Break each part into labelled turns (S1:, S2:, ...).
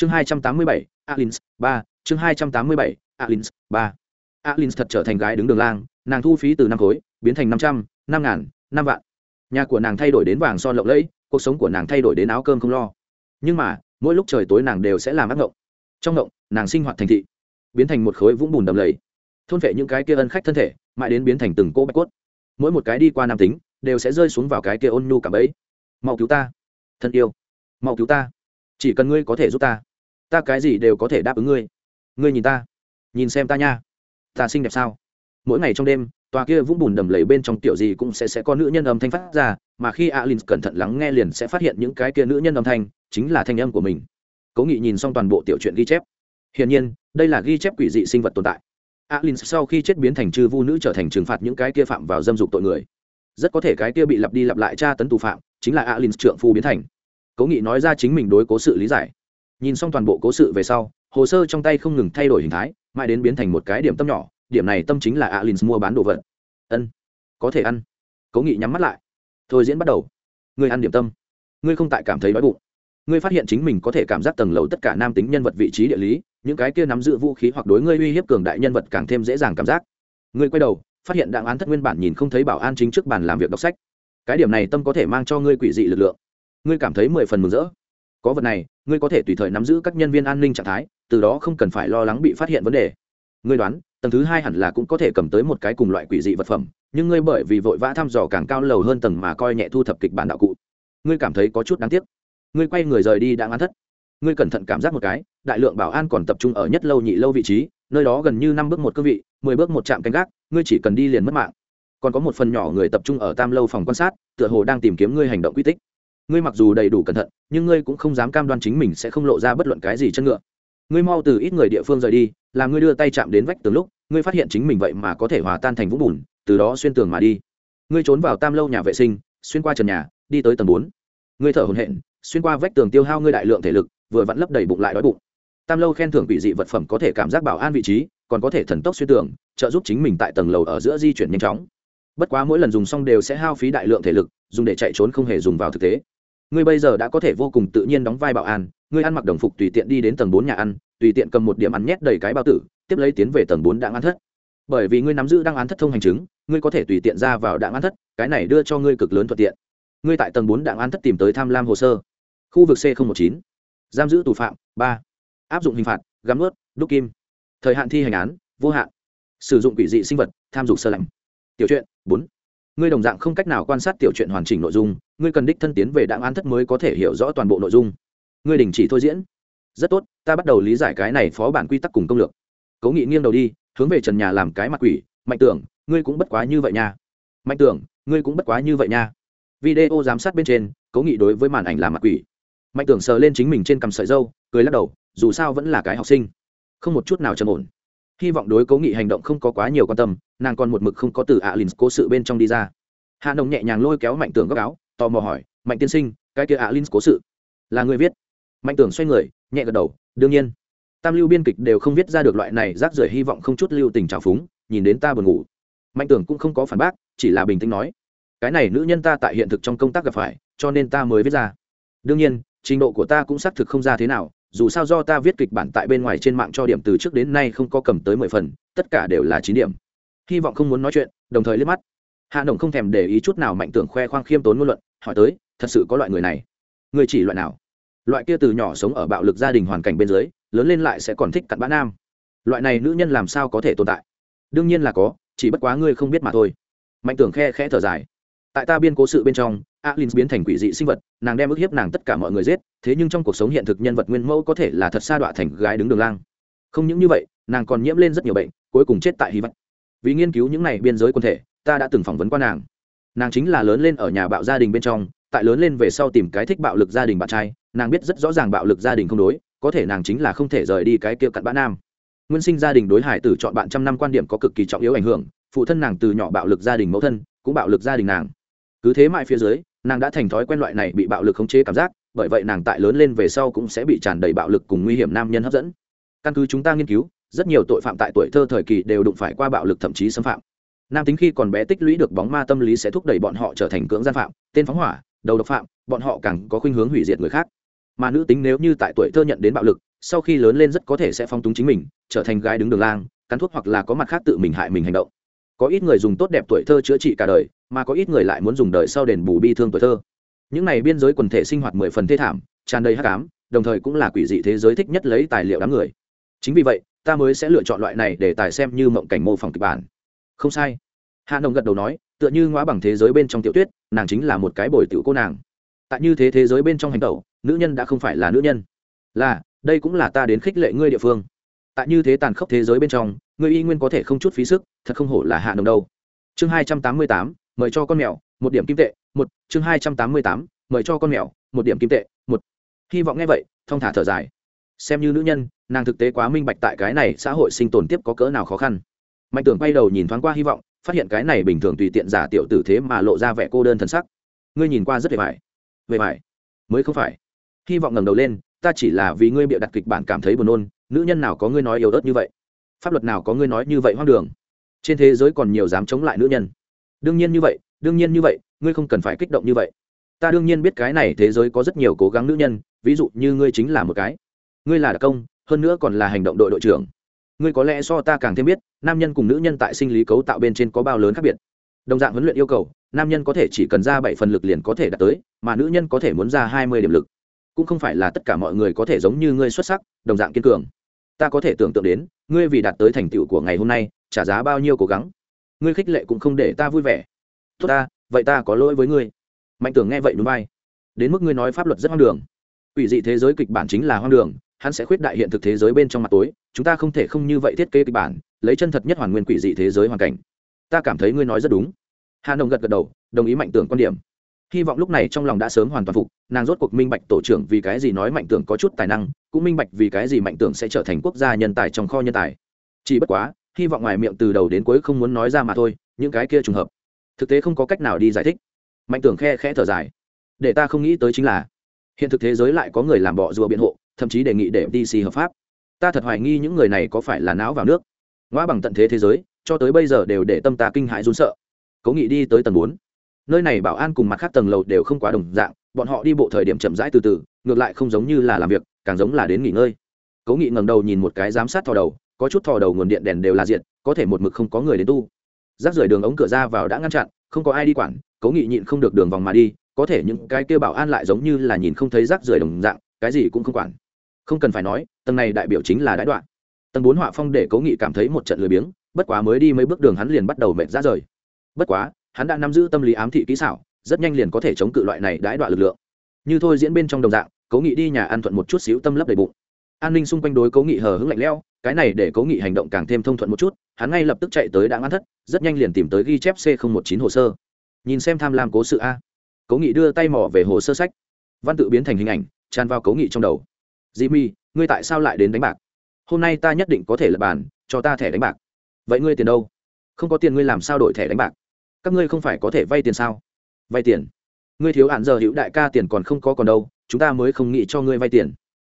S1: chương hai trăm tám mươi bảy, alins, ba. Chương hai trăm tám mươi bảy, alins, ba. Alins thật trở thành gái đứng đường lang, nàng thu phí từ năm khối, biến thành năm trăm, năm ngàn, năm vạn. Nhà của nàng thay đổi đến vàng son lộng lẫy, cuộc sống của nàng thay đổi đến áo cơm không lo. Nhưng mà, mỗi lúc trời tối nàng đều sẽ làm ác ngộng. Trong ngộng, nàng sinh hoạt thành thị, biến thành một khối vũng bùn đầm lầy. Thôn vệ những cái kia ân khách thân thể, mãi đến biến thành từng cỗ bạch cốt. Mỗi một cái đi qua nam tính, đều sẽ rơi xuống vào cái kia ôn nhu cảm ấy. Mau cứu ta. Thân yêu. Mau cứu ta. Chỉ cần ngươi có thể giúp ta ta cái gì đều có thể đáp ứng ngươi. Ngươi nhìn ta. Nhìn xem ta nha. Ta xinh đẹp sao? Mỗi ngày trong đêm, tòa kia vũng bùn đầm lầy bên trong tiểu gì cũng sẽ sẽ có nữ nhân âm thanh phát ra, mà khi alin cẩn thận lắng nghe liền sẽ phát hiện những cái kia nữ nhân âm thanh chính là thanh âm của mình. Cố nghị nhìn xong toàn bộ tiểu chuyện ghi chép. Hiển nhiên, đây là ghi chép quỷ dị sinh vật tồn tại. Alin sau khi chết biến thành chư vu nữ trở thành trừng phạt những cái kia phạm vào dâm dục tội người. Rất có thể cái kia bị lặp đi lặp lại tra tấn tù phạm chính là alin trượng phu biến thành. Cố nghị nói ra chính mình đối cố sự lý giải nhìn xong toàn bộ cố sự về sau, hồ sơ trong tay không ngừng thay đổi hình thái, mãi đến biến thành một cái điểm tâm nhỏ, điểm này tâm chính là alin mua bán đồ vật. Ân, có thể ăn. Cố nghị nhắm mắt lại. Thôi diễn bắt đầu. Ngươi ăn điểm tâm. Ngươi không tại cảm thấy đói bụng. Ngươi phát hiện chính mình có thể cảm giác tầng lầu tất cả nam tính nhân vật vị trí địa lý, những cái kia nắm giữ vũ khí hoặc đối ngươi uy hiếp cường đại nhân vật càng thêm dễ dàng cảm giác. Ngươi quay đầu, phát hiện đặng án thất nguyên bản nhìn không thấy bảo an chính trước bàn làm việc đọc sách. Cái điểm này tâm có thể mang cho ngươi quỷ dị lực lượng. Ngươi cảm thấy mười phần mừng rỡ. Có vật này ngươi có thể tùy thời nắm giữ các nhân viên an ninh trạng thái, từ đó không cần phải lo lắng bị phát hiện vấn đề. Ngươi đoán, tầng thứ hai hẳn là cũng có thể cầm tới một cái cùng loại quỷ dị vật phẩm, nhưng ngươi bởi vì vội vã thăm dò càng cao lầu hơn tầng mà coi nhẹ thu thập kịch bản đạo cụ. Ngươi cảm thấy có chút đáng tiếc. Ngươi quay người rời đi đã ngán thất. Ngươi cẩn thận cảm giác một cái, đại lượng bảo an còn tập trung ở nhất lâu nhị lâu vị trí, nơi đó gần như năm bước một cương vị, mười bước một trạm canh gác, ngươi chỉ cần đi liền mất mạng. Còn có một phần nhỏ người tập trung ở tam lâu phòng quan sát, tựa hồ đang tìm kiếm ngươi hành động quy tích ngươi mặc dù đầy đủ cẩn thận, nhưng ngươi cũng không dám cam đoan chính mình sẽ không lộ ra bất luận cái gì chân ngựa. Ngươi mau từ ít người địa phương rời đi, làm ngươi đưa tay chạm đến vách tường lúc, ngươi phát hiện chính mình vậy mà có thể hòa tan thành vũng bùn, từ đó xuyên tường mà đi. Ngươi trốn vào tam lâu nhà vệ sinh, xuyên qua trần nhà, đi tới tầng bốn. Ngươi thở hồn hện xuyên qua vách tường tiêu hao ngươi đại lượng thể lực, vừa vặn lấp đầy bụng lại đói bụng. Tam lâu khen thưởng bị dị vật phẩm có thể cảm giác bảo an vị trí, còn có thể thần tốc xuyên tường, trợ giúp chính mình tại tầng lầu ở giữa di chuyển nhanh chóng. Bất quá mỗi lần dùng xong đều sẽ hao phí đại lượng thể lực, dùng để chạy trốn không hề dùng vào thực tế ngươi bây giờ đã có thể vô cùng tự nhiên đóng vai bảo an ngươi ăn mặc đồng phục tùy tiện đi đến tầng bốn nhà ăn tùy tiện cầm một điểm ăn nhét đầy cái bao tử tiếp lấy tiến về tầng bốn đạn ăn thất. Bởi vì ngươi nắm giữ đăng án thất thông hành chứng ngươi có thể tùy tiện ra vào đạn án thất cái này đưa cho ngươi cực lớn thuận tiện. Ngươi tại tầng bốn đạn án thất tìm tới tham lam hồ sơ. Khu vực c một chín giam giữ tù phạm ba. Áp dụng hình phạt gắm ướt đúc kim. Thời hạn thi hành án vô hạn. Sử dụng quỷ dị sinh vật tham dục sơ lạnh. Tiểu chuyện, bốn ngươi đồng dạng không cách nào quan sát tiểu truyện hoàn chỉnh nội dung, ngươi cần đích thân tiến về đảng án thất mới có thể hiểu rõ toàn bộ nội dung. Ngươi đình chỉ thôi diễn. Rất tốt, ta bắt đầu lý giải cái này phó bản quy tắc cùng công lược. Cố nghị nghiêng đầu đi, hướng về trần nhà làm cái mặt quỷ, mạnh tưởng, ngươi cũng bất quá như vậy nha. Mạnh tưởng, ngươi cũng bất quá như vậy nha. Video giám sát bên trên, cố nghị đối với màn ảnh làm mặt quỷ. Mạnh tưởng sờ lên chính mình trên cằm sợi dâu, cười lắc đầu, dù sao vẫn là cái học sinh. Không một chút nào trầm ổn hy vọng đối cố nghị hành động không có quá nhiều quan tâm, nàng còn một mực không có từ alin cố sự bên trong đi ra. Hạ nồng nhẹ nhàng lôi kéo mạnh tường góc áo, tò mò hỏi, mạnh tiên sinh, cái kia alin cố sự là người viết? Mạnh tường xoay người, nhẹ gật đầu, đương nhiên. Tam lưu biên kịch đều không viết ra được loại này rác rưởi hy vọng không chút lưu tình trào phúng, nhìn đến ta buồn ngủ. Mạnh tường cũng không có phản bác, chỉ là bình tĩnh nói, cái này nữ nhân ta tại hiện thực trong công tác gặp phải, cho nên ta mới viết ra. Đương nhiên, trình độ của ta cũng xác thực không ra thế nào dù sao do ta viết kịch bản tại bên ngoài trên mạng cho điểm từ trước đến nay không có cầm tới mười phần, tất cả đều là chín điểm. Hy vọng không muốn nói chuyện, đồng thời liếc mắt. Hạ đồng không thèm để ý chút nào mạnh tưởng khoe khoang khiêm tốn ngôn luận, hỏi tới, thật sự có loại người này? Người chỉ loại nào? Loại kia từ nhỏ sống ở bạo lực gia đình hoàn cảnh bên dưới, lớn lên lại sẽ còn thích cặn bã nam. Loại này nữ nhân làm sao có thể tồn tại? Đương nhiên là có, chỉ bất quá ngươi không biết mà thôi. Mạnh tưởng khe khẽ thở dài tại ta biên cố sự bên trong, alin biến thành quỷ dị sinh vật, nàng đem ức hiếp nàng tất cả mọi người giết, thế nhưng trong cuộc sống hiện thực nhân vật nguyên mẫu có thể là thật sa đọa thành gái đứng đường lang. Không những như vậy, nàng còn nhiễm lên rất nhiều bệnh, cuối cùng chết tại hy vọng. Vì nghiên cứu những này biên giới quân thể, ta đã từng phỏng vấn qua nàng. Nàng chính là lớn lên ở nhà bạo gia đình bên trong, tại lớn lên về sau tìm cái thích bạo lực gia đình bạn trai, nàng biết rất rõ ràng bạo lực gia đình không đối, có thể nàng chính là không thể rời đi cái kia cặn bã nam. Nguyên sinh gia đình đối hải tử chọn bạn trăm năm quan điểm có cực kỳ trọng yếu ảnh hưởng, phụ thân nàng từ nhỏ bạo lực gia đình mẫu thân, cũng bạo lực gia đình nàng cứ thế mãi phía dưới, nàng đã thành thói quen loại này bị bạo lực khống chế cảm giác, bởi vậy nàng tại lớn lên về sau cũng sẽ bị tràn đầy bạo lực cùng nguy hiểm nam nhân hấp dẫn. Căn cứ chúng ta nghiên cứu, rất nhiều tội phạm tại tuổi thơ thời kỳ đều đụng phải qua bạo lực thậm chí xâm phạm. Nam tính khi còn bé tích lũy được bóng ma tâm lý sẽ thúc đẩy bọn họ trở thành cưỡng gian phạm, tên phóng hỏa, đầu độc phạm, bọn họ càng có khuynh hướng hủy diệt người khác. Mà nữ tính nếu như tại tuổi thơ nhận đến bạo lực, sau khi lớn lên rất có thể sẽ phong túng chính mình, trở thành gái đứng đường lang, cắn thuốc hoặc là có mặt khác tự mình hại mình hành động có ít người dùng tốt đẹp tuổi thơ chữa trị cả đời, mà có ít người lại muốn dùng đời sau đền bù bi thương tuổi thơ. Những này biên giới quần thể sinh hoạt mười phần thê thảm, tràn đầy hắc ám, đồng thời cũng là quỷ dị thế giới thích nhất lấy tài liệu đám người. Chính vì vậy, ta mới sẽ lựa chọn loại này để tài xem như mộng cảnh mô phỏng kịch bản. Không sai. Hạ nồng gật đầu nói, tựa như ngõ bằng thế giới bên trong tiểu tuyết, nàng chính là một cái bồi tiểu cô nàng. Tại như thế thế giới bên trong hành tẩu, nữ nhân đã không phải là nữ nhân. Là, đây cũng là ta đến khích lệ ngươi địa phương. Tại như thế tàn khốc thế giới bên trong Người y nguyên có thể không chút phí sức, thật không hổ là hạ nồng đâu. Chương hai trăm tám mươi tám, mời cho con mèo, một điểm kim tệ, một, chương hai trăm tám mươi tám, mời cho con mèo, một điểm kim tệ, một. Hy vọng nghe vậy thong thả thở dài. Xem như nữ nhân, nàng thực tế quá minh bạch tại cái này xã hội sinh tồn tiếp có cỡ nào khó khăn. Mạnh tưởng bay đầu nhìn thoáng qua hy vọng, phát hiện cái này bình thường tùy tiện giả tiểu tử thế mà lộ ra vẻ cô đơn thân sắc. Ngươi nhìn qua rất vẻ vải. Vẻ vải? Mới không phải. Hy vọng ngẩng đầu lên, ta chỉ là vì ngươi bịa đặt kịch bản cảm thấy buồn nôn, nữ nhân nào có ngươi nói yếu ớt như vậy? Pháp luật nào có ngươi nói như vậy hoang đường? Trên thế giới còn nhiều dám chống lại nữ nhân. Đương nhiên như vậy, đương nhiên như vậy, ngươi không cần phải kích động như vậy. Ta đương nhiên biết cái này thế giới có rất nhiều cố gắng nữ nhân, ví dụ như ngươi chính là một cái. Ngươi là đặc công, hơn nữa còn là hành động đội đội trưởng. Ngươi có lẽ so ta càng thêm biết, nam nhân cùng nữ nhân tại sinh lý cấu tạo bên trên có bao lớn khác biệt. Đồng dạng huấn luyện yêu cầu, nam nhân có thể chỉ cần ra bảy phần lực liền có thể đạt tới, mà nữ nhân có thể muốn ra hai mươi điểm lực. Cũng không phải là tất cả mọi người có thể giống như ngươi xuất sắc, đồng dạng kiên cường. Ta có thể tưởng tượng đến ngươi vì đạt tới thành tựu của ngày hôm nay, trả giá bao nhiêu cố gắng? Ngươi khích lệ cũng không để ta vui vẻ. Tốt ta, vậy ta có lỗi với ngươi. Mạnh tưởng nghe vậy núi bay đến mức ngươi nói pháp luật rất hoang đường. Ủy dị thế giới kịch bản chính là hoang đường, hắn sẽ khuyết đại hiện thực thế giới bên trong mặt tối, chúng ta không thể không như vậy thiết kế kịch bản, lấy chân thật nhất hoàn nguyên quỷ dị thế giới hoàn cảnh. Ta cảm thấy ngươi nói rất đúng. Hà nồng gật gật đầu, đồng ý mạnh tưởng quan điểm. Hy vọng lúc này trong lòng đã sớm hoàn toàn phục, nàng rốt cuộc minh bạch tổ trưởng vì cái gì nói mạnh tưởng có chút tài năng cũng minh bạch vì cái gì mạnh tưởng sẽ trở thành quốc gia nhân tài trong kho nhân tài. Chỉ bất quá, hy vọng ngoài miệng từ đầu đến cuối không muốn nói ra mà thôi, những cái kia trùng hợp. Thực tế không có cách nào đi giải thích. Mạnh tưởng khe khẽ thở dài. Để ta không nghĩ tới chính là, hiện thực thế giới lại có người làm bọ rùa biện hộ, thậm chí đề nghị để dc hợp pháp. Ta thật hoài nghi những người này có phải là não vào nước. Ngoa bằng tận thế thế giới, cho tới bây giờ đều để tâm ta kinh hãi run sợ. Cố nghị đi tới tầng bốn. Nơi này bảo an cùng mặt khác tầng lầu đều không quá đồng dạng bọn họ đi bộ thời điểm chậm rãi từ từ, ngược lại không giống như là làm việc, càng giống là đến nghỉ ngơi. Cố nghị ngẩng đầu nhìn một cái giám sát thò đầu, có chút thò đầu nguồn điện đèn đều là diện có thể một mực không có người đến tu. Rác rời đường ống cửa ra vào đã ngăn chặn, không có ai đi quản, cố nghị nhịn không được đường vòng mà đi, có thể những cái kia bảo an lại giống như là nhìn không thấy rác rời đồng dạng, cái gì cũng không quản. Không cần phải nói, tầng này đại biểu chính là đại đoạn. Tầng bốn họa phong để cố nghị cảm thấy một trận lười biếng, bất quá mới đi mấy bước đường hắn liền bắt đầu mệt ra rời. Bất quá, hắn đã nắm giữ tâm lý ám thị kỹ xảo rất nhanh liền có thể chống cự loại này đãi đoạn lực lượng. Như thôi diễn bên trong đồng dạng, cố nghị đi nhà ăn thuận một chút xíu tâm lấp đầy bụng. An ninh xung quanh đối cố nghị hờ hững lạnh leo cái này để cố nghị hành động càng thêm thông thuận một chút, hắn ngay lập tức chạy tới đã ngăn thất, rất nhanh liền tìm tới ghi chép c một chín hồ sơ. Nhìn xem tham lam cố sự a. Cố nghị đưa tay mỏ về hồ sơ sách. Văn tự biến thành hình ảnh, tràn vào cố nghị trong đầu. Jimmy, ngươi tại sao lại đến đánh bạc? Hôm nay ta nhất định có thể lập bàn, cho ta thẻ đánh bạc. Vậy ngươi tiền đâu? Không có tiền ngươi làm sao đổi thẻ đánh bạc? Các ngươi không phải có thể vay tiền sao? Vay tiền. Ngươi thiếu hạn giờ hữu đại ca tiền còn không có còn đâu chúng ta mới không nghĩ cho ngươi vay tiền.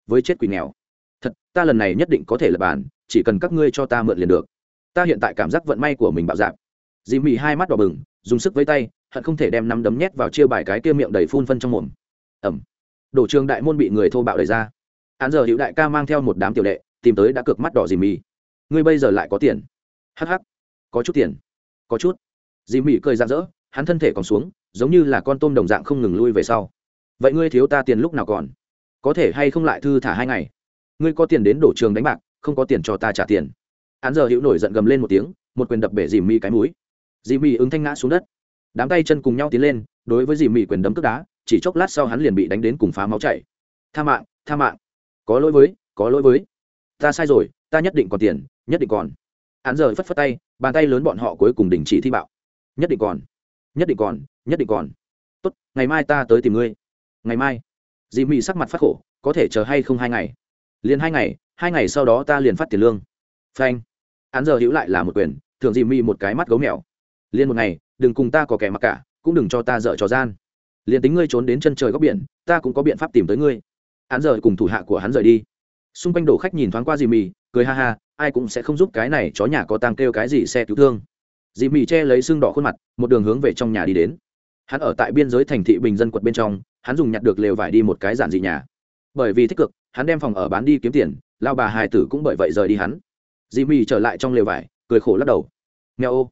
S1: Với chết quỷ nghèo. Thật ta lần này nhất định có thể lập bản, chỉ cần các ngươi cho ta mượn liền được. Ta hiện tại cảm giác vận may của mình bạo dạp dì mị hai mắt đỏ bừng dùng sức với tay hận không thể đem nắm đấm nhét vào chia bài cái kia miệng đầy phun phân trong mồm. Ẩm đổ trường đại môn bị người thô bạo đẩy ra. Hắn giờ hữu đại ca mang theo một đám tiểu đệ tìm tới đã cược mắt đỏ dì mị. Ngươi bây giờ lại có tiền. Hh có chút tiền. Có chút. Dì mị cười rạng rỡ hắn thân thể còn xuống, giống như là con tôm đồng dạng không ngừng lui về sau. Vậy ngươi thiếu ta tiền lúc nào còn? Có thể hay không lại thư thả hai ngày? Ngươi có tiền đến đổ trường đánh bạc, không có tiền cho ta trả tiền. Hắn giờ hữu nổi giận gầm lên một tiếng, một quyền đập bể dì mị cái mũi. Dì mị ứng thanh ngã xuống đất. Đám tay chân cùng nhau tiến lên, đối với dì mị quyền đấm tức đá, chỉ chốc lát sau hắn liền bị đánh đến cùng phá máu chảy. Tha mạng tha mạng. Có lỗi với, có lỗi với. Ta sai rồi, ta nhất định còn tiền, nhất định còn. Hắn giờ phất phất tay, bàn tay lớn bọn họ cuối cùng đình chỉ thi bạo. Nhất định còn nhất định còn, nhất định còn. Tốt, ngày mai ta tới tìm ngươi. Ngày mai. Dì mị sắc mặt phát khổ, có thể chờ hay không hai ngày? Liền hai ngày hai ngày sau đó ta liền phát tiền lương. Phanh. Hắn giờ hữu lại là một quyền thường dì mị một cái mắt gấu mèo. Liền một ngày, đừng cùng ta có kẻ mặc cả, cũng đừng cho ta dở trò gian. Liền tính ngươi trốn đến chân trời góc biển, ta cũng có biện pháp tìm tới ngươi. Hắn rời cùng thủ hạ của hắn rời đi. Xung quanh đổ khách nhìn thoáng qua dì mì cười ha ha, ai cũng sẽ không giúp cái này, chó nhà có tăng kêu cái gì, xe cứu thương dì mì che lấy xương đỏ khuôn mặt, một đường hướng về trong nhà đi đến. Hắn ở tại biên giới thành thị bình dân quật bên trong, hắn dùng nhặt được lều vải đi một cái giản dị nhà. Bởi vì thích cực, hắn đem phòng ở bán đi kiếm tiền, lao bà hài tử cũng bởi vậy rời đi hắn. Dì mì trở lại trong lều vải, cười khổ lắc đầu. Mèo ô.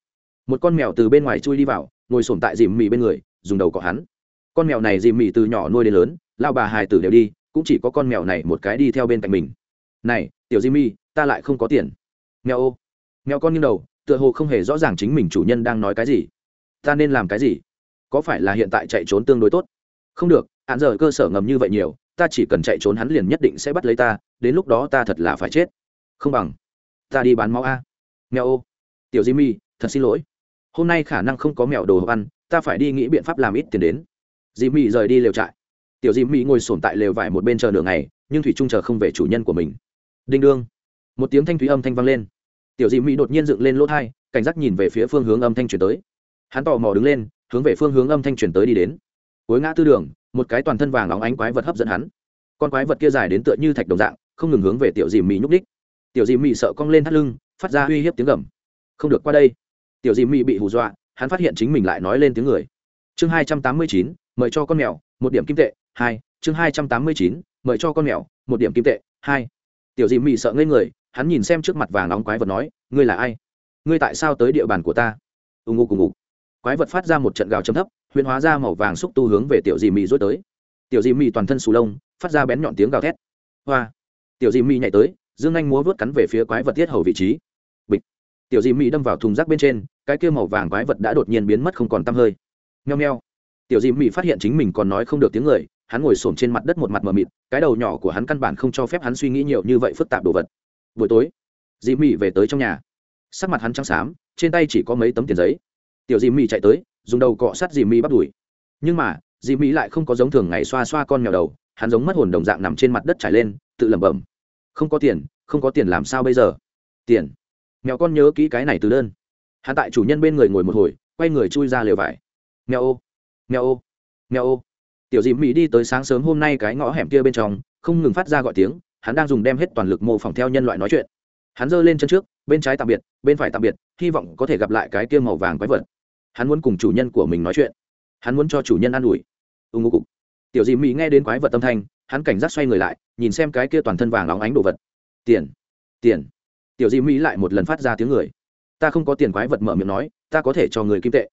S1: Một con mèo từ bên ngoài chui đi vào, ngồi sổm tại dì mì bên người, dùng đầu cọ hắn. Con mèo này dì mì từ nhỏ nuôi đến lớn, lao bà hài tử đều đi, cũng chỉ có con mèo này một cái đi theo bên cạnh mình. Này, tiểu dì mì, ta lại không có tiền. Mèo ô. Mèo con nghiêng đầu tựa hồ không hề rõ ràng chính mình chủ nhân đang nói cái gì. Ta nên làm cái gì? Có phải là hiện tại chạy trốn tương đối tốt? Không được, hạn giờ cơ sở ngầm như vậy nhiều, ta chỉ cần chạy trốn hắn liền nhất định sẽ bắt lấy ta, đến lúc đó ta thật là phải chết. Không bằng, ta đi bán máu a. Mèo ô. Tiểu di mi thật xin lỗi. Hôm nay khả năng không có mèo đồ ăn, ta phải đi nghĩ biện pháp làm ít tiền đến. Di mi rời đi lều trại. Tiểu di mi ngồi sổm tại lều vải một bên chờ nửa ngày, nhưng thủy trung chờ không về chủ nhân của mình. Đinh đương. Một tiếng thanh thúy âm thanh vang lên tiểu di mỹ đột nhiên dựng lên lỗ thai, cảnh giác nhìn về phía phương hướng âm thanh chuyển tới. Hắn tò mò đứng lên, hướng về phương hướng âm thanh chuyển tới đi đến. Cuối ngã tư đường, một cái toàn thân vàng óng ánh quái vật hấp dẫn hắn. Con quái vật kia dài đến tựa như thạch đồng dạng, không ngừng hướng về tiểu dị mỹ nhúc đích tiểu dị mỹ sợ cong lên thắt lưng, phát ra uy hiếp tiếng gầm. Không được qua đây. Tiểu dị mỹ bị hù dọa, hắn phát hiện chính mình lại nói lên tiếng người. Chương hai trăm tám mươi chín, mời cho con mèo, một điểm kim tệ, hai, chương hai trăm tám mươi chín, mời cho con mèo, một điểm kim tệ, hai. Tiểu dị mỹ sợ ngây người hắn nhìn xem trước mặt vàng nóng quái vật nói, ngươi là ai? Ngươi tại sao tới địa bàn của ta? Ù ngụ cùng ngụ quái vật phát ra một trận gào chấm thấp huyền hóa ra màu vàng xúc tu hướng về tiểu dì mì rút tới. Tiểu dì mì toàn thân sù lông, phát ra bén nhọn tiếng gào thét. Hoa! Tiểu dì mì nhảy tới, dương anh múa vớt cắn về phía quái vật tiết hầu vị trí. Bịch! Tiểu dì mì đâm vào thùng rác bên trên, cái kia màu vàng quái vật đã đột nhiên biến mất không còn tăm hơi. Nheo nheo tiểu dì mì phát hiện chính mình còn nói không được tiếng người, hắn ngồi xổm trên mặt đất một mặt mờ mịt, cái đầu nhỏ của hắn căn bản không cho phép hắn suy nghĩ nhiều như vậy phức tạp đồ vật buổi tối, dì mì về tới trong nhà. Sắc mặt hắn trắng xám, trên tay chỉ có mấy tấm tiền giấy. Tiểu dì mì chạy tới, dùng đầu cọ sát dì mì bắt đùi. Nhưng mà, dì mì lại không có giống thường ngày xoa xoa con mèo đầu, hắn giống mất hồn đồng dạng nằm trên mặt đất trải lên, tự lẩm bẩm. Không có tiền, không có tiền làm sao bây giờ? Tiền. Mèo con nhớ kỹ cái này từ đơn. Hắn tại chủ nhân bên người ngồi một hồi, quay người chui ra lều vải. Mèo ô. Mèo ô. Mèo ô. Tiểu dì mỹ đi tới sáng sớm hôm nay cái ngõ hẻm kia bên trong, không ngừng phát ra gọi tiếng hắn đang dùng đem hết toàn lực mô phỏng theo nhân loại nói chuyện. Hắn giơ lên chân trước, bên trái tạm biệt, bên phải tạm biệt, hy vọng có thể gặp lại cái kia màu vàng quái vật. Hắn muốn cùng chủ nhân của mình nói chuyện. Hắn muốn cho chủ nhân ă n ủi. Ưng ngô cục. Tiểu dì mỹ nghe đến quái vật tâm thanh, hắn cảnh giác xoay người lại, nhìn xem cái kia toàn thân vàng óng ánh đồ vật. Tiền tiền. Tiểu dì mỹ lại một lần phát ra tiếng người. Ta không có tiền quái vật mở miệng nói, ta có thể cho người kim tệ.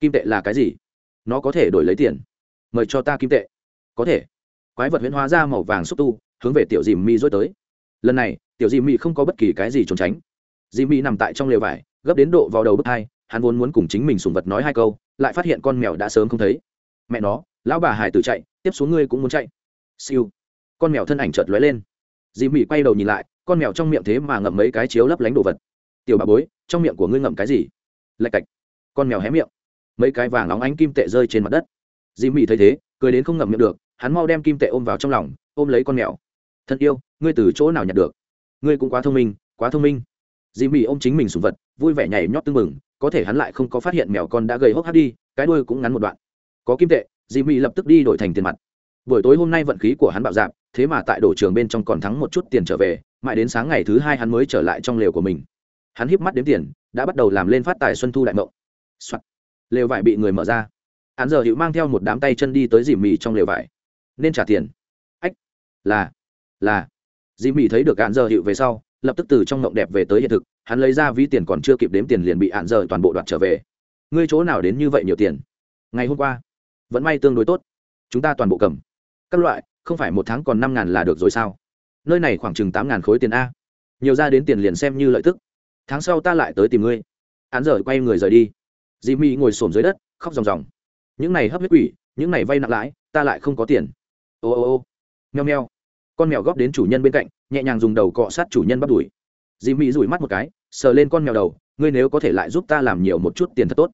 S1: Kim tệ là cái gì? Nó có thể đổi lấy tiền. Mời cho ta kim tệ. Có thể. Quái vật huyễn hóa ra màu vàng xúc tu hướng về tiểu dìm mi dối tới. Lần này, tiểu dìm mi không có bất kỳ cái gì trốn tránh. Dìm mi nằm tại trong lều vải, gấp đến độ vào đầu bước hai, hắn vốn muốn cùng chính mình sùng vật nói hai câu, lại phát hiện con mèo đã sớm không thấy. Mẹ nó, lão bà hải tử chạy, tiếp xuống ngươi cũng muốn chạy. Siêu. Con mèo thân ảnh chợt lóe lên. Dì mỹ quay đầu nhìn lại, con mèo trong miệng thế mà ngậm mấy cái chiếu lấp lánh đồ vật. Tiểu bà bối, trong miệng của ngươi ngậm cái gì? Lạch cạch. Con mèo hé miệng. Mấy cái vàng óng ánh kim tệ rơi trên mặt đất. Dì mỹ thấy thế, cười đến không ngậm miệng được, hắn mau đem kim tệ ôm vào trong lòng, ôm lấy con mèo thân yêu, ngươi từ chỗ nào nhặt được? Ngươi cũng quá thông minh, quá thông minh. Dì mỹ ôm chính mình sùng vật, vui vẻ nhảy nhót tưng mừng có thể hắn lại không có phát hiện mèo con đã gầy hốc hác đi, cái đuôi cũng ngắn một đoạn. Có kim tệ, dì mì lập tức đi đổi thành tiền mặt. Buổi tối hôm nay vận khí của hắn bạo dạp thế mà tại đổ trường bên trong còn thắng một chút tiền trở về, mãi đến sáng ngày thứ hai hắn mới trở lại trong lều của mình. Hắn híp mắt đếm tiền, đã bắt đầu làm lên phát tài xuân thu đại mộng、Soạn. lều vải bị người mở ra. Hắn giờ hữu mang theo một đám tay chân đi tới dì mì trong lều vải. Nên trả tiền. Ách, là là, dì mỹ thấy được hạn giờ hiệu về sau, lập tức từ trong ngộng đẹp về tới hiện thực, hắn lấy ra ví tiền còn chưa kịp đếm tiền liền bị hạn giờ toàn bộ đoạt trở về. Ngươi chỗ nào đến như vậy nhiều tiền? Ngày hôm qua vẫn may tương đối tốt, chúng ta toàn bộ cầm. Các loại, không phải một tháng còn năm ngàn là được rồi sao? Nơi này khoảng chừng tám ngàn khối tiền a. Nhiều ra đến tiền liền xem như lợi tức. Tháng sau ta lại tới tìm ngươi. Hắn giờ quay người rời đi. Dì mi ngồi xổm dưới đất, khóc ròng ròng. Những này hấp huyết quỷ, những này vay nặng lãi, ta lại không có tiền. Ô ô ô. Nheo nheo con mèo góp đến chủ nhân bên cạnh, nhẹ nhàng dùng đầu cọ sát chủ nhân bắt đuổi dì mỹ rủi mắt một cái, sờ lên con mèo đầu, ngươi nếu có thể lại giúp ta làm nhiều một chút tiền thật tốt.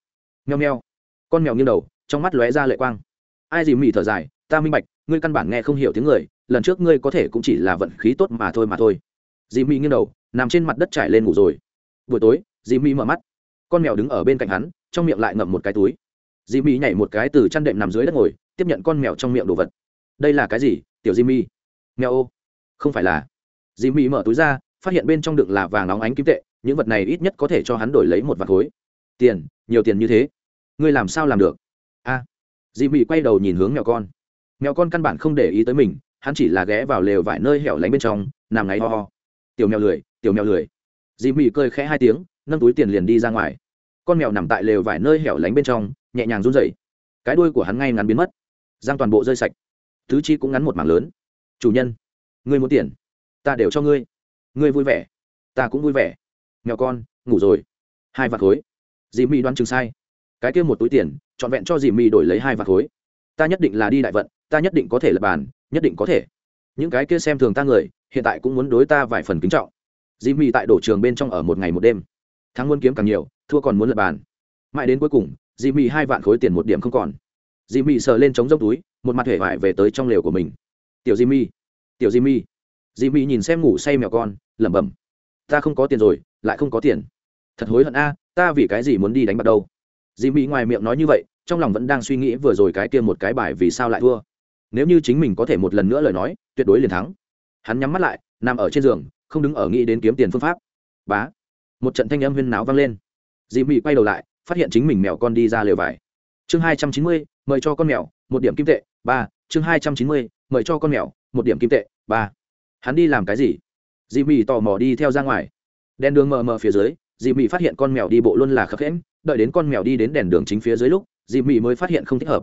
S1: Nheo nheo con mèo nghiêng đầu, trong mắt lóe ra lệ quang. Ai dì mỹ thở dài, ta minh bạch, ngươi căn bản nghe không hiểu tiếng người, lần trước ngươi có thể cũng chỉ là vận khí tốt mà thôi mà thôi. Dì mỹ nghiêng đầu, nằm trên mặt đất trải lên ngủ rồi. Buổi tối, dì mỹ mở mắt. Con mèo đứng ở bên cạnh hắn, trong miệng lại ngậm một cái túi. Dì mỹ nhảy một cái từ chăn đệm nằm dưới đất ngồi, tiếp nhận con mèo trong miệng đồ vật. Đây là cái gì, tiểu dì mỹ nghe ô. Không phải là. Dì mỹ mở túi ra phát hiện bên trong đựng là vàng óng ánh kim tệ những vật này ít nhất có thể cho hắn đổi lấy một vạt khối. Tiền nhiều tiền như thế. Ngươi làm sao làm được? A. À, dì mỹ quay đầu nhìn hướng mèo con. Mèo con căn bản không để ý tới mình hắn chỉ là ghé vào lều vải nơi hẻo lánh bên trong nằm ngáy ho ho. Tiểu mèo lười tiểu mèo lười. Dì Mỹ cười khẽ hai tiếng nâng túi tiền liền đi ra ngoài. Con mèo nằm tại lều vải nơi hẻo lánh bên trong nhẹ nhàng run rẩy. Cái đuôi của hắn ngay ngắn biến mất. Giang toàn bộ rơi sạch. Tứ chi cũng ngắn một mảng lớn chủ nhân, ngươi muốn tiền, ta đều cho ngươi. Ngươi vui vẻ, ta cũng vui vẻ. Mèo con, ngủ rồi. Hai vạt khối. Dì mị đoán chừng sai. Cái kia một túi tiền, trọn vẹn cho dì mị đổi lấy hai vạt khối. Ta nhất định là đi đại vận, ta nhất định có thể lập bàn, nhất định có thể. Những cái kia xem thường ta người, hiện tại cũng muốn đối ta vài phần kính trọng. Dì mị tại đổ trường bên trong ở một ngày một đêm. Thắng muốn kiếm càng nhiều, thua còn muốn lập bàn. Mãi đến cuối cùng, dì mị hai vạn khối tiền một điểm không còn. Dì mị sờ lên trống dốc túi, một mặt hể vải về tới trong lều của mình tiểu jimmy. Tiểu jimmy. Jimmy nhìn xem ngủ say mèo con, lẩm bẩm. Ta không có tiền rồi, lại không có tiền. Thật hối hận a, ta vì cái gì muốn đi đánh bắt đâu? Jimmy ngoài miệng nói như vậy, trong lòng vẫn đang suy nghĩ vừa rồi cái kia một cái bài vì sao lại thua. Nếu như chính mình có thể một lần nữa lời nói, tuyệt đối liền thắng. Hắn nhắm mắt lại, nằm ở trên giường, không đứng ở nghĩ đến kiếm tiền phương pháp. Bá. Một trận thanh âm huyên náo vang lên. Dì mị quay đầu lại, phát hiện chính mình mèo con đi ra lều vải. Chương hai trăm chín mươi, mời cho con mèo, một điểm kim tệ, ba chương hai trăm chín mươi, mời cho con mèo, một điểm kim tệ, ba. Hắn đi làm cái gì? Dì mị tò mò đi theo ra ngoài. Đèn đường mờ mờ phía dưới, dì mị phát hiện con mèo đi bộ luôn là khập khẽm đợi đến con mèo đi đến đèn đường chính phía dưới lúc, dì mị mới phát hiện không thích hợp.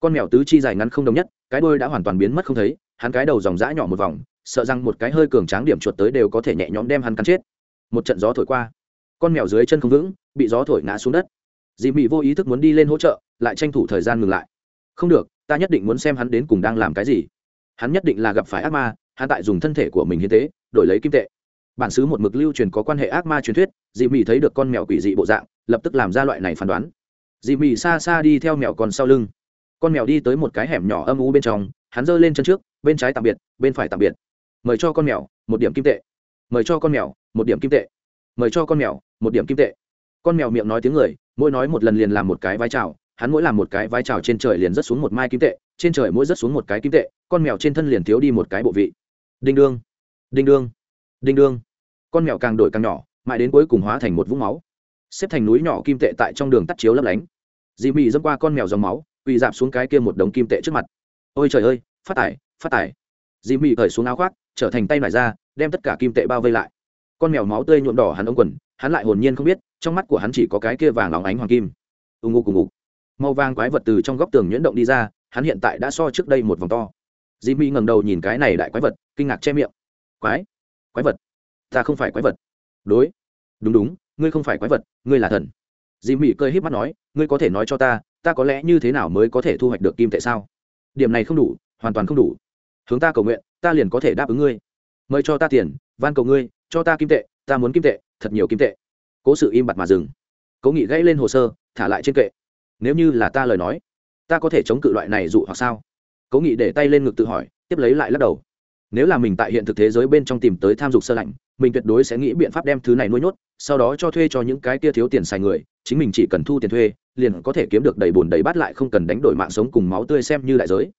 S1: Con mèo tứ chi dài ngắn không đồng nhất, cái đôi đã hoàn toàn biến mất không thấy, hắn cái đầu dòng dã nhỏ một vòng, sợ rằng một cái hơi cường tráng điểm chuột tới đều có thể nhẹ nhõm đem hắn cắn chết. Một trận gió thổi qua, con mèo dưới chân không vững, bị gió thổi ngã xuống đất. Dì mị vô ý thức muốn đi lên hỗ trợ, lại tranh thủ thời gian ngừng lại không được, ta nhất định muốn xem hắn đến cùng đang làm cái gì. Hắn nhất định là gặp phải ác ma, hắn tại dùng thân thể của mình hiến tế, đổi lấy kim tệ. Bản xứ một mực lưu truyền có quan hệ ác ma truyền thuyết dì mị thấy được con mèo quỷ dị bộ dạng, lập tức làm ra loại này phán đoán. Dì mị xa xa đi theo mèo còn sau lưng. Con mèo đi tới một cái hẻm nhỏ âm u bên trong, hắn giơ lên chân trước, bên trái tạm biệt, bên phải tạm biệt. Mời cho con mèo, một điểm kim tệ. Mời cho con mèo, một điểm kim tệ. Mời cho con mèo, một điểm kim tệ. Con mèo miệng nói tiếng người, mỗi nói một lần liền làm một cái vai trào hắn mỗi làm một cái vai trào trên trời liền rớt xuống một mai kim tệ, trên trời mỗi rớt xuống một cái kim tệ, con mèo trên thân liền thiếu đi một cái bộ vị. Đinh đương đinh đương đinh đương. Con mèo càng đổi càng nhỏ, mãi đến cuối cùng hóa thành một vũng máu. Xếp thành núi nhỏ kim tệ tại trong đường tắt chiếu lấp lánh. Dì mị dâm qua con mèo dòng máu, quỳ dạp xuống cái kia một đống kim tệ trước mặt. Ôi trời ơi, phát tải phát tải dì mị cởi xuống áo khoác, trở thành tay nải ra, đem tất cả kim tệ bao vây lại. Con mèo máu tươi nhuộm đỏ hắn ống quần, hắn lại hồn nhiên không biết, trong mắt của hắn chỉ có cái kia vàng óng ánh hoàng kim. Ù ngụ cùng ngục màu vàng quái vật từ trong góc tường nhuyễn động đi ra, hắn hiện tại đã so trước đây một vòng to. Dì mỹ ngẩng đầu nhìn cái này đại quái vật, kinh ngạc che miệng. Quái? Quái vật? Ta không phải quái vật. Đối. Đúng đúng, ngươi không phải quái vật, ngươi là thần. Dì mỹ cơi híp mắt nói, ngươi có thể nói cho ta ta có lẽ như thế nào mới có thể thu hoạch được kim tệ sao? Điểm này không đủ, hoàn toàn không đủ. Hướng ta cầu nguyện, ta liền có thể đáp ứng ngươi. Mời cho ta tiền, van cầu ngươi, cho ta kim tệ, ta muốn kim tệ, thật nhiều kim tệ. Cố sự im bặt mà dừng. Cố nghị gãy lên hồ sơ, thả lại trên kệ nếu như là ta lời nói, ta có thể chống cự loại này dụ hoặc sao? Cố nghị để tay lên ngực tự hỏi, tiếp lấy lại lắc đầu. Nếu là mình tại hiện thực thế giới bên trong tìm tới tham dục sơ lạnh, mình tuyệt đối sẽ nghĩ biện pháp đem thứ này nuôi nhốt, sau đó cho thuê cho những cái kia thiếu tiền xài người, chính mình chỉ cần thu tiền thuê, liền có thể kiếm được đầy bùn đầy bát lại không cần đánh đổi mạng sống cùng máu tươi xem như đại giới.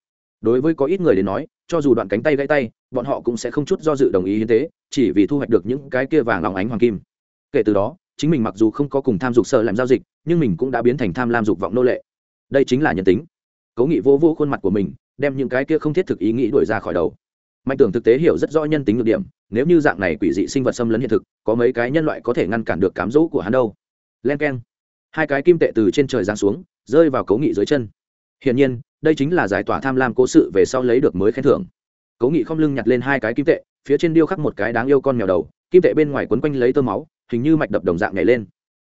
S1: Đối với có ít người đến nói, cho dù đoạn cánh tay gãy tay, bọn họ cũng sẽ không chút do dự đồng ý hiến tế, chỉ vì thu hoạch được những cái kia vàng lòng ánh hoàng kim. Kể từ đó chính mình mặc dù không có cùng tham dục sợ làm giao dịch, nhưng mình cũng đã biến thành tham lam dục vọng nô lệ. Đây chính là nhân tính. Cố nghị vô vô khuôn mặt của mình, đem những cái kia không thiết thực ý nghĩ đuổi ra khỏi đầu. Mạnh tưởng thực tế hiểu rất rõ nhân tính ngược điểm, nếu như dạng này quỷ dị sinh vật xâm lấn hiện thực, có mấy cái nhân loại có thể ngăn cản được cám dỗ của hắn đâu? Len k e n hai cái kim tệ từ trên trời giáng xuống, rơi vào cố nghị dưới chân. Hiển nhiên, đây chính là giải tỏa tham lam cố sự về sau lấy được mới khen thưởng. Cố nghị không lưng nhặt lên hai cái kim tệ, phía trên điêu khắc một cái đáng yêu con mèo đầu, kim tệ bên ngoài quấn quanh lấy tơ máu hình như mạch đập đồng dạng nhảy lên.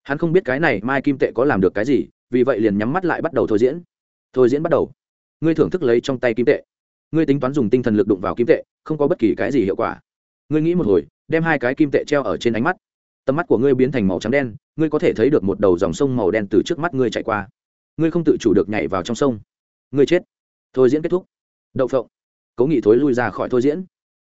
S1: Hắn không biết cái này mai kim tệ có làm được cái gì, vì vậy liền nhắm mắt lại bắt đầu thôi diễn. Thôi diễn bắt đầu. Ngươi thưởng thức lấy trong tay kim tệ. Ngươi tính toán dùng tinh thần lực đụng vào kim tệ, không có bất kỳ cái gì hiệu quả. Ngươi nghĩ một hồi, đem hai cái kim tệ treo ở trên ánh mắt. Tầm mắt của ngươi biến thành màu trắng đen, ngươi có thể thấy được một đầu dòng sông màu đen từ trước mắt ngươi chạy qua. Ngươi không tự chủ được nhảy vào trong sông. Ngươi chết. Thôi diễn kết thúc. Đậu phộng. Cố nghị thối lui ra khỏi thôi diễn.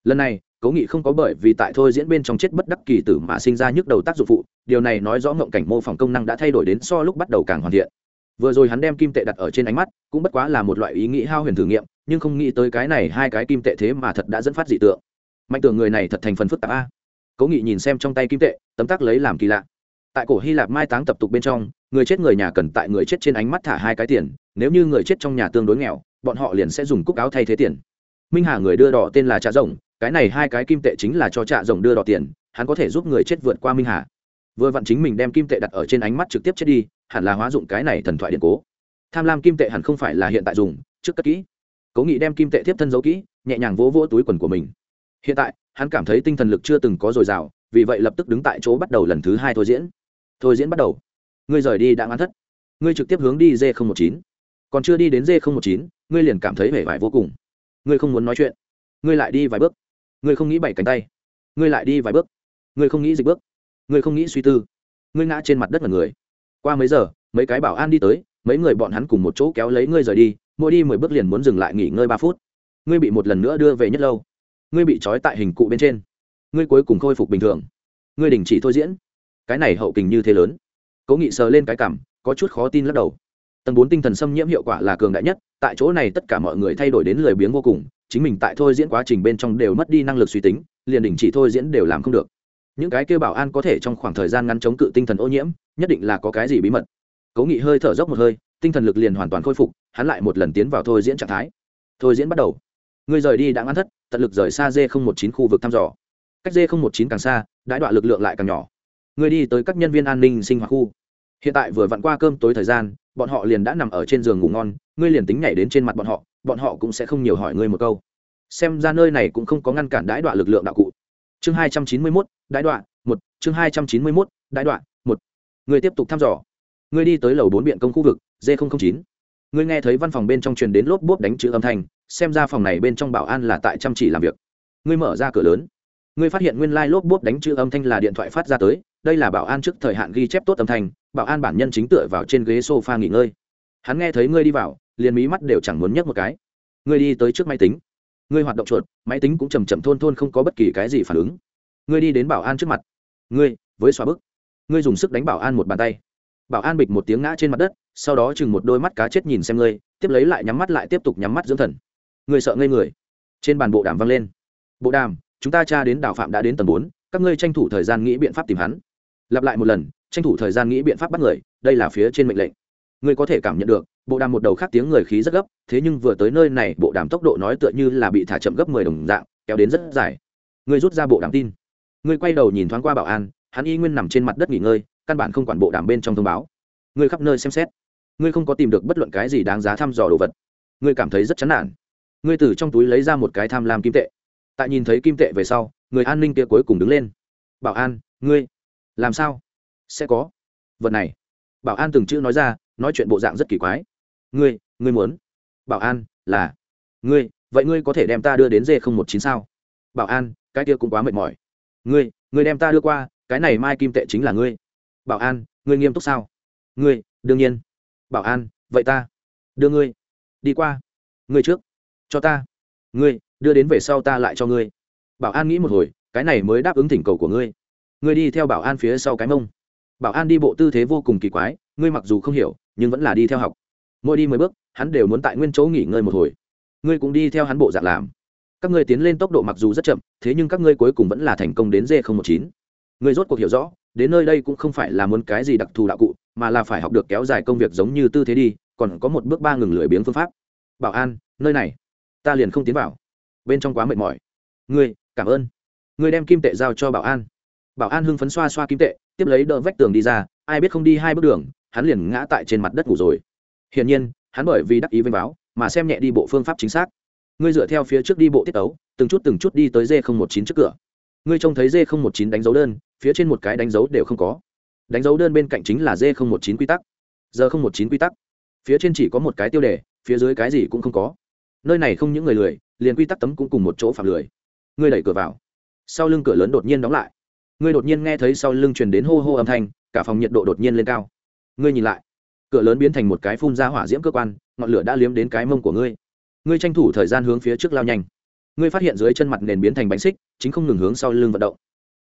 S1: Lần này cố nghị không có bởi vì tại thôi diễn bên trong chết bất đắc kỳ tử mà sinh ra nhức đầu tác dụng phụ, điều này nói rõ ngộng cảnh mô phỏng công năng đã thay đổi đến so lúc bắt đầu càng hoàn thiện. Vừa rồi hắn đem kim tệ đặt ở trên ánh mắt, cũng bất quá là một loại ý nghĩ hao huyền thử nghiệm, nhưng không nghĩ tới cái này hai cái kim tệ thế mà thật đã dẫn phát dị tượng. Mạnh tưởng người này thật thành phần phức tạp a. Cố nghị nhìn xem trong tay kim tệ, tấm tắc lấy làm kỳ lạ. Tại cổ hy lạp mai táng tập tục bên trong, người chết người nhà cần tại người chết trên ánh mắt thả hai cái tiền, nếu như người chết trong nhà tương đối nghèo, bọn họ liền sẽ dùng cúc áo thay thế tiền. Minh hà người đưa đỏ tên là Trà rồng cái này hai cái kim tệ chính là cho trạ rồng đưa đỏ tiền, hắn có thể giúp người chết vượt qua minh hà. Vừa vặn chính mình đem kim tệ đặt ở trên ánh mắt trực tiếp chết đi, hẳn là hóa dụng cái này thần thoại điện cố. Tham lam kim tệ hẳn không phải là hiện tại dùng, trước cất kỹ. Cố nghị đem kim tệ tiếp thân giấu kỹ, nhẹ nhàng vỗ vỗ túi quần của mình. Hiện tại, hắn cảm thấy tinh thần lực chưa từng có dồi dào, vì vậy lập tức đứng tại chỗ bắt đầu lần thứ hai thôi diễn. Thôi diễn bắt đầu. Ngươi rời đi đã ngắn thất. Ngươi trực tiếp hướng đi d một chín. Còn chưa đi đến d một chín, ngươi liền cảm thấy vẻ vải vô cùng. Ngươi không muốn nói chuyện. Ngươi lại đi vài bước ngươi không nghĩ bảy cánh tay, ngươi lại đi vài bước, ngươi không nghĩ dịch bước, ngươi không nghĩ suy tư, ngươi ngã trên mặt đất là người. Qua mấy giờ, mấy cái bảo an đi tới, mấy người bọn hắn cùng một chỗ kéo lấy ngươi rời đi, mỗi đi mười bước liền muốn dừng lại nghỉ ngơi ba phút. Ngươi bị một lần nữa đưa về nhất lâu, ngươi bị trói tại hình cụ bên trên, ngươi cuối cùng khôi phục bình thường, ngươi đình chỉ thôi diễn. Cái này hậu kình như thế lớn. Cố nghị sờ lên cái cảm, có chút khó tin lắc đầu. Tầng bốn tinh thần xâm nhiễm hiệu quả là cường đại nhất, tại chỗ này tất cả mọi người thay đổi đến lười biếng vô cùng chính mình tại thôi diễn quá trình bên trong đều mất đi năng lực suy tính, liền đình chỉ thôi diễn đều làm không được. Những cái kêu bảo an có thể trong khoảng thời gian ngắn chống cự tinh thần ô nhiễm, nhất định là có cái gì bí mật. Cố nghị hơi thở dốc một hơi, tinh thần lực liền hoàn toàn khôi phục, hắn lại một lần tiến vào thôi diễn trạng thái. Thôi diễn bắt đầu. Người rời đi đã ngăn thất, tận lực rời xa d một chín khu vực thăm dò. Cách d một chín càng xa, đãi đoạn lực lượng lại càng nhỏ. Người đi tới các nhân viên an ninh sinh hoạt khu. Hiện tại vừa vặn qua cơm tối thời gian bọn họ liền đã nằm ở trên giường ngủ ngon, ngươi liền tính nhảy đến trên mặt bọn họ bọn họ cũng sẽ không nhiều hỏi ngươi một câu. Xem ra nơi này cũng không có ngăn cản đãi đoạn lực lượng đạo cụ. Chương hai trăm chín mươi mốt, đãi đoạn một, chương hai trăm chín mươi mốt, đãi đoạn một. Người tiếp tục thăm dò. Ngươi đi tới lầu bốn biện công khu vực d chín. Ngươi nghe thấy văn phòng bên trong truyền đến lốp bốp đánh chữ âm thanh, xem ra phòng này bên trong bảo an là tại chăm chỉ làm việc. Ngươi mở ra cửa lớn. Ngươi phát hiện nguyên lai、like、lốp bốp đánh chữ âm thanh là điện thoại phát ra tới, đây là bảo an trước thời hạn ghi chép tốt âm thanh bảo an bản nhân chính tựa vào trên ghế sofa nghỉ ngơi. Hắn nghe thấy ngươi đi vào, liền mí mắt đều chẳng muốn nhấc một cái. Ngươi đi tới trước máy tính. Ngươi hoạt động chuột, máy tính cũng chầm chậm thôn thôn không có bất kỳ cái gì phản ứng. Ngươi đi đến bảo an trước mặt. Ngươi, với xóa bức. Ngươi dùng sức đánh bảo an một bàn tay. Bảo an bịch một tiếng ngã trên mặt đất, sau đó chừng một đôi mắt cá chết nhìn xem ngươi, tiếp lấy lại nhắm mắt lại tiếp tục nhắm mắt dưỡng thần. Ngươi sợ ngây người. Trên bàn bộ đàm vang lên. Bộ đàm, chúng ta tra đến đào phạm đã đến tầng bốn, các ngươi tranh thủ thời gian nghĩ biện pháp tìm hắn. Lặp lại một lần tranh thủ thời gian nghĩ biện pháp bắt người, đây là phía trên mệnh lệnh. Ngươi có thể cảm nhận được, bộ đàm một đầu khác tiếng người khí rất gấp, thế nhưng vừa tới nơi này, bộ đàm tốc độ nói tựa như là bị thả chậm gấp mười đồng dạng, kéo đến rất dài. Ngươi rút ra bộ đàm tin. Ngươi quay đầu nhìn thoáng qua bảo an, hắn y nguyên nằm trên mặt đất nghỉ ngơi, căn bản không quản bộ đàm bên trong thông báo. Ngươi khắp nơi xem xét. Ngươi không có tìm được bất luận cái gì đáng giá thăm dò đồ vật. Ngươi cảm thấy rất chán nản. Ngươi từ trong túi lấy ra một cái tham lam kim tệ. Tại nhìn thấy kim tệ về sau, người an ninh kia cuối cùng đứng lên. Bảo an, ngươi, làm sao? Sẽ có. Vật này. Bảo an từng chữ nói ra, nói chuyện bộ dạng rất kỳ quái. Ngươi ngươi muốn. Bảo an, là. Ngươi, vậy ngươi có thể đem ta đưa đến dê không một chín sao? Bảo an, cái kia cũng quá mệt mỏi. Ngươi ngươi đem ta đưa qua, cái này mai kim tệ chính là ngươi. Bảo an, ngươi nghiêm túc sao? Ngươi, đương nhiên. Bảo an, vậy ta. Đưa ngươi. Đi qua. Ngươi trước. Cho ta. Ngươi, đưa đến về sau ta lại cho ngươi. Bảo an nghĩ một hồi, cái này mới đáp ứng thỉnh cầu của ngươi. Ngươi đi theo bảo an phía sau cái mông bảo an đi bộ tư thế vô cùng kỳ quái, ngươi mặc dù không hiểu, nhưng vẫn là đi theo học. Mỗi đi mười bước, hắn đều muốn tại nguyên chỗ nghỉ ngơi một hồi. Ngươi cũng đi theo hắn bộ dạng làm. Các ngươi tiến lên tốc độ mặc dù rất chậm, thế nhưng các ngươi cuối cùng vẫn là thành công đến d một chín. Ngươi rốt cuộc hiểu rõ, đến nơi đây cũng không phải là muốn cái gì đặc thù đạo cụ, mà là phải học được kéo dài công việc giống như tư thế đi, còn có một bước ba ngừng lười biếng phương pháp. Bảo an, nơi này. Ta liền không tiến vào. Bên trong quá mệt mỏi. Ngươi, cảm ơn. Ngươi đem kim tệ giao cho bảo an. Bảo an hưng phấn xoa xoa kim tệ tiếp lấy đỡ vách tường đi ra, ai biết không đi hai bước đường, hắn liền ngã tại trên mặt đất ngủ rồi. Hiển nhiên, hắn bởi vì đắc ý vênh báo, mà xem nhẹ đi bộ phương pháp chính xác. Ngươi dựa theo phía trước đi bộ tiết tấu, từng chút từng chút đi tới d một chín trước cửa. Ngươi trông thấy d một chín đánh dấu đơn, phía trên một cái đánh dấu đều không có. Đánh dấu đơn bên cạnh chính là d một chín quy tắc. Giờ một chín quy tắc. Phía trên chỉ có một cái tiêu đề, phía dưới cái gì cũng không có. Nơi này không những người lười, liền quy tắc tấm cũng cùng một chỗ phạm lười. Ngươi đẩy cửa vào. Sau lưng cửa lớn đột nhiên đóng lại ngươi đột nhiên nghe thấy sau lưng truyền đến hô hô âm thanh, cả phòng nhiệt độ đột nhiên lên cao. Ngươi nhìn lại, cửa lớn biến thành một cái phun ra hỏa diễm cơ quan, ngọn lửa đã liếm đến cái mông của ngươi. Ngươi tranh thủ thời gian hướng phía trước lao nhanh. Ngươi phát hiện dưới chân mặt nền biến thành bánh xích, chính không ngừng hướng sau lưng vận động.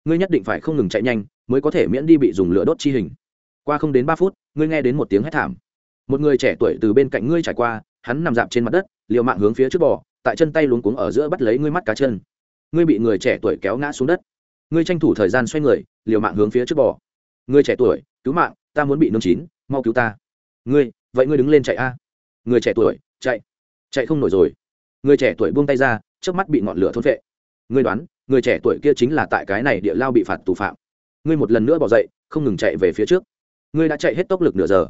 S1: Ngươi nhất định phải không ngừng chạy nhanh, mới có thể miễn đi bị dùng lửa đốt chi hình. Qua không đến ba phút, ngươi nghe đến một tiếng hét thảm. Một người trẻ tuổi từ bên cạnh ngươi trải qua, hắn nằm dạp trên mặt đất, liều mạng hướng phía trước bò, tại chân tay luống cuống ở giữa bắt lấy ngươi mắt cá chân. Ngươi bị người trẻ tuổi kéo ngã xuống đất ngươi tranh thủ thời gian xoay người, liều mạng hướng phía trước bò. Ngươi trẻ tuổi, cứu mạng, ta muốn bị nương chín, mau cứu ta. Ngươi, vậy ngươi đứng lên chạy a. Người trẻ tuổi, chạy. Chạy không nổi rồi. Người trẻ tuổi buông tay ra trước mắt bị ngọn lửa thôn vệ ngươi đoán, người trẻ tuổi kia chính là tại cái này địa lao bị phạt tù phạm. Ngươi một lần nữa bỏ dậy, không ngừng chạy về phía trước. Ngươi đã chạy hết tốc lực nửa giờ.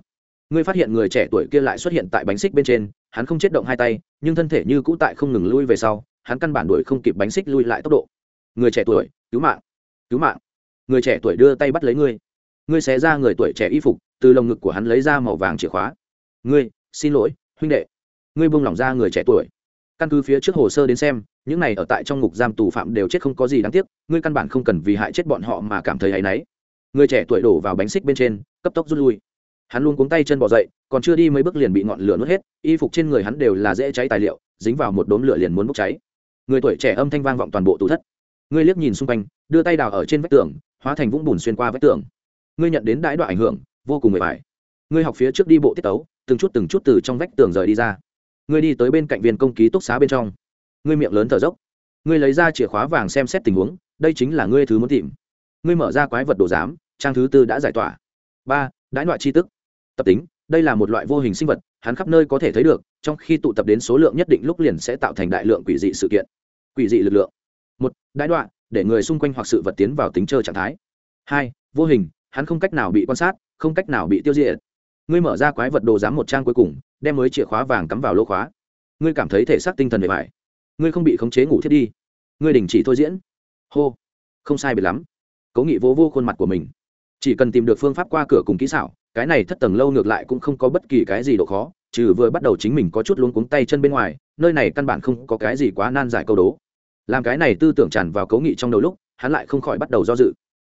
S1: Ngươi phát hiện người trẻ tuổi kia lại xuất hiện tại bánh xích bên trên, hắn không chết động hai tay, nhưng thân thể như cũ tại không ngừng lui về sau, hắn căn bản đuổi không kịp bánh xích lui lại tốc độ. Người trẻ tuổi, cứu mạng cứu mạng. Người trẻ tuổi đưa tay bắt lấy ngươi. Ngươi xé ra người tuổi trẻ y phục, từ lồng ngực của hắn lấy ra màu vàng chìa khóa. Ngươi, xin lỗi, huynh đệ. Ngươi buông lỏng ra người trẻ tuổi. Căn cứ phía trước hồ sơ đến xem, những này ở tại trong ngục giam tù phạm đều chết không có gì đáng tiếc, ngươi căn bản không cần vì hại chết bọn họ mà cảm thấy hay náy. Người trẻ tuổi đổ vào bánh xích bên trên, cấp tốc rút lui. Hắn luôn cuống tay chân bỏ dậy, còn chưa đi mấy bước liền bị ngọn lửa nuốt hết, y phục trên người hắn đều là dễ cháy tài liệu, dính vào một đốm lửa liền muốn bốc cháy. Người tuổi trẻ âm thanh vang vọng toàn bộ tủ thất. Ngươi liếc nhìn xung quanh đưa tay đào ở trên vách tường, hóa thành vũng bùn xuyên qua vách tường. Ngươi nhận đến đãi đoạn ảnh hưởng, vô cùng mệt mỏi. Ngươi học phía trước đi bộ tiết tấu, từng chút từng chút từ trong vách tường rời đi ra. Ngươi đi tới bên cạnh viên công ký túc xá bên trong. Ngươi miệng lớn thở dốc. Ngươi lấy ra chìa khóa vàng xem xét tình huống, đây chính là ngươi thứ muốn tìm. Ngươi mở ra quái vật đồ giám, trang thứ tư đã giải tỏa. Ba, đãi loại tri tức. Tập tính, đây là một loại vô hình sinh vật, hắn khắp nơi có thể thấy được, trong khi tụ tập đến số lượng nhất định lúc liền sẽ tạo thành đại lượng quỷ dị sự kiện. Quỷ dị lực lượng. Một, đãi đoạn để người xung quanh hoặc sự vật tiến vào tính chơi trạng thái. Hai, vô hình, hắn không cách nào bị quan sát, không cách nào bị tiêu diệt. Ngươi mở ra quái vật đồ giám một trang cuối cùng, đem mới chìa khóa vàng cắm vào lỗ khóa. Ngươi cảm thấy thể xác tinh thần bề mại ngươi không bị khống chế ngủ thiết đi. Ngươi đình chỉ thôi diễn. Hô, không sai biệt lắm. Cố nghị vô vô khuôn mặt của mình. Chỉ cần tìm được phương pháp qua cửa cùng kỹ xảo, cái này thất tầng lâu ngược lại cũng không có bất kỳ cái gì độ khó, trừ vừa bắt đầu chính mình có chút luống cuống tay chân bên ngoài, nơi này căn bản không có cái gì quá nan giải câu đố làm cái này tư tưởng tràn vào cấu nghị trong đầu lúc, hắn lại không khỏi bắt đầu do dự.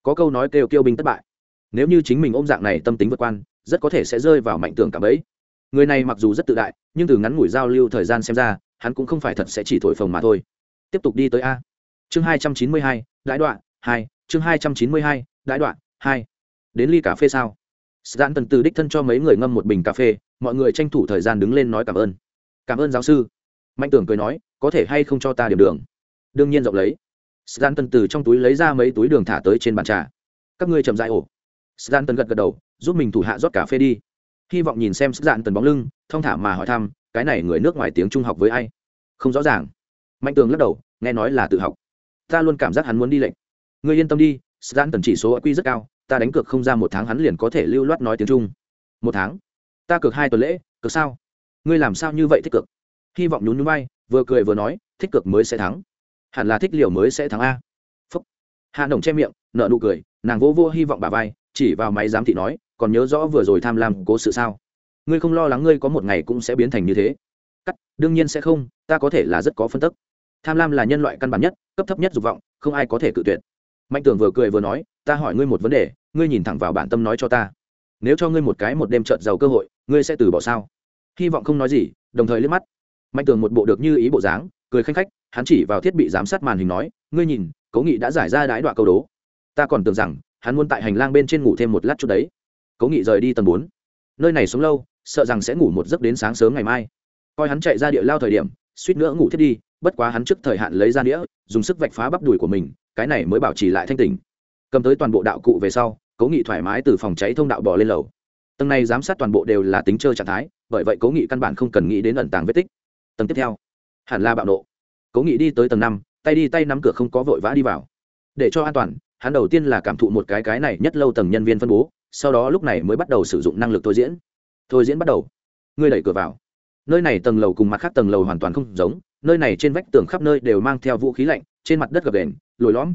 S1: Có câu nói kêu kêu binh thất bại. Nếu như chính mình ôm dạng này tâm tính vượt quan, rất có thể sẽ rơi vào mạnh tưởng cảm ấy. Người này mặc dù rất tự đại, nhưng từ ngắn ngủi giao lưu thời gian xem ra, hắn cũng không phải thật sẽ chỉ thổi phồng mà thôi. Tiếp tục đi tới a. Chương hai trăm chín mươi hai, đại đoạn, hai. Chương hai trăm chín mươi hai, đại đoạn, hai. Đến ly cà phê sao? Sgan tần từ đích thân cho mấy người ngâm một bình cà phê, mọi người tranh thủ thời gian đứng lên nói cảm ơn. Cảm ơn giáo sư. Mạnh tưởng cười nói, có thể hay không cho ta điểm đường? Đương nhiên rộng lấy. Sgan tân từ trong túi lấy ra mấy túi đường thả tới trên bàn trà. Các ngươi chậm dại ổ. Sgan tân gật gật đầu, giúp mình thủ hạ rót cà phê đi. Hy vọng nhìn xem sức tân bóng lưng thong thả mà hỏi thăm, cái này người nước ngoài tiếng trung học với ai? Không rõ ràng. Mạnh tường lắc đầu, nghe nói là tự học. Ta luôn cảm giác hắn muốn đi lệnh. Ngươi yên tâm đi sức tân chỉ số quy rất cao, ta đánh cược không ra một tháng hắn liền có thể lưu loát nói tiếng trung. Một tháng? Ta cược hai tuần lễ, cược sao? Ngươi làm sao như vậy thích cược? Hy vọng nhún nhún bay vừa cười vừa nói, thích cược mới sẽ thắng hẳn là thích liều mới sẽ thắng a. Phúc. Hạ nồng che miệng nợ nụ cười, nàng vô vô hy vọng bà vai, chỉ vào máy giám thị nói, còn nhớ rõ vừa rồi tham lam cố sự sao? Ngươi không lo lắng ngươi có một ngày cũng sẽ biến thành như thế. Cắt, đương nhiên sẽ không, ta có thể là rất có phân tức. Tham lam là nhân loại căn bản nhất, cấp thấp nhất dục vọng, không ai có thể cự tuyệt. Mạnh tường vừa cười vừa nói, ta hỏi ngươi một vấn đề, ngươi nhìn thẳng vào bản tâm nói cho ta. Nếu cho ngươi một cái một đêm trợt giàu cơ hội, ngươi sẽ từ bỏ sao? Hy vọng không nói gì, đồng thời liếc mắt. Mạnh tường một bộ được như ý bộ dáng, cười khanh khách hắn chỉ vào thiết bị giám sát màn hình nói, ngươi nhìn, cố nghị đã giải ra đái đoạn câu đố. Ta còn tưởng rằng, hắn muốn tại hành lang bên trên ngủ thêm một lát chút đấy. Cố nghị rời đi tầng bốn. Nơi này sống lâu, sợ rằng sẽ ngủ một giấc đến sáng sớm ngày mai. Coi hắn chạy ra địa lao thời điểm, suýt nữa ngủ thiết đi, bất quá hắn trước thời hạn lấy ra đĩa, dùng sức vạch phá bắp đùi của mình, cái này mới bảo trì lại thanh tình cầm tới toàn bộ đạo cụ về sau, cố nghị thoải mái từ phòng cháy thông đạo bỏ lên lầu. Tầng này giám sát toàn bộ đều là tính chơi trạng thái, bởi vậy cố nghị căn bản không cần nghĩ đến ẩn tàng vết tích. Tầng tiếp theo, hẳn là bạo nộ cố nghị đi tới tầng năm, tay đi tay nắm cửa không có vội vã đi vào. Để cho an toàn, hắn đầu tiên là cảm thụ một cái cái này nhất lâu tầng nhân viên phân bố, sau đó lúc này mới bắt đầu sử dụng năng lực thôi diễn. Thôi diễn bắt đầu. Ngươi đẩy cửa vào. Nơi này tầng lầu cùng mặt khác tầng lầu hoàn toàn không giống, nơi này trên vách tường khắp nơi đều mang theo vũ khí lạnh, trên mặt đất gập đền lồi lõm.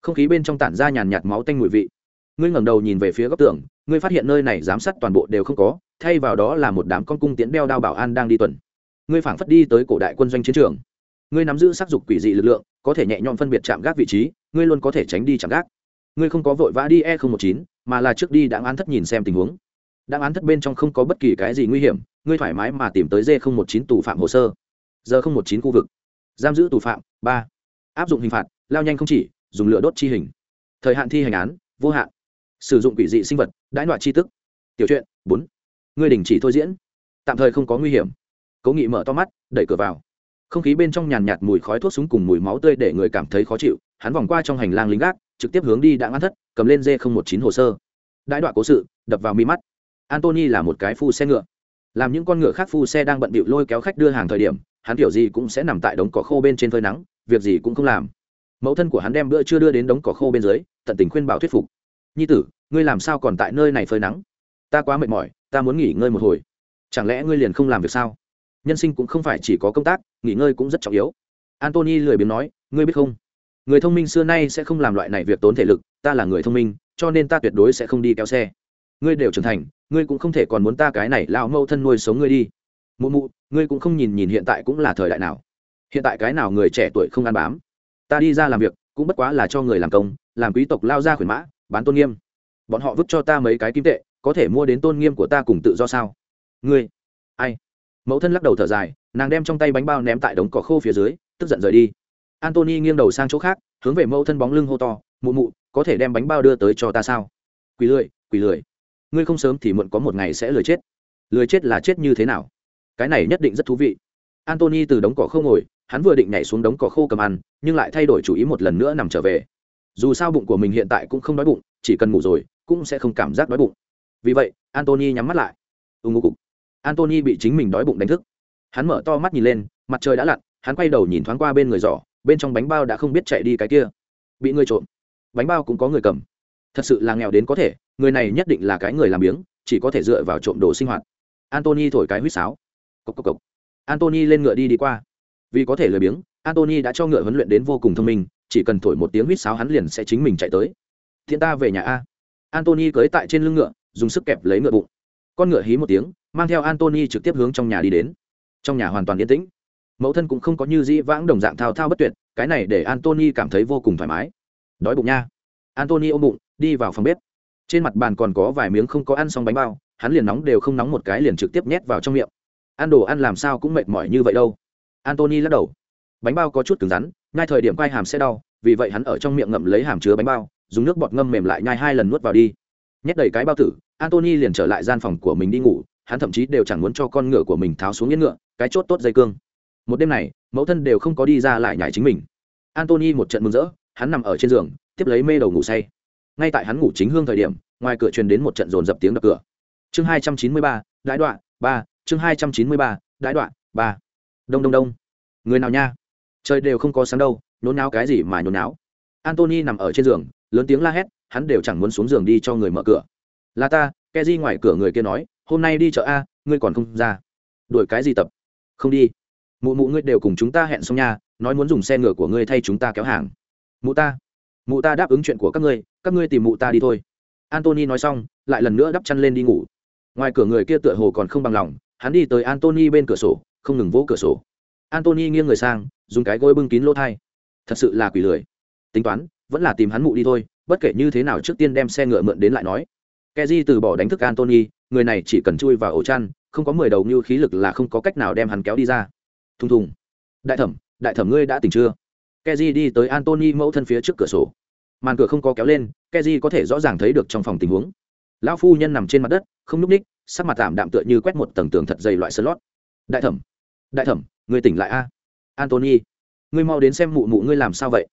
S1: Không khí bên trong tản ra nhàn nhạt máu tanh mùi vị. Ngươi ngẩng đầu nhìn về phía góc tường, ngươi phát hiện nơi này giám sát toàn bộ đều không có, thay vào đó là một đám con cung tiễn đeo đao bảo an đang đi tuần. Ngươi phảng phất đi tới cổ đại quân doanh chiến trường ngươi nắm giữ sắc dục quỷ dị lực lượng, có thể nhẹ nhõm phân biệt chạm gác vị trí, ngươi luôn có thể tránh đi chạm gác. Ngươi không có vội vã đi e một chín, mà là trước đi đáng án thất nhìn xem tình huống. Đáng án thất bên trong không có bất kỳ cái gì nguy hiểm, ngươi thoải mái mà tìm tới d một chín tù phạm hồ sơ. Giờ không một chín khu vực. Giam giữ tù phạm, ba. Áp dụng hình phạt, lao nhanh không chỉ, dùng lửa đốt chi hình. Thời hạn thi hành án, vô hạn. Sử dụng quỷ dị sinh vật, đãi loại chi tức. Tiểu chuyện bốn. Ngươi đình chỉ thôi diễn. Tạm thời không có nguy hiểm. Cố nghị mở to mắt, đẩy cửa vào không khí bên trong nhàn nhạt mùi khói thuốc súng cùng mùi máu tươi để người cảm thấy khó chịu, hắn vòng qua trong hành lang lính gác, trực tiếp hướng đi đã ngăn thất, cầm lên dê không một chín hồ sơ. Đại đoạn cố sự, đập vào mi mắt. Antony là một cái phu xe ngựa. Làm những con ngựa khác phu xe đang bận bịu lôi kéo khách đưa hàng thời điểm, hắn kiểu gì cũng sẽ nằm tại đống cỏ khô bên trên phơi nắng, việc gì cũng không làm. Mẫu thân của hắn đem bữa chưa đưa đến đống cỏ khô bên dưới, tận tình khuyên bảo thuyết phục. Nhi tử, ngươi làm sao còn tại nơi này phơi nắng? Ta quá mệt mỏi, ta muốn nghỉ ngơi một hồi. Chẳng lẽ ngươi liền không làm việc sao? Nhân sinh cũng không phải chỉ có công tác, nghỉ ngơi cũng rất trọng yếu. Antony lười biếng nói, ngươi biết không? Người thông minh xưa nay sẽ không làm loại này việc tốn thể lực, ta là người thông minh, cho nên ta tuyệt đối sẽ không đi kéo xe. Ngươi đều trưởng thành, ngươi cũng không thể còn muốn ta cái này lao mâu thân nuôi sống ngươi đi. Mụ mụ, ngươi cũng không nhìn nhìn hiện tại cũng là thời đại nào. Hiện tại cái nào người trẻ tuổi không ăn bám? Ta đi ra làm việc, cũng bất quá là cho người làm công, làm quý tộc lao ra khuyển mã, bán tôn nghiêm. Bọn họ vứt cho ta mấy cái kim tệ, có thể mua đến tôn nghiêm của ta cùng tự do sao? Ngươi, ai? Mẫu thân lắc đầu thở dài, nàng đem trong tay bánh bao ném tại đống cỏ khô phía dưới, tức giận rời đi. Antony nghiêng đầu sang chỗ khác, hướng về mẫu thân bóng lưng hô to, mụ mụ, có thể đem bánh bao đưa tới cho ta sao? Quỳ lười quỳ lười. Ngươi không sớm thì muộn có một ngày sẽ lười chết. Lười chết là chết như thế nào? Cái này nhất định rất thú vị. Antony từ đống cỏ khô ngồi, hắn vừa định nhảy xuống đống cỏ khô cầm ăn, nhưng lại thay đổi chủ ý một lần nữa nằm trở về. Dù sao bụng của mình hiện tại cũng không đói bụng, chỉ cần ngủ rồi, cũng sẽ không cảm giác đói bụng. Vì vậy antony nhắm mắt lại. Ưng ngô cục antony bị chính mình đói bụng đánh thức. Hắn mở to mắt nhìn lên, mặt trời đã lặn, hắn quay đầu nhìn thoáng qua bên người giỏ, bên trong bánh bao đã không biết chạy đi cái kia. Bị người trộm. Bánh bao cũng có người cầm. Thật sự là nghèo đến có thể, người này nhất định là cái người làm biếng, chỉ có thể dựa vào trộm đồ sinh hoạt. Antony thổi cái huýt sáo. Cục cục cục. antony lên ngựa đi đi qua. Vì có thể lười biếng antony đã cho ngựa huấn luyện đến vô cùng thông minh, chỉ cần thổi một tiếng huýt sáo hắn liền sẽ chính mình chạy tới. Thiện ta về nhà a. Antony cưới tại trên lưng ngựa, dùng sức kẹp lấy ngựa bụng con ngựa hí một tiếng, mang theo antony trực tiếp hướng trong nhà đi đến. Trong nhà hoàn toàn yên tĩnh. Mẫu thân cũng không có như dĩ vãng đồng dạng thao thao bất tuyệt, cái này để antony cảm thấy vô cùng thoải mái. Đói bụng nha. Antony ôm bụng, đi vào phòng bếp. Trên mặt bàn còn có vài miếng không có ăn xong bánh bao, hắn liền nóng đều không nóng một cái liền trực tiếp nhét vào trong miệng. Ăn đồ ăn làm sao cũng mệt mỏi như vậy đâu. Antony lắc đầu. Bánh bao có chút cứng rắn, ngay thời điểm quay hàm sẽ đau, vì vậy hắn ở trong miệng ngậm lấy hàm chứa bánh bao, dùng nước bọt ngâm mềm lại nhai hai lần nuốt vào đi. Nhét đầy cái bao tử antony liền trở lại gian phòng của mình đi ngủ, hắn thậm chí đều chẳng muốn cho con ngựa của mình tháo xuống yên ngựa, cái chốt tốt dây cương. Một đêm này, mẫu thân đều không có đi ra lại nhảy chính mình. Antony một trận mừng rỡ, hắn nằm ở trên giường, tiếp lấy mê đầu ngủ say. Ngay tại hắn ngủ chính hương thời điểm, ngoài cửa truyền đến một trận dồn dập tiếng đập cửa. Chương hai trăm chín mươi ba đoạn, ba, chương hai trăm chín mươi ba đoạn, ba. Đông đông đông. Người nào nha? Trời đều không có sáng đâu, nhốn náo cái gì mà nhốn náo antony nằm ở trên giường, lớn tiếng la hét, hắn đều chẳng muốn xuống giường đi cho người mở cửa là ta ke di ngoài cửa người kia nói, hôm nay đi chợ a, ngươi còn không ra. Đuổi cái gì tập? Không đi. Mụ mụ ngươi đều cùng chúng ta hẹn xong nhà nói muốn dùng xe ngựa của ngươi thay chúng ta kéo hàng. Mụ ta. Mụ ta đáp ứng chuyện của các ngươi các ngươi tìm mụ ta đi thôi. Antony nói xong, lại lần nữa đắp chăn lên đi ngủ. Ngoài cửa người kia tựa hồ còn không bằng lòng, hắn đi tới antony bên cửa sổ, không ngừng vỗ cửa sổ. Antony nghiêng người sang, dùng cái gối bưng kín lỗ thai. Thật sự là quỷ lười. Tính toán, vẫn là tìm hắn mụ đi thôi, bất kể như thế nào trước tiên đem xe ngựa mượn đến lại nói keji từ bỏ đánh thức antony người này chỉ cần chui vào ổ chăn không có mười đầu như khí lực là không có cách nào đem hắn kéo đi ra. Thùng thùng. Đại thẩm đại thẩm ngươi đã tỉnh chưa? Keji đi tới antony mẫu thân phía trước cửa sổ. Màn cửa không có kéo lên keji có thể rõ ràng thấy được trong phòng tình huống. Lão phu nhân nằm trên mặt đất không nhúc nhích, ních sắc mặt tạm đạm tựa như quét một tầng tường thật dày loại sơn lót đại thẩm đại thẩm ngươi tỉnh lại a. Antony ngươi mau đến xem mụ mụ ngươi làm sao vậy?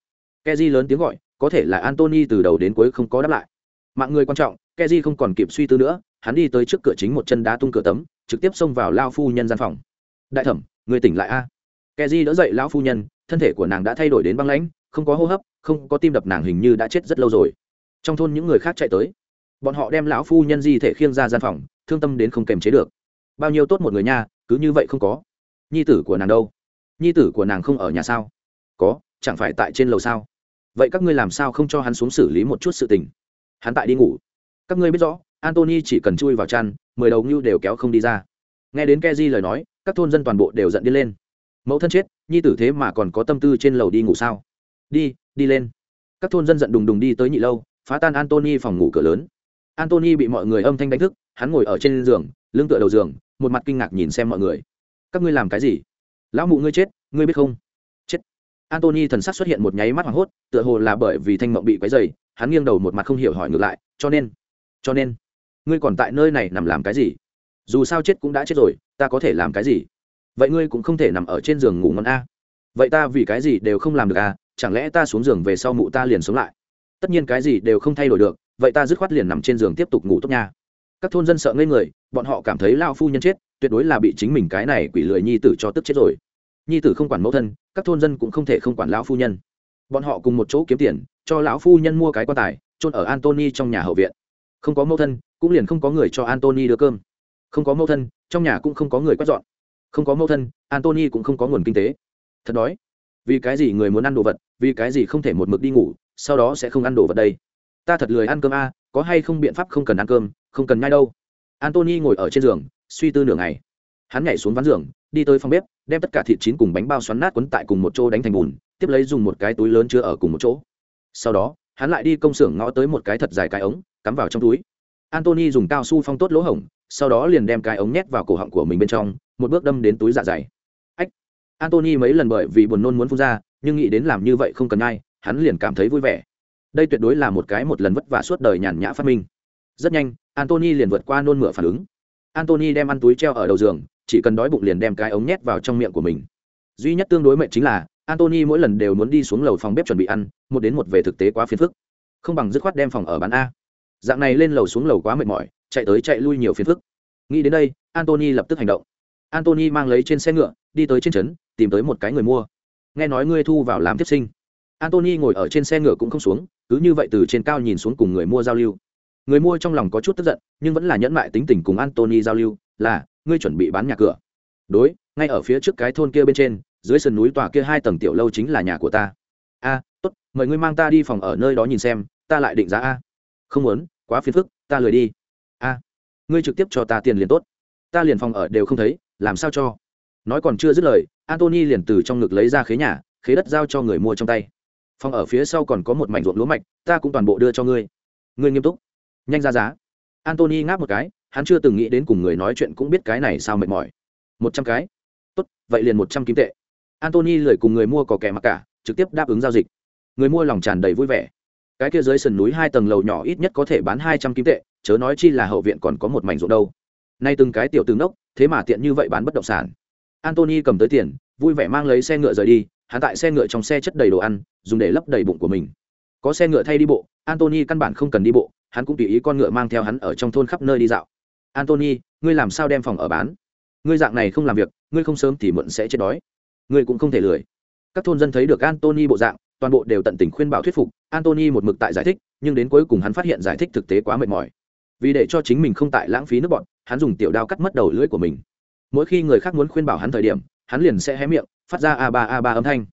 S1: Keji lớn tiếng gọi có thể là antony từ đầu đến cuối không có đáp lại. Mạng người quan trọng keji không còn kịp suy tư nữa, hắn đi tới trước cửa chính một chân đá tung cửa tấm, trực tiếp xông vào lao phu nhân gian phòng. Đại thẩm, người tỉnh lại a. Keji đỡ dậy lão phu nhân, thân thể của nàng đã thay đổi đến băng lãnh, không có hô hấp, không có tim đập, nàng hình như đã chết rất lâu rồi. Trong thôn những người khác chạy tới. Bọn họ đem lão phu nhân di thể khiêng ra gian phòng, thương tâm đến không kềm chế được. Bao nhiêu tốt một người nha, cứ như vậy không có. Nhi tử của nàng đâu? Nhi tử của nàng không ở nhà sao? Có, chẳng phải tại trên lầu sao? Vậy các ngươi làm sao không cho hắn xuống xử lý một chút sự tình? Hắn tại đi ngủ các ngươi biết rõ antony chỉ cần chui vào chăn, mười đầu ngưu đều kéo không đi ra. Nghe đến keji lời nói, các thôn dân toàn bộ đều giận đi lên. Mẫu thân chết, nhi tử thế mà còn có tâm tư trên lầu đi ngủ sao? Đi đi lên. Các thôn dân giận đùng đùng đi tới nhị lâu, phá tan antony phòng ngủ cửa lớn. Antony bị mọi người âm thanh đánh thức, hắn ngồi ở trên giường, lưng tựa đầu giường, một mặt kinh ngạc nhìn xem mọi người. Các ngươi làm cái gì? Lão mụ ngươi chết, ngươi biết không? Chết. Antony thần sắc xuất hiện một nháy mắt hoảng hốt, tựa hồ là bởi vì thanh mộng bị quấy dày hắn nghiêng đầu một mặt không hiểu hỏi ngược lại, cho nên cho nên, ngươi còn tại nơi này nằm làm cái gì? Dù sao chết cũng đã chết rồi, ta có thể làm cái gì? Vậy ngươi cũng không thể nằm ở trên giường ngủ ngon a. Vậy ta vì cái gì đều không làm được à chẳng lẽ ta xuống giường về sau mụ ta liền sống lại? Tất nhiên cái gì đều không thay đổi được, vậy ta dứt khoát liền nằm trên giường tiếp tục ngủ tốt nha. Các thôn dân sợ ngây người, bọn họ cảm thấy lao phu nhân chết, tuyệt đối là bị chính mình cái này quỷ lười nhi tử cho tức chết rồi. Nhi tử không quản mẫu thân, các thôn dân cũng không thể không quản lão phu nhân. Bọn họ cùng một chỗ kiếm tiền, cho lão phu nhân mua cái quan tài trôn ở antony trong nhà hậu viện không có mẫu thân, cũng liền không có người cho antony đưa cơm. Không có mẫu thân, trong nhà cũng không có người quét dọn. Không có mẫu thân antony cũng không có nguồn kinh tế. Thật đói. Vì cái gì người muốn ăn đồ vật, vì cái gì không thể một mực đi ngủ, sau đó sẽ không ăn đồ vật đây? Ta thật lười ăn cơm a, có hay không biện pháp không cần ăn cơm, không cần nhai đâu. Antony ngồi ở trên giường, suy tư nửa ngày. Hắn nhảy xuống ván giường, đi tới phòng bếp, đem tất cả thịt chín cùng bánh bao xoắn nát quấn tại cùng một chỗ đánh thành bùn, tiếp lấy dùng một cái túi lớn chứa ở cùng một chỗ. Sau đó, hắn lại đi công xưởng ngõ tới một cái thật dài cái ống cắm vào trong túi. Antony dùng cao su phong tốt lỗ hổng, sau đó liền đem cái ống nhét vào cổ họng của mình bên trong, một bước đâm đến túi dạ dày. Ách! Antony mấy lần bởi vì buồn nôn muốn phun ra, nhưng nghĩ đến làm như vậy không cần ai, hắn liền cảm thấy vui vẻ. Đây tuyệt đối là một cái một lần vất vả suốt đời nhàn nhã phát minh. Rất nhanh antony liền vượt qua nôn mửa phản ứng. Antony đem ăn túi treo ở đầu giường, chỉ cần đói bụng liền đem cái ống nhét vào trong miệng của mình. Duy nhất tương đối mệnh chính là antony mỗi lần đều muốn đi xuống lầu phòng bếp chuẩn bị ăn, một đến một về thực tế quá phiền phức. Không bằng dứt khoát đem phòng ở bán a dạng này lên lầu xuống lầu quá mệt mỏi, chạy tới chạy lui nhiều phiền phức. Nghĩ đến đây antony lập tức hành động. Antony mang lấy trên xe ngựa, đi tới trên trấn, tìm tới một cái người mua. Nghe nói ngươi thu vào làm tiếp sinh. Antony ngồi ở trên xe ngựa cũng không xuống, cứ như vậy từ trên cao nhìn xuống cùng người mua giao lưu. Người mua trong lòng có chút tức giận, nhưng vẫn là nhẫn mại tính tình cùng antony giao lưu, là, ngươi chuẩn bị bán nhà cửa. Đối, ngay ở phía trước cái thôn kia bên trên, dưới sườn núi tòa kia hai tầng tiểu lâu chính là nhà của ta. A, tốt, mời ngươi mang ta đi phòng ở nơi đó nhìn xem, ta lại định giá a không muốn, quá phiền phức, ta lười đi. A, ngươi trực tiếp cho ta tiền liền tốt. Ta liền phòng ở đều không thấy, làm sao cho? Nói còn chưa dứt lời antony liền từ trong ngực lấy ra khế nhà, khế đất giao cho người mua trong tay. Phòng ở phía sau còn có một mảnh ruộng lúa mạch, ta cũng toàn bộ đưa cho ngươi. Ngươi nghiêm túc. Nhanh ra giá. Antony ngáp một cái, hắn chưa từng nghĩ đến cùng người nói chuyện cũng biết cái này sao mệt mỏi. Một trăm cái. Tốt, vậy liền một trăm kim tệ. Antony lười cùng người mua có kẻ mặc cả, trực tiếp đáp ứng giao dịch. Người mua lòng tràn đầy vui vẻ cái kia dưới sườn núi hai tầng lầu nhỏ ít nhất có thể bán hai trăm kim tệ, chớ nói chi là hậu viện còn có một mảnh ruộng đâu. Nay từng cái tiểu tướng đốc thế mà tiện như vậy bán bất động sản. Antony cầm tới tiền, vui vẻ mang lấy xe ngựa rời đi, hắn tại xe ngựa trong xe chất đầy đồ ăn, dùng để lấp đầy bụng của mình. Có xe ngựa thay đi bộ antony căn bản không cần đi bộ, hắn cũng tùy ý con ngựa mang theo hắn ở trong thôn khắp nơi đi dạo. Antony ngươi làm sao đem phòng ở bán? Ngươi dạng này không làm việc, ngươi không sớm thì muộn sẽ chết đói. Ngươi cũng không thể lười. Các thôn dân thấy được antony bộ dạng, toàn bộ đều tận tình khuyên bảo thuyết phục antony một mực tại giải thích, nhưng đến cuối cùng hắn phát hiện giải thích thực tế quá mệt mỏi. Vì để cho chính mình không tại lãng phí nước bọn, hắn dùng tiểu đao cắt mất đầu lưỡi của mình. Mỗi khi người khác muốn khuyên bảo hắn thời điểm, hắn liền sẽ hé miệng, phát ra a ba a ba âm thanh.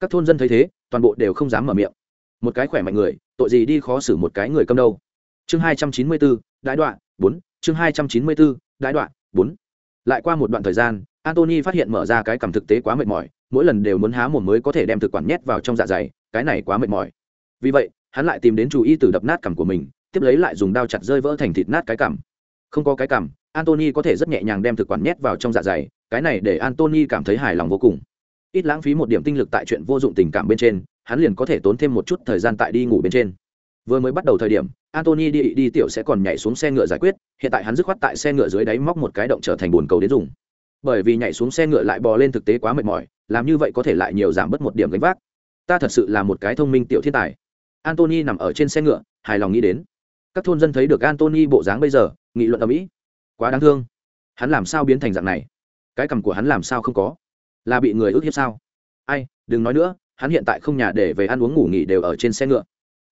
S1: Các thôn dân thấy thế, toàn bộ đều không dám mở miệng. Một cái khỏe mạnh người, tội gì đi khó xử một cái người cầm đâu chương hai trăm chín mươi bốn, đại đoạn, bốn, chương hai trăm chín mươi bốn, đại đoạn, bốn. Lại qua một đoạn thời gian antony phát hiện mở ra cái cầm thực tế quá mệt mỏi, mỗi lần đều muốn há mồm mới có thể đem thực quản nhét vào trong dạ dày, cái này quá mệt mỏi vì vậy, hắn lại tìm đến chủ y tử đập nát cằm của mình, tiếp lấy lại dùng đao chặt rơi vỡ thành thịt nát cái cằm. Không có cái cằm antony có thể rất nhẹ nhàng đem thực quản nhét vào trong dạ dày, cái này để antony cảm thấy hài lòng vô cùng. Ít lãng phí một điểm tinh lực tại chuyện vô dụng tình cảm bên trên, hắn liền có thể tốn thêm một chút thời gian tại đi ngủ bên trên. Vừa mới bắt đầu thời điểm antony đi đi tiểu sẽ còn nhảy xuống xe ngựa giải quyết, hiện tại hắn dứt khoát tại xe ngựa dưới đáy móc một cái động trở thành bồn cầu đến dùng. Bởi vì nhảy xuống xe ngựa lại bò lên thực tế quá mệt mỏi, làm như vậy có thể lại nhiều giảm bớt một điểm gánh vác. Ta thật sự là một cái thông minh tiểu thiên tài antony nằm ở trên xe ngựa, hài lòng nghĩ đến. Các thôn dân thấy được antony bộ dáng bây giờ, nghị luận ở mỹ quá đáng thương. Hắn làm sao biến thành dạng này? Cái cằm của hắn làm sao không có? Là bị người ức hiếp sao? Ai, đừng nói nữa, hắn hiện tại không nhà để về ăn uống ngủ nghỉ đều ở trên xe ngựa.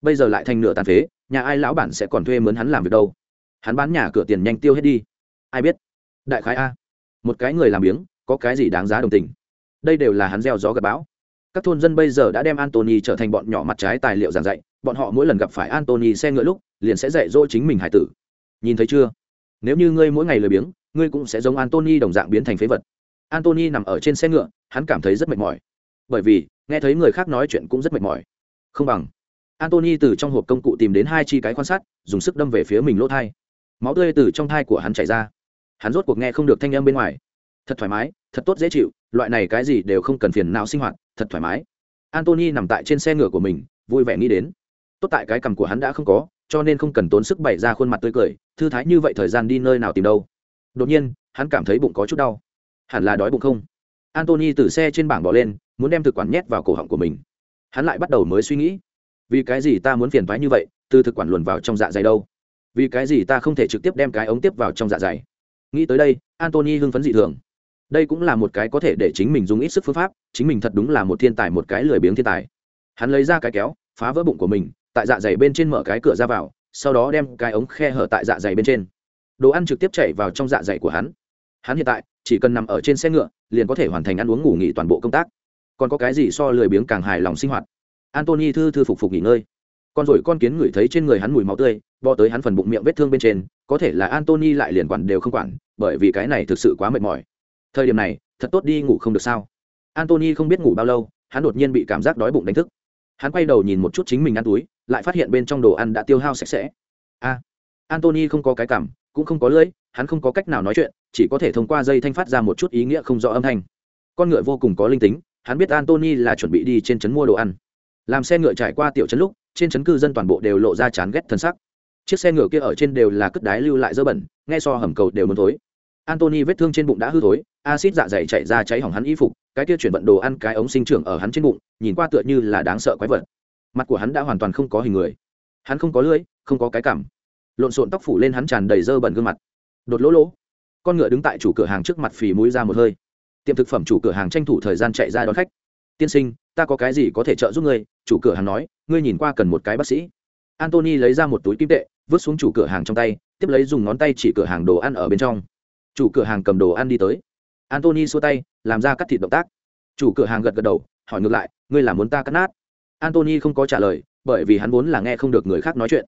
S1: Bây giờ lại thành nửa tàn phế, nhà ai lão bản sẽ còn thuê mướn hắn làm việc đâu? Hắn bán nhà cửa tiền nhanh tiêu hết đi. Ai biết? Đại khái a. Một cái người làm biếng, có cái gì đáng giá đồng tình? Đây đều là hắn gieo gió gặp bão các thôn dân bây giờ đã đem antony trở thành bọn nhỏ mặt trái tài liệu giảng dạy, bọn họ mỗi lần gặp phải antony xe ngựa lúc, liền sẽ dạy dỗ chính mình hải tử. Nhìn thấy chưa? Nếu như ngươi mỗi ngày lười biếng, ngươi cũng sẽ giống antony đồng dạng biến thành phế vật. Antony nằm ở trên xe ngựa, hắn cảm thấy rất mệt mỏi. Bởi vì, nghe thấy người khác nói chuyện cũng rất mệt mỏi. Không bằng antony từ trong hộp công cụ tìm đến hai chi cái quan sát, dùng sức đâm về phía mình lỗ thai. Máu tươi từ trong thai của hắn chảy ra. Hắn rốt cuộc nghe không được thanh âm bên ngoài. Thật thoải mái thật tốt dễ chịu, loại này cái gì đều không cần phiền não sinh hoạt, thật thoải mái. Antony nằm tại trên xe ngựa của mình, vui vẻ nghĩ đến. Tốt tại cái cằm của hắn đã không có, cho nên không cần tốn sức bày ra khuôn mặt tươi cười, thư thái như vậy thời gian đi nơi nào tìm đâu. Đột nhiên, hắn cảm thấy bụng có chút đau. Hẳn là đói bụng không? Antony từ xe trên bảng bỏ lên, muốn đem thực quản nhét vào cổ họng của mình. Hắn lại bắt đầu mới suy nghĩ, vì cái gì ta muốn phiền thoái như vậy, từ thực quản luồn vào trong dạ dày đâu? Vì cái gì ta không thể trực tiếp đem cái ống tiếp vào trong dạ dày? Nghĩ tới đây antony hưng phấn dị thường đây cũng là một cái có thể để chính mình dùng ít sức phương pháp, chính mình thật đúng là một thiên tài, một cái lười biếng thiên tài. Hắn lấy ra cái kéo, phá vỡ bụng của mình, tại dạ dày bên trên mở cái cửa ra vào, sau đó đem cái ống khe hở tại dạ dày bên trên. Đồ ăn trực tiếp chảy vào trong dạ dày của hắn. Hắn hiện tại, chỉ cần nằm ở trên xe ngựa, liền có thể hoàn thành ăn uống ngủ nghỉ toàn bộ công tác. Còn có cái gì so lười biếng càng hài lòng sinh hoạt? Antony thư thư phục phục nghỉ ngơi. Con rồi con kiến ngửi thấy trên người hắn mùi máu tươi, bò tới hắn phần bụng miệng vết thương bên trên, có thể là antony lại liền quản đều không quản, bởi vì cái này thực sự quá mệt mỏi thời điểm này thật tốt đi ngủ không được sao? Antony không biết ngủ bao lâu hắn đột nhiên bị cảm giác đói bụng đánh thức. Hắn quay đầu nhìn một chút chính mình ăn túi lại phát hiện bên trong đồ ăn đã tiêu hao sạch sẽ. A à, antony không có cái cảm cũng không có lưỡi hắn không có cách nào nói chuyện chỉ có thể thông qua dây thanh phát ra một chút ý nghĩa không rõ âm thanh. Con ngựa vô cùng có linh tính hắn biết antony là chuẩn bị đi trên trấn mua đồ ăn. Làm xe ngựa trải qua tiểu trấn lúc trên trấn cư dân toàn bộ đều lộ ra chán ghét thân sắc. Chiếc xe ngựa kia ở trên đều là cất đái lưu lại dơ bẩn nghe so hầm cầu đều muốn thối antony vết thương trên bụng đã hư thối acid dạ dày chạy ra cháy hỏng hắn y phục, cái kia chuyển vận đồ ăn cái ống sinh trưởng ở hắn trên bụng, nhìn qua tựa như là đáng sợ quái vật. Mặt của hắn đã hoàn toàn không có hình người. Hắn không có lưỡi, không có cái cảm lộn xộn tóc phủ lên hắn tràn đầy dơ bẩn gương mặt. Đột lỗ lỗ. Con ngựa đứng tại chủ cửa hàng trước mặt phì mũi ra một hơi. Tiệm thực phẩm chủ cửa hàng tranh thủ thời gian chạy ra đón khách. Tiên sinh, ta có cái gì có thể trợ giúp ngươi? Chủ cửa hàng nói, ngươi nhìn qua cần một cái bác sĩ. Antony lấy ra một túi kim tệ, vứt xuống chủ cửa hàng trong tay, tiếp lấy dùng ngón tay chỉ cửa hàng đồ ăn ở bên trong chủ cửa hàng cầm đồ ăn đi tới. Antony xua tay, làm ra cắt thịt động tác. Chủ cửa hàng gật gật đầu, hỏi ngược lại, ngươi là muốn ta cắt nát? Antony không có trả lời, bởi vì hắn vốn là nghe không được người khác nói chuyện.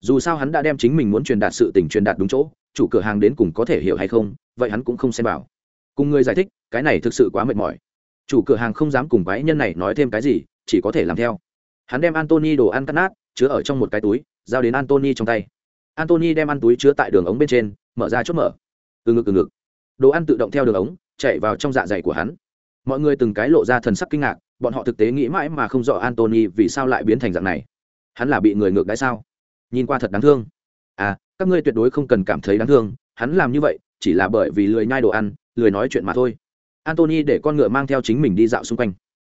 S1: Dù sao hắn đã đem chính mình muốn truyền đạt sự tình truyền đạt đúng chỗ, chủ cửa hàng đến cùng có thể hiểu hay không, vậy hắn cũng không xem vào. Cùng người giải thích, cái này thực sự quá mệt mỏi. Chủ cửa hàng không dám cùng quái nhân này nói thêm cái gì, chỉ có thể làm theo. Hắn đem antony đồ ăn cắt nát, chứa ở trong một cái túi, giao đến antony trong tay. Antony đem ăn túi chứa tại đường ống bên trên, mở ra chốt mở từ ngực từ ngực. Đồ ăn tự động theo đường ống, chạy vào trong dạ dày của hắn. Mọi người từng cái lộ ra thần sắc kinh ngạc, bọn họ thực tế nghĩ mãi mà không rõ antony vì sao lại biến thành dạng này. Hắn là bị người ngược đãi sao? Nhìn qua thật đáng thương. À các ngươi tuyệt đối không cần cảm thấy đáng thương, hắn làm như vậy, chỉ là bởi vì lười nhai đồ ăn, lười nói chuyện mà thôi. Antony để con ngựa mang theo chính mình đi dạo xung quanh.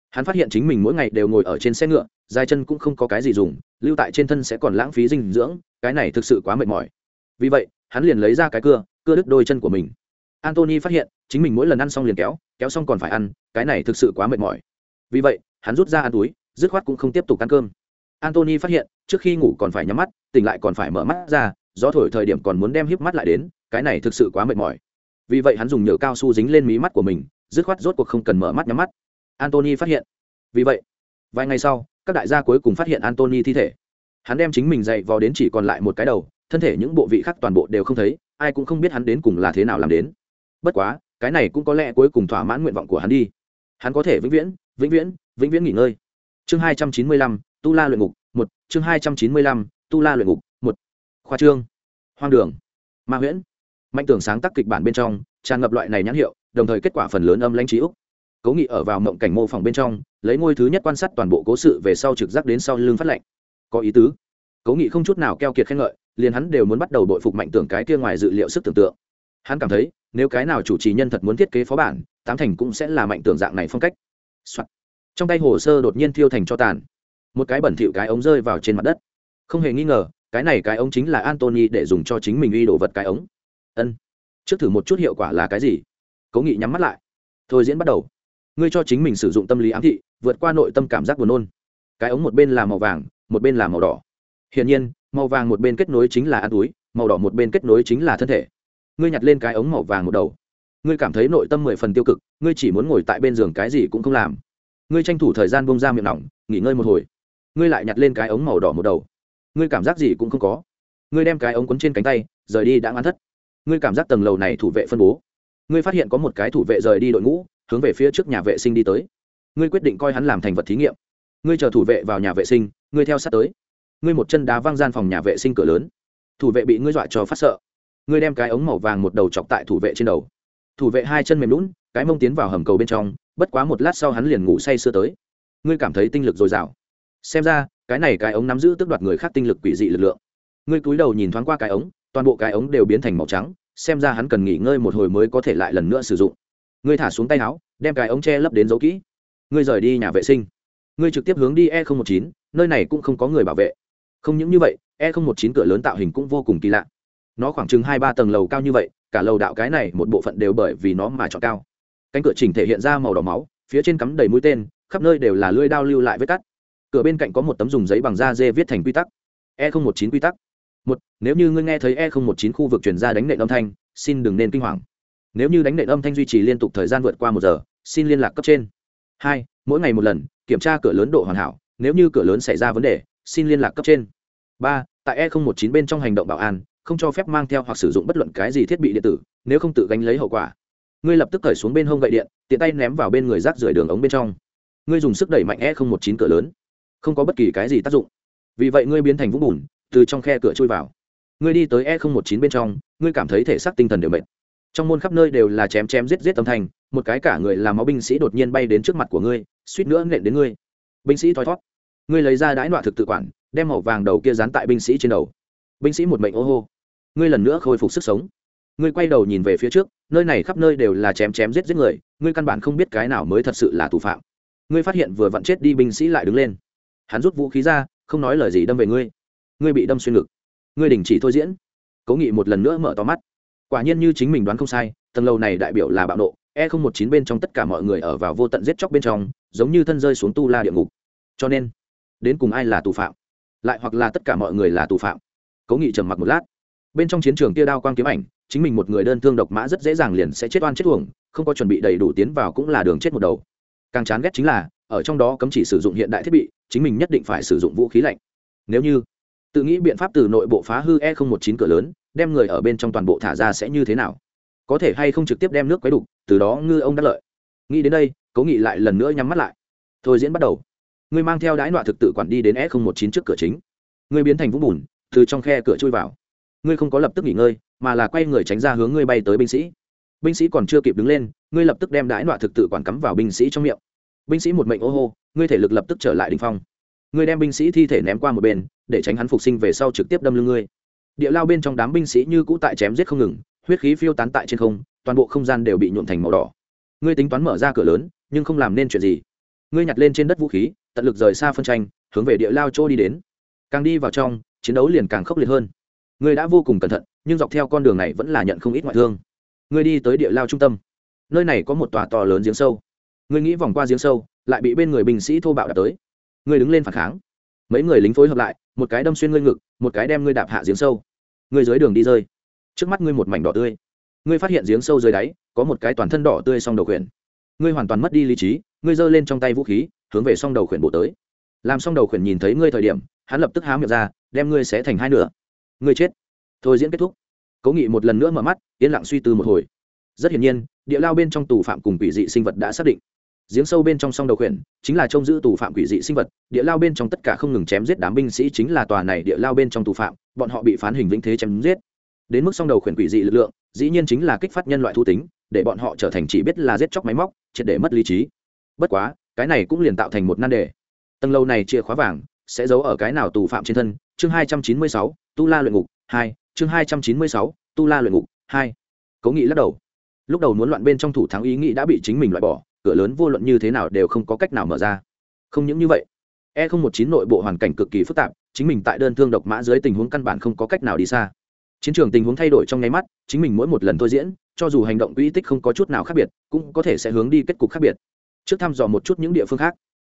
S1: Hắn phát hiện chính mình mỗi ngày đều ngồi ở trên xe ngựa, dài chân cũng không có cái gì dùng, lưu tại trên thân sẽ còn lãng phí dinh dưỡng, cái này thực sự quá mệt mỏi. Vì vậy, hắn liền lấy ra cái cưa cưa đứt đôi chân của mình. Antony phát hiện, chính mình mỗi lần ăn xong liền kéo kéo xong còn phải ăn, cái này thực sự quá mệt mỏi. Vì vậy, hắn rút ra ăn túi, dứt khoát cũng không tiếp tục ăn cơm. Antony phát hiện, trước khi ngủ còn phải nhắm mắt, tỉnh lại còn phải mở mắt ra, gió thổi thời điểm còn muốn đem híp mắt lại đến, cái này thực sự quá mệt mỏi. Vì vậy hắn dùng nhựa cao su dính lên mí mắt của mình, dứt khoát rốt cuộc không cần mở mắt nhắm mắt. Antony phát hiện. Vì vậy, vài ngày sau, các đại gia cuối cùng phát hiện antony thi thể. Hắn đem chính mình dậy vò đến chỉ còn lại một cái đầu, thân thể những bộ vị khác toàn bộ đều không thấy ai cũng không biết hắn đến cùng là thế nào làm đến. Bất quá, cái này cũng có lẽ cuối cùng thỏa mãn nguyện vọng của hắn đi. Hắn có thể vĩnh viễn vĩnh viễn vĩnh viễn nghỉ ngơi. Chương hai trăm chín mươi lăm, tu la luyện ngục, một. Chương hai trăm chín mươi lăm, tu la luyện ngục, một. Khoa trương. Hoang đường. Ma huyễn. Mạnh tưởng sáng tác kịch bản bên trong, tràn ngập loại này nhãn hiệu, đồng thời kết quả phần lớn âm lãnh trí úc. Cố nghị ở vào mộng cảnh mô phỏng bên trong, lấy ngôi thứ nhất quan sát toàn bộ cố sự về sau trực giác đến sau lưng phát lệnh. Có ý tứ. Cố nghị không chút nào keo kiệt khen ngợi liền hắn đều muốn bắt đầu đội phục mạnh tưởng cái kia ngoài dự liệu sức tưởng tượng. Hắn cảm thấy, nếu cái nào chủ trì nhân thật muốn thiết kế phó bản, tám thành cũng sẽ là mạnh tưởng dạng này phong cách、Soạn. trong tay hồ sơ đột nhiên thiêu thành cho tàn. Một cái bẩn thỉu cái ống rơi vào trên mặt đất. Không hề nghi ngờ, cái này cái ống chính là antony để dùng cho chính mình uy đồ vật cái ống. Ân. Trước thử một chút hiệu quả là cái gì? Cố nghị nhắm mắt lại. Thôi diễn bắt đầu. Ngươi cho chính mình sử dụng tâm lý ám thị, vượt qua nội tâm cảm giác buồn nôn. Cái ống một bên là màu vàng, một bên là màu đỏ. Hiển nhiên màu vàng một bên kết nối chính là ăn túi, màu đỏ một bên kết nối chính là thân thể. Ngươi nhặt lên cái ống màu vàng một đầu. Ngươi cảm thấy nội tâm mười phần tiêu cực, ngươi chỉ muốn ngồi tại bên giường cái gì cũng không làm. Ngươi tranh thủ thời gian bông ra miệng nỏng nghỉ ngơi một hồi. Ngươi lại nhặt lên cái ống màu đỏ một đầu. Ngươi cảm giác gì cũng không có. Ngươi đem cái ống quấn trên cánh tay, rời đi đã ngăn thất. Ngươi cảm giác tầng lầu này thủ vệ phân bố. Ngươi phát hiện có một cái thủ vệ rời đi đội ngũ, hướng về phía trước nhà vệ sinh đi tới. Ngươi quyết định coi hắn làm thành vật thí nghiệm. Ngươi chờ thủ vệ vào nhà vệ sinh, ngươi theo sát tới ngươi một chân đá văng gian phòng nhà vệ sinh cửa lớn. Thủ vệ bị ngươi dọa cho phát sợ. Ngươi đem cái ống màu vàng một đầu chọc tại thủ vệ trên đầu. Thủ vệ hai chân mềm lún cái mông tiến vào hầm cầu bên trong, bất quá một lát sau hắn liền ngủ say sưa tới. Ngươi cảm thấy tinh lực dồi dào. Xem ra, cái này cái ống nắm giữ tước đoạt người khác tinh lực quỷ dị lực lượng. Ngươi cúi đầu nhìn thoáng qua cái ống, toàn bộ cái ống đều biến thành màu trắng, xem ra hắn cần nghỉ ngơi một hồi mới có thể lại lần nữa sử dụng. Ngươi thả xuống tay áo, đem cái ống tre lấp đến dấu kỹ. Ngươi rời đi nhà vệ sinh. Ngươi trực tiếp hướng đi e một chín, nơi này cũng không có người bảo vệ không những như vậy e không một chín cửa lớn tạo hình cũng vô cùng kỳ lạ. Nó khoảng chừng hai ba tầng lầu cao như vậy, cả lầu đạo cái này một bộ phận đều bởi vì nó mà chọn cao. Cánh cửa chỉnh thể hiện ra màu đỏ máu, phía trên cắm đầy mũi tên, khắp nơi đều là lưỡi đao lưu lại vết cắt. Cửa bên cạnh có một tấm dùng giấy bằng da dê viết thành quy tắc. E không một chín quy tắc. Một, nếu như ngươi nghe thấy e không một chín khu vực chuyển ra đánh nện âm thanh, xin đừng nên kinh hoàng. Nếu như đánh nện âm thanh duy trì liên tục thời gian vượt qua một giờ, xin liên lạc cấp trên. Hai, mỗi ngày một lần, kiểm tra cửa lớn độ hoàn hảo, nếu như cửa lớn xảy ra vấn đề xin liên lạc cấp trên. Ba, tại e một chín bên trong hành động bảo an, không cho phép mang theo hoặc sử dụng bất luận cái gì thiết bị điện tử, nếu không tự gánh lấy hậu quả. Ngươi lập tức cởi xuống bên hông gậy điện, tiện tay ném vào bên người rác rưởi đường ống bên trong. Ngươi dùng sức đẩy mạnh e một chín cửa lớn. Không có bất kỳ cái gì tác dụng. Vì vậy ngươi biến thành vũng bùn, từ trong khe cửa chui vào. Ngươi đi tới e một chín bên trong, ngươi cảm thấy thể xác tinh thần đều mệt. Trong môn khắp nơi đều là chém chém giết giết âm thanh, một cái cả người làm máu binh sĩ đột nhiên bay đến trước mặt của ngươi, suýt nữa nện đến ngươi. Binh sĩ thoi thót ngươi lấy ra đãi nọa thực tự quản, đem màu vàng đầu kia dán tại binh sĩ trên đầu. Binh sĩ một mệnh ô hô. Ngươi lần nữa khôi phục sức sống. Ngươi quay đầu nhìn về phía trước, nơi này khắp nơi đều là chém chém giết giết người, ngươi căn bản không biết cái nào mới thật sự là thủ phạm. Ngươi phát hiện vừa vặn chết đi binh sĩ lại đứng lên. Hắn rút vũ khí ra, không nói lời gì đâm về ngươi. Ngươi bị đâm xuyên ngực. Ngươi đình chỉ thôi diễn. Cố nghị một lần nữa mở to mắt. Quả nhiên như chính mình đoán không sai, tầng lầu này đại biểu là bạo nộ e không một chín bên trong tất cả mọi người ở vào vô tận giết chóc bên trong, giống như thân rơi xuống tu la địa ngục. Cho nên đến cùng ai là tù phạm? Lại hoặc là tất cả mọi người là tù phạm? Cố nghị trầm mặc một lát. Bên trong chiến trường kia đao quang kiếm ảnh, chính mình một người đơn thương độc mã rất dễ dàng liền sẽ chết oan chết uổng, không có chuẩn bị đầy đủ tiến vào cũng là đường chết một đầu. Càng chán ghét chính là, ở trong đó cấm chỉ sử dụng hiện đại thiết bị, chính mình nhất định phải sử dụng vũ khí lạnh. Nếu như, tự nghĩ biện pháp từ nội bộ phá hư e một chín cửa lớn, đem người ở bên trong toàn bộ thả ra sẽ như thế nào? Có thể hay không trực tiếp đem nước quấy đục, từ đó ngư ông đắc lợi. Nghĩ đến đây, cố nghị lại lần nữa nhắm mắt lại. Thôi diễn bắt đầu ngươi mang theo đái nọa thực tự quản đi đến s một chín trước cửa chính. Ngươi biến thành vũng bùn, từ trong khe cửa chui vào. Ngươi không có lập tức nghỉ ngơi, mà là quay người tránh ra hướng ngươi bay tới binh sĩ. Binh sĩ còn chưa kịp đứng lên, ngươi lập tức đem đái nọa thực tự quản cắm vào binh sĩ trong miệng. Binh sĩ một mệnh ô hô, ngươi thể lực lập tức trở lại đình phong. Ngươi đem binh sĩ thi thể ném qua một bên, để tránh hắn phục sinh về sau trực tiếp đâm lưng ngươi. Địa lao bên trong đám binh sĩ như cũ tại chém giết không ngừng, huyết khí phiêu tán tại trên không, toàn bộ không gian đều bị nhuộm thành màu đỏ. Ngươi tính toán mở ra cửa lớn, nhưng không làm nên chuyện gì. Ngươi nhặt lên trên đất vũ khí tận lực rời xa phân tranh, hướng về địa lao chỗ đi đến. Càng đi vào trong, chiến đấu liền càng khốc liệt hơn. Ngươi đã vô cùng cẩn thận, nhưng dọc theo con đường này vẫn là nhận không ít ngoại thương. Ngươi đi tới địa lao trung tâm. Nơi này có một tòa to lớn giếng sâu. Ngươi nghĩ vòng qua giếng sâu, lại bị bên người binh sĩ thô bạo đạp tới. Ngươi đứng lên phản kháng. Mấy người lính phối hợp lại, một cái đâm xuyên ngươi ngực, một cái đem ngươi đạp hạ giếng sâu. Ngươi dưới đường đi rơi. Trước mắt ngươi một mảnh đỏ tươi. Ngươi phát hiện giếng sâu dưới đáy, có một cái toàn thân đỏ tươi song đầu khuyển. Ngươi hoàn toàn mất đi lý trí, ngươi giơ lên trong tay vũ khí hướng về song đầu khuyển bộ tới. Làm song đầu khuyển nhìn thấy ngươi thời điểm, hắn lập tức há miệng ra, đem ngươi xé thành hai nửa. Ngươi chết. Thôi diễn kết thúc. Cố nghị một lần nữa mở mắt, yên lặng suy tư một hồi. Rất hiển nhiên, địa lao bên trong tù phạm cùng quỷ dị sinh vật đã xác định. Giếng sâu bên trong song đầu khuyển chính là trông giữ tù phạm quỷ dị sinh vật, địa lao bên trong tất cả không ngừng chém giết đám binh sĩ chính là tòa này địa lao bên trong tù phạm, bọn họ bị phán hình vĩnh thế chém giết. Đến mức song đầu khuyển quỷ dị lực lượng, dĩ nhiên chính là kích phát nhân loại thu tính, để bọn họ trở thành chỉ biết là giết chóc máy móc, triệt để mất lý trí. Bất quá cái này cũng liền tạo thành một nan đề. Tầng lâu này chìa khóa vàng sẽ giấu ở cái nào tù phạm trên thân? Chương hai trăm chín mươi sáu, tu la luyện ngục hai. Chương hai trăm chín mươi sáu, tu la luyện ngục hai. Cố nghị lắc đầu. Lúc đầu muốn loạn bên trong thủ thắng ý nghĩ đã bị chính mình loại bỏ, cửa lớn vô luận như thế nào đều không có cách nào mở ra. Không những như vậy e không một chín nội bộ hoàn cảnh cực kỳ phức tạp, chính mình tại đơn thương độc mã dưới tình huống căn bản không có cách nào đi xa. Chiến trường tình huống thay đổi trong nháy mắt, chính mình mỗi một lần thôi diễn, cho dù hành động quỹ tích không có chút nào khác biệt, cũng có thể sẽ hướng đi kết cục khác biệt trước thăm dò một chút những địa phương khác.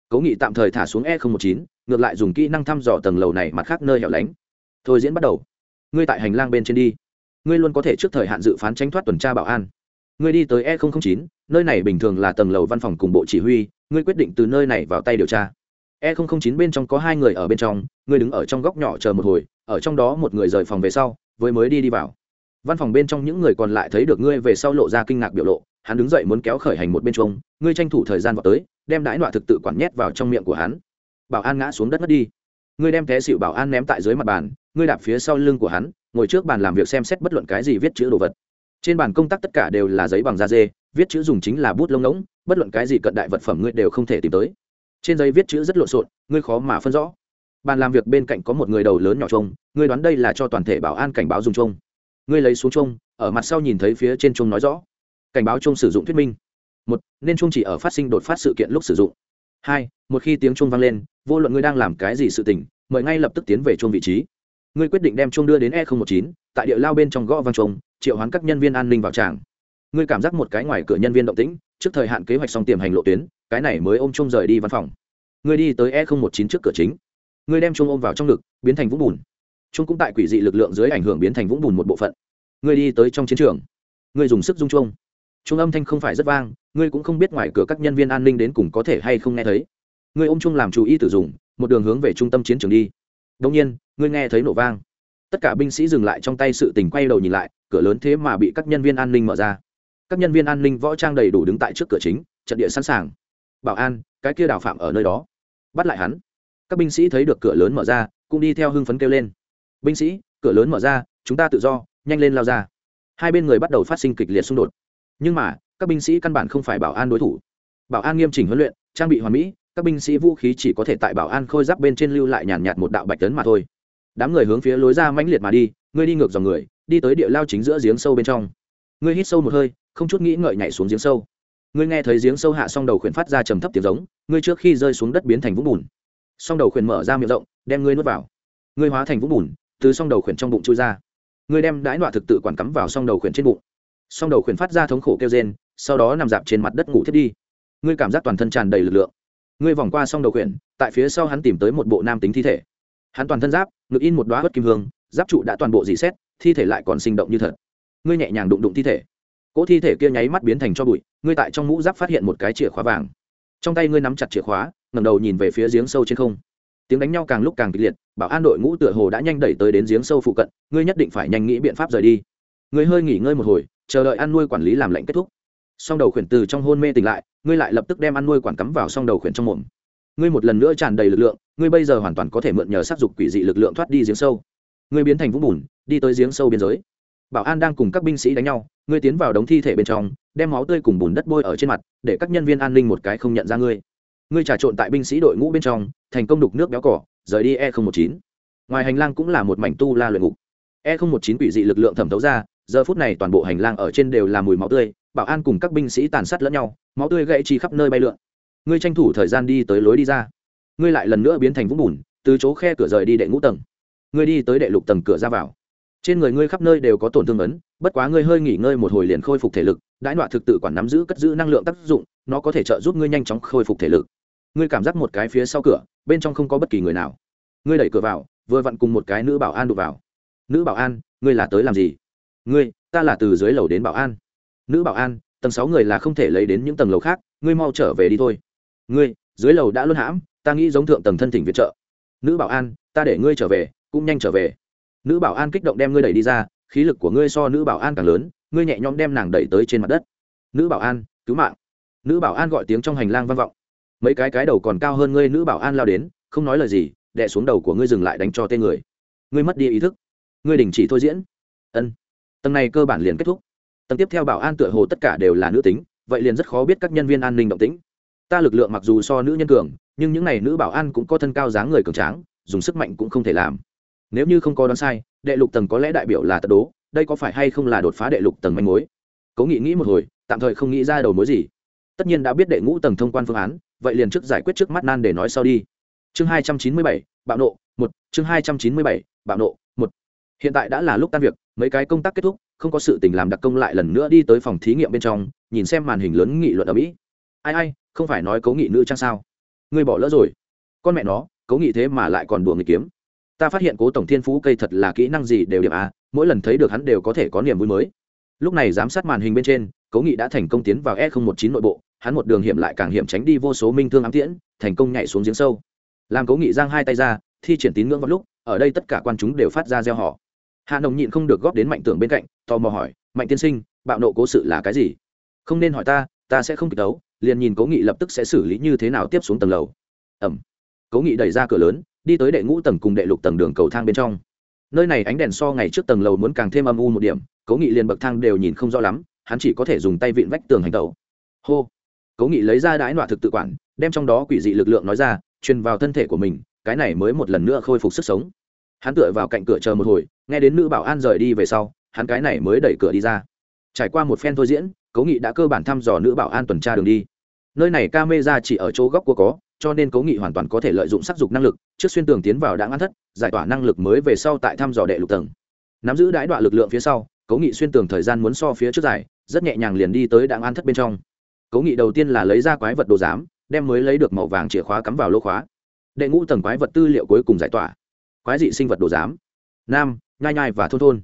S1: Cố nghị tạm thời thả xuống e một chín, ngược lại dùng kỹ năng thăm dò tầng lầu này mặt khác nơi hẻo lánh. Thôi diễn bắt đầu. Ngươi tại hành lang bên trên đi. Ngươi luôn có thể trước thời hạn dự phán tranh thoát tuần tra bảo an. Ngươi đi tới e chín, nơi này bình thường là tầng lầu văn phòng cùng bộ chỉ huy, ngươi quyết định từ nơi này vào tay điều tra. E chín bên trong có hai người ở bên trong, ngươi đứng ở trong góc nhỏ chờ một hồi, ở trong đó một người rời phòng về sau, với mới đi đi vào. Văn phòng bên trong những người còn lại thấy được ngươi về sau lộ ra kinh ngạc biểu lộ hắn đứng dậy muốn kéo khởi hành một bên trung ngươi tranh thủ thời gian vào tới, đem đãi nọa thực tự quản nhét vào trong miệng của hắn. Bảo an ngã xuống đất mất đi. Ngươi đem té xịu bảo an ném tại dưới mặt bàn, ngươi đạp phía sau lưng của hắn, ngồi trước bàn làm việc xem xét bất luận cái gì viết chữ đồ vật. Trên bàn công tác tất cả đều là giấy bằng da dê, viết chữ dùng chính là bút lông ngỗng, bất luận cái gì cận đại vật phẩm ngươi đều không thể tìm tới. Trên giấy viết chữ rất lộn xộn, ngươi khó mà phân rõ. Bàn làm việc bên cạnh có một người đầu lớn nhỏ trông ngươi đoán đây là cho toàn thể bảo an cảnh báo dùng trông ngươi lấy xuống trông ở mặt sau nhìn thấy phía trên trông nói rõ cảnh báo chung sử dụng thuyết minh. Một, nên chung chỉ ở phát sinh đột phát sự kiện lúc sử dụng. Hai, một khi tiếng chung vang lên, vô luận ngươi đang làm cái gì sự tình, mời ngay lập tức tiến về chung vị trí. Ngươi quyết định đem chung đưa đến e một chín, tại địa lao bên trong gõ vang chung triệu hoán các nhân viên an ninh vào tràng. Ngươi cảm giác một cái ngoài cửa nhân viên động tĩnh, trước thời hạn kế hoạch xong tiềm hành lộ tuyến, cái này mới ôm chung rời đi văn phòng. Ngươi đi tới e một chín trước cửa chính. Ngươi đem chung ôm vào trong ngực, biến thành vũng bùn. Chung cũng tại quỷ dị lực lượng dưới ảnh hưởng biến thành vũng bùn một bộ phận. Ngươi đi tới trong chiến trường. Ngươi dùng sức dung chung chung âm thanh không phải rất vang, ngươi cũng không biết ngoài cửa các nhân viên an ninh đến cùng có thể hay không nghe thấy. Ngươi ôm chung làm chú ý tử dùng, một đường hướng về trung tâm chiến trường đi. Đông nhiên, ngươi nghe thấy nổ vang. Tất cả binh sĩ dừng lại trong tay sự tình quay đầu nhìn lại, cửa lớn thế mà bị các nhân viên an ninh mở ra. Các nhân viên an ninh võ trang đầy đủ đứng tại trước cửa chính, trận địa sẵn sàng. Bảo an, cái kia đào phạm ở nơi đó. Bắt lại hắn. Các binh sĩ thấy được cửa lớn mở ra, cũng đi theo hưng phấn kêu lên. Binh sĩ, cửa lớn mở ra, chúng ta tự do, nhanh lên lao ra. Hai bên người bắt đầu phát sinh kịch liệt xung đột nhưng mà, các binh sĩ căn bản không phải bảo an đối thủ. Bảo an nghiêm chỉnh huấn luyện, trang bị hoàn mỹ, các binh sĩ vũ khí chỉ có thể tại bảo an khôi giáp bên trên lưu lại nhàn nhạt một đạo bạch tấn mà thôi. Đám người hướng phía lối ra mãnh liệt mà đi ngươi đi ngược dòng người, đi tới địa lao chính giữa giếng sâu bên trong. Ngươi hít sâu một hơi, không chút nghĩ ngợi nhảy xuống giếng sâu. Ngươi nghe thấy giếng sâu hạ xong đầu khuyển phát ra trầm thấp tiếng giống ngươi trước khi rơi xuống đất biến thành vũng bùn. Xong đầu khuyển mở ra miệng rộng, đem ngươi nuốt vào. Ngươi hóa thành vũng bùn, từ xong đầu khuyển trong bụng chui ra. Ngươi đem đãi nọa thực tự quản cắm vào xong đầu khuyển trên bụng. Song đầu khuyển phát ra thống khổ kêu rên, sau đó nằm dạp trên mặt đất ngủ thiết đi. Ngươi cảm giác toàn thân tràn đầy lực lượng. Ngươi vòng qua song đầu khuyển, tại phía sau hắn tìm tới một bộ nam tính thi thể. Hắn toàn thân giáp, ngực in một đoá bất kim hương, giáp trụ đã toàn bộ dì xét, thi thể lại còn sinh động như thật. Ngươi nhẹ nhàng đụng đụng thi thể. Cỗ thi thể kia nháy mắt biến thành cho bụi, ngươi tại trong mũ giáp phát hiện một cái chìa khóa vàng. Trong tay ngươi nắm chặt chìa khóa, ngẩng đầu nhìn về phía giếng sâu trên không. Tiếng đánh nhau càng lúc càng kịch liệt, bảo an đội ngũ tựa hồ đã nhanh đẩy tới đến giếng sâu phụ cận, ngươi nhất định phải nhanh nghĩ biện pháp rời đi. Ngươi hơi nghỉ ngơi một hồi chờ đợi ăn nuôi quản lý làm lệnh kết thúc. Song đầu khuyển từ trong hôn mê tỉnh lại, ngươi lại lập tức đem ăn nuôi quản cắm vào song đầu khuyển trong mồm. Ngươi một lần nữa tràn đầy lực lượng, ngươi bây giờ hoàn toàn có thể mượn nhờ sát dục quỷ dị lực lượng thoát đi giếng sâu. Ngươi biến thành vũng bùn, đi tới giếng sâu biên giới. Bảo an đang cùng các binh sĩ đánh nhau, ngươi tiến vào đống thi thể bên trong, đem máu tươi cùng bùn đất bôi ở trên mặt, để các nhân viên an ninh một cái không nhận ra ngươi. Ngươi trà trộn tại binh sĩ đội ngũ bên trong, thành công đục nước béo cỏ, rời đi e một chín. Ngoài hành lang cũng là một mảnh tu la luyện ngục. E một chín quỷ dị lực lượng thẩm thấu ra giờ phút này toàn bộ hành lang ở trên đều là mùi máu tươi, bảo an cùng các binh sĩ tàn sát lẫn nhau, máu tươi gãy chi khắp nơi bay lượn. Ngươi tranh thủ thời gian đi tới lối đi ra. Ngươi lại lần nữa biến thành vũng bùn, từ chỗ khe cửa rời đi đệ ngũ tầng. Ngươi đi tới đệ lục tầng cửa ra vào. Trên người ngươi khắp nơi đều có tổn thương ấn, bất quá ngươi hơi nghỉ ngơi một hồi liền khôi phục thể lực, đãi nọa thực tự quản nắm giữ cất giữ năng lượng tác dụng, nó có thể trợ giúp ngươi nhanh chóng khôi phục thể lực. Ngươi cảm giác một cái phía sau cửa, bên trong không có bất kỳ người nào. Ngươi đẩy cửa vào, vừa vặn cùng một cái nữ bảo an đụng vào. Nữ bảo an, ngươi là tới làm gì? Ngươi, ta là từ dưới lầu đến bảo an. Nữ bảo an, tầng sáu người là không thể lấy đến những tầng lầu khác, ngươi mau trở về đi thôi. Ngươi, dưới lầu đã luôn hãm, ta nghĩ giống thượng tầng thân thỉnh viện trợ. Nữ bảo an, ta để ngươi trở về, cũng nhanh trở về. Nữ bảo an kích động đem ngươi đẩy đi ra, khí lực của ngươi so nữ bảo an càng lớn, ngươi nhẹ nhõm đem nàng đẩy tới trên mặt đất. Nữ bảo an, cứu mạng. Nữ bảo an gọi tiếng trong hành lang vang vọng. Mấy cái cái đầu còn cao hơn ngươi, nữ bảo an lao đến, không nói lời gì đẻ xuống đầu của ngươi dừng lại đánh cho tên người. Ngươi mất đi ý thức. Ngươi đình chỉ thôi diễn. Ân tầng này cơ bản liền kết thúc. Tầng tiếp theo bảo an tựa hồ tất cả đều là nữ tính, vậy liền rất khó biết các nhân viên an ninh động tĩnh. Ta lực lượng mặc dù so nữ nhân cường, nhưng những n à y nữ bảo an cũng có thân cao dáng người cường tráng, dùng sức mạnh cũng không thể làm. Nếu như không có đoán sai, đệ lục tầng có lẽ đại biểu là tật đố, đây có phải hay không là đột phá đệ lục tầng manh mối? Cố nghị nghĩ một hồi, tạm thời không nghĩ ra đầu mối gì. Tất nhiên đã biết đệ ngũ tầng thông quan phương án, vậy liền trước giải quyết trước mắt nan để nói sau đi. Chương hai trăm chín mươi bảy, bạo nộ, một, chương hai trăm chín mươi bảy, bạo nộ, một. Hiện tại đã là lúc tan việc mấy cái công tác kết thúc, không có sự tình làm đặc công lại lần nữa đi tới phòng thí nghiệm bên trong, nhìn xem màn hình lớn nghị luận ở mỹ. Ai ai, không phải nói cố nghị nữ trang sao? Ngươi bỏ lỡ rồi. Con mẹ nó cố nghị thế mà lại còn đùa người kiếm. Ta phát hiện cố tổng thiên phú cây thật là kỹ năng gì đều điểm a, mỗi lần thấy được hắn đều có thể có niềm vui mới. Lúc này giám sát màn hình bên trên cố nghị đã thành công tiến vào e một chín nội bộ, hắn một đường hiểm lại càng hiểm tránh đi vô số minh thương ám tiễn, thành công nhảy xuống giếng sâu. Làm cố nghị giang hai tay ra, thi triển tín ngưỡng vào lúc, ở đây tất cả quan chúng đều phát ra gieo họ hạ nồng nhịn không được góp đến mạnh tưởng bên cạnh, tò mò hỏi, mạnh tiên sinh, bạo nộ cố sự là cái gì? Không nên hỏi ta ta sẽ không kịp đấu, liền nhìn cố nghị lập tức sẽ xử lý như thế nào tiếp xuống tầng lầu. Ẩm. Cố nghị đẩy ra cửa lớn, đi tới đệ ngũ tầng cùng đệ lục tầng đường cầu thang bên trong. Nơi này ánh đèn so ngày trước tầng lầu muốn càng thêm âm u một điểm, cố nghị liền bậc thang đều nhìn không rõ lắm, hắn chỉ có thể dùng tay vịn vách tường hành tẩu. Hô. Cố nghị lấy ra đãi nọa thực tự quản, đem trong đó quỷ dị lực lượng nói ra, truyền vào thân thể của mình, cái này mới một lần nữa khôi phục sức sống hắn tựa vào cạnh cửa chờ một hồi nghe đến nữ bảo an rời đi về sau hắn cái này mới đẩy cửa đi ra. Trải qua một phen thôi diễn cố nghị đã cơ bản thăm dò nữ bảo an tuần tra đường đi. Nơi này ca mê ra chỉ ở chỗ góc của có cho nên cố nghị hoàn toàn có thể lợi dụng sắc dục năng lực trước xuyên tường tiến vào đã ngăn thất giải tỏa năng lực mới về sau tại thăm dò đệ lục tầng. Nắm giữ đãi đoạn lực lượng phía sau cố nghị xuyên tường thời gian muốn so phía trước giải, rất nhẹ nhàng liền đi tới đáng an thất bên trong. Cố nghị đầu tiên là lấy ra quái vật đồ giám đem mới lấy được màu vàng chìa khóa cắm vào lô khóa. Đệ ngũ tầng quái vật tư liệu cuối cùng giải tỏa quái dị sinh vật đồ giám. Nam, nhai nhai và thôn thôn.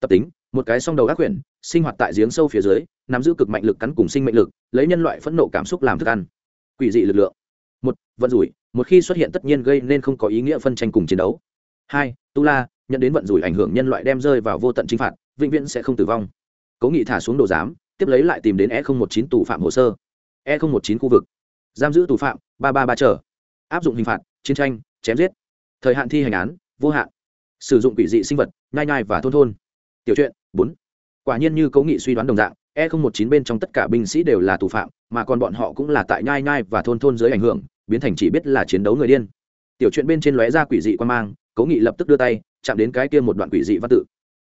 S1: Tập tính, một cái song đầu ác quyển, sinh hoạt tại giếng sâu phía dưới, nắm giữ cực mạnh lực cắn cùng sinh mệnh lực, lấy nhân loại phẫn nộ cảm xúc làm thức ăn. Quỷ dị lực lượng. Một, vận rủi, một khi xuất hiện tất nhiên gây nên không có ý nghĩa phân tranh cùng chiến đấu. Hai, tu la, nhận đến vận rủi ảnh hưởng nhân loại đem rơi vào vô tận chinh phạt, vĩnh viễn sẽ không tử vong. Cố nghị thả xuống đồ giám, tiếp lấy lại tìm đến e một chín tù phạm hồ sơ. E một chín khu vực. Giam giữ tù phạm, ba ba ba chờ. Áp dụng hình phạt, chiến tranh, chém giết. Thời hạn thi hành án vô hạn. Sử dụng quỷ dị sinh vật, nhai nhai và thôn thôn. Tiểu truyện, bốn. Quả nhiên như cố nghị suy đoán đồng dạng e không một chín bên trong tất cả binh sĩ đều là tù phạm, mà còn bọn họ cũng là tại nhai nhai và thôn thôn dưới ảnh hưởng, biến thành chỉ biết là chiến đấu người điên. Tiểu chuyện bên trên lóe ra quỷ dị quan mang cố nghị lập tức đưa tay, chạm đến cái kia một đoạn quỷ dị văn tự.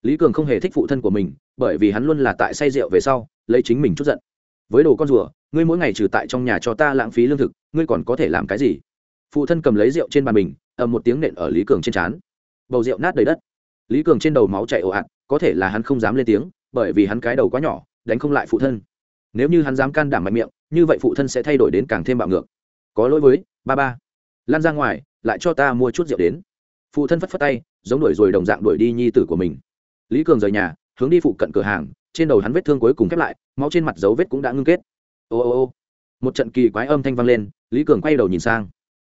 S1: Lý cường không hề thích phụ thân của mình, bởi vì hắn luôn là tại say rượu về sau, lấy chính mình chút giận. Với đồ con rùa, ngươi mỗi ngày trừ tại trong nhà cho ta lãng phí lương thực, ngươi còn có thể làm cái gì? Phụ thân cầm lấy rượu trên bàn mình ầm một tiếng nện ở lý cường trên trán. Bầu rượu nát đầy đất. Lý cường trên đầu máu chảy ồ ạt, có thể là hắn không dám lên tiếng, bởi vì hắn cái đầu quá nhỏ, đánh không lại phụ thân. Nếu như hắn dám can đảm mạnh miệng, như vậy phụ thân sẽ thay đổi đến càng thêm bạo ngược. Có lỗi với, ba ba. Lan ra ngoài, lại cho ta mua chút rượu đến. Phụ thân phất phất tay, giống đuổi rồi đồng dạng đuổi đi nhi tử của mình. Lý cường rời nhà, hướng đi phụ cận cửa hàng, trên đầu hắn vết thương cuối cùng khép lại, máu trên mặt dấu vết cũng đã ngưng kết. Ô ô ô. Một trận kỳ quái âm thanh vang lên, lý cường quay đầu nhìn sang.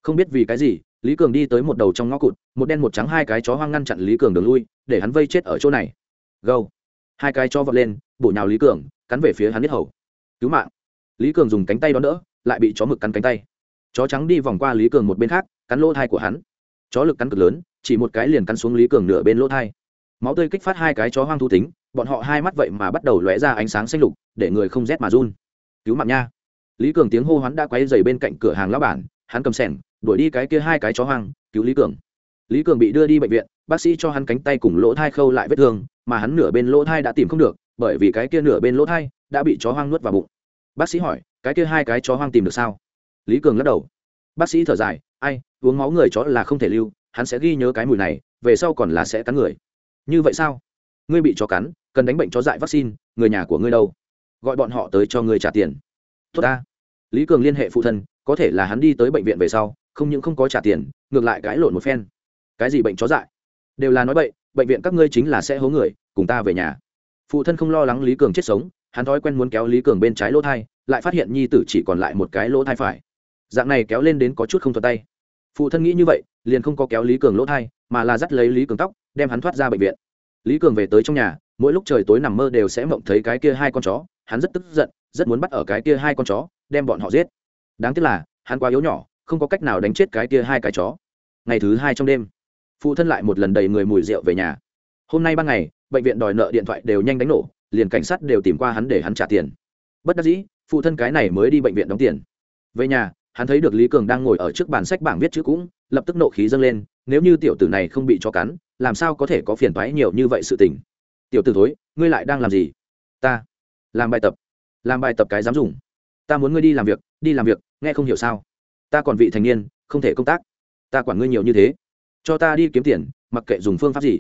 S1: Không biết vì cái gì lý cường đi tới một đầu trong ngõ cụt, một đen một trắng hai cái chó hoang ngăn chặn lý cường đường lui, để hắn vây chết ở chỗ này. Gâu. Hai cái chó vọt lên, bổ nhào lý cường, cắn về phía hắn biết hầu. Cứu mạng. Lý cường dùng cánh tay đón đỡ, lại bị chó mực cắn cánh tay. Chó trắng đi vòng qua lý cường một bên khác, cắn lỗ thai của hắn. Chó lực cắn cực lớn, chỉ một cái liền cắn xuống lý cường nửa bên lỗ thai. Máu tươi kích phát hai cái chó hoang thu tính, bọn họ hai mắt vậy mà bắt đầu lóe ra ánh sáng xanh lục, để người không rét mà run. Cứu mạng nha. Lý cường tiếng hô hoán đã quay dày bên cạnh cửa hàng lão bản, hắn cầm sẻng đuổi đi cái kia hai cái chó hoang, cứu lý cường. Lý cường bị đưa đi bệnh viện, bác sĩ cho hắn cánh tay cùng lỗ thai khâu lại vết thương, mà hắn nửa bên lỗ thai đã tìm không được, bởi vì cái kia nửa bên lỗ thai đã bị chó hoang nuốt vào bụng. Bác sĩ hỏi, cái kia hai cái chó hoang tìm được sao? Lý cường lắc đầu. Bác sĩ thở dài, ai, uống máu người chó là không thể lưu, hắn sẽ ghi nhớ cái mùi này, về sau còn là sẽ cắn người. Như vậy sao? Ngươi bị chó cắn, cần đánh bệnh chó dại vaccine, người nhà của ngươi đâu? Gọi bọn họ tới cho ngươi trả tiền. Tốt ta. Lý cường liên hệ phụ thân, có thể là hắn đi tới bệnh viện về sau không những không có trả tiền, ngược lại cãi lộn một phen. Cái gì bệnh chó dại? Đều là nói bậy, bệnh viện các ngươi chính là sẽ hố người, cùng ta về nhà. Phụ thân không lo lắng lý cường chết sống, hắn thói quen muốn kéo lý cường bên trái lỗ thai, lại phát hiện nhi tử chỉ còn lại một cái lỗ thai phải. Dạng này kéo lên đến có chút không thuật tay. Phụ thân nghĩ như vậy, liền không có kéo lý cường lỗ thai, mà là dắt lấy lý cường tóc, đem hắn thoát ra bệnh viện. Lý cường về tới trong nhà, mỗi lúc trời tối nằm mơ đều sẽ mộng thấy cái kia hai con chó, hắn rất tức giận, rất muốn bắt ở cái kia hai con chó, đem bọn họ giết. Đáng tiếc là, hắn quá yếu nhỏ không có cách nào đánh chết cái kia hai cái chó. Ngày thứ hai trong đêm, phụ thân lại một lần đầy người mùi rượu về nhà. Hôm nay ban ngày, bệnh viện đòi nợ điện thoại đều nhanh đánh nổ, liền cảnh sát đều tìm qua hắn để hắn trả tiền. Bất đắc dĩ, phụ thân cái này mới đi bệnh viện đóng tiền. Về nhà, hắn thấy được lý cường đang ngồi ở trước bàn sách bảng viết chữ cũng, lập tức nộ khí dâng lên, nếu như tiểu tử này không bị cho cắn, làm sao có thể có phiền toái nhiều như vậy sự tình? Tiểu tử thối, ngươi lại đang làm gì? Ta làm bài tập. Làm bài tập cái dám dùng. Ta muốn ngươi đi làm việc, đi làm việc, nghe không hiểu sao? Ta còn vị thành niên, không thể công tác. Ta quản ngươi nhiều như thế. Cho ta đi kiếm tiền, mặc kệ dùng phương pháp gì.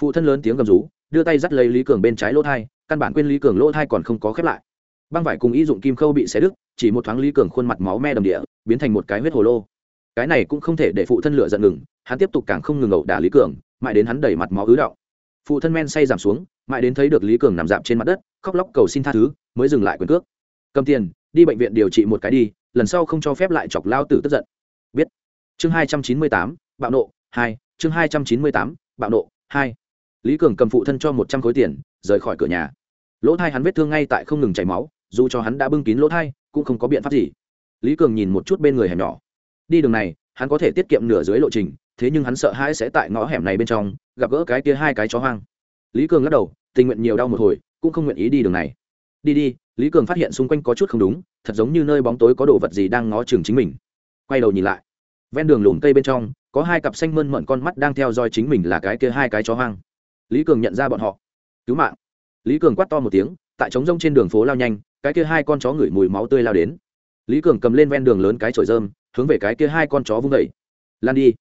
S1: Phụ thân lớn tiếng gầm rú, đưa tay dắt lấy lý cường bên trái lỗ thai, căn bản quên lý cường lỗ thai còn không có khép lại. Băng vải cùng ý dụng kim khâu bị xé đứt, chỉ một thoáng lý cường khuôn mặt máu me đầm địa, biến thành một cái huyết hồ lô. Cái này cũng không thể để phụ thân lựa giận ngừng, hắn tiếp tục càng không ngừng ẩu đả lý cường, mãi đến hắn đẩy mặt máu ứ động phụ thân men say giảm xuống, mãi đến thấy được lý cường nằm dạp trên mặt đất, khóc lóc cầu xin tha thứ, mới dừng lại quyền cước. Cầm tiền, đi bệnh viện điều trị một cái đi lần sau không cho phép lại chọc lao tử tức giận. Biết. Chương hai trăm chín mươi tám, bạo nộ, hai, chương hai trăm chín mươi tám, bạo nộ, hai. Lý cường cầm phụ thân cho một trăm khối tiền, rời khỏi cửa nhà. Lỗ thai hắn vết thương ngay tại không ngừng chảy máu, dù cho hắn đã bưng kín lỗ thai, cũng không có biện pháp gì. Lý cường nhìn một chút bên người hẻm nhỏ. Đi đường này, hắn có thể tiết kiệm nửa dưới lộ trình, thế nhưng hắn sợ hãi sẽ tại ngõ hẻm này bên trong, gặp gỡ cái kia hai cái chó hoang. Lý cường lắc đầu, tình nguyện nhiều đau một hồi, cũng không nguyện ý đi đường này đi đi, lý cường phát hiện xung quanh có chút không đúng, thật giống như nơi bóng tối có đồ vật gì đang ngó chừng chính mình. Quay đầu nhìn lại, ven đường lùm cây bên trong, có hai cặp xanh mơn mận con mắt đang theo dõi chính mình là cái kia hai cái chó hoang. Lý cường nhận ra bọn họ. Cứu mạng. Lý cường quát to một tiếng, tại trống rông trên đường phố lao nhanh, cái kia hai con chó ngửi mùi máu tươi lao đến. Lý cường cầm lên ven đường lớn cái chổi dơm hướng về cái kia hai con chó vung vẩy lan đi.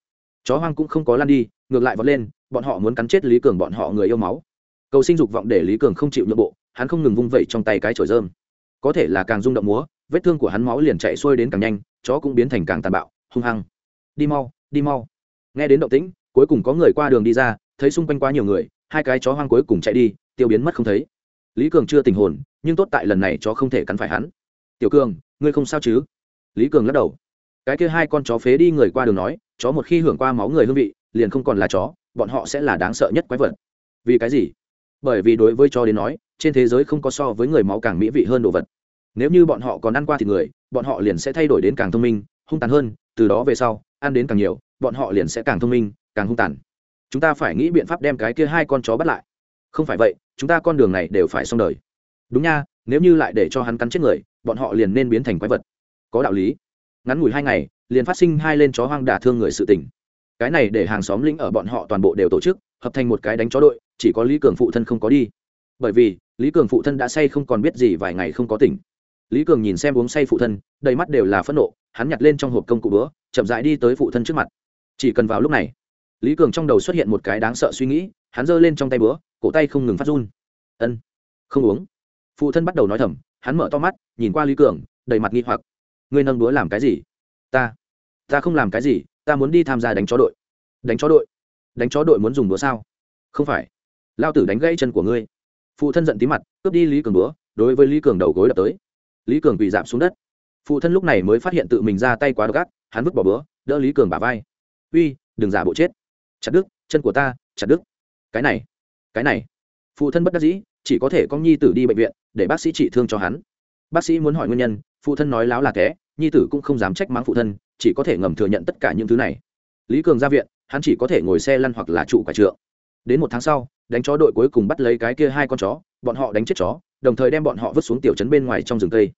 S1: Chó hoang cũng không có lan đi, ngược lại vọt lên, bọn họ muốn cắn chết lý cường bọn họ người yêu máu. Cầu sinh dục vọng để lý cường không chịu nhượng bộ hắn không ngừng vung vẩy trong tay cái chổi rơm, có thể là càng rung động múa vết thương của hắn máu liền chạy xuôi đến càng nhanh chó cũng biến thành càng tàn bạo hung hăng. Đi mau đi mau. Nghe đến động tĩnh cuối cùng có người qua đường đi ra thấy xung quanh quá nhiều người hai cái chó hoang cuối cùng chạy đi tiêu biến mất không thấy. Lý cường chưa tình hồn nhưng tốt tại lần này chó không thể cắn phải hắn. Tiểu cường ngươi không sao chứ? Lý cường lắc đầu. Cái kia hai con chó phế đi người qua đường nói chó một khi hưởng qua máu người hương vị liền không còn là chó bọn họ sẽ là đáng sợ nhất quái vật. Vì cái gì? Bởi vì đối với chó đến nói trên thế giới không có so với người máu càng mỹ vị hơn đồ vật. Nếu như bọn họ còn ăn qua thịt người, bọn họ liền sẽ thay đổi đến càng thông minh, hung tàn hơn, từ đó về sau, ăn đến càng nhiều, bọn họ liền sẽ càng thông minh, càng hung tàn. Chúng ta phải nghĩ biện pháp đem cái kia hai con chó bắt lại. Không phải vậy, chúng ta con đường này đều phải xong đời. Đúng nha, nếu như lại để cho hắn cắn chết người, bọn họ liền nên biến thành quái vật. Có đạo lý. Ngắn ngủi hai ngày, liền phát sinh hai lên chó hoang đả thương người sự tình. Cái này để hàng xóm lĩnh ở bọn họ toàn bộ đều tổ chức, hợp thành một cái đánh chó đội, chỉ có lý cường phụ thân không có đi. Bởi vì lý cường phụ thân đã say không còn biết gì vài ngày không có tỉnh. Lý cường nhìn xem uống say phụ thân, đầy mắt đều là phẫn nộ, hắn nhặt lên trong hộp công cụ bữa, chậm dại đi tới phụ thân trước mặt. Chỉ cần vào lúc này, lý cường trong đầu xuất hiện một cái đáng sợ suy nghĩ, hắn giơ lên trong tay bữa, cổ tay không ngừng phát run. Ân, không uống. Phụ thân bắt đầu nói thầm, hắn mở to mắt, nhìn qua lý cường, đầy mặt nghi hoặc. Ngươi nâng búa làm cái gì? Ta ta không làm cái gì, ta muốn đi tham gia đánh chó đội. Đánh chó đội? Đánh chó đội muốn dùng búa sao? Không phải. Lao tử đánh gãy chân của ngươi phụ thân giận tí mặt, cướp đi lý cường búa đối với lý cường đầu gối đập tới. Lý cường bị giảm xuống đất. Phụ thân lúc này mới phát hiện tự mình ra tay quá đ ộ hắn vứt bỏ búa đỡ lý cường bả vai. Uy, đừng giả bộ chết. Chặt đứt, chân của ta, chặt đứt. Cái này cái này. Phụ thân bất đắc dĩ, chỉ có thể con nhi tử đi bệnh viện, để bác sĩ trị thương cho hắn. Bác sĩ muốn hỏi nguyên nhân, phụ thân nói láo là thế, nhi tử cũng không dám trách mắng phụ thân, chỉ có thể ngầm thừa nhận tất cả những thứ này. Lý cường ra viện, hắn chỉ có thể ngồi xe lăn hoặc là trụ quả trượng. Đến một tháng sau đánh chó đội cuối cùng bắt lấy cái kia hai con chó, bọn họ đánh chết chó, đồng thời đem bọn họ vứt xuống tiểu trấn bên ngoài trong rừng cây.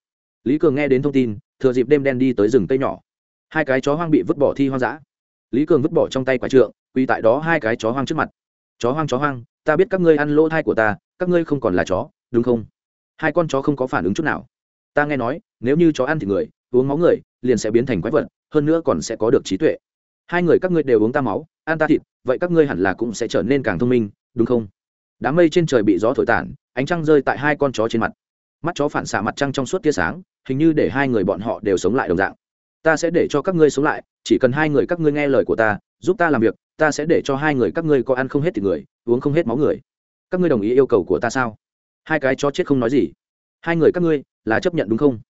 S1: Lý cường nghe đến thông tin, thừa dịp đêm đen đi tới rừng cây nhỏ. Hai cái chó hoang bị vứt bỏ thi hoang dã. Lý cường vứt bỏ trong tay quả trượng quy tại đó hai cái chó hoang trước mặt. Chó hoang chó hoang, ta biết các ngươi ăn lỗ thai của ta, các ngươi không còn là chó, đúng không? Hai con chó không có phản ứng chút nào. Ta nghe nói, nếu như chó ăn thì người, uống máu người, liền sẽ biến thành quái vật, hơn nữa còn sẽ có được trí tuệ. Hai người các ngươi đều uống ta máu, ăn ta thịt, vậy các ngươi hẳn là cũng sẽ trở nên càng thông minh đúng không? Đám mây trên trời bị gió thổi tản, ánh trăng rơi tại hai con chó trên mặt. Mắt chó phản xạ mặt trăng trong suốt tia sáng, hình như để hai người bọn họ đều sống lại đồng dạng. Ta sẽ để cho các ngươi sống lại, chỉ cần hai người các ngươi nghe lời của ta, giúp ta làm việc, ta sẽ để cho hai người các ngươi có ăn không hết thì người, uống không hết máu người. Các ngươi đồng ý yêu cầu của ta sao? Hai cái chó chết không nói gì. Hai người các ngươi, là chấp nhận đúng không?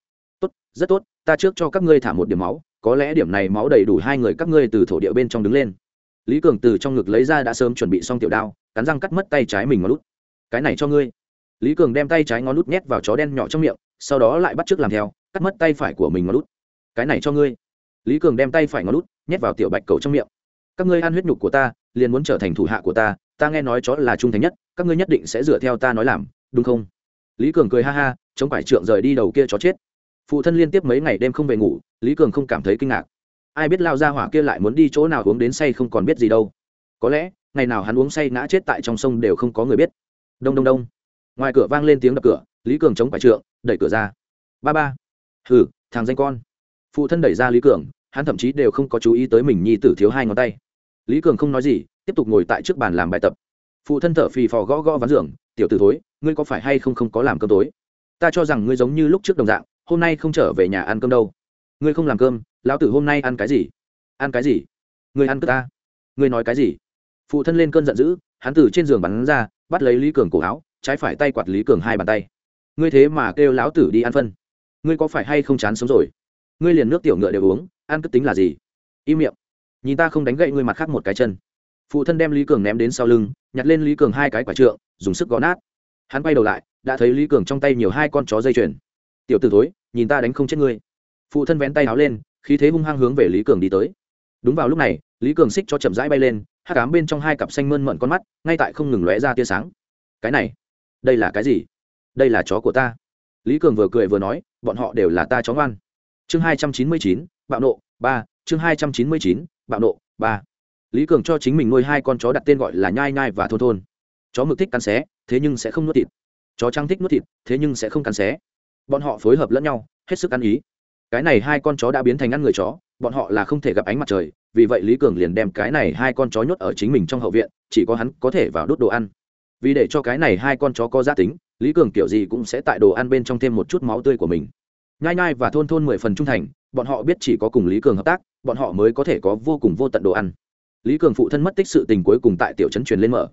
S1: Tốt, rất tốt, ta trước cho các ngươi thả một điểm máu, có lẽ điểm này máu đầy đủ hai người các ngươi từ thổ địa bên trong đứng lên lý cường từ trong ngực lấy ra đã sớm chuẩn bị xong tiểu đao, cắn răng cắt mất tay trái mình ngón lút cái này cho ngươi. Lý cường đem tay trái ngón lút nhét vào chó đen nhỏ trong miệng, sau đó lại bắt t r ư ớ c làm theo, cắt mất tay phải của mình ngón lút cái này cho ngươi. Lý cường đem tay phải ngón lút nhét vào tiểu bạch cầu trong miệng. Các ngươi ăn huyết nhục của ta, liền muốn trở thành thủ hạ của ta ta nghe nói chó là trung thành nhất, các ngươi nhất định sẽ dựa theo ta nói làm, đúng không? Lý cường cười ha ha, chống phải trượng rời đi đầu kia chó chết. Phụ thân liên tiếp mấy ngày đêm không về ngủ, lý cường không cảm thấy kinh ngạc ai biết lao ra hỏa kia lại muốn đi chỗ nào uống đến say không còn biết gì đâu. Có lẽ, ngày nào hắn uống say ngã chết tại trong sông đều không có người biết. Đông đông đông. Ngoài cửa vang lên tiếng đập cửa, lý cường chống phải trượng, đẩy cửa ra. Ba ba. Hừ, thằng danh con. Phụ thân đẩy ra lý cường, hắn thậm chí đều không có chú ý tới mình nhi tử thiếu hai ngón tay. Lý cường không nói gì, tiếp tục ngồi tại trước bàn làm bài tập. Phụ thân thở phì phò gõ gõ ván giường, tiểu t ử thối, ngươi có phải hay không không có làm cơm tối? Ta cho rằng ngươi giống như lúc trước đồng dạng, hôm nay không trở về nhà ăn cơm đâu ngươi không làm cơm, lão tử hôm nay ăn cái gì? Ăn cái gì? Ngươi ăn cướp ta. Ngươi nói cái gì? Phụ thân lên cơn giận dữ, hắn từ trên giường bắn ra, bắt lấy lý cường cổ áo, trái phải tay quạt lý cường hai bàn tay. Ngươi thế mà kêu lão tử đi ăn phân. Ngươi có phải hay không chán sống rồi? Ngươi liền nước tiểu ngựa đều uống, ăn cất tính là gì? Im miệng. Nhìn ta không đánh gậy ngươi mặt khác một cái chân. Phụ thân đem lý cường ném đến sau lưng, nhặt lên lý cường hai cái quả trượng, dùng sức gõ nát. Hắn quay đầu lại, đã thấy lý cường trong tay nhiều hai con chó dây chuyền. Tiểu t ử thối, nhìn ta đánh không chết ngươi phụ thân vén tay áo lên, khí thế hung hăng hướng về lý cường đi tới. Đúng vào lúc này, lý cường xích cho chậm rãi bay lên hát cám bên trong hai cặp xanh mơn mận con mắt, ngay tại không ngừng lóe ra tia sáng. Cái này, đây là cái gì? Đây là chó của ta. Lý cường vừa cười vừa nói, bọn họ đều là ta chó ngoan. Chương hai trăm chín mươi chín, bạo nộ, ba. Chương hai trăm chín mươi chín, bạo nộ, ba. Lý cường cho chính mình nuôi hai con chó đặt tên gọi là nhai nhai và thôn thôn. Chó mực thích cắn xé, thế nhưng sẽ không nuốt thịt. Chó trăng thích nuốt thịt, thế nhưng sẽ không cắn xé. Bọn họ phối hợp lẫn nhau, hết sức ăn ý cái này hai con chó đã biến thành ăn người chó, bọn họ là không thể gặp ánh mặt trời, vì vậy lý cường liền đem cái này hai con chó nhốt ở chính mình trong hậu viện, chỉ có hắn có thể vào đốt đồ ăn. Vì để cho cái này hai con chó có gia tính, lý cường kiểu gì cũng sẽ tại đồ ăn bên trong thêm một chút máu tươi của mình. Nhai nhai và thôn thôn mười phần trung thành, bọn họ biết chỉ có cùng lý cường hợp tác, bọn họ mới có thể có vô cùng vô tận đồ ăn. Lý cường phụ thân mất tích sự tình cuối cùng tại tiểu trấn truyền lên mở.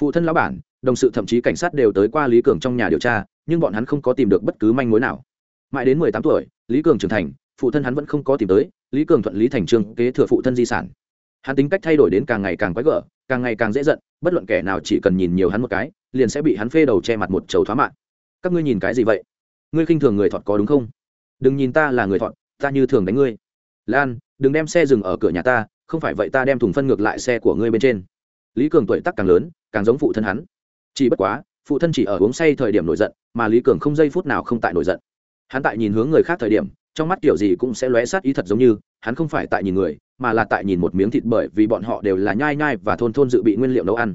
S1: Phụ thân lão bản, đồng sự thậm chí cảnh sát đều tới qua lý cường trong nhà điều tra, nhưng bọn hắn không có tìm được bất cứ manh mối nào mãi đến mười tám tuổi, lý cường trưởng thành, phụ thân hắn vẫn không có tìm tới, lý cường thuận lý thành trương kế thừa phụ thân di sản. Hắn tính cách thay đổi đến càng ngày càng quái gở, càng ngày càng dễ giận, bất luận kẻ nào chỉ cần nhìn nhiều hắn một cái, liền sẽ bị hắn phê đầu che mặt một chầu thoá mạng. Các ngươi nhìn cái gì vậy? Ngươi khinh thường người thọt có đúng không? Đừng nhìn ta là người thọt, ta như thường đánh ngươi. Lan, đừng đem xe dừng ở cửa nhà ta, không phải vậy ta đem thùng phân ngược lại xe của ngươi bên trên. Lý cường tuổi tác càng lớn, càng giống phụ thân hắn. Chỉ bất quá, phụ thân chỉ ở uống say thời điểm nổi giận, mà lý cường không giây phút nào không tại nổi giận hắn tại nhìn hướng người khác thời điểm, trong mắt kiểu gì cũng sẽ lóe sát ý thật giống như, hắn không phải tại nhìn người, mà là tại nhìn một miếng thịt bởi vì bọn họ đều là nhai nhai và thôn thôn dự bị nguyên liệu nấu ăn.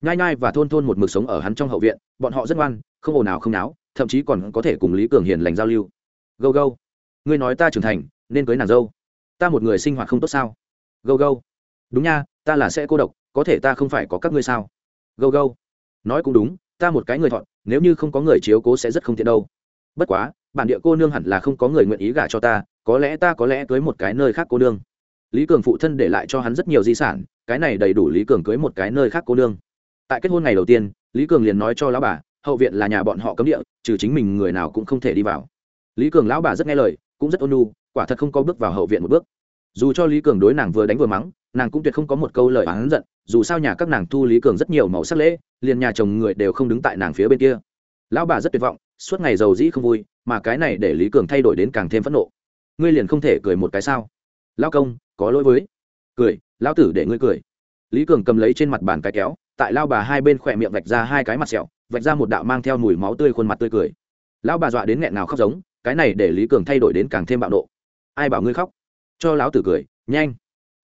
S1: Nhai nhai và thôn thôn một mực sống ở hắn trong hậu viện, bọn họ rất ngoan, không ồn ào không náo, thậm chí còn có thể cùng lý cường hiền lành giao lưu. Gâu gâu, ngươi nói ta trưởng thành, nên cưới nàng dâu. Ta một người sinh hoạt không tốt sao? Gâu gâu, đúng nha, ta là sẽ cô độc, có thể ta không phải có các ngươi sao? Gâu gâu, nói cũng đúng, ta một cái người thọn, nếu như không có người chiếu cố sẽ rất không tiện đâu. Bất quá bản địa cô nương hẳn là không có người nguyện ý gả cho ta, có lẽ ta có lẽ cưới một cái nơi khác cô nương. Lý cường phụ thân để lại cho hắn rất nhiều di sản, cái này đầy đủ lý cường cưới một cái nơi khác cô nương. Tại kết hôn ngày đầu tiên, lý cường liền nói cho lão bà, hậu viện là nhà bọn họ cấm địa, trừ chính mình người nào cũng không thể đi vào. Lý cường lão bà rất nghe lời, cũng rất ôn nhu, quả thật không có bước vào hậu viện một bước. Dù cho lý cường đối nàng vừa đánh vừa mắng, nàng cũng tuyệt không có một câu lời oán giận, dù sao nhà các nàng thu lý cường rất nhiều màu sắc lễ, liền nhà chồng người đều không đứng tại nàng phía bên kia. Lão bà rất tuyệt vọng suốt ngày giàu dĩ không vui, mà cái này để lý cường thay đổi đến càng thêm phẫn nộ. Ngươi liền không thể cười một cái sao? Lao công, có lỗi với. Cười lao tử để ngươi cười. Lý cường cầm lấy trên mặt bàn cái kéo, tại lao bà hai bên khỏe miệng vạch ra hai cái mặt sẹo, vạch ra một đạo mang theo mùi máu tươi khuôn mặt tươi cười. Lão bà dọa đến nghẹn nào khóc giống, cái này để lý cường thay đổi đến càng thêm bạo nộ. Ai bảo ngươi khóc? Cho lão tử cười, nhanh.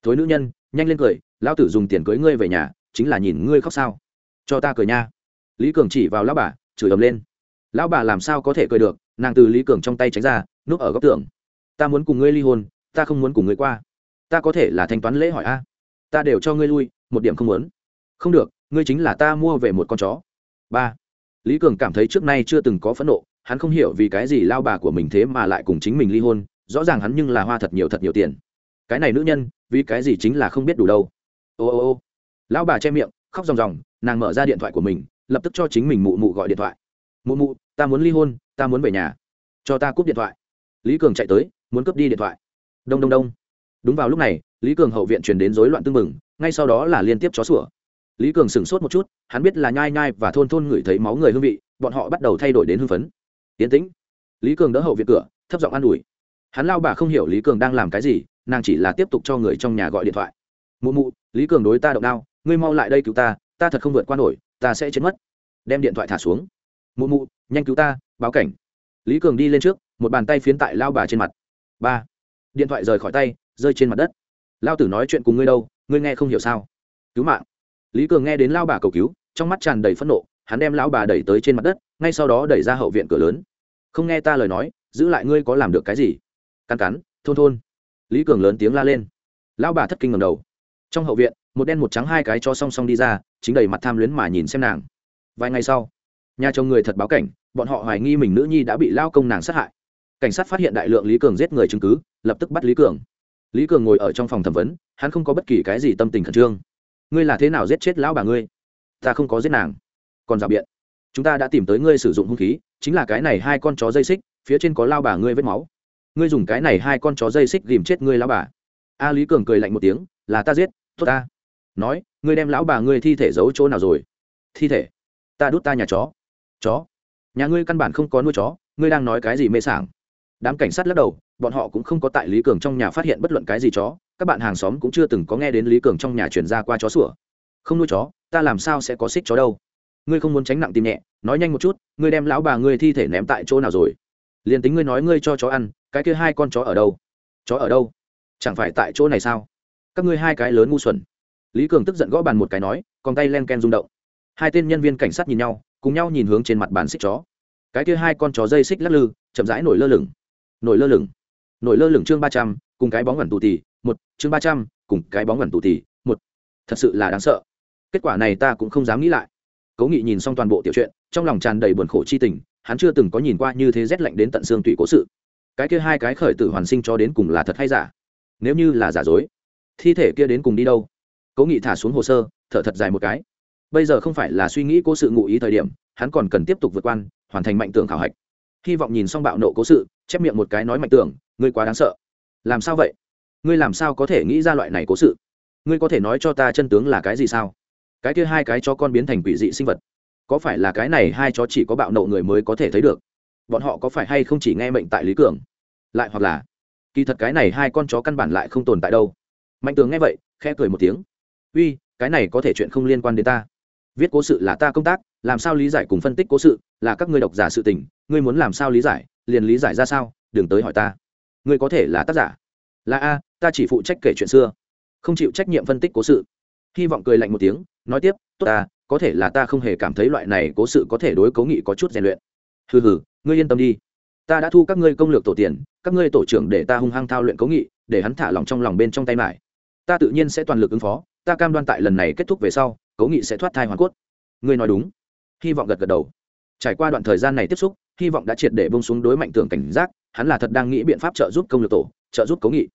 S1: Thối nữ nhân, nhanh lên cười, lão tử dùng tiền cưới ngươi về nhà, chính là nhìn ngươi khóc sao. Cho ta cười nha. Lý cường chỉ vào lão bà, chửi ầm lên lão bà làm sao có thể cười được, nàng từ lý cường trong tay tránh ra, núp ở góc tường. Ta muốn cùng ngươi ly hôn, ta không muốn cùng ngươi qua. Ta có thể là thanh toán lễ hỏi a. Ta đều cho ngươi lui, một điểm không muốn. Không được, ngươi chính là ta mua về một con chó. Ba. Lý cường cảm thấy trước nay chưa từng có phẫn nộ, hắn không hiểu vì cái gì lao bà của mình thế mà lại cùng chính mình ly hôn, rõ ràng hắn nhưng là hoa thật nhiều thật nhiều tiền. Cái này nữ nhân, vì cái gì chính là không biết đủ đâu. Ô ô ô. Lão bà che miệng, khóc ròng ròng, nàng mở ra điện thoại của mình, lập tức cho chính mình mụ mụ gọi điện thoại mụ mụ, ta muốn ly hôn, ta muốn về nhà. Cho ta cúp điện thoại. Lý cường chạy tới, muốn cướp đi điện thoại. Đông đông đông. Đúng vào lúc này, lý cường hậu viện truyền đến rối loạn tưng mừng ngay sau đó là liên tiếp chó sủa. Lý cường sửng sốt một chút, hắn biết là nhai nhai và thôn thôn ngửi thấy máu người hương vị, bọn họ bắt đầu thay đổi đến hưng phấn. Yến tĩnh. Lý cường đỡ hậu viện cửa, thấp giọng an ủi. Hắn lao bà không hiểu lý cường đang làm cái gì, nàng chỉ là tiếp tục cho người trong nhà gọi điện thoại. Mụ mụ, lý cường đối ta động đao, ngươi mau lại đây cứu ta ta thật không vượt qua nổi, ta sẽ chết mất. Đem điện thoại thả xuống mụ mụ, nhanh cứu ta, báo cảnh. Lý cường đi lên trước, một bàn tay phiến tại lao bà trên mặt. Ba, điện thoại rời khỏi tay, rơi trên mặt đất. Lao tử nói chuyện cùng ngươi đâu, ngươi nghe không hiểu sao? Cứu mạng. Lý cường nghe đến lao bà cầu cứu, trong mắt tràn đầy phẫn nộ, hắn đem lão bà đẩy tới trên mặt đất, ngay sau đó đẩy ra hậu viện cửa lớn. Không nghe ta lời nói, giữ lại ngươi có làm được cái gì? Căn cắn, thôn thôn. Lý cường lớn tiếng la lên. Lão bà thất kinh ngầm đầu. Trong hậu viện, một đen một trắng hai cái cho song song đi ra, chính đầy mặt tham luyến mà nhìn xem nàng. Vài ngày sau nhà chồng người thật báo cảnh, bọn họ hoài nghi mình nữ nhi đã bị lao công nàng sát hại. Cảnh sát phát hiện đại lượng lý cường giết người chứng cứ, lập tức bắt lý cường. Lý cường ngồi ở trong phòng thẩm vấn, hắn không có bất kỳ cái gì tâm tình khẩn trương. Ngươi là thế nào giết chết lão bà ngươi? Ta không có giết nàng. Còn rào biện. Chúng ta đã tìm tới ngươi sử dụng hung khí, chính là cái này hai con chó dây xích, phía trên có lao bà ngươi vết máu. Ngươi dùng cái này hai con chó dây xích ghìm chết ngươi lão bà. A lý cường cười lạnh một tiếng, là ta giết, tốt ta. Nói, ngươi đem lão bà ngươi thi thể giấu chỗ nào rồi? Thi thể? Ta đút ta nhà chó chó. Nhà ngươi căn bản không có nuôi chó, ngươi đang nói cái gì mê sảng? Đám cảnh sát lắc đầu, bọn họ cũng không có tại lý cường trong nhà phát hiện bất luận cái gì chó, các bạn hàng xóm cũng chưa từng có nghe đến lý cường trong nhà chuyển ra qua chó sủa. Không nuôi chó, ta làm sao sẽ có xích chó đâu? Ngươi không muốn tránh nặng tìm nhẹ, nói nhanh một chút, ngươi đem lão bà ngươi thi thể ném tại chỗ nào rồi? Liền tính ngươi nói ngươi cho chó ăn, cái kia hai con chó ở đâu? Chó ở đâu? Chẳng phải tại chỗ này sao? Các ngươi hai cái lớn ngu xuẩn. Lý cường tức giận gõ bàn một cái nói, còn tay len ken rung động. Hai tên nhân viên cảnh sát nhìn nhau cùng nhau nhìn hướng trên mặt bàn xích chó. Cái kia hai con chó dây xích lắc lư, chậm rãi nổi lơ lửng. Nổi lơ lửng. Nổi lơ lửng chương ba trăm, cùng cái bóng gần tù tì, một, chương ba trăm, cùng cái bóng gần tù tì, một. Thật sự là đáng sợ. Kết quả này ta cũng không dám nghĩ lại. Cố nghị nhìn xong toàn bộ tiểu chuyện trong lòng tràn đầy buồn khổ chi tình, hắn chưa từng có nhìn qua như thế rét lạnh đến tận xương tủy cố sự. Cái kia hai cái khởi tử hoàn sinh cho đến cùng là thật hay giả? Nếu như là giả dối, thi thể kia đến cùng đi đâu? Cố nghị thả xuống hồ sơ, thở thật dài một cái bây giờ không phải là suy nghĩ cố sự ngụ ý thời điểm, hắn còn cần tiếp tục vượt quan, hoàn thành mạnh tưởng khảo hạch. Hy vọng nhìn xong bạo nộ cố sự, chép miệng một cái nói mạnh tưởng ngươi quá đáng sợ. Làm sao vậy? Ngươi làm sao có thể nghĩ ra loại này cố sự? Ngươi có thể nói cho ta chân tướng là cái gì sao? Cái kia hai cái cho con biến thành quỷ dị sinh vật, có phải là cái này hai chó chỉ có bạo nộ người mới có thể thấy được? Bọn họ có phải hay không chỉ nghe mệnh tại lý cường? Lại hoặc là, kỳ thật cái này hai con chó căn bản lại không tồn tại đâu. Mạnh tường nghe vậy, khẽ cười một tiếng. Uy, cái này có thể chuyện không liên quan đến ta viết cố sự là ta công tác, làm sao lý giải cùng phân tích cố sự, là các ngươi độc giả sự tình, ngươi muốn làm sao lý giải, liền lý giải ra sao, đừng tới hỏi ta. Ngươi có thể là tác giả. Là a, ta chỉ phụ trách kể chuyện xưa, không chịu trách nhiệm phân tích cố sự. Hy vọng cười lạnh một tiếng, nói tiếp, tốt ta, có thể là ta không hề cảm thấy loại này cố sự có thể đối cố nghị có chút rèn luyện. Hừ hừ, ngươi yên tâm đi. Ta đã thu các ngươi công lược tổ tiền, các ngươi tổ trưởng để ta hung hăng thao luyện cố nghị, để hắn thả lòng trong lòng bên trong tay mải. Ta tự nhiên sẽ toàn lực ứng phó, ta cam đoan tại lần này kết thúc về sau cố nghị sẽ thoát thai hoàn cốt. Ngươi nói đúng. Hy vọng gật gật đầu. Trải qua đoạn thời gian này tiếp xúc, hy vọng đã triệt để bông xuống đối mạnh tưởng cảnh giác, hắn là thật đang nghĩ biện pháp trợ giúp công lược tổ, trợ giúp cố nghị.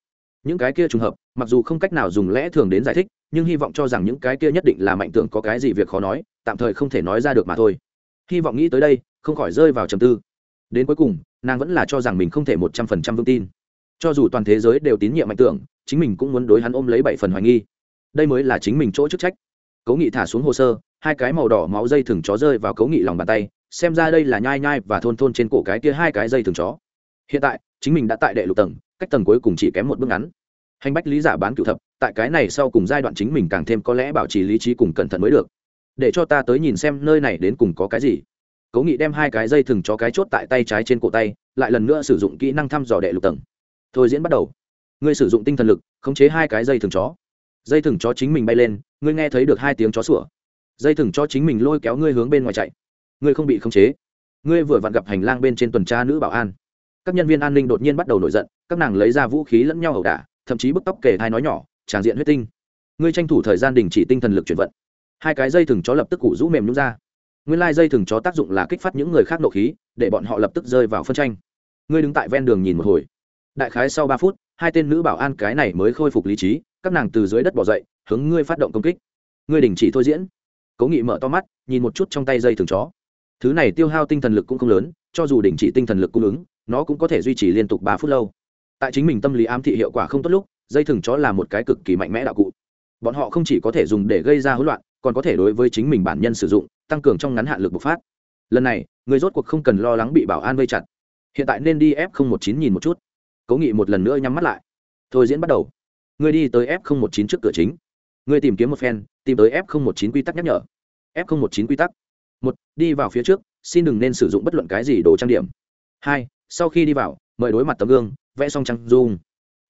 S1: Những cái kia trùng hợp, mặc dù không cách nào dùng lẽ thường đến giải thích, nhưng hy vọng cho rằng những cái kia nhất định là mạnh tưởng có cái gì việc khó nói, tạm thời không thể nói ra được mà thôi. Hy vọng nghĩ tới đây, không khỏi rơi vào trầm tư. Đến cuối cùng, nàng vẫn là cho rằng mình không thể một trăm phần trăm vững tin. Cho dù toàn thế giới đều tín nhiệm mạnh tưởng, chính mình cũng muốn đối hắn ôm lấy bảy phần hoài nghi. Đây mới là chính mình chỗ chức trách cố nghị thả xuống hồ sơ, hai cái màu đỏ máu dây thừng chó rơi vào cố nghị lòng bàn tay, xem ra đây là nhai nhai và thôn thôn trên cổ cái kia hai cái dây thừng chó. Hiện tại, chính mình đã tại đệ lục tầng, cách tầng cuối cùng chỉ kém một bước ngắn. Hành bách lý giả bán cựu thập, tại cái này sau cùng giai đoạn chính mình càng thêm có lẽ bảo trì lý trí cùng cẩn thận mới được. Để cho ta tới nhìn xem nơi này đến cùng có cái gì. Cố nghị đem hai cái dây thừng cho cái chốt tại tay trái trên cổ tay, lại lần nữa sử dụng kỹ năng thăm dò đệ lục tầng. Thôi diễn bắt đầu. Ngươi sử dụng tinh thần lực, khống chế hai cái dây thừng chó dây thừng chó chính mình bay lên, ngươi nghe thấy được hai tiếng chó sủa. Dây thừng cho chính mình lôi kéo ngươi hướng bên ngoài chạy. Ngươi không bị khống chế. Ngươi vừa vặn gặp hành lang bên trên tuần tra nữ bảo an. Các nhân viên an ninh đột nhiên bắt đầu nổi giận, các nàng lấy ra vũ khí lẫn nhau ẩu đả, thậm chí bức tóc kể thai nói nhỏ, tràng diện huyết tinh. Ngươi tranh thủ thời gian đình chỉ tinh thần lực chuyển vận. Hai cái dây thừng chó lập tức cụ rũ mềm nhún ra. Nguyên lai dây thừng chó tác dụng là kích phát những người khác nộ khí, để bọn họ lập tức rơi vào phân tranh. Ngươi đứng tại ven đường nhìn một hồi. Đại khái sau ba phút, hai tên nữ bảo an cái này mới khôi phục lý trí các nàng từ dưới đất bỏ dậy, hướng ngươi phát động công kích. Ngươi đình chỉ thôi diễn. Cố nghị mở to mắt, nhìn một chút trong tay dây thường chó. Thứ này tiêu hao tinh thần lực cũng không lớn, cho dù đình chỉ tinh thần lực cung ứng, nó cũng có thể duy trì liên tục ba phút lâu. Tại chính mình tâm lý ám thị hiệu quả không tốt lúc, dây thừng chó là một cái cực kỳ mạnh mẽ đạo cụ. Bọn họ không chỉ có thể dùng để gây ra hỗn loạn, còn có thể đối với chính mình bản nhân sử dụng, tăng cường trong ngắn hạn lực bộc phát. Lần này, người rốt cuộc không cần lo lắng bị bảo an vây chặt. Hiện tại nên đi f một chín nhìn một chút. Cố nghị một lần nữa nhắm mắt lại. Thôi diễn bắt đầu người đi tới f một chín trước cửa chính. Người tìm kiếm một phen, tìm tới f một chín quy tắc nhắc nhở. F một chín quy tắc. Một, đi vào phía trước, xin đừng nên sử dụng bất luận cái gì đồ trang điểm. Hai, sau khi đi vào, mời đối mặt tấm gương, vẽ xong trang dung.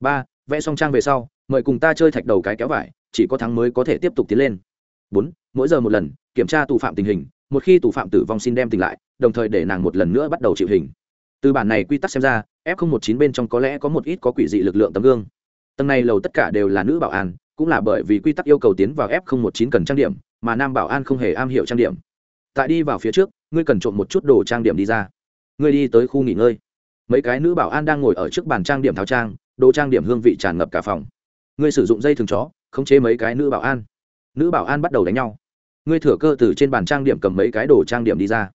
S1: Ba, vẽ xong trang về sau, mời cùng ta chơi thạch đầu cái kéo vải, chỉ có thắng mới có thể tiếp tục tiến lên. Bốn, mỗi giờ một lần, kiểm tra tù phạm tình hình, một khi tù phạm tử vong xin đem tỉnh lại, đồng thời để nàng một lần nữa bắt đầu chịu hình. Từ bản này quy tắc xem ra, f một chín bên trong có lẽ có một ít có quỷ dị lực lượng tấm gương tầng này lầu tất cả đều là nữ bảo an, cũng là bởi vì quy tắc yêu cầu tiến vào f một chín cần trang điểm, mà nam bảo an không hề am hiểu trang điểm. Tại đi vào phía trước, ngươi cần trộm một chút đồ trang điểm đi ra. Ngươi đi tới khu nghỉ ngơi. Mấy cái nữ bảo an đang ngồi ở trước bàn trang điểm tháo trang, đồ trang điểm hương vị tràn ngập cả phòng. Ngươi sử dụng dây thừng chó, khống chế mấy cái nữ bảo an. Nữ bảo an bắt đầu đánh nhau. Ngươi thừa cơ từ trên bàn trang điểm cầm mấy cái đồ trang điểm đi ra.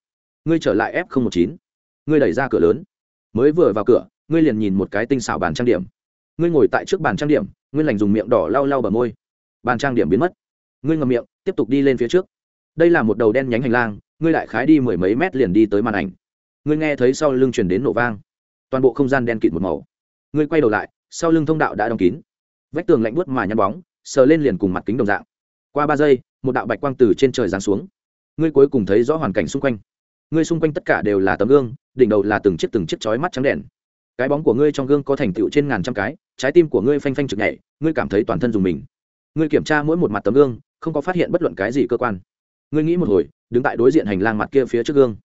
S1: Ngươi trở lại f một chín. Ngươi đẩy ra cửa lớn. Mới vừa vào cửa, ngươi liền nhìn một cái tinh xảo bàn trang điểm ngươi ngồi tại trước bàn trang điểm nguyên lành dùng miệng đỏ lau lau bờ môi. Bàn trang điểm biến mất. Ngươi ngầm miệng, tiếp tục đi lên phía trước. Đây là một đầu đen nhánh hành lang, ngươi lại khái đi mười mấy mét liền đi tới màn ảnh. Ngươi nghe thấy sau lưng chuyển đến nổ vang. Toàn bộ không gian đen kịt một màu. Ngươi quay đầu lại, sau lưng thông đạo đã đóng kín. Vách tường lạnh buốt mà nhăn bóng, sờ lên liền cùng mặt kính đồng dạng. Qua ba giây, một đạo bạch quang từ trên trời giáng xuống. Ngươi cuối cùng thấy rõ hoàn cảnh xung quanh. Ngươi xung quanh tất cả đều là tấm gương, đỉnh đầu là từng chiếc từng chiếc chói mắt trắng đèn. Cái bóng của ngươi trong gương có thành tựu trên ngàn trăm cái trái tim của ngươi phanh phanh trực nhảy, ngươi cảm thấy toàn thân dùng mình. Ngươi kiểm tra mỗi một mặt tấm gương, không có phát hiện bất luận cái gì cơ quan. Ngươi nghĩ một hồi, đứng tại đối diện hành lang mặt kia phía trước gương.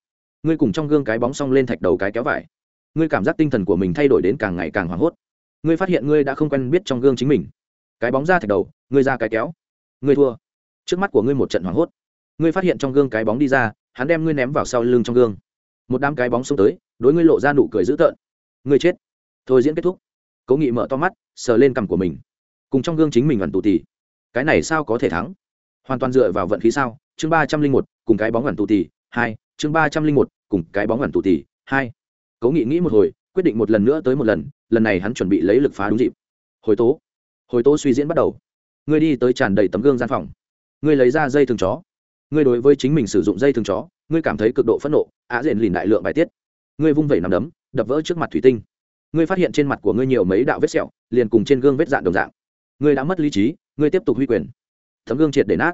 S1: Ngươi cùng trong gương cái bóng xong lên thạch đầu cái kéo vải. Ngươi cảm giác tinh thần của mình thay đổi đến càng ngày càng hoảng hốt. Ngươi phát hiện ngươi đã không quen biết trong gương chính mình. Cái bóng ra thạch đầu, ngươi ra cái kéo. Ngươi thua. Trước mắt của ngươi một trận hoảng hốt. Ngươi phát hiện trong gương cái bóng đi ra, hắn đem ngươi ném vào sau lưng trong gương. Một đám cái bóng xông tới, đối ngươi lộ ra nụ cười dữ tợn. Ngươi chết. Thôi diễn kết thúc cố nghị mở to mắt, sờ lên cằm của mình. Cùng trong gương chính mình ẩn tù tì. Cái này sao có thể thắng? Hoàn toàn dựa vào vận khí sao? Chương ba trăm linh một, cùng cái bóng ẩn tù tì. Hai, chương ba trăm linh một, cùng cái bóng ẩn tù tì. Hai. Cố nghị nghĩ một hồi, quyết định một lần nữa tới một lần lần này hắn chuẩn bị lấy lực phá đúng dịp. Hồi tố. Hồi tố suy diễn bắt đầu. Ngươi đi tới tràn đầy tấm gương gian phòng. Ngươi lấy ra dây thừng chó. Ngươi đối với chính mình sử dụng dây thừng chó, ngươi cảm thấy cực độ phẫn nộ, á diện lìn đại lượng bài tiết. Ngươi vung vẩy nằm đấm, đập vỡ trước mặt thủy tinh ngươi phát hiện trên mặt của ngươi nhiều mấy đạo vết sẹo, liền cùng trên gương vết dạn đồng dạng. Ngươi đã mất lý trí, ngươi tiếp tục huy quyền. Tấm gương triệt để nát.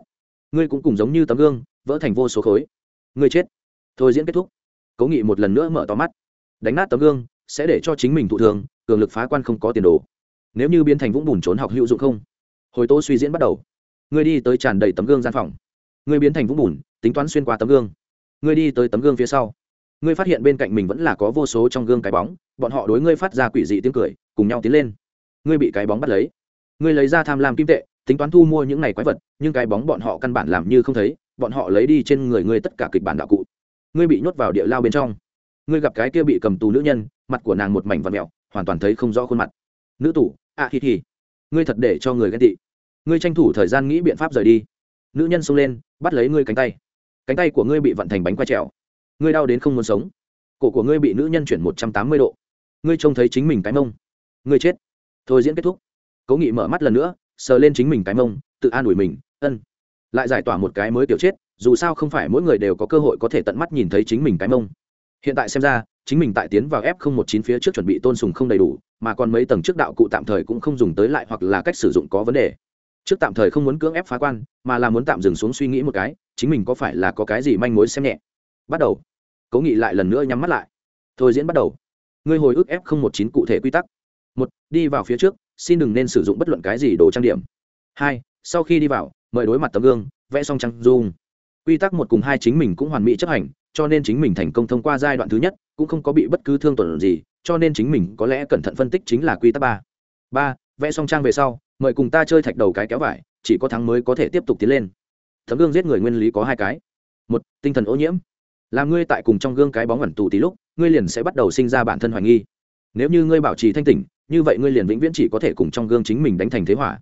S1: Ngươi cũng cùng giống như tấm gương, vỡ thành vô số khối. Ngươi chết. Thôi diễn kết thúc. Cố nghị một lần nữa mở to mắt. Đánh nát tấm gương, sẽ để cho chính mình thụ thường cường lực phá quan không có tiền đồ. Nếu như biến thành vũng bùn trốn học hữu dụng không? Hồi tố suy diễn bắt đầu. Ngươi đi tới tràn đầy tấm gương gian phòng. Ngươi biến thành vũng bùn, tính toán xuyên qua tấm gương. Ngươi đi tới tấm gương phía sau ngươi phát hiện bên cạnh mình vẫn là có vô số trong gương cái bóng bọn họ đối ngươi phát ra quỷ dị tiếng cười cùng nhau tiến lên. Ngươi bị cái bóng bắt lấy. Ngươi lấy ra tham lam kim tệ tính toán thu mua những này quái vật nhưng cái bóng bọn họ căn bản làm như không thấy bọn họ lấy đi trên người ngươi tất cả kịch bản đạo cụ. Ngươi bị nhốt vào địa lao bên trong. Ngươi gặp cái kia bị cầm tù nữ nhân mặt của nàng một mảnh vật mẹo hoàn toàn thấy không rõ khuôn mặt. Nữ tủ ạ à, thì thì ngươi thật để cho người ghen tị. Ngươi tranh thủ thời gian nghĩ biện pháp rời đi. Nữ nhân xông lên bắt lấy ngươi cánh tay. Cánh tay của ngươi bị vận thành bánh quay trèo ngươi đau đến không muốn sống. Cổ của ngươi bị nữ nhân chuyển một trăm tám mươi độ. Ngươi trông thấy chính mình cái mông. Ngươi chết. Thôi diễn kết thúc. Cố nghị mở mắt lần nữa, sờ lên chính mình cái mông, tự an ủi mình, ân. Lại giải tỏa một cái mới tiểu chết, dù sao không phải mỗi người đều có cơ hội có thể tận mắt nhìn thấy chính mình cái mông. Hiện tại xem ra, chính mình tại tiến vào f một chín phía trước chuẩn bị tôn sùng không đầy đủ, mà còn mấy tầng trước đạo cụ tạm thời cũng không dùng tới lại hoặc là cách sử dụng có vấn đề. Trước tạm thời không muốn cưỡng ép phá quan, mà là muốn tạm dừng xuống suy nghĩ một cái, chính mình có phải là có cái gì manh mối xem nhẹ. Bắt đầu cố nghị lại lần nữa nhắm mắt lại. Thôi diễn bắt đầu. Ngươi hồi ức f một chín cụ thể quy tắc. Một, đi vào phía trước, xin đừng nên sử dụng bất luận cái gì đồ trang điểm. Hai, sau khi đi vào, mời đối mặt tấm gương, vẽ xong trăng dung. Quy tắc một cùng hai chính mình cũng hoàn mỹ chấp hành, cho nên chính mình thành công thông qua giai đoạn thứ nhất, cũng không có bị bất cứ thương tổn gì, cho nên chính mình có lẽ cẩn thận phân tích chính là quy tắc ba. Ba, vẽ xong trang về sau, mời cùng ta chơi thạch đầu cái kéo vải, chỉ có thắng mới có thể tiếp tục tiến lên. Tấm gương giết người nguyên lý có hai cái. Một, tinh thần ô nhiễm là ngươi tại cùng trong gương cái bóng ẩn tù tí lúc, ngươi liền sẽ bắt đầu sinh ra bản thân hoài nghi. Nếu như ngươi bảo trì thanh tỉnh, như vậy ngươi liền vĩnh viễn chỉ có thể cùng trong gương chính mình đánh thành thế hỏa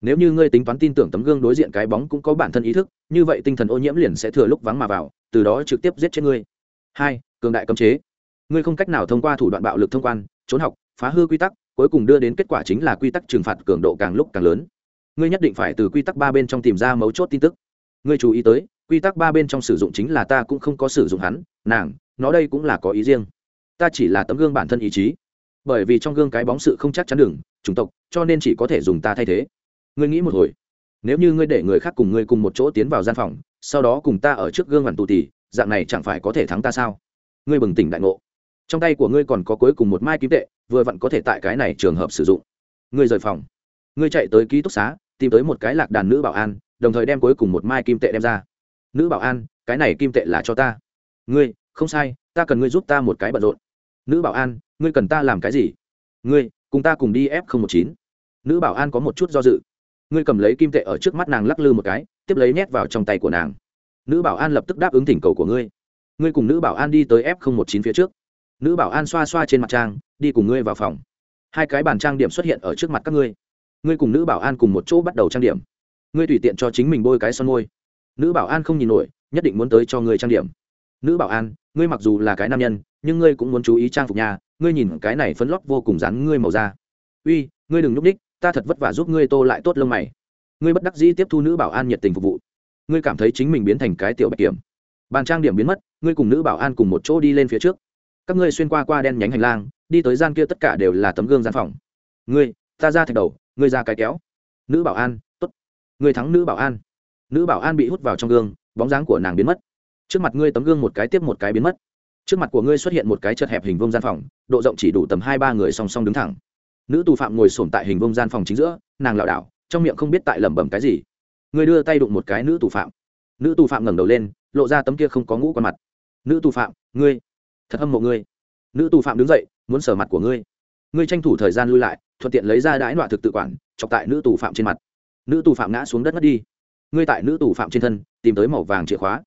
S1: nếu như ngươi tính toán tin tưởng tấm gương đối diện cái bóng cũng có bản thân ý thức, như vậy tinh thần ô nhiễm liền sẽ thừa lúc vắng mà vào, từ đó trực tiếp giết chết ngươi. Hai, cường đại cấm chế. Ngươi không cách nào thông qua thủ đoạn bạo lực thông quan, trốn học, phá hư quy tắc, cuối cùng đưa đến kết quả chính là quy tắc trừng phạt cường độ càng lúc càng lớn. Ngươi nhất định phải từ quy tắc ba bên trong tìm ra mấu chốt tin tức. Ngươi chú ý tới quy tắc ba bên trong sử dụng chính là ta cũng không có sử dụng hắn, nàng, nó đây cũng là có ý riêng. Ta chỉ là tấm gương bản thân ý chí. Bởi vì trong gương cái bóng sự không chắc chắn đường, chủng tộc, cho nên chỉ có thể dùng ta thay thế. Ngươi nghĩ một hồi. Nếu như ngươi để người khác cùng ngươi cùng một chỗ tiến vào gian phòng, sau đó cùng ta ở trước gương hoàn tù tì, dạng này chẳng phải có thể thắng ta sao? Ngươi bừng tỉnh đại ngộ. Trong tay của ngươi còn có cuối cùng một mai kim tệ, vừa vặn có thể tại cái này trường hợp sử dụng. Ngươi rời phòng. Ngươi chạy tới ký túc xá, tìm tới một cái lạc đàn nữ bảo an, đồng thời đem cuối cùng một mai kim tệ đem ra nữ bảo an, cái này kim tệ là cho ta. Ngươi, không sai, ta cần ngươi giúp ta một cái bận rộn. Nữ bảo an, ngươi cần ta làm cái gì? Ngươi, cùng ta cùng đi f không một chín. Nữ bảo an có một chút do dự. Ngươi cầm lấy kim tệ ở trước mắt nàng lắc lư một cái, tiếp lấy nhét vào trong tay của nàng. Nữ bảo an lập tức đáp ứng thỉnh cầu của ngươi. Ngươi cùng nữ bảo an đi tới f một chín phía trước. Nữ bảo an xoa xoa trên mặt trang, đi cùng ngươi vào phòng. Hai cái bàn trang điểm xuất hiện ở trước mặt các ngươi. Ngươi cùng nữ bảo an cùng một chỗ bắt đầu trang điểm. Ngươi tùy tiện cho chính mình bôi cái son môi nữ bảo an không nhìn nổi, nhất định muốn tới cho ngươi trang điểm. Nữ bảo an, ngươi mặc dù là cái nam nhân, nhưng ngươi cũng muốn chú ý trang phục nhà, ngươi nhìn cái này phấn lót vô cùng rắn ngươi màu da. Uy, ngươi đừng núp đích ta thật vất vả giúp ngươi tô lại tốt lông mày. Ngươi bất đắc dĩ tiếp thu nữ bảo an nhiệt tình phục vụ. Ngươi cảm thấy chính mình biến thành cái tiểu bạch kiểm. Bàn trang điểm biến mất, ngươi cùng nữ bảo an cùng một chỗ đi lên phía trước. Các ngươi xuyên qua qua đen nhánh hành lang, đi tới gian kia tất cả đều là tấm gương gian phòng. Ngươi, ta ra thạch đầu, ngươi ra cái kéo. Nữ bảo an t ố t ngươi thắng nữ bảo an nữ bảo an bị hút vào trong gương, bóng dáng của nàng biến mất. Trước mặt ngươi tấm gương một cái tiếp một cái biến mất. Trước mặt của ngươi xuất hiện một cái chật hẹp hình vông gian phòng, độ rộng chỉ đủ tầm hai ba người song song đứng thẳng. Nữ tù phạm ngồi sổm tại hình vông gian phòng chính giữa, nàng lảo đảo, trong miệng không biết tại lẩm bẩm cái gì. Ngươi đưa tay đụng một cái nữ tù phạm. Nữ tù phạm ngẩng đầu lên, lộ ra tấm kia không có ngũ con mặt. Nữ tù phạm, ngươi, thật hâm mộ ngươi. Nữ tù phạm đứng dậy, muốn sờ mặt của ngươi. Ngươi tranh thủ thời gian lui lại, thuận tiện lấy ra đãi nọa thực tự quản, chọc tại nữ tù phạm trên mặt. Nữ tù phạm ngã xuống đất mất đi ngươi tại nữ tù phạm trên thân, tìm tới màu vàng chìa khóa.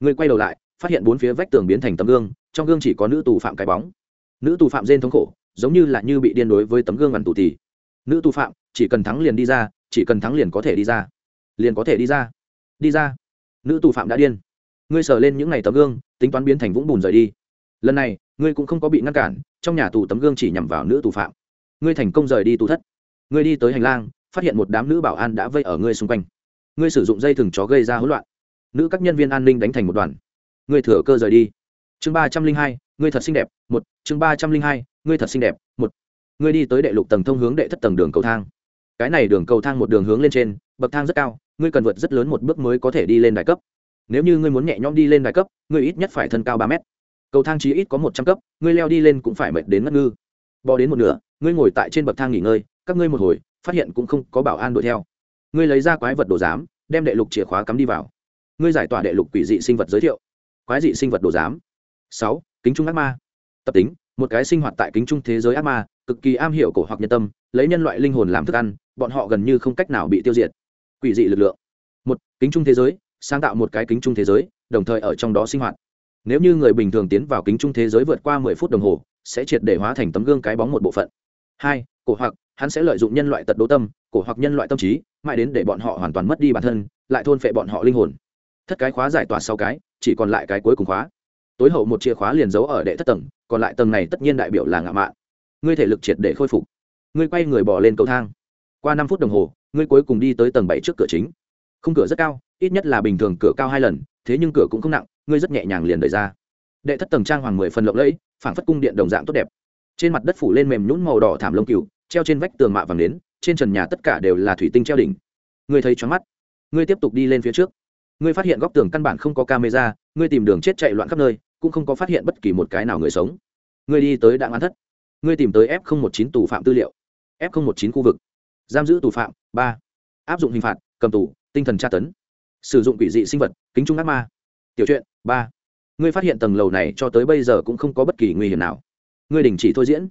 S1: Ngươi quay đầu lại, phát hiện bốn phía vách tường biến thành tấm gương, trong gương chỉ có nữ tù phạm cái bóng. Nữ tù phạm rên thống khổ, giống như là như bị điên đối với tấm gương vằn tù tì nữ tù phạm, chỉ cần thắng liền đi ra, chỉ cần thắng liền có thể đi ra. Liền có thể đi ra. Đi ra. Nữ tù phạm đã điên. Ngươi sờ lên những ngày tấm gương, tính toán biến thành vũng bùn rời đi. Lần này, ngươi cũng không có bị ngăn cản, trong nhà tù tấm gương chỉ nhằm vào nữ tù phạm. Ngươi thành công rời đi tù thất. Ngươi đi tới hành lang, phát hiện một đám nữ bảo an đã vây ở ngươi xung quanh ngươi sử dụng dây thừng chó gây ra hỗn loạn. Nữ các nhân viên an ninh đánh thành một đoàn. Ngươi thừa cơ rời đi. Chương ba trăm linh hai, ngươi thật xinh đẹp, một. Chương ba trăm linh hai, ngươi thật xinh đẹp, một. Ngươi đi tới đệ lục tầng thông hướng đệ thất tầng đường cầu thang. Cái này đường cầu thang một đường hướng lên trên, bậc thang rất cao, ngươi cần vượt rất lớn một bước mới có thể đi lên đại cấp. Nếu như ngươi muốn nhẹ nhõm đi lên đại cấp, ngươi ít nhất phải thân cao ba mét. Cầu thang chí ít có một trăm cấp, ngươi leo đi lên cũng phải mệt đến ngất ngư. Bò đến một nửa, ngươi ngồi tại trên bậc thang nghỉ ngơi, các ngươi một hồi, phát hiện cũng không có bảo an đuổi theo ngươi lấy ra quái vật đồ giám, đem đệ lục chìa khóa cắm đi vào. Ngươi giải tỏa đệ lục quỷ dị sinh vật giới thiệu. Quái dị sinh vật đồ giám. Sáu, kính trung ác ma. Tập tính, một cái sinh hoạt tại kính trung thế giới ác ma, cực kỳ am hiểu cổ hoặc nhân tâm, lấy nhân loại linh hồn làm thức ăn, bọn họ gần như không cách nào bị tiêu diệt. Quỷ dị lực lượng. Một, kính trung thế giới, sáng tạo một cái kính trung thế giới, đồng thời ở trong đó sinh hoạt. Nếu như người bình thường tiến vào kính trung thế giới vượt qua mười phút đồng hồ, sẽ triệt để hóa thành tấm gương cái bóng một bộ phận. Hai, cổ hoặc hắn sẽ lợi dụng nhân loại tật đố tâm, cổ hoặc nhân loại tâm trí, mãi đến để bọn họ hoàn toàn mất đi bản thân, lại thôn phệ bọn họ linh hồn. Thất cái khóa giải tỏa sau cái, chỉ còn lại cái cuối cùng khóa. Tối hậu một chìa khóa liền giấu ở đệ thất tầng, còn lại tầng này tất nhiên đại biểu là ngạo mạn. Ngươi thể lực triệt để khôi phục. Ngươi quay người bỏ lên cầu thang. Qua năm phút đồng hồ, ngươi cuối cùng đi tới tầng bảy trước cửa chính. Khung cửa rất cao, ít nhất là bình thường cửa cao hai lần, thế nhưng cửa cũng không nặng, ngươi rất nhẹ nhàng liền đẩy ra. Đệ thất tầng trang hoàng mười phần lộng lẫy, phảng phất cung điện đồng dạng tốt đẹp. Trên mặt đất phủ lên mềm nhún màu đỏ thảm lông cừu treo trên vách tường mạ vàng đến trên trần nhà tất cả đều là thủy tinh treo đỉnh. Ngươi thấy choáng mắt. Ngươi tiếp tục đi lên phía trước. Ngươi phát hiện góc tường căn bản không có camera, ngươi tìm đường chết chạy loạn khắp nơi, cũng không có phát hiện bất kỳ một cái nào người sống. Ngươi đi tới đạn án thất. Ngươi tìm tới f một chín tù phạm tư liệu. F một chín khu vực. Giam giữ tù phạm, ba. Áp dụng hình phạt, cầm tù, tinh thần tra tấn. Sử dụng quỷ dị sinh vật, kính trung ác ma. Tiểu chuyện ba. Ngươi phát hiện tầng lầu này cho tới bây giờ cũng không có bất kỳ nguy hiểm nào. Ngươi đình chỉ thôi diễn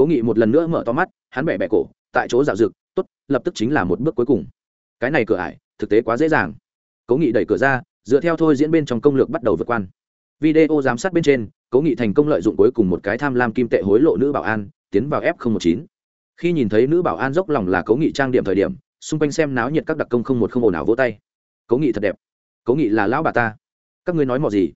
S1: cố nghị một lần nữa mở to mắt, hắn bẻ bẻ cổ, tại chỗ dạo dực tốt, lập tức chính là một bước cuối cùng. Cái này cửa ải, thực tế quá dễ dàng. Cố nghị đẩy cửa ra, dựa theo thôi diễn bên trong công lược bắt đầu vượt quan video giám sát bên trên, cố nghị thành công lợi dụng cuối cùng một cái tham lam kim tệ hối lộ nữ bảo an, tiến vào f một chín. Khi nhìn thấy nữ bảo an dốc lòng là cố nghị trang điểm thời điểm, xung quanh xem náo nhiệt các đặc công không một không ồn nào vỗ tay. Cố nghị thật đẹp. Cố nghị là lão bà ta. Các ngươi nói mò gì?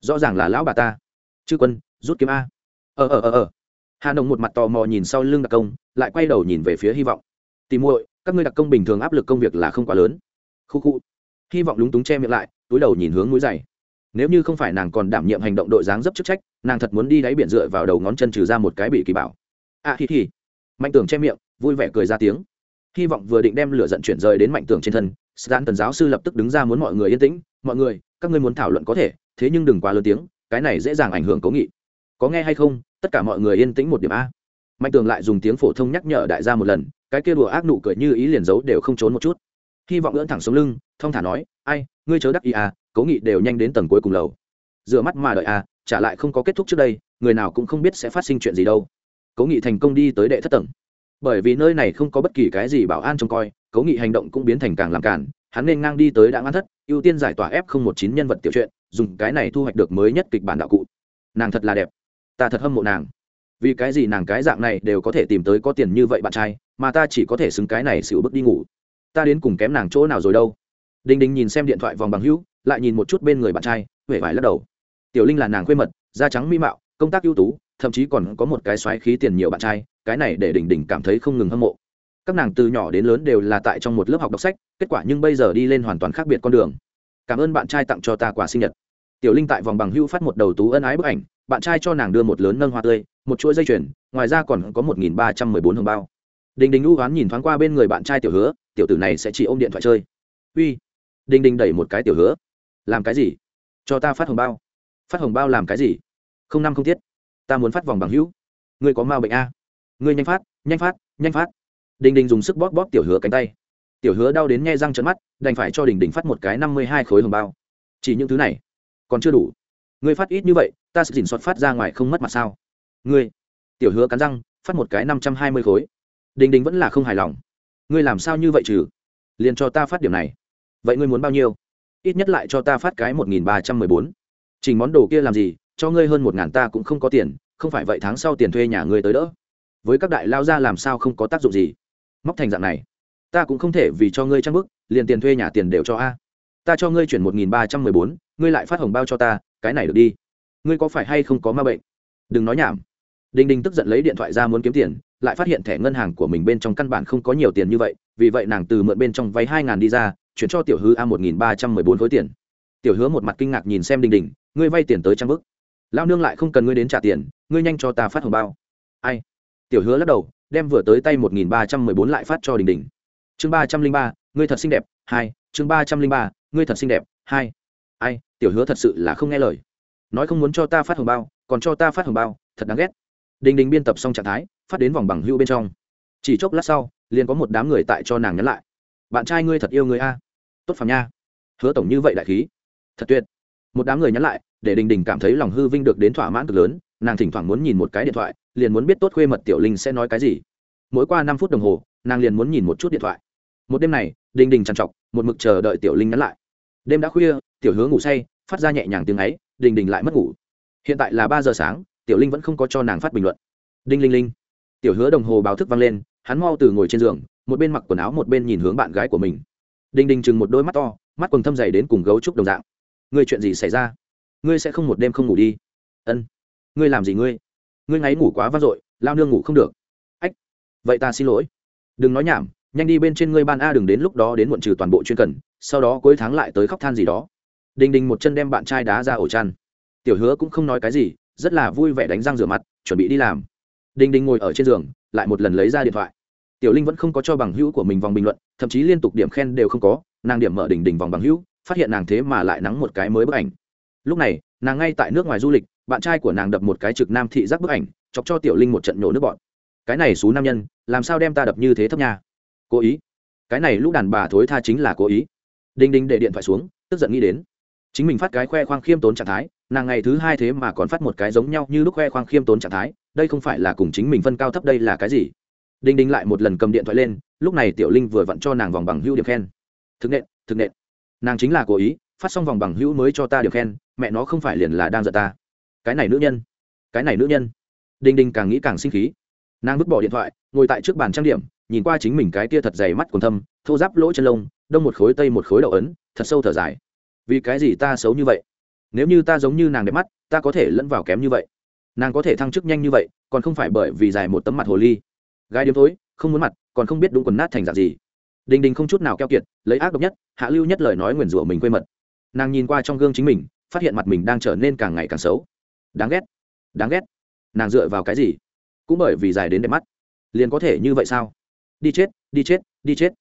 S1: Rõ ràng là lão bà ta. Chư quân, rút kiếm a. Ờ ờ ờ ờ hà nồng một mặt tò mò nhìn sau lưng đặc công lại quay đầu nhìn về phía hy vọng. Tìm muội các ngươi đặc công bình thường áp lực công việc là không quá lớn. Khu khu. Hy vọng lúng túng che miệng lại túi đầu nhìn hướng núi dày nếu như không phải nàng còn đảm nhiệm hành động đội dáng dấp chức trách nàng thật muốn đi đáy biển dựa vào đầu ngón chân trừ ra một cái bị kỳ bảo. A à, hi hi. Mạnh Tưởng che miệng vui vẻ cười ra tiếng. Hy vọng vừa định đem lửa giận chuyển rời đến mạnh Tưởng trên thân stan tần giáo sư lập tức đứng ra muốn mọi người yên tĩnh mọi người các ngươi muốn thảo luận có thể thế nhưng đừng quá lớn tiếng cái này dễ dàng ảnh hưởng cố nghị. Có nghe hay không tất cả mọi người yên tĩnh một điểm a. Mạnh tường lại dùng tiếng phổ thông nhắc nhở đại gia một lần, cái kia đùa ác nụ cười như ý liền giấu đều không trốn một chút. Hy vọng ưỡn thẳng sống lưng thông thả nói, ai, ngươi chớ đắc ý à cố nghị đều nhanh đến tầng cuối cùng lầu. Dựa mắt mà đợi à trả lại không có kết thúc trước đây, người nào cũng không biết sẽ phát sinh chuyện gì đâu. Cố nghị thành công đi tới đệ thất tầng. Bởi vì nơi này không có bất kỳ cái gì bảo an trông coi, cố nghị hành động cũng biến thành càng làm cản hắn nên ngang đi tới đã ngăn thất, ưu tiên giải tỏa f không một chín nhân vật tiểu truyện, dùng cái này thu hoạch được mới nhất kịch bản đạo cụ. Nàng thật là đẹp ta thật hâm mộ nàng. Vì cái gì nàng cái dạng này đều có thể tìm tới có tiền như vậy bạn trai, mà ta chỉ có thể xứng cái này xỉu bước đi ngủ. Ta đến cùng kém nàng chỗ nào rồi đâu? Đinh đinh nhìn xem điện thoại vòng bằng hữu, lại nhìn một chút bên người bạn trai huệ vải lắc đầu. Tiểu linh là nàng khuê mật, da trắng mỹ mạo, công tác ưu tú, thậm chí còn có một cái xoáy khí tiền nhiều bạn trai, cái này để đỉnh đỉnh cảm thấy không ngừng hâm mộ. Các nàng từ nhỏ đến lớn đều là tại trong một lớp học đọc sách, kết quả nhưng bây giờ đi lên hoàn toàn khác biệt con đường. Cảm ơn bạn trai tặng cho ta quà sinh nhật. Tiểu linh tại vòng bằng hưu phát một đầu tú ân ái bức ảnh bạn trai cho nàng đưa một lớn nâng hoa tươi, một chuỗi dây chuyền, ngoài ra còn có một nghìn ba trăm mười bốn hồng bao. Đình đình u oán nhìn thoáng qua bên người bạn trai tiểu hứa, tiểu tử này sẽ chỉ ôm điện thoại chơi. Uy đình đình đẩy một cái tiểu hứa. Làm cái gì? Cho ta phát hồng bao. Phát hồng bao làm cái gì? Không năm không thiết. Ta muốn phát vòng bằng hữu. Ngươi có mau bệnh a. Ngươi nhanh phát nhanh phát nhanh phát. Đình đình dùng sức bóp bóp tiểu hứa cánh tay. Tiểu hứa đau đến nghe răng trận mắt, đành phải cho đình đình phát một cái năm mươi hai khối hồng bao. Chỉ những thứ này, còn chưa đủ ngươi phát ít như vậy, ta sẽ dình soát phát ra ngoài không mất mặt sao? Ngươi, tiểu hứa cắn răng, phát một cái năm trăm hai mươi khối. Đình đình vẫn là không hài lòng. Ngươi làm sao như vậy trừ liền cho ta phát điểm này. Vậy ngươi muốn bao nhiêu? Ít nhất lại cho ta phát cái một nghìn ba trăm mười bốn. Chỉnh món đồ kia làm gì? Cho ngươi hơn một ngàn ta cũng không có tiền, không phải vậy tháng sau tiền thuê nhà ngươi tới đỡ. Với các đại lao ra làm sao không có tác dụng gì? Móc thành dạng này. Ta cũng không thể vì cho ngươi trang bức, liền tiền thuê nhà tiền đều cho a. Ta cho ngươi chuyển một nghìn ba trăm mười bốn ngươi lại phát hồng bao cho ta, cái này được đi. Ngươi có phải hay không có ma bệnh? Đừng nói nhảm. Đinh đinh tức giận lấy điện thoại ra muốn kiếm tiền, lại phát hiện thẻ ngân hàng của mình bên trong căn bản không có nhiều tiền như vậy, vì vậy nàng từ mượn bên trong váy hai ngàn đi ra, chuyển cho tiểu hứa a một nghìn ba trăm mười bốn khối tiền. Tiểu hứa một mặt kinh ngạc nhìn xem đinh đinh, ngươi vay tiền tới trang bức. Lao nương lại không cần ngươi đến trả tiền, ngươi nhanh cho ta phát hồng bao. Ai? Tiểu hứa lắc đầu, đem vừa tới tay một nghìn ba trăm mười bốn lại phát cho đình đình chương ba trăm linh ba, ngươi thật xinh đẹp. Hai, chương ba trăm linh ba, ngươi thật xinh đẹp. Hai ai, tiểu hứa thật sự là không nghe lời. Nói không muốn cho ta phát hồng bao, còn cho ta phát hồng bao, thật đáng ghét. Đình đình biên tập xong trạng thái, phát đến vòng bằng hưu bên trong. Chỉ chốc lát sau, liền có một đám người tại cho nàng nhắn lại. Bạn trai ngươi thật yêu người a. Tốt phàm nha. Hứa tổng như vậy đại khí. Thật tuyệt. Một đám người nhắn lại, để đình đình cảm thấy lòng hư vinh được đến thỏa mãn cực lớn. Nàng thỉnh thoảng muốn nhìn một cái điện thoại, liền muốn biết tốt khuê mật tiểu linh sẽ nói cái gì. Mỗi qua năm phút đồng hồ, nàng liền muốn nhìn một chút điện thoại. Một đêm này, đình đình trằn trọc, một mực chờ đợi tiểu linh nhắn lại đêm đã khuya, tiểu hứa ngủ say, phát ra nhẹ nhàng tiếng ấy, đình đình lại mất ngủ. Hiện tại là ba giờ sáng, tiểu linh vẫn không có cho nàng phát bình luận. Đinh linh linh. Tiểu hứa đồng hồ báo thức vang lên, hắn mau từ ngồi trên giường, một bên mặc quần áo một bên nhìn hướng bạn gái của mình. Đình đình chừng một đôi mắt to, mắt quần thâm dày đến cùng gấu trúc đồng dạng. Ngươi chuyện gì xảy ra? Ngươi sẽ không một đêm không ngủ đi. Ân. Ngươi làm gì ngươi? Ngươi ngáy ngủ quá vang dội, lao nương ngủ không được. Ách. Vậy ta xin lỗi. Đừng nói nhảm, nhanh đi bên trên ngươi ban a đừng đến lúc đó đến muộn trừ toàn bộ chuyên cần sau đó cuối tháng lại tới khóc than gì đó. Đình đình một chân đem bạn trai đá ra ổ chăn. Tiểu hứa cũng không nói cái gì, rất là vui vẻ đánh răng rửa mặt, chuẩn bị đi làm. Đình đình ngồi ở trên giường, lại một lần lấy ra điện thoại. Tiểu linh vẫn không có cho bằng hữu của mình vòng bình luận, thậm chí liên tục điểm khen đều không có, nàng điểm mở đỉnh đỉnh vòng bằng hữu, phát hiện nàng thế mà lại nắng một cái mới bức ảnh. Lúc này, nàng ngay tại nước ngoài du lịch, bạn trai của nàng đập một cái trực nam thị giác bức ảnh, chọc cho tiểu linh một trận nhổ nước bọn cái này xú nam nhân, làm sao đem ta đập như thế thấp nha? Cố ý. Cái này lúc đàn bà thối tha chính là cố ý đinh đinh để điện thoại xuống, tức giận nghĩ đến. Chính mình phát cái khoe khoang khiêm tốn trạng thái, nàng ngày thứ hai thế mà còn phát một cái giống nhau như lúc khoe khoang khiêm tốn trạng thái, đây không phải là cùng chính mình phân cao thấp đây là cái gì? Đinh đinh lại một lần cầm điện thoại lên, lúc này tiểu linh vừa vặn cho nàng vòng bằng hữu điểm khen. Thực nện thực nện. Nàng chính là cố ý, phát xong vòng bằng hữu mới cho ta điểm khen, mẹ nó không phải liền là đang giận ta. Cái này nữ nhân. Cái này nữ nhân. Đinh đinh càng nghĩ càng sinh khí. Nàng vứt bỏ điện thoại, ngồi tại trước bàn trang điểm, nhìn qua chính mình cái tia thật dày mắt còn thâm, thô giáp lỗ chân lông đông một khối, tây một khối đậu ấn, thật sâu thở dài. Vì cái gì ta xấu như vậy? Nếu như ta giống như nàng đẹp mắt, ta có thể lẫn vào kém như vậy. Nàng có thể thăng chức nhanh như vậy, còn không phải bởi vì dài một tấm mặt hồ ly. Gai điếm thối, không muốn mặt, còn không biết đúng quần nát thành dạng gì. Đình đình không chút nào keo kiệt, lấy ác độc nhất, hạ lưu nhất lời nói nguyền rủa mình quê mật. Nàng nhìn qua trong gương chính mình, phát hiện mặt mình đang trở nên càng ngày càng xấu. Đáng ghét. Đáng ghét. Nàng dựa vào cái gì? Cũng bởi vì dài đến đẹp mắt. Liền có thể như vậy sao? Đi chết đi chết đi chết.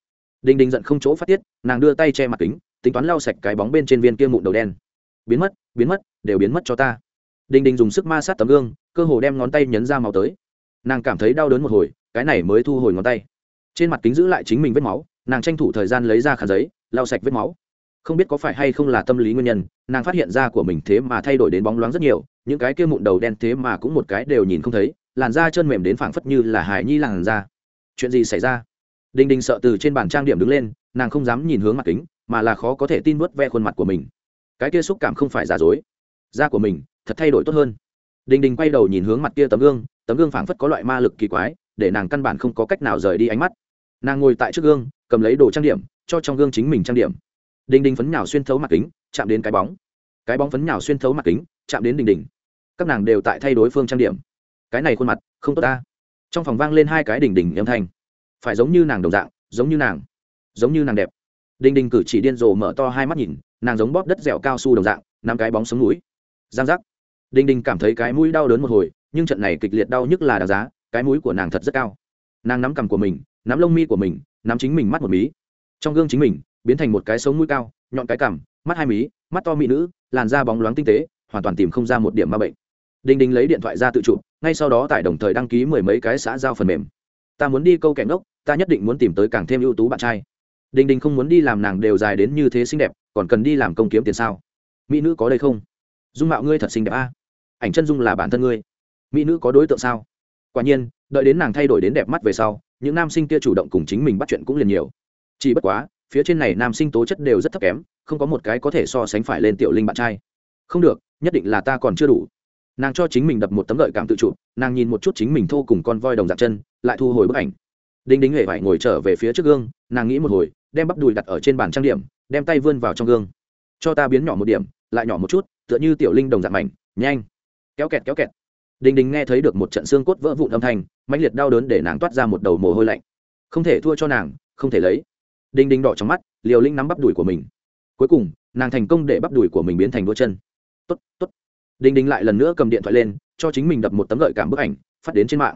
S1: Đinh Đinh giận không chỗ phát tiết, nàng đưa tay che mặt kính, tính toán lau sạch cái bóng bên trên viên kia mụn đầu đen. Biến mất biến mất, đều biến mất cho ta. Đinh Đinh dùng sức ma sát tấm gương, cơ hồ đem ngón tay nhấn ra máu tới. Nàng cảm thấy đau đớn một hồi, cái này mới thu hồi ngón tay. Trên mặt kính giữ lại chính mình vết máu, nàng tranh thủ thời gian lấy ra khăn giấy, lau sạch vết máu. Không biết có phải hay không là tâm lý nguyên nhân, nàng phát hiện da của mình thế mà thay đổi đến bóng loáng rất nhiều, những cái kia mụn đầu đen thế mà cũng một cái đều nhìn không thấy, làn da chân mềm đến phảng phất như là hài nhi làn da. Chuyện gì xảy ra? Đinh đinh sợ từ trên bàn trang điểm đứng lên, nàng không dám nhìn hướng mặt kính, mà là khó có thể tin vớt ve khuôn mặt của mình. Cái kia xúc cảm không phải giả dối. Da của mình thật thay đổi tốt hơn. Đinh đinh quay đầu nhìn hướng mặt kia tấm gương tấm gương phảng phất có loại ma lực kỳ quái, để nàng căn bản không có cách nào rời đi ánh mắt. Nàng ngồi tại trước gương, cầm lấy đồ trang điểm, cho trong gương chính mình trang điểm. Đinh đinh phấn nhào xuyên thấu mặt kính, chạm đến cái bóng. Cái bóng phấn nhào xuyên thấu mặt kính, chạm đến đình đình các nàng đều tại thay đối phương trang điểm. Cái này khuôn mặt không tốt ta. Trong phòng vang lên hai cái đỉnh đỉnh âm thanh phải giống như nàng đồng dạng, giống như nàng, giống như nàng đẹp. Đinh đinh cử chỉ điên rồ mở to hai mắt nhìn, nàng giống bóp đất dẻo cao su đồng dạng, nắm cái bóng sống mũi giang giác. Đinh đinh cảm thấy cái mũi đau đớn một hồi, nhưng trận này kịch liệt đau nhức là đáng giá, cái mũi của nàng thật rất cao. Nàng nắm cằm của mình, nắm lông mi của mình, nắm chính mình mắt một mí. Trong gương chính mình, biến thành một cái sống mũi cao, nhọn cái cằm, mắt hai mí, mắt to mỹ nữ, làn da bóng loáng tinh tế, hoàn toàn tìm không ra một điểm ma bệnh. Đinh đinh lấy điện thoại ra tự chụp, ngay sau đó tải đồng thời đăng ký mười mấy cái xã giao phần mềm ta muốn đi câu kẻ ngốc, ta nhất định muốn tìm tới càng thêm ưu tú bạn trai. Đình Đình không muốn đi làm nàng đều dài đến như thế xinh đẹp, còn cần đi làm công kiếm tiền sao? Mỹ nữ có đây không? Dung mạo ngươi thật xinh đẹp a. Ảnh chân dung là bản thân ngươi. Mỹ nữ có đối tượng sao? Quả nhiên, đợi đến nàng thay đổi đến đẹp mắt về sau, những nam sinh kia chủ động cùng chính mình bắt chuyện cũng liền nhiều. Chỉ bất quá, phía trên này nam sinh tố chất đều rất thấp kém, không có một cái có thể so sánh phải lên tiểu linh bạn trai. Không được, nhất định là ta còn chưa đủ nàng cho chính mình đập một tấm lợi cảm tự chụp nàng nhìn một chút chính mình thô cùng con voi đồng dạng chân, lại thu hồi bức ảnh. Đinh đính hề phải ngồi trở về phía trước gương, nàng nghĩ một hồi, đem bắp đùi đặt ở trên bàn trang điểm, đem tay vươn vào trong gương. Cho ta biến nhỏ một điểm, lại nhỏ một chút, tựa như tiểu linh đồng dạng mảnh, nhanh. Kéo kẹt kéo kẹt. Đinh đính nghe thấy được một trận xương cốt vỡ vụn âm thanh, mãnh liệt đau đớn để nàng toát ra một đầu mồ hôi lạnh. Không thể thua cho nàng, không thể lấy. Đinh đinh đỏ trong mắt, liều linh nắm bắp đùi của mình. Cuối cùng, nàng thành công để bắp đùi của mình biến thành đua chân. Tốt tốt. Đình Đình lại lần nữa cầm điện thoại lên, cho chính mình đập một tấm gợi cảm bức ảnh, phát đến trên mạng.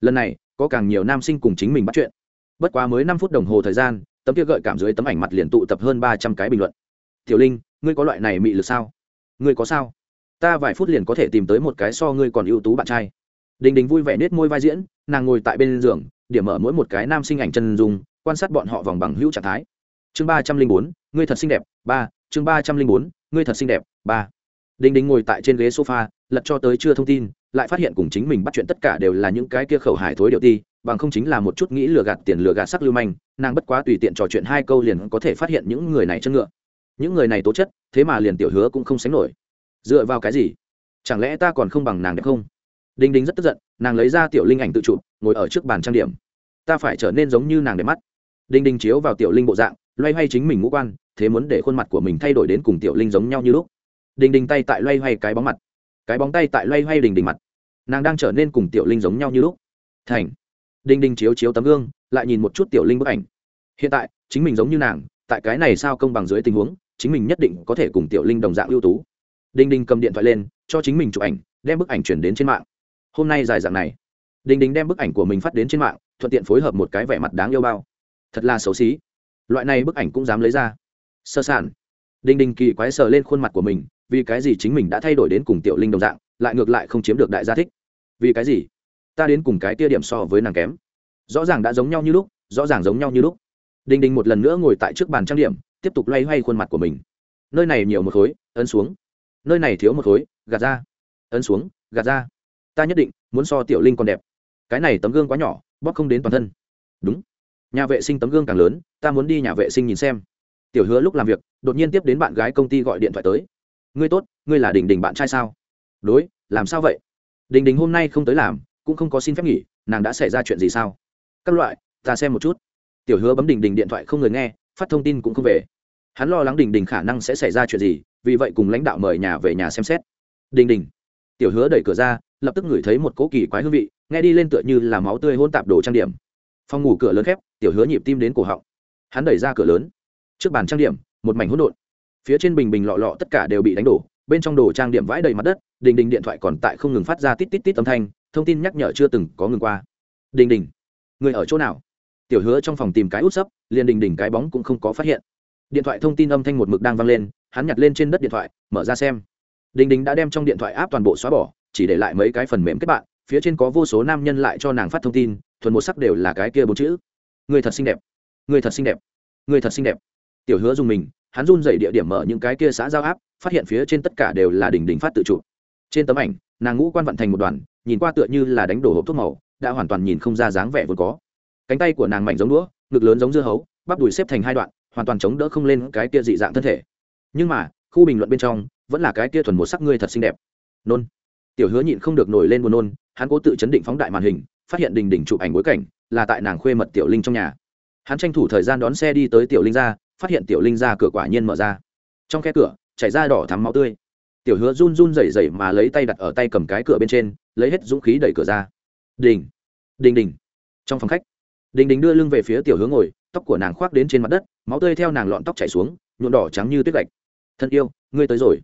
S1: Lần này, có càng nhiều nam sinh cùng chính mình bắt chuyện. Bất quá mới năm phút đồng hồ thời gian, tấm kia gợi cảm dưới tấm ảnh mặt liền tụ tập hơn ba trăm cái bình luận. Tiểu linh, ngươi có loại này mị lực sao? Ngươi có sao? Ta vài phút liền có thể tìm tới một cái so ngươi còn ưu tú bạn trai. Đình đình vui vẻ nết môi vai diễn, nàng ngồi tại bên giường, điểm mở mỗi một cái nam sinh ảnh chân dung, quan sát bọn họ vòng bằng hữu trạng thái. Chương ba trăm linh bốn, ngươi thật xinh đẹp, ba, chương ba trăm linh bốn, ngươi thật xinh đẹp, ba. Đinh Đinh ngồi tại trên ghế sofa, lật cho tới chưa thông tin, lại phát hiện cùng chính mình bắt chuyện tất cả đều là những cái kia khẩu hải thối điệu ti, bằng không chính là một chút nghĩ lừa gạt tiền lừa gạt sắc lưu manh, nàng bất quá tùy tiện trò chuyện hai câu liền có thể phát hiện những người này chân ngựa. Những người này tố chất, thế mà liền tiểu hứa cũng không sánh nổi. Dựa vào cái gì? Chẳng lẽ ta còn không bằng nàng đẹp không? Đinh đinh rất tức giận, nàng lấy ra tiểu linh ảnh tự chụp, ngồi ở trước bàn trang điểm. Ta phải trở nên giống như nàng đẹp mắt. Đinh đinh chiếu vào tiểu linh bộ dạng, loay hoay chính mình ngũ quan, thế muốn để khuôn mặt của mình thay đổi đến cùng tiểu linh giống nhau như lúc. Đình đình tay tại loay hoay cái bóng mặt. Cái bóng tay tại loay hoay đình đình mặt. Nàng đang trở nên cùng tiểu linh giống nhau như lúc. Thành. Đình đình chiếu chiếu tấm gương, lại nhìn một chút tiểu linh bức ảnh. Hiện tại, chính mình giống như nàng, tại cái này sao công bằng dưới tình huống, chính mình nhất định có thể cùng tiểu linh đồng dạng ưu tú. Đình đình cầm điện thoại lên, cho chính mình chụp ảnh, đem bức ảnh chuyển đến trên mạng. Hôm nay dài dạng này Đình đình đem bức ảnh của mình phát đến trên mạng, thuận tiện phối hợp một cái vẻ mặt đáng yêu bao. Thật là xấu xí. Loại này bức ảnh cũng dám lấy ra. Sơ sản Đình đình kỳ quái sờ lên khuôn mặt của mình vì cái gì chính mình đã thay đổi đến cùng tiểu linh đồng dạng, lại ngược lại không chiếm được đại gia thích? Vì cái gì? Ta đến cùng cái tia điểm so với nàng kém. Rõ ràng đã giống nhau như lúc, rõ ràng giống nhau như lúc. Đinh đinh một lần nữa ngồi tại trước bàn trang điểm, tiếp tục loay hoay khuôn mặt của mình. Nơi này nhiều một khối, ấn xuống. Nơi này thiếu một khối, gạt ra. Ấn xuống, gạt ra. Ta nhất định muốn so tiểu linh còn đẹp. Cái này tấm gương quá nhỏ, bóp không đến toàn thân. Đúng. Nhà vệ sinh tấm gương càng lớn, ta muốn đi nhà vệ sinh nhìn xem. Tiểu hứa lúc làm việc, đột nhiên tiếp đến bạn gái công ty gọi điện thoại tới ngươi tốt, ngươi là đình đình bạn trai sao? Đối, làm sao vậy? Đình đình hôm nay không tới làm, cũng không có xin phép nghỉ, nàng đã xảy ra chuyện gì sao? Các loại, ta xem một chút. Tiểu hứa bấm đình đình điện thoại không người nghe, phát thông tin cũng không về. Hắn lo lắng đình đình khả năng sẽ xảy ra chuyện gì, vì vậy cùng lãnh đạo mời nhà về nhà xem xét. Đình đình. Tiểu hứa đẩy cửa ra, lập tức ngửi thấy một cỗ kỳ quái hương vị, nghe đi lên tựa như là máu tươi hôn tạp đồ trang điểm. Phòng ngủ cửa lớn khép, tiểu hứa nhịp tim đến cổ họng. Hắn đẩy ra cửa lớn. Trước bàn trang điểm, một mảnh hỗn độn phía trên bình bình lọ lọ tất cả đều bị đánh đổ, bên trong đồ trang điểm vãi đầy mặt đất, đình đình điện thoại còn tại không ngừng phát ra tít tít tít âm thanh, thông tin nhắc nhở chưa từng có ngừng qua. Đình đình, người ở chỗ nào? Tiểu hứa trong phòng tìm cái út sấp, liền đình đình cái bóng cũng không có phát hiện. Điện thoại thông tin âm thanh một mực đang vang lên, hắn nhặt lên trên đất điện thoại, mở ra xem. Đình đình đã đem trong điện thoại áp toàn bộ xóa bỏ, chỉ để lại mấy cái phần mềm kết bạn, phía trên có vô số nam nhân lại cho nàng phát thông tin, thuần một sắc đều là cái kia bốn chữ. Người thật xinh đẹp. Người thật xinh đẹp. Người thật xinh đẹp. Tiểu hứa dùng mình hắn run dậy địa điểm mở những cái kia xã giao áp phát hiện phía trên tất cả đều là đỉnh đỉnh phát tự chủ. Trên tấm ảnh, nàng ngũ quan vận thành một đoàn, nhìn qua tựa như là đánh đổ hộp thuốc màu, đã hoàn toàn nhìn không ra dáng vẻ vốn có. Cánh tay của nàng mảnh giống đũa, ngực lớn giống dưa hấu, bắp đùi xếp thành hai đoạn, hoàn toàn chống đỡ không lên cái kia dị dạng thân thể. Nhưng mà, khu bình luận bên trong, vẫn là cái kia thuần một sắc ngươi thật xinh đẹp. Nôn. Tiểu hứa nhịn không được nổi lên buồn nôn, hắn cố tự chấn định phóng đại màn hình, phát hiện đình đỉnh chụp ảnh bối cảnh, là tại nàng khuê mật tiểu linh trong nhà. Hắn tranh thủ thời gian đón xe đi tới tiểu linh ra phát hiện tiểu linh ra cửa quả nhiên mở ra. Trong khe cửa, chảy ra đỏ thắm máu tươi. Tiểu hứa run run rẩy rẩy mà lấy tay đặt ở tay cầm cái cửa bên trên, lấy hết dũng khí đẩy cửa ra. Đình đình đình. Trong phòng khách, đình đình đưa lưng về phía tiểu hứa ngồi, tóc của nàng khoác đến trên mặt đất, máu tươi theo nàng lọn tóc chảy xuống nhuộn đỏ trắng như tuyết gạch. Thân yêu, ngươi tới rồi.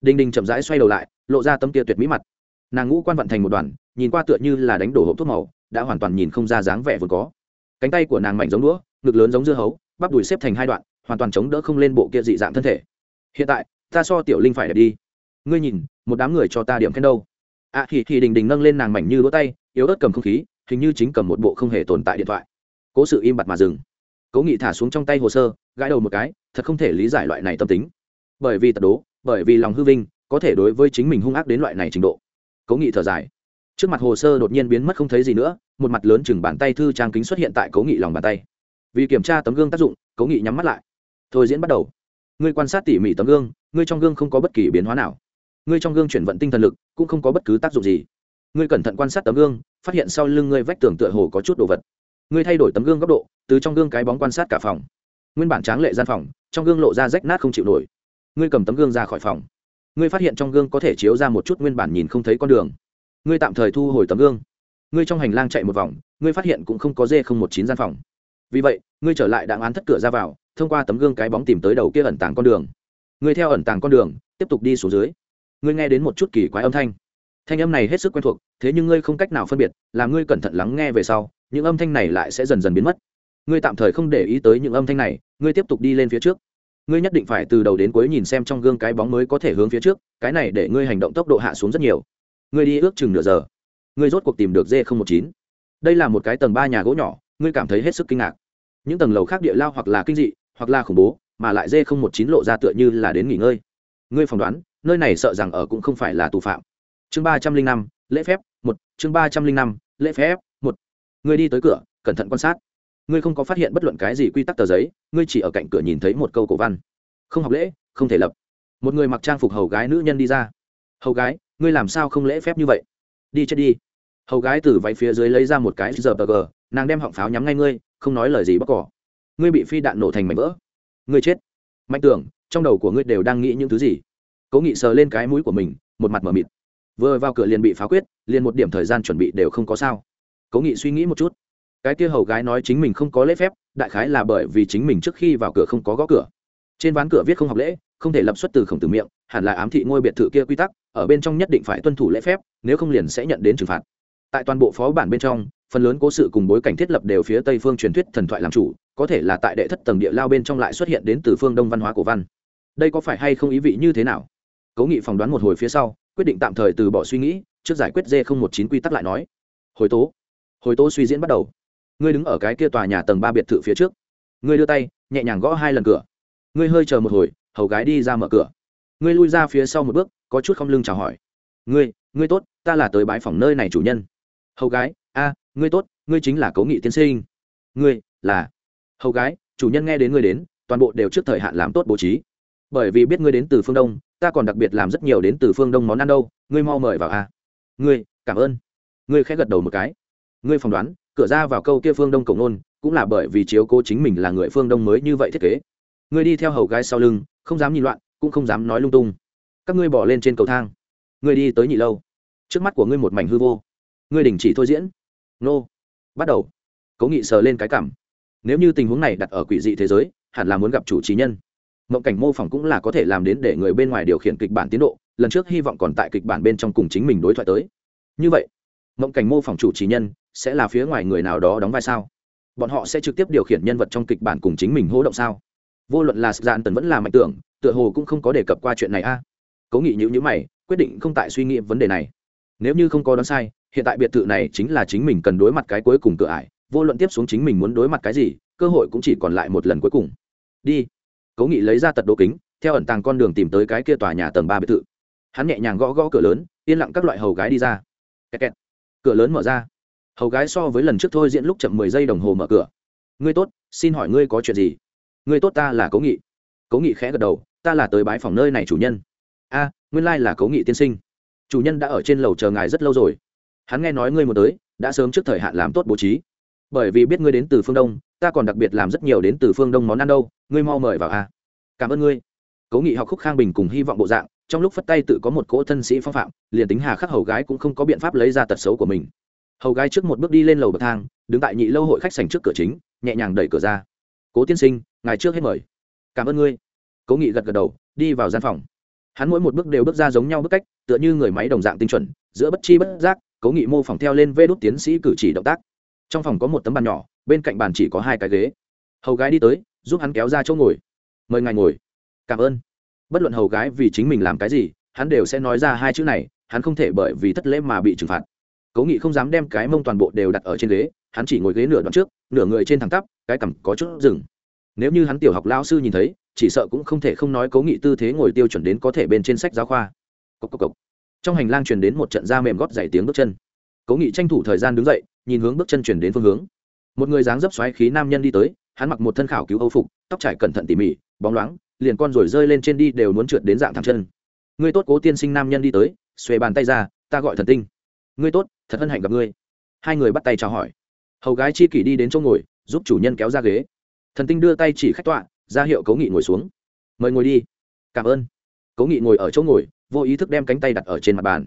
S1: Đình đình chậm rãi xoay đầu lại, lộ ra tấm kia tuyệt mỹ mặt. Nàng ngũ quan vận thành một đoàn, nhìn qua tựa như là đánh đổ hộp thuốc màu, đã hoàn toàn nhìn không ra dáng vẻ vốn có. Cánh tay của nàng mạnh giống đũa, ngực lớn giống dưa hấu, bắp đùi xếp thành hai đoạn hoàn toàn chống đỡ không lên bộ kia dị dạng thân thể. Hiện tại, ta so tiểu linh phải đẹp đi. Ngươi nhìn, một đám người cho ta điểm khen đâu. À thì thì đình đình nâng lên nàng mảnh như đỗ tay, yếu ớt cầm không khí, hình như chính cầm một bộ không hề tồn tại điện thoại. Cố sự im bặt mà dừng. Cố nghị thả xuống trong tay hồ sơ, gãi đầu một cái, thật không thể lý giải loại này tâm tính. Bởi vì tật đố, bởi vì lòng hư vinh, có thể đối với chính mình hung ác đến loại này trình độ. Cố nghị thở dài. Trước mặt hồ sơ đột nhiên biến mất không thấy gì nữa, một mặt lớn chừng bàn tay thư trang kính xuất hiện tại cố nghị lòng bàn tay. Vì kiểm tra tấm gương tác dụng, cố nghị nhắm mắt lại thôi diễn bắt đầu. Ngươi quan sát tỉ mỉ tấm gương, ngươi trong gương không có bất kỳ biến hóa nào. Ngươi trong gương chuyển vận tinh thần lực, cũng không có bất cứ tác dụng gì. Ngươi cẩn thận quan sát tấm gương, phát hiện sau lưng ngươi vách tường tựa hồ có chút đồ vật. Ngươi thay đổi tấm gương góc độ, từ trong gương cái bóng quan sát cả phòng. Nguyên bản tráng lệ gian phòng, trong gương lộ ra rách nát không chịu nổi. Ngươi cầm tấm gương ra khỏi phòng. Ngươi phát hiện trong gương có thể chiếu ra một chút nguyên bản nhìn không thấy con đường. Ngươi tạm thời thu hồi tấm gương. Ngươi trong hành lang chạy một vòng, ngươi phát hiện cũng không có dê không một chín gian phòng. Vì vậy, ngươi trở lại đạn án thất cửa ra vào thông qua tấm gương cái bóng tìm tới đầu kia ẩn tàng con đường. Người theo ẩn tàng con đường, tiếp tục đi xuống dưới. Ngươi nghe đến một chút kỳ quái âm thanh. Thanh âm này hết sức quen thuộc, thế nhưng ngươi không cách nào phân biệt làm ngươi cẩn thận lắng nghe về sau, những âm thanh này lại sẽ dần dần biến mất. Ngươi tạm thời không để ý tới những âm thanh này, ngươi tiếp tục đi lên phía trước. Ngươi nhất định phải từ đầu đến cuối nhìn xem trong gương cái bóng mới có thể hướng phía trước, cái này để ngươi hành động tốc độ hạ xuống rất nhiều. Ngươi đi ước chừng nửa giờ. Ngươi rốt cuộc tìm được d một chín đây là một cái tầng ba nhà gỗ nhỏ, ngươi cảm thấy hết sức kinh ngạc. Những tầng lầu khác địa lao hoặc là kinh dị hoặc là khủng bố, mà lại dê không một chín lộ ra tựa như là đến nghỉ ngơi. Ngươi phỏng đoán, nơi này sợ rằng ở cũng không phải là tù phạm. Chương ba trăm linh năm, lễ phép, một. Chương ba trăm linh năm, lễ phép, một. Ngươi đi tới cửa, cẩn thận quan sát. Ngươi không có phát hiện bất luận cái gì quy tắc tờ giấy, ngươi chỉ ở cạnh cửa nhìn thấy một câu cổ văn. Không học lễ, không thể lập. Một người mặc trang phục hầu gái nữ nhân đi ra. Hầu gái, ngươi làm sao không lễ phép như vậy? Đi chết đi. Hầu gái từ váy phía dưới lấy ra một cái giờ bờ gờ nàng đem họng pháo nhắm ngay ngươi, không nói lời gì bóc cỏ ngươi bị phi đạn nổ thành mảnh vỡ. Ngươi chết. Mạnh tưởng trong đầu của ngươi đều đang nghĩ những thứ gì? Cố nghị sờ lên cái mũi của mình, một mặt mờ mịt. Vừa vào cửa liền bị phá quyết, liền một điểm thời gian chuẩn bị đều không có sao. Cố nghị suy nghĩ một chút. Cái kia hầu gái nói chính mình không có lễ phép, đại khái là bởi vì chính mình trước khi vào cửa không có gõ cửa. Trên ván cửa viết không học lễ, không thể lập xuất từ khổng tử miệng, hẳn là ám thị ngôi biệt thự kia quy tắc, ở bên trong nhất định phải tuân thủ lễ phép, nếu không liền sẽ nhận đến trừng phạt. Tại toàn bộ phó bản bên trong phần lớn cố sự cùng bối cảnh thiết lập đều phía tây phương truyền thuyết thần thoại làm chủ, có thể là tại đệ thất tầng địa lao bên trong lại xuất hiện đến từ phương đông văn hóa của văn. Đây có phải hay không ý vị như thế nào? Cố nghị phỏng đoán một hồi phía sau, quyết định tạm thời từ bỏ suy nghĩ, trước giải quyết d không một chín quy tắc lại nói. Hồi tố. Hồi tố suy diễn bắt đầu. Ngươi đứng ở cái kia tòa nhà tầng ba biệt thự phía trước. Ngươi đưa tay, nhẹ nhàng gõ hai lần cửa. Ngươi hơi chờ một hồi, hầu gái đi ra mở cửa. Ngươi lui ra phía sau một bước, có chút không lưng chào hỏi. Ngươi ngươi tốt, ta là tới bãi phòng nơi này chủ nhân. Hầu gái, a ngươi tốt, ngươi chính là cố nghị tiên sinh. Ngươi là, hầu gái, chủ nhân nghe đến ngươi đến, toàn bộ đều trước thời hạn làm tốt bố trí. Bởi vì biết ngươi đến từ phương đông, ta còn đặc biệt làm rất nhiều đến từ phương đông món ăn đâu, ngươi mau mời vào a ngươi, cảm ơn. Ngươi khẽ gật đầu một cái. Ngươi phỏng đoán, cửa ra vào câu kia phương đông cổng nôn cũng là bởi vì chiếu cố chính mình là người phương đông mới như vậy thiết kế. Ngươi đi theo hầu gái sau lưng, không dám nhìn loạn, cũng không dám nói lung tung. Các ngươi bỏ lên trên cầu thang. Ngươi đi tới nhị lâu. Trước mắt của ngươi một mảnh hư vô. Ngươi đình chỉ thôi diễn nô. Bắt đầu. Cố nghị sờ lên cái cảm. Nếu như tình huống này đặt ở quỷ dị thế giới, hẳn là muốn gặp chủ trí nhân. Mộng cảnh mô phỏng cũng là có thể làm đến để người bên ngoài điều khiển kịch bản tiến độ, lần trước hy vọng còn tại kịch bản bên trong cùng chính mình đối thoại tới. Như vậy, mộng cảnh mô phỏng chủ trí nhân sẽ là phía ngoài người nào đó đóng vai sao? Bọn họ sẽ trực tiếp điều khiển nhân vật trong kịch bản cùng chính mình hỗ động sao? Vô luận là dạn tần vẫn là mạnh tưởng, tựa hồ cũng không có đề cập qua chuyện này a. À. cố nghị nhữ nhữ mày, quyết định không tại suy nghĩ vấn đề này. Nếu như không có đoán sai hiện tại biệt thự này chính là chính mình cần đối mặt cái cuối cùng cửa ải, vô luận tiếp xuống chính mình muốn đối mặt cái gì, cơ hội cũng chỉ còn lại một lần cuối cùng. Đi. Cố nghị lấy ra tật đồ kính, theo ẩn tàng con đường tìm tới cái kia tòa nhà tầng ba biệt thự. Hắn nhẹ nhàng gõ gõ cửa lớn, yên lặng các loại hầu gái đi ra. Kẹt kẹt. cửa lớn mở ra. Hầu gái so với lần trước thôi diễn lúc chậm mười giây đồng hồ mở cửa. Ngươi tốt, xin hỏi ngươi có chuyện gì? Ngươi tốt ta là cố nghị. Cố nghị khẽ gật đầu, ta là tới bái phòng nơi này chủ nhân. A, nguyên lai là cố nghị tiên sinh. Chủ nhân đã ở trên lầu chờ ngài rất lâu rồi hắn nghe nói ngươi một tới, đã sớm trước thời hạn làm tốt bố trí. Bởi vì biết ngươi đến từ phương đông, ta còn đặc biệt làm rất nhiều đến từ phương đông món ăn đâu, ngươi mau mời vào a. Cảm ơn ngươi. Cố nghị học khúc khang bình cùng hy vọng bộ dạng, trong lúc phất tay tự có một cỗ thân sĩ phong phạm, liền tính hà khắc hầu gái cũng không có biện pháp lấy ra tật xấu của mình. Hầu gái trước một bước đi lên lầu bậc thang, đứng tại nhị lâu hội khách sành trước cửa chính, nhẹ nhàng đẩy cửa ra. Cố tiên sinh, ngài trước hết mời. Cảm ơn ngươi. Cố nghị gật gật đầu, đi vào gian phòng. Hắn mỗi một bước đều bước ra giống nhau bước cách, tựa như người máy đồng dạng tinh chuẩn, giữa bất chi bất giác cố nghị mô phỏng theo lên vê đốt tiến sĩ cử chỉ động tác. Trong phòng có một tấm bàn nhỏ, bên cạnh bàn chỉ có hai cái ghế. Hầu gái đi tới, giúp hắn kéo ra chỗ ngồi. Mời ngài ngồi. Cảm ơn. Bất luận hầu gái vì chính mình làm cái gì, hắn đều sẽ nói ra hai chữ này, hắn không thể bởi vì thất lễ mà bị trừng phạt. Cố nghị không dám đem cái mông toàn bộ đều đặt ở trên ghế, hắn chỉ ngồi ghế nửa đoạn trước, nửa người trên thẳng tắp, cái cằm có chút rừng. Nếu như hắn tiểu học lao sư nhìn thấy, chỉ sợ cũng không thể không nói cố nghị tư thế ngồi tiêu chuẩn đến có thể bên trên sách giáo khoa. Cốc cốc cốc trong hành lang truyền đến một trận da mềm gót dày tiếng bước chân. Cố nghị tranh thủ thời gian đứng dậy, nhìn hướng bước chân chuyển đến phương hướng. Một người dáng dấp xoáy khí nam nhân đi tới, hắn mặc một thân khảo cứu âu phục, tóc trải cẩn thận tỉ mỉ, bóng loáng, liền con rồi rơi lên trên đi đều muốn trượt đến dạng thẳng chân. Ngươi tốt cố tiên sinh nam nhân đi tới, xuề bàn tay ra, ta gọi thần tinh. Ngươi tốt, thật hân hạnh gặp ngươi. Hai người bắt tay chào hỏi. Hầu gái chi kỷ đi đến chỗ ngồi, giúp chủ nhân kéo ra ghế. Thần tinh đưa tay chỉ khách tọa, ra hiệu cố nghị ngồi xuống. Mời ngồi đi. Cảm ơn. Cố nghị ngồi ở chỗ ngồi vô ý thức đem cánh tay đặt ở trên mặt bàn.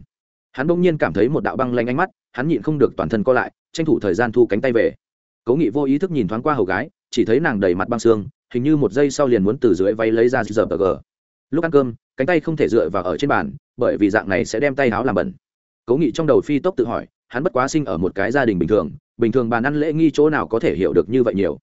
S1: Hắn bỗng nhiên cảm thấy một đạo băng lanh ánh mắt, hắn nhịn không được toàn thân co lại, tranh thủ thời gian thu cánh tay về. Cố nghị vô ý thức nhìn thoáng qua hầu gái, chỉ thấy nàng đầy mặt băng xương hình như một giây sau liền muốn từ dưới váy lấy ra giờ bờ gờ lúc ăn cơm, cánh tay không thể dựa vào ở trên bàn, bởi vì dạng này sẽ đem tay áo làm bẩn. Cố nghị trong đầu phi tốc tự hỏi, hắn bất quá sinh ở một cái gia đình bình thường bình thường bàn ăn lễ nghi chỗ nào có thể hiểu được như vậy nhiều.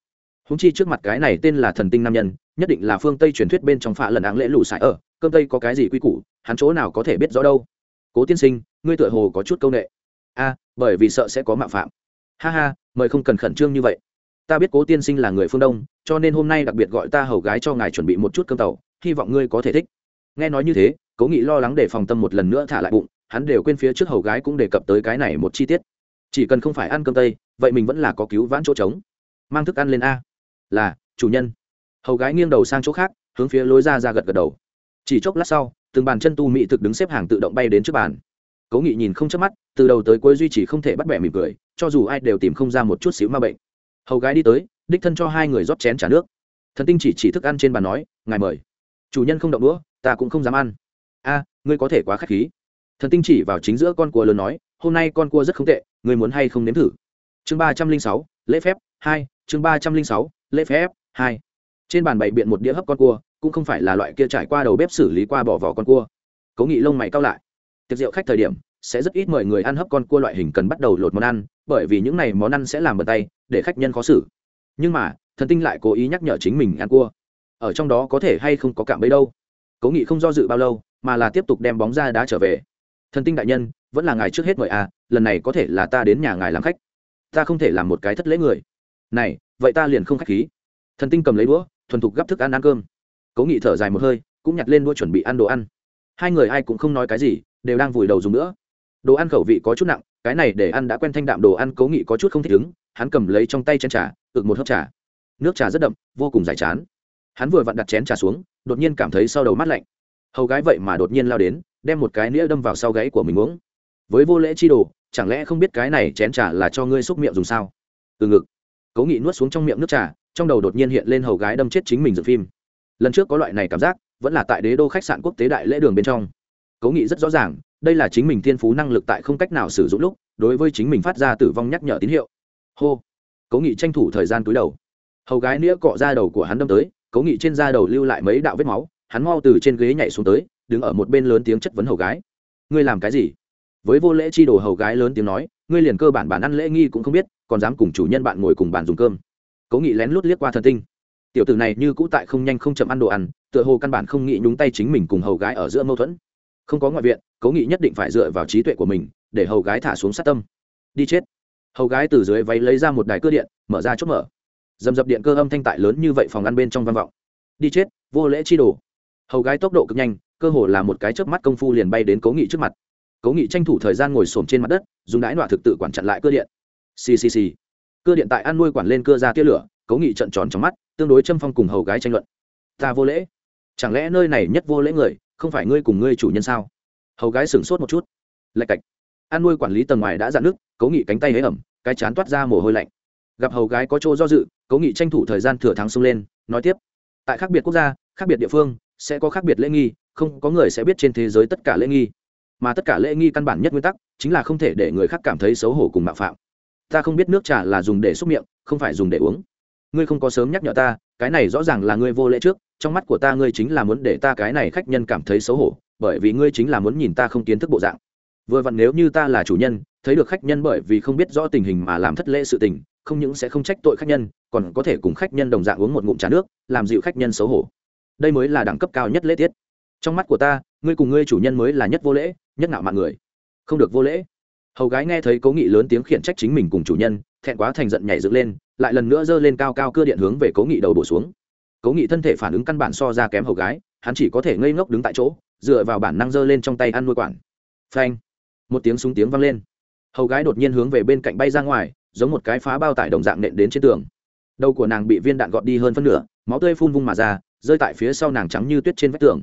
S1: Húng chi trước mặt cái này tên là thần tinh nam nhân, nhất định là phương tây truyền thuyết bên trong phạ lần áng lễ lù sải ở cơm tây có cái gì quy củ, hắn chỗ nào có thể biết rõ đâu. Cố tiên sinh, ngươi tựa hồ có chút c â u n ệ a, bởi vì sợ sẽ có mạo phạm. Ha ha, mời không cần khẩn trương như vậy. Ta biết cố tiên sinh là người phương đông, cho nên hôm nay đặc biệt gọi ta hầu gái cho ngài chuẩn bị một chút cơm tàu, hy vọng ngươi có thể thích. Nghe nói như thế, cố nghị lo lắng để phòng tâm một lần nữa thả lại bụng, hắn đều quên phía trước hầu gái cũng đề cập tới cái này một chi tiết. Chỉ cần không phải ăn cơm tây, vậy mình vẫn là có cứu vãn chỗ trống. Mang thức ăn lên a. Là, chủ nhân. Hầu gái nghiêng đầu sang chỗ khác, hướng phía lối ra ra gật gật đầu chỉ chốc lát sau, từng bàn chân tu mỹ thực đứng xếp hàng tự động bay đến trước bàn. Cố nghị nhìn không chớp mắt, từ đầu tới cuối duy trì không thể bắt bẻ mỉm cười, cho dù ai đều tìm không ra một chút xíu ma bệnh. Hầu gái đi tới, đích thân cho hai người rót chén trả nước. Thần tinh chỉ chỉ thức ăn trên bàn nói, ngài mời. Chủ nhân không động đũa, ta cũng không dám ăn. A, ngươi có thể quá k h á c h khí. Thần tinh chỉ vào chính giữa con cua lớn nói, hôm nay con cua rất không tệ, ngươi muốn hay không nếm thử? Chương ba trăm linh sáu, lễ phép, hai, chương ba trăm linh sáu, lễ phép, hai. Trên bàn bày biện một đĩa hấp con cua cũng không phải là loại kia trải qua đầu bếp xử lý qua bỏ vỏ con cua. Cố nghị lông mày cao lại. Tiệc rượu khách thời điểm, sẽ rất ít mời người ăn hấp con cua loại hình cần bắt đầu lột món ăn, bởi vì những này món ăn sẽ làm bật tay, để khách nhân khó xử. Nhưng mà, thần tinh lại cố ý nhắc nhở chính mình ăn cua. Ở trong đó có thể hay không có cảm bấy đâu. Cố nghị không do dự bao lâu, mà là tiếp tục đem bóng ra đá trở về. Thần tinh đại nhân, vẫn là ngài trước hết mời à lần này có thể là ta đến nhà ngài làm khách. Ta không thể làm một cái thất lễ người. Này, vậy ta liền không khách khí. Thần tinh cầm lấy đũa, thuần thục gắp thức ăn ăn cơm cố nghị thở dài một hơi, cũng nhặt lên đũa chuẩn bị ăn đồ ăn. Hai người ai cũng không nói cái gì, đều đang vùi đầu dùng nữa. Đồ ăn khẩu vị có chút nặng, cái này để ăn đã quen thanh đạm đồ ăn cố nghị có chút không thích ứng, hắn cầm lấy trong tay chén trà, ực một hớp trà. Nước trà rất đậm, vô cùng giải chán. Hắn vừa vặn đặt chén trà xuống, đột nhiên cảm thấy sau đầu mát lạnh. Hầu gái vậy mà đột nhiên lao đến, đem một cái nĩa đâm vào sau gáy của mình uống. Với vô lễ chi đồ, chẳng lẽ không biết cái này chén trà là cho ngươi xúc miệng dùng sao? Từ ngực, cố nghị nuốt xuống trong miệng nước trà, trong đầu đột nhiên hiện lên hầu gái đâm chết chính mình dự phim lần trước có loại này cảm giác, vẫn là tại đế đô khách sạn quốc tế đại lễ đường bên trong. Cố nghị rất rõ ràng, đây là chính mình thiên phú năng lực tại không cách nào sử dụng lúc, đối với chính mình phát ra tử vong nhắc nhở tín hiệu. Hô. Cố nghị tranh thủ thời gian túi đầu. Hầu gái nĩa cọ ra đầu của hắn đâm tới, cố nghị trên da đầu lưu lại mấy đạo vết máu, hắn mau từ trên ghế nhảy xuống tới, đứng ở một bên lớn tiếng chất vấn hầu gái. Ngươi làm cái gì? Với vô lễ chi đồ hầu gái lớn tiếng nói, ngươi liền cơ bản bản ăn lễ nghi cũng không biết, còn dám cùng chủ nhân bạn ngồi cùng bàn dùng cơm. Cố nghị lén lút liếc qua thần tinh tiểu tử này như cũ tại không nhanh không chậm ăn đồ ăn, tựa hồ căn bản không nghĩ nhúng tay chính mình cùng hầu gái ở giữa mâu thuẫn. Không có ngoại viện, cố nghị nhất định phải dựa vào trí tuệ của mình, để hầu gái thả xuống sát tâm. Đi chết. Hầu gái từ dưới váy lấy ra một đài cơ điện, mở ra chốt mở. Dầm dập điện cơ âm thanh tại lớn như vậy phòng ăn bên trong văn vọng. Đi chết, vô lễ chi đồ. Hầu gái tốc độ cực nhanh, cơ hồ là một cái chớp mắt công phu liền bay đến cố nghị trước mặt. Cố nghị tranh thủ thời gian ngồi xổm trên mặt đất, dùng đãi nọa thực tự quản chặn lại cơ điện. Ccc cơ điện tại ăn nuôi quản lên cơ ra tia lửa cố nghị trận tròn trong mắt, tương đối châm phong cùng hầu gái tranh luận. Ta vô lễ. Chẳng lẽ nơi này nhất vô lễ người, không phải ngươi cùng ngươi chủ nhân sao? Hầu gái sửng sốt một chút. Lạch cạch. An nuôi quản lý tầng ngoài đã dạn nước cố nghị cánh tay hế ẩm, cái chán toát ra mồ hôi lạnh. Gặp hầu gái có chỗ do dự cố nghị tranh thủ thời gian thừa thắng xông lên, nói tiếp. Tại khác biệt quốc gia, khác biệt địa phương, sẽ có khác biệt lễ nghi, không có người sẽ biết trên thế giới tất cả lễ nghi. Mà tất cả lễ nghi căn bản nhất nguyên tắc, chính là không thể để người khác cảm thấy xấu hổ cùng mạo phạm. Ta không biết nước trà là dùng để xúc miệng, không phải dùng để uống ngươi không có sớm nhắc nhở ta, cái này rõ ràng là ngươi vô lễ trước, trong mắt của ta ngươi chính là muốn để ta cái này khách nhân cảm thấy xấu hổ, bởi vì ngươi chính là muốn nhìn ta không kiến thức bộ dạng. Vừa vặn nếu như ta là chủ nhân, thấy được khách nhân bởi vì không biết rõ tình hình mà làm thất lễ sự tình, không những sẽ không trách tội khách nhân, còn có thể cùng khách nhân đồng dạng uống một ngụm trà nước, làm dịu khách nhân xấu hổ. Đây mới là đẳng cấp cao nhất lễ tiết. Trong mắt của ta, ngươi cùng ngươi chủ nhân mới là nhất vô lễ, nhất ngạo mạn người. Không được vô lễ. Hầu gái nghe thấy cố nghị lớn tiếng khiển trách chính mình cùng chủ nhân, thẹn quá thành giận nhảy dựng lên lại lần nữa giơ lên cao cao cưa điện hướng về cố nghị đầu bổ xuống. Cố nghị thân thể phản ứng căn bản so ra kém hầu gái, hắn chỉ có thể ngây ngốc đứng tại chỗ, dựa vào bản năng giơ lên trong tay ăn nuôi quản. Phanh! Một tiếng súng tiếng vang lên. Hầu gái đột nhiên hướng về bên cạnh bay ra ngoài, giống một cái phá bao tải đồng dạng nện đến trên tường. Đầu của nàng bị viên đạn gọt đi hơn phân nửa, máu tươi phun vung mà ra, rơi tại phía sau nàng trắng như tuyết trên vách tường.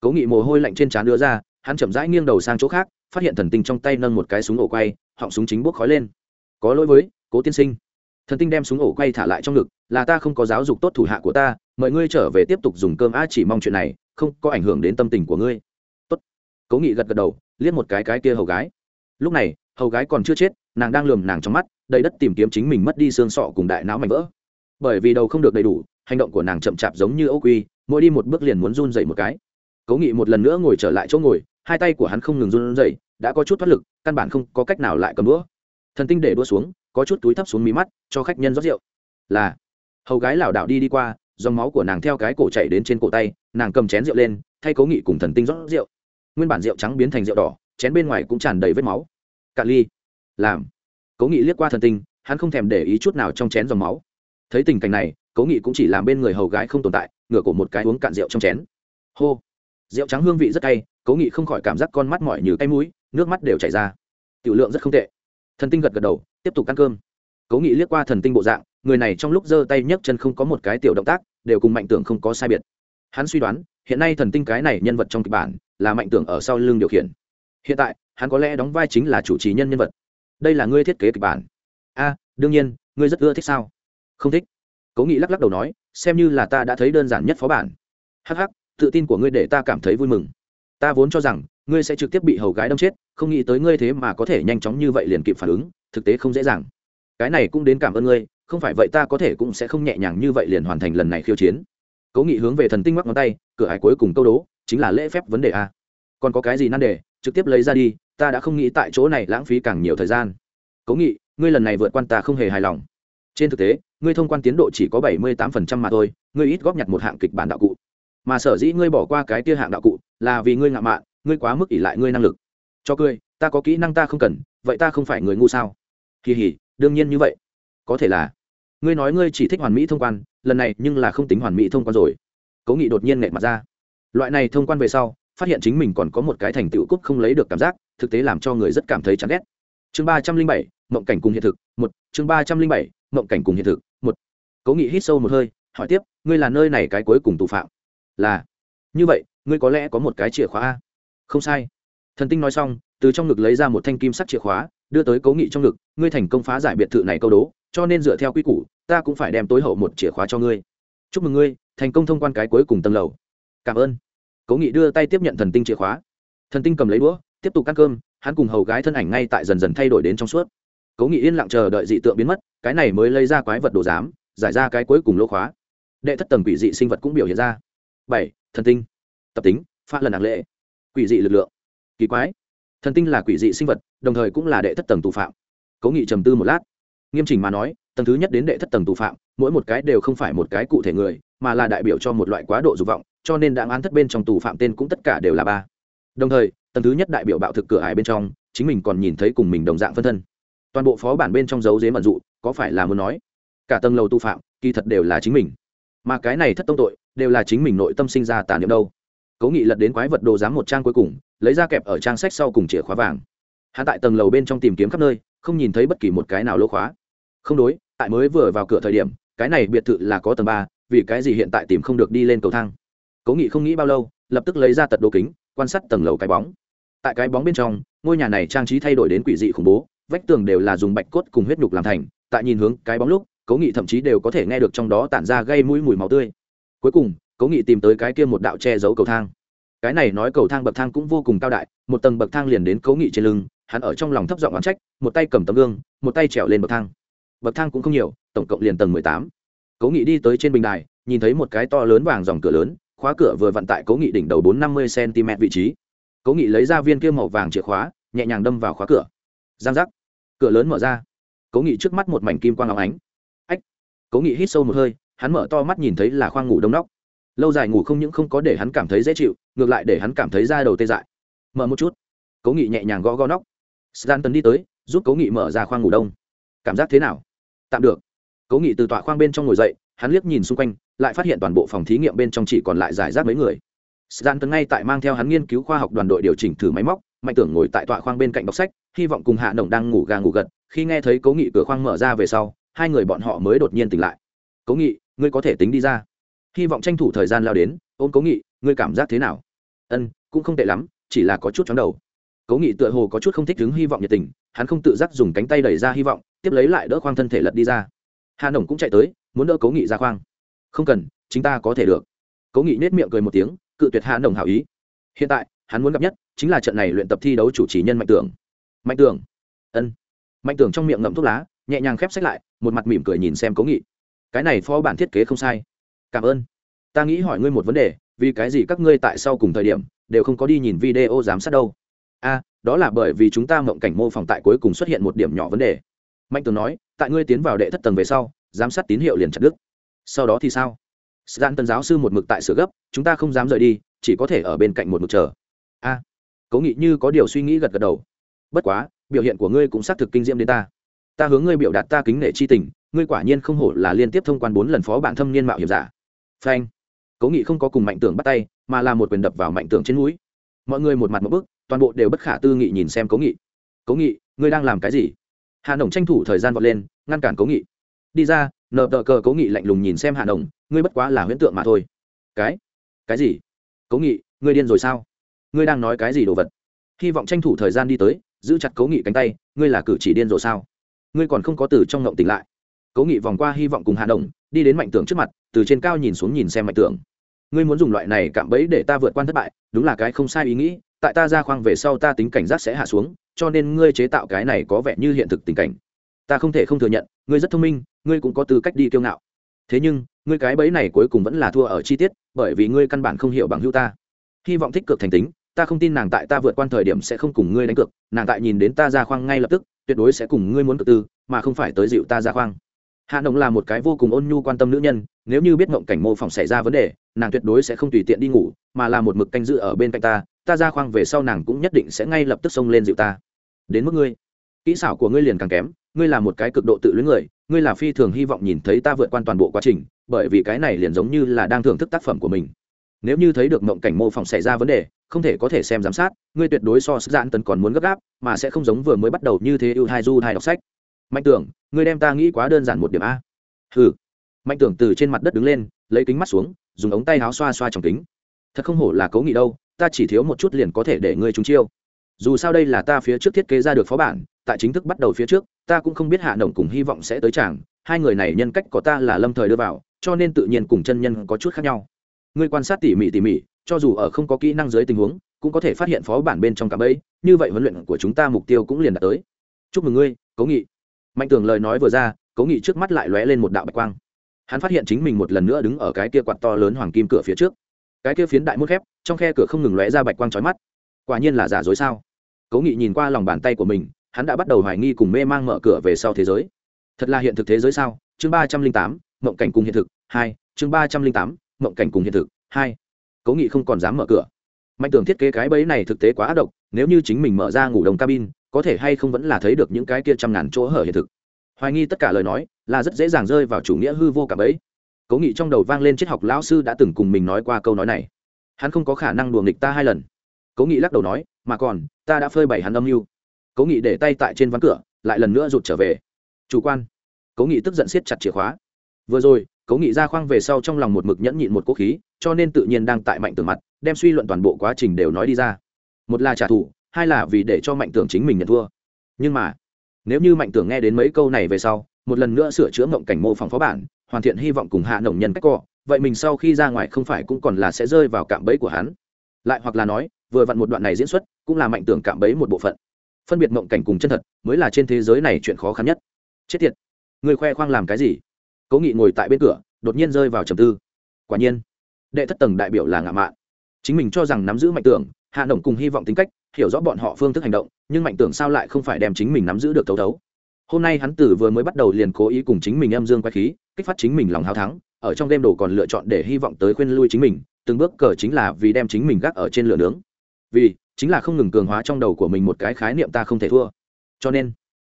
S1: Cố nghị mồ hôi lạnh trên trán đưa ra, hắn chậm rãi nghiêng đầu sang chỗ khác, phát hiện thần tinh trong tay nâng một cái súng ổ quay, họng súng chính bốc khói lên. Có lỗi với, cố tiên sinh thần tinh đem súng ổ quay thả lại trong ngực, là ta không có giáo dục tốt thủ hạ của ta, mời ngươi trở về tiếp tục dùng cơm a chỉ mong chuyện này, không có ảnh hưởng đến tâm tình của ngươi. Tốt. Cố nghị gật gật đầu, liếc một cái cái kia hầu gái. Lúc này, hầu gái còn chưa chết, nàng đang lườm nàng trong mắt, đầy đất tìm kiếm chính mình mất đi xương sọ cùng đại não mảnh vỡ. Bởi vì đầu không được đầy đủ, hành động của nàng chậm chạp giống như ốc quy, mỗi đi một bước liền muốn run dậy một cái. Cố nghị một lần nữa ngồi trở lại chỗ ngồi, hai tay của hắn không ngừng run dậy đã có chút thoát lực, căn bản không có cách nào lại cầm đũa. Thần tinh để đua xuống có chút túi thấp xuống mí mắt, cho khách nhân rót rượu. Là. Hầu gái lảo đảo đi đi qua, dòng máu của nàng theo cái cổ chạy đến trên cổ tay, nàng cầm chén rượu lên, thay cố nghị cùng thần tinh rót rượu. Nguyên bản rượu trắng biến thành rượu đỏ, chén bên ngoài cũng tràn đầy vết máu. Cạn ly. Làm. Cố nghị liếc qua thần tinh, hắn không thèm để ý chút nào trong chén dòng máu. Thấy tình cảnh này, cố nghị cũng chỉ làm bên người hầu gái không tồn tại, ngửa cổ một cái uống cạn rượu trong chén. Hô. Rượu trắng hương vị rất cay, cố nghị không khỏi cảm giác con mắt mỏi như cay mũi, nước mắt đều chảy ra. Tiểu lượng rất không tệ. Thần tinh gật gật đầu tiếp tục ăn cơm. Cố nghị liếc qua thần tinh bộ dạng, người này trong lúc giơ tay nhấc chân không có một cái tiểu động tác, đều cùng mạnh tưởng không có sai biệt. Hắn suy đoán, hiện nay thần tinh cái này nhân vật trong kịch bản, là mạnh tưởng ở sau lưng điều khiển. Hiện tại, hắn có lẽ đóng vai chính là chủ trì nhân nhân vật. Đây là ngươi thiết kế kịch bản. A, đương nhiên, ngươi rất ưa thích sao? Không thích. Cố nghị lắc lắc đầu nói, xem như là ta đã thấy đơn giản nhất phó bản. Hh tự tin của ngươi để ta cảm thấy vui mừng ta vốn cho rằng, ngươi sẽ trực tiếp bị hầu gái đâm chết, không nghĩ tới ngươi thế mà có thể nhanh chóng như vậy liền kịp phản ứng, thực tế không dễ dàng. Cái này cũng đến cảm ơn ngươi, không phải vậy ta có thể cũng sẽ không nhẹ nhàng như vậy liền hoàn thành lần này khiêu chiến. Cố nghị hướng về thần tinh mắc ngón tay, cửa hải cuối cùng câu đố, chính là lễ phép vấn đề a. Còn có cái gì nan đề, trực tiếp lấy ra đi, ta đã không nghĩ tại chỗ này lãng phí càng nhiều thời gian. Cố nghị, ngươi lần này vượt quan ta không hề hài lòng. Trên thực tế, ngươi thông quan tiến độ chỉ có bảy mươi tám phần trăm mà thôi, ngươi ít góp nhặt một hạng kịch bản đạo cụ mà sở dĩ ngươi bỏ qua cái tia hạng đạo cụ là vì ngươi ngạo mạn, ngươi quá mức ỉ lại ngươi năng lực. Cho cười, ta có kỹ năng ta không cần, vậy ta không phải người ngu sao? Kỳ hỉ, đương nhiên như vậy. Có thể là. Ngươi nói ngươi chỉ thích hoàn mỹ thông quan, lần này nhưng là không tính hoàn mỹ thông quan rồi. Cố nghị đột nhiên nệ mặt ra. Loại này thông quan về sau, phát hiện chính mình còn có một cái thành tựu cúc không lấy được cảm giác, thực tế làm cho người rất cảm thấy chán ghét. Chương ba trăm linh bảy, mộng cảnh cùng hiện thực, một. Chương ba trăm linh bảy, mộng cảnh cùng hiện thực, một. Cố nghị hít sâu một hơi, hỏi tiếp, ngươi là nơi này cái cuối cùng tù phạm? Là, như vậy, ngươi có lẽ có một cái chìa khóa a. Không sai. Thần tinh nói xong, từ trong ngực lấy ra một thanh kim sắc chìa khóa, đưa tới cố nghị trong ngực, ngươi thành công phá giải biệt thự này câu đố, cho nên dựa theo quy củ, ta cũng phải đem tối hậu một chìa khóa cho ngươi. Chúc mừng ngươi, thành công thông quan cái cuối cùng tầng lầu. Cảm ơn. Cố nghị đưa tay tiếp nhận thần tinh chìa khóa. Thần tinh cầm lấy đũa, tiếp tục ăn cơm, hắn cùng hầu gái thân ảnh ngay tại dần dần thay đổi đến trong suốt. Cố nghị yên lặng chờ đợi dị tượng biến mất, cái này mới lấy ra quái vật đồ giám, giải ra cái cuối cùng lỗ khóa. Đệ thất tầng quỷ dị sinh vật cũng biểu hiện ra bảy, thần tinh. Tập tính, pha lần nặng lệ. Quỷ dị lực lượng. Kỳ quái. Thần tinh là quỷ dị sinh vật, đồng thời cũng là đệ thất tầng tù phạm. Cố nghị trầm tư một lát. Nghiêm chỉnh mà nói, tầng thứ nhất đến đệ thất tầng tù phạm, mỗi một cái đều không phải một cái cụ thể người, mà là đại biểu cho một loại quá độ dục vọng, cho nên đáng án thất bên trong tù phạm tên cũng tất cả đều là ba. Đồng thời, tầng thứ nhất đại biểu bạo thực cửa ải bên trong, chính mình còn nhìn thấy cùng mình đồng dạng phân thân. Toàn bộ phó bản bên trong dấu dế mận dụ, có phải là muốn nói, cả tầng lầu tu phạm, kỳ thật đều là chính mình mà cái này thất tông tội đều là chính mình nội tâm sinh ra tàn niệm đâu. Cố nghị lật đến quái vật đồ giám một trang cuối cùng, lấy ra kẹp ở trang sách sau cùng chìa khóa vàng. Hạ tại tầng lầu bên trong tìm kiếm khắp nơi, không nhìn thấy bất kỳ một cái nào lỗ khóa. Không đối, tại mới vừa vào cửa thời điểm, cái này biệt thự là có tầng ba, vì cái gì hiện tại tìm không được đi lên cầu thang? Cố nghị không nghĩ bao lâu, lập tức lấy ra tật đồ kính, quan sát tầng lầu cái bóng. Tại cái bóng bên trong, ngôi nhà này trang trí thay đổi đến quỷ dị khủng bố, vách tường đều là dùng bạch cốt cùng huyết nhục làm thành, tại nhìn hướng cái bóng lúc cố nghị thậm chí đều có thể nghe được trong đó tản ra gây mũi mùi máu tươi. Cuối cùng cố nghị tìm tới cái kia một đạo che giấu cầu thang. Cái này nói cầu thang bậc thang cũng vô cùng cao đại, một tầng bậc thang liền đến cố nghị trên lưng, hắn ở trong lòng thấp giọng oán trách, một tay cầm tấm gương, một tay trèo lên bậc thang. Bậc thang cũng không nhiều, tổng cộng liền tầng mười tám. Cố nghị đi tới trên bình đài, nhìn thấy một cái to lớn vàng dòng cửa lớn, khóa cửa vừa vặn tại cố nghị đỉnh đầu bốn năm mươi cm vị trí. Cố nghị lấy ra viên kia màu vàng chìa khóa, nhẹ nhàng đâm vào khóa cửa. Giang giác. Cửa lớn mở ra. Cố nghị trước mắt một mảnh kim quang áo ánh cố nghị hít sâu một hơi, hắn mở to mắt nhìn thấy là khoang ngủ đông nóc lâu dài ngủ không những không có để hắn cảm thấy dễ chịu, ngược lại để hắn cảm thấy da đầu tê dại. Mở một chút. Cố nghị nhẹ nhàng gõ gõ nóc. Stanton đi tới, giúp cố nghị mở ra khoang ngủ đông. Cảm giác thế nào? Tạm được. Cố nghị từ tọa khoang bên trong ngồi dậy, hắn liếc nhìn xung quanh, lại phát hiện toàn bộ phòng thí nghiệm bên trong chỉ còn lại giải rác mấy người. Stanton ngay tại mang theo hắn nghiên cứu khoa học đoàn đội điều chỉnh thử máy móc, mạnh tưởng ngồi tại tọa khoang bên cạnh đọc sách, hy vọng cùng hạ nồng đang ngủ gà ngủ gật. Khi nghe thấy cố nghị cửa khoang mở ra về sau hai người bọn họ mới đột nhiên tỉnh lại. Cố nghị, ngươi có thể tính đi ra. Hy vọng tranh thủ thời gian lao đến. Ôm cố nghị, ngươi cảm giác thế nào? Ân, cũng không tệ lắm, chỉ là có chút chóng đầu. Cố nghị tựa hồ có chút không thích đứng hy vọng nhiệt tình, hắn không tự giác dùng cánh tay đẩy ra hy vọng, tiếp lấy lại đỡ khoang thân thể lật đi ra. Hà nồng cũng chạy tới, muốn đỡ cố nghị ra khoang. Không cần, chính ta có thể được. Cố nghị nết miệng cười một tiếng, cự tuyệt hà nồng hảo ý. Hiện tại, hắn muốn gặp nhất chính là trận này luyện tập thi đấu chủ trì nhân mạnh tưởng. Mạnh tưởng. Ân. Mạnh tưởng trong miệng ngậm thuốc lá nhẹ nhàng khép sách lại, một mặt mỉm cười nhìn xem cố nghị. Cái này phó bản thiết kế không sai. Cảm ơn. Ta nghĩ hỏi ngươi một vấn đề, vì cái gì các ngươi tại sau cùng thời điểm đều không có đi nhìn video giám sát đâu? A, đó là bởi vì chúng ta mộng cảnh mô phỏng tại cuối cùng xuất hiện một điểm nhỏ vấn đề. Mạnh tường nói, tại ngươi tiến vào đệ thất tầng về sau, giám sát tín hiệu liền chặt đứt. Sau đó thì sao? Gian tân giáo sư một mực tại sửa gấp, chúng ta không dám rời đi, chỉ có thể ở bên cạnh một mực chờ. A. Cố nghị như có điều suy nghĩ gật gật đầu. Bất quá, biểu hiện của ngươi cũng xác thực kinh diễm đến ta ta hướng ngươi biểu đạt ta kính nể chi tình, ngươi quả nhiên không hổ là liên tiếp thông quan bốn lần phó bản thâm niên mạo hiểm giả. Phanh. Cố nghị không có cùng mạnh tưởng bắt tay, mà là một quyền đập vào mạnh tưởng trên núi mọi người một mặt một bức, toàn bộ đều bất khả tư nghị nhìn xem cố nghị. Cố nghị, ngươi đang làm cái gì? Hà nồng tranh thủ thời gian vọt lên, ngăn cản cố nghị. Đi ra, nợ tờ cờ cố nghị lạnh lùng nhìn xem hà nồng, ngươi bất quá là huyễn tượng mà thôi. Cái? Cái gì? Cố nghị, ngươi điên rồi sao? Ngươi đang nói cái gì đồ vật? Hy vọng tranh thủ thời gian đi tới, giữ chặt cố nghị cánh tay, ngươi là cử chỉ điên rồi sao? Ngươi còn không có từ trong ngộng tỉnh lại. Cố nghị vòng qua hy vọng cùng hà đồng, đi đến mạnh tưởng trước mặt, từ trên cao nhìn xuống nhìn xem mạnh tưởng ngươi muốn dùng loại này cạm bẫy để ta vượt qua thất bại, đúng là cái không sai ý nghĩ, tại ta ra khoang về sau ta tính cảnh giác sẽ hạ xuống, cho nên ngươi chế tạo cái này có vẻ như hiện thực tình cảnh. Ta không thể không thừa nhận, ngươi rất thông minh, ngươi cũng có tư cách đi kiêu ngạo. Thế nhưng, ngươi cái bẫy này cuối cùng vẫn là thua ở chi tiết, bởi vì ngươi căn bản không hiểu bằng hữu ta. Hy vọng tích cực thành tính ta không tin nàng tại ta vượt qua thời điểm sẽ không cùng ngươi đánh cược, nàng tại nhìn đến ta ra khoang ngay lập tức, tuyệt đối sẽ cùng ngươi muốn cực tư, mà không phải tới dịu ta ra khoang. Hạ nồng là một cái vô cùng ôn nhu quan tâm nữ nhân, nếu như biết mộng cảnh mô phỏng xảy ra vấn đề, nàng tuyệt đối sẽ không tùy tiện đi ngủ, mà là một mực canh dự ở bên cạnh ta ta ra khoang về sau nàng cũng nhất định sẽ ngay lập tức xông lên dịu ta. Đến mức ngươi, kỹ xảo của ngươi liền càng kém, ngươi là một cái cực độ tự luyến người, ngươi là phi thường hy vọng nhìn thấy ta vượt qua toàn bộ quá trình, bởi vì cái này liền giống như là đang thưởng thức tác phẩm của mình nếu như thấy được mộng cảnh mô phỏng xảy ra vấn đề, không thể có thể xem giám sát, ngươi tuyệt đối so sức giãn tần còn muốn gấp gáp, mà sẽ không giống vừa mới bắt đầu như thế ưu hai du hai đọc sách. Mạnh tưởng, ngươi đem ta nghĩ quá đơn giản một điểm a. Ừ mạnh tưởng từ trên mặt đất đứng lên, lấy kính mắt xuống, dùng ống tay áo xoa xoa trong kính. Thật không hổ là cố nghị đâu, ta chỉ thiếu một chút liền có thể để ngươi trúng chiêu. Dù sao đây là ta phía trước thiết kế ra được phó bản, tại chính thức bắt đầu phía trước, ta cũng không biết hạ động cùng hy vọng sẽ tới chàng, hai người này nhân cách có ta là lâm thời đưa vào, cho nên tự nhiên cùng chân nhân có chút khác nhau ngươi quan sát tỉ mỉ tỉ mỉ, cho dù ở không có kỹ năng dưới tình huống, cũng có thể phát hiện phó bản bên trong cả ấy như vậy huấn luyện của chúng ta mục tiêu cũng liền đạt tới. Chúc mừng ngươi, cố nghị. Mạnh tường lời nói vừa ra, cố nghị trước mắt lại lóe lên một đạo bạch quang. Hắn phát hiện chính mình một lần nữa đứng ở cái kia quạt to lớn hoàng kim cửa phía trước. Cái kia phiến đại mút khép, trong khe cửa không ngừng lóe ra bạch quang trói mắt. Quả nhiên là giả dối sao? Cố nghị nhìn qua lòng bàn tay của mình, hắn đã bắt đầu hoài nghi cùng mê mang mở cửa về sau thế giới. Thật là hiện thực thế giới sao? Chương ba trăm linh tám, mộng cảnh cùng hiện thực hai, chương ba trăm linh tám mộng cảnh cùng hiện thực. Hai cố nghị không còn dám mở cửa. Mạnh tưởng thiết kế cái bẫy này thực tế quá ác độc, nếu như chính mình mở ra ngủ đồng cabin, có thể hay không vẫn là thấy được những cái kia trăm ngàn chỗ hở hiện thực. Hoài nghi tất cả lời nói, là rất dễ dàng rơi vào chủ nghĩa hư vô cả bẫy. Cố nghị trong đầu vang lên triết học lão sư đã từng cùng mình nói qua câu nói này. Hắn không có khả năng đùa nghịch ta hai lần. Cố nghị lắc đầu nói, mà còn, ta đã phơi bày hắn âm mưu. Cố nghị để tay tại trên ván cửa, lại lần nữa rụt trở về. Chủ quan. Cố nghị tức giận siết chặt chìa khóa. Vừa rồi cố nghị ra khoang về sau trong lòng một mực nhẫn nhịn một cố khí, cho nên tự nhiên đang tại mạnh tường mặt, đem suy luận toàn bộ quá trình đều nói đi ra. Một là trả thù, hai là vì để cho mạnh tưởng chính mình nhận thua. Nhưng mà, nếu như mạnh tưởng nghe đến mấy câu này về sau, một lần nữa sửa chữa mộng cảnh mô phỏng phó bản, hoàn thiện hy vọng cùng hạ nồng nhân cách cọ, vậy mình sau khi ra ngoài không phải cũng còn là sẽ rơi vào cạm bẫy của hắn? Lại hoặc là nói, vừa vặn một đoạn này diễn xuất, cũng là mạnh tưởng cạm bẫy một bộ phận. Phân biệt mộng cảnh cùng chân thật, mới là trên thế giới này chuyện khó khăn nhất. Chết tiệt. Người khoe khoang làm cái gì? Cố nghị ngồi tại bên cửa, đột nhiên rơi vào trầm tư. Quả nhiên, đệ thất tầng đại biểu là ngạ mạn. Chính mình cho rằng nắm giữ mạnh tưởng, hạ động cùng hy vọng tính cách, hiểu rõ bọn họ phương thức hành động, nhưng mạnh tưởng sao lại không phải đem chính mình nắm giữ được thấu thấu. Hôm nay hắn tử vừa mới bắt đầu liền cố ý cùng chính mình âm dương quay khí, kích phát chính mình lòng hào thắng, ở trong game đồ còn lựa chọn để hy vọng tới khuyên lui chính mình, từng bước cờ chính là vì đem chính mình gác ở trên lửa nướng. Vì, chính là không ngừng cường hóa trong đầu của mình một cái khái niệm ta không thể thua. Cho nên,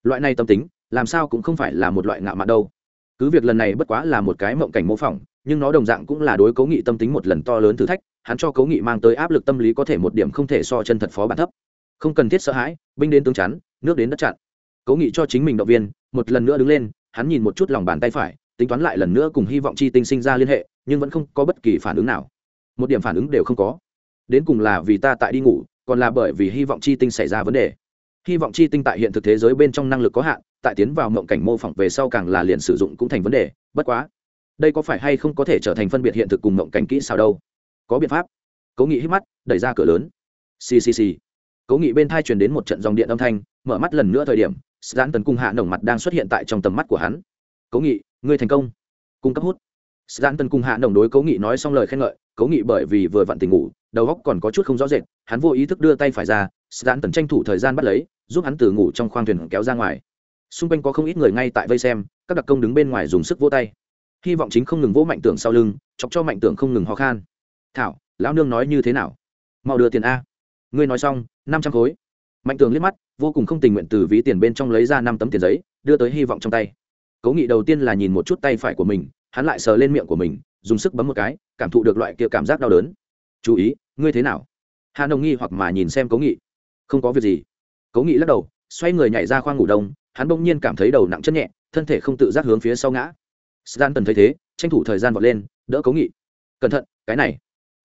S1: loại này tâm tính, làm sao cũng không phải là một loại ngạo mạn đâu cứ việc lần này bất quá là một cái mộng cảnh mô phỏng, nhưng nó đồng dạng cũng là đối cố nghị tâm tính một lần to lớn thử thách, hắn cho cố nghị mang tới áp lực tâm lý có thể một điểm không thể so chân thật phó bản thấp. Không cần thiết sợ hãi, binh đến tướng chắn, nước đến đất chặn. Cố nghị cho chính mình động viên, một lần nữa đứng lên, hắn nhìn một chút lòng bàn tay phải, tính toán lại lần nữa cùng hy vọng chi tinh sinh ra liên hệ, nhưng vẫn không có bất kỳ phản ứng nào. Một điểm phản ứng đều không có. Đến cùng là vì ta tại đi ngủ, còn là bởi vì hy vọng chi tinh xảy ra vấn đề hy vọng chi tinh tại hiện thực thế giới bên trong năng lực có hạn, tại tiến vào mộng cảnh mô phỏng về sau càng là liền sử dụng cũng thành vấn đề, bất quá. Đây có phải hay không có thể trở thành phân biệt hiện thực cùng mộng cảnh kỹ sao đâu? Có biện pháp. Cố nghị hít mắt, đẩy ra cửa lớn. Ccc cố nghị bên thai truyền đến một trận dòng điện âm thanh, mở mắt lần nữa thời điểm stan tần cung hạ nồng mặt đang xuất hiện tại trong tầm mắt của hắn. Cố nghị, ngươi thành công. Cung cấp hút. Stan tần cung hạ nồng đối cố nghị nói xong lời khen ngợi, cố nghị bởi vì vừa vặn tình ngủ, đầu óc còn có chút không rõ rệt, hắn vô ý thức đưa tay phải ra stan tần tranh thủ thời gian bắt lấy giúp hắn từ ngủ trong khoang thuyền kéo ra ngoài. Xung quanh có không ít người ngay tại vây xem, các đặc công đứng bên ngoài dùng sức vỗ tay. Hy vọng chính không ngừng vỗ mạnh tưởng sau lưng, chọc cho mạnh tưởng không ngừng ho khan. Thảo, lão nương nói như thế nào? Mau đưa tiền a. Ngươi nói xong, năm trăm khối. Mạnh tường liếc mắt, vô cùng không tình nguyện từ ví tiền bên trong lấy ra năm tấm tiền giấy, đưa tới hy vọng trong tay. Cố nghị đầu tiên là nhìn một chút tay phải của mình, hắn lại sờ lên miệng của mình, dùng sức bấm một cái, cảm thụ được loại kia cảm giác đau đớn. Chú ý, ngươi thế nào? Hà nông nghi hoặc mà nhìn xem cố nghị. Không có việc gì cố nghị lắc đầu, xoay người nhảy ra khoang ngủ đông, hắn bỗng nhiên cảm thấy đầu nặng chân nhẹ, thân thể không tự giác hướng phía sau ngã. Gian tần thấy thế, tranh thủ thời gian vọt lên, đỡ cố nghị. Cẩn thận, cái này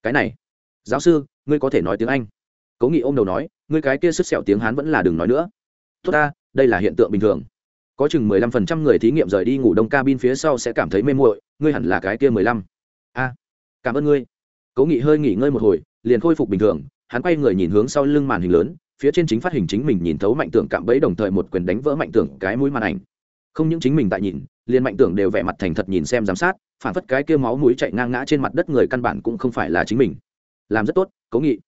S1: cái này. Giáo sư, ngươi có thể nói tiếng anh. Cố nghị ôm đầu nói, ngươi cái kia sứt sẹo tiếng hán vẫn là đừng nói nữa. Tốt ta, đây là hiện tượng bình thường. Có chừng mười lăm phần trăm người thí nghiệm rời đi ngủ đông cabin phía sau sẽ cảm thấy mê muội, ngươi hẳn là cái kia mười lăm. A, cảm ơn ngươi. Cố nghị hơi nghỉ ngơi một hồi, liền khôi phục bình thường, hắn quay người nhìn hướng sau lưng màn hình lớn phía trên chính phát hình chính mình nhìn thấu mạnh tưởng cạm bẫy đồng thời một quyền đánh vỡ mạnh tưởng cái mũi màn ảnh. Không những chính mình tại nhìn, liền mạnh tưởng đều vẻ mặt thành thật nhìn xem giám sát, phản phất cái kia máu mũi chạy ngang ngã trên mặt đất người căn bản cũng không phải là chính mình. Làm rất tốt, cố nghị.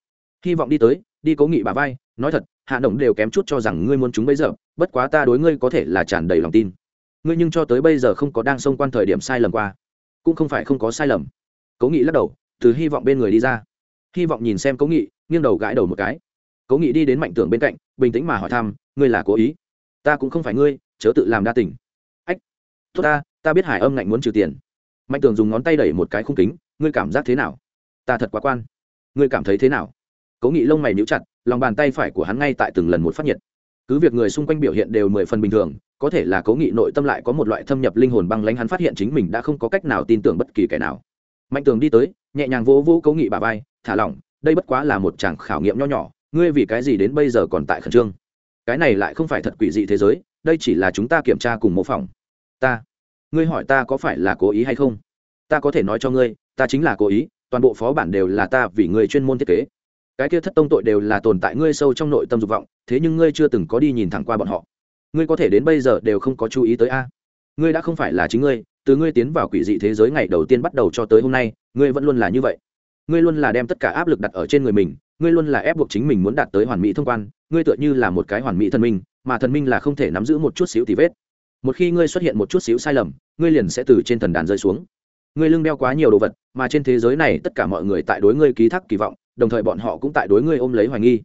S1: Hy vọng đi tới, đi cố nghị bà vai, nói thật, hạ động đều kém chút cho rằng ngươi muốn chúng bây giờ, bất quá ta đối ngươi có thể là tràn đầy lòng tin. Ngươi nhưng cho tới bây giờ không có đang xông quan thời điểm sai lầm qua. Cũng không phải không có sai lầm. Cố nghị lắc đầu, từ hy vọng bên người đi ra. Hy vọng nhìn xem cố nghị, nghiêng đầu gãi đầu một cái cố nghị đi đến mạnh tưởng bên cạnh, bình tĩnh mà hỏi thăm, ngươi là cố ý? Ta cũng không phải ngươi, chớ tự làm đa tình. Ách, tốt ta ta biết hải âm ngạnh muốn trừ tiền. Mạnh tưởng dùng ngón tay đẩy một cái khung kính, ngươi cảm giác thế nào? Ta thật quá quan. Ngươi cảm thấy thế nào? Cố nghị lông mày níu chặt, lòng bàn tay phải của hắn ngay tại từng lần một phát nhiệt. Cứ việc người xung quanh biểu hiện đều mười phần bình thường, có thể là cố nghị nội tâm lại có một loại thâm nhập linh hồn băng lánh hắn phát hiện chính mình đã không có cách nào tin tưởng bất kỳ kẻ nào. Mạnh tường đi tới, nhẹ nhàng vỗ vỗ cố nghị bà vai, thả lỏng, đây bất quá là một chàng khảo nghiệm nho nhỏ ngươi vì cái gì đến bây giờ còn tại khẩn trương? Cái này lại không phải thật quỷ dị thế giới, đây chỉ là chúng ta kiểm tra cùng mô phỏng. Ta, ngươi hỏi ta có phải là cố ý hay không? Ta có thể nói cho ngươi, ta chính là cố ý, toàn bộ phó bản đều là ta vì người chuyên môn thiết kế. Cái kia thất tông tội đều là tồn tại ngươi sâu trong nội tâm dục vọng, thế nhưng ngươi chưa từng có đi nhìn thẳng qua bọn họ. Ngươi có thể đến bây giờ đều không có chú ý tới a. Ngươi đã không phải là chính ngươi, từ ngươi tiến vào quỷ dị thế giới ngày đầu tiên bắt đầu cho tới hôm nay, ngươi vẫn luôn là như vậy. Ngươi luôn là đem tất cả áp lực đặt ở trên người mình ngươi luôn là ép buộc chính mình muốn đạt tới hoàn mỹ thông quan, ngươi tựa như là một cái hoàn mỹ thần minh, mà thần minh là không thể nắm giữ một chút xíu thì vết. Một khi ngươi xuất hiện một chút xíu sai lầm, ngươi liền sẽ từ trên thần đàn rơi xuống. Ngươi lưng đeo quá nhiều đồ vật, mà trên thế giới này tất cả mọi người tại đối ngươi ký thác kỳ vọng, đồng thời bọn họ cũng tại đối ngươi ôm lấy hoài nghi.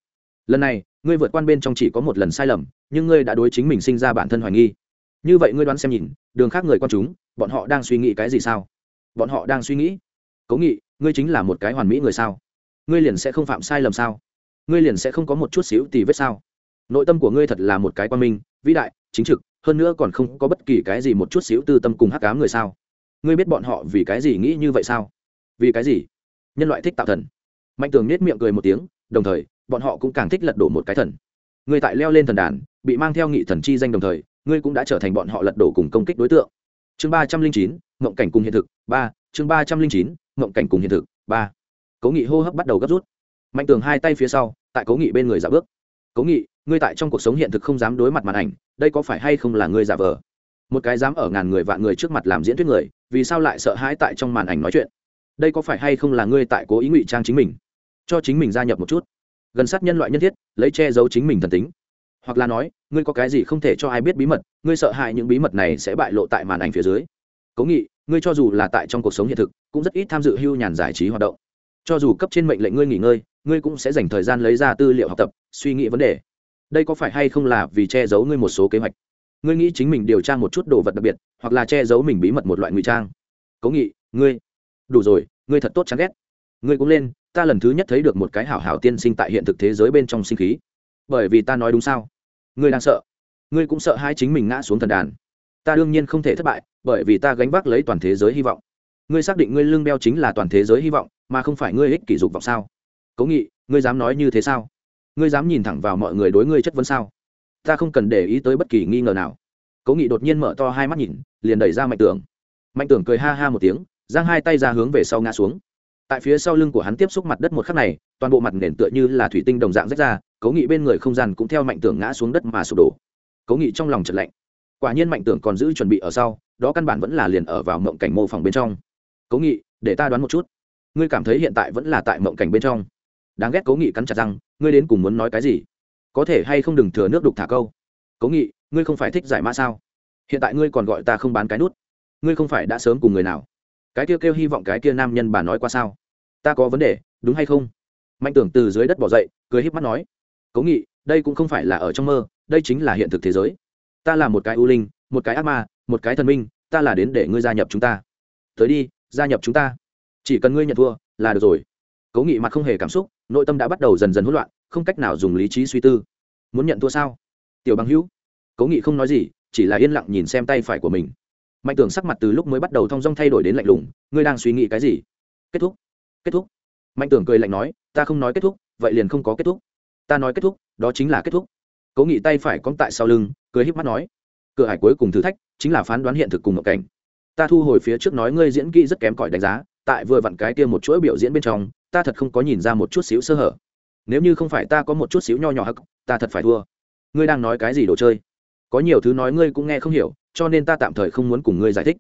S1: Lần này, ngươi vượt quan bên trong chỉ có một lần sai lầm, nhưng ngươi đã đối chính mình sinh ra bản thân hoài nghi. Như vậy ngươi đoán xem nhìn, đường khác người quan chúng, bọn họ đang suy nghĩ cái gì sao? Bọn họ đang suy nghĩ. Cố nghị, ngươi chính là một cái hoàn mỹ người sao? Ngươi liền sẽ không phạm sai lầm sao? Ngươi liền sẽ không có một chút xíu tì vết sao? Nội tâm của ngươi thật là một cái quan minh, vĩ đại, chính trực, hơn nữa còn không có bất kỳ cái gì một chút xíu tư tâm cùng hắc cám người sao? Ngươi biết bọn họ vì cái gì nghĩ như vậy sao? Vì cái gì? Nhân loại thích tạo thần. Mạnh tường nết miệng cười một tiếng, đồng thời, bọn họ cũng càng thích lật đổ một cái thần. Ngươi tại leo lên thần đàn, bị mang theo nghị thần chi danh đồng thời, ngươi cũng đã trở thành bọn họ lật đổ cùng công kích đối tượng. Chương ba trăm linh chín mộng cảnh cùng hiện thực, ba, chương ba trăm linh chín mộng cảnh cùng hiện thực, ba cố nghị hô hấp bắt đầu gấp rút. Mạnh tường hai tay phía sau, tại cố nghị bên người giả bước. Cố nghị, ngươi tại trong cuộc sống hiện thực không dám đối mặt màn ảnh, đây có phải hay không là ngươi giả vờ? Một cái dám ở ngàn người vạn người trước mặt làm diễn thuyết người, vì sao lại sợ hãi tại trong màn ảnh nói chuyện? Đây có phải hay không là ngươi tại cố ý ngụy trang chính mình, cho chính mình gia nhập một chút? Gần sát nhân loại nhân thiết, lấy che giấu chính mình thần tính. Hoặc là nói, ngươi có cái gì không thể cho ai biết bí mật, ngươi sợ hãi những bí mật này sẽ bại lộ tại màn ảnh phía dưới. Cố nghị, ngươi cho dù là tại trong cuộc sống hiện thực, cũng rất ít tham dự hưu nhàn giải trí hoạt động cho dù cấp trên mệnh lệnh ngươi nghỉ ngơi, ngươi cũng sẽ dành thời gian lấy ra tư liệu học tập, suy nghĩ vấn đề. Đây có phải hay không là vì che giấu ngươi một số kế hoạch? Ngươi nghĩ chính mình điều tra một chút đồ vật đặc biệt, hoặc là che giấu mình bí mật một loại ngụy trang. Cố nghị, ngươi. Đủ rồi, ngươi thật tốt chán ghét. Ngươi cũng lên, ta lần thứ nhất thấy được một cái hảo hảo tiên sinh tại hiện thực thế giới bên trong sinh khí. Bởi vì ta nói đúng sao? Ngươi đang sợ. Ngươi cũng sợ hai chính mình ngã xuống thần đàn. Ta đương nhiên không thể thất bại, bởi vì ta gánh vác lấy toàn thế giới hy vọng ngươi xác định ngươi lưng đeo chính là toàn thế giới hy vọng, mà không phải ngươi ích kỷ dục vọng sao? Cố nghị, ngươi dám nói như thế sao? Ngươi dám nhìn thẳng vào mọi người đối ngươi chất vấn sao? Ta không cần để ý tới bất kỳ nghi ngờ nào. Cố nghị đột nhiên mở to hai mắt nhìn, liền đẩy ra mạnh tưởng. Mạnh tưởng cười ha ha một tiếng, giang hai tay ra hướng về sau ngã xuống. Tại phía sau lưng của hắn tiếp xúc mặt đất một khắc này, toàn bộ mặt nền tựa như là thủy tinh đồng dạng rách ra, cố nghị bên người không gian cũng theo mạnh tưởng ngã xuống đất mà sụp đổ. Cố nghị trong lòng chật lạnh. Quả nhiên mạnh tưởng còn giữ chuẩn bị ở sau, đó căn bản vẫn là liền ở vào mộng cảnh mô phỏng bên trong cố nghị, để ta đoán một chút. Ngươi cảm thấy hiện tại vẫn là tại mộng cảnh bên trong. Đáng ghét cố nghị cắn chặt răng, ngươi đến cùng muốn nói cái gì? Có thể hay không đừng thừa nước đục thả câu. Cố nghị, ngươi không phải thích giải mã sao? Hiện tại ngươi còn gọi ta không bán cái nút. Ngươi không phải đã sớm cùng người nào? Cái kia kêu hy vọng cái kia nam nhân bà nói qua sao? Ta có vấn đề, đúng hay không? Mạnh tưởng từ dưới đất bỏ dậy, cười híp mắt nói. Cố nghị, đây cũng không phải là ở trong mơ, đây chính là hiện thực thế giới. Ta là một cái ưu linh, một cái ác ma, một cái thần minh, ta là đến để ngươi gia nhập chúng ta. Tới đi gia nhập chúng ta. Chỉ cần ngươi nhận thua, là được rồi. Cố nghị mặt không hề cảm xúc, nội tâm đã bắt đầu dần dần hỗn loạn, không cách nào dùng lý trí suy tư. Muốn nhận thua sao? Tiểu bằng hữu. Cố nghị không nói gì, chỉ là yên lặng nhìn xem tay phải của mình. Mạnh tưởng sắc mặt từ lúc mới bắt đầu thong dong thay đổi đến lạnh lùng, ngươi đang suy nghĩ cái gì? Kết thúc. Kết thúc? Mạnh tưởng cười lạnh nói, ta không nói kết thúc, vậy liền không có kết thúc. Ta nói kết thúc, đó chính là kết thúc. Cố nghị tay phải cong tại sau lưng, cười híp mắt nói, cửa hải cuối cùng thử thách chính là phán đoán hiện thực cùng ngộ cảnh ta thu hồi phía trước nói ngươi diễn kỹ rất kém cỏi đánh giá, tại vừa vặn cái kia một chuỗi biểu diễn bên trong, ta thật không có nhìn ra một chút xíu sơ hở. Nếu như không phải ta có một chút xíu nho nhỏ hắc, ta thật phải thua. Ngươi đang nói cái gì đồ chơi? Có nhiều thứ nói ngươi cũng nghe không hiểu, cho nên ta tạm thời không muốn cùng ngươi giải thích.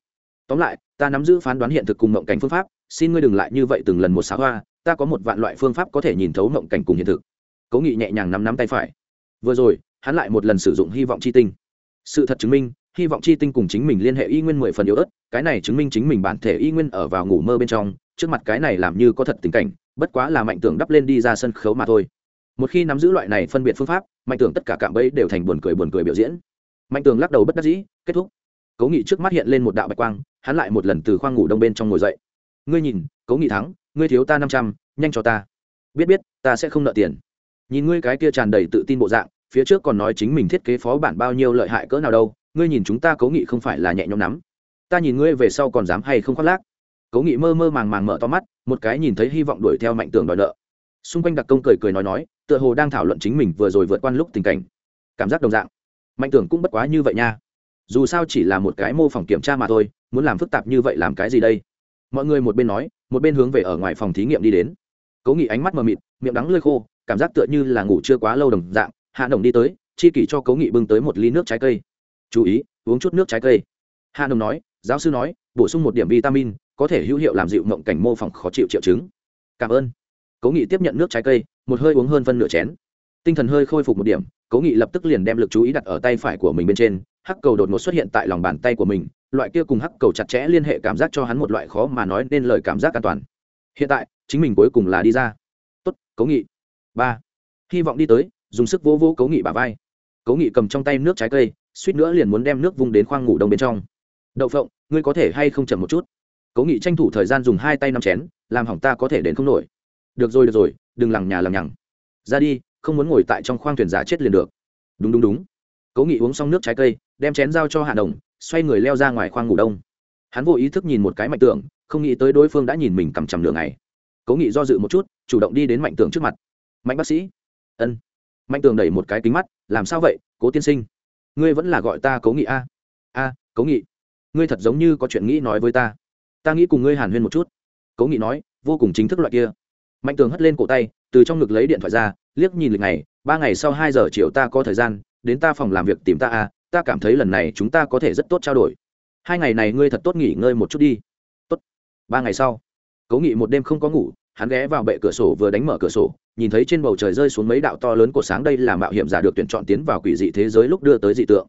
S1: Tóm lại, ta nắm giữ phán đoán hiện thực cùng mộng cảnh phương pháp, xin ngươi đừng lại như vậy từng lần một xá hoa, ta có một vạn loại phương pháp có thể nhìn thấu mộng cảnh cùng hiện thực. Cố nghị nhẹ nhàng nắm nắm tay phải. Vừa rồi, hắn lại một lần sử dụng hy vọng chi tinh. Sự thật chứng minh hy vọng chi tinh cùng chính mình liên hệ y nguyên mười phần yếu ớt, cái này chứng minh chính mình bản thể y nguyên ở vào ngủ mơ bên trong, trước mặt cái này làm như có thật tình cảnh, bất quá là mạnh tưởng đắp lên đi ra sân khấu mà thôi. Một khi nắm giữ loại này phân biệt phương pháp, mạnh tưởng tất cả cạm bẫy đều thành buồn cười buồn cười biểu diễn. Mạnh tưởng lắc đầu bất đắc dĩ, kết thúc. Cố nghị trước mắt hiện lên một đạo bạch quang, hắn lại một lần từ khoang ngủ đông bên trong ngồi dậy. Ngươi nhìn, cố nghị thắng, ngươi thiếu ta năm trăm, nhanh cho ta. Biết biết, ta sẽ không nợ tiền. Nhìn ngươi cái kia tràn đầy tự tin bộ dạng, phía trước còn nói chính mình thiết kế phó bản bao nhiêu lợi hại cỡ nào đâu ngươi nhìn chúng ta cố nghị không phải là nhẹ nhõm lắm. Ta nhìn ngươi về sau còn dám hay không khoác lác? Cố nghị mơ mơ màng màng mở to mắt, một cái nhìn thấy hy vọng đuổi theo mạnh tường đòi nợ. Xung quanh đặc công cười cười nói nói, tựa hồ đang thảo luận chính mình vừa rồi vượt qua lúc tình cảnh. Cảm giác đồng dạng. Mạnh tưởng cũng bất quá như vậy nha. Dù sao chỉ là một cái mô phỏng kiểm tra mà thôi, muốn làm phức tạp như vậy làm cái gì đây? Mọi người một bên nói, một bên hướng về ở ngoài phòng thí nghiệm đi đến. Cố nghị ánh mắt mờ mịt, miệng đắng lơi khô, cảm giác tựa như là ngủ chưa quá lâu đồng dạng, hạ đồng đi tới, chi kỷ cho cố nghị bưng tới một ly nước trái cây chú ý, uống chút nước trái cây. Hạ đồng nói, giáo sư nói, bổ sung một điểm vitamin, có thể hữu hiệu làm dịu mộng cảnh mô phỏng khó chịu triệu chứng. Cảm ơn. Cố nghị tiếp nhận nước trái cây, một hơi uống hơn phân nửa chén. Tinh thần hơi khôi phục một điểm, cố nghị lập tức liền đem lực chú ý đặt ở tay phải của mình bên trên. Hắc cầu đột ngột xuất hiện tại lòng bàn tay của mình, loại kia cùng hắc cầu chặt chẽ liên hệ cảm giác cho hắn một loại khó mà nói nên lời cảm giác an toàn. Hiện tại, chính mình cuối cùng là đi ra. Tốt, cố nghị. Ba. Hy vọng đi tới, dùng sức vỗ vỗ cố nghị bà vai. Cố nghị cầm trong tay nước trái cây suýt nữa liền muốn đem nước vung đến khoang ngủ đông bên trong. Đậu phộng, ngươi có thể hay không chậm một chút? Cố nghị tranh thủ thời gian dùng hai tay nắm chén, làm hỏng ta có thể đến không nổi. Được rồi được rồi, đừng lằng nhà lằng nhằng. Ra đi, không muốn ngồi tại trong khoang thuyền giả chết liền được. Đúng đúng đúng. Cố nghị uống xong nước trái cây, đem chén giao cho hạ đồng, xoay người leo ra ngoài khoang ngủ đông. Hắn vô ý thức nhìn một cái mạnh tưởng không nghĩ tới đối phương đã nhìn mình cầm chầm đường này. Cố nghị do dự một chút, chủ động đi đến mạnh tưởng trước mặt. Mạnh bác sĩ. Ân. Mạnh tường đẩy một cái kính mắt, làm sao vậy, cố tiên sinh? Ngươi vẫn là gọi ta cố nghị a. A, cố nghị. Ngươi thật giống như có chuyện nghĩ nói với ta. Ta nghĩ cùng ngươi hàn huyên một chút. Cố nghị nói, vô cùng chính thức loại kia. Mạnh tường hất lên cổ tay, từ trong ngực lấy điện thoại ra, liếc nhìn lịch này ba ngày sau hai giờ chiều ta có thời gian, đến ta phòng làm việc tìm ta a, ta cảm thấy lần này chúng ta có thể rất tốt trao đổi. Hai ngày này ngươi thật tốt nghỉ ngơi một chút đi. Tốt. Ba ngày sau, cố nghị một đêm không có ngủ, hắn ghé vào bệ cửa sổ vừa đánh mở cửa sổ nhìn thấy trên bầu trời rơi xuống mấy đạo to lớn của sáng, đây là mạo hiểm giả được tuyển chọn tiến vào quỷ dị thế giới lúc đưa tới dị tượng.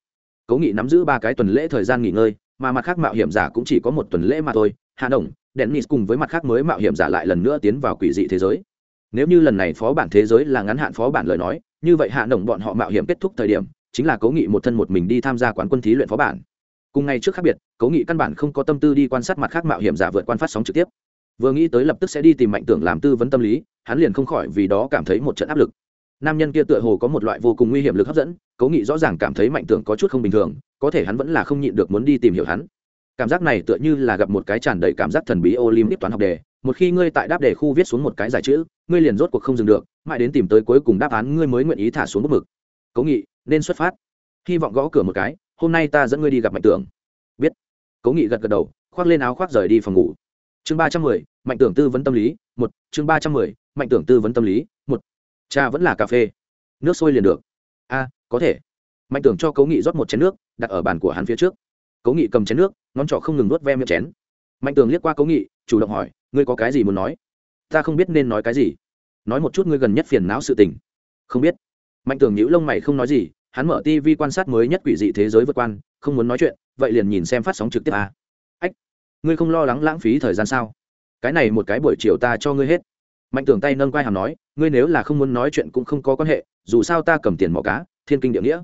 S1: Cố nghị nắm giữ ba cái tuần lễ thời gian nghỉ ngơi, mà mặt khác mạo hiểm giả cũng chỉ có một tuần lễ mà thôi. Hà đồng dennis cùng với mặt khác mới mạo hiểm giả lại lần nữa tiến vào quỷ dị thế giới. Nếu như lần này phó bản thế giới là ngắn hạn phó bản lời nói, như vậy hạ đồng bọn họ mạo hiểm kết thúc thời điểm, chính là cố nghị một thân một mình đi tham gia quán quân thí luyện phó bản. Cùng ngày trước khác biệt, cố nghị căn bản không có tâm tư đi quan sát mặt khác mạo hiểm giả vượt quan phát sóng trực tiếp vừa nghĩ tới lập tức sẽ đi tìm mạnh tưởng làm tư vấn tâm lý, hắn liền không khỏi vì đó cảm thấy một trận áp lực. Nam nhân kia tựa hồ có một loại vô cùng nguy hiểm lực hấp dẫn, cố nghị rõ ràng cảm thấy mạnh tưởng có chút không bình thường, có thể hắn vẫn là không nhịn được muốn đi tìm hiểu hắn. Cảm giác này tựa như là gặp một cái tràn đầy cảm giác thần bí olympic toán học đề, một khi ngươi tại đáp đề khu viết xuống một cái giải chữ, ngươi liền rốt cuộc không dừng được, mãi đến tìm tới cuối cùng đáp án ngươi mới nguyện ý thả xuống bức mực. Cố nghị, nên xuất phát. Hy vọng gõ cửa một cái, hôm nay ta dẫn ngươi đi gặp mạnh tưởng. Biết. Cố nghị gật gật đầu, khoác lên áo khoác rời đi phòng ngủ chương ba trăm mười, mạnh tưởng tư vấn tâm lý, một, chương ba trăm mười, mạnh tưởng tư vấn tâm lý, một. Cha vẫn là cà phê. Nước sôi liền được. A, có thể. Mạnh tưởng cho cố nghị rót một chén nước, đặt ở bàn của hắn phía trước. Cố nghị cầm chén nước, ngón trỏ không ngừng nuốt ve miệng chén. Mạnh tưởng liếc qua cố nghị, chủ động hỏi, ngươi có cái gì muốn nói? Ta không biết nên nói cái gì. Nói một chút ngươi gần nhất phiền não sự tình. Không biết. Mạnh tưởng nhữ lông mày không nói gì, hắn mở tv quan sát mới nhất quỷ dị thế giới vượt quan, không muốn nói chuyện, vậy liền nhìn xem phát sóng trực tiếp à ngươi không lo lắng lãng phí thời gian sao? Cái này một cái buổi chiều ta cho ngươi hết. Mạnh tưởng tay nâng quai hàm nói, ngươi nếu là không muốn nói chuyện cũng không có quan hệ, dù sao ta cầm tiền mỏ cá, thiên kinh địa nghĩa.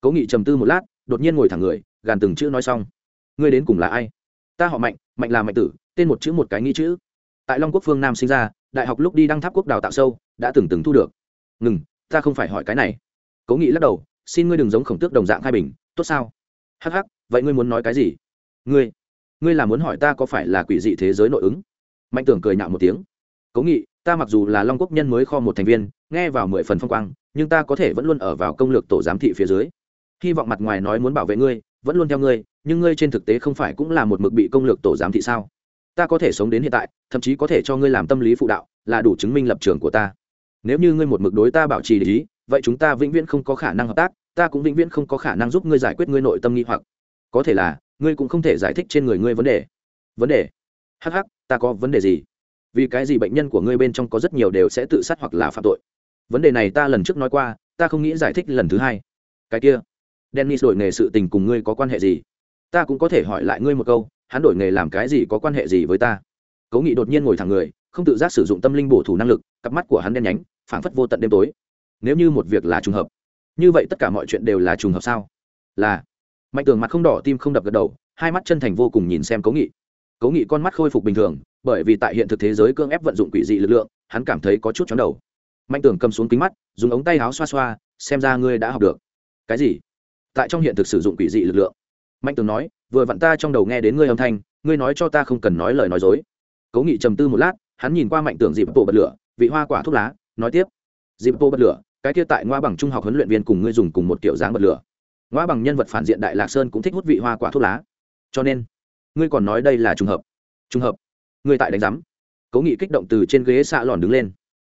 S1: Cố nghị trầm tư một lát, đột nhiên ngồi thẳng người, gàn từng chữ nói xong. Ngươi đến cùng là ai? Ta họ mạnh mạnh là mạnh tử, tên một chữ một cái nghĩ chữ. Tại long quốc phương nam sinh ra, đại học lúc đi đăng tháp quốc đào tạo sâu, đã từng từng thu được. Ngừng, ta không phải hỏi cái này. Cố nghị lắc đầu, xin ngươi đừng giống khổng tước đồng dạng hai bình, tốt sao? Hắc hắc, vậy ngươi muốn nói cái gì? Ngươi ngươi là muốn hỏi ta có phải là quỷ dị thế giới nội ứng? Mạnh tưởng cười nhạo một tiếng. Cố nghị, ta mặc dù là long quốc nhân mới kho một thành viên, nghe vào mười phần phong quang, nhưng ta có thể vẫn luôn ở vào công lược tổ giám thị phía dưới. Hy vọng mặt ngoài nói muốn bảo vệ ngươi, vẫn luôn theo ngươi, nhưng ngươi trên thực tế không phải cũng là một mực bị công lược tổ giám thị sao? Ta có thể sống đến hiện tại, thậm chí có thể cho ngươi làm tâm lý phụ đạo, là đủ chứng minh lập trường của ta. Nếu như ngươi một mực đối ta bảo trì lý, vậy chúng ta vĩnh viễn không có khả năng hợp tác, ta cũng vĩnh viễn không có khả năng giúp ngươi giải quyết ngươi nội tâm nghi hoặc. Có thể là ngươi cũng không thể giải thích trên người ngươi vấn đề. Vấn đề? Hắc hắc, ta có vấn đề gì? Vì cái gì bệnh nhân của ngươi bên trong có rất nhiều đều sẽ tự sát hoặc là phạm tội? Vấn đề này ta lần trước nói qua ta không nghĩ giải thích lần thứ hai. Cái kia dennis đổi nghề sự tình cùng ngươi có quan hệ gì? Ta cũng có thể hỏi lại ngươi một câu hắn đổi nghề làm cái gì có quan hệ gì với ta? Cố nghị đột nhiên ngồi thẳng người không tự giác sử dụng tâm linh bổ thủ năng lực cặp mắt của hắn đen nhánh phảng phất vô tận đêm tối. Nếu như một việc là trùng hợp như vậy tất cả mọi chuyện đều là trùng hợp sao? Là mạnh tường mặt không đỏ, tim không đập gật đầu, hai mắt chân thành vô cùng nhìn xem cố nghị. Cố nghị con mắt khôi phục bình thường, bởi vì tại hiện thực thế giới cưỡng ép vận dụng quỷ dị lực lượng, hắn cảm thấy có chút chóng đầu. Mạnh tường cầm xuống kính mắt, dùng ống tay áo xoa xoa, xem ra ngươi đã học được. Cái gì? Tại trong hiện thực sử dụng quỷ dị lực lượng. Mạnh tường nói, vừa vặn ta trong đầu nghe đến ngươi âm thanh, ngươi nói cho ta không cần nói lời nói dối. Cố nghị trầm tư một lát, hắn nhìn qua mạnh tường dịp bộ bật lửa, vị hoa quả thuốc lá, nói tiếp. Dịp bộ bật lửa, cái kia tại ngoa bằng trung học huấn luyện viên cùng ngươi dùng cùng một kiểu dáng bật lửa ngõ bằng nhân vật phản diện đại lạc sơn cũng thích hút vị hoa quả thuốc lá. Cho nên, ngươi còn nói đây là trùng hợp. Trùng hợp. Ngươi tại đánh giám. Cố nghị kích động từ trên ghế xạ lòn đứng lên.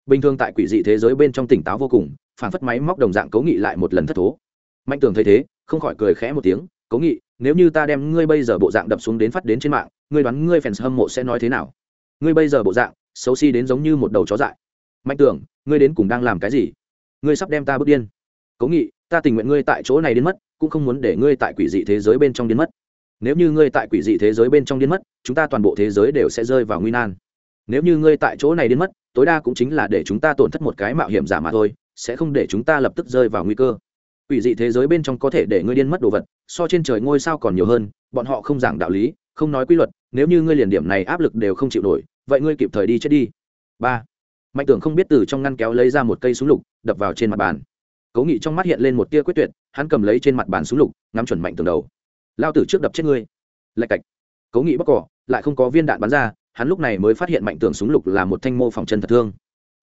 S1: Bình thường tại quỷ dị thế giới bên trong tỉnh táo vô cùng, phản phất máy móc đồng dạng cố nghị lại một lần thất thố. Mạnh tường thấy thế, không khỏi cười khẽ một tiếng, cố nghị, nếu như ta đem ngươi bây giờ bộ dạng đập xuống đến phát đến trên mạng, ngươi đoán ngươi fans hâm mộ sẽ nói thế nào? Ngươi bây giờ bộ dạng, xấu xí đến giống như một đầu chó dại. Mạnh tưởng ngươi đến cùng đang làm cái gì? Ngươi sắp đem ta bước điên. Cố nghị ta tình nguyện ngươi tại chỗ này đến mất, cũng không muốn để ngươi tại quỷ dị thế giới bên trong đến mất. Nếu như ngươi tại quỷ dị thế giới bên trong đến mất, chúng ta toàn bộ thế giới đều sẽ rơi vào nguy nan. Nếu như ngươi tại chỗ này đến mất, tối đa cũng chính là để chúng ta tổn thất một cái mạo hiểm giả mà thôi, sẽ không để chúng ta lập tức rơi vào nguy cơ. Quỷ dị thế giới bên trong có thể để ngươi điên mất đồ vật, so trên trời ngôi sao còn nhiều hơn, bọn họ không giảng đạo lý, không nói quy luật, nếu như ngươi liền điểm này áp lực đều không chịu nổi, vậy ngươi kịp thời đi chết đi. Ba. Mạnh tưởng không biết từ trong ngăn kéo lấy ra một cây súng lục, đập vào trên mặt bàn cố nghị trong mắt hiện lên một tia quyết tuyệt, hắn cầm lấy trên mặt bàn súng lục, ngắm chuẩn mạnh tường đầu. Lao tử trước đập chết ngươi. Lạch cạch. Cố nghị bóc cỏ, lại không có viên đạn bắn ra, hắn lúc này mới phát hiện mạnh tường súng lục là một thanh mô phòng chân thật thương.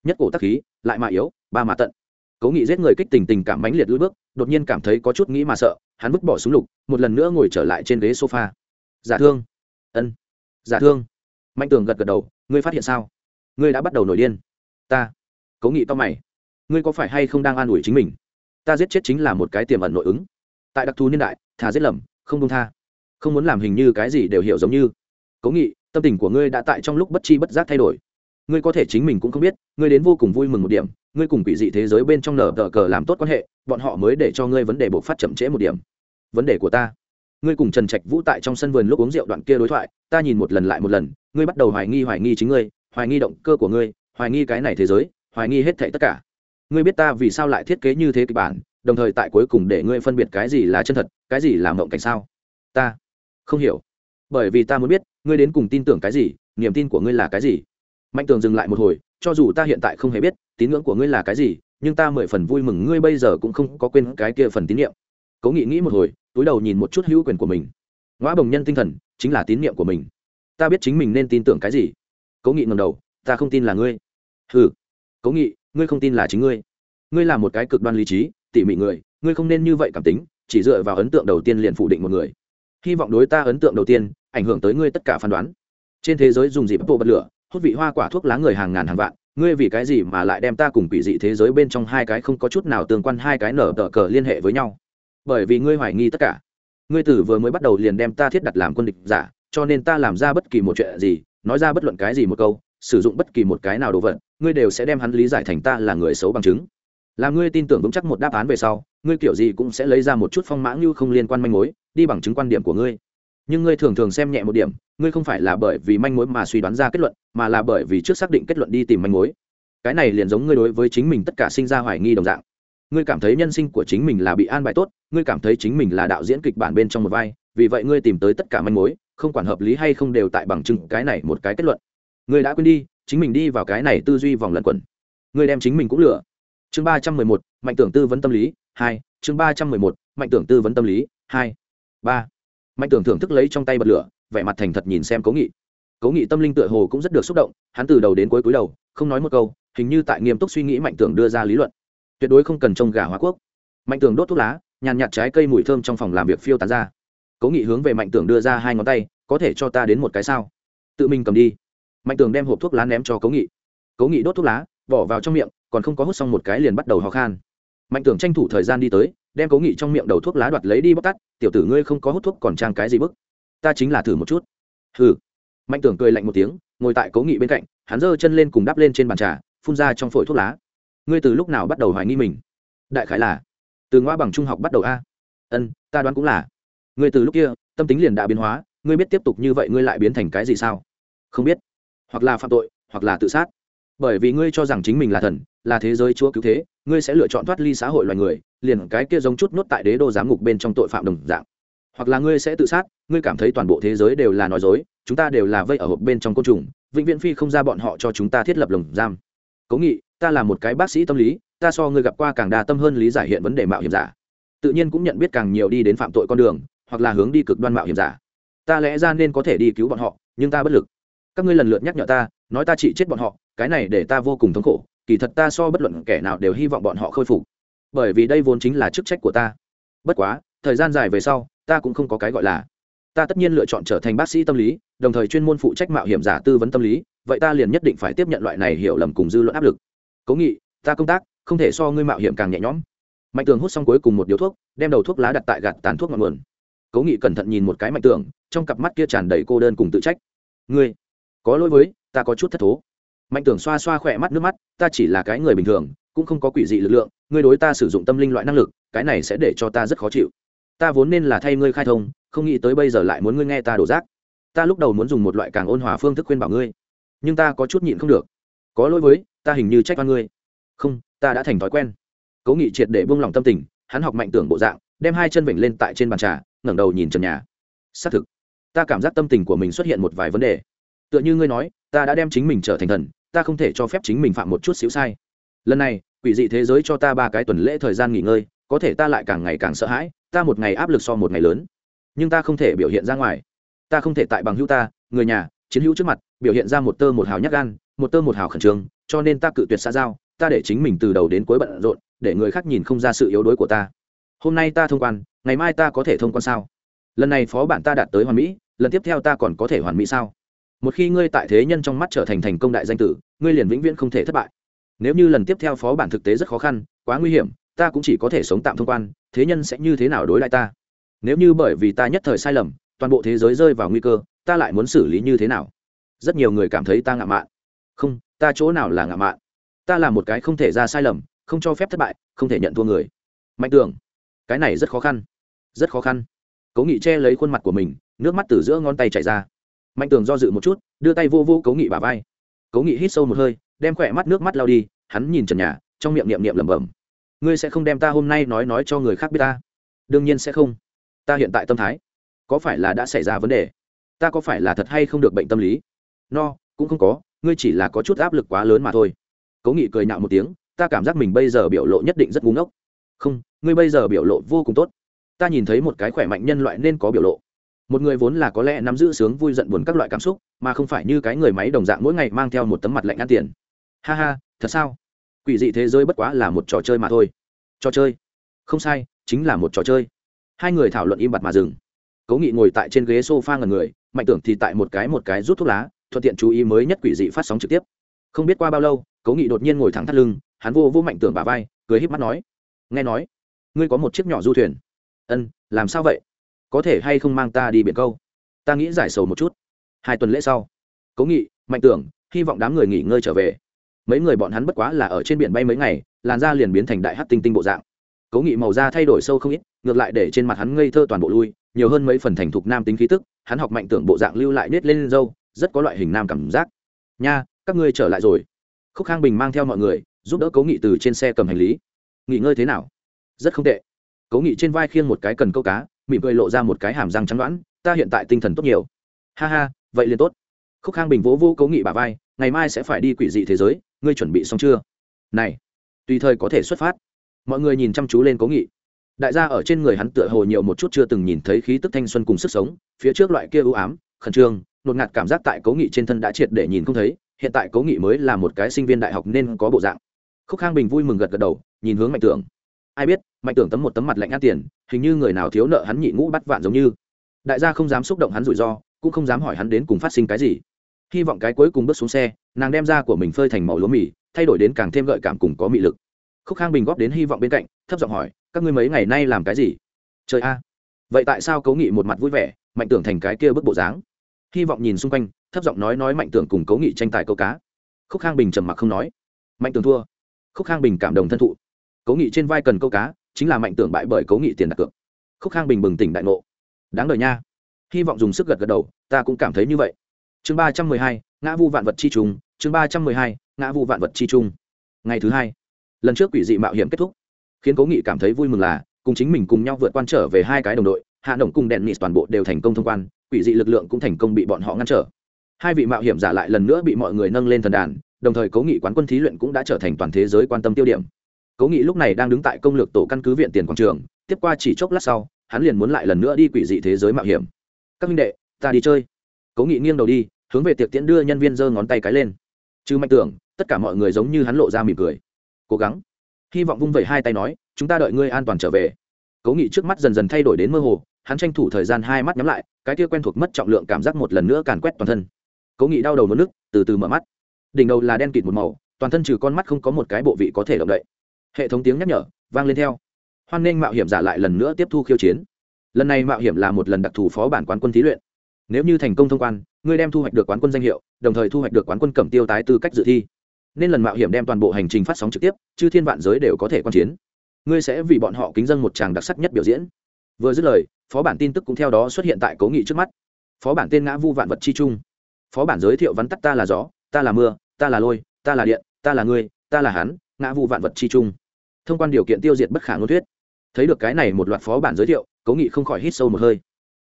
S1: Nhất cổ tắc khí, lại mạ yếu, ba mạ tận. Cố nghị giết người kích tình tình cảm mãnh liệt lưỡi bước, đột nhiên cảm thấy có chút nghĩ mà sợ, hắn vứt bỏ súng lục, một lần nữa ngồi trở lại trên ghế sofa. Giả thương. Ân. Giả thương. Mạnh tường gật gật đầu, ngươi phát hiện sao? Ngươi đã bắt đầu nổi điên. Ta. Cố nghị to mày ngươi có phải hay không đang an ủi chính mình? Ta giết chết chính là một cái tiềm ẩn nội ứng. Tại đặc thù niên đại, thà giết lầm, không công tha. Không muốn làm hình như cái gì đều hiểu giống như. Cố nghị, tâm tình của ngươi đã tại trong lúc bất chi bất giác thay đổi. Ngươi có thể chính mình cũng không biết, ngươi đến vô cùng vui mừng một điểm, ngươi cùng quỷ dị thế giới bên trong nở tờ cờ làm tốt quan hệ, bọn họ mới để cho ngươi vấn đề bộc phát chậm trễ một điểm. Vấn đề của ta. Ngươi cùng trần trạch vũ tại trong sân vườn lúc uống rượu đoạn kia đối thoại, ta nhìn một lần lại một lần, ngươi bắt đầu hoài nghi hoài nghi chính ngươi, hoài nghi động cơ của ngươi, hoài nghi cái này thế giới, hoài nghi hết thảy tất cả ngươi biết ta vì sao lại thiết kế như thế kịch bản, đồng thời tại cuối cùng để ngươi phân biệt cái gì là chân thật, cái gì là mộng cảnh sao? Ta không hiểu. Bởi vì ta muốn biết, ngươi đến cùng tin tưởng cái gì, niềm tin của ngươi là cái gì? Mạnh tường dừng lại một hồi, cho dù ta hiện tại không hề biết tín ngưỡng của ngươi là cái gì, nhưng ta mười phần vui mừng ngươi bây giờ cũng không có quên cái kia phần tín nhiệm cố nghị nghĩ một hồi, túi đầu nhìn một chút hữu quyền của mình. Ngõ bồng nhân tinh thần chính là tín nhiệm của mình. Ta biết chính mình nên tin tưởng cái gì. Cố nghị ngầm đầu, ta không tin là ngươi. Ừ cố nghị ngươi không tin là chính ngươi. Ngươi là một cái cực đoan lý trí, tỉ mỉ người, ngươi không nên như vậy cảm tính, chỉ dựa vào ấn tượng đầu tiên liền phủ định một người. Hy vọng đối ta ấn tượng đầu tiên, ảnh hưởng tới ngươi tất cả phán đoán. Trên thế giới dùng dịp bộ bật lửa, hút vị hoa quả thuốc lá người hàng ngàn hàng vạn, ngươi vì cái gì mà lại đem ta cùng quỷ dị thế giới bên trong hai cái không có chút nào tương quan hai cái nở tờ cờ liên hệ với nhau? Bởi vì ngươi hoài nghi tất cả. Ngươi tử vừa mới bắt đầu liền đem ta thiết đặt làm quân địch giả, cho nên ta làm ra bất kỳ một chuyện gì, nói ra bất luận cái gì một câu, sử dụng bất kỳ một cái nào đồ vật ngươi đều sẽ đem hắn lý giải thành ta là người xấu bằng chứng. Là ngươi tin tưởng vững chắc một đáp án về sau, ngươi kiểu gì cũng sẽ lấy ra một chút phong mã như không liên quan manh mối, đi bằng chứng quan điểm của ngươi. Nhưng ngươi thường thường xem nhẹ một điểm, ngươi không phải là bởi vì manh mối mà suy đoán ra kết luận, mà là bởi vì trước xác định kết luận đi tìm manh mối. Cái này liền giống ngươi đối với chính mình tất cả sinh ra hoài nghi đồng dạng. Ngươi cảm thấy nhân sinh của chính mình là bị an bài tốt, ngươi cảm thấy chính mình là đạo diễn kịch bản bên trong một vai, vì vậy ngươi tìm tới tất cả manh mối, không quản hợp lý hay không đều tại bằng chứng cái này một cái kết luận. Ngươi đã quên đi chính mình đi vào cái này tư duy vòng lẩn quẩn. Người đem chính mình cũng lựa chương ba trăm mười một, mạnh tưởng tư vấn tâm lý, hai. Chương ba trăm mười một, mạnh tưởng tư vấn tâm lý, hai. Ba. Mạnh tưởng thưởng thức lấy trong tay bật lửa, vẻ mặt thành thật nhìn xem cố nghị. Cố nghị tâm linh tựa hồ cũng rất được xúc động, hắn từ đầu đến cuối cúi đầu, không nói một câu, hình như tại nghiêm túc suy nghĩ mạnh tưởng đưa ra lý luận. Tuyệt đối không cần trông gà hóa quốc. Mạnh tưởng đốt thuốc lá, nhàn nhạt trái cây mùi thơm trong phòng làm việc phiêu tán ra. Cố nghị hướng về mạnh tưởng đưa ra hai ngón tay, có thể cho ta đến một cái sao? Tự mình cầm đi mạnh Tường đem hộp thuốc lá ném cho cố nghị. Cố nghị đốt thuốc lá, bỏ vào trong miệng, còn không có hút xong một cái liền bắt đầu ho khan. Mạnh Tường tranh thủ thời gian đi tới, đem cố nghị trong miệng đầu thuốc lá đoạt lấy đi bóc tắt, tiểu tử ngươi không có hút thuốc còn trang cái gì bức? Ta chính là thử một chút. Hừ. Mạnh Tường cười lạnh một tiếng, ngồi tại cố nghị bên cạnh, hắn giơ chân lên cùng đắp lên trên bàn trà, phun ra trong phổi thuốc lá. Ngươi từ lúc nào bắt đầu hoài nghi mình? Đại khái là, từ ngoa bằng trung học bắt đầu a. Ân, ta đoán cũng là. Ngươi từ lúc kia, tâm tính liền đã biến hóa, ngươi biết tiếp tục như vậy ngươi lại biến thành cái gì sao? Không biết hoặc là phạm tội, hoặc là tự sát. Bởi vì ngươi cho rằng chính mình là thần, là thế giới chúa cứu thế, ngươi sẽ lựa chọn thoát ly xã hội loài người, liền cái kia giống chút nốt tại đế đô giám ngục bên trong tội phạm đồng dạng. Hoặc là ngươi sẽ tự sát, ngươi cảm thấy toàn bộ thế giới đều là nói dối, chúng ta đều là vây ở hộp bên trong côn trùng, vĩnh viễn phi không ra bọn họ cho chúng ta thiết lập lồng giam. Cố nghị, ta là một cái bác sĩ tâm lý, ta so ngươi gặp qua càng đa tâm hơn lý giải hiện vấn đề mạo hiểm giả. Tự nhiên cũng nhận biết càng nhiều đi đến phạm tội con đường, hoặc là hướng đi cực đoan mạo hiểm giả. Ta lẽ ra nên có thể đi cứu bọn họ, nhưng ta bất lực các ngươi lần lượt nhắc nhở ta, nói ta chỉ chết bọn họ, cái này để ta vô cùng thống khổ, kỳ thật ta so bất luận kẻ nào đều hy vọng bọn họ khôi phục. Bởi vì đây vốn chính là chức trách của ta. Bất quá, thời gian dài về sau, ta cũng không có cái gọi là. Ta tất nhiên lựa chọn trở thành bác sĩ tâm lý, đồng thời chuyên môn phụ trách mạo hiểm giả tư vấn tâm lý, vậy ta liền nhất định phải tiếp nhận loại này hiểu lầm cùng dư luận áp lực. Cố nghị, ta công tác, không thể so ngươi mạo hiểm càng nhẹ nhõm. Mạnh tường hút xong cuối cùng một điếu thuốc, đem đầu thuốc lá đặt tại gạt tàn thuốc ngọn nguồn. Cố nghị cẩn thận nhìn một cái mạnh tường, trong cặp mắt kia tràn đầy cô đơn cùng tự trách. Ngươi có lỗi với, ta có chút thất thố. Mạnh tưởng xoa xoa khỏe mắt nước mắt, ta chỉ là cái người bình thường, cũng không có quỷ dị lực lượng, ngươi đối ta sử dụng tâm linh loại năng lực, cái này sẽ để cho ta rất khó chịu. Ta vốn nên là thay ngươi khai thông, không nghĩ tới bây giờ lại muốn ngươi nghe ta đổ rác. Ta lúc đầu muốn dùng một loại càng ôn hòa phương thức khuyên bảo ngươi, nhưng ta có chút nhịn không được. Có lỗi với, ta hình như trách oan ngươi. Không, ta đã thành thói quen. Cố nghị triệt để buông lỏng tâm tình, hắn học mạnh tưởng bộ dạng, đem hai chân vểnh lên tại trên bàn trà, ngẩng đầu nhìn trần nhà. Xác thực, ta cảm giác tâm tình của mình xuất hiện một vài vấn đề tựa như ngươi nói, ta đã đem chính mình trở thành thần, ta không thể cho phép chính mình phạm một chút xíu sai. Lần này, quỷ dị thế giới cho ta ba cái tuần lễ thời gian nghỉ ngơi, có thể ta lại càng ngày càng sợ hãi, ta một ngày áp lực so một ngày lớn. Nhưng ta không thể biểu hiện ra ngoài. Ta không thể tại bằng hữu ta, người nhà, chiến hữu trước mặt, biểu hiện ra một tơ một hào nhắc gan, một tơ một hào khẩn trương, cho nên ta cự tuyệt xã giao, ta để chính mình từ đầu đến cuối bận rộn, để người khác nhìn không ra sự yếu đuối của ta. Hôm nay ta thông quan, ngày mai ta có thể thông quan sao? Lần này phó bản ta đạt tới hoàn mỹ, lần tiếp theo ta còn có thể hoàn mỹ sao? Một khi ngươi tại thế nhân trong mắt trở thành thành công đại danh tử, ngươi liền vĩnh viễn không thể thất bại. Nếu như lần tiếp theo phó bản thực tế rất khó khăn, quá nguy hiểm, ta cũng chỉ có thể sống tạm thông quan, thế nhân sẽ như thế nào đối lại ta? Nếu như bởi vì ta nhất thời sai lầm, toàn bộ thế giới rơi vào nguy cơ, ta lại muốn xử lý như thế nào? Rất nhiều người cảm thấy ta ngạo mạn. Không, ta chỗ nào là ngạo mạn? Ta là một cái không thể ra sai lầm, không cho phép thất bại, không thể nhận thua người. Mạnh tưởng cái này rất khó khăn. Rất khó khăn. Cố nghị che lấy khuôn mặt của mình, nước mắt từ giữa ngón tay chảy ra mạnh tường do dự một chút, đưa tay vô vô cấu nghị bà vai. Cấu nghị hít sâu một hơi, đem khỏe mắt nước mắt lao đi, hắn nhìn trần nhà, trong miệng niệm niệm lẩm bẩm. Ngươi sẽ không đem ta hôm nay nói nói cho người khác biết ta? Đương nhiên sẽ không. Ta hiện tại tâm thái, có phải là đã xảy ra vấn đề? Ta có phải là thật hay không được bệnh tâm lý? No, cũng không có, ngươi chỉ là có chút áp lực quá lớn mà thôi. Cố nghị cười nhạo một tiếng, ta cảm giác mình bây giờ biểu lộ nhất định rất ngu ốc không, ngươi bây giờ biểu lộ vô cùng tốt. Ta nhìn thấy một cái khỏe mạnh nhân loại nên có biểu lộ một người vốn là có lẽ nắm giữ sướng vui giận buồn các loại cảm xúc, mà không phải như cái người máy đồng dạng mỗi ngày mang theo một tấm mặt lạnh ăn tiền. Ha ha, thật sao? Quỷ dị thế giới bất quá là một trò chơi mà thôi. Trò chơi? Không sai, chính là một trò chơi. Hai người thảo luận im bặt mà dừng. Cố nghị ngồi tại trên ghế s o f a ngần người, mạnh tưởng thì tại một cái một cái rút thuốc lá, thuận tiện chú ý mới nhất quỷ dị phát sóng trực tiếp. Không biết qua bao lâu, cố nghị đột nhiên ngồi thẳng thắt lưng, hắn vô vô mạnh tưởng bà vai, cười híp mắt nói. Nghe nói, ngươi có một chiếc nhỏ du thuyền. Ân, làm sao vậy? Có thể hay không mang ta đi biển câu? Ta nghĩ giải sầu một chút. Hai tuần lễ sau, cố nghị, mạnh tưởng, hy vọng đám người nghỉ ngơi trở về. Mấy người bọn hắn bất quá là ở trên biển bay mấy ngày, làn da liền biến thành đại hát tinh tinh bộ dạng. Cố nghị màu da thay đổi sâu không ít, ngược lại để trên mặt hắn ngây thơ toàn bộ lui, nhiều hơn mấy phần thành thục nam tính khí tức, hắn học mạnh tưởng bộ dạng lưu lại nết lên dâu, rất có loại hình nam cảm giác. Nha, các ngươi trở lại rồi. Khúc khang bình mang theo mọi người, giúp đỡ cố nghị từ trên xe cầm hành lý. Nghỉ ngơi thế nào? Rất không tệ. Cố nghị trên vai khiêng một cái cần câu cá mỉm cười lộ ra một cái hàm răng trắng đoán ta hiện tại tinh thần tốt nhiều. Ha ha, vậy liền tốt. Khúc khang bình vỗ vô cố nghị bà vai, ngày mai sẽ phải đi quỷ dị thế giới, ngươi chuẩn bị xong chưa? Này, tùy thời có thể xuất phát. Mọi người nhìn chăm chú lên cố nghị. Đại gia ở trên người hắn tựa hồ nhiều một chút chưa từng nhìn thấy khí tức thanh xuân cùng sức sống, phía trước loại kia ưu ám, khẩn trương, nột ngạt cảm giác tại cố nghị trên thân đã triệt để nhìn không thấy, hiện tại cố nghị mới là một cái sinh viên đại học nên có bộ dạng. Khúc khang bình vui mừng gật gật đầu, nhìn hướng mạnh tưởng ai biết, mạnh tưởng tấm một tấm mặt lạnh ngắt tiền, hình như người nào thiếu nợ hắn nhị ngũ bắt vạn giống như. Đại gia không dám xúc động hắn rủi ro, cũng không dám hỏi hắn đến cùng phát sinh cái gì. Hy vọng cái cuối cùng bước xuống xe, nàng đem ra của mình phơi thành màu lúa mì, thay đổi đến càng thêm gợi cảm cùng có mị lực. Khúc khang bình góp đến hy vọng bên cạnh, thấp giọng hỏi, các ngươi mấy ngày nay làm cái gì? Trời a. Vậy tại sao cấu nghị một mặt vui vẻ, mạnh tưởng thành cái kia bức bộ dáng? Hy vọng nhìn xung quanh, thấp giọng nói nói mạnh tưởng cùng cấu nghị tranh tài câu cá. Khúc khang bình trầm mặc không nói. Mạnh tưởng thua. Khúc khang bình cảm động thân thụ. Cố nghị trên vai cần câu cá, chính là mạnh tưởng bại bởi cố nghị tiền đặt cược. Khúc khang bình bừng tỉnh đại ngộ. Đáng đời nha. Hy vọng dùng sức gật gật đầu, ta cũng cảm thấy như vậy. Chương ba trăm mười hai, ngã vu vạn vật chi trùng. Chương ba trăm mười hai, ngã vu vạn vật chi trung ngày thứ hai, lần trước quỷ dị mạo hiểm kết thúc, khiến cố nghị cảm thấy vui mừng là, cùng chính mình cùng nhau vượt quan trở về hai cái đồng đội, hạ đồng cùng đèn nịt toàn bộ đều thành công thông quan, quỷ dị lực lượng cũng thành công bị bọn họ ngăn trở. Hai vị mạo hiểm giả lại lần nữa bị mọi người nâng lên thần đàn, đồng thời cố nghị quán quân thí luyện cũng đã trở thành toàn thế giới quan tâm tiêu điểm cố nghị lúc này đang đứng tại công lược tổ căn cứ viện tiền quảng trường, tiếp qua chỉ chốc lát sau, hắn liền muốn lại lần nữa đi quỷ dị thế giới mạo hiểm. Các minh đệ, ta đi chơi. Cố nghị nghiêng đầu đi, hướng về tiệc tiễn đưa nhân viên giơ ngón tay cái lên. Chứ mạnh tưởng, tất cả mọi người giống như hắn lộ ra mỉm cười. Cố gắng. Hy vọng vung vẩy hai tay nói, chúng ta đợi ngươi an toàn trở về. Cố nghị trước mắt dần dần thay đổi đến mơ hồ, hắn tranh thủ thời gian hai mắt nhắm lại, cái kia quen thuộc mất trọng lượng cảm giác một lần nữa càn quét toàn thân. Cố nghị đau đầu mất nước, từ từ mở mắt. Đỉnh đầu là đen kịt một màu, toàn thân trừ con mắt không có một cái bộ vị có thể động đậy hệ thống tiếng nhắc nhở vang lên theo. Hoan nghênh mạo hiểm giả lại lần nữa tiếp thu khiêu chiến. Lần này mạo hiểm là một lần đặc thù phó bản quán quân thí luyện. Nếu như thành công thông quan, ngươi đem thu hoạch được quán quân danh hiệu, đồng thời thu hoạch được quán quân cẩm tiêu tái tư cách dự thi. Nên lần mạo hiểm đem toàn bộ hành trình phát sóng trực tiếp, chứ thiên vạn giới đều có thể quan chiến. Ngươi sẽ vì bọn họ kính dân một tràng đặc sắc nhất biểu diễn. Vừa dứt lời, phó bản tin tức cũng theo đó xuất hiện tại cố nghị trước mắt. Phó bản tên ngã vu vạn vật chi trung. Phó bản giới thiệu vắn tắt ta là gió, ta là mưa, ta là lôi, ta là điện, ta là ngươi, ta là hắn ngã vụ vạn vật chi trung thông quan điều kiện tiêu diệt bất khả ngôn thuyết. Thấy được cái này một loạt phó bản giới thiệu, cố nghị không khỏi hít sâu một hơi.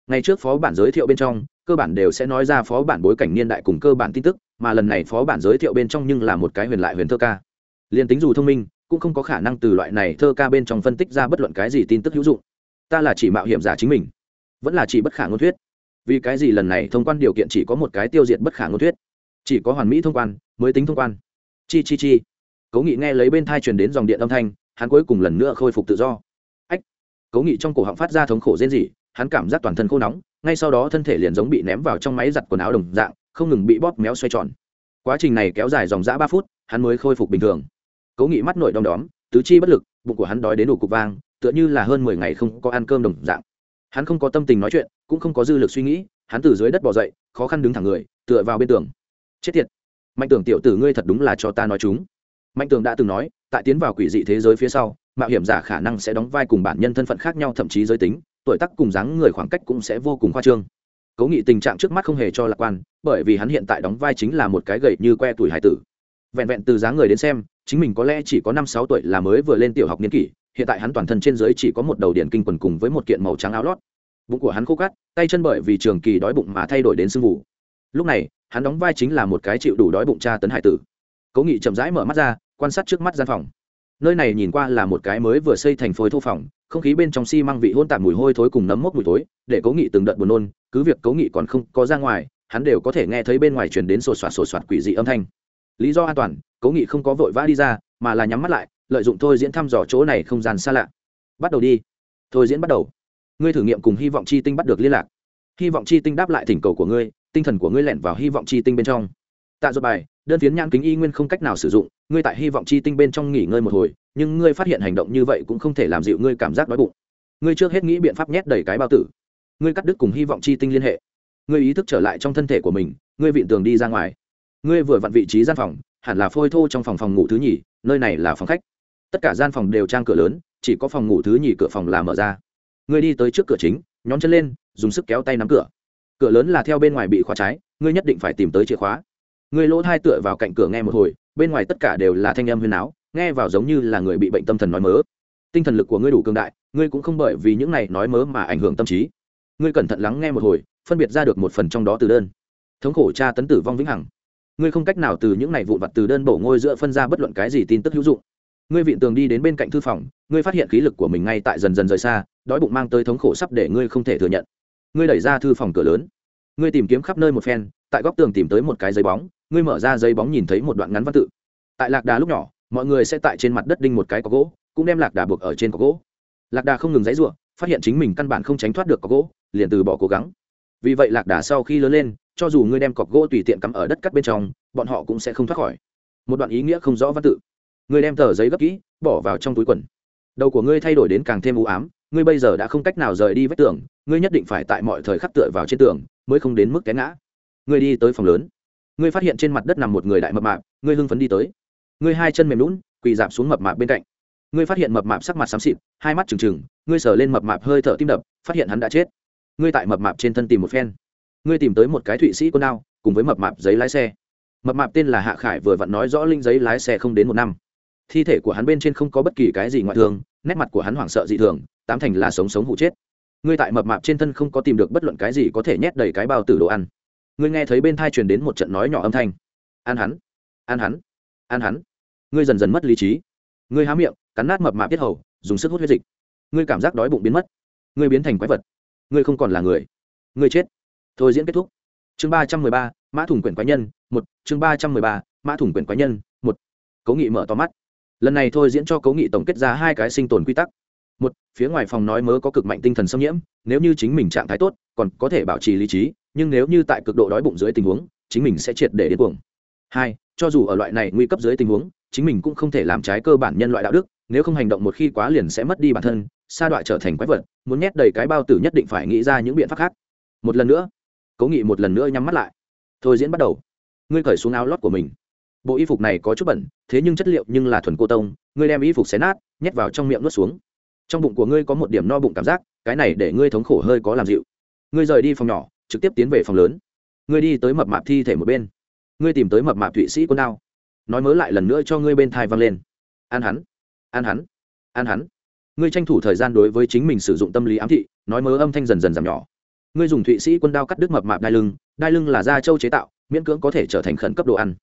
S1: Ngày trước phó bản giới thiệu bên trong, cơ bản đều sẽ nói ra phó bản bối cảnh niên đại cùng cơ bản tin tức, mà lần này phó bản giới thiệu bên trong nhưng là một cái huyền lại huyền thơ ca. Liền tính dù thông minh, cũng không có khả năng từ loại này thơ ca bên trong phân tích ra bất luận cái gì tin tức hữu dụng. Ta là chỉ mạo hiểm giả chính mình, vẫn là chỉ bất khả ngôn thuyết. Vì cái gì lần này thông quan điều kiện chỉ có một cái tiêu diệt bất khả ngôn thuyết? Chỉ có hoàn mỹ thông quan, mới tính thông quan. Chi chi chi cố nghị nghe lấy bên thai truyền đến dòng điện âm thanh, hắn cuối cùng lần nữa khôi phục tự do. Ách! Cố nghị trong cổ họng phát ra thống khổ rên rỉ, hắn cảm giác toàn thân khô nóng, ngay sau đó thân thể liền giống bị ném vào trong máy giặt quần áo đồng dạng, không ngừng bị bóp méo xoay tròn. Quá trình này kéo dài dòng dã ba phút, hắn mới khôi phục bình thường. Cố nghị mắt nội đom đóm, tứ chi bất lực, bụng của hắn đói đến đủ cục vang, tựa như là hơn mười ngày không có ăn cơm đồng dạng. Hắn không có tâm tình nói chuyện, cũng không có dư lực suy nghĩ, hắn từ dưới đất bỏ dậy, khó khăn đứng thẳng người, tựa vào bên tường. Chết tiệt! Mạnh tưởng tiểu tử ngươi thật đúng là cho ta nói chúng mạnh tường đã từng nói, tại tiến vào quỷ dị thế giới phía sau, mạo hiểm giả khả năng sẽ đóng vai cùng bản nhân thân phận khác nhau, thậm chí giới tính, tuổi tác cùng dáng người khoảng cách cũng sẽ vô cùng khoa trương. Cố nghị tình trạng trước mắt không hề cho lạc quan, bởi vì hắn hiện tại đóng vai chính là một cái gậy như que tuổi hải tử. Vẹn vẹn từ dáng người đến xem, chính mình có lẽ chỉ có năm sáu tuổi là mới vừa lên tiểu học niên kỷ, hiện tại hắn toàn thân trên dưới chỉ có một đầu điện kinh quần cùng với một kiện màu trắng áo lót. Bụng của hắn khô cắt tay chân bởi vì trường kỳ đói bụng mà thay đổi đến sưng vụ lúc này, hắn đóng vai chính là một cái chịu đủ đói bụng cha tấn hải tử. Cố nghị chậm rãi mở mắt ra quan sát trước mắt gian phòng. Nơi này nhìn qua là một cái mới vừa xây thành phối thô phòng, không khí bên trong xi、si、măng vị hôn tạp mùi hôi thối cùng nấm mốc mùi thối, để cố nghị từng đợt buồn nôn, cứ việc cố nghị còn không có ra ngoài, hắn đều có thể nghe thấy bên ngoài chuyển đến sổ soạt sổ soạt quỷ dị âm thanh. Lý do an toàn, cố nghị không có vội vã đi ra, mà là nhắm mắt lại, lợi dụng thôi diễn thăm dò chỗ này không gian xa lạ. Bắt đầu đi. Thôi diễn bắt đầu. Ngươi thử nghiệm cùng hy vọng chi tinh bắt được liên lạc. Hy vọng chi tinh đáp lại thỉnh cầu của ngươi, tinh thần của ngươi lẻn vào hy vọng chi tinh bên trong. Tạ dột bài, đơn phiến nhãn kính y nguyên không cách nào sử dụng ngươi tại hy vọng chi tinh bên trong nghỉ ngơi một hồi, nhưng ngươi phát hiện hành động như vậy cũng không thể làm dịu ngươi cảm giác đói bụng. Ngươi trước hết nghĩ biện pháp nhét đầy cái bao tử. Ngươi cắt đứt cùng hy vọng chi tinh liên hệ. Ngươi ý thức trở lại trong thân thể của mình, ngươi vịn tường đi ra ngoài. Ngươi vừa vặn vị trí gian phòng, hẳn là phôi thô trong phòng phòng ngủ thứ nhì, nơi này là phòng khách. Tất cả gian phòng đều trang cửa lớn, chỉ có phòng ngủ thứ nhì cửa phòng là mở ra. Ngươi đi tới trước cửa chính, nhón chân lên, dùng sức kéo tay nắm cửa. Cửa lớn là theo bên ngoài bị khóa trái, ngươi nhất định phải tìm tới chìa khóa ngươi lỗ hai tựa vào cạnh cửa nghe một hồi, bên ngoài tất cả đều là thanh âm huyền áo nghe vào giống như là người bị bệnh tâm thần nói mớ. Tinh thần lực của ngươi đủ cường đại, ngươi cũng không bởi vì những này nói mớ mà ảnh hưởng tâm trí. Ngươi cẩn thận lắng nghe một hồi, phân biệt ra được một phần trong đó từ đơn. Thống khổ cha tấn tử vong vĩnh hằng. Ngươi không cách nào từ những này vụn vặt từ đơn bổ ngôi giữa phân ra bất luận cái gì tin tức hữu dụng. Ngươi vịn tường đi đến bên cạnh thư phòng, ngươi phát hiện khí lực của mình ngay tại dần dần rời xa, đói bụng mang tới thống khổ sắp để ngươi không thể thừa nhận. Ngươi đẩy ra thư phòng cửa lớn. Ngươi tìm kiếm khắp nơi một phen, tại góc tường tìm tới một cái giấy bóng ngươi mở ra giấy bóng nhìn thấy một đoạn ngắn văn tự. Tại lạc đà lúc nhỏ, mọi người sẽ tại trên mặt đất đinh một cái có gỗ, cũng đem lạc đà buộc ở trên có gỗ. Lạc đà không ngừng dãy r u ộ phát hiện chính mình căn bản không tránh thoát được có gỗ, liền từ bỏ cố gắng. Vì vậy lạc đà sau khi lớn lên, cho dù ngươi đem cọc gỗ tùy tiện cắm ở đất cắt bên trong, bọn họ cũng sẽ không thoát khỏi. Một đoạn ý nghĩa không rõ văn tự. Ngươi đem tờ giấy gấp kỹ, bỏ vào trong túi quần. Đầu của ngươi thay đổi đến càng thêm u ám, ngươi bây giờ đã không cách nào rời đi vách tường, ngươi nhất định phải tại mọi thời khắc tựa vào trên tường, mới không đến mức té ngã. Ngươi đi tới phòng lớn ngươi phát hiện trên mặt đất nằm một người đại mập mạp ngươi hưng phấn đi tới. Ngươi hai chân mềm lún quỳ dạp xuống mập mạp bên cạnh. Ngươi phát hiện mập mạp sắc mặt xám xịt hai mắt trừng trừng ngươi sờ lên mập mạp hơi thở tim đập phát hiện hắn đã chết. Ngươi tại mập mạp trên thân tìm một phen. Ngươi tìm tới một cái thụy sĩ quân đao cùng với mập mạp giấy lái xe. Mập mạp tên là hạ khải vừa vặn nói rõ linh giấy lái xe không đến một năm. Thi thể của hắn bên trên không có bất kỳ cái gì ngoại thường, nét mặt của hắn hoảng sợ dị thường tám thành là sống sống hụ chết. Ngươi tại mập mạp trên thân không có tìm được bất luận cái gì có thể nhét đầy cái bao tử đồ ăn ngươi nghe thấy bên thai truyền đến một trận nói nhỏ âm thanh. Ăn hắn ăn hắn ăn hắn. Ngươi dần dần mất lý trí. Ngươi há miệng, cắn nát mập mạp tiết hầu, dùng sức hút huyết dịch. Ngươi cảm giác đói bụng biến mất. Ngươi biến thành quái vật. Ngươi không còn là người. Ngươi chết. Thôi diễn kết thúc. Chương ba trăm mười ba, mã thủng quyển quái nhân, một. Chương ba trăm mười ba, mã thủng quyển quái nhân, một. Cố nghị mở to mắt. Lần này thôi diễn cho cố nghị tổng kết ra hai cái sinh tồn quy tắc. Một, phía ngoài phòng nói mớ có cực mạnh tinh thần xâm nhiễm, nếu như chính mình trạng thái tốt, còn có thể bảo trì lý trí nhưng nếu như tại cực độ đói bụng dưới tình huống, chính mình sẽ triệt để điên cuồng. Hai, cho dù ở loại này nguy cấp dưới tình huống, chính mình cũng không thể làm trái cơ bản nhân loại đạo đức, nếu không hành động một khi quá liền sẽ mất đi bản thân, sa đoạn trở thành quái vật, muốn nhét đầy cái bao tử nhất định phải nghĩ ra những biện pháp khác. Một lần nữa, cố nghị một lần nữa nhắm mắt lại. Thôi diễn bắt đầu. Ngươi cởi xuống áo lót của mình. Bộ y phục này có chút bẩn, thế nhưng chất liệu nhưng là thuần cô tông, ngươi đem y phục xé nát, nhét vào trong miệng nuốt xuống. Trong bụng của ngươi có một điểm no bụng cảm giác, cái này để ngươi thống khổ hơi có làm dịu. Ngươi rời đi phòng nhỏ trực tiếp tiến về phòng lớn. Ngươi đi tới mập mạp thi thể một bên. Ngươi tìm tới mập mạp thụy sĩ quân đao. Nói mớ lại lần nữa cho ngươi bên thai văng lên. An hắn an hắn an hắn. Ngươi tranh thủ thời gian đối với chính mình sử dụng tâm lý ám thị, nói mớ âm thanh dần dần giảm nhỏ. Ngươi dùng thụy sĩ quân đao cắt đứt mập mạp đai lưng đai lưng là da trâu chế tạo, miễn cưỡng có thể trở thành khẩn cấp đồ ăn.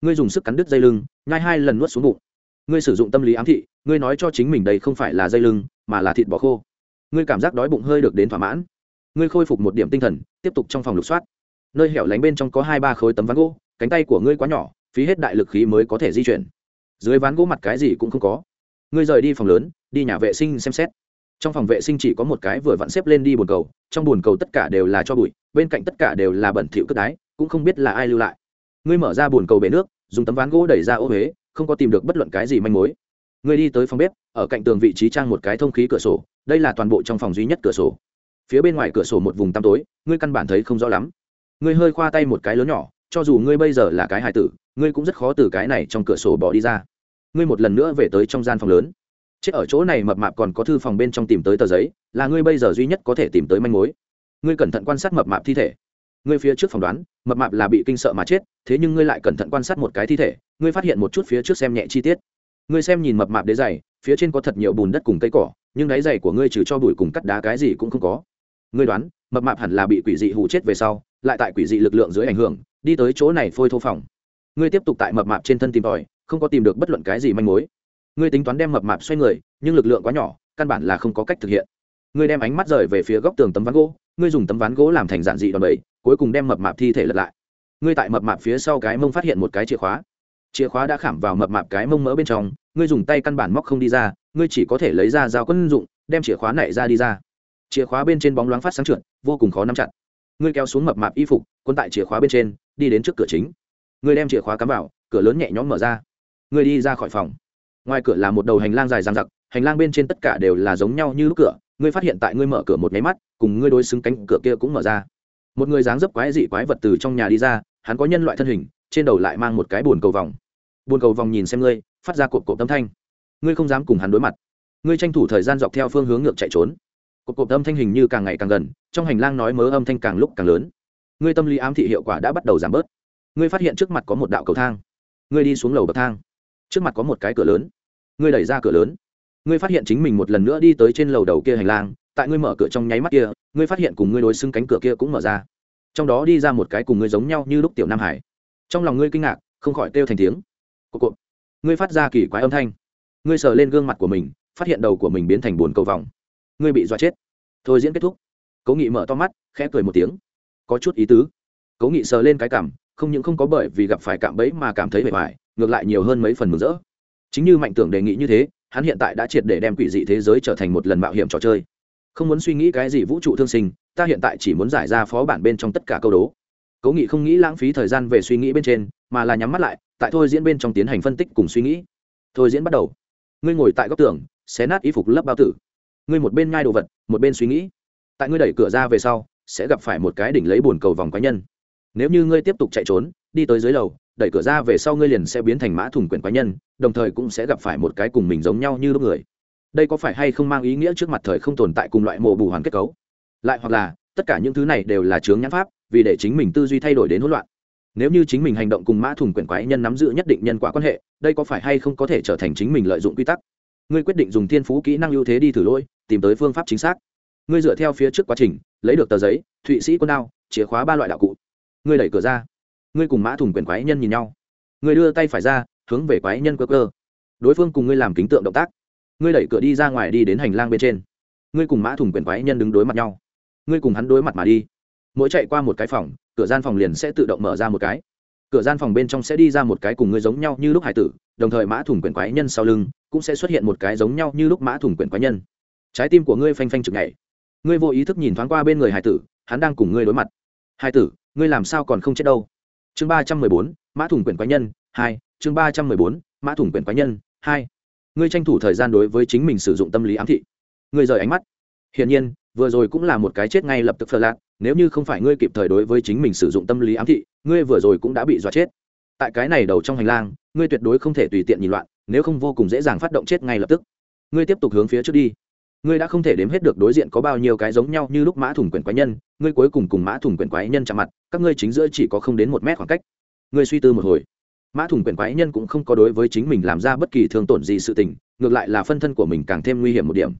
S1: Ngươi dùng sức cắn đứt dây lưng, nhai hai lần nuốt xuống bụng. Ngươi sử dụng tâm lý ám thị, ngươi nói cho chính mình đây không phải là dây lưng, mà là thịt bò khô. Ngươi cảm giác đói bụng hơi được đến thỏa mãn ngươi khôi phục một điểm tinh thần, tiếp tục trong phòng lục soát. Nơi hẻo lánh bên trong có hai ba khối tấm ván gỗ, cánh tay của ngươi quá nhỏ, phí hết đại lực khí mới có thể di chuyển. Dưới ván gỗ mặt cái gì cũng không có. Ngươi rời đi phòng lớn, đi nhà vệ sinh xem xét. Trong phòng vệ sinh chỉ có một cái vừa vặn xếp lên đi bồn cầu, trong bồn cầu tất cả đều là cho bụi, bên cạnh tất cả đều là bẩn thỉu cất đái, cũng không biết là ai lưu lại. Ngươi mở ra bồn cầu bể nước, dùng tấm ván gỗ đẩy ra ô huế, không có tìm được bất luận cái gì manh mối. Ngươi đi tới phòng bếp, ở cạnh tường vị trí trang một cái thông khí cửa sổ, đây là toàn bộ trong phòng duy nhất cửa sổ phía bên ngoài cửa sổ một vùng tăm tối, ngươi căn bản thấy không rõ lắm. Ngươi hơi khoa tay một cái lớn nhỏ, cho dù ngươi bây giờ là cái hài tử, ngươi cũng rất khó từ cái này trong cửa sổ bỏ đi ra. Ngươi một lần nữa về tới trong gian phòng lớn. Chết ở chỗ này mập mạp còn có thư phòng bên trong tìm tới tờ giấy, là ngươi bây giờ duy nhất có thể tìm tới manh mối. Ngươi cẩn thận quan sát mập mạp thi thể. Ngươi phía trước phỏng đoán, mập mạp là bị kinh sợ mà chết, thế nhưng ngươi lại cẩn thận quan sát một cái thi thể, ngươi phát hiện một chút phía trước xem nhẹ chi tiết. Ngươi xem nhìn mập mạp đế dày phía trên có thật nhiều bùn đất cùng cây cỏ, nhưng đáy dày của ngươi trừ cho bụi cùng cắt đá cái gì cũng không có ngươi đoán, mập mạp hẳn là bị quỷ dị hụ chết về sau, lại tại quỷ dị lực lượng dưới ảnh hưởng, đi tới chỗ này phôi thô phòng. Ngươi tiếp tục tại mập mạp trên thân tìm tòi, không có tìm được bất luận cái gì manh mối. Ngươi tính toán đem mập mạp xoay người, nhưng lực lượng quá nhỏ, căn bản là không có cách thực hiện. Ngươi đem ánh mắt rời về phía góc tường tấm ván gỗ, ngươi dùng tấm ván gỗ làm thành giản dị đòn bẩy, cuối cùng đem mập mạp thi thể lật lại. Ngươi tại mập mạp phía sau cái mông phát hiện một cái chìa khóa. Chìa khóa đã khảm vào mập mạp cái mông mỡ bên trong, ngươi dùng tay căn bản móc không đi ra, ngươi chỉ có thể lấy ra dao quân dụng, đem chìa khóa này ra đi ra chìa khóa bên trên bóng loáng phát sáng trượt, vô cùng khó nắm chặt. Ngươi kéo xuống mập mạp y phục quân tại chìa khóa bên trên, đi đến trước cửa chính. Ngươi đem chìa khóa cắm vào, cửa lớn nhẹ nhõm mở ra. Ngươi đi ra khỏi phòng. Ngoài cửa là một đầu hành lang dài dằng dặc, hành lang bên trên tất cả đều là giống nhau như lúc cửa. Ngươi phát hiện tại ngươi mở cửa một máy mắt, cùng ngươi đối xứng cánh cửa kia cũng mở ra. Một người dáng dấp quái dị quái vật từ trong nhà đi ra, hắn có nhân loại thân hình, trên đầu lại mang một cái bồn cầu vòng. Bồn cầu vòng nhìn xem ngươi, phát ra cột cột tâm thanh. Ngươi không dám cùng hắn đối mặt. Ngươi tranh thủ thời gian dọc theo phương hướng ngược chạy trốn cột cột âm thanh hình như càng ngày càng gần, trong hành lang nói mớ âm thanh càng lúc càng lớn. Ngươi tâm lý ám thị hiệu quả đã bắt đầu giảm bớt. Ngươi phát hiện trước mặt có một đạo cầu thang. Ngươi đi xuống lầu bậc thang. Trước mặt có một cái cửa lớn. Ngươi đẩy ra cửa lớn. Ngươi phát hiện chính mình một lần nữa đi tới trên lầu đầu kia hành lang, tại ngươi mở cửa trong nháy mắt kia, ngươi phát hiện cùng ngươi đối xưng cánh cửa kia cũng mở ra. Trong đó đi ra một cái cùng ngươi giống nhau như lúc tiểu nam hải. Trong lòng ngươi kinh ngạc, không khỏi kêu thành tiếng. Cộp cộp ngươi phát ra kỳ quái âm thanh. Ngươi sờ lên gương mặt của mình, phát hiện đầu của mình biến thành bồn cầu vòng ngươi bị dọa chết. Thôi diễn kết thúc. Cố nghị mở to mắt, khẽ cười một tiếng. Có chút ý tứ. Cố nghị sờ lên cái cảm, không những không có bởi vì gặp phải cạm bẫy mà cảm thấy bề ngoài, ngược lại nhiều hơn mấy phần mừng rỡ. Chính như mạnh tưởng đề nghị như thế, hắn hiện tại đã triệt để đem quỷ dị thế giới trở thành một lần mạo hiểm trò chơi. Không muốn suy nghĩ cái gì vũ trụ thương sinh, ta hiện tại chỉ muốn giải ra phó bản bên trong tất cả câu đố. Cố nghị không nghĩ lãng phí thời gian về suy nghĩ bên trên, mà là nhắm mắt lại, tại thôi diễn bên trong tiến hành phân tích cùng suy nghĩ. Thôi diễn bắt đầu. Ngươi ngồi tại góc tường, xé nát y phục lấp bao tử ngươi một bên nhai đồ vật, một bên suy nghĩ. Tại ngươi đẩy cửa ra về sau, sẽ gặp phải một cái đỉnh lấy bồn cầu vòng quái nhân. Nếu như ngươi tiếp tục chạy trốn, đi tới dưới lầu, đẩy cửa ra về sau ngươi liền sẽ biến thành mã thùng quyển quái nhân, đồng thời cũng sẽ gặp phải một cái cùng mình giống nhau như lúc người. Đây có phải hay không mang ý nghĩa trước mặt thời không tồn tại cùng loại mộ bù hoàn kết cấu? Lại hoặc là, tất cả những thứ này đều là chướng nhãn pháp, vì để chính mình tư duy thay đổi đến hỗn loạn. Nếu như chính mình hành động cùng mã thùng quyển quái nhân nắm giữ nhất định nhân quả quan hệ, đây có phải hay không có thể trở thành chính mình lợi dụng quy tắc? Ngươi quyết định dùng thiên phú kỹ năng ưu thế đi thử lỗi tìm tới phương pháp chính xác. Ngươi dựa theo phía trước quá trình, lấy được tờ giấy, thụy sĩ quân đao, chìa khóa ba loại đạo cụ. Ngươi đẩy cửa ra. Ngươi cùng mã thùng quyền quái nhân nhìn nhau. Ngươi đưa tay phải ra, hướng về quái nhân cơ cơ. Đối phương cùng ngươi làm kính tượng động tác. Ngươi đẩy cửa đi ra ngoài đi đến hành lang bên trên. Ngươi cùng mã thùng quyền quái nhân đứng đối mặt nhau. Ngươi cùng hắn đối mặt mà đi. Mỗi chạy qua một cái phòng, cửa gian phòng liền sẽ tự động mở ra một cái. Cửa gian phòng bên trong sẽ đi ra một cái cùng ngươi giống nhau như lúc hải tử, đồng thời mã thùng quyền quái nhân sau lưng cũng sẽ xuất hiện một cái giống nhau như lúc mã thùng quyền quái nhân trái tim của ngươi phanh phanh chực nhảy. Ngươi vô ý thức nhìn thoáng qua bên người hải tử, hắn đang cùng ngươi đối mặt. Hải tử, ngươi làm sao còn không chết đâu? Chương ba trăm mười bốn, mã Thủng quyển quái nhân, hai, chương ba trăm mười bốn, mã thủng quyển quái nhân, hai. Ngươi tranh thủ thời gian đối với chính mình sử dụng tâm lý ám thị. Ngươi rời ánh mắt. Hiển nhiên, vừa rồi cũng là một cái chết ngay lập tức phờ lạc, nếu như không phải ngươi kịp thời đối với chính mình sử dụng tâm lý ám thị, ngươi vừa rồi cũng đã bị dọa chết. Tại cái này đầu trong hành lang, ngươi tuyệt đối không thể tùy tiện nhìn loạn, nếu không vô cùng dễ dàng phát động chết ngay lập tức. Ngươi tiếp tục hướng phía trước đi ngươi đã không thể đếm hết được đối diện có bao nhiêu cái giống nhau như lúc mã thủng quyển quái nhân, ngươi cuối cùng cùng mã thủng quyển quái nhân chạm mặt, các ngươi chính giữa chỉ có không đến một mét khoảng cách. Ngươi suy tư một hồi. Mã thùng quyển quái nhân cũng không có đối với chính mình làm ra bất kỳ thương tổn gì sự tình, ngược lại là phân thân của mình càng thêm nguy hiểm một điểm.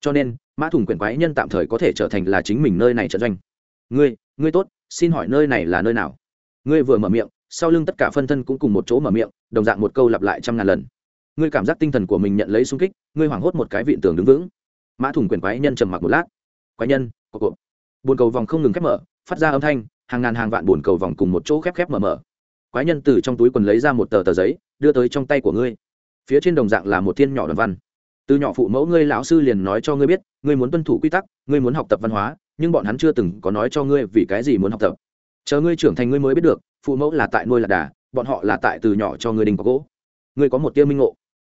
S1: Cho nên, mã thùng quyển quái nhân tạm thời có thể trở thành là chính mình nơi này trận doanh. Ngươi ngươi tốt, xin hỏi nơi này là nơi nào? Ngươi vừa mở miệng, sau lưng tất cả phân thân cũng cùng một chỗ mở miệng, đồng dạng một câu lặp lại trăm ngàn lần. Ngươi cảm giác tinh thần của mình nhận lấy sung kích, ngươi hoảng hốt một cái vị tường đứng vững mã thùng quyền quái nhân trầm mặc một lát. Quái nhân cộp cộp bồn cầu vòng không ngừng khép mở, phát ra âm thanh, hàng ngàn hàng vạn bồn cầu vòng cùng một chỗ khép khép mở mở. Quái nhân từ trong túi quần lấy ra một tờ tờ giấy, đưa tới trong tay của ngươi. Phía trên đồng dạng là một thiên nhỏ đoàn văn. Từ nhỏ phụ mẫu ngươi lão sư liền nói cho ngươi biết, ngươi muốn tuân thủ quy tắc, ngươi muốn học tập văn hóa, nhưng bọn hắn chưa từng có nói cho ngươi vì cái gì muốn học tập. Chờ ngươi trưởng thành ngươi mới biết được, phụ mẫu là tại nuôi lạc đà, bọn họ là tại từ nhỏ cho ngươi đình có gỗ. Ngươi có một tiêu minh ngộ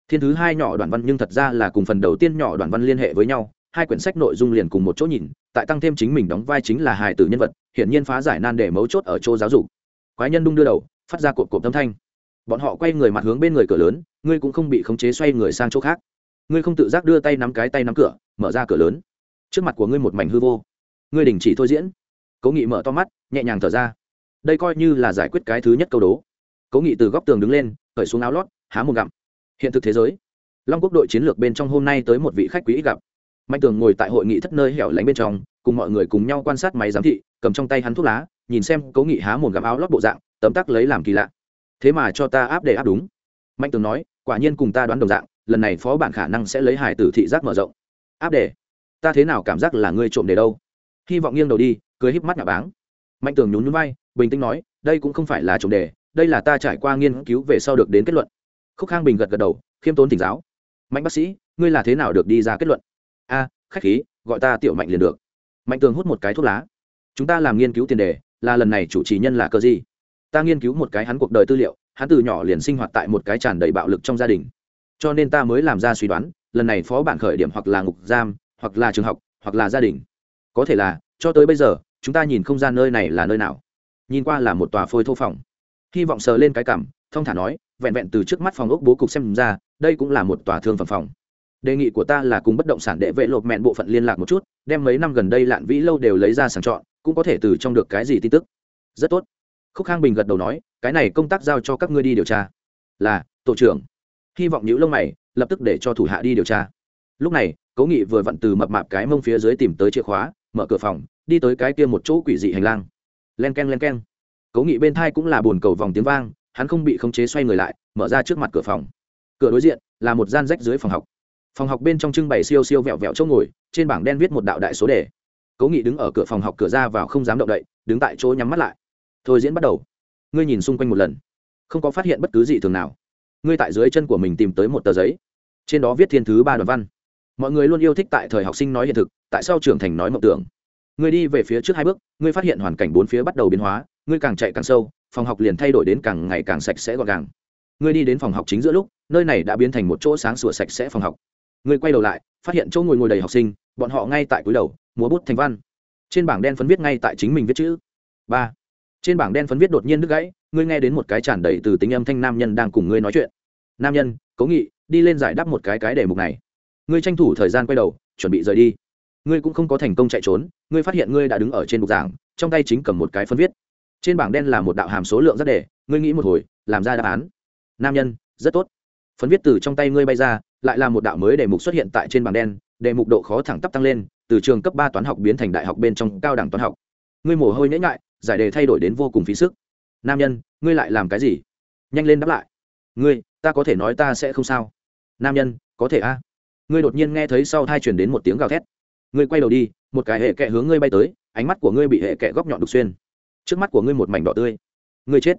S1: thiên thứ hai nhỏ đoạn văn nhưng thật ra là cùng phần đầu tiên nhỏ đoạn văn liên hệ với nhau, hai quyển sách nội dung liền cùng một chỗ nhìn, tại tăng thêm chính mình đóng vai chính là hài tử nhân vật, hiển nhiên phá giải nan để mấu chốt ở chỗ giáo dục. Quái nhân đung đưa đầu, phát ra cột cột âm thanh. Bọn họ quay người mặt hướng bên người cửa lớn, ngươi cũng không bị khống chế xoay người sang chỗ khác. Ngươi không tự giác đưa tay nắm cái tay nắm cửa, mở ra cửa lớn. Trước mặt của ngươi một mảnh hư vô. Ngươi đình chỉ thôi diễn. Cố nghị mở to mắt, nhẹ nhàng thở ra. Đây coi như là giải quyết cái thứ nhất câu đố. Cố nghị từ góc tường đứng lên, cởi xuống áo lót, há một gặm hiện thực thế giới. Long quốc đội chiến lược bên trong hôm nay tới một vị khách quý ít gặp. Mạnh tường ngồi tại hội nghị thất nơi hẻo lánh bên trong, cùng mọi người cùng nhau quan sát máy giám thị, cầm trong tay hắn thuốc lá, nhìn xem cố nghị há một gặp áo lót bộ dạng, tấm tắc lấy làm kỳ lạ. Thế mà cho ta áp để áp đúng. Mạnh tường nói, quả nhiên cùng ta đoán đồng dạng, lần này phó bản khả năng sẽ lấy hải tử thị giác mở rộng. Áp để. ta thế nào cảm giác là ngươi trộm đề đâu? Hy vọng nghiêng đầu đi, cười híp mắt nhà báng. Mạnh tường nhún nhún vai, bình tĩnh nói, đây cũng không phải là trộm đề đây là ta trải qua nghiên cứu về sau được đến kết luận khúc khang bình gật gật đầu, khiêm tốn tỉnh giáo. Mạnh bác sĩ, ngươi là thế nào được đi ra kết luận? A, khách khí, gọi ta tiểu mạnh liền được. Mạnh tường hút một cái thuốc lá. Chúng ta làm nghiên cứu tiền đề, là lần này chủ trì nhân là cơ gì ta nghiên cứu một cái hắn cuộc đời tư liệu, hắn từ nhỏ liền sinh hoạt tại một cái tràn đầy bạo lực trong gia đình. Cho nên ta mới làm ra suy đoán, lần này phó bản khởi điểm hoặc là ngục giam, hoặc là trường học, hoặc là gia đình. Có thể là, cho tới bây giờ, chúng ta nhìn không gian nơi này là nơi nào. Nhìn qua là một tòa phôi thô phòng. Hy vọng sờ lên cái cảm, thông thả nói vẹn vẹn từ trước mắt phòng ốc bố cục xem ra, đây cũng là một tòa thương phẩm phòng. Đề nghị của ta là cùng bất động sản đệ vệ lộp mẹn bộ phận liên lạc một chút, đem mấy năm gần đây lạn vĩ lâu đều lấy ra sàng chọn, cũng có thể từ trong được cái gì tin tức. Rất tốt. Khúc khang bình gật đầu nói, cái này công tác giao cho các ngươi đi điều tra. Là, tổ trưởng. Hy vọng những lông mày, lập tức để cho thủ hạ đi điều tra. Lúc này, cố nghị vừa vặn từ mập mạp cái mông phía dưới tìm tới chìa khóa, mở cửa phòng, đi tới cái kia một chỗ quỷ dị hành lang. Len k e n len k e n cố nghị bên thai cũng là bồn cầu vòng tiếng vang hắn không bị khống chế xoay người lại, mở ra trước mặt cửa phòng. Cửa đối diện là một gian rách dưới phòng học. Phòng học bên trong trưng bày siêu siêu vẹo vẹo chỗ ngồi, trên bảng đen viết một đạo đại số đề. Cố nghị đứng ở cửa phòng học cửa ra vào không dám động đậy, đứng tại chỗ nhắm mắt lại. Thôi diễn bắt đầu. Ngươi nhìn xung quanh một lần, không có phát hiện bất cứ gì thường nào. Ngươi tại dưới chân của mình tìm tới một tờ giấy. Trên đó viết thiên thứ ba đoạn văn. Mọi người luôn yêu thích tại thời học sinh nói hiện thực, tại sao trưởng thành nói mộng tưởng. Ngươi đi về phía trước hai bước, ngươi phát hiện hoàn cảnh bốn phía bắt đầu biến hóa, ngươi càng chạy càng sâu phòng học liền thay đổi đến càng ngày càng sạch sẽ gọn gàng. Ngươi đi đến phòng học chính giữa lúc, nơi này đã biến thành một chỗ sáng sủa sạch sẽ phòng học. Ngươi quay đầu lại, phát hiện chỗ ngồi ngồi đầy học sinh, bọn họ ngay tại cuối đầu, múa bút thành văn. Trên bảng đen phấn viết ngay tại chính mình viết chữ. Ba. Trên bảng đen phấn viết đột nhiên đứt gãy, ngươi nghe đến một cái tràn đầy từ tính âm thanh nam nhân đang cùng ngươi nói chuyện. Nam nhân, cố nghị, đi lên giải đáp một cái cái đề mục này. Ngươi tranh thủ thời gian quay đầu, chuẩn bị rời đi. Ngươi cũng không có thành công chạy trốn, ngươi phát hiện ngươi đã đứng ở trên bục giảng, trong tay chính cầm một cái phân viết trên bảng đen là một đạo hàm số lượng rất đề, ngươi nghĩ một hồi, làm ra đáp án. Nam nhân, rất tốt. Phấn viết từ trong tay ngươi bay ra, lại là một đạo mới đề mục xuất hiện tại trên bảng đen, đề mục độ khó thẳng tắp tăng lên, từ trường cấp ba toán học biến thành đại học bên trong cao đẳng toán học. Ngươi mồ hôi nhễ ngại giải đề thay đổi đến vô cùng phí sức. Nam nhân, ngươi lại làm cái gì? Nhanh lên đáp lại. Ngươi, ta có thể nói ta sẽ không sao. Nam nhân, có thể a. Ngươi đột nhiên nghe thấy sau thai chuyển đến một tiếng gào thét. Ngươi quay đầu đi, một cái hệ kẹ hướng ngươi bay tới, ánh mắt của ngươi bị hệ kẹ góc nhọn đục xuyên trước mắt của ngươi một mảnh đỏ tươi. Ngươi chết.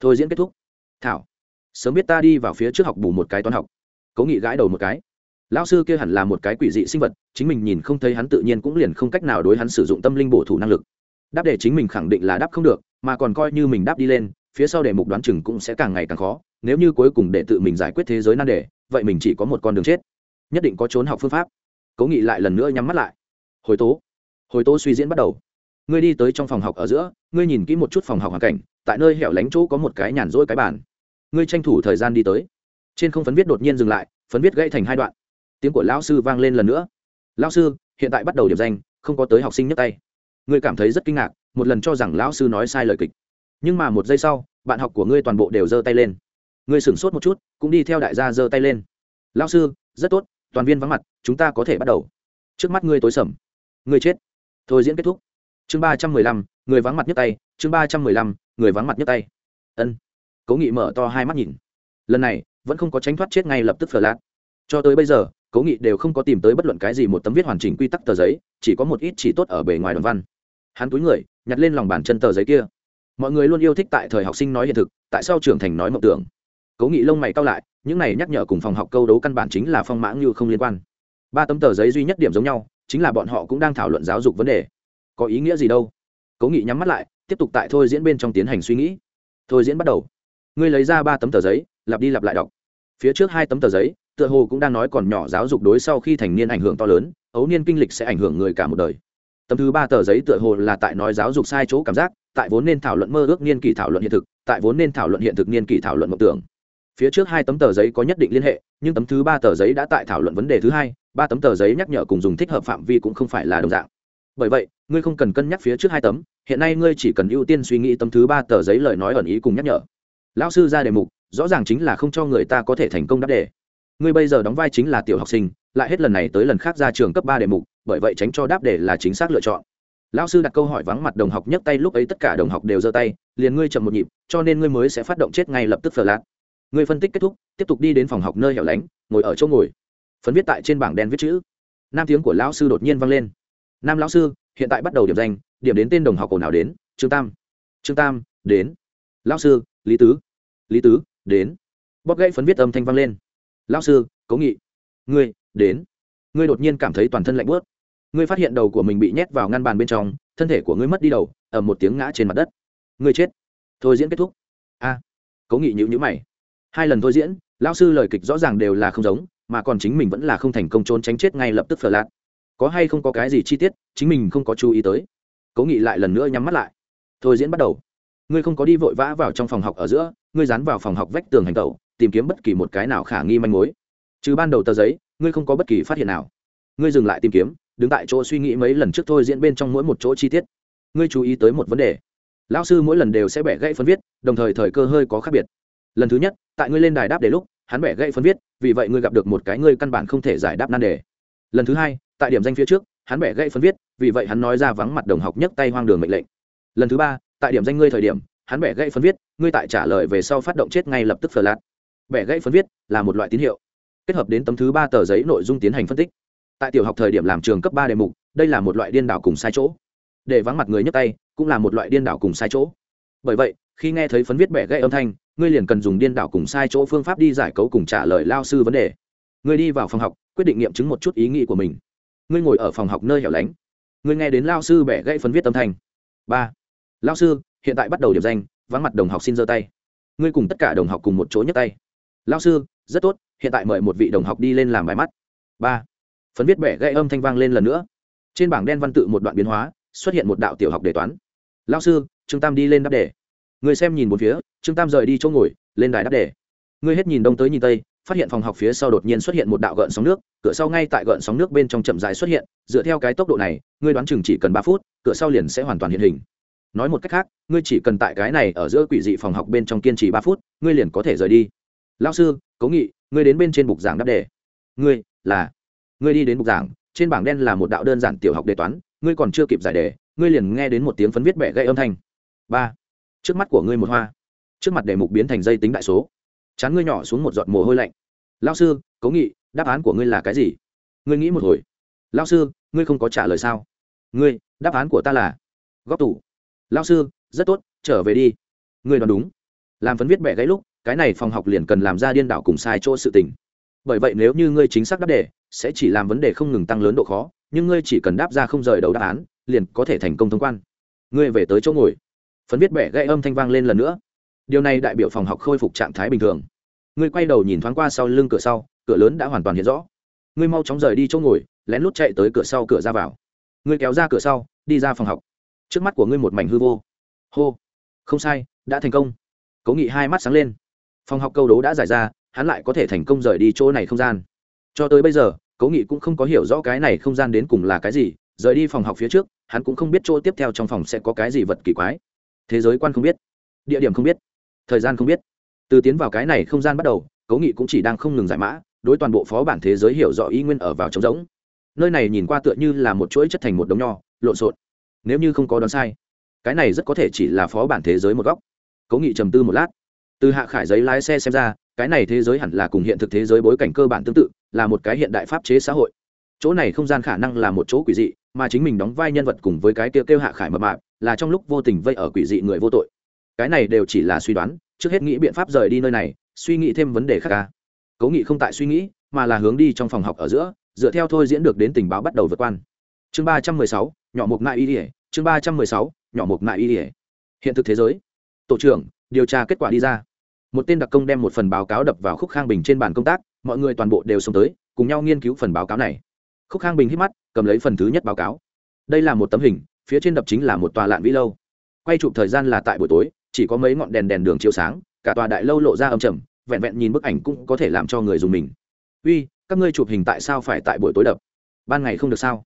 S1: Thôi diễn kết thúc. Thảo, sớm biết ta đi vào phía trước học bù một cái toán học. Cố nghị gãi đầu một cái. Lão sư kia hẳn là một cái quỷ dị sinh vật, chính mình nhìn không thấy hắn tự nhiên cũng liền không cách nào đối hắn sử dụng tâm linh bổ thủ năng lực. Đáp để chính mình khẳng định là đáp không được, mà còn coi như mình đáp đi lên, phía sau đề mục đoán chừng cũng sẽ càng ngày càng khó, nếu như cuối cùng để tự mình giải quyết thế giới nan đề, vậy mình chỉ có một con đường chết. Nhất định có trốn học phương pháp. Cố nghị lại lần nữa nhắm mắt lại. Hồi tố. Hồi tố suy diễn bắt đầu ngươi đi tới trong phòng học ở giữa, ngươi nhìn kỹ một chút phòng học hoàn cảnh, tại nơi hẻo lánh chỗ có một cái nhàn rỗi cái bàn. Ngươi tranh thủ thời gian đi tới. Trên không phấn viết đột nhiên dừng lại, phấn viết gãy thành hai đoạn. Tiếng của lão sư vang lên lần nữa. Lão sư, hiện tại bắt đầu điểm danh, không có tới học sinh nhấc tay. Ngươi cảm thấy rất kinh ngạc, một lần cho rằng lão sư nói sai lời kịch. Nhưng mà một giây sau, bạn học của ngươi toàn bộ đều giơ tay lên. Ngươi sửng sốt một chút, cũng đi theo đại gia giơ tay lên. Lão sư, rất tốt, toàn viên vắng mặt, chúng ta có thể bắt đầu. Trước mắt ngươi tối sầm. Ngươi chết. Thôi diễn kết thúc chương ba trăm mười lăm, người vắng mặt nhất tay, chương ba trăm mười lăm, người vắng mặt nhất tay. Ân. Cố nghị mở to hai mắt nhìn. Lần này, vẫn không có tránh thoát chết ngay lập tức phở lát cho tới bây giờ, cố nghị đều không có tìm tới bất luận cái gì một tấm viết hoàn chỉnh quy tắc tờ giấy, chỉ có một ít chỉ tốt ở bề ngoài đoàn văn. Hắn túi người, nhặt lên lòng bàn chân tờ giấy kia. Mọi người luôn yêu thích tại thời học sinh nói hiện thực, tại sao trưởng thành nói mộng tưởng. Cố nghị lông mày cao lại, những này nhắc nhở cùng phòng học câu đấu căn bản chính là phong mãng như không liên quan. Ba tấm tờ giấy duy nhất điểm giống nhau, chính là bọn họ cũng đang thảo luận giáo dục vấn đề có ý nghĩa gì đâu. Cố nghị nhắm mắt lại, tiếp tục tại thôi diễn bên trong tiến hành suy nghĩ. Thôi diễn bắt đầu. Ngươi lấy ra ba tấm tờ giấy, lặp đi lặp lại đọc. Phía trước hai tấm tờ giấy, tựa hồ cũng đang nói còn nhỏ giáo dục đối sau khi thành niên ảnh hưởng to lớn, ấu niên kinh lịch sẽ ảnh hưởng người cả một đời. Tấm thứ ba tờ giấy tựa hồ là tại nói giáo dục sai chỗ cảm giác, tại vốn nên thảo luận mơ ước niên kỷ thảo luận hiện thực, tại vốn nên thảo luận hiện thực niên kỷ thảo luận mộng tưởng. Phía trước hai tấm tờ giấy có nhất định liên hệ, nhưng tấm thứ ba tờ giấy đã tại thảo luận vấn đề thứ hai, ba tấm tờ giấy nhắc nhở cùng dùng thích hợp phạm vi cũng không phải là đồng dạng bởi vậy, ngươi không cần cân nhắc phía trước hai tấm, hiện nay ngươi chỉ cần ưu tiên suy nghĩ tấm thứ ba tờ giấy lời nói ẩn ý cùng nhắc nhở. Lão sư ra đề mục, rõ ràng chính là không cho người ta có thể thành công đáp đề. Ngươi bây giờ đóng vai chính là tiểu học sinh, lại hết lần này tới lần khác ra trường cấp ba đề mục, bởi vậy tránh cho đáp đề là chính xác lựa chọn. Lão sư đặt câu hỏi vắng mặt đồng học nhấc tay lúc ấy tất cả đồng học đều giơ tay, liền ngươi chậm một nhịp, cho nên ngươi mới sẽ phát động chết ngay lập tức phở lạt. Ngươi phân tích kết thúc, tiếp tục đi đến phòng học nơi hẻo lánh, ngồi ở chỗ ngồi. Phấn viết tại trên bảng đen viết chữ. Nam tiếng của lão sư đột nhiên vang lên nam lão sư, hiện tại bắt đầu điểm danh, điểm đến tên đồng học cổ nào đến, trương tam. Trương tam, đến. Lão sư, lý tứ. Lý tứ, đến. Bóp gãy phấn viết âm thanh vang lên. Lão sư, cố nghị. Ngươi, đến. Ngươi đột nhiên cảm thấy toàn thân lạnh bớt ngươi phát hiện đầu của mình bị nhét vào ngăn bàn bên trong, thân thể của ngươi mất đi đầu ở một tiếng ngã trên mặt đất. Ngươi chết. Thôi diễn kết thúc. A. Cố nghị nhữ nhữ mày. Hai lần thôi diễn, lão sư lời kịch rõ ràng đều là không giống, mà còn chính mình vẫn là không thành công trốn tránh chết ngay lập tức phở lạc có hay không có cái gì chi tiết, chính mình không có chú ý tới. Cố nghị lại lần nữa nhắm mắt lại. Thôi diễn bắt đầu. Ngươi không có đi vội vã vào trong phòng học ở giữa, ngươi dán vào phòng học vách tường hành tẩu, tìm kiếm bất kỳ một cái nào khả nghi manh mối. Trừ ban đầu tờ giấy, ngươi không có bất kỳ phát hiện nào. Ngươi dừng lại tìm kiếm, đứng tại chỗ suy nghĩ mấy lần trước thôi diễn bên trong mỗi một chỗ chi tiết. Ngươi chú ý tới một vấn đề. Lão sư mỗi lần đều sẽ bẻ gãy phân viết, đồng thời thời cơ hơi có khác biệt. Lần thứ nhất, tại ngươi lên đài đáp đề lúc, hắn bẻ gãy phân viết, vì vậy ngươi gặp được một cái ngươi căn bản không thể giải đáp nan đề lần thứ hai, tại điểm danh phía trước, hắn bẻ gãy phân viết, vì vậy hắn nói ra vắng mặt đồng học nhấc tay hoang đường mệnh lệnh. Lần thứ ba, tại điểm danh ngươi thời điểm, hắn bẻ gãy phân viết, ngươi tại trả lời về sau phát động chết ngay lập tức phờ lạt. Bẻ gãy phân viết là một loại tín hiệu, kết hợp đến tấm thứ ba tờ giấy nội dung tiến hành phân tích. Tại tiểu học thời điểm làm trường cấp ba đề mục, đây là một loại điên đảo cùng sai chỗ. Để vắng mặt người nhấc tay, cũng là một loại điên đảo cùng sai chỗ. Bởi vậy, khi nghe thấy phấn viết bẻ gãy âm thanh, ngươi liền cần dùng điên đảo cùng sai chỗ phương pháp đi giải cấu cùng trả lời lao sư vấn đề. Ngươi đi vào phòng học quyết định nghiệm chứng một chút ý nghĩ của mình. Ngươi ngồi ở phòng học nơi hẻo lánh. Ngươi nghe đến lao sư bẻ gãy phấn viết tâm thành ba. Lao sư, hiện tại bắt đầu điểm danh, vắng mặt đồng học xin giơ tay. Ngươi cùng tất cả đồng học cùng một chỗ nhấc tay. Lao sư, rất tốt, hiện tại mời một vị đồng học đi lên làm bài mắt. Ba. Phấn viết bẻ gãy âm thanh vang lên lần nữa. Trên bảng đen văn tự một đoạn biến hóa, xuất hiện một đạo tiểu học đề toán. Lao sư, trương tam đi lên đáp đề. Người xem nhìn một phía, trương tam rời đi chỗ ngồi, lên đài đáp đề. Ngươi hết nhìn đông tới nhìn tây phát hiện phòng học phía sau đột nhiên xuất hiện một đạo gợn sóng nước, cửa sau ngay tại gợn sóng nước bên trong chậm dài xuất hiện, dựa theo cái tốc độ này, ngươi đoán chừng chỉ cần ba phút, cửa sau liền sẽ hoàn toàn hiện hình. Nói một cách khác, ngươi chỉ cần tại cái này ở giữa quỷ dị phòng học bên trong kiên trì ba phút, ngươi liền có thể rời đi. Lao sư, cố nghị, ngươi đến bên trên bục giảng đáp đề. Ngươi, là, ngươi đi đến bục giảng, trên bảng đen là một đạo đơn giản tiểu học đề toán, ngươi còn chưa kịp giải đề, ngươi liền nghe đến một tiếng phấn viết bẻ gây âm thanh. Ba, trước mắt của ngươi một hoa. Trước mặt đề mục biến thành dây tính đại số chán ngươi nhỏ xuống một giọt mồ hôi lạnh. Lao sư cố nghị, đáp án của ngươi là cái gì? Ngươi nghĩ một hồi. Lao sư, ngươi không có trả lời sao? Ngươi, đáp án của ta là góc tủ. Lao sư, rất tốt, trở về đi. Ngươi đoán đúng. Làm phấn viết bẻ gãy lúc, cái này phòng học liền cần làm ra điên đảo cùng sai chỗ sự tình. Bởi vậy nếu như ngươi chính xác đáp đề, sẽ chỉ làm vấn đề không ngừng tăng lớn độ khó, nhưng ngươi chỉ cần đáp ra không rời đầu đáp án, liền có thể thành công thông quan. Ngươi về tới chỗ ngồi. Phấn viết bẻ gãy âm thanh vang lên lần nữa điều này đại biểu phòng học khôi phục trạng thái bình thường. Ngươi quay đầu nhìn thoáng qua sau lưng cửa sau, cửa lớn đã hoàn toàn hiện rõ. Ngươi mau chóng rời đi chỗ ngồi, lén lút chạy tới cửa sau cửa ra vào. Ngươi kéo ra cửa sau, đi ra phòng học. Trước mắt của ngươi một mảnh hư vô. Hô, không sai, đã thành công. Cố nghị hai mắt sáng lên. Phòng học câu đố đã giải ra, hắn lại có thể thành công rời đi chỗ này không gian. Cho tới bây giờ, cố nghị cũng không có hiểu rõ cái này không gian đến cùng là cái gì, rời đi phòng học phía trước, hắn cũng không biết chỗ tiếp theo trong phòng sẽ có cái gì vật kỳ quái. Thế giới quan không biết, địa điểm không biết thời gian không biết. Từ tiến vào cái này không gian bắt đầu, cố nghị cũng chỉ đang không ngừng giải mã, đối toàn bộ phó bản thế giới hiểu rõ ý nguyên ở vào trống rỗng. Nơi này nhìn qua tựa như là một chuỗi chất thành một đống nho, lộn xộn. Nếu như không có đoán sai, cái này rất có thể chỉ là phó bản thế giới một góc. Cố nghị trầm tư một lát. Từ hạ khải giấy lái xe xem ra, cái này thế giới hẳn là cùng hiện thực thế giới bối cảnh cơ bản tương tự, là một cái hiện đại pháp chế xã hội. Chỗ này không gian khả năng là một chỗ quỷ dị, mà chính mình đóng vai nhân vật cùng với cái kêu kêu hạ khải mập mạp, là trong lúc vô tình vây ở quỷ dị người vô tội cái này đều chỉ là suy đoán, trước hết nghĩ biện pháp rời đi nơi này, suy nghĩ thêm vấn đề khác ca cố nghị không tại suy nghĩ, mà là hướng đi trong phòng học ở giữa, dựa theo thôi diễn được đến tình báo bắt đầu vượt quan. Chương ba trăm mười sáu, nhỏ mục nại y ỉa chương ba trăm mười sáu, nhỏ mục nại y ỉa hiện thực thế giới. Tổ trưởng, điều tra kết quả đi ra. Một tên đặc công đem một phần báo cáo đập vào khúc khang bình trên bàn công tác, mọi người toàn bộ đều xông tới, cùng nhau nghiên cứu phần báo cáo này. Khúc khang bình hít mắt, cầm lấy phần thứ nhất báo cáo. Đây là một tấm hình, phía trên đập chính là một tòa lạn vĩ lâu. Quay chụp thời gian là tại buổi tối chỉ có mấy ngọn đèn đèn đường chiếu sáng, cả tòa đại lâu lộ ra âm trầm, vẹn vẹn nhìn bức ảnh cũng có thể làm cho người dùng mình. Uy, các ngươi chụp hình tại sao phải tại buổi tối đập? Ban ngày không được sao?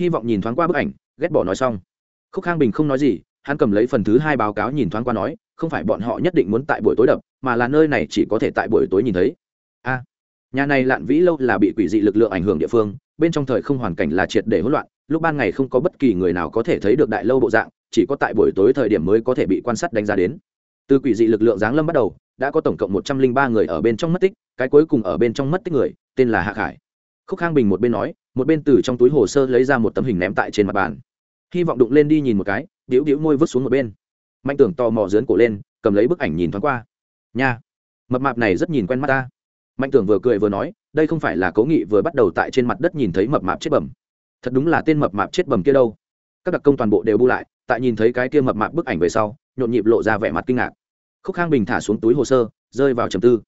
S1: Hy vọng nhìn thoáng qua bức ảnh, ghét bỏ nói xong. Khúc khang bình không nói gì, hắn cầm lấy phần thứ hai báo cáo nhìn thoáng qua nói, không phải bọn họ nhất định muốn tại buổi tối đập, mà là nơi này chỉ có thể tại buổi tối nhìn thấy. A, nhà này lạn vĩ lâu là bị quỷ dị lực lượng ảnh hưởng địa phương, bên trong thời không hoàn cảnh là triệt để hỗn loạn, lúc ban ngày không có bất kỳ người nào có thể thấy được đại lâu bộ dạng chỉ có tại buổi tối thời điểm mới có thể bị quan sát đánh giá đến. Từ quỷ dị lực lượng giáng lâm bắt đầu, đã có tổng cộng một trăm linh ba người ở bên trong mất tích, cái cuối cùng ở bên trong mất tích người, tên là hạ khải. Khúc khang bình một bên nói, một bên từ trong túi hồ sơ lấy ra một tấm hình ném tại trên mặt bàn. Hy vọng đụng lên đi nhìn một cái, điếu điếu môi vứt xuống một bên. Mạnh tưởng tò mò dướn cổ lên, cầm lấy bức ảnh nhìn thoáng qua. Nha, mập mạp này rất nhìn quen mắt ta. Mạnh tưởng vừa cười vừa nói, đây không phải là cố nghị vừa bắt đầu tại trên mặt đất nhìn thấy mập mạp chết bầm thật đúng là tên mập mạp chết bầm kia đâu. Các đặc công toàn bộ đều bu lại tại nhìn thấy cái kia mập mạp bức ảnh về sau, nhộn nhịp lộ ra vẻ mặt kinh ngạc. Khúc khang bình thả xuống túi hồ sơ, rơi vào trầm tư.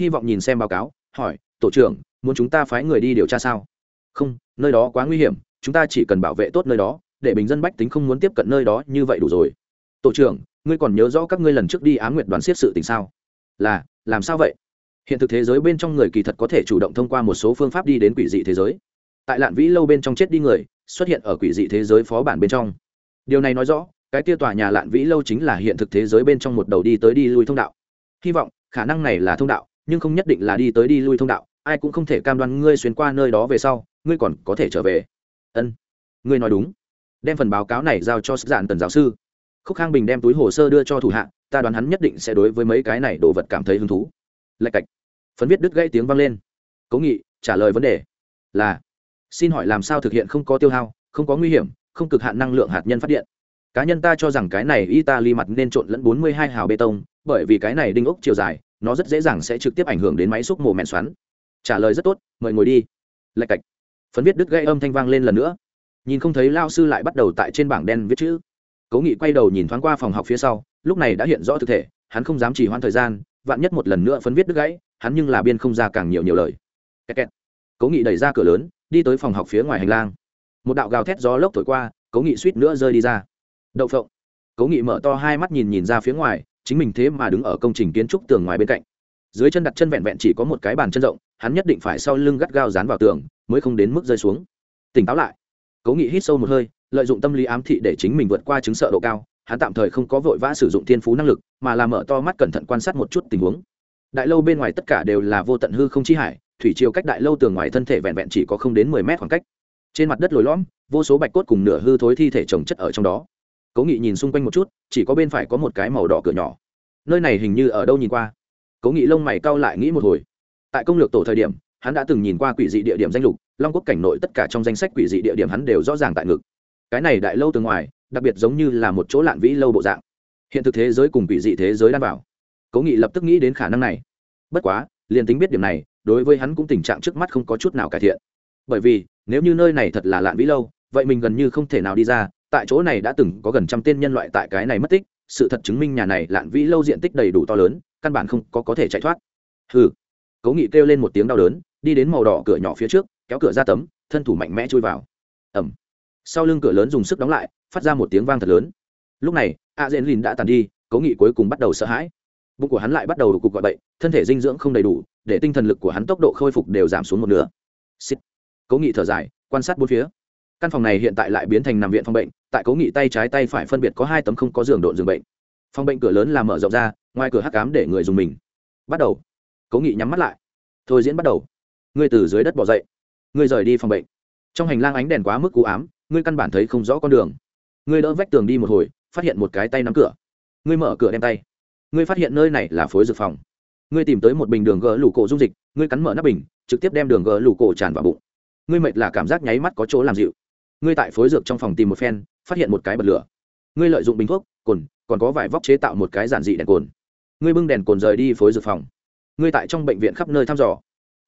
S1: Hy vọng nhìn xem báo cáo, hỏi, tổ trưởng, muốn chúng ta phái người đi điều tra sao? Không, nơi đó quá nguy hiểm, chúng ta chỉ cần bảo vệ tốt nơi đó, để bình dân bách tính không muốn tiếp cận nơi đó như vậy đủ rồi. Tổ trưởng, ngươi còn nhớ rõ các ngươi lần trước đi á nguyện đoàn siết sự tình sao? Là, làm sao vậy? Hiện thực thế giới bên trong người kỳ thật có thể chủ động thông qua một số phương pháp đi đến quỷ dị thế giới. Tại lạn vĩ lâu bên trong chết đi người, xuất hiện ở quỷ dị thế giới phó bản bên trong điều này nói rõ, cái kia tòa nhà lạn vĩ lâu chính là hiện thực thế giới bên trong một đầu đi tới đi lui thông đạo. Hy vọng, khả năng này là thông đạo, nhưng không nhất định là đi tới đi lui thông đạo, ai cũng không thể cam đoan ngươi xuyên qua nơi đó về sau, ngươi còn có thể trở về. Ân, ngươi nói đúng. Đem phần báo cáo này giao cho sức giản tần giáo sư. Khúc khang bình đem túi hồ sơ đưa cho thủ hạ, ta đoán hắn nhất định sẽ đối với mấy cái này đồ vật cảm thấy hứng thú. Lạch cạch. Phấn viết đứt gãy tiếng vang lên. Cố nghị, trả lời vấn đề là, xin hỏi làm sao thực hiện không có tiêu hao, không có nguy hiểm không cực hạn năng lượng hạt nhân phát điện. Cá nhân ta cho rằng cái này italy mặt nên trộn lẫn 42 hào bê tông, bởi vì cái này đinh ốc chiều dài, nó rất dễ dàng sẽ trực tiếp ảnh hưởng đến máy xúc mồ mẹn xoắn. Trả lời rất tốt, mời ngồi đi. Lạch cạch. Phấn viết đứt gây âm thanh vang lên lần nữa. Nhìn không thấy lao sư lại bắt đầu tại trên bảng đen viết chữ. Cố nghị quay đầu nhìn thoáng qua phòng học phía sau, lúc này đã hiện rõ thực thể, hắn không dám chỉ hoãn thời gian, vạn nhất một lần nữa phấn viết đứt gãy, hắn nhưng là biên không ra càng nhiều nhiều lời. Kẹt kẹt. cố nghị đẩy ra cửa lớn, đi tới phòng học phía ngoài hành lang một đạo gào thét gió lốc thổi qua, cố nghị suýt nữa rơi đi ra. Đậu phộng. Cố nghị mở to hai mắt nhìn nhìn ra phía ngoài, chính mình thế mà đứng ở công trình kiến trúc tường ngoài bên cạnh. Dưới chân đặt chân vẹn vẹn chỉ có một cái bàn chân rộng, hắn nhất định phải sau lưng gắt gao dán vào tường, mới không đến mức rơi xuống. Tỉnh táo lại. Cố nghị hít sâu một hơi, lợi dụng tâm lý ám thị để chính mình vượt qua chứng sợ độ cao, hắn tạm thời không có vội vã sử dụng thiên phú năng lực, mà là mở to mắt cẩn thận quan sát một chút tình huống. Đại lâu bên ngoài tất cả đều là vô tận hư không chi hải, thủy chiều cách đại lâu tường ngoài thân thể vẹn vẹn chỉ có không đến mười mét khoảng cách trên mặt đất lồi lõm, vô số bạch cốt cùng nửa hư thối thi thể trồng chất ở trong đó. Cố nghị nhìn xung quanh một chút, chỉ có bên phải có một cái màu đỏ cửa nhỏ. Nơi này hình như ở đâu nhìn qua? Cố nghị lông mày cau lại nghĩ một hồi. Tại công lược tổ thời điểm, hắn đã từng nhìn qua quỷ dị địa điểm danh lục, long quốc cảnh nội tất cả trong danh sách quỷ dị địa điểm hắn đều rõ ràng tại ngực. Cái này đại lâu từ ngoài, đặc biệt giống như là một chỗ lạn vĩ lâu bộ dạng. Hiện thực thế giới cùng quỷ dị thế giới đan vào. Cố nghị lập tức nghĩ đến khả năng này. Bất quá, liền tính biết điểm này, đối với hắn cũng tình trạng trước mắt không có chút nào cải thiện. Bởi vì nếu như nơi này thật là lạn vĩ lâu, vậy mình gần như không thể nào đi ra, tại chỗ này đã từng có gần trăm tên nhân loại tại cái này mất tích, sự thật chứng minh nhà này lạn vĩ lâu diện tích đầy đủ to lớn, căn bản không có có thể chạy thoát. Hừ. Cố nghị kêu lên một tiếng đau đớn, đi đến màu đỏ cửa nhỏ phía trước, kéo cửa ra tấm, thân thủ mạnh mẽ chui vào. Ẩm sau lưng cửa lớn dùng sức đóng lại, phát ra một tiếng vang thật lớn. Lúc này, a dễn lìn đã tàn đi, cố nghị cuối cùng bắt đầu sợ hãi. Bụng của hắn lại bắt đầu đột cục gọi bậy, thân thể dinh dưỡng không đầy đủ, để tinh thần lực của hắn tốc độ khôi phục đều giảm xuống một nửa. Xịt cố nghị thở dài, quan sát bốn phía. Căn phòng này hiện tại lại biến thành nằm viện phòng bệnh, tại cố nghị tay trái tay phải phân biệt có hai tấm không có giường độn giường bệnh. Phòng bệnh cửa lớn là mở rộng ra, ngoài cửa hắc cám để người dùng mình. Bắt đầu. Cố nghị nhắm mắt lại. Thôi diễn bắt đầu. Ngươi từ dưới đất bỏ dậy. Ngươi rời đi phòng bệnh. Trong hành lang ánh đèn quá mức cú ám, ngươi căn bản thấy không rõ con đường. Ngươi đỡ vách tường đi một hồi, phát hiện một cái tay nắm cửa. Ngươi mở cửa đem tay. Ngươi phát hiện nơi này là phối dược phòng. Ngươi tìm tới một bình đường gỡ lủ cổ dung dịch, ngươi cắn mở nắp bình, trực tiếp đem đường gỡ lủ cổ tràn vào bụng ngươi mệt là cảm giác nháy mắt có chỗ làm dịu. Ngươi tại phối dược trong phòng tìm một phen, phát hiện một cái bật lửa. Ngươi lợi dụng bình thuốc, cồn, còn có vài vóc chế tạo một cái giản dị đèn cồn. Ngươi bưng đèn cồn rời đi phối dược phòng. Ngươi tại trong bệnh viện khắp nơi thăm dò.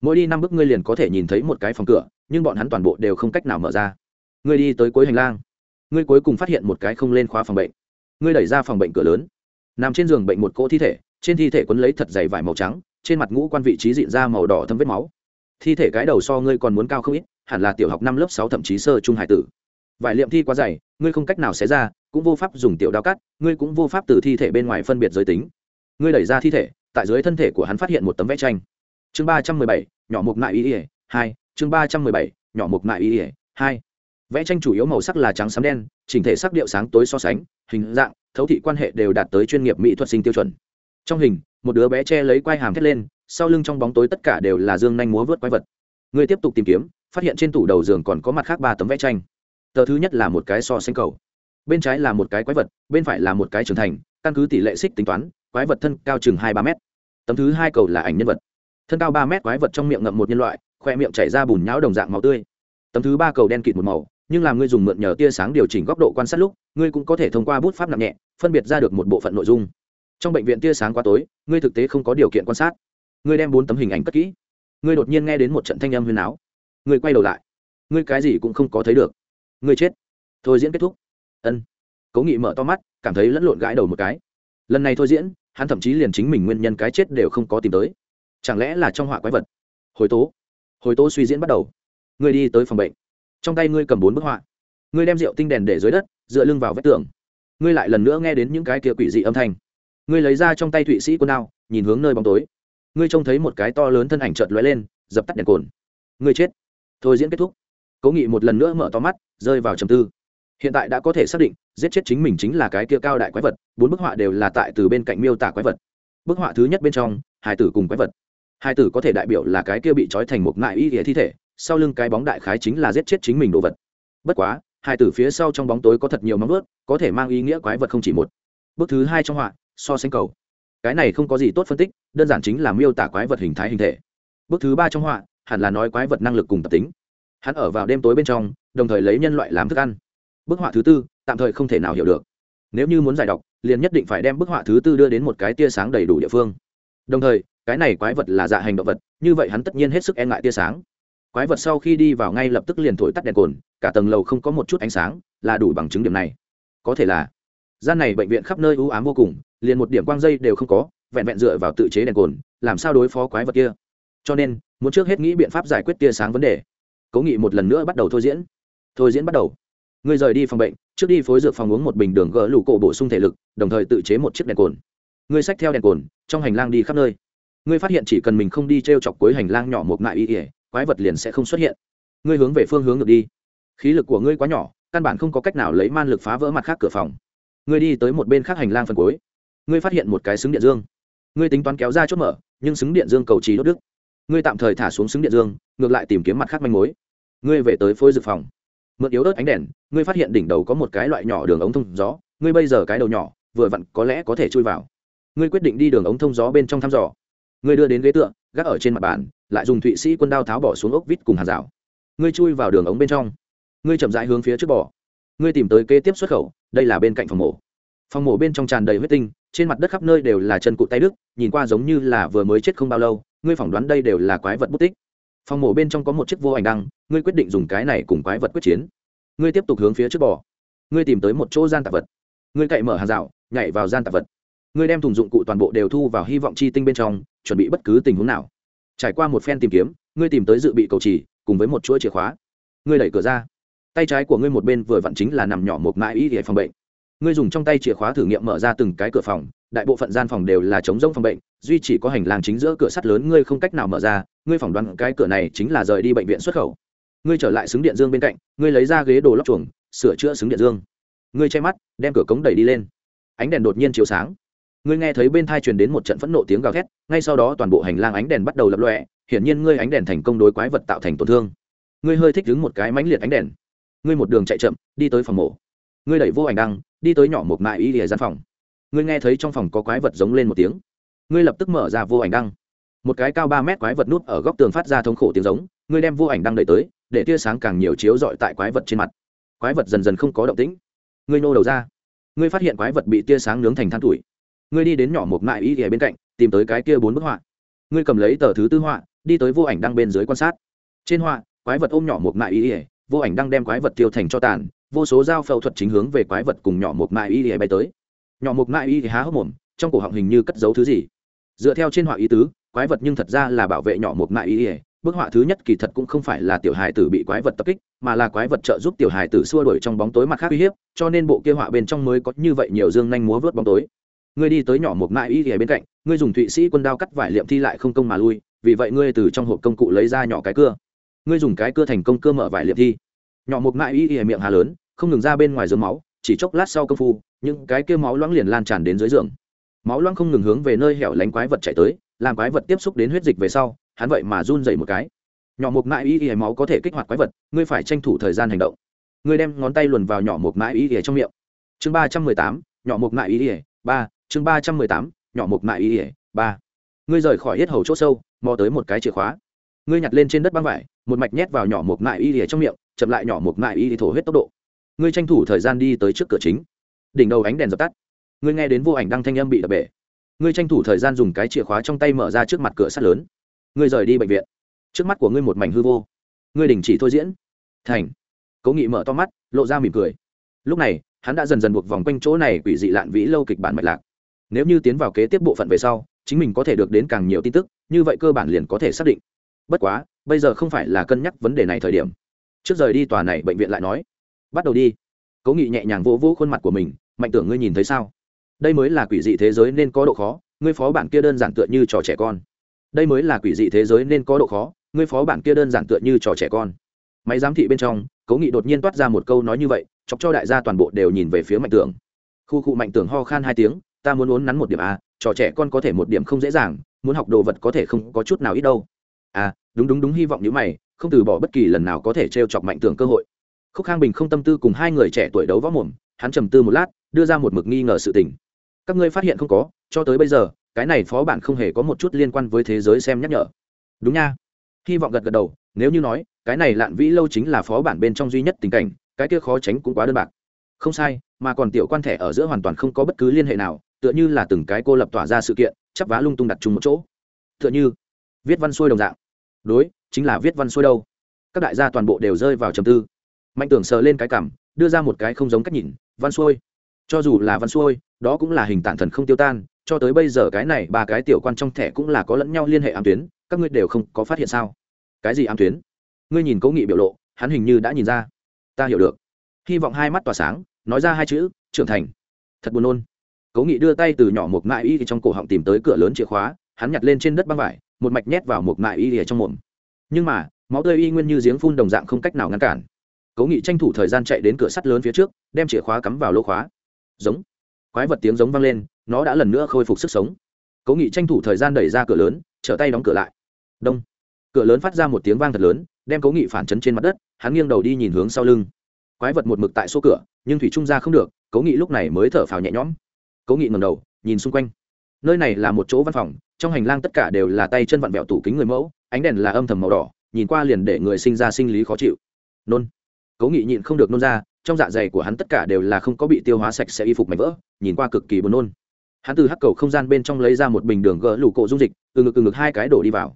S1: Mỗi đi năm bước ngươi liền có thể nhìn thấy một cái phòng cửa, nhưng bọn hắn toàn bộ đều không cách nào mở ra. Ngươi đi tới cuối hành lang. Ngươi cuối cùng phát hiện một cái không lên khóa phòng bệnh. Ngươi đẩy ra phòng bệnh cửa lớn. Nằm trên giường bệnh một cỗ thi thể, trên thi thể quấn lấy thật dày vải màu trắng, trên mặt ngũ quan vị trí diện ra màu đỏ thâm vết máu thi thể cái đầu so ngươi còn muốn cao không ít, hẳn là tiểu học năm lớp sáu thậm chí sơ trung hải tử. Vải liệm thi quá dày, ngươi không cách nào xé ra, cũng vô pháp dùng tiểu đao cắt, ngươi cũng vô pháp từ thi thể bên ngoài phân biệt giới tính. Ngươi đẩy ra thi thể, tại dưới thân thể của hắn phát hiện một tấm vẽ tranh. Chương ba trăm mười bảy, nhỏ mục nại y ỉa hai, chương ba trăm mười bảy, nhỏ mục nại y ỉa hai. Vẽ tranh chủ yếu màu sắc là trắng xám đen, chỉnh thể sắc điệu sáng tối so sánh, hình dạng, thấu thị quan hệ đều đạt tới chuyên nghiệp mỹ thuật sinh tiêu chuẩn. Trong hình, một đứa bé che lấy quai hàm thét lên sau lưng trong bóng tối tất cả đều là dương nhanh múa vớt quái vật. Người tiếp tục tìm kiếm, phát hiện trên tủ đầu giường còn có mặt khác ba tấm vẽ tranh. Tờ thứ nhất là một cái so xanh cầu. Bên trái là một cái quái vật, bên phải là một cái trưởng thành, căn cứ tỷ lệ xích tính toán, quái vật thân cao chừng hai ba mét. Tấm thứ hai cầu là ảnh nhân vật. Thân cao ba mét quái vật trong miệng ngậm một nhân loại, khoe miệng chảy ra bùn nhão đồng dạng màu tươi. Tấm thứ ba cầu đen kịt một màu, nhưng làm ngươi dùng mượn nhờ tia sáng điều chỉnh góc độ quan sát lúc, ngươi cũng có thể thông qua bút pháp nặng nhẹ, phân biệt ra được một bộ phận nội dung. Trong bệnh viện tia sáng quá tối, ngươi thực tế không có điều kiện quan sát ngươi đem bốn tấm hình ảnh cất kỹ. Ngươi đột nhiên nghe đến một trận thanh âm huyền áo. Ngươi quay đầu lại. Ngươi cái gì cũng không có thấy được. Ngươi chết. Thôi diễn kết thúc. Ân. Cố nghị mở to mắt, cảm thấy lẫn lộn gãi đầu một cái. Lần này thôi diễn, hắn thậm chí liền chính mình nguyên nhân cái chết đều không có tìm tới. Chẳng lẽ là trong họa quái vật? Hồi tố. Hồi tố suy diễn bắt đầu. Ngươi đi tới phòng bệnh. Trong tay ngươi cầm bốn bức họa. Ngươi đem rượu tinh đèn để dưới đất, dựa lưng vào vách tường. Ngươi lại lần nữa nghe đến những cái kia quỷ dị âm thanh. Ngươi lấy ra trong tay thụy sĩ quân đao, nhìn hướng nơi bóng tối ngươi trông thấy một cái to lớn thân ảnh chợt lóe lên, dập tắt đèn cồn. Ngươi chết. Thôi diễn kết thúc. Cố nghị một lần nữa mở to mắt, rơi vào trầm tư. Hiện tại đã có thể xác định, giết chết chính mình chính là cái kia cao đại quái vật, bốn bức họa đều là tại từ bên cạnh miêu tả quái vật. Bức họa thứ nhất bên trong, hải tử cùng quái vật. Hải tử có thể đại biểu là cái kia bị trói thành một ngại y ỉa thi thể, sau lưng cái bóng đại khái chính là giết chết chính mình đồ vật. Bất quá, hải tử phía sau trong bóng tối có thật nhiều móng ướt có thể mang ý nghĩa quái vật không chỉ một. Bước thứ hai trong họa, so sánh cầu cái này không có gì tốt phân tích, đơn giản chính là miêu tả quái vật hình thái hình thể. Bước thứ ba trong họa, hẳn là nói quái vật năng lực cùng tập tính. Hắn ở vào đêm tối bên trong, đồng thời lấy nhân loại làm thức ăn. Bức họa thứ tư, tạm thời không thể nào hiểu được. Nếu như muốn giải đọc, liền nhất định phải đem bức họa thứ tư đưa đến một cái tia sáng đầy đủ địa phương. Đồng thời, cái này quái vật là dạ hành động vật, như vậy hắn tất nhiên hết sức e ngại tia sáng. Quái vật sau khi đi vào ngay lập tức liền thổi tắt đèn cồn, cả tầng lầu không có một chút ánh sáng, là đủ bằng chứng điểm này. Có thể là, gian này bệnh viện khắp nơi ưu ám vô cùng liền một điểm quang dây đều không có, vẹn vẹn dựa vào tự chế đèn cồn, làm sao đối phó quái vật kia? Cho nên, muốn trước hết nghĩ biện pháp giải quyết tia sáng vấn đề. Cố nghị một lần nữa bắt đầu thôi diễn. Thôi diễn bắt đầu. Ngươi rời đi phòng bệnh, trước đi phối dược phòng uống một bình đường gỡ lũ cổ bổ sung thể lực, đồng thời tự chế một chiếc đèn cồn. Ngươi xách theo đèn cồn, trong hành lang đi khắp nơi. Ngươi phát hiện chỉ cần mình không đi t r e o chọc cuối hành lang nhỏ một ngại y ỉa quái vật liền sẽ không xuất hiện. Ngươi hướng về phương hướng ngược đi. Khí lực của ngươi quá nhỏ, căn bản không có cách nào lấy man lực phá vỡ mặt khác cửa phòng. Ngươi đi tới một bên khác hành lang phần cuối ngươi phát hiện một cái xứng điện dương. Ngươi tính toán kéo ra chốt mở, nhưng xứng điện dương cầu trí đốt đức ngươi tạm thời thả xuống xứng điện dương, ngược lại tìm kiếm mặt khác manh mối. Ngươi về tới phôi dự phòng. Mượn yếu đớt ánh đèn, ngươi phát hiện đỉnh đầu có một cái loại nhỏ đường ống thông gió, ngươi bây giờ cái đầu nhỏ, vừa vặn có lẽ có thể chui vào. Ngươi quyết định đi đường ống thông gió bên trong thăm dò. Ngươi đưa đến ghế tựa, gác ở trên mặt bàn, lại dùng thụy sĩ quân đao tháo bỏ xuống ốc vít cùng hàng rào. Ngươi chui vào đường ống bên trong. Ngươi chậm rãi hướng phía trước bỏ ngươi tìm tới kế tiếp xuất khẩu, đây là bên cạnh phòng mổ. Phòng mổ bên trong tràn đầy huyết tinh trên mặt đất khắp nơi đều là chân cụt tay đức, nhìn qua giống như là vừa mới chết không bao lâu, ngươi phỏng đoán đây đều là quái vật bút tích. Phòng mổ bên trong có một chiếc vô ảnh đăng, ngươi quyết định dùng cái này cùng quái vật quyết chiến. Ngươi tiếp tục hướng phía trước bò. Ngươi tìm tới một chỗ gian tạp vật. Ngươi cậy mở hàng rào, nhảy vào gian tạp vật. Ngươi đem thùng dụng cụ toàn bộ đều thu vào hy vọng chi tinh bên trong, chuẩn bị bất cứ tình huống nào. Trải qua một phen tìm kiếm, ngươi tìm tới dự bị cầu trì cùng với một chuỗi chìa khóa. Ngươi đẩy cửa ra. Tay trái của ngươi một bên vừa vặn chính là nằm nhỏ một mãi ý để phòng bệnh ngươi dùng trong tay chìa khóa thử nghiệm mở ra từng cái cửa phòng, đại bộ phận gian phòng đều là chống rông phòng bệnh, duy chỉ có hành lang chính giữa cửa sắt lớn, ngươi không cách nào mở ra, ngươi phỏng đoán cái cửa này chính là rời đi bệnh viện xuất khẩu. Ngươi trở lại xứng điện dương bên cạnh, ngươi lấy ra ghế đồ lóc chuồng, sửa chữa xứng điện dương. Ngươi che mắt, đem cửa cống đẩy đi lên. Ánh đèn đột nhiên chiếu sáng. Ngươi nghe thấy bên thai truyền đến một trận phẫn nộ tiếng gào thét, ngay sau đó toàn bộ hành lang ánh đèn bắt đầu lập lọe hiển nhiên ngươi ánh đèn thành công đối quái vật tạo thành tổn thương. Ngươi hơi thích đứng một cái mãnh liệt ánh đèn. Ngươi một đường chạy chậm, đi tới phòng mổ. Ngươi đẩy vô ảnh đăng đi tới nhỏ một mại y lìa gian phòng. Ngươi nghe thấy trong phòng có quái vật giống lên một tiếng. Ngươi lập tức mở ra vô ảnh đăng. Một cái cao ba mét quái vật nút ở góc tường phát ra thống khổ tiếng giống, ngươi đem vô ảnh đăng đẩy tới, để tia sáng càng nhiều chiếu dọi tại quái vật trên mặt. Quái vật dần dần không có động tĩnh. Ngươi nô đầu ra. Ngươi phát hiện quái vật bị tia sáng nướng thành than tuổi. Ngươi đi đến nhỏ một mại y lìa bên cạnh, tìm tới cái kia bốn bức họa. Ngươi cầm lấy tờ thứ tư họa, đi tới vô ảnh đăng bên dưới quan sát. Trên họa, quái vật ôm nhỏ một mại y lìa, vô ảnh đăng đem quái vật tiêu thành cho tàn vô số dao phẫu thuật chính hướng về quái vật cùng nhỏ một mại y thì bay tới. Nhỏ một mại y há hốc mồm, trong cổ họng hình như cất giấu thứ gì. Dựa theo trên họa ý tứ, quái vật nhưng thật ra là bảo vệ nhỏ một mại y thì bức họa thứ nhất kỳ thật cũng không phải là tiểu hài tử bị quái vật tập kích, mà là quái vật trợ giúp tiểu hài tử xua đuổi trong bóng tối mặt khác uy hiếp, cho nên bộ kia họa bên trong mới có như vậy nhiều dương nhanh múa vớt bóng tối. Ngươi đi tới nhỏ một mại y thì bên cạnh, ngươi dùng thụy sĩ quân đao cắt vải liệm thi lại không công mà lui, vì vậy ngươi từ trong hộp công cụ lấy ra nhỏ cái cưa. Ngươi dùng cái cưa thành công cưa mở vải liệm thi. Nhỏ một mại y ỉa miệng hà lớn không ngừng ra bên ngoài dướng máu, chỉ chốc lát sau công phu, những cái kia máu loãng liền lan tràn đến dưới giường. Máu loãng không ngừng hướng về nơi hẻo lánh quái vật chạy tới, làm quái vật tiếp xúc đến huyết dịch về sau, hắn vậy mà run dậy một cái. Nhỏ mục mãi y y máu có thể kích hoạt quái vật, ngươi phải tranh thủ thời gian hành động. Ngươi đem ngón tay luồn vào nhỏ mục mãi y y trong miệng. Chương ba trăm mười tám, nhỏ mục mãi y y ba, chương ba trăm mười tám, nhỏ mục mãi y y ba. Ngươi rời khỏi hết hầu c h sâu, mò tới một cái chìa khóa. Ngươi nhặt lên trên đất băng vải, một mạch nhét vào nhỏ mục mại y ỉa trong miệng, chậm lại nhỏ một mại y thổ huyết tốc độ ngươi tranh thủ thời gian đi tới trước cửa chính. Đỉnh đầu ánh đèn dập tắt. Ngươi nghe đến vô ảnh đăng thanh âm bị đập bể. Ngươi tranh thủ thời gian dùng cái chìa khóa trong tay mở ra trước mặt cửa sắt lớn. Ngươi rời đi bệnh viện. Trước mắt của ngươi một mảnh hư vô. Ngươi đình chỉ thôi diễn. Thành. Cố nghị mở to mắt, lộ ra mỉm cười. Lúc này, hắn đã dần dần buộc vòng quanh chỗ này quỷ dị lạn vĩ lâu kịch bản mạch lạc. Nếu như tiến vào kế tiếp bộ phận về sau, chính mình có thể được đến càng nhiều tin tức, như vậy cơ bản liền có thể xác định. Bất quá, bây giờ không phải là cân nhắc vấn đề này thời điểm. Trước rời đi tòa này bệnh viện lại nói bắt đầu đi. Cố nghị nhẹ nhàng vỗ vỗ khuôn mặt của mình, mạnh tưởng ngươi nhìn thấy sao? Đây mới là quỷ dị thế giới nên có độ khó, ngươi phó bản kia đơn giản tựa như trò trẻ con. Đây mới là quỷ dị thế giới nên có độ khó, ngươi phó bản kia đơn giản tựa như trò trẻ con. Máy giám thị bên trong, cố nghị đột nhiên toát ra một câu nói như vậy, chọc cho đại gia toàn bộ đều nhìn về phía mạnh tưởng. Khu cụ mạnh tưởng ho khan hai tiếng, ta muốn uốn nắn một điểm a trò trẻ con có thể một điểm không dễ dàng, muốn học đồ vật có thể không có chút nào ít đâu. À đúng đúng đúng, hy vọng như mày, không từ bỏ bất kỳ lần nào có thể t r e o chọc mạnh tưởng cơ hội khúc khang bình không tâm tư cùng hai người trẻ tuổi đấu võ mồm, hắn trầm tư một lát, đưa ra một mực nghi ngờ sự tình. Các ngươi phát hiện không có, cho tới bây giờ, cái này phó bản không hề có một chút liên quan với thế giới xem nhắc nhở. Đúng nha. Hy vọng gật gật đầu, nếu như nói, cái này lạn vĩ lâu chính là phó bản bên trong duy nhất tình cảnh, cái kia khó tránh cũng quá đơn bạc. Không sai, mà còn tiểu quan thẻ ở giữa hoàn toàn không có bất cứ liên hệ nào, tựa như là từng cái cô lập tỏa ra sự kiện, chắp vá lung tung đặt chung một chỗ. Tựa như viết văn xuôi đồng dạng. Đối, chính là viết văn xuôi đâu. Các đại gia toàn bộ đều rơi vào trầm tư mạnh tưởng sờ lên cái cảm, đưa ra một cái không giống cách nhìn, văn xuôi. Cho dù là văn xuôi, đó cũng là hình tản thần không tiêu tan, cho tới bây giờ cái này ba cái tiểu quan trong thẻ cũng là có lẫn nhau liên hệ ám tuyến, các ngươi đều không có phát hiện sao? Cái gì ám tuyến? Ngươi nhìn cố nghị biểu lộ, hắn hình như đã nhìn ra. Ta hiểu được. Hy vọng hai mắt tỏa sáng, nói ra hai chữ, trưởng thành. Thật buồn nôn. Cố nghị đưa tay từ nhỏ một mại y trong cổ họng tìm tới cửa lớn chìa khóa, hắn nhặt lên trên đất băng vải, một mạch nhét vào một mại y ở trong mồm. Nhưng mà, máu tươi y nguyên như giếng phun đồng dạng không cách nào ngăn cản cố nghị tranh thủ thời gian chạy đến cửa sắt lớn phía trước, đem chìa khóa cắm vào lỗ khóa. Giống. Quái vật tiếng giống vang lên, nó đã lần nữa khôi phục sức sống. Cố nghị tranh thủ thời gian đẩy ra cửa lớn, trở tay đóng cửa lại. Đông. Cửa lớn phát ra một tiếng vang thật lớn, đem cố nghị phản chấn trên mặt đất, hắn nghiêng đầu đi nhìn hướng sau lưng. Quái vật một mực tại số cửa, nhưng thủy trung ra không được, cố nghị lúc này mới thở phào nhẹ nhõm. Cố nghị ngầm đầu, nhìn xung quanh. Nơi này là một chỗ văn phòng, trong hành lang tất cả đều là tay chân vặn vẹo tủ kính người mẫu, ánh đèn là âm thầm màu đỏ, nhìn qua liền để người sinh ra sinh lý khó chịu. Nôn cố nghị nhịn không được nôn ra, trong dạ dày của hắn tất cả đều là không có bị tiêu hóa sạch sẽ y phục mảnh vỡ, nhìn qua cực kỳ buồn nôn. Hắn từ hắc cầu không gian bên trong lấy ra một bình đường gỡ lủ cộ dung dịch, từ ngực từ ngực hai cái đổ đi vào.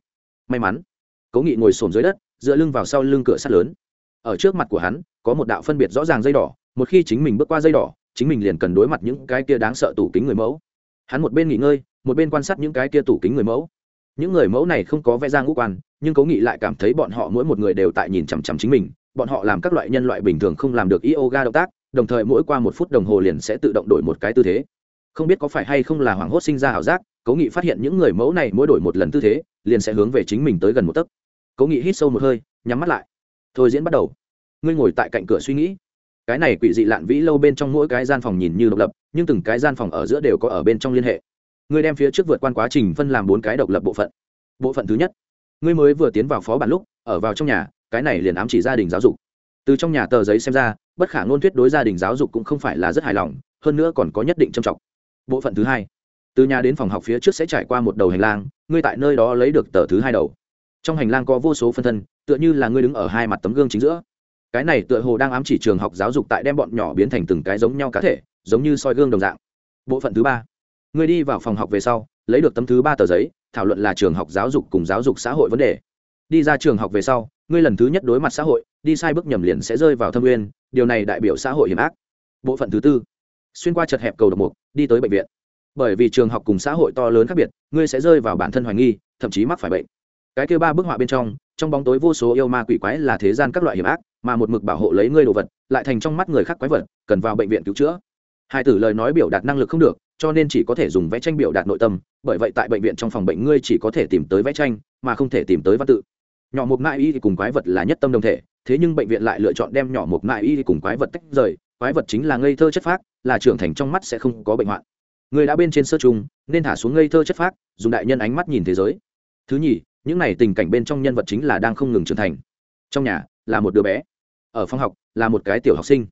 S1: May mắn cố nghị ngồi xổm dưới đất, dựa lưng vào sau lưng cửa sắt lớn. Ở trước mặt của hắn, có một đạo phân biệt rõ ràng dây đỏ, một khi chính mình bước qua dây đỏ, chính mình liền cần đối mặt những cái kia đáng sợ tủ kính người mẫu. Hắn một bên nghỉ ngơi, một bên quan sát những cái kia tủ kính người mẫu. Những người mẫu này không có vẽ ra ngũ quan, nhưng cố nghị lại cảm thấy bọn họ mỗi một người đều tại nhìn chằm chằm chính mình bọn họ làm các loại nhân loại bình thường không làm được yoga động tác, đồng thời mỗi qua một phút đồng hồ liền sẽ tự động đổi một cái tư thế. Không biết có phải hay không là hoảng hốt sinh ra ảo giác, cố nghị phát hiện những người mẫu này mỗi đổi một lần tư thế, liền sẽ hướng về chính mình tới gần một tấc. Cố nghị hít sâu một hơi, nhắm mắt lại. Thôi diễn bắt đầu. Ngươi ngồi tại cạnh cửa suy nghĩ. Cái này quỷ dị lạn vĩ lâu bên trong mỗi cái gian phòng nhìn như độc lập, nhưng từng cái gian phòng ở giữa đều có ở bên trong liên hệ. Ngươi đem phía trước vượt qua quá trình phân làm bốn cái độc lập bộ phận. Bộ phận thứ nhất, ngươi mới vừa tiến vào phó bản lúc, ở vào trong nhà cái này liền ám chỉ gia đình giáo dục. Từ trong nhà tờ giấy xem ra, bất khả ngôn thuyết đối gia đình giáo dục cũng không phải là rất hài lòng, hơn nữa còn có nhất định trầm trọng. Bộ phận thứ hai, từ nhà đến phòng học phía trước sẽ trải qua một đầu hành lang, ngươi tại nơi đó lấy được tờ thứ hai đầu. Trong hành lang có vô số phân thân, tựa như là ngươi đứng ở hai mặt tấm gương chính giữa. Cái này tựa hồ đang ám chỉ trường học giáo dục tại đem bọn nhỏ biến thành từng cái giống nhau cá thể, giống như soi gương đồng dạng. Bộ phận thứ ba, ngươi đi vào phòng học về sau, lấy được tấm thứ ba tờ giấy, thảo luận là trường học giáo dục cùng giáo dục xã hội vấn đề. Đi ra trường học về sau ngươi lần thứ nhất đối mặt xã hội, đi sai bước nhầm liền sẽ rơi vào thâm nguyên, điều này đại biểu xã hội hiểm ác. Bộ phận thứ tư, xuyên qua chật hẹp cầu độc mục, đi tới bệnh viện. Bởi vì trường học cùng xã hội to lớn khác biệt, ngươi sẽ rơi vào bản thân hoài nghi, thậm chí mắc phải bệnh. Cái kêu ba bức họa bên trong trong bóng tối vô số yêu ma quỷ quái là thế gian các loại hiểm ác, mà một mực bảo hộ lấy ngươi đồ vật, lại thành trong mắt người khác quái vật, cần vào bệnh viện cứu chữa. Hai tử lời nói biểu đạt năng lực không được, cho nên chỉ có thể dùng vẽ tranh biểu đạt nội tâm, bởi vậy tại bệnh viện trong phòng bệnh ngươi chỉ có thể tìm tới vẽ tranh, mà không thể tìm tới văn tự nhỏ một mại y thì cùng quái vật là nhất tâm đồng thể, thế nhưng bệnh viện lại lựa chọn đem nhỏ một mại y thì cùng quái vật tách rời, quái vật chính là ngây thơ chất phác, là trưởng thành trong mắt sẽ không có bệnh hoạn. Người đã bên trên sơ chung nên thả xuống ngây thơ chất phác, dùng đại nhân ánh mắt nhìn thế giới. Thứ nhì, những này tình cảnh bên trong nhân vật chính là đang không ngừng trưởng thành. Trong nhà, là một đứa bé. Ở phòng học, là một cái tiểu học sinh.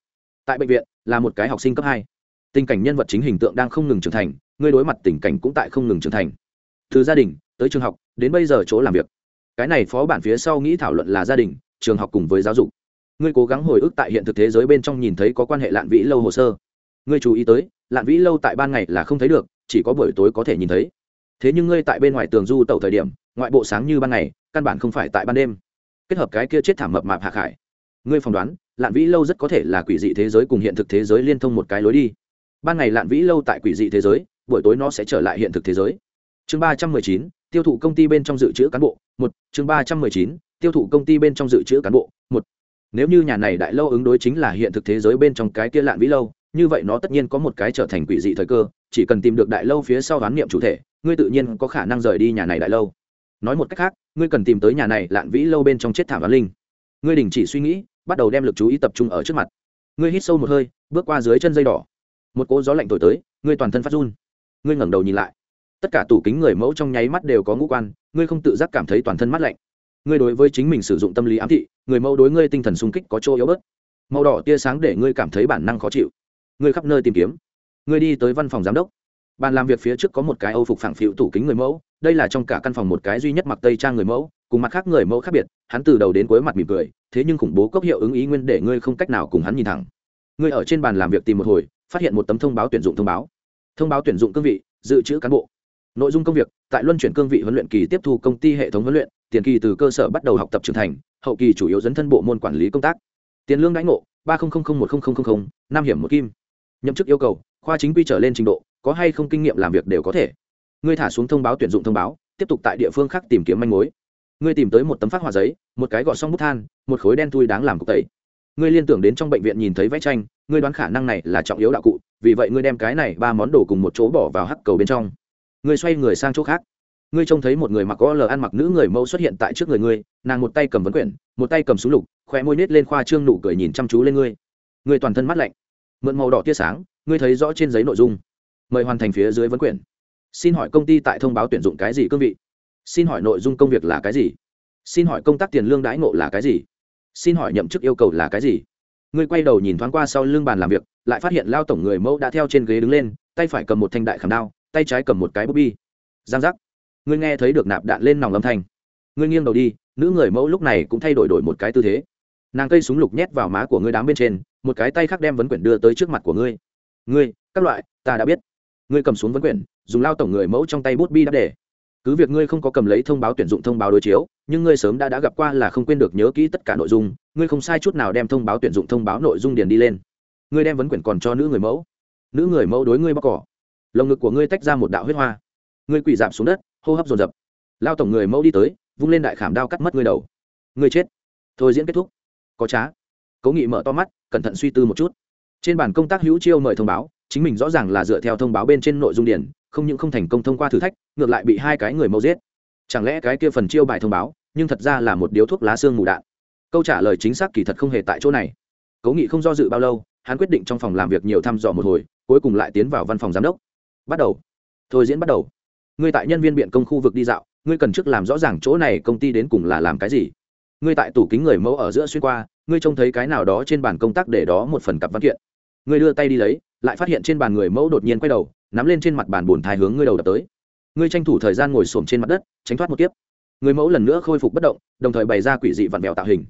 S1: Tại bệnh viện, là một cái học sinh cấp hai. Tình cảnh nhân vật chính hình tượng đang không ngừng trưởng thành ngươi đối mặt tình cảnh cũng tại không ngừng trưởng thành. Từ gia đình, tới trường học, đến bây giờ chỗ làm việc cái này phó bản phía sau nghĩ thảo luận là gia đình, trường học cùng với giáo dục. Ngươi cố gắng hồi ức tại hiện thực thế giới bên trong nhìn thấy có quan hệ lạn vĩ lâu hồ sơ. Ngươi chú ý tới, lạn vĩ lâu tại ban ngày là không thấy được, chỉ có buổi tối có thể nhìn thấy. Thế nhưng ngươi tại bên ngoài tường du tẩu thời điểm, ngoại bộ sáng như ban ngày, căn bản không phải tại ban đêm. Kết hợp cái kia chết thảm mập mạp hạ khải. Ngươi phỏng đoán, lạn vĩ lâu rất có thể là quỷ dị thế giới cùng hiện thực thế giới liên thông một cái lối đi. Ban ngày lạn vĩ lâu tại quỷ dị thế giới, buổi tối nó sẽ trở lại hiện thực thế giới. Chương ba trăm mười chín tiêu thụ công ty bên trong dự trữ cán bộ, một, chương ba trăm mười chín, tiêu thụ công ty bên trong dự trữ cán bộ, một. Nếu như nhà này đại lâu ứng đối chính là hiện thực thế giới bên trong cái kia lạn vĩ lâu, như vậy nó tất nhiên có một cái trở thành quỷ dị thời cơ, chỉ cần tìm được đại lâu phía sau đoán niệm chủ thể, ngươi tự nhiên có khả năng rời đi nhà này đại lâu. Nói một cách khác, ngươi cần tìm tới nhà này lạn vĩ lâu bên trong chết thảm đoán linh. Ngươi đình chỉ suy nghĩ, bắt đầu đem lực chú ý tập trung ở trước mặt. Ngươi hít sâu một hơi, bước qua dưới chân dây đỏ. Một cỗ gió lạnh thổi tới, ngươi toàn thân phát run. Ngươi ngẩng đầu nhìn lại tất cả tủ kính người mẫu trong nháy mắt đều có ngũ quan, ngươi không tự giác cảm thấy toàn thân mát lạnh. Ngươi đối với chính mình sử dụng tâm lý ám thị, người mẫu đối ngươi tinh thần sung kích có chỗ yếu bớt. Màu đỏ tia sáng để ngươi cảm thấy bản năng khó chịu. Ngươi khắp nơi tìm kiếm. Ngươi đi tới văn phòng giám đốc. Bàn làm việc phía trước có một cái âu phục phẳng phiu tủ kính người mẫu, đây là trong cả căn phòng một cái duy nhất mặc tây trang người mẫu, cùng mặt khác người mẫu khác biệt, hắn từ đầu đến cuối mặt mỉm cười, thế nhưng khủng bố cốc hiệu ứng ý nguyên để ngươi không cách nào cùng hắn nhìn thẳng. Ngươi ở trên bàn làm việc tìm một hồi, phát hiện một tấm thông báo tuyển dụng thông báo. Thông báo tuyển dụng cương vị, dự trữ cán bộ nội dung công việc, tại luân chuyển cương vị huấn luyện kỳ tiếp thu công ty hệ thống huấn luyện, tiền kỳ từ cơ sở bắt đầu học tập trưởng thành, hậu kỳ chủ yếu dẫn thân bộ môn quản lý công tác. Tiền lương đãi ngộ, ba một năm hiểm một kim. Nhậm chức yêu cầu, khoa chính quy trở lên trình độ, có hay không kinh nghiệm làm việc đều có thể. Ngươi thả xuống thông báo tuyển dụng thông báo, tiếp tục tại địa phương khác tìm kiếm manh mối. Ngươi tìm tới một tấm phát hòa giấy, một cái gọt xong bút than, một khối đen thui đáng làm cục tẩy. Ngươi liên tưởng đến trong bệnh viện nhìn thấy vẽ tranh, ngươi đoán khả năng này là trọng yếu đạo cụ, vì vậy ngươi đem cái này ba món đồ cùng một chỗ bỏ vào hắc cầu bên trong ngươi xoay người sang chỗ khác. Ngươi trông thấy một người mặc có lờ ăn mặc nữ người mẫu xuất hiện tại trước người ngươi, nàng một tay cầm vấn quyển, một tay cầm súng lục khoe môi nết lên khoa trương nụ cười nhìn chăm chú lên ngươi. Ngươi toàn thân mắt lạnh, mượn màu đỏ tia sáng, ngươi thấy rõ trên giấy nội dung. Mời hoàn thành phía dưới vấn quyển. Xin hỏi công ty tại thông báo tuyển dụng cái gì cương vị? Xin hỏi nội dung công việc là cái gì? Xin hỏi công tác tiền lương đãi ngộ là cái gì? Xin hỏi nhậm chức yêu cầu là cái gì? Ngươi quay đầu nhìn thoáng qua sau lưng bàn làm việc, lại phát hiện lao tổng người mẫu đã theo trên ghế đứng lên, tay phải cầm một thanh đại khảm đao tay trái cầm một cái bút bi. Giang giác. Ngươi nghe thấy được nạp đạn lên nòng âm thanh. Ngươi nghiêng đầu đi, nữ người mẫu lúc này cũng thay đổi đổi một cái tư thế. Nàng cây súng lục nhét vào má của ngươi đám bên trên, một cái tay khác đem vấn quyển đưa tới trước mặt của ngươi. Ngươi, các loại, ta đã biết. Ngươi cầm xuống vấn quyển, dùng lao tổng người mẫu trong tay bút bi đáp để cứ việc ngươi không có cầm lấy thông báo tuyển dụng thông báo đối chiếu, nhưng ngươi sớm đã đã gặp qua là không quên được nhớ kỹ tất cả nội dung, ngươi không sai chút nào đem thông báo tuyển dụng thông báo nội dung điền đi lên. Ngươi đem vấn quyển còn cho nữ người mẫu. Nữ người mẫu đối ngươi bóc cỏ lồng ngực của ngươi tách ra một đạo huyết hoa. Ngươi quỳ giảm xuống đất, hô hấp dồn dập. Lao tổng người mẫu đi tới, vung lên đại khảm đao cắt mất ngươi đầu. Ngươi chết. Thôi diễn kết thúc. Có trá. Cố nghị mở to mắt, cẩn thận suy tư một chút. Trên bản công tác hữu chiêu mời thông báo, chính mình rõ ràng là dựa theo thông báo bên trên nội dung điển, không những không thành công thông qua thử thách, ngược lại bị hai cái người mẫu giết. Chẳng lẽ cái kia phần chiêu bài thông báo, nhưng thật ra là một điếu thuốc lá xương mù đạn? Câu trả lời chính xác kỳ thật không hề tại chỗ này. Cố nghị không do dự bao lâu, hắn quyết định trong phòng làm việc nhiều thăm dò một hồi, cuối cùng lại tiến vào văn phòng giám đốc bắt đầu. Thôi diễn bắt đầu. Ngươi tại nhân viên biện công khu vực đi dạo, ngươi cần trước làm rõ ràng chỗ này công ty đến cùng là làm cái gì. Ngươi tại tủ kính người mẫu ở giữa xuyên qua, ngươi trông thấy cái nào đó trên bàn công tác để đó một phần cặp văn kiện. Ngươi đưa tay đi lấy, lại phát hiện trên bàn người mẫu đột nhiên quay đầu, nắm lên trên mặt bàn bùn thai hướng ngươi đầu đập tới. Ngươi tranh thủ thời gian ngồi xổm trên mặt đất, tránh thoát một kiếp. Người mẫu lần nữa khôi phục bất động, đồng thời bày ra quỷ dị vặn vẹo tạo hình.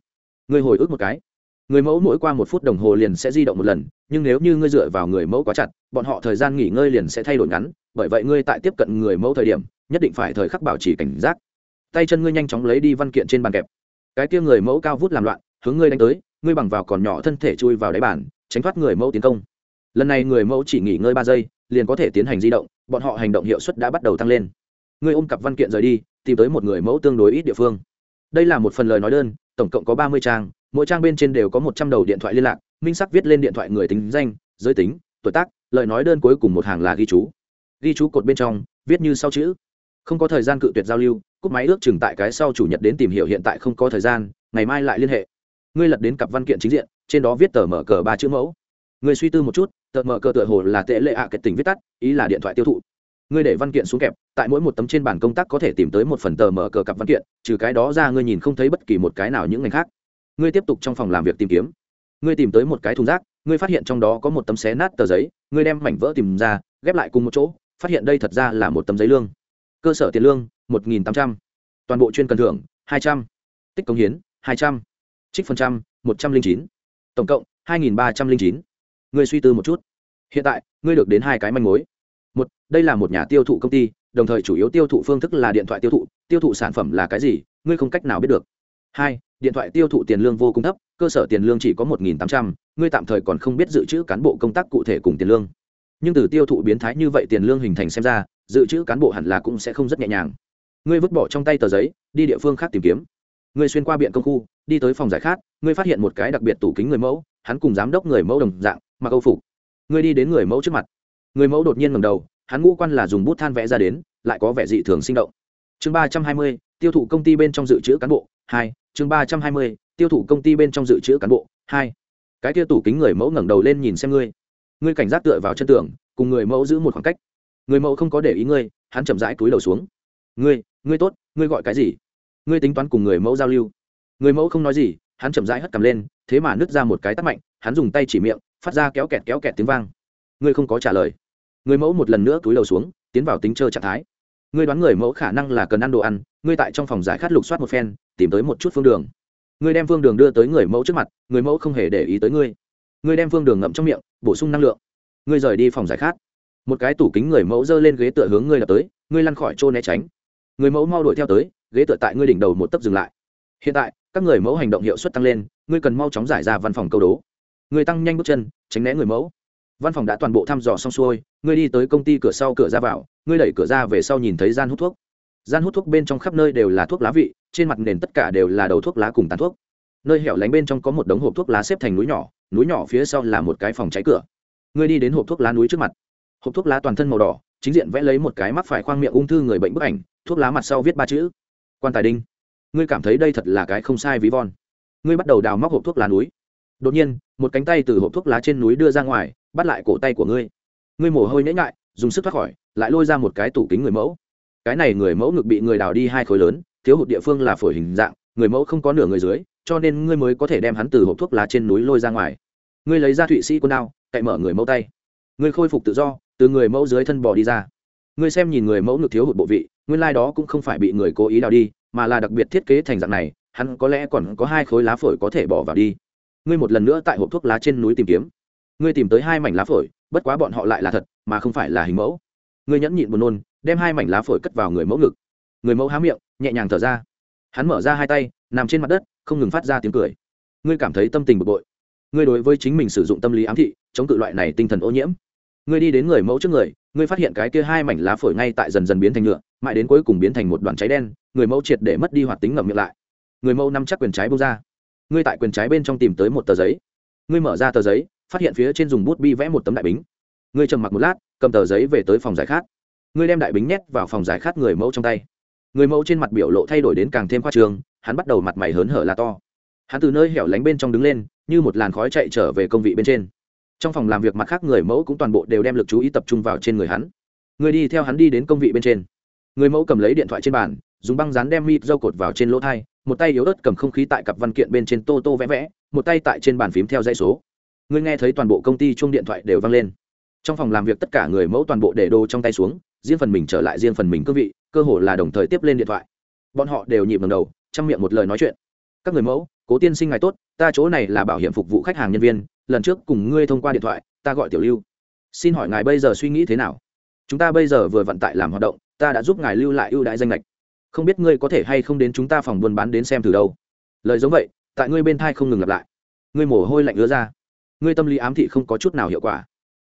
S1: Ngươi hồi ức một cái người mẫu mỗi qua một phút đồng hồ liền sẽ di động một lần, nhưng nếu như ngươi dựa vào người mẫu quá chặt, bọn họ thời gian nghỉ ngơi liền sẽ thay đổi ngắn, bởi vậy ngươi tại tiếp cận người mẫu thời điểm, nhất định phải thời khắc bảo trì cảnh giác. Tay chân ngươi nhanh chóng lấy đi văn kiện trên bàn kẹp. Cái kia người mẫu cao vút làm loạn, hướng ngươi đánh tới, ngươi bằng vào còn nhỏ thân thể chui vào đáy bàn, tránh thoát người mẫu tiến công. Lần này người mẫu chỉ nghỉ ngơi ba giây, liền có thể tiến hành di động, bọn họ hành động hiệu suất đã bắt đầu tăng lên. Ngươi ôm cặp văn kiện rời đi, tìm tới một người mẫu tương đối ít địa phương. Đây là một phần lời nói đơn, tổng cộng có ba mươi trang mỗi trang bên trên đều có một trăm đầu điện thoại liên lạc, minh sắc viết lên điện thoại người tính danh, giới tính, tuổi tác, lời nói đơn cuối cùng một hàng là ghi chú. Ghi chú cột bên trong, viết như sau chữ. Không có thời gian cự tuyệt giao lưu, cúp máy ước chừng tại cái sau chủ nhật đến tìm hiểu hiện tại không có thời gian, ngày mai lại liên hệ. Ngươi lật đến cặp văn kiện chính diện, trên đó viết tờ mở cờ ba chữ mẫu. Ngươi suy tư một chút, tờ mở cờ tựa hồ là tệ lệ ạ à kết tình viết tắt, ý là điện thoại tiêu thụ. Ngươi để văn kiện xuống kẹp, tại mỗi một tấm trên bản công tác có thể tìm tới một phần tờ mở cờ cặp văn kiện, trừ cái đó ra ngươi nhìn không thấy bất kỳ một cái nào những ngành khác ngươi tiếp tục trong phòng làm việc tìm kiếm. Ngươi tìm tới một cái thùng rác, ngươi phát hiện trong đó có một tấm xé nát tờ giấy, ngươi đem mảnh vỡ tìm ra, ghép lại cùng một chỗ, phát hiện đây thật ra là một tấm giấy lương. Cơ sở tiền lương, một nghìn tám trăm. Toàn bộ chuyên cần thưởng, hai trăm. Tích công hiến, hai trăm. Trích phần trăm, một trăm linh chín. Tổng cộng, hai nghìn ba trăm linh chín. Ngươi suy tư một chút. Hiện tại, ngươi được đến hai cái manh mối. Một, đây là một nhà tiêu thụ công ty, đồng thời chủ yếu tiêu thụ phương thức là điện thoại tiêu thụ. Tiêu thụ sản phẩm là cái gì, ngươi không cách nào biết được hai, điện thoại tiêu thụ tiền lương vô cùng thấp, cơ sở tiền lương chỉ có một nghìn tám trăm, ngươi tạm thời còn không biết dự trữ cán bộ công tác cụ thể cùng tiền lương. Nhưng từ tiêu thụ biến thái như vậy tiền lương hình thành xem ra, dự trữ cán bộ hẳn là cũng sẽ không rất nhẹ nhàng. Ngươi vứt bỏ trong tay tờ giấy, đi địa phương khác tìm kiếm. Ngươi xuyên qua biện công khu, đi tới phòng giải khát, ngươi phát hiện một cái đặc biệt tủ kính người mẫu, hắn cùng giám đốc người mẫu đồng dạng, mặc âu phục. Ngươi đi đến người mẫu trước mặt. Người mẫu đột nhiên ngầm đầu, hắn ngũ quan là dùng bút than vẽ ra đến, lại có vẻ dị thường sinh động. Chương ba trăm hai mươi, tiêu thụ công ty bên trong dự trữ cán bộ. Hai chương ba trăm hai mươi, tiêu thụ công ty bên trong dự trữ cán bộ, hai. Cái kia tủ kính người mẫu ngẩng đầu lên nhìn xem ngươi. Ngươi cảnh giác tựa vào chân tường, cùng người mẫu giữ một khoảng cách. Người mẫu không có để ý ngươi, hắn chậm rãi cúi đầu xuống. Ngươi ngươi tốt, ngươi gọi cái gì? Ngươi tính toán cùng người mẫu giao lưu. Người mẫu không nói gì, hắn chậm rãi hất cầm lên, thế mà nứt ra một cái tắt mạnh, hắn dùng tay chỉ miệng, phát ra kéo kẹt kéo kẹt tiếng vang. Ngươi không có trả lời. Người mẫu một lần nữa cúi đầu xuống, tiến vào tính chơi trạng thái. Ngươi đoán người mẫu khả năng là cần ăn đồ ăn, ngươi tại trong phòng giải khát lục soát một phen tìm tới một chút phương đường. Ngươi đem phương đường đưa tới người mẫu trước mặt, người mẫu không hề để ý tới ngươi. Ngươi đem phương đường ngậm trong miệng, bổ sung năng lượng. Ngươi rời đi phòng giải khát. Một cái tủ kính người mẫu giơ lên ghế tựa hướng ngươi đập tới, ngươi lăn khỏi trô né tránh. Người mẫu mau đuổi theo tới, ghế tựa tại ngươi đỉnh đầu một tấp dừng lại. Hiện tại, các người mẫu hành động hiệu suất tăng lên, ngươi cần mau chóng giải ra văn phòng câu đố. Ngươi tăng nhanh bước chân, tránh né người mẫu. Văn phòng đã toàn bộ thăm dò xong xuôi, ngươi đi tới công ty cửa sau cửa ra vào, ngươi đẩy cửa ra về sau nhìn thấy gian hút thuốc gian hút thuốc bên trong khắp nơi đều là thuốc lá vị, trên mặt nền tất cả đều là đầu thuốc lá cùng tàn thuốc. Nơi hẻo lánh bên trong có một đống hộp thuốc lá xếp thành núi nhỏ núi nhỏ phía sau là một cái phòng cháy cửa. Ngươi đi đến hộp thuốc lá núi trước mặt. Hộp thuốc lá toàn thân màu đỏ, chính diện vẽ lấy một cái mắc phải khoang miệng ung thư người bệnh bức ảnh, thuốc lá mặt sau viết ba chữ. Quan tài đinh, ngươi cảm thấy đây thật là cái không sai ví von. Ngươi bắt đầu đào móc hộp thuốc lá núi. Đột nhiên, một cánh tay từ hộp thuốc lá trên núi đưa ra ngoài, bắt lại cổ tay của ngươi. Ngươi mồ hôi nhễ ngại dùng sức thoát khỏi, lại lôi ra một cái tủ kính người mẫu cái này người mẫu ngực bị người đào đi hai khối lớn, thiếu hụt địa phương là phổi hình dạng, người mẫu không có nửa người dưới, cho nên ngươi mới có thể đem hắn từ hộp thuốc lá trên núi lôi ra ngoài. Ngươi lấy ra thụy sĩ quân đao, cậy mở người mẫu tay. Ngươi khôi phục tự do, từ người mẫu dưới thân bò đi ra. Ngươi xem nhìn người mẫu ngực thiếu hụt bộ vị, nguyên lai、like、đó cũng không phải bị người cố ý đào đi, mà là đặc biệt thiết kế thành dạng này, hắn có lẽ còn có hai khối lá phổi có thể bỏ vào đi. Ngươi một lần nữa tại hộp thuốc lá trên núi tìm kiếm. Ngươi tìm tới hai mảnh lá phổi, bất quá bọn họ lại là thật, mà không phải là hình mẫu. Ngươi nhẫn nhịn buồn nôn đem hai mảnh lá phổi cất vào người mẫu ngực. Người mẫu há miệng, nhẹ nhàng thở ra. Hắn mở ra hai tay, nằm trên mặt đất, không ngừng phát ra tiếng cười. Ngươi cảm thấy tâm tình bực bội. Ngươi đối với chính mình sử dụng tâm lý ám thị, chống cự loại này tinh thần ô nhiễm. Ngươi đi đến người mẫu trước người, ngươi phát hiện cái kia hai mảnh lá phổi ngay tại dần dần biến thành nhựa, mãi đến cuối cùng biến thành một đoàn cháy đen, người mẫu triệt để mất đi hoạt tính ngậm miệng lại. Người mẫu nắm chắc quyền trái bông ra. Ngươi tại quyền trái bên trong tìm tới một tờ giấy. Ngươi mở ra tờ giấy, phát hiện phía trên dùng bút bi vẽ một tấm đại bính. Ngươi trầm mặc một lát, cầm tờ giấy về tới phòng giải khát ngươi đem đại bính nhét vào phòng giải khát người mẫu trong tay. Người mẫu trên mặt biểu lộ thay đổi đến càng thêm khoa trường hắn bắt đầu mặt mày hớn hở là to. Hắn từ nơi hẻo lánh bên trong đứng lên, như một làn khói chạy trở về công vị bên trên. Trong phòng làm việc mặt khác người mẫu cũng toàn bộ đều đem lực chú ý tập trung vào trên người hắn. Người đi theo hắn đi đến công vị bên trên. Người mẫu cầm lấy điện thoại trên bàn, dùng băng dán đem mịt dâu cột vào trên lỗ thai, một tay yếu ớt cầm không khí tại cặp văn kiện bên trên tô tô vẽ vẽ, một tay tại trên bàn phím theo dãy số. Người nghe thấy toàn bộ công ty chung điện thoại đều vang lên. Trong phòng làm việc tất cả người mẫu toàn bộ để đồ trong tay xuống riêng phần mình trở lại riêng phần mình cương vị, cơ hồ là đồng thời tiếp lên điện thoại. Bọn họ đều nhịp ngầm đầu trong miệng một lời nói chuyện. Các người mẫu, cố tiên sinh ngài tốt, ta chỗ này là bảo hiểm phục vụ khách hàng nhân viên, lần trước cùng ngươi thông qua điện thoại, ta gọi tiểu lưu. Xin hỏi ngài bây giờ suy nghĩ thế nào? Chúng ta bây giờ vừa vận tải làm hoạt động, ta đã giúp ngài lưu lại ưu đãi danh lệch không biết ngươi có thể hay không đến chúng ta phòng buôn bán đến xem từ đâu. Lời giống vậy, tại ngươi bên thai không ngừng lặp lại. Ngươi mồ hôi lạnh ứa ra. Ngươi tâm lý ám thị không có chút nào hiệu quả.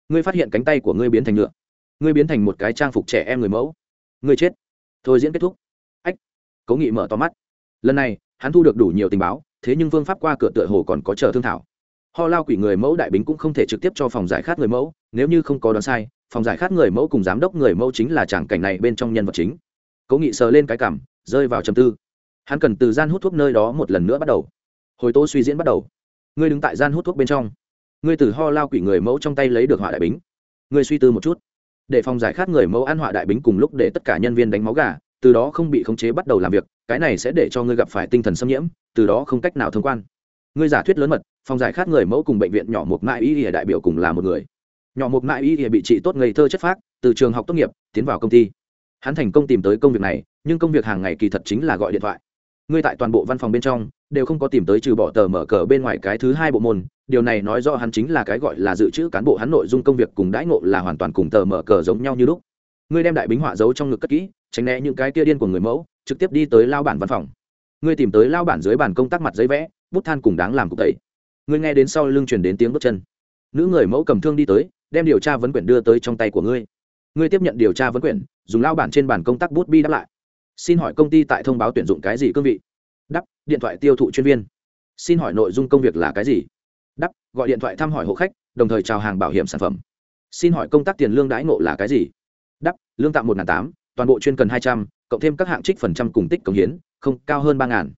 S1: Ngươi phát hiện cánh tay của ngươi biến thành nhựa ngươi biến thành một cái trang phục trẻ em người mẫu. Ngươi chết. Thôi diễn kết thúc. Ách. Cố nghị mở to mắt. Lần này, hắn thu được đủ nhiều tình báo, thế nhưng phương pháp qua cửa tựa hồ còn có chờ thương thảo. Ho lao quỷ người mẫu đại bính cũng không thể trực tiếp cho phòng giải khát người mẫu, nếu như không có đoán sai, phòng giải khát người mẫu cùng giám đốc người mẫu chính là tràng cảnh này bên trong nhân vật chính. Cố nghị sờ lên cái cảm, rơi vào trầm tư. Hắn cần từ gian hút thuốc nơi đó một lần nữa bắt đầu. Hồi tố suy diễn bắt đầu. Ngươi đứng tại gian hút thuốc bên trong. Ngươi từ ho lao quỷ người mẫu trong tay lấy được họa đại bính. Ngươi suy tư một chút để phòng giải khát người mẫu ăn họa đại bính cùng lúc để tất cả nhân viên đánh máu gà, từ đó không bị khống chế bắt đầu làm việc, cái này sẽ để cho ngươi gặp phải tinh thần xâm nhiễm, từ đó không cách nào thông quan. Ngươi giả thuyết lớn mật, phòng giải khát người mẫu cùng bệnh viện nhỏ một mại y ỉa đại biểu cùng là một người. Nhỏ một mại y ỉa bị trị tốt ngây thơ chất phác, từ trường học tốt nghiệp, tiến vào công ty. Hắn thành công tìm tới công việc này, nhưng công việc hàng ngày kỳ thật chính là gọi điện thoại. Ngươi tại toàn bộ văn phòng bên trong, đều không có tìm tới trừ bỏ tờ mở cờ bên ngoài cái thứ hai bộ môn điều này nói rõ hắn chính là cái gọi là dự trữ cán bộ hắn nội dung công việc cùng đãi ngộ là hoàn toàn cùng tờ mở cờ giống nhau như lúc. Ngươi đem đại bính họa giấu trong ngực cất kỹ, tránh né những cái kia điên của người mẫu, trực tiếp đi tới lao bản văn phòng. Ngươi tìm tới lao bản dưới bàn công tác mặt giấy vẽ, bút than cùng đáng làm cục tẩy. Ngươi nghe đến sau lưng truyền đến tiếng bước chân. Nữ người mẫu cầm thương đi tới, đem điều tra vấn quyển đưa tới trong tay của ngươi. Ngươi tiếp nhận điều tra vấn quyển, dùng lao bản trên bàn công tác bút bi đáp lại. Xin hỏi công ty tại thông báo tuyển dụng cái gì cương vị? Đắp điện thoại tiêu thụ chuyên viên. Xin hỏi nội dung công việc là cái gì? Đắp, gọi điện thoại thăm hỏi hộ khách, đồng thời chào hàng bảo hiểm sản phẩm. Xin hỏi công tác tiền lương đãi ngộ là cái gì? Đắp, lương tạm một tám, toàn bộ chuyên cần hai trăm, cộng thêm các hạng trích phần trăm cùng tích cống hiến, không, cao hơn ba ngàn.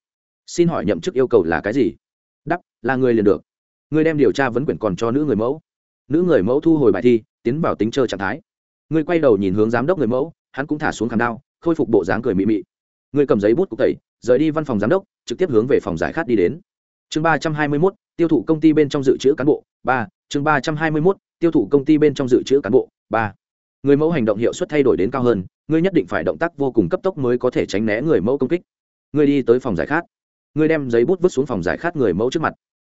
S1: Xin hỏi nhậm chức yêu cầu là cái gì? Đắp, là người liền được. Người đem điều tra vấn quyển còn cho nữ người mẫu. Nữ người mẫu thu hồi bài thi, tiến vào tính chơi trạng thái. Người quay đầu nhìn hướng giám đốc người mẫu, hắn cũng thả xuống khảm đao, khôi phục bộ dáng cười mị mị. Người cầm giấy bút cục tẩy, rời đi văn phòng giám đốc, trực tiếp hướng về phòng giải khát đi đến. Chương ba trăm hai mươi mốt tiêu thụ công ty bên trong dự trữ cán bộ, ba, chương ba trăm hai mươi mốt, tiêu thụ công ty bên trong dự trữ cán bộ, ba. Người mẫu hành động hiệu suất thay đổi đến cao hơn, ngươi nhất định phải động tác vô cùng cấp tốc mới có thể tránh né người mẫu công kích. Ngươi đi tới phòng giải khát. Ngươi đem giấy bút vứt xuống phòng giải khát người mẫu trước mặt.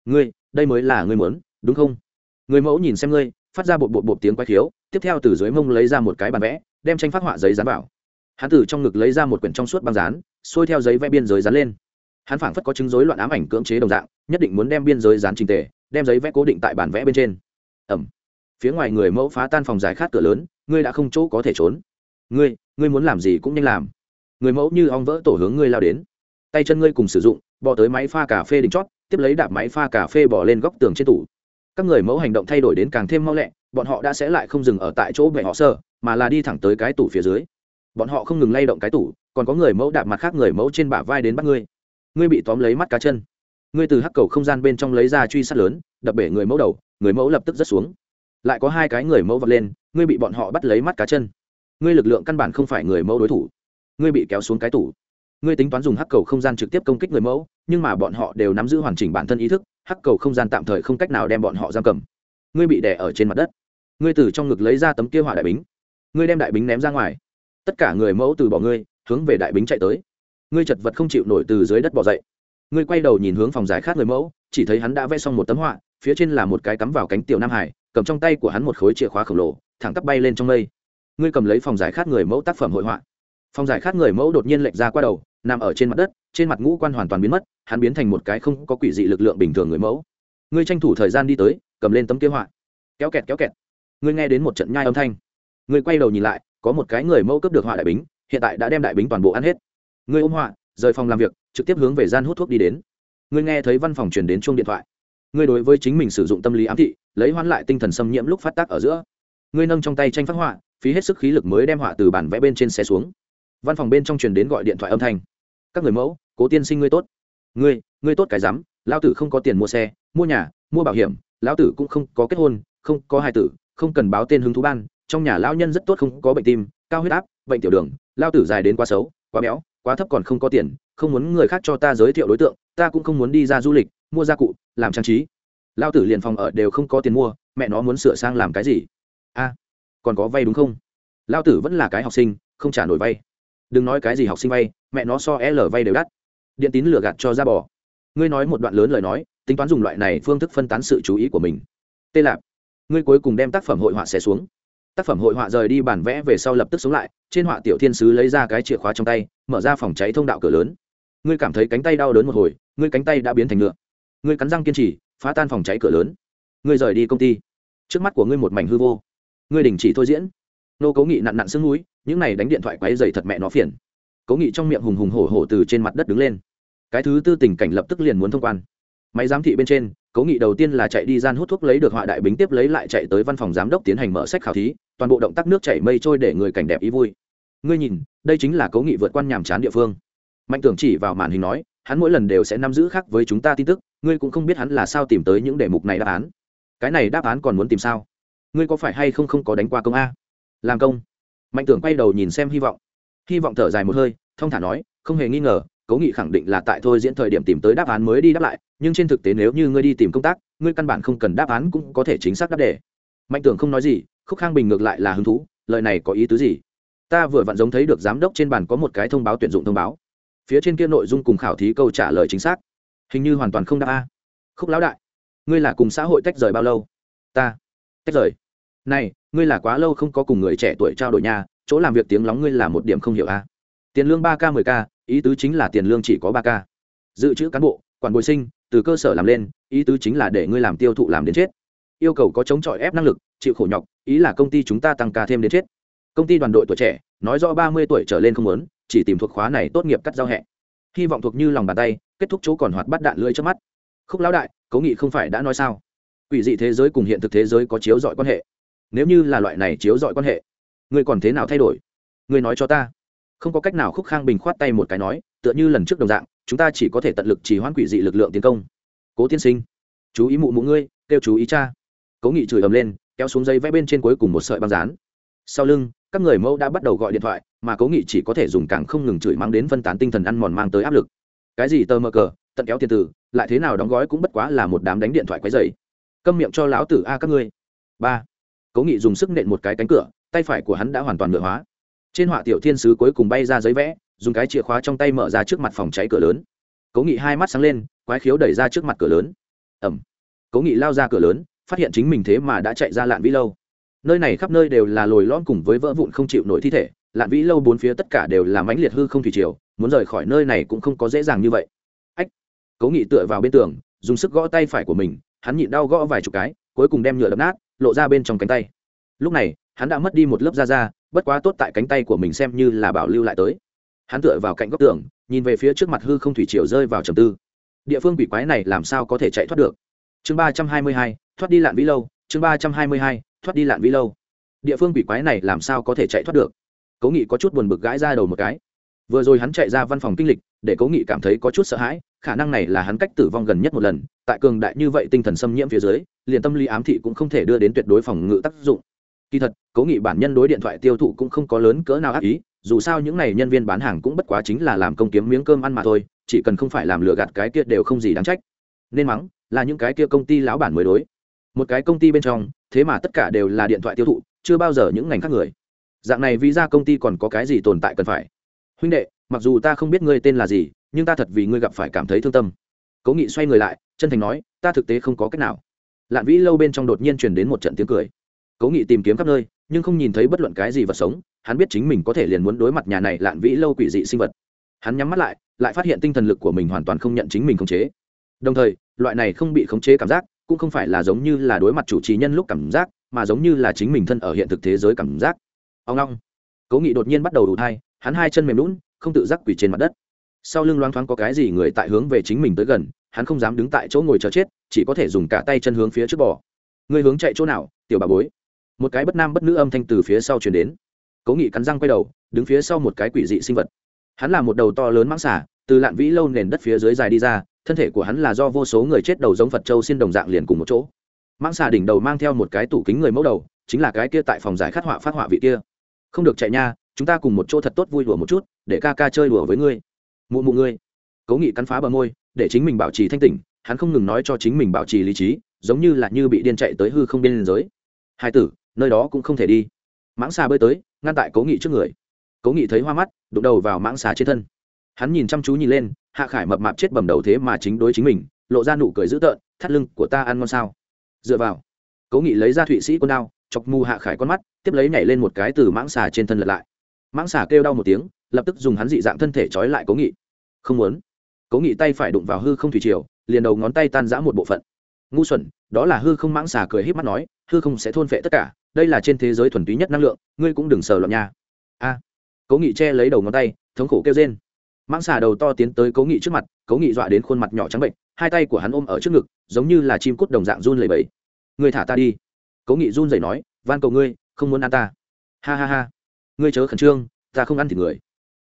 S1: Ngươi, đây mới là ngươi muốn, đúng không? Người mẫu nhìn xem ngươi, phát ra bột bột bột tiếng quay khiếu, tiếp theo từ dưới mông lấy ra một cái bàn vẽ, đem tranh phát họa giấy dán vào. Hắn từ trong ngực lấy ra một quyển trong suốt băng dán, xuôi theo giấy vẽ biên giới dán lên hắn phảng phất có chứng rối loạn ám ảnh cưỡng chế đồng dạng, nhất định muốn đem biên giới dán trình tề, đem giấy vẽ cố định tại bản vẽ bên trên. Ẩm. Phía ngoài người mẫu phá tan phòng giải khát cửa lớn, ngươi đã không chỗ có thể trốn. Ngươi ngươi muốn làm gì cũng nhanh làm. Người mẫu như ong vỡ tổ hướng ngươi lao đến. Tay chân ngươi cùng sử dụng, bỏ tới máy pha cà phê đỉnh chót, tiếp lấy đạp máy pha cà phê bỏ lên góc tường trên tủ. Các người mẫu hành động thay đổi đến càng thêm mau lẹ, bọn họ đã sẽ lại không dừng ở tại chỗ bệ họ sơ, mà là đi thẳng tới cái tủ phía dưới. Bọn họ không ngừng lay động cái tủ, còn có người mẫu đạp mặt khác người mẫu trên bả vai đến bắt ngươi ngươi bị tóm lấy mắt cá chân. Ngươi từ hắc cầu không gian bên trong lấy ra truy sát lớn, đập bể người mẫu đầu, người mẫu lập tức rớt xuống. Lại có hai cái người mẫu vật lên, ngươi bị bọn họ bắt lấy mắt cá chân. Ngươi lực lượng căn bản không phải người mẫu đối thủ. Ngươi bị kéo xuống cái tủ. Ngươi tính toán dùng hắc cầu không gian trực tiếp công kích người mẫu, nhưng mà bọn họ đều nắm giữ hoàn chỉnh bản thân ý thức, hắc cầu không gian tạm thời không cách nào đem bọn họ giam cầm. Ngươi bị đè ở trên mặt đất. Ngươi từ trong ngực lấy ra tấm kia hỏa đại bính. Ngươi đem đại bính ném ra ngoài. Tất cả người mẫu từ bỏ ngươi, hướng về đại bính chạy tới ngươi chật vật không chịu nổi từ dưới đất bỏ dậy. Ngươi quay đầu nhìn hướng phòng giải khát người mẫu, chỉ thấy hắn đã vẽ xong một tấm họa, phía trên là một cái cắm vào cánh tiểu nam hải, cầm trong tay của hắn một khối chìa khóa khổng lồ, thẳng tắp bay lên trong mây. Ngươi cầm lấy phòng giải khát người mẫu tác phẩm hội họa. Phòng giải khát người mẫu đột nhiên lệch ra qua đầu, nằm ở trên mặt đất, trên mặt ngũ quan hoàn toàn biến mất, hắn biến thành một cái không có quỷ dị lực lượng bình thường người mẫu. Ngươi tranh thủ thời gian đi tới, cầm lên tấm kế họa. Kéo kẹt kéo kẹt. Ngươi nghe đến một trận nhai âm thanh. Ngươi quay đầu nhìn lại, có một cái người mẫu cướp được họa đại bính, hiện tại đã đem đại bính toàn bộ ăn hết ngươi ôm họa, rời phòng làm việc, trực tiếp hướng về gian hút thuốc đi đến. Ngươi nghe thấy văn phòng truyền đến chuông điện thoại. Ngươi đối với chính mình sử dụng tâm lý ám thị, lấy hoãn lại tinh thần xâm nhiễm lúc phát tác ở giữa. Ngươi nâng trong tay tranh phát họa, phí hết sức khí lực mới đem họa từ bản vẽ bên trên xe xuống. Văn phòng bên trong truyền đến gọi điện thoại âm thanh. Các người mẫu, cố tiên sinh ngươi tốt. Ngươi ngươi tốt cái rắm, lão tử không có tiền mua xe, mua nhà, mua bảo hiểm, lão tử cũng không có kết hôn, không có hài tử, không cần báo tên hứng thú ban, trong nhà lão nhân rất tốt không có bệnh tim, cao huyết áp, bệnh tiểu đường lao tử dài đến quá xấu, quá béo quá thấp còn không có tiền, không muốn người khác cho ta giới thiệu đối tượng, ta cũng không muốn đi ra du lịch, mua gia cụ, làm trang trí. Lao tử liền phòng ở đều không có tiền mua, mẹ nó muốn sửa sang làm cái gì? A, còn có vay đúng không? Lao tử vẫn là cái học sinh, không trả nổi vay. Đừng nói cái gì học sinh vay, mẹ nó so l vay đều đắt. Điện tín lừa gạt cho ra bò. ngươi nói một đoạn lớn lời nói, tính toán dùng loại này phương thức phân tán sự chú ý của mình. Tê lạp, ngươi cuối cùng đem tác phẩm hội họa xé xuống tác phẩm hội họa rời đi bản vẽ về sau lập tức sống lại, trên họa tiểu thiên sứ lấy ra cái chìa khóa trong tay, mở ra phòng cháy thông đạo cửa lớn. Ngươi cảm thấy cánh tay đau đớn một hồi, ngươi cánh tay đã biến thành ngựa. Ngươi cắn răng kiên trì, phá tan phòng cháy cửa lớn. Ngươi rời đi công ty. Trước mắt của ngươi một mảnh hư vô. Ngươi đình chỉ thôi diễn. Nô cố nghị nặn nặn sưng núi, những này đánh điện thoại quáy dày thật mẹ nó phiền. Cố nghị trong miệng hùng hùng hổ hổ từ trên mặt đất đứng lên. Cái thứ tư tình cảnh lập tức liền muốn thông quan. Máy giám thị bên trên cố nghị đầu tiên là chạy đi gian hút thuốc lấy được họa đại bính tiếp lấy lại chạy tới văn phòng giám đốc tiến hành mở sách khảo thí, toàn bộ động tác nước chảy mây trôi để người cảnh đẹp ý vui. Ngươi nhìn, đây chính là cố nghị vượt quan nhàm chán địa phương. Mạnh tưởng chỉ vào màn hình nói, hắn mỗi lần đều sẽ nắm giữ khác với chúng ta tin tức, ngươi cũng không biết hắn là sao tìm tới những đề mục này đáp án. Cái này đáp án còn muốn tìm sao? Ngươi có phải hay không không có đánh qua công a? Làm công. Mạnh tưởng quay đầu nhìn xem hy vọng. Hy vọng thở dài một hơi, thông thả nói, không hề nghi ngờ cố nghị khẳng định là tại thôi diễn thời điểm tìm tới đáp án mới đi đáp lại, nhưng trên thực tế nếu như ngươi đi tìm công tác, ngươi căn bản không cần đáp án cũng có thể chính xác đáp đề. Mạnh tưởng không nói gì, khúc khang bình ngược lại là hứng thú, lời này có ý tứ gì? Ta vừa vặn giống thấy được giám đốc trên bàn có một cái thông báo tuyển dụng thông báo. Phía trên kia nội dung cùng khảo thí câu trả lời chính xác. Hình như hoàn toàn không đáp a. Khúc lão đại, ngươi là cùng xã hội tách rời bao lâu? Ta, tách rời? Này, ngươi là quá lâu không có cùng người trẻ tuổi trao đổi nhà, chỗ làm việc tiếng lóng ngươi là một điểm không hiểu a tiền lương ba k, mười k, ý tứ chính là tiền lương chỉ có ba k. Dự trữ cán bộ, quản bồi sinh, từ cơ sở làm lên, ý tứ chính là để ngươi làm tiêu thụ làm đến chết. Yêu cầu có chống chọi ép năng lực, chịu khổ nhọc, ý là công ty chúng ta tăng ca thêm đến chết. Công ty đoàn đội tuổi trẻ, nói rõ ba mươi tuổi trở lên không muốn, chỉ tìm thuộc khóa này tốt nghiệp cắt giao hẹ. Hy vọng thuộc như lòng bàn tay, kết thúc chỗ còn hoạt bắt đạn lưỡi trước mắt. Khúc lão đại, cố nghị không phải đã nói sao? Quỷ dị thế giới cùng hiện thực thế giới có chiếu dọi quan hệ. Nếu như là loại này chiếu dọi quan hệ, ngươi còn thế nào thay đổi? Ngươi nói cho ta không có cách nào khúc khang bình khoát tay một cái nói tựa như lần trước đồng dạng chúng ta chỉ có thể tận lực chỉ hoãn quỷ dị lực lượng tiến công. Cố tiên sinh chú ý mụ mụ ngươi kêu chú ý cha. Cố nghị chửi ầm lên kéo xuống dây vẽ bên trên cuối cùng một sợi băng dán. Sau lưng các người mẫu đã bắt đầu gọi điện thoại mà cố nghị chỉ có thể dùng càng không ngừng chửi mắng đến phân tán tinh thần ăn mòn mang tới áp lực. Cái gì tơ mờ cờ tận kéo tiền tử, lại thế nào đóng gói cũng bất quá là một đám đánh điện thoại quấy dày câm miệng cho lão tử a các ngươi. Ba. Cố nghị dùng sức nện một cái cánh cửa tay phải của hắn đã hoàn toàn ngựa hóa trên họa tiểu thiên sứ cuối cùng bay ra giấy vẽ, dùng cái chìa khóa trong tay mở ra trước mặt phòng cháy cửa lớn. Cố nghị hai mắt sáng lên, quái khiếu đẩy ra trước mặt cửa lớn. Ẩm cố nghị lao ra cửa lớn, phát hiện chính mình thế mà đã chạy ra lạn vĩ lâu. Nơi này khắp nơi đều là lồi lõm cùng với vỡ vụn không chịu nổi thi thể. Lạn vĩ lâu bốn phía tất cả đều là mãnh liệt hư không thủy triều, muốn rời khỏi nơi này cũng không có dễ dàng như vậy. Ách. Cố nghị tựa vào bên tường, dùng sức gõ tay phải của mình, hắn nhịn đau gõ vài chục cái, cuối cùng đem nhựa đập nát, lộ ra bên trong cánh tay. Lúc này hắn đã mất đi một lớp da da, bất quá tốt tại cánh tay của mình xem như là bảo lưu lại tới. Hắn tựa vào cạnh góc tường, nhìn về phía trước mặt hư không thủy triều rơi vào trầm tư. Địa phương quỷ quái này làm sao có thể chạy thoát được? Chương ba trăm hai mươi hai, thoát đi lạn vĩ lâu, chương ba trăm hai mươi hai, thoát đi lạn vĩ lâu. Địa phương quỷ quái này làm sao có thể chạy thoát được? Cố nghị có chút buồn bực gãi ra đầu một cái. Vừa rồi hắn chạy ra văn phòng kinh lịch, để cố nghị cảm thấy có chút sợ hãi, khả năng này là hắn cách tử vong gần nhất một lần, tại cường đại như vậy tinh thần xâm nhiễm phía dưới, liền tâm lý ám thị cũng không thể đưa đến tuyệt đối phòng ngự tác dụng kỳ thật cố nghị bản nhân đối điện thoại tiêu thụ cũng không có lớn cỡ nào ác ý, dù sao những n à y nhân viên bán hàng cũng bất quá chính là làm công kiếm miếng cơm ăn mà thôi, chỉ cần không phải làm lừa gạt cái kia đều không gì đáng trách. Nên mắng, là những cái kia công ty lão bản mới đối. Một cái công ty bên trong, thế mà tất cả đều là điện thoại tiêu thụ, chưa bao giờ những ngành khác người. Dạng này vì ra công ty còn có cái gì tồn tại cần phải? Huynh đệ, mặc dù ta không biết ngươi tên là gì, nhưng ta thật vì ngươi gặp phải cảm thấy thương tâm. Cố nghị xoay người lại, chân thành nói, ta thực tế không có cách nào. Lạn vĩ lâu bên trong đột nhiên truyền đến một trận tiếng cười cố nghị tìm kiếm khắp nơi, nhưng không nhìn thấy bất luận cái gì vật sống, hắn biết chính mình có thể liền muốn đối mặt nhà này lạn vĩ lâu quỷ dị sinh vật. Hắn nhắm mắt lại lại phát hiện tinh thần lực của mình hoàn toàn không nhận chính mình khống chế. Đồng thời, loại này không bị khống chế cảm giác, cũng không phải là giống như là đối mặt chủ trì nhân lúc cảm giác, mà giống như là chính mình thân ở hiện thực thế giới cảm giác. Ông long. Cố nghị đột nhiên bắt đầu đủ thai, hắn hai chân mềm lún, không tự giác quỷ trên mặt đất. Sau lưng loáng thoáng có cái gì người tại hướng về chính mình tới gần, hắn không dám đứng tại chỗ ngồi chờ chết, chỉ có thể dùng cả tay chân hướng phía trước bò. Người hướng chạy chỗ nào, tiểu bà bối? Một cái bất nam bất nữ âm thanh từ phía sau chuyển đến. Cố nghị cắn răng quay đầu, đứng phía sau một cái quỷ dị sinh vật. Hắn là một đầu to lớn mãng xả từ lạn vĩ lâu nền đất phía dưới dài đi ra, thân thể của hắn là do vô số người chết đầu giống phật châu xin đồng dạng liền cùng một chỗ. Mãng xà đỉnh đầu mang theo một cái tủ kính người mẫu đầu, chính là cái kia tại phòng giải khát họa phát họa vị kia. Không được chạy nha, chúng ta cùng một chỗ thật tốt vui đùa một chút, để ca ca chơi đùa với ngươi. Mụ mụ ngươi. Cố nghị cắn phá bờ môi, để chính mình bảo trì thanh tỉnh, hắn không ngừng nói cho chính mình bảo trì lý trí, giống như là như bị điên chạy tới hư không biên giới. Hai tử nơi đó cũng không thể đi. Mãng xà bơi tới, ngăn tại cố nghị trước người. Cố nghị thấy hoa mắt, đụng đầu vào mãng xà trên thân. Hắn nhìn chăm chú nhìn lên, hạ khải mập mạp chết bầm đầu thế mà chính đối chính mình, lộ ra nụ cười dữ tợn, thắt lưng của ta ăn ngon sao? Dựa vào, cố nghị lấy ra thụy sĩ quân đao, chọc mù hạ khải con mắt, tiếp lấy nhảy lên một cái từ mãng xà trên thân lật lại. Mãng xà kêu đau một tiếng, lập tức dùng hắn dị dạng thân thể trói lại cố nghị. Không muốn. Cố nghị tay phải đụng vào hư không thủy triều, liền đầu ngón tay tan giã một bộ phận. Ngu xuẩn, đó là hư không. Mãng xà cười h í p mắt nói, hư không sẽ thôn phệ tất cả đây là trên thế giới thuần túy nhất năng lượng, ngươi cũng đừng sờ loạn nha. A. Cố nghị che lấy đầu ngón tay, thống khổ kêu trên mãng xà đầu to tiến tới cố nghị trước mặt, cố nghị dọa đến khuôn mặt nhỏ trắng bệnh, hai tay của hắn ôm ở trước ngực, giống như là chim cút đồng dạng run lẩy bẩy. Ngươi thả ta đi. Cố nghị run rẩy nói, van cầu ngươi, không muốn ăn ta. Ha ha ha. Ngươi chớ khẩn trương, ta không ăn thì người.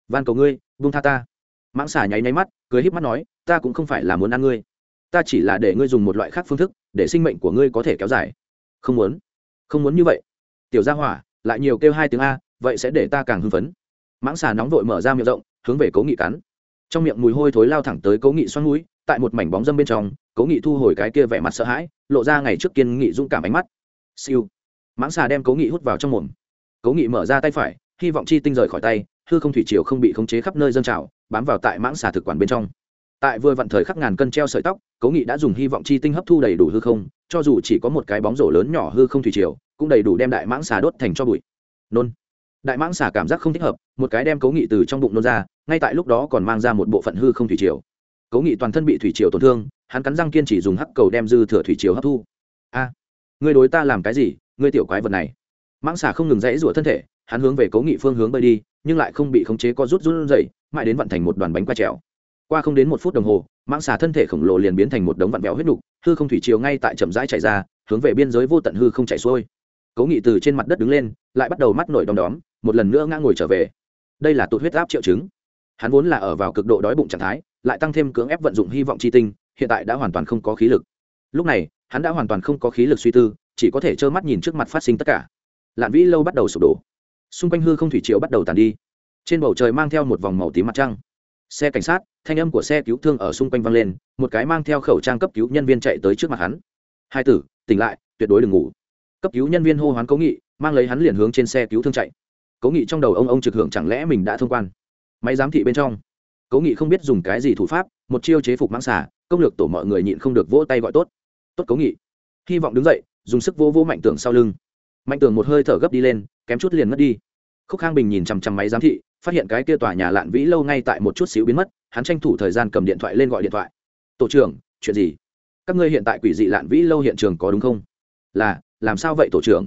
S1: Van cầu ngươi, buông tha ta. Mãng xà nháy nháy mắt, cười híp mắt nói, ta cũng không phải là muốn ăn ngươi. Ta chỉ là để ngươi dùng một loại khác phương thức, để sinh mệnh của ngươi có thể kéo dài. Không muốn không muốn như vậy. Tiểu gia hỏa, lại nhiều kêu hai tiếng a, vậy sẽ để ta càng hưng phấn. Mãng xà nóng vội mở ra miệng rộng, hướng về cố nghị cắn. Trong miệng mùi hôi thối lao thẳng tới cố nghị xoắn núi tại một mảnh bóng dâm bên trong, cố nghị thu hồi cái kia vẻ mặt sợ hãi, lộ ra ngày trước kiên nghị dũng cảm ánh mắt. Siêu. Mãng xà đem cố nghị hút vào trong mồm. Cố nghị mở ra tay phải, hy vọng chi tinh rời khỏi tay, hư không thủy triều không bị khống chế khắp nơi dân trào, bám vào tại mãng xà thực quản bên trong. Tại vừa vặn thời khắc ngàn cân treo sợi tóc, cố nghị đã dùng hy vọng chi tinh hấp thu đầy đủ hư không cho dù chỉ có một cái bóng rổ lớn nhỏ hư không thủy triều cũng đầy đủ đem đại mãng xà đốt thành cho bụi. Nôn. Đại mãng xà cảm giác không thích hợp một cái đem cố nghị từ trong bụng nôn ra ngay tại lúc đó còn mang ra một bộ phận hư không thủy triều. Cố nghị toàn thân bị thủy triều tổn thương hắn cắn răng kiên chỉ dùng hắc cầu đem dư thừa thủy triều hấp thu. A à, ngươi đối ta làm cái gì ngươi tiểu quái vật này? Mãng xà không ngừng rẽ rủa thân thể hắn hướng về cố nghị phương hướng bơi đi nhưng lại không bị khống chế có rút rút dậy mãi đến vận thành một đoàn bánh qua trèo. Qua không đến một phút đồng hồ mãng xà thân thể khổng lồ liền biến thành một đống vặn vẹo huyết đục hư không thủy chiều ngay tại chậm rãi chạy ra, hướng về biên giới vô tận hư không chạy xuôi. Cố nghị từ trên mặt đất đứng lên, lại bắt đầu mắt nổi đom đóm, một lần nữa ngã ngồi trở về. Đây là tụt huyết áp triệu chứng. Hắn vốn là ở vào cực độ đói bụng trạng thái, lại tăng thêm cưỡng ép vận dụng hy vọng chi tinh, hiện tại đã hoàn toàn không có khí lực. Lúc này, hắn đã hoàn toàn không có khí lực suy tư, chỉ có thể trơ mắt nhìn trước mặt phát sinh tất cả. Lạn vĩ lâu bắt đầu sụp đổ. Xung quanh hư không thủy chiều bắt đầu tàn đi. Trên bầu trời mang theo một vòng màu tím mặt trăng. Xe cảnh sát thanh âm của xe cứu thương ở xung quanh vang lên, một cái mang theo khẩu trang cấp cứu nhân viên chạy tới trước mặt hắn. Hai tử, tỉnh lại, tuyệt đối đừng ngủ. Cấp cứu nhân viên hô hoán cố nghị, mang lấy hắn liền hướng trên xe cứu thương chạy. Cố nghị trong đầu ông ông trực hưởng chẳng lẽ mình đã thông quan? Máy giám thị bên trong. Cố nghị không biết dùng cái gì thủ pháp, một chiêu chế phục mãng xả công lược tổ mọi người nhịn không được vỗ tay gọi tốt. Tốt cố nghị. Hy vọng đứng dậy, dùng sức vô vô mạnh tưởng sau lưng. Mạnh tưởng một hơi thở gấp đi lên, kém chút liền mất đi. Khúc khang bình nhìn chằm chằm máy giám thị phát hiện cái kia tòa nhà lạn vĩ lâu ngay tại một chút xíu biến mất, hắn tranh thủ thời gian cầm điện thoại lên gọi điện thoại. Tổ trưởng, chuyện gì? Các ngươi hiện tại quỷ dị lạn vĩ lâu hiện trường có đúng không? Là, làm sao vậy, tổ trưởng?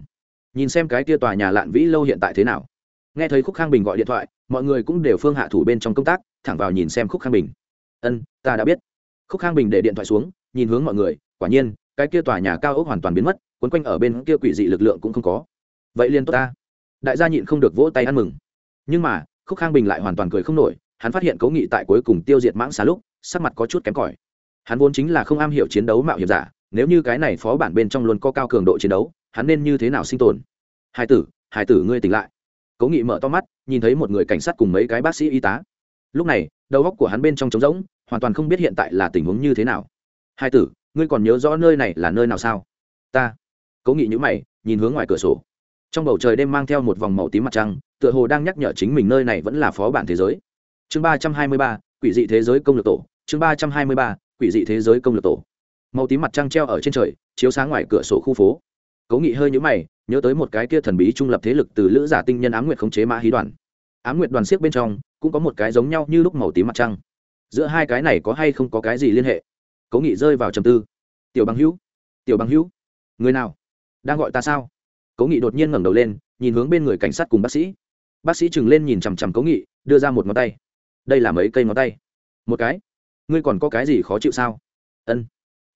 S1: Nhìn xem cái kia tòa nhà lạn vĩ lâu hiện tại thế nào. Nghe thấy khúc khang bình gọi điện thoại, mọi người cũng đều phương hạ thủ bên trong công tác, thẳng vào nhìn xem khúc khang bình. Ân, ta đã biết. Khúc khang bình để điện thoại xuống, nhìn hướng mọi người, quả nhiên, cái kia tòa nhà cao ốc hoàn toàn biến mất, quấn quanh ở bên kia quỷ dị lực lượng cũng không có. Vậy liền tốt ta. Đại gia nhịn không được vỗ tay ăn mừng. Nhưng mà khúc khang bình lại hoàn toàn cười không nổi, hắn phát hiện cố nghị tại cuối cùng tiêu diệt mãng xà lúc, sắc mặt có chút kém cỏi. Hắn vốn chính là không am hiểu chiến đấu mạo hiểm giả, nếu như cái này phó bản bên trong luôn có cao cường độ chiến đấu, hắn nên như thế nào sinh tồn? Hai tử hai tử ngươi tỉnh lại. Cố nghị mở to mắt, nhìn thấy một người cảnh sát cùng mấy cái bác sĩ y tá. Lúc này, đầu óc của hắn bên trong trống rỗng, hoàn toàn không biết hiện tại là tình huống như thế nào. Hai tử, ngươi còn nhớ rõ nơi này là nơi nào sao? Ta. Cố nghị nhữ mày, nhìn hướng ngoài cửa sổ trong bầu trời đêm mang theo một vòng màu tím mặt trăng, tựa hồ đang nhắc nhở chính mình nơi này vẫn là phó bản thế giới. Chương ba trăm hai mươi ba, quỷ dị thế giới công lược tổ. Chương ba trăm hai mươi ba, quỷ dị thế giới công lược tổ. Màu tím mặt trăng treo ở trên trời, chiếu sáng ngoài cửa sổ khu phố. Cố nghị hơi nhũ mày, nhớ tới một cái kia thần bí trung lập thế lực từ lữ giả tinh nhân ám nguyệt khống chế mã hí đoàn. Ám nguyệt đoàn siếc bên trong, cũng có một cái giống nhau như lúc màu tím mặt trăng. Giữa hai cái này có hay không có cái gì liên hệ? Cố nghị rơi vào trầm tư. Tiểu bằng hữu, tiểu bằng hữu, người nào? Đang gọi ta sao? Cố nghị đột nhiên ngẩng đầu lên, nhìn hướng bên người cảnh sát cùng bác sĩ. Bác sĩ chừng lên nhìn chằm chằm cố nghị, đưa ra một ngón tay. Đây là mấy cây ngón tay? Một cái. Ngươi còn có cái gì khó chịu sao? Ân.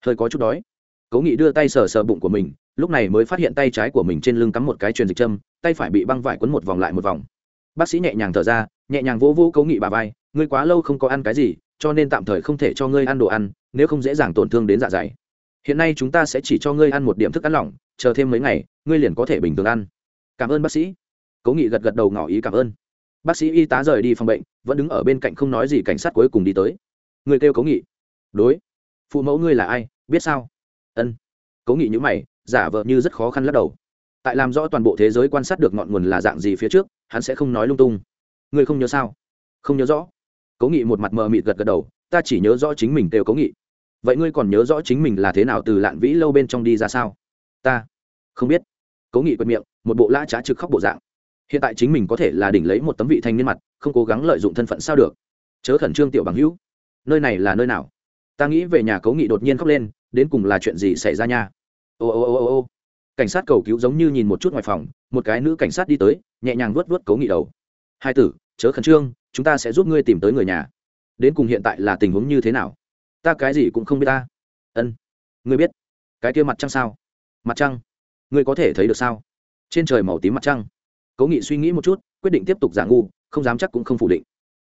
S1: Hơi có chút đói. Cố nghị đưa tay sờ sờ bụng của mình, lúc này mới phát hiện tay trái của mình trên lưng cắm một cái truyền dịch châm, tay phải bị băng vải quấn một vòng lại một vòng. Bác sĩ nhẹ nhàng thở ra, nhẹ nhàng vỗ vỗ cố nghị bà vai, ngươi quá lâu không có ăn cái gì, cho nên tạm thời không thể cho ngươi ăn đồ ăn, nếu không dễ dàng tổn thương đến dạ dày. Hiện nay chúng ta sẽ chỉ cho ngươi ăn một điểm thức ăn lỏng chờ thêm mấy ngày, ngươi liền có thể bình thường ăn. Cảm ơn bác sĩ. Cố nghị gật gật đầu ngỏ ý cảm ơn. Bác sĩ y tá rời đi phòng bệnh, vẫn đứng ở bên cạnh không nói gì cảnh sát cuối cùng đi tới. Người kêu cố nghị. Đối. Phụ mẫu ngươi là ai, biết sao? Ân. Cố nghị nhữ mày, giả vờ như rất khó khăn lắc đầu. Tại làm rõ toàn bộ thế giới quan sát được ngọn nguồn là dạng gì phía trước, hắn sẽ không nói lung tung. Ngươi không nhớ sao? Không nhớ rõ. Cố nghị một mặt mờ mịt gật gật đầu, ta chỉ nhớ rõ chính mình kêu cố nghị. Vậy ngươi còn nhớ rõ chính mình là thế nào từ lạn vĩ lâu bên trong đi ra sao? Ta không biết cố nghị quệt miệng một bộ lã trá trực khóc bộ dạng hiện tại chính mình có thể là đỉnh lấy một tấm vị thanh niên mặt không cố gắng lợi dụng thân phận sao được chớ khẩn trương tiểu bằng hữu nơi này là nơi nào ta nghĩ về nhà cố nghị đột nhiên khóc lên đến cùng là chuyện gì xảy ra nha ô ô ô ô ô cảnh sát cầu cứu giống như nhìn một chút ngoài phòng một cái nữ cảnh sát đi tới nhẹ nhàng vuốt vuốt cố nghị đầu hai tử chớ khẩn trương chúng ta sẽ giúp ngươi tìm tới người nhà đến cùng hiện tại là tình huống như thế nào ta cái gì cũng không biết ta ân ngươi biết cái kia mặt trăng sao mặt trăng. Ngươi có thể thấy được sao? Trên trời màu tím mặt trăng. Cố nghị suy nghĩ một chút, quyết định tiếp tục giả ngu, không dám chắc cũng không phủ định.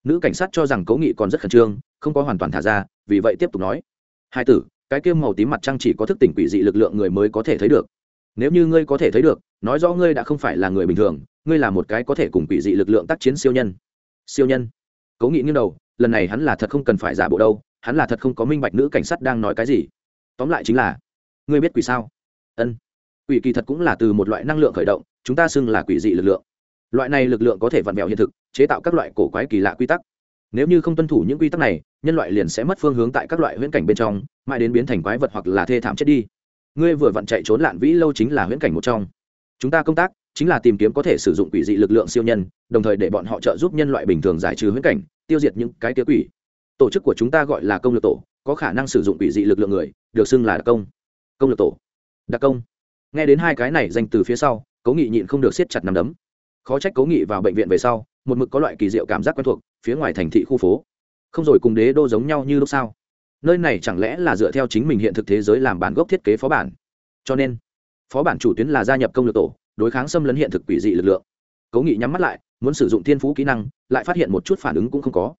S1: Nữ cảnh sát cho rằng cố nghị còn rất khẩn trương, không có hoàn toàn thả ra, vì vậy tiếp tục nói. Hai tử, cái kia màu tím mặt trăng chỉ có thức tỉnh quỷ dị lực lượng người mới có thể thấy được. Nếu như ngươi có thể thấy được, nói rõ ngươi đã không phải là người bình thường, ngươi là một cái có thể cùng quỷ dị lực lượng tác chiến siêu nhân. Siêu nhân. Cố nghị nghiêng đầu, lần này hắn là thật không cần phải giả bộ đâu, hắn là thật không có minh bạch nữ cảnh sát đang nói cái gì. Tóm lại chính là, ngươi biết quỷ sao? Ân. Quỷ kỳ thật cũng là từ một loại năng lượng khởi động, chúng ta xưng là quỷ dị lực lượng. Loại này lực lượng có thể vặn vẹo hiện thực, chế tạo các loại cổ quái kỳ lạ quy tắc. Nếu như không tuân thủ những quy tắc này, nhân loại liền sẽ mất phương hướng tại các loại huyễn cảnh bên trong, mãi đến biến thành quái vật hoặc là thê thảm chết đi. Ngươi vừa vặn chạy trốn lạn vĩ lâu chính là huyễn cảnh một trong. Chúng ta công tác chính là tìm kiếm có thể sử dụng quỷ dị lực lượng siêu nhân, đồng thời để bọn họ trợ giúp nhân loại bình thường giải trừ huyễn cảnh, tiêu diệt những cái tía quỷ. Tổ chức của chúng ta gọi là công lực tổ, có khả năng sử dụng quỷ dị lực lượng người, được xưng là công. Công lực tổ đặc công. Nghe đến hai cái này danh từ phía sau, cố nghị nhịn không được siết chặt nằm đấm. Khó trách cố nghị vào bệnh viện về sau, một mực có loại kỳ diệu cảm giác quen thuộc, phía ngoài thành thị khu phố. Không rồi cùng đế đô giống nhau như lúc sao nơi này chẳng lẽ là dựa theo chính mình hiện thực thế giới làm bản gốc thiết kế phó bản? Cho nên, phó bản chủ tuyến là gia nhập công lược tổ, đối kháng xâm lấn hiện thực quỷ dị lực lượng. Cố nghị nhắm mắt lại, muốn sử dụng thiên phú kỹ năng, lại phát hiện một chút phản ứng cũng không có.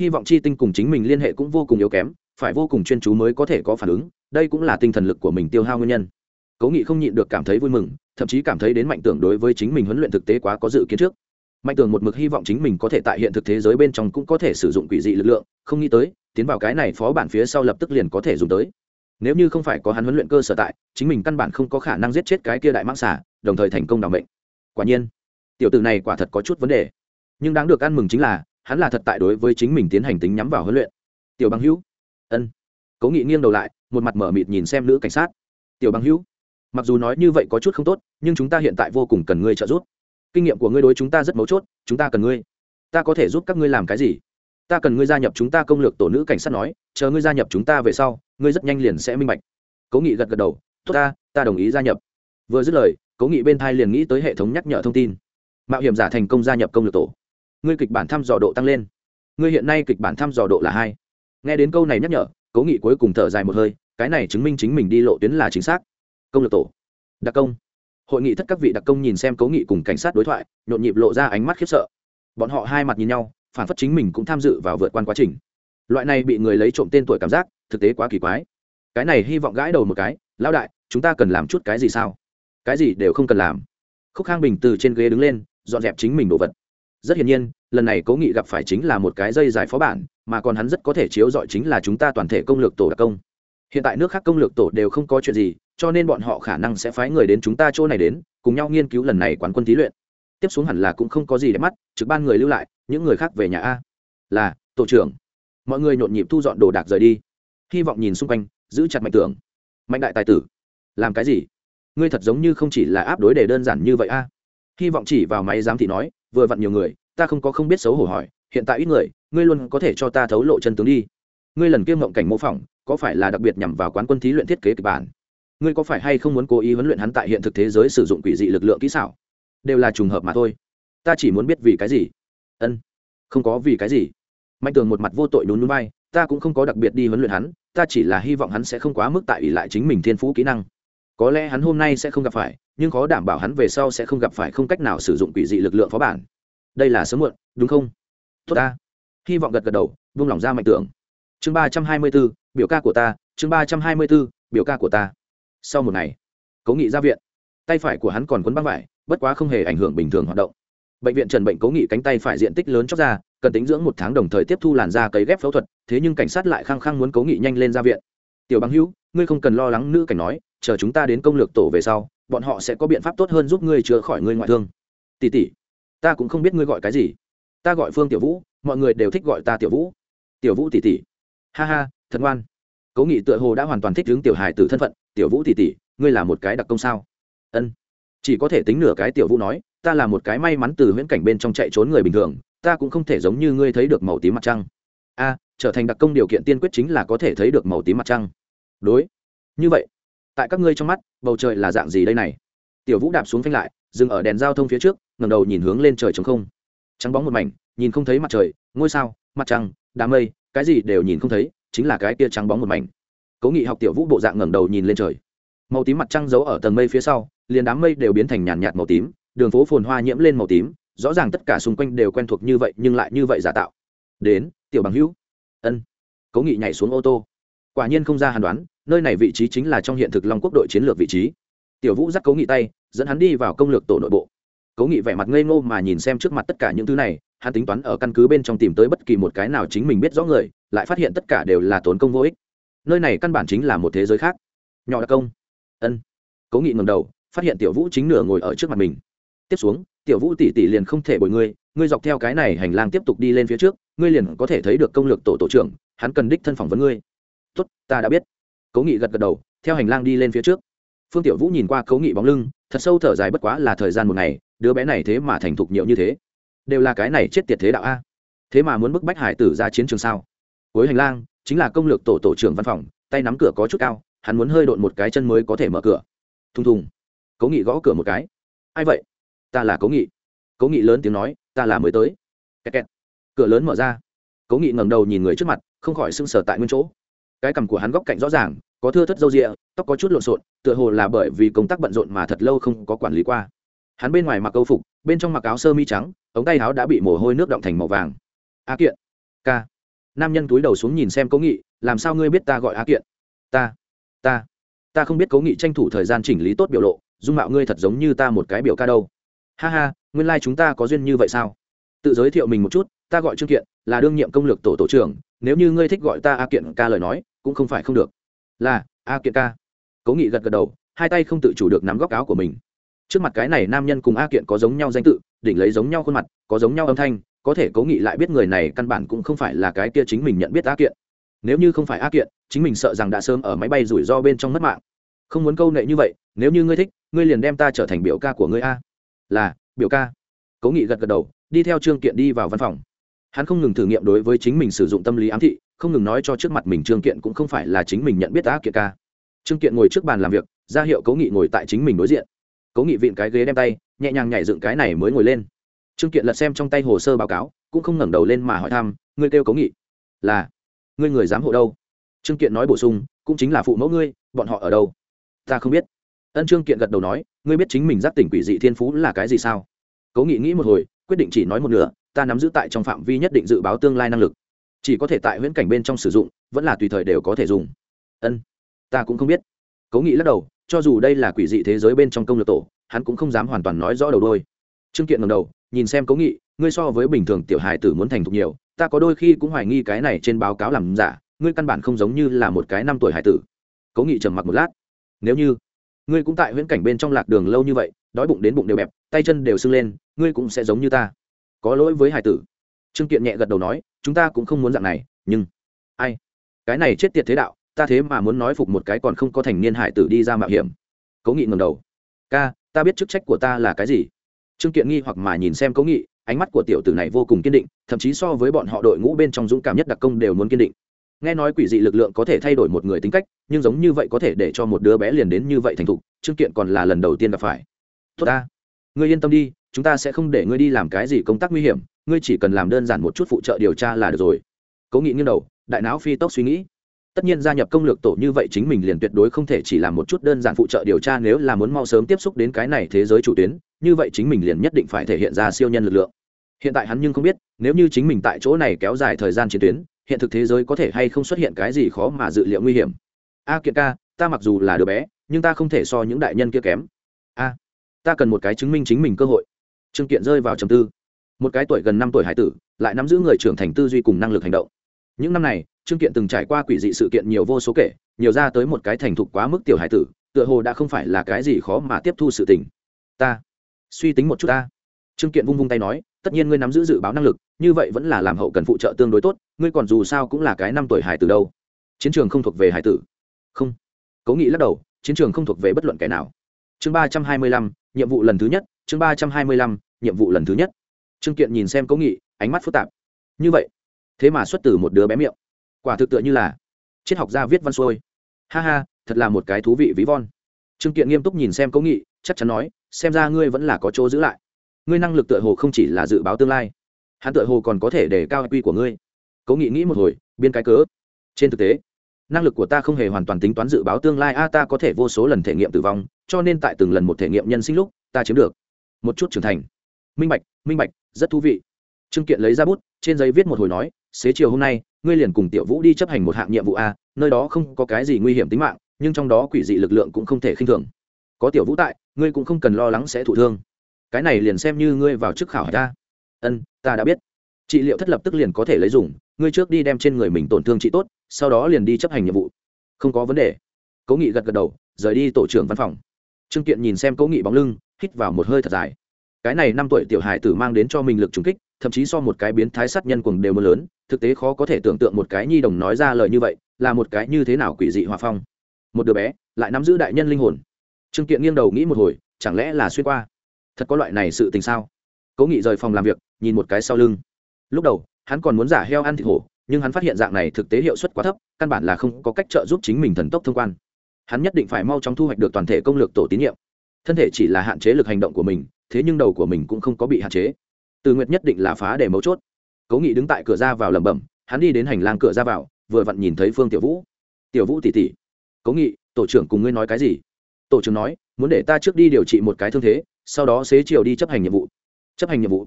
S1: Hy vọng chi tinh cùng chính mình liên hệ cũng vô cùng yếu kém, phải vô cùng chuyên chú mới có thể có phản ứng, đây cũng là tinh thần lực của mình tiêu hao nguyên nhân cố nghị không nhịn được cảm thấy vui mừng, thậm chí cảm thấy đến mạnh tưởng đối với chính mình huấn luyện thực tế quá có dự kiến trước. Mạnh tưởng một mực hy vọng chính mình có thể tại hiện thực thế giới bên trong cũng có thể sử dụng quỷ dị lực lượng, không nghĩ tới, tiến vào cái này phó bản phía sau lập tức liền có thể dùng tới. Nếu như không phải có hắn huấn luyện cơ sở tại, chính mình căn bản không có khả năng giết chết cái kia đại mãng xả đồng thời thành công đ ả o mệnh. Quả nhiên, tiểu t ử này quả thật có chút vấn đề. Nhưng đáng được ăn mừng chính là, hắn là thật tại đối với chính mình tiến hành tính nhắm vào huấn luyện. Tiểu bằng hữu, ân. Cố nghị nghiêng đầu lại, một mặt mở mịt nhìn xem nữ cảnh sát. Tiểu bằng hữu mặc dù nói như vậy có chút không tốt, nhưng chúng ta hiện tại vô cùng cần ngươi trợ giúp. Kinh nghiệm của ngươi đối chúng ta rất mấu chốt, chúng ta cần ngươi. Ta có thể giúp các ngươi làm cái gì? Ta cần ngươi gia nhập chúng ta công lược tổ nữ cảnh sát nói, chờ ngươi gia nhập chúng ta về sau, ngươi rất nhanh liền sẽ minh bạch. Cố nghị gật gật đầu, tốt ta ta đồng ý gia nhập. Vừa dứt lời, cố nghị bên thai liền nghĩ tới hệ thống nhắc nhở thông tin. Mạo hiểm giả thành công gia nhập công lược tổ. Ngươi kịch bản thăm dò độ tăng lên. Ngươi hiện nay kịch bản thăm dò độ là hai. Nghe đến câu này nhắc nhở, cố nghị cuối cùng thở dài một hơi, cái này chứng minh chính mình đi lộ tuyến là chính xác công lược tổ. Đặc công. Hội nghị thất các vị đặc công nhìn xem cố nghị cùng cảnh sát đối thoại, nhộn nhịp lộ ra ánh mắt khiếp sợ. Bọn họ hai mặt nhìn nhau, phản phất chính mình cũng tham dự vào vượt qua quá trình. Loại này bị người lấy trộm tên tuổi cảm giác, thực tế quá kỳ quái. Cái này hy vọng gãi đầu một cái, lão đại, chúng ta cần làm chút cái gì sao? Cái gì đều không cần làm. Khúc khang bình từ trên ghế đứng lên, dọn dẹp chính mình đồ vật. Rất hiển nhiên, lần này cố nghị gặp phải chính là một cái dây dài phó bản, mà còn hắn rất có thể chiếu dọi chính là chúng ta toàn thể công lược tổ đặc công hiện tại nước khác công lược tổ đều không có chuyện gì, cho nên bọn họ khả năng sẽ phái người đến chúng ta chỗ này đến, cùng nhau nghiên cứu lần này quán quân thí luyện. Tiếp xuống hẳn là cũng không có gì để mắt, trực ban người lưu lại, những người khác về nhà a. Là, tổ trưởng. Mọi người nhộn nhịp thu dọn đồ đạc rời đi. Hy vọng nhìn xung quanh, giữ chặt mạnh tưởng mạnh đại tài tử, làm cái gì? Ngươi thật giống như không chỉ là áp đối đề đơn giản như vậy a. Hy vọng chỉ vào máy giám thị nói, vừa vặn nhiều người, ta không có không biết xấu hổ hỏi, hiện tại ít người, ngươi luôn có thể cho ta thấu lộ chân tướng đi. Ngươi lần kiêm ngộng cảnh mô phỏng có phải là đặc biệt nhằm vào quán quân thí luyện thiết kế kịch bản? Ngươi có phải hay không muốn cố ý huấn luyện hắn tại hiện thực thế giới sử dụng quỷ dị lực lượng kỹ xảo? Đều là trùng hợp mà thôi. Ta chỉ muốn biết vì cái gì? Ân, không có vì cái gì. Mạnh tường một mặt vô tội nhún núi bay ta cũng không có đặc biệt đi huấn luyện hắn, ta chỉ là hy vọng hắn sẽ không quá mức tại ỷ lại chính mình thiên phú kỹ năng. Có lẽ hắn hôm nay sẽ không gặp phải, nhưng khó đảm bảo hắn về sau sẽ không gặp phải không cách nào sử dụng quỷ dị lực lượng phó bản. Đây là sớm muộn, đúng không? Tốt ta. Hy vọng gật gật đầu vung lòng ra mạnh tưởng chương ba trăm hai mươi b ố biểu ca của ta, chương ba trăm hai mươi b ố biểu ca của ta. Sau một ngày, cố nghị ra viện. Tay phải của hắn còn quấn băng vải, bất quá không hề ảnh hưởng bình thường hoạt động. Bệnh viện trần bệnh cố nghị cánh tay phải diện tích lớn chóc ra, cần tính dưỡng một tháng đồng thời tiếp thu làn da cấy ghép phẫu thuật, thế nhưng cảnh sát lại khăng khăng muốn cố nghị nhanh lên ra viện. Tiểu bằng hữu, ngươi không cần lo lắng nữ cảnh nói, chờ chúng ta đến công lược tổ về sau, bọn họ sẽ có biện pháp tốt hơn giúp ngươi chữa khỏi ngươi ngoại thương. Tỷ tỷ, ta cũng không biết ngươi gọi cái gì. Ta gọi phương tiểu vũ, mọi người đều thích gọi ta tiểu vũ. Tiểu vũ tỷ tỷ ha ha, thật ngoan. Cố nghị tựa hồ đã hoàn toàn thích hướng tiểu hài từ thân phận, tiểu vũ tỷ tỷ, ngươi là một cái đặc công sao? Ân, chỉ có thể tính nửa cái tiểu vũ nói, ta là một cái may mắn từ huyễn cảnh bên trong chạy trốn người bình thường, ta cũng không thể giống như ngươi thấy được màu tím mặt trăng. A, trở thành đặc công điều kiện tiên quyết chính là có thể thấy được màu tím mặt trăng. Đối, như vậy, tại các ngươi trong mắt, bầu trời là dạng gì đây này? Tiểu vũ đạp xuống phanh lại, dừng ở đèn giao thông phía trước ngầm đầu nhìn hướng lên trời trống không. Trắng bóng một mảnh, nhìn không thấy mặt trời, ngôi sao, mặt trăng, đám mây cái gì đều nhìn không thấy, chính là cái kia trắng bóng một mảnh. Cố nghị học tiểu vũ bộ dạng ngẩng đầu nhìn lên trời. Màu tím mặt trăng giấu ở tầng mây phía sau, liền đám mây đều biến thành nhàn nhạt màu tím, đường phố phồn hoa nhiễm lên màu tím, rõ ràng tất cả xung quanh đều quen thuộc như vậy, nhưng lại như vậy giả tạo. Đến, tiểu bằng hữu. Ân. Cố nghị nhảy xuống ô tô. Quả nhiên không ra hàn đoán, nơi này vị trí chính là trong hiện thực long quốc đội chiến lược vị trí. Tiểu vũ dắt cố nghị tay, dẫn hắn đi vào công lược tổ nội bộ cố nghị vẻ mặt ngây ngô mà nhìn xem trước mặt tất cả những thứ này, hắn tính toán ở căn cứ bên trong tìm tới bất kỳ một cái nào chính mình biết rõ người, lại phát hiện tất cả đều là tốn công vô ích. Nơi này căn bản chính là một thế giới khác. Nhỏ đặc công. Ân. Cố nghị ngầm đầu, phát hiện tiểu vũ chính nửa ngồi ở trước mặt mình. Tiếp xuống, tiểu vũ tỷ tỷ liền không thể bồi ngươi ngươi dọc theo cái này hành lang tiếp tục đi lên phía trước, ngươi liền có thể thấy được công lược tổ tổ trưởng, hắn cần đích thân phỏng vấn ngươi. Tốt, ta đã biết. Cố nghị gật gật đầu, theo hành lang đi lên phía trước. Phương tiểu vũ nhìn qua cố nghị bóng lưng, thật sâu thở dài bất quá là thời gian một ngày đứa bé này thế mà thành thục nhiều như thế. Đều là cái này chết tiệt thế đạo a. Thế mà muốn bức bách hải tử ra chiến trường sao? Cuối hành lang, chính là công lược tổ tổ trưởng văn phòng, tay nắm cửa có chút cao, hắn muốn hơi độn một cái chân mới có thể mở cửa. Thùng thùng. Cố nghị gõ cửa một cái. Ai vậy? Ta là cố nghị. Cố nghị lớn tiếng nói, ta là mới tới. Kẹt kẹt. cửa lớn mở ra. Cố nghị ngẩng đầu nhìn người trước mặt, không khỏi sưng sờ tại nguyên chỗ. Cái cằm của hắn góc cạnh rõ ràng, có thưa thất râu rịa, tóc có chút lộn xộn, tựa hồ là bởi vì công tác bận rộn mà thật lâu không có quản lý qua hắn bên ngoài mặc câu phục, bên trong mặc áo sơ mi trắng, ống tay áo đã bị mồ hôi nước động thành màu vàng. A kiện. Ca nam nhân túi đầu xuống nhìn xem cố nghị, làm sao ngươi biết ta gọi a kiện? Ta ta ta không biết cố nghị tranh thủ thời gian chỉnh lý tốt biểu lộ, dung mạo ngươi thật giống như ta một cái biểu ca đâu. Ha ha, nguyên lai、like、chúng ta có duyên như vậy sao? Tự giới thiệu mình một chút, ta gọi trương kiện, là đương nhiệm công lược tổ tổ trưởng, nếu như ngươi thích gọi ta a kiện ca lời nói, cũng không phải không được. Là, a kiện ca cố nghị gật gật đầu, hai tay không tự chủ được nắm góc áo của mình trước mặt cái này nam nhân cùng a kiện có giống nhau danh tự, đỉnh lấy giống nhau khuôn mặt, có giống nhau âm thanh, có thể cố nghị lại biết người này căn bản cũng không phải là cái kia chính mình nhận biết a kiện. Nếu như không phải a kiện, chính mình sợ rằng đã sớm ở máy bay rủi ro bên trong mất mạng. Không muốn câu nệ như vậy, nếu như ngươi thích, ngươi liền đem ta trở thành biểu ca của ngươi a. Là, biểu ca. Cố nghị gật gật đầu, đi theo trương kiện đi vào văn phòng. Hắn không ngừng thử nghiệm đối với chính mình sử dụng tâm lý ám thị, không ngừng nói cho trước mặt mình trương kiện cũng không phải là chính mình nhận biết a kiện ca. Trương kiện ngồi trước bàn làm việc, ra hiệu cố nghị ngồi tại chính mình đối diện cố nghị vịn cái ghế đem tay, nhẹ nhàng nhảy dựng cái này mới ngồi lên. Trương kiện lật xem trong tay hồ sơ báo cáo, cũng không ngẩng đầu lên mà hỏi thăm, ngươi kêu cố nghị? Là. Ngươi người giám hộ đâu? Trương kiện nói bổ sung, cũng chính là phụ mẫu ngươi, bọn họ ở đâu? Ta không biết. Ân trương kiện gật đầu nói, ngươi biết chính mình giác tỉnh quỷ dị thiên phú là cái gì sao? Cố nghị nghĩ một hồi, quyết định chỉ nói một nửa, ta nắm giữ tại trong phạm vi nhất định dự báo tương lai năng lực. Chỉ có thể tại huyễn cảnh bên trong sử dụng, vẫn là tùy thời đều có thể dùng. Ân, ta cũng không biết. Cố nghị lắc đầu cho dù đây là quỷ dị thế giới bên trong công lược tổ, hắn cũng không dám hoàn toàn nói rõ đầu đôi. Trương kiện ngầm đầu, nhìn xem cố nghị, ngươi so với bình thường tiểu hài tử muốn thành thục nhiều, ta có đôi khi cũng hoài nghi cái này trên báo cáo làm giả, ngươi căn bản không giống như là một cái năm tuổi hài tử. Cố nghị trầm mặc một lát. Nếu như ngươi cũng tại huyễn cảnh bên trong lạc đường lâu như vậy, đói bụng đến bụng đều bẹp, tay chân đều sưng lên, ngươi cũng sẽ giống như ta. Có lỗi với hải tử. Trương kiện nhẹ gật đầu nói, chúng ta cũng không muốn dạng này, nhưng ai? Cái này chết tiệt thế đạo ta thế mà muốn nói phục một cái còn không có thành niên hải tử đi ra mạo hiểm. Cố nghị ngầm đầu. Ca, ta biết chức trách của ta là cái gì? Trương kiện nghi hoặc mà nhìn xem cố nghị, ánh mắt của tiểu tử này vô cùng kiên định, thậm chí so với bọn họ đội ngũ bên trong dũng cảm nhất đặc công đều muốn kiên định. Nghe nói quỷ dị lực lượng có thể thay đổi một người tính cách, nhưng giống như vậy có thể để cho một đứa bé liền đến như vậy thành thục, trương kiện còn là lần đầu tiên gặp phải. Tốt ta. Ngươi yên tâm đi, chúng ta sẽ không để ngươi đi làm cái gì công tác nguy hiểm, ngươi chỉ cần làm đơn giản một chút phụ trợ điều tra là được rồi. Cố nghị nghiêng đầu, đại não phi tốc suy nghĩ tất nhiên gia nhập công lược tổ như vậy chính mình liền tuyệt đối không thể chỉ làm một chút đơn giản phụ trợ điều tra nếu là muốn mau sớm tiếp xúc đến cái này thế giới chủ tuyến, như vậy chính mình liền nhất định phải thể hiện ra siêu nhân lực lượng. Hiện tại hắn nhưng không biết, nếu như chính mình tại chỗ này kéo dài thời gian chiến tuyến, hiện thực thế giới có thể hay không xuất hiện cái gì khó mà dự liệu nguy hiểm. A kiện ca, ta mặc dù là đứa bé, nhưng ta không thể so những đại nhân kia kém. A, ta cần một cái chứng minh chính mình cơ hội. Trương kiện rơi vào trầm tư. Một cái tuổi gần năm tuổi hải tử, lại nắm giữ người trưởng thành tư duy cùng năng lực hành động. Những năm này trương kiện từng trải qua quỷ dị sự kiện nhiều vô số kể, nhiều ra tới một cái thành thục quá mức tiểu hải tử, tựa hồ đã không phải là cái gì khó mà tiếp thu sự tình. Ta, suy tính một chút ta. Trương kiện vung vung tay nói, tất nhiên ngươi nắm giữ dự báo năng lực, như vậy vẫn là làm hậu cần phụ trợ tương đối tốt, ngươi còn dù sao cũng là cái năm tuổi hải tử đâu. Chiến trường không thuộc về hải tử. Không. Cố nghị lắc đầu, chiến trường không thuộc về bất luận kẻ nào. Chương ba trăm hai mươi lăm, nhiệm vụ lần thứ nhất, chương ba trăm hai mươi lăm, nhiệm vụ lần thứ nhất. Trương kiện nhìn xem cố nghị, ánh mắt phức tạp. Như vậy, thế mà xuất từ một đứa bé miệng quả thực tựa như là triết học gia viết văn xuôi. Ha ha, thật là một cái thú vị ví von. Trương kiện nghiêm túc nhìn xem cố nghị, chắc chắn nói, xem ra ngươi vẫn là có chỗ giữ lại. Ngươi năng lực tựa hồ không chỉ là dự báo tương lai, hắn tựa hồ còn có thể để cao quy của ngươi. Cố nghị nghĩ một hồi biên cái cớ. Trên thực tế, năng lực của ta không hề hoàn toàn tính toán dự báo tương lai, a, ta có thể vô số lần thể nghiệm tử vong, cho nên tại từng lần một thể nghiệm nhân sinh lúc, ta chiếm được một chút trưởng thành. Minh bạch minh bạch, rất thú vị. Trương kiện lấy ra bút, trên giấy viết một hồi nói, xế chiều hôm nay ngươi liền cùng tiểu vũ đi chấp hành một hạng nhiệm vụ a, nơi đó không có cái gì nguy hiểm tính mạng, nhưng trong đó quỷ dị lực lượng cũng không thể khinh thường. Có tiểu vũ tại, ngươi cũng không cần lo lắng sẽ thụ thương. Cái này liền xem như ngươi vào chức khảo hải ta ân, ta đã biết. Trị liệu thất lập tức liền có thể lấy dùng, ngươi trước đi đem trên người mình tổn thương trị tốt, sau đó liền đi chấp hành nhiệm vụ. Không có vấn đề. Cố nghị gật gật đầu, rời đi tổ trưởng văn phòng. Trương kiện nhìn xem cố nghị bóng lưng, hít vào một hơi thật dài. Cái này năm tuổi tiểu Hải tử mang đến cho mình lực trùng kích thậm chí so một cái biến thái sát nhân cuồng đều mưa lớn, thực tế khó có thể tưởng tượng một cái nhi đồng nói ra lời như vậy, là một cái như thế nào quỷ dị hòa phong. Một đứa bé, lại nắm giữ đại nhân linh hồn. Trương kiện nghiêng đầu nghĩ một hồi, chẳng lẽ là xuyên qua? Thật có loại này sự tình sao? Cố nghị rời phòng làm việc, nhìn một cái sau lưng. Lúc đầu, hắn còn muốn giả heo ăn thịt hổ, nhưng hắn phát hiện dạng này thực tế hiệu suất quá thấp, căn bản là không có cách trợ giúp chính mình thần tốc thông quan. Hắn nhất định phải mau chóng thu hoạch được toàn thể công lược tổ tín nhiệm. Thân thể chỉ là hạn chế lực hành động của mình, thế nhưng đầu của mình cũng không có bị hạn chế từ nguyệt nhất định là phá để mấu chốt. Cố nghị đứng tại cửa ra vào lẩm bẩm, hắn đi đến hành lang cửa ra vào, vừa vặn nhìn thấy phương tiểu vũ. Tiểu vũ tỉ tỉ cố nghị, tổ trưởng cùng ngươi nói cái gì? Tổ trưởng nói, muốn để ta trước đi điều trị một cái thương thế, sau đó xế chiều đi chấp hành nhiệm vụ. Chấp hành nhiệm vụ?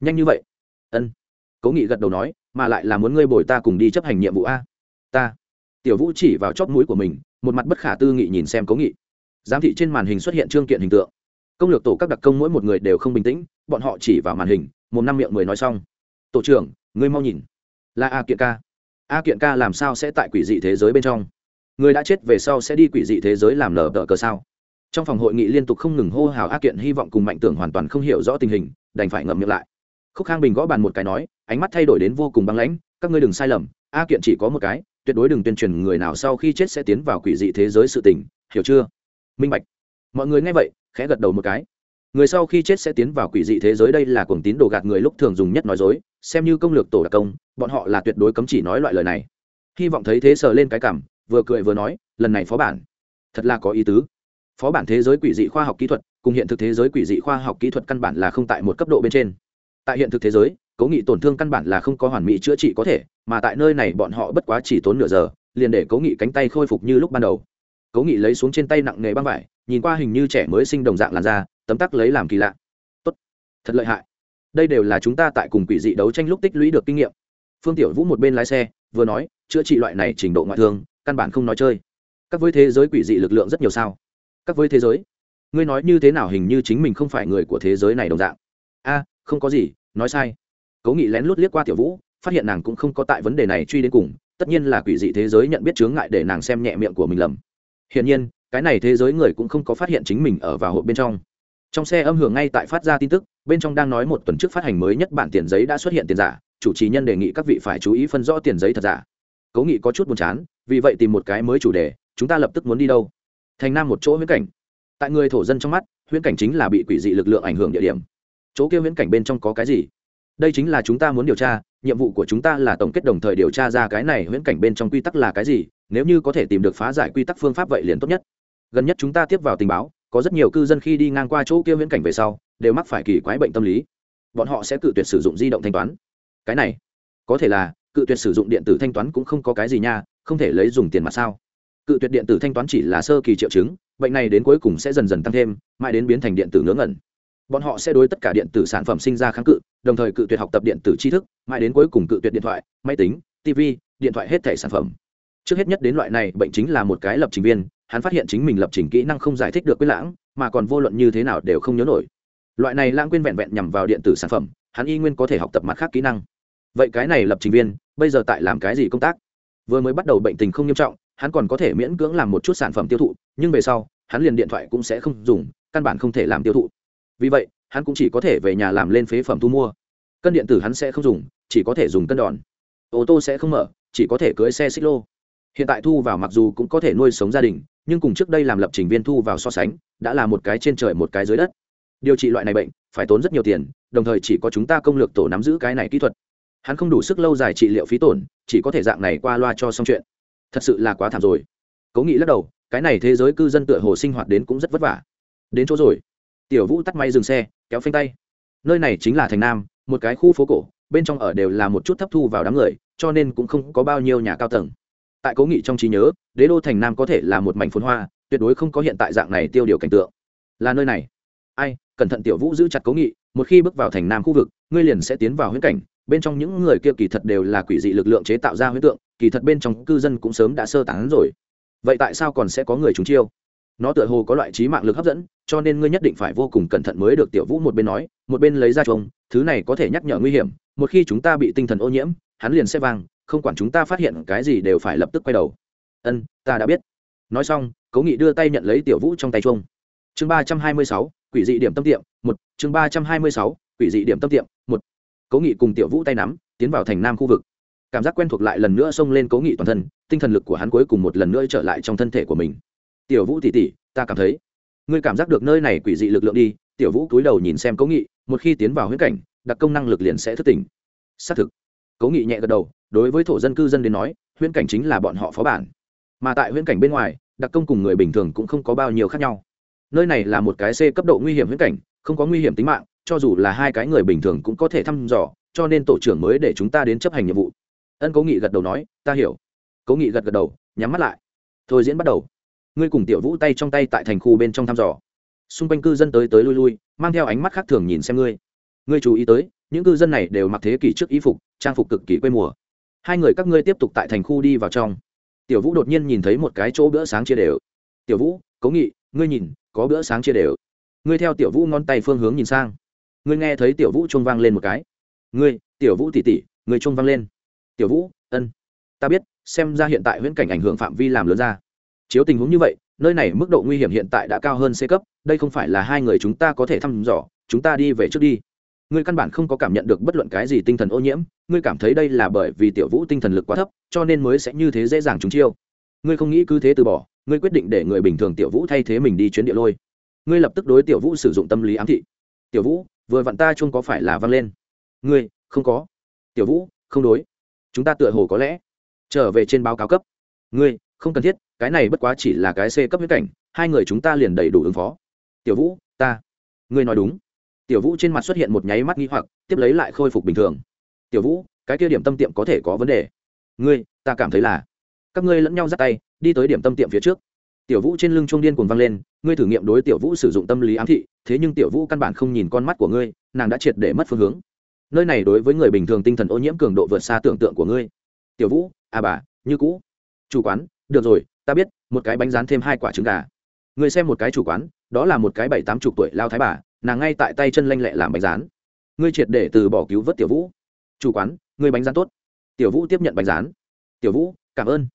S1: Nhanh như vậy. Ân. Cố nghị gật đầu nói, mà lại là muốn ngươi bồi ta cùng đi chấp hành nhiệm vụ a. Ta. Tiểu vũ chỉ vào chóp mũi của mình, một mặt bất khả tư nghị nhìn xem cố nghị. Giám thị trên màn hình xuất hiện trương kiện hình tượng. Công lược tổ các đặc công mỗi một người đều không bình tĩnh, bọn họ chỉ vào màn hình một năm miệng mười nói xong. Tổ trưởng, ngươi mau nhìn. Là a kiện ca. A kiện ca làm sao sẽ tại quỷ dị thế giới bên trong? Người đã chết về sau sẽ đi quỷ dị thế giới làm nở tờ cờ sao? Trong phòng hội nghị liên tục không ngừng hô hào a kiện hy vọng cùng mạnh tưởng hoàn toàn không hiểu rõ tình hình, đành phải ngậm miệng lại. Khúc khang bình gõ bàn một cái nói, ánh mắt thay đổi đến vô cùng băng lãnh, các ngươi đừng sai lầm, a kiện chỉ có một cái, tuyệt đối đừng tuyên truyền người nào sau khi chết sẽ tiến vào quỷ dị thế giới sự tình, hiểu chưa? Minh bạch. Mọi người nghe vậy, khẽ gật đầu một cái người sau khi chết sẽ tiến vào quỷ dị thế giới, đây là cuồng tín đồ gạt người lúc thường dùng nhất nói dối, xem như công lược tổ đặc công, bọn họ là tuyệt đối cấm chỉ nói loại lời này. Hy vọng thấy thế sờ lên cái cảm, vừa cười vừa nói, lần này phó bản, thật là có ý tứ. Phó bản thế giới quỷ dị khoa học kỹ thuật, cùng hiện thực thế giới quỷ dị khoa học kỹ thuật căn bản là không tại một cấp độ bên trên. Tại hiện thực thế giới cố nghị tổn thương căn bản là không có hoàn mỹ chữa trị có thể, mà tại nơi này bọn họ bất quá chỉ tốn nửa giờ, liền để cố nghị cánh tay khôi phục như lúc ban đầu. Cố nghị lấy xuống trên tay nặng nghề băng vải, nhìn qua hình như trẻ mới sinh đồng dạng làn da tấm tắc lấy làm kỳ lạ. Tốt. Thật lợi hại. Đây đều là chúng ta tại cùng quỷ dị đấu tranh lúc tích lũy được kinh nghiệm. Phương tiểu vũ một bên lái xe, vừa nói, chữa trị loại này trình độ ngoại thương, căn bản không nói chơi. Các với thế giới quỷ dị lực lượng rất nhiều sao? Các với thế giới? Ngươi nói như thế nào hình như chính mình không phải người của thế giới này đồng dạng? A, không có gì, nói sai. Cố nghị lén lút liếc qua tiểu vũ, phát hiện nàng cũng không có tại vấn đề này truy đến cùng, tất nhiên là quỷ dị thế giới nhận biết chướng ngại để nàng xem nhẹ miệng của mình lầm. Hiển nhiên, cái này thế giới người cũng không có phát hiện chính mình ở vào hộp bên trong trong xe âm hưởng ngay tại phát ra tin tức, bên trong đang nói một tuần trước phát hành mới nhất bản tiền giấy đã xuất hiện tiền giả, chủ trì nhân đề nghị các vị phải chú ý phân rõ tiền giấy thật giả. Cố nghị có chút buồn chán, vì vậy tìm một cái mới chủ đề, chúng ta lập tức muốn đi đâu? Thành nam một chỗ huyễn cảnh. Tại người thổ dân trong mắt, huyễn cảnh chính là bị quỷ dị lực lượng ảnh hưởng địa điểm. Chỗ kia huyễn cảnh bên trong có cái gì? Đây chính là chúng ta muốn điều tra, nhiệm vụ của chúng ta là tổng kết đồng thời điều tra ra cái này huyễn cảnh bên trong quy tắc là cái gì, nếu như có thể tìm được phá giải quy tắc phương pháp vậy liền tốt nhất. Gần nhất chúng ta tiếp vào tình báo có rất nhiều cư dân khi đi ngang qua chỗ kia viễn cảnh về sau, đều mắc phải kỳ quái bệnh tâm lý. Bọn họ sẽ cự tuyệt sử dụng di động thanh toán. Cái này, có thể là, cự tuyệt sử dụng điện tử thanh toán cũng không có cái gì nha, không thể lấy dùng tiền mặt sao? Cự tuyệt điện tử thanh toán chỉ là sơ kỳ triệu chứng, bệnh này đến cuối cùng sẽ dần dần tăng thêm, mãi đến biến thành điện tử ngớ ngẩn. Bọn họ sẽ đối tất cả điện tử sản phẩm sinh ra kháng cự, đồng thời cự tuyệt học tập điện tử tri thức, mãi đến cuối cùng cự tuyệt điện thoại, máy tính tv điện thoại hết thẻ sản phẩm. Trước hết nhất đến loại này, bệnh chính là một cái lập trình viên hắn phát hiện chính mình lập trình kỹ năng không giải thích được quyết lãng, mà còn vô luận như thế nào đều không nhớ nổi. Loại này lãng quên vẹn vẹn nhằm vào điện tử sản phẩm, hắn y nguyên có thể học tập mặt khác kỹ năng. Vậy cái này lập trình viên, bây giờ tại làm cái gì công tác? Vừa mới bắt đầu bệnh tình không nghiêm trọng, hắn còn có thể miễn cưỡng làm một chút sản phẩm tiêu thụ, nhưng về sau, hắn liền điện thoại cũng sẽ không dùng, căn bản không thể làm tiêu thụ. Vì vậy, hắn cũng chỉ có thể về nhà làm lên phế phẩm thu mua. Cân điện tử hắn sẽ không dùng, chỉ có thể dùng cân đòn. Ô tô sẽ không mở, chỉ có thể cưới xe xích lô. Hiện tại thu vào mặc dù cũng có thể nuôi sống gia đình nhưng cùng trước đây làm lập trình viên thu vào so sánh, đã là một cái trên trời một cái dưới đất. Điều trị loại này bệnh, phải tốn rất nhiều tiền, đồng thời chỉ có chúng ta công lược tổ nắm giữ cái này kỹ thuật. Hắn không đủ sức lâu dài trị liệu phí tổn, chỉ có thể dạng này qua loa cho xong chuyện. Thật sự là quá thảm rồi. Cố nghĩ lắc đầu, cái này thế giới cư dân tựa hồ sinh hoạt đến cũng rất vất vả. Đến chỗ rồi. Tiểu vũ tắt máy dừng xe, kéo phanh tay. Nơi này chính là thành nam, một cái khu phố cổ, bên trong ở đều là một chút thấp thu vào đám người, cho nên cũng không có bao nhiêu nhà cao tầng. Tại cố nghị trong trí nhớ đế đô thành nam có thể là một mảnh phồn hoa, tuyệt đối không có hiện tại dạng này tiêu điều cảnh tượng. Là nơi này. Ai, cẩn thận tiểu vũ giữ chặt cố nghị, một khi bước vào thành nam khu vực, ngươi liền sẽ tiến vào huyễn cảnh, bên trong những người kia kỳ thật đều là quỷ dị lực lượng chế tạo ra huyễn tượng, kỳ thật bên trong cư dân cũng sớm đã sơ tán rồi. Vậy tại sao còn sẽ có người chúng chiêu? Nó tựa hồ có loại trí mạng lực hấp dẫn, cho nên ngươi nhất định phải vô cùng cẩn thận mới được, tiểu vũ một bên nói, một bên lấy ra chuông, thứ này có thể nhắc nhở nguy hiểm, một khi chúng ta bị tinh thần ô nhiễm, hắn liền sẽ vang, không quản chúng ta phát hiện cái gì đều phải lập tức quay đầu ân, ta đã biết. Nói xong, cố nghị đưa tay nhận lấy tiểu vũ trong tay chuông. Chương ba trăm hai mươi sáu, quỷ dị điểm tâm tiệm, một. Chương ba trăm hai mươi sáu, quỷ dị điểm tâm tiệm, một. Cố nghị cùng tiểu vũ tay nắm, tiến vào thành nam khu vực. Cảm giác quen thuộc lại lần nữa xông lên cố nghị toàn thân, tinh thần lực của hắn cuối cùng một lần nữa trở lại trong thân thể của mình. Tiểu vũ tỉ tỉ ta cảm thấy ngươi cảm giác được nơi này quỷ dị lực lượng đi. Tiểu vũ cúi đầu nhìn xem cố nghị, một khi tiến vào huyễn cảnh, đặc công năng lực liền sẽ thức tỉnh. Xác thực. Cố nghị nhẹ gật đầu, đối với thổ dân cư dân đến nói, huyễn cảnh chính là bọn họ phó bản mà tại huyễn cảnh bên ngoài, đặc công cùng người bình thường cũng không có bao nhiêu khác nhau. Nơi này là một cái c cấp độ nguy hiểm huyễn cảnh, không có nguy hiểm tính mạng, cho dù là hai cái người bình thường cũng có thể thăm dò, cho nên tổ trưởng mới để chúng ta đến chấp hành nhiệm vụ. Ân cố nghị gật đầu nói, ta hiểu. Cố nghị gật gật đầu, nhắm mắt lại. Thôi diễn bắt đầu. Ngươi cùng tiểu vũ tay trong tay tại thành khu bên trong thăm dò. Xung quanh cư dân tới tới lui lui, mang theo ánh mắt khác thường nhìn xem ngươi. Ngươi chú ý tới, những cư dân này đều mặc thế kỷ trước y phục, trang phục cực kỳ quê mùa. Hai người các ngươi tiếp tục tại thành khu đi vào trong tiểu vũ đột nhiên nhìn thấy một cái chỗ bữa sáng chia đều. Tiểu vũ, cố nghị, ngươi nhìn, có bữa sáng chia đều. Ngươi theo tiểu vũ ngón tay phương hướng nhìn sang. Ngươi nghe thấy tiểu vũ chuông vang lên một cái. Ngươi, tiểu vũ tỉ tỉ ngươi chuông vang lên. Tiểu vũ, ân, ta biết, xem ra hiện tại huyễn cảnh ảnh hưởng phạm vi làm lớn ra. Chiếu tình huống như vậy, nơi này mức độ nguy hiểm hiện tại đã cao hơn c cấp, đây không phải là hai người chúng ta có thể thăm dò, chúng ta đi về trước đi ngươi căn bản không có cảm nhận được bất luận cái gì tinh thần ô nhiễm, ngươi cảm thấy đây là bởi vì tiểu vũ tinh thần lực quá thấp, cho nên mới sẽ như thế dễ dàng trúng chiêu. Ngươi không nghĩ cứ thế từ bỏ, ngươi quyết định để người bình thường tiểu vũ thay thế mình đi chuyến địa lôi. Ngươi lập tức đối tiểu vũ sử dụng tâm lý ám thị. Tiểu vũ, vừa vặn ta chung có phải là văng lên? Ngươi, không có. Tiểu vũ, không đối. Chúng ta tựa hồ có lẽ trở về trên báo cáo cấp. Ngươi, không cần thiết, cái này bất quá chỉ là cái c cấp huyết cảnh, hai người chúng ta liền đầy đủ ứng phó. Tiểu vũ, ta. Ngươi nói đúng tiểu vũ trên mặt xuất hiện một nháy mắt nghi hoặc, tiếp lấy lại khôi phục bình thường. Tiểu vũ, cái kia điểm tâm tiệm có thể có vấn đề. Ngươi, ta cảm thấy là. Các ngươi lẫn nhau dắt tay, đi tới điểm tâm tiệm phía trước. Tiểu vũ trên lưng trung điên cuồng văng lên, ngươi thử nghiệm đối tiểu vũ sử dụng tâm lý ám thị, thế nhưng tiểu vũ căn bản không nhìn con mắt của ngươi, nàng đã triệt để mất phương hướng. Nơi này đối với người bình thường tinh thần ô nhiễm cường độ vượt xa tưởng tượng của ngươi. Tiểu vũ à bà, như cũ. Chủ quán, được rồi, ta biết, một cái bánh rán thêm hai quả trứng gà. Người xem một cái chủ quán, đó là một cái bảy tám chục tuổi lao thái bà nàng ngay tại tay chân lanh lẹ làm bánh rán. Ngươi triệt để từ bỏ cứu vớt tiểu vũ. Chủ quán, ngươi bánh rán tốt. Tiểu vũ tiếp nhận bánh rán. Tiểu vũ, cảm ơn.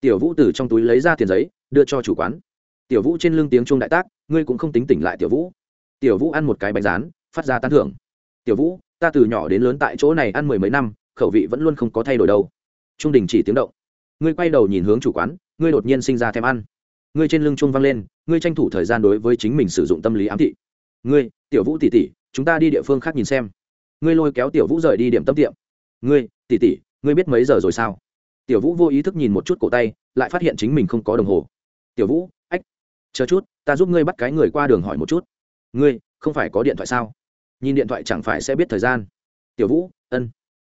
S1: Tiểu vũ từ trong túi lấy ra tiền giấy, đưa cho chủ quán. Tiểu vũ trên lưng tiếng chuông đại tác, ngươi cũng không tính tỉnh lại tiểu vũ. Tiểu vũ ăn một cái bánh rán, phát ra tán thưởng. Tiểu vũ, ta từ nhỏ đến lớn tại chỗ này ăn mười mấy năm, khẩu vị vẫn luôn không có thay đổi đâu. Trung đình chỉ tiếng động. Ngươi quay đầu nhìn hướng chủ quán, ngươi đột nhiên sinh ra thèm ăn. Ngươi trên lưng chuông văng lên, ngươi tranh thủ thời gian đối với chính mình sử dụng tâm lý ám thị. Ngươi tiểu vũ tỉ tỉ chúng ta đi địa phương khác nhìn xem. Ngươi lôi kéo tiểu vũ rời đi điểm tâm tiệm. Ngươi tỉ tỉ ngươi biết mấy giờ rồi sao? Tiểu vũ vô ý thức nhìn một chút cổ tay, lại phát hiện chính mình không có đồng hồ. Tiểu vũ, ách, chờ chút, ta giúp ngươi bắt cái người qua đường hỏi một chút. Ngươi, không phải có điện thoại sao? Nhìn điện thoại chẳng phải sẽ biết thời gian. Tiểu vũ, ân.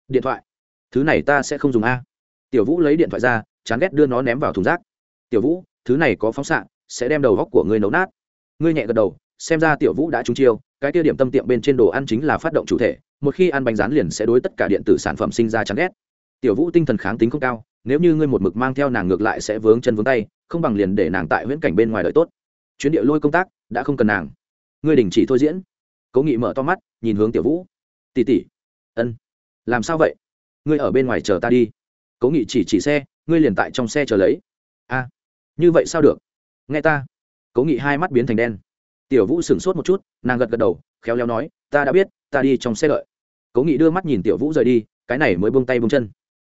S1: Điện thoại. Thứ này ta sẽ không dùng a. Tiểu vũ lấy điện thoại ra, chán ghét đưa nó ném vào thùng rác. Tiểu vũ, thứ này có phóng xạ, sẽ đem đầu góc của ngươi nấu nát. Ngươi nhẹ gật đầu, xem ra tiểu vũ đã trúng chiêu cái tiêu điểm tâm tiệm bên trên đồ ăn chính là phát động chủ thể, một khi ăn bánh rán liền sẽ đối tất cả điện tử sản phẩm sinh ra chán ghét. Tiểu vũ tinh thần kháng tính không cao, nếu như ngươi một mực mang theo nàng ngược lại sẽ vướng chân vướng tay, không bằng liền để nàng tại huyễn cảnh bên ngoài đợi tốt. Chuyến địa lôi công tác, đã không cần nàng. Ngươi đình chỉ thôi diễn. Cố nghị mở to mắt, nhìn hướng tiểu vũ. Tỉ tỉ ân. Làm sao vậy? Ngươi ở bên ngoài chờ ta đi. Cố nghị chỉ chỉ xe, ngươi liền tại trong xe chờ lấy. A. Như vậy sao được? Nghe ta. Cố nghị hai mắt biến thành đen tiểu vũ sửng sốt một chút, nàng gật gật đầu, khéo léo nói, ta đã biết, ta đi trong xe đợi. Cố nghị đưa mắt nhìn tiểu vũ rời đi, cái này mới buông tay buông chân.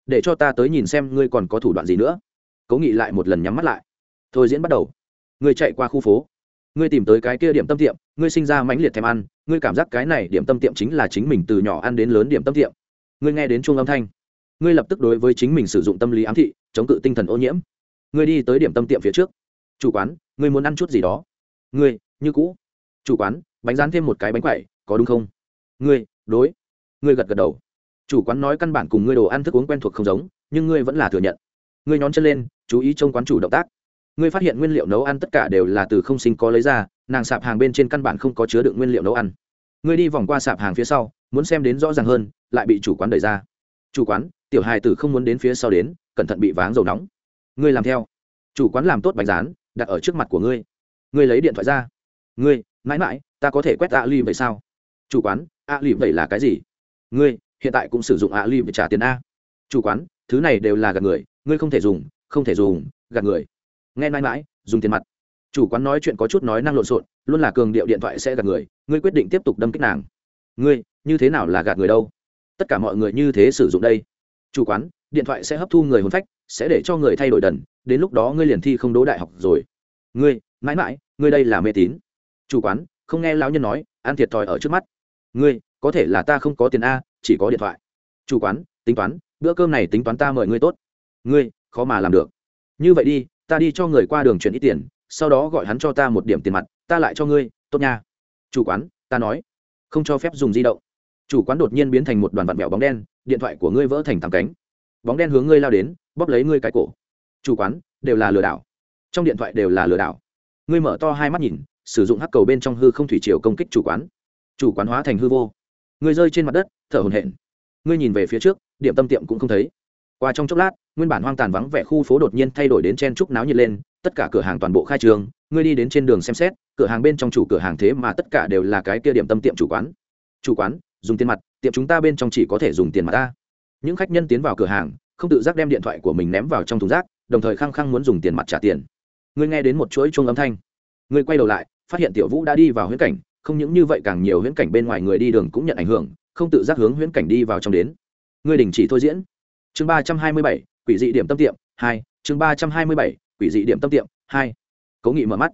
S1: Để cho ta tới nhìn xem ngươi còn có thủ đoạn gì nữa. Cố nghị lại một lần nhắm mắt lại. Thôi diễn bắt đầu. Ngươi chạy qua khu phố. Ngươi tìm tới cái kia điểm tâm tiệm, ngươi sinh ra mãnh liệt thèm ăn, ngươi cảm giác cái này điểm tâm tiệm chính là chính mình từ nhỏ ăn đến lớn điểm tâm tiệm. Ngươi nghe đến chuông âm thanh. Ngươi lập tức đối với chính mình sử dụng tâm lý ám thị, chống cự tinh thần ô nhiễm. Ngươi đi tới điểm tâm tiệm phía trước. Chủ quán, ngươi muốn ăn chút gì đó. Ngươi như cũ. Chủ quán, bánh rán thêm một cái bánh quậy có đúng không? Ngươi, đối. Ngươi gật gật đầu. Chủ quán nói căn bản cùng ngươi đồ ăn thức uống quen thuộc không giống, nhưng ngươi vẫn là thừa nhận. Ngươi nhón chân lên, chú ý trông quán chủ động tác. Ngươi phát hiện nguyên liệu nấu ăn tất cả đều là từ không sinh có lấy ra, nàng sạp hàng bên trên căn bản không có chứa đựng nguyên liệu nấu ăn. Ngươi đi vòng qua sạp hàng phía sau, muốn xem đến rõ ràng hơn, lại bị chủ quán đẩy ra. Chủ quán, tiểu hài tử không muốn đến phía sau đến, cẩn thận bị váng dầu nóng. Ngươi làm theo. Chủ quán làm tốt bánh rán, đặt ở trước mặt của ngươi. Ngươi lấy điện thoại ra ngươi, mãi mãi, ta có thể quét ạ ly vậy sao? Chủ quán, ạ ly vậy là cái gì? Ngươi, hiện tại cũng sử dụng ạ ly để trả tiền a. Chủ quán, thứ này đều là gạt người, ngươi không thể dùng, không thể dùng, gạt người. Nghe mãi mãi, dùng tiền mặt. Chủ quán nói chuyện có chút nói năng lộn xộn, luôn là cường điệu điện thoại sẽ gạt người, ngươi quyết định tiếp tục đâm kích nàng. Ngươi, như thế nào là gạt người đâu? Tất cả mọi người như thế sử dụng đây. Chủ quán, điện thoại sẽ hấp thu người hồn phách, sẽ để cho người thay đổi đần, đến lúc đó ngươi liền thi không đỗ đại học rồi. Ngươi, mãi mãi, ngươi đây là mê tín chủ quán, không nghe lão nhân nói ăn thiệt thòi ở trước mắt. Ngươi, có thể là ta không có tiền a, chỉ có điện thoại. Chủ quán, tính toán, bữa cơm này tính toán ta mời ngươi tốt. Ngươi, khó mà làm được. Như vậy đi, ta đi cho người qua đường chuyển ít tiền, sau đó gọi hắn cho ta một điểm tiền mặt, ta lại cho ngươi, tốt nha. Chủ quán, ta nói. Không cho phép dùng di động. Chủ quán đột nhiên biến thành một đoàn vặn vẹo bóng đen, điện thoại của ngươi vỡ thành thẳng cánh. Bóng đen hướng ngươi lao đến, bóp lấy ngươi cái cổ. Chủ quán, đều là lừa đảo. Trong điện thoại đều là lừa đảo. Ngươi mở to hai mắt nhìn sử dụng hắc cầu bên trong hư không thủy triều công kích chủ quán. Chủ quán hóa thành hư vô. Người rơi trên mặt đất, thở hồn hển. Ngươi nhìn về phía trước, điểm tâm tiệm cũng không thấy. Qua trong chốc lát, nguyên bản hoang tàn vắng vẻ khu phố đột nhiên thay đổi đến chen trúc náo nhiệt lên, tất cả cửa hàng toàn bộ khai trường ngươi đi đến trên đường xem xét, cửa hàng bên trong chủ cửa hàng thế mà tất cả đều là cái kia điểm tâm tiệm chủ quán. Chủ quán, dùng tiền mặt, tiệm chúng ta bên trong chỉ có thể dùng tiền mặt ta. Những khách nhân tiến vào cửa hàng, không tự giác đem điện thoại của mình ném vào trong thùng rác, đồng thời khăng khăng muốn dùng tiền mặt trả tiền. Ngươi nghe đến một chuỗi chuông âm thanh. Ngươi quay đầu lại phát hiện tiểu vũ đã đi vào huyễn cảnh, không những như vậy càng nhiều huyễn cảnh bên ngoài người đi đường cũng nhận ảnh hưởng, không tự giác hướng huyễn cảnh đi vào trong đến. Ngươi đình chỉ thôi diễn. Chương ba trăm hai mươi bảy, quỷ dị điểm tâm tiệm, hai, chương ba trăm hai mươi bảy, quỷ dị điểm tâm tiệm, hai. Cố nghị mở mắt.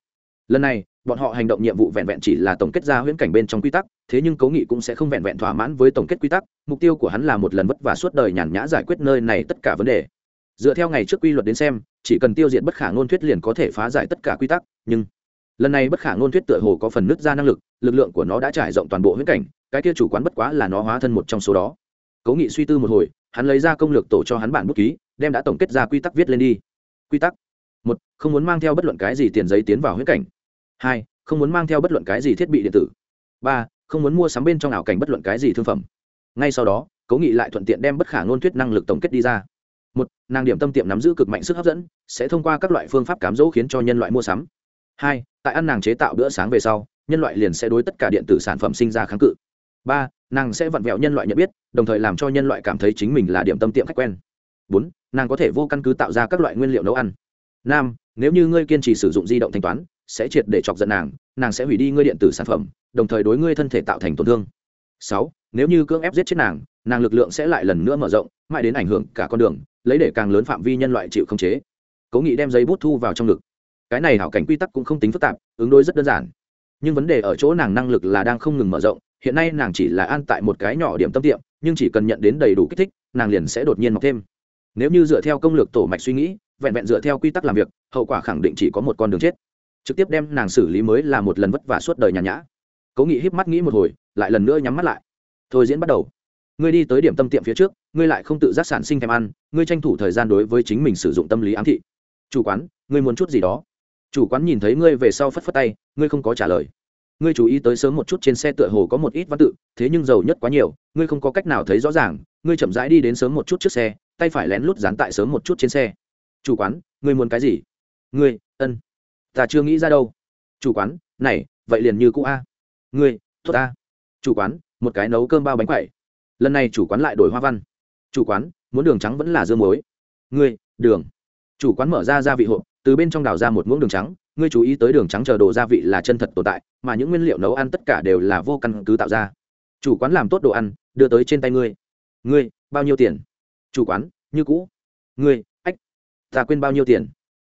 S1: Lần này, bọn họ hành động nhiệm vụ vẹn vẹn chỉ là tổng kết ra huyễn cảnh bên trong quy tắc, thế nhưng cố nghị cũng sẽ không vẹn vẹn thỏa mãn với tổng kết quy tắc, mục tiêu của hắn là một lần vất vả suốt đời nhàn nhã giải quyết nơi này tất cả vấn đề. Dựa theo ngày trước quy luật đến xem, chỉ cần tiêu diệt bất khả ngôn thuyết liền có thể phá giải tất cả quy tắc, nhưng lần này bất khả ngôn thuyết tựa hồ có phần nứt ra năng lực lực lượng của nó đã trải rộng toàn bộ huyễn cảnh, cái kia chủ quán bất quá là nó hóa thân một trong số đó. Cố nghị suy tư một hồi, hắn lấy ra công lược tổ cho hắn bản bút ký, đem đã tổng kết ra quy tắc viết lên đi. Quy tắc? Một, không muốn mang theo bất luận cái gì tiền giấy tiến vào huyễn cảnh. Hai, không muốn mang theo bất luận cái gì thiết bị điện tử. Ba, không muốn mua sắm bên trong ảo cảnh bất luận cái gì thương phẩm. Ngay sau đó, cố nghị lại thuận tiện đem bất khả ngôn thuyết năng lực tổng kết đi ra. Một, nàng điểm tâm tiệm nắm giữ cực mạnh sức hấp dẫn, sẽ thông qua các loại phương pháp cám dỗ khiến cho nhân loại mua sắm hai, tại ăn nàng chế tạo bữa sáng về sau, nhân loại liền sẽ đối tất cả điện tử sản phẩm sinh ra kháng cự. Ba, nàng sẽ vặn vẹo nhân loại nhận biết, đồng thời làm cho nhân loại cảm thấy chính mình là điểm tâm tiệm khách quen. Bốn, nàng có thể vô căn cứ tạo ra các loại nguyên liệu nấu ăn. Năm, nếu như ngươi kiên trì sử dụng di động thanh toán, sẽ triệt để chọc giận nàng nàng sẽ hủy đi ngươi điện tử sản phẩm, đồng thời đối ngươi thân thể tạo thành tổn thương. Sáu, nếu như cưỡng ép giết chết nàng nàng lực lượng sẽ lại lần nữa mở rộng, mãi đến ảnh hưởng cả con đường, lấy để càng lớn phạm vi nhân loại chịu khống chế. Cố nghị đem giấy bút thu vào trong ngực cái này hảo cảnh quy tắc cũng không tính phức tạp, ứng đối rất đơn giản. Nhưng vấn đề ở chỗ nàng năng lực là đang không ngừng mở rộng, hiện nay nàng chỉ là an tại một cái nhỏ điểm tâm tiệm, nhưng chỉ cần nhận đến đầy đủ kích thích, nàng liền sẽ đột nhiên mọc thêm. Nếu như dựa theo công lược tổ mạch suy nghĩ, vẹn vẹn dựa theo quy tắc làm việc, hậu quả khẳng định chỉ có một con đường chết. Trực tiếp đem nàng xử lý mới là một lần vất vả suốt đời nhàn nhã. Cố nghị híp mắt nghĩ một hồi, lại lần nữa nhắm mắt lại. Thôi diễn bắt đầu. Ngươi đi tới điểm tâm tiệm phía trước, ngươi lại không tự giác sản sinh thèm ăn, ngươi tranh thủ thời gian đối với chính mình sử dụng tâm lý ám thị. Chủ quán, ngươi muốn chút gì đó? Chủ quán nhìn thấy ngươi về sau phất phất tay, ngươi không có trả lời. Ngươi chú ý tới sớm một chút trên xe tựa hồ có một ít văn tự, thế nhưng giàu nhất quá nhiều, ngươi không có cách nào thấy rõ ràng, ngươi chậm rãi đi đến sớm một chút trước xe, tay phải lén lút dán tại sớm một chút trên xe. Chủ quán, ngươi muốn cái gì? Ngươi, ân, ta chưa nghĩ ra đâu. Chủ quán, này, vậy liền như cũ a. Ngươi, tốt a. Chủ quán, một cái nấu cơm bao bánh quậy lần này chủ quán lại đổi hoa văn. Chủ quán, muốn đường trắng vẫn là dưa muối. Ngươi, đường chủ quán mở ra gia vị hộp, từ bên trong đào ra một muỗng đường trắng. Ngươi chú ý tới đường trắng chờ đồ gia vị là chân thật tồn tại, mà những nguyên liệu nấu ăn tất cả đều là vô căn cứ tạo ra. Chủ quán làm tốt đồ ăn, đưa tới trên tay ngươi. Ngươi, bao nhiêu tiền? Chủ quán, như cũ. Ngươi, ách, ta quên bao nhiêu tiền?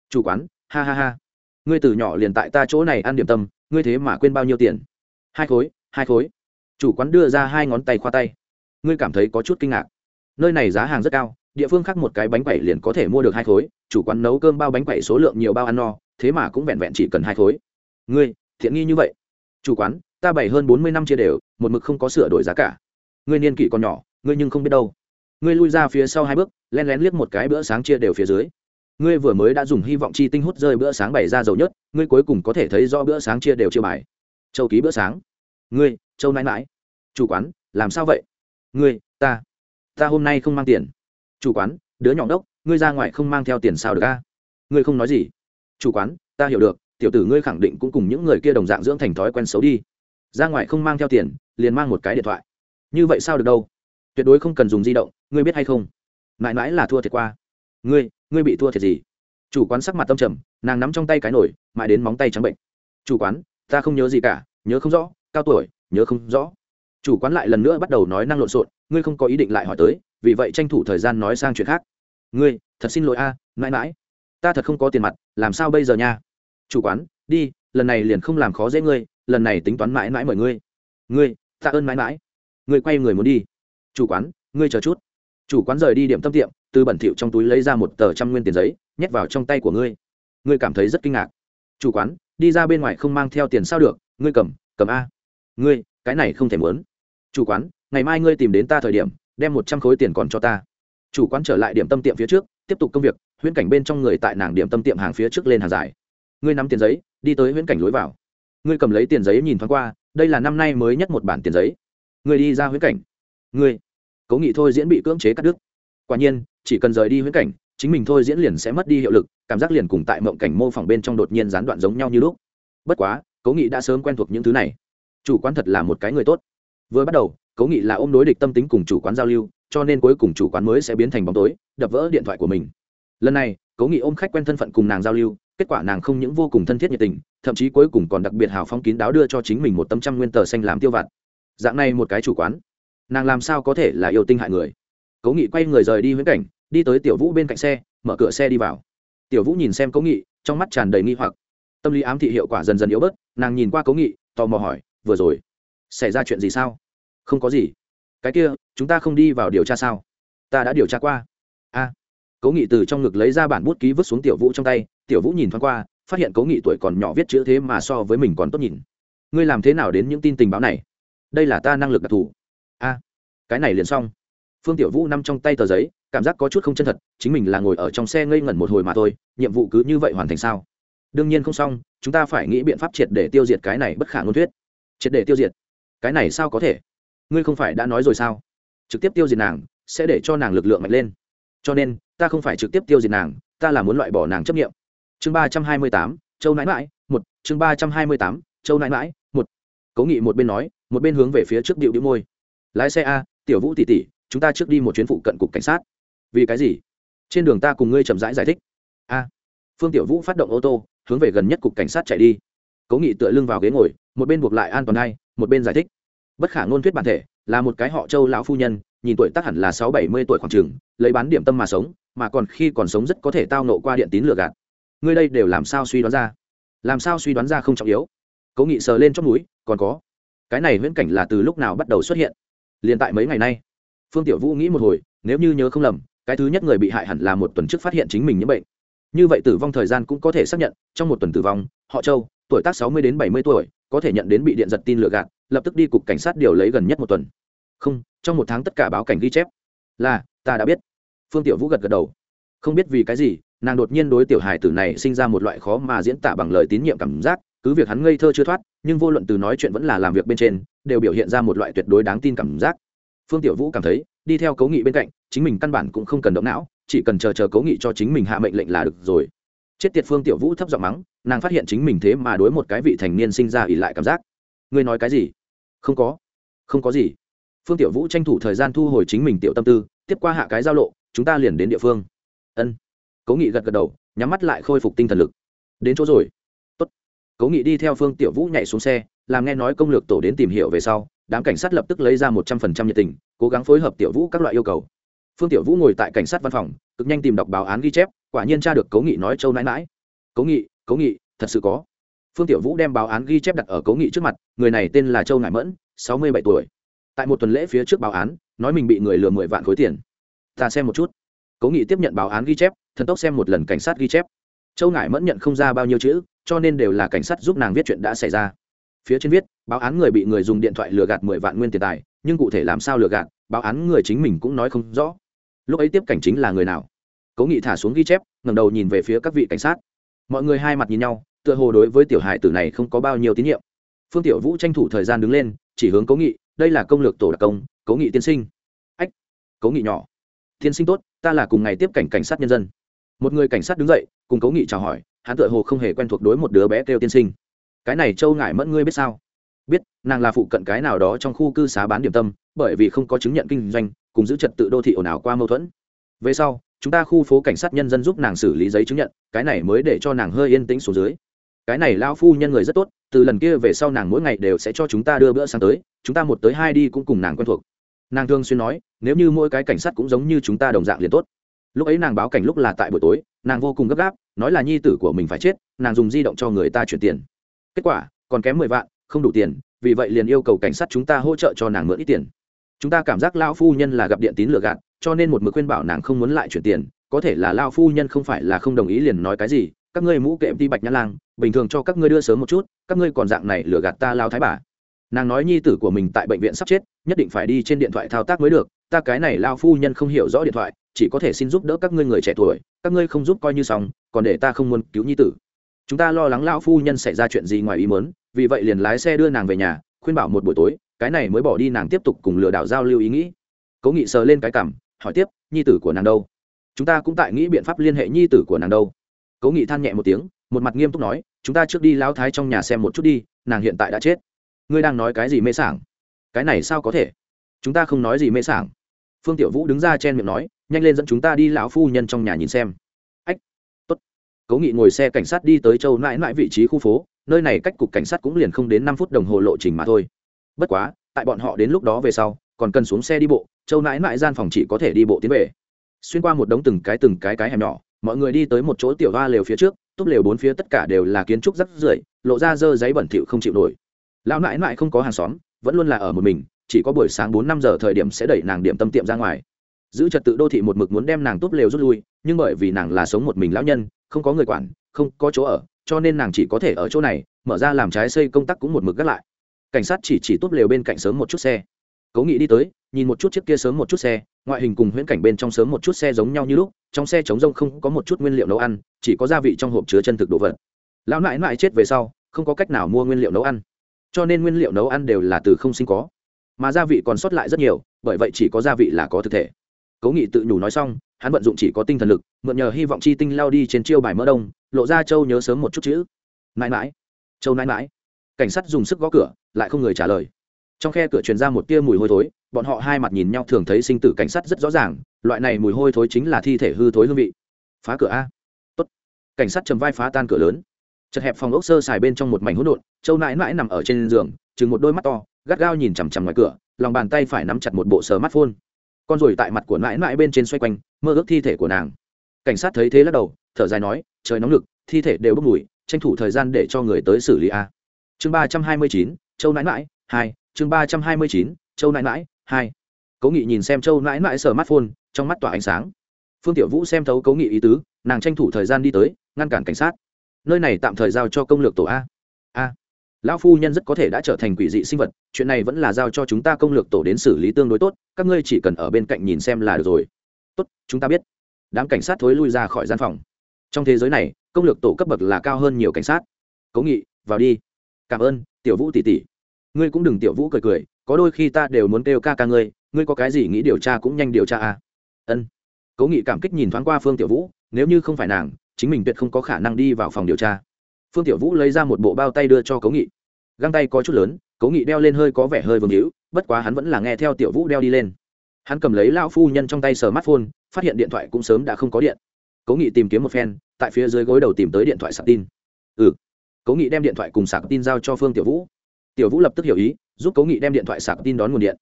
S1: Chủ quán, ha ha ha. Ngươi từ nhỏ liền tại ta chỗ này ăn điểm tâm, ngươi thế mà quên bao nhiêu tiền? Hai khối hai khối. Chủ quán đưa ra hai ngón tay khoa tay. Ngươi cảm thấy có chút kinh ngạc. Nơi này giá hàng rất cao địa phương khác một cái bánh quẩy liền có thể mua được hai khối, chủ quán nấu cơm bao bánh quẩy số lượng nhiều bao ăn no, thế mà cũng vẹn vẹn chỉ cần hai khối. Ngươi, thiện nghi như vậy. Chủ quán, ta bảy hơn bốn mươi năm chia đều, một mực không có sửa đổi giá cả. Ngươi niên kỷ còn nhỏ, ngươi nhưng không biết đâu. Ngươi lui ra phía sau hai bước len lén liếc một cái bữa sáng chia đều phía dưới. Ngươi vừa mới đã dùng hy vọng chi tinh hút rơi bữa sáng bày ra dầu nhất, ngươi cuối cùng có thể thấy do bữa sáng chia đều chia bài. Châu ký bữa sáng. Ngươi, châu nãi mãi chủ quán, làm sao vậy? Ngươi, ta ta hôm nay không mang tiền chủ quán, đứa nhỏ đốc, ngươi ra ngoài không mang theo tiền sao được a? Ngươi không nói gì. Chủ quán, ta hiểu được, tiểu tử ngươi khẳng định cũng cùng những người kia đồng dạng dưỡng thành thói quen xấu đi. Ra ngoài không mang theo tiền, liền mang một cái điện thoại. Như vậy sao được đâu? Tuyệt đối không cần dùng di động, ngươi biết hay không? Mãi mãi là thua thiệt qua. Ngươi ngươi bị thua thiệt gì? Chủ quán sắc mặt tâm trầm, nàng nắm trong tay cái nổi mãi đến móng tay trắng bệnh. Chủ quán, ta không nhớ gì cả, nhớ không rõ, cao tuổi, nhớ không rõ. Chủ quán lại lần nữa bắt đầu nói năng lộn xộn, ngươi không có ý định lại hỏi tới vì vậy tranh thủ thời gian nói sang chuyện khác. Ngươi, thật xin lỗi a, mãi mãi. Ta thật không có tiền mặt, làm sao bây giờ nha? Chủ quán, đi, lần này liền không làm khó dễ ngươi, lần này tính toán mãi mãi mời ngươi. Ngươi, tạ ơn mãi mãi. Ngươi quay người muốn đi. Chủ quán, ngươi chờ chút. Chủ quán rời đi điểm tâm tiệm, từ bẩn thỉu trong túi lấy ra một tờ trăm nguyên tiền giấy, nhét vào trong tay của ngươi. Ngươi cảm thấy rất kinh ngạc. Chủ quán, đi ra bên ngoài không mang theo tiền sao được, ngươi cầm cầm a. Ngươi, cái này không thể muốn. Chủ quán, ngày mai ngươi tìm đến ta thời điểm đem một trăm khối tiền còn cho ta. Chủ quán trở lại điểm tâm tiệm phía trước, tiếp tục công việc, huyễn cảnh bên trong người tại nàng điểm tâm tiệm hàng phía trước lên hàng dài. Ngươi nắm tiền giấy, đi tới huyễn cảnh lối vào. Ngươi cầm lấy tiền giấy nhìn thoáng qua, đây là năm nay mới nhất một bản tiền giấy. Ngươi đi ra huyễn cảnh. Ngươi, cố nghị thôi diễn bị cưỡng chế cắt đứt. Quả nhiên, chỉ cần rời đi huyễn cảnh, chính mình thôi diễn liền sẽ mất đi hiệu lực, cảm giác liền cùng tại mộng cảnh mô phỏng bên trong đột nhiên gián đoạn giống nhau như lúc. Bất quá, cố nghị đã sớm quen thuộc những thứ này. Chủ quán thật là một cái người tốt. Vừa bắt đầu cố nghị là ôm đối địch tâm tính cùng chủ quán giao lưu, cho nên cuối cùng chủ quán mới sẽ biến thành bóng tối, đập vỡ điện thoại của mình. Lần này cố nghị ôm khách quen thân phận cùng nàng giao lưu, kết quả nàng không những vô cùng thân thiết nhiệt tình, thậm chí cuối cùng còn đặc biệt hào phong kín đáo đưa cho chính mình một tấm trăm nguyên tờ xanh làm tiêu vặt. Dạng này một cái chủ quán, nàng làm sao có thể là yêu tinh hại người? Cố nghị quay người rời đi huyễn cảnh, đi tới tiểu vũ bên cạnh xe, mở cửa xe đi vào. Tiểu vũ nhìn xem cố nghị, trong mắt tràn đầy nghi hoặc. Tâm lý ám thị hiệu quả dần dần yếu bớt, nàng nhìn qua cố nghị, tò mò hỏi, vừa rồi, xảy ra chuyện gì sao? Không có gì. Cái kia, chúng ta không đi vào điều tra sao? Ta đã điều tra qua. A. Cố nghị từ trong ngực lấy ra bản bút ký vứt xuống tiểu vũ trong tay. Tiểu vũ nhìn thoáng qua, phát hiện cố nghị tuổi còn nhỏ viết chữ thế mà so với mình còn tốt nhìn. Ngươi làm thế nào đến những tin tình báo này? Đây là ta năng lực đặc thù. A. Cái này liền xong. Phương tiểu vũ nằm trong tay tờ giấy, cảm giác có chút không chân thật, chính mình là ngồi ở trong xe ngây ngẩn một hồi mà thôi, nhiệm vụ cứ như vậy hoàn thành sao? Đương nhiên không xong, chúng ta phải nghĩ biện pháp triệt để tiêu diệt cái này bất khả ngôn thuyết. Triệt để tiêu diệt? Cái này sao có thể? Ngươi không phải đã nói rồi sao? Trực tiếp tiêu diệt nàng sẽ để cho nàng lực lượng mạnh lên. Cho nên ta không phải trực tiếp tiêu diệt nàng ta là muốn loại bỏ nàng chấp nghiệm chương ba trăm hai mươi tám châu nãi mãi một. Chương ba trăm hai mươi tám châu nãi mãi một. Cố nghị một bên nói một bên hướng về phía trước điệu đĩu môi. Lái xe a tiểu vũ tỉ tỉ chúng ta trước đi một chuyến phụ cận cục cảnh sát. Vì cái gì? Trên đường ta cùng ngươi chậm rãi giải, giải thích. A. Phương tiểu vũ phát động ô tô hướng về gần nhất cục cảnh sát chạy đi. Cố nghị tựa lưng vào ghế ngồi một bên buộc lại an toàn ngay một bên giải thích bất khả ngôn thuyết bản thể, là một cái họ châu lão phu nhân, nhìn tuổi tác hẳn là sáu bảy mươi tuổi khoảng trường lấy bán điểm tâm mà sống, mà còn khi còn sống rất có thể tao nộ qua điện tín lừa gạt. Ngươi đây đều làm sao suy đoán ra? Làm sao suy đoán ra không trọng yếu. Cố nghị sờ lên trong núi còn có. Cái này viễn cảnh là từ lúc nào bắt đầu xuất hiện? Liền tại mấy ngày nay. Phương tiểu vũ nghĩ một hồi, nếu như nhớ không lầm, cái thứ nhất người bị hại hẳn là một tuần trước phát hiện chính mình nhiễm bệnh. Như vậy tử vong thời gian cũng có thể xác nhận, trong một tuần tử vong, họ châu, tuổi tác sáu mươi đến bảy mươi tuổi có thể nhận đến bị điện giật tin lừa gạt, lập tức đi cục cảnh sát điều lấy gần nhất một tuần. Không, trong một tháng tất cả báo cảnh ghi chép. Là, ta đã biết. Phương tiểu vũ gật gật đầu. Không biết vì cái gì, nàng đột nhiên đối tiểu hài tử này sinh ra một loại khó mà diễn tả bằng lời tín nhiệm cảm giác, cứ việc hắn ngây thơ chưa thoát, nhưng vô luận từ nói chuyện vẫn là làm việc bên trên, đều biểu hiện ra một loại tuyệt đối đáng tin cảm giác. Phương tiểu vũ cảm thấy, đi theo cấu nghị bên cạnh, chính mình căn bản cũng không cần động não, chỉ cần chờ chờ cấu nghị cho chính mình hạ mệnh lệnh là được rồi. Chết tiệt phương tiểu vũ thấp giọng mắng nàng phát hiện chính mình thế mà đối một cái vị thành niên sinh ra ỉ lại cảm giác. Ngươi nói cái gì? Không có. Không có gì. Phương tiểu vũ tranh thủ thời gian thu hồi chính mình tiểu tâm tư, tiếp qua hạ cái giao lộ, chúng ta liền đến địa phương. Ân. Cố nghị gật gật đầu, nhắm mắt lại khôi phục tinh thần lực. Đến chỗ rồi. Tốt. cố nghị đi theo phương tiểu vũ nhảy xuống xe, làm nghe nói công lược tổ đến tìm hiểu về sau, đám cảnh sát lập tức lấy ra một trăm phần trăm nhiệt tình, cố gắng phối hợp tiểu vũ các loại yêu cầu. Phương tiểu vũ ngồi tại cảnh sát văn phòng, cực nhanh tìm đọc báo án ghi chép, quả nhiên tra được cố nghị nói châu nãi mãi cố nghị cố nghị, thật sự có. Phương tiểu vũ đem báo án ghi chép đặt ở cố nghị trước mặt, người này tên là châu ngải mẫn, sáu mươi bảy tuổi. Tại một tuần lễ phía trước báo án, nói mình bị người lừa mười vạn khối tiền. Ta xem một chút. Cố nghị tiếp nhận báo án ghi chép, thần tốc xem một lần cảnh sát ghi chép. Châu ngải mẫn nhận không ra bao nhiêu chữ, cho nên đều là cảnh sát giúp nàng viết chuyện đã xảy ra. Phía trên viết, báo án người bị người dùng điện thoại lừa gạt mười vạn nguyên tiền tài, nhưng cụ thể làm sao lừa gạt, báo án người chính mình cũng nói không rõ. Lúc ấy tiếp cảnh chính là người nào? Cố nghị thả xuống ghi chép ngầm đầu nhìn về phía các vị cảnh sát mọi người hai mặt nhìn nhau, tựa hồ đối với tiểu hải tử này không có bao nhiêu tín nhiệm. Phương tiểu vũ tranh thủ thời gian đứng lên, chỉ hướng cố nghị, đây là công lược tổ đặc công, cố nghị tiên sinh. Ách, cố nghị nhỏ. Tiên sinh tốt, ta là cùng ngày tiếp cảnh cảnh sát nhân dân. Một người cảnh sát đứng dậy, cùng cố nghị chào hỏi, hắn tựa hồ không hề quen thuộc đối một đứa bé kêu tiên sinh. Cái này châu ngại mẫn ngươi biết sao? Biết, nàng là phụ cận cái nào đó trong khu cư xá bán điểm tâm, bởi vì không có chứng nhận kinh doanh, cùng giữ trật tự đô thị ồn ào qua mâu thuẫn. Về sau chúng ta khu phố cảnh sát nhân dân giúp nàng xử lý giấy chứng nhận, cái này mới để cho nàng hơi yên tĩnh xuống dưới. Cái này lao phu nhân người rất tốt, từ lần kia về sau nàng mỗi ngày đều sẽ cho chúng ta đưa bữa sáng tới, chúng ta một tới hai đi cũng cùng nàng quen thuộc. Nàng thường xuyên nói, nếu như mỗi cái cảnh sát cũng giống như chúng ta đồng dạng liền tốt. Lúc ấy nàng báo cảnh lúc là tại buổi tối, nàng vô cùng gấp gáp, nói là nhi tử của mình phải chết, nàng dùng di động cho người ta chuyển tiền. Kết quả, còn kém mười vạn, không đủ tiền, vì vậy liền yêu cầu cảnh sát chúng ta hỗ trợ cho nàng mượn ít tiền chúng ta cảm giác lao phu nhân là gặp điện tín lừa gạt, cho nên một mực khuyên bảo nàng không muốn lại chuyển tiền. Có thể là lao phu nhân không phải là không đồng ý liền nói cái gì, các ngươi mũ kệm đi bạch nhã lang, bình thường cho các ngươi đưa sớm một chút, các ngươi còn dạng này lừa gạt ta lao thái bà. Nàng nói nhi tử của mình tại bệnh viện sắp chết, nhất định phải đi trên điện thoại thao tác mới được, ta cái này lao phu nhân không hiểu rõ điện thoại, chỉ có thể xin giúp đỡ các ngươi người trẻ tuổi, các ngươi không giúp coi như xong, còn để ta không muốn cứu nhi tử. Chúng ta lo lắng lao phu nhân xảy ra chuyện gì ngoài ý mớn vì vậy liền lái xe đưa nàng về nhà, khuyên bảo một buổi tối cái này mới bỏ đi nàng tiếp tục cùng lừa đảo giao lưu ý nghĩ. Cố nghị sờ lên cái cảm hỏi tiếp, nhi tử của nàng đâu? Chúng ta cũng tại nghĩ biện pháp liên hệ nhi tử của nàng đâu. Cố nghị than nhẹ một tiếng, một mặt nghiêm túc nói, chúng ta trước đi lao thái trong nhà xem một chút đi, nàng hiện tại đã chết. Ngươi đang nói cái gì mê sảng? Cái này sao có thể? Chúng ta không nói gì mê sảng. Phương tiểu vũ đứng ra chen miệng nói, nhanh lên dẫn chúng ta đi lão phu nhân trong nhà nhìn xem. Ách, tốt. Cố nghị ngồi xe cảnh sát đi tới châu mãi mãi vị trí khu phố, nơi này cách cục cảnh sát cũng liền không đến năm phút đồng hồ lộ trình mà thôi bất quá, tại bọn họ đến lúc đó về sau, còn cần xuống xe đi bộ, châu nãi mãi gian phòng chỉ có thể đi bộ tiến về. Xuyên qua một đống từng cái từng cái cái hẻm nhỏ, mọi người đi tới một chỗ tiểu ga lều phía trước, túp lều bốn phía tất cả đều là kiến trúc rắc rưởi, lộ ra dơ giấy bẩn thỉu không chịu nổi. Lão nãi nãi không có hàng xóm, vẫn luôn là ở một mình, chỉ có buổi sáng bốn năm giờ thời điểm sẽ đẩy nàng điểm tâm tiệm ra ngoài. Giữ trật tự đô thị một mực muốn đem nàng túp lều rút lui, nhưng bởi vì nàng là sống một mình lão nhân, không có người quản, không có chỗ ở, cho nên nàng chỉ có thể ở chỗ này, mở ra làm trái xây công tác cũng một mực gác lại cảnh sát chỉ chỉ tốt lều bên cạnh sớm một chút xe. Cố nghị đi tới, nhìn một chút chiếc kia sớm một chút xe, ngoại hình cùng huyễn cảnh bên trong sớm một chút xe giống nhau như lúc, trong xe chống rông không có một chút nguyên liệu nấu ăn, chỉ có gia vị trong hộp chứa chân thực đồ vật. Lão nãi nãi chết về sau, không có cách nào mua nguyên liệu nấu ăn. Cho nên nguyên liệu nấu ăn đều là từ không sinh có. Mà gia vị còn sót lại rất nhiều, bởi vậy chỉ có gia vị là có thực thể. Cố nghị tự nhủ nói xong, hắn vận dụng chỉ có tinh thần lực, mượn nhờ hy vọng chi tinh lao đi trên chiêu bài mỡ đông, lộ ra châu nhớ sớm một chút chữ. Mãi mãi châu mãi mãi cảnh sát dùng sức gõ cửa, lại không người trả lời. Trong khe cửa truyền ra một tia mùi hôi thối, bọn họ hai mặt nhìn nhau thường thấy sinh tử cảnh sát rất rõ ràng, loại này mùi hôi thối chính là thi thể hư thối hương vị. Phá cửa a. Tốt. Cảnh sát chầm vai phá tan cửa lớn. Chật hẹp phòng ốc sơ xài bên trong một mảnh hỗn độn, châu nãi nãi nằm ở trên giường chừng một đôi mắt to, gắt gao nhìn chằm chằm ngoài cửa, lòng bàn tay phải nắm chặt một bộ sờ mắt phôn con ruồi tại mặt của nãi nãi bên trên xoay quanh, mơ ước thi thể của nàng. Cảnh sát thấy thế lắc đầu, thở dài nói, trời nóng lực thi thể đều bốc mùi, tranh thủ thời gian để cho người tới xử lý a chương ba trăm hai mươi chín, châu nãi nãi, hai, chương ba trăm hai mươi chín, châu nãi nãi, hai. Cố nghị nhìn xem châu nãi nãi sờ mắt phôn trong mắt tỏa ánh sáng. Phương tiểu vũ xem thấu cố nghị ý tứ, nàng tranh thủ thời gian đi tới, ngăn cản cảnh sát. Nơi này tạm thời giao cho công lược tổ a. A. Lão phu nhân rất có thể đã trở thành quỷ dị sinh vật, chuyện này vẫn là giao cho chúng ta công lược tổ đến xử lý tương đối tốt, các ngươi chỉ cần ở bên cạnh nhìn xem là được rồi. Tốt, chúng ta biết. Đám cảnh sát thối lui ra khỏi gian phòng. Trong thế giới này, công lược tổ cấp bậc là cao hơn nhiều cảnh sát. Cố nghị, vào đi cảm ơn, tiểu vũ tỷ tỷ. Ngươi cũng đừng tiểu vũ cười cười, có đôi khi ta đều muốn kêu ca ca ngươi ngươi có cái gì nghĩ điều tra cũng nhanh điều tra à? ân. Cố nghị cảm kích nhìn thoáng qua phương tiểu vũ, nếu như không phải nàng, chính mình tuyệt không có khả năng đi vào phòng điều tra. Phương tiểu vũ lấy ra một bộ bao tay đưa cho cố nghị. Găng tay có chút lớn, cố nghị đeo lên hơi có vẻ hơi vương hữu, bất quá hắn vẫn là nghe theo tiểu vũ đeo đi lên. Hắn cầm lấy lão phu nhân trong tay sờ mắt phôn phát hiện điện thoại cũng sớm đã không có điện. Cố nghị tìm kiếm một phen, tại phía dưới gối đầu tìm tới điện thoại sạc tin. Ừ cố nghị đem điện thoại cùng sạc tin giao cho phương tiểu vũ. Tiểu vũ lập tức hiểu ý, giúp cố nghị đem điện thoại sạc tin đón nguồn điện.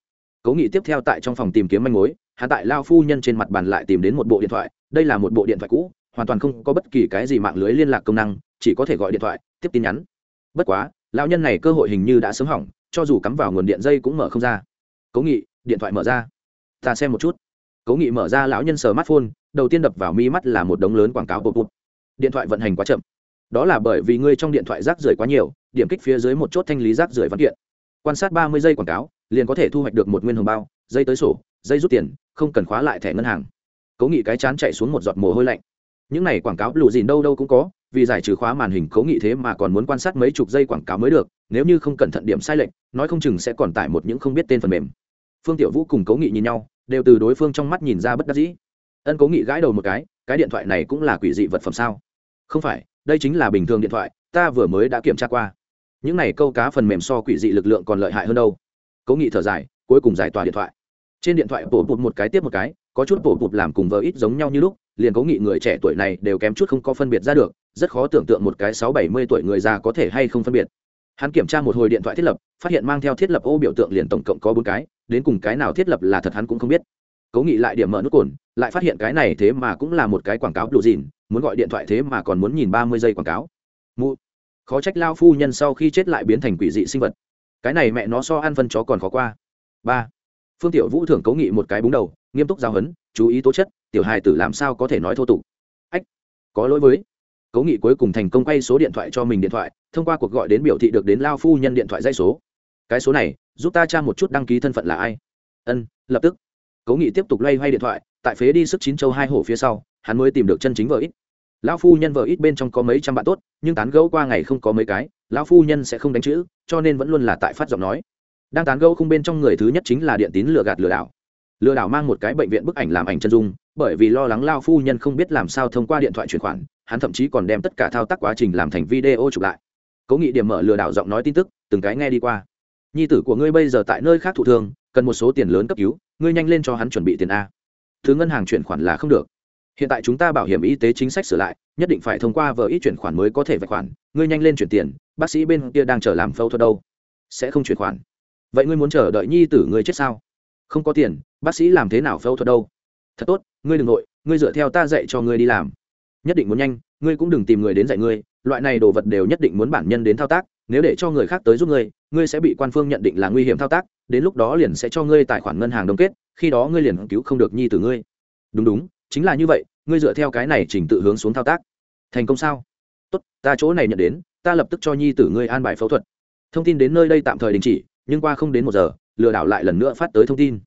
S1: Cố nghị tiếp theo tại trong phòng tìm kiếm manh mối hạ tại lao phu nhân trên mặt bàn lại tìm đến một bộ điện thoại, đây là một bộ điện thoại cũ, hoàn toàn không có bất kỳ cái gì mạng lưới liên lạc công năng, chỉ có thể gọi điện thoại, tiếp tin nhắn. Bất quá, lão nhân này cơ hội hình như đã sớm hỏng, cho dù cắm vào nguồn điện dây cũng mở không ra. Cố nghị, điện thoại mở ra. Ta xem một chút. Cố nghị mở ra lão nhân sờ mắt phôn đầu tiên đập vào mi mắt là một đống lớn quảng cáo bột bột điện thoại vận hành quá chậm đó là bởi vì ngươi trong điện thoại rác rưởi quá nhiều, điểm kích phía dưới một chốt thanh lý rác rưởi văn kiện. Quan sát ba mươi giây quảng cáo, liền có thể thu hoạch được một nguyên hồng bao, dây tới sổ, dây rút tiền, không cần khóa lại thẻ ngân hàng. Cố nghị cái chán chạy xuống một giọt mồ hôi lạnh. Những này quảng cáo lù dìn đâu đâu cũng có, vì giải trừ khóa màn hình cố nghị thế mà còn muốn quan sát mấy chục giây quảng cáo mới được, nếu như không cẩn thận điểm sai lệch, nói không chừng sẽ còn tải một những không biết tên phần mềm. Phương tiểu vũ cùng cố nghị nhìn nhau, đều từ đối phương trong mắt nhìn ra bất đắc dĩ. Ân cố nghị gãi đầu một cái cái điện thoại này cũng là quỷ dị vật phẩm sao? Không phải đây chính là bình thường điện thoại, ta vừa mới đã kiểm tra qua. Những này câu cá phần mềm so quỷ dị lực lượng còn lợi hại hơn đâu. Cố nghị thở dài, cuối cùng giải tỏa điện thoại. Trên điện thoại bổ bụt một cái tiếp một cái, có chút bổ bụt làm cùng vợ ít giống nhau như lúc, liền cố nghị người trẻ tuổi này đều kém chút không có phân biệt ra được, rất khó tưởng tượng một cái sáu bảy mươi tuổi người già có thể hay không phân biệt. Hắn kiểm tra một hồi điện thoại thiết lập, phát hiện mang theo thiết lập ô biểu tượng liền tổng cộng có bốn cái, đến cùng cái nào thiết lập là thật hắn cũng không biết. Cố nghị lại điểm mở nút cồn, lại phát hiện cái này thế mà cũng là một cái quảng cáo blue dìn muốn gọi điện thoại thế mà còn muốn nhìn ba mươi giây quảng cáo. Mụ, khó trách lao phu nhân sau khi chết lại biến thành quỷ dị sinh vật. Cái này mẹ nó so ăn phân chó còn khó qua. Ba, phương tiểu vũ thưởng cố nghị một cái búng đầu, nghiêm túc giao hấn chú ý tố chất, tiểu hài tử làm sao có thể nói thô tục. Ách, có lỗi với. Cố nghị cuối cùng thành công quay số điện thoại cho mình điện thoại, thông qua cuộc gọi đến biểu thị được đến lao phu nhân điện thoại dây số. Cái số này, giúp ta tra một chút đăng ký thân phận là ai. Ân, lập tức. Cố nghị tiếp tục loay hoay điện thoại, tại phế đi sức chín châu hai hổ phía sau hắn mới tìm được chân chính vợ ít. Lão phu nhân vợ ít bên trong có mấy trăm bạn tốt, nhưng tán gẫu qua ngày không có mấy cái, lão phu nhân sẽ không đánh chữ, cho nên vẫn luôn là tại phát giọng nói. Đang tán gẫu không bên trong người thứ nhất chính là điện tín lừa gạt lừa đảo. Lừa đảo mang một cái bệnh viện bức ảnh làm ảnh chân dung, bởi vì lo lắng lao phu nhân không biết làm sao thông qua điện thoại chuyển khoản, hắn thậm chí còn đem tất cả thao tác quá trình làm thành video chụp lại. Cố nghị điểm mở lừa đảo giọng nói tin tức, từng cái nghe đi qua. Nhi tử của ngươi bây giờ tại nơi khác thụ thương, cần một số tiền lớn cấp cứu, ngươi nhanh lên cho hắn chuẩn bị tiền a. Thứ ngân hàng chuyển khoản là không được hiện tại chúng ta bảo hiểm y tế chính sách sửa lại, nhất định phải thông qua vờ ít chuyển khoản mới có thể vạch khoản. Ngươi nhanh lên chuyển tiền, bác sĩ bên kia đang chờ làm phẫu thuật đâu. Sẽ không chuyển khoản. Vậy ngươi muốn chờ đợi nhi tử ngươi chết sao? Không có tiền, bác sĩ làm thế nào phẫu thuật đâu? Thật tốt, ngươi đừng nội, ngươi dựa theo ta dạy cho ngươi đi làm. Nhất định muốn nhanh, ngươi cũng đừng tìm người đến dạy ngươi, loại này đồ vật đều nhất định muốn bản nhân đến thao tác, nếu để cho người khác tới giúp ngươi ngươi sẽ bị quan phương nhận định là nguy hiểm thao tác, đến lúc đó liền sẽ cho ngươi tài khoản ngân hàng đông kết, khi đó ngươi liền cứu không được nhi tử ngươi. Đúng đúng chính là như vậy, ngươi dựa theo cái này chỉnh tự hướng xuống thao tác. Thành công sao? Tốt, ta chỗ này nhận đến, ta lập tức cho nhi tử ngươi an bài phẫu thuật. Thông tin đến nơi đây tạm thời đình chỉ, nhưng qua không đến một giờ, lừa đảo lại lần nữa phát tới thông tin.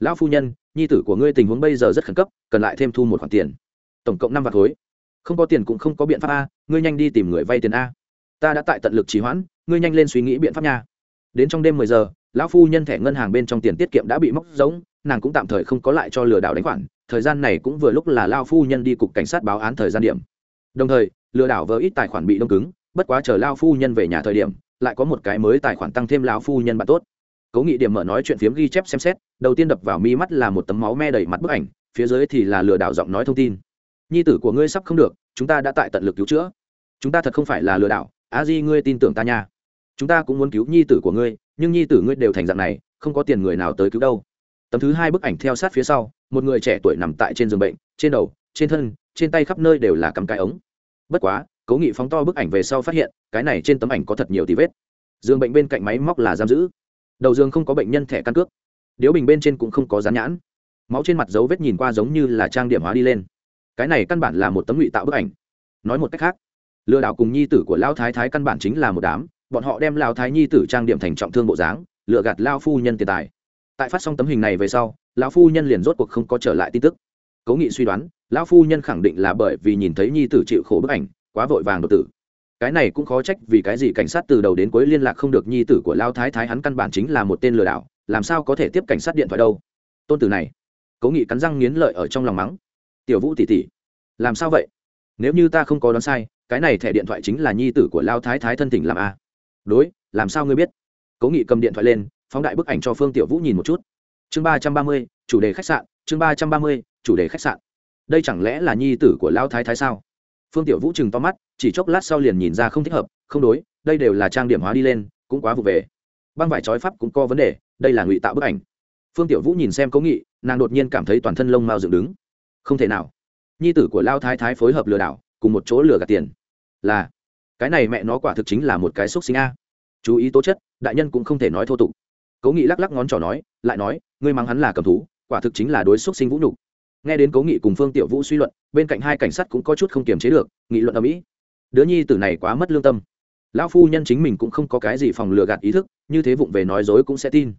S1: Lão phu nhân, nhi tử của ngươi tình huống bây giờ rất khẩn cấp, cần lại thêm thu một khoản tiền. Tổng cộng năm vạn khối. Không có tiền cũng không có biện pháp a, ngươi nhanh đi tìm người vay tiền a. Ta đã tại tận lực trì hoãn, ngươi nhanh lên suy nghĩ biện pháp nha. Đến trong đêm mười giờ lão phu nhân thẻ ngân hàng bên trong tiền tiết kiệm đã bị móc giống nàng cũng tạm thời không có lại cho lừa đảo đánh khoản, thời gian này cũng vừa lúc là lao phu nhân đi cục cảnh sát báo án thời gian điểm. Đồng thời, lừa đảo vỡ ít tài khoản bị đông cứng, bất quá chờ lao phu nhân về nhà thời điểm, lại có một cái mới tài khoản tăng thêm lão phu nhân bạn tốt. Cố nghị điểm mở nói chuyện phiếm ghi chép xem xét, đầu tiên đập vào mi mắt là một tấm máu me đầy mặt bức ảnh, phía dưới thì là lừa đảo giọng nói thông tin. Nhi tử của ngươi sắp không được, chúng ta đã tại tận lực cứu chữa. Chúng ta thật không phải là lừa đảo á di ngươi tin tưởng ta nha. Chúng ta cũng muốn cứu nhi tử của ngươi nhưng nhi tử ngươi đều thành dạng này, không có tiền người nào tới cứu đâu. Tấm thứ hai bức ảnh theo sát phía sau, một người trẻ tuổi nằm tại trên giường bệnh, trên đầu, trên thân, trên tay khắp nơi đều là cắm cái ống. Bất quá, cố nghị phóng to bức ảnh về sau phát hiện, cái này trên tấm ảnh có thật nhiều tí vết. Giường bệnh bên cạnh máy móc là giam giữ. Đầu giường không có bệnh nhân thẻ căn cước. Điếu bình bên trên cũng không có dán nhãn. Máu trên mặt dấu vết nhìn qua giống như là trang điểm hóa đi lên. Cái này căn bản là một tấm ngụy tạo bức ảnh. Nói một cách khác, lừa đảo cùng nhi tử của lão thái thái căn bản chính là một đám bọn họ đem lão thái nhi tử trang điểm thành trọng thương bộ dáng, lừa gạt lao phu nhân tiền tài. Tại phát xong tấm hình này về sau lão phu nhân liền rốt cuộc không có trở lại tin tức. Cố nghị suy đoán lão phu nhân khẳng định là bởi vì nhìn thấy nhi tử chịu khổ bức ảnh, quá vội vàng đột tử. Cái này cũng khó trách vì cái gì cảnh sát từ đầu đến cuối liên lạc không được nhi tử của lao thái thái, hắn căn bản chính là một tên lừa đảo, làm sao có thể tiếp cảnh sát điện thoại đâu. Tôn tử này, cố nghị cắn răng nghiến lợi ở trong lòng mắng. Tiểu vũ tỉ tỉ làm sao vậy? Nếu như ta không có đoán sai, cái này thẻ điện thoại chính là nhi tử của lao thái thái thân tỉnh làm a đối, làm sao ngươi biết? Cố nghị cầm điện thoại lên, phóng đại bức ảnh cho phương tiểu vũ nhìn một chút. Chương ba trăm ba mươi, chủ đề khách sạn, chương ba trăm ba mươi, chủ đề khách sạn. Đây chẳng lẽ là nhi tử của lao thái thái sao? Phương tiểu vũ chừng to mắt, chỉ chốc lát sau liền nhìn ra không thích hợp, không đối, đây đều là trang điểm hóa đi lên, cũng quá vụ về. Băng vải trói pháp cũng có vấn đề, đây là ngụy tạo bức ảnh. Phương tiểu vũ nhìn xem cố nghị, nàng đột nhiên cảm thấy toàn thân lông mao dựng đứng. Không thể nào. Nhi tử của lao thái thái phối hợp lừa đảo, cùng một chỗ lừa gạt tiền. Là cái này mẹ nó quả thực chính là một cái xúc sinh a. Chú ý tố chất, đại nhân cũng không thể nói thô tục. Cố nghị lắc lắc ngón trỏ nói, lại nói, ngươi mắng hắn là cầm thú, quả thực chính là đối xúc sinh vũ nhục. Nghe đến cố nghị cùng phương tiểu vũ suy luận, bên cạnh hai cảnh sát cũng có chút không kiềm chế được, nghị luận ở mỹ đứa nhi tử này quá mất lương tâm. Lão phu nhân chính mình cũng không có cái gì phòng lừa gạt ý thức, như thế vụng về nói dối cũng sẽ tin.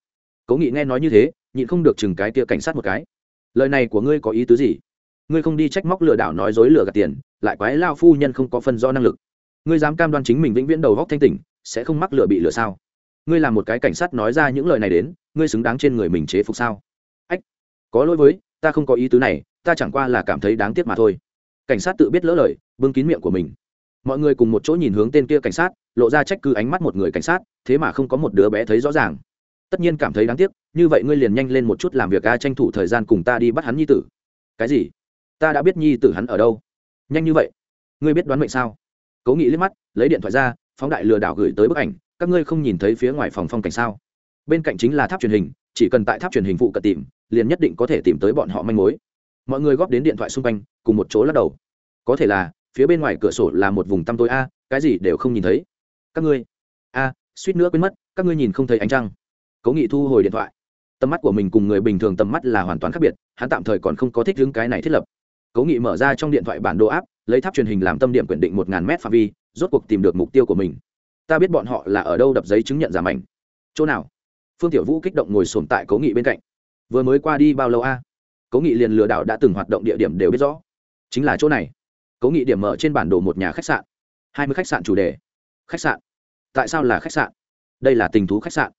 S1: Cố nghị nghe nói như thế, nhịn không được chừng cái kia cảnh sát một cái. Lời này của ngươi có ý tứ gì? Ngươi không đi trách móc lừa đảo nói dối lừa gạt tiền, lại quái lao phu nhân không có phân do năng lực ngươi dám cam đoan chính mình vĩnh viễn đầu góc thanh tỉnh, sẽ không mắc lừa bị lừa sao? Ngươi là một cái cảnh sát nói ra những lời này đến, ngươi xứng đáng trên người mình chế phục sao? Ách, có lỗi với, ta không có ý tứ này, ta chẳng qua là cảm thấy đáng tiếc mà thôi. Cảnh sát tự biết lỡ lời, bưng kín miệng của mình. Mọi người cùng một chỗ nhìn hướng tên kia cảnh sát, lộ ra trách cứ ánh mắt một người cảnh sát, thế mà không có một đứa bé thấy rõ ràng. Tất nhiên cảm thấy đáng tiếc, như vậy ngươi liền nhanh lên một chút làm việc a, tranh thủ thời gian cùng ta đi bắt hắn nhi tử. Cái gì? Ta đã biết nhi tử hắn ở đâu. Nhanh như vậy. Ngươi biết đoán mệnh sao? Cố nghị liếc mắt, lấy điện thoại ra, phóng đại lừa đảo gửi tới bức ảnh, các ngươi không nhìn thấy phía ngoài phòng phong cảnh sao? Bên cạnh chính là tháp truyền hình, chỉ cần tại tháp truyền hình phụ cận tìm, liền nhất định có thể tìm tới bọn họ manh mối. Mọi người góp đến điện thoại xung quanh, cùng một chỗ lắc đầu. Có thể là, phía bên ngoài cửa sổ là một vùng tăm tối a, cái gì đều không nhìn thấy. Các ngươi, a, suýt nữa quên mất, các ngươi nhìn không thấy ánh trăng. Cố nghị thu hồi điện thoại. Tầm mắt của mình cùng người bình thường tầm mắt là hoàn toàn khác biệt, hắn tạm thời còn không có thích những cái này thiết lập. Cố nghị mở ra trong điện thoại bản đồ áp lấy tháp truyền hình làm tâm điểm quyển định một ngàn mét phạm vi, rốt cuộc tìm được mục tiêu của mình. Ta biết bọn họ là ở đâu đập giấy chứng nhận giảm ảnh chỗ nào? Phương tiểu vũ kích động ngồi sồn tại cố nghị bên cạnh. Vừa mới qua đi bao lâu a? Cố nghị liền lừa đảo đã từng hoạt động địa điểm đều biết rõ. Chính là chỗ này. Cố nghị điểm mở trên bản đồ một nhà khách sạn. Hai mươi khách sạn chủ đề. Khách sạn. Tại sao là khách sạn? Đây là tình thú khách sạn.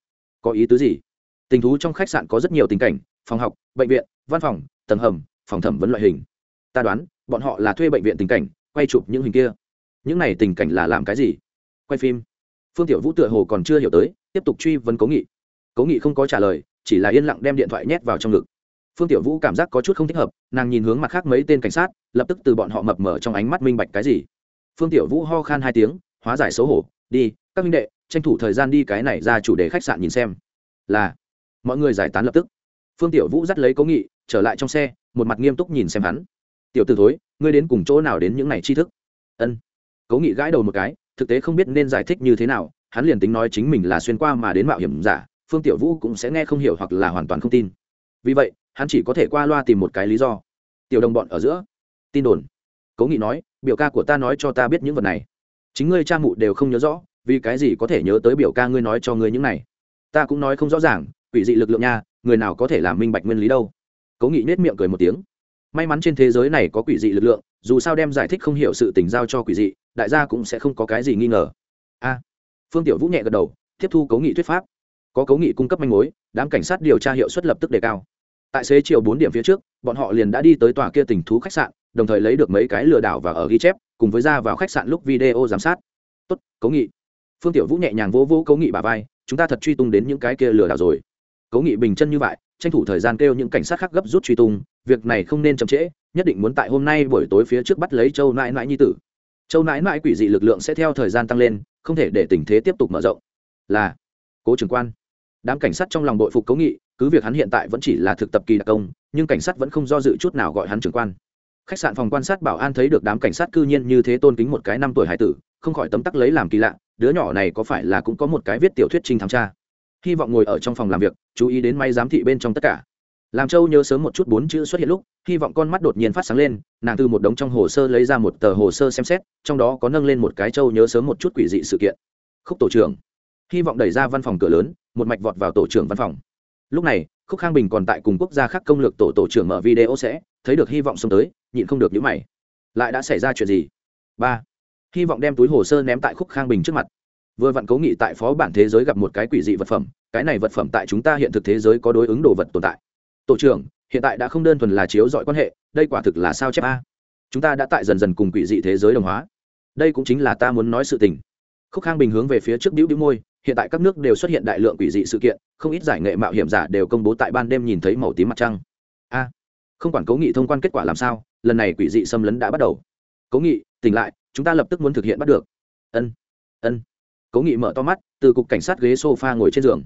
S1: Có ý tứ gì? Tình thú trong khách sạn có rất nhiều tình cảnh, phòng học, bệnh viện, văn phòng, tầng hầm, phòng thẩm vấn loại hình. Ta đoán bọn họ là thuê bệnh viện tình cảnh, quay chụp những hình kia. Những này tình cảnh là làm cái gì? Quay phim. Phương tiểu vũ tựa hồ còn chưa hiểu tới, tiếp tục truy vấn cố nghị. Cố nghị không có trả lời, chỉ là yên lặng đem điện thoại nhét vào trong ngực. Phương tiểu vũ cảm giác có chút không thích hợp, nàng nhìn hướng mặt khác mấy tên cảnh sát, lập tức từ bọn họ mập mở trong ánh mắt minh bạch cái gì. Phương tiểu vũ ho khan hai tiếng, hóa giải xấu hổ, đi, các minh đệ, tranh thủ thời gian đi cái này ra chủ đề khách sạn nhìn xem. Là. Mọi người giải tán lập tức. Phương tiểu vũ dắt lấy cố nghị, trở lại trong xe, một mặt nghiêm túc nhìn xem hắn tiểu t ử thối, ngươi đến cùng chỗ nào đến những này tri thức? Ân. Cố nghị gãi đầu một cái, thực tế không biết nên giải thích như thế nào, hắn liền tính nói chính mình là xuyên qua mà đến mạo hiểm giả, phương tiểu vũ cũng sẽ nghe không hiểu hoặc là hoàn toàn không tin. Vì vậy, hắn chỉ có thể qua loa tìm một cái lý do. Tiểu đồng bọn ở giữa. Tin đồn. Cố nghị nói, biểu ca của ta nói cho ta biết những vật này. Chính ngươi cha mụ đều không nhớ rõ, vì cái gì có thể nhớ tới biểu ca ngươi nói cho ngươi những này? Ta cũng nói không rõ ràng, quỷ dị lực lượng nha, người nào có thể làm minh bạch nguyên lý đâu? Cố nghị nết miệng cười một tiếng may mắn trên thế giới này có quỷ dị lực lượng, dù sao đem giải thích không hiểu sự tình giao cho quỷ dị, đại gia cũng sẽ không có cái gì nghi ngờ. A. Phương tiểu vũ nhẹ gật đầu, tiếp thu cấu nghị thuyết pháp. Có cấu nghị cung cấp manh mối, đám cảnh sát điều tra hiệu suất lập tức đề cao. Tại xế chiều bốn điểm phía trước, bọn họ liền đã đi tới tòa kia tình thú khách sạn, đồng thời lấy được mấy cái lừa đảo và ở ghi chép, cùng với ra vào khách sạn lúc video giám sát. Tốt, cấu nghị. Phương tiểu vũ nhẹ nhàng vỗ vỗ cấu nghị bà vai, chúng ta thật truy tung đến những cái kia lừa đảo rồi. Cấu nghị bình chân như vậy tranh thủ thời gian kêu những cảnh sát khác gấp rút truy tung, việc này không nên chậm trễ, nhất định muốn tại hôm nay buổi tối phía trước bắt lấy châu nãi nãi nhi tử. Châu nãi nãi quỷ dị lực lượng sẽ theo thời gian tăng lên, không thể để tình thế tiếp tục mở rộng. Là, cố trưởng quan. Đám cảnh sát trong lòng đội phục cố nghị, cứ việc hắn hiện tại vẫn chỉ là thực tập kỳ đặc công, nhưng cảnh sát vẫn không do dự chút nào gọi hắn trưởng quan. Khách sạn phòng quan sát bảo an thấy được đám cảnh sát cư nhiên như thế tôn kính một cái năm tuổi hải tử, không khỏi tấm tắc lấy làm kỳ lạ, đứa nhỏ này có phải là cũng có một cái viết tiểu thuyết trinh thám tra hy vọng ngồi ở trong phòng làm việc, chú ý đến may giám thị bên trong tất cả. Làm châu nhớ sớm một chút bốn chữ xuất hiện lúc, hy vọng con mắt đột nhiên phát sáng lên, nàng từ một đống trong hồ sơ lấy ra một tờ hồ sơ xem xét, trong đó có nâng lên một cái châu nhớ sớm một chút quỷ dị sự kiện. Khúc tổ trưởng. Hy vọng đẩy ra văn phòng cửa lớn, một mạch vọt vào tổ trưởng văn phòng. Lúc này, khúc khang bình còn tại cùng quốc gia khác công lược tổ tổ trưởng mở video sẽ, thấy được hy vọng xông tới, nhịn không được những mày. Lại đã xảy ra chuyện gì? Ba. Hy vọng đem túi hồ sơ ném tại khúc khang bình trước mặt vừa vặn cố nghị tại phó bản thế giới gặp một cái quỷ dị vật phẩm, cái này vật phẩm tại chúng ta hiện thực thế giới có đối ứng đồ vật tồn tại. Tổ trưởng, hiện tại đã không đơn thuần là chiếu dọi quan hệ, đây quả thực là sao chép a? Chúng ta đã tại dần dần cùng quỷ dị thế giới đồng hóa. Đây cũng chính là ta muốn nói sự tình. Khúc khang bình hướng về phía trước bĩu bĩu môi, hiện tại các nước đều xuất hiện đại lượng quỷ dị sự kiện, không ít giải nghệ mạo hiểm giả đều công bố tại ban đêm nhìn thấy màu tím mặt trăng. A, không quản cố nghị thông quan kết quả làm sao, lần này quỷ dị xâm lấn đã bắt đầu. Cố nghị, tỉnh lại, chúng ta lập tức muốn thực hiện bắt được. Ân ân cố nghị mở to mắt, từ cục cảnh sát ghế s o f a ngồi trên giường.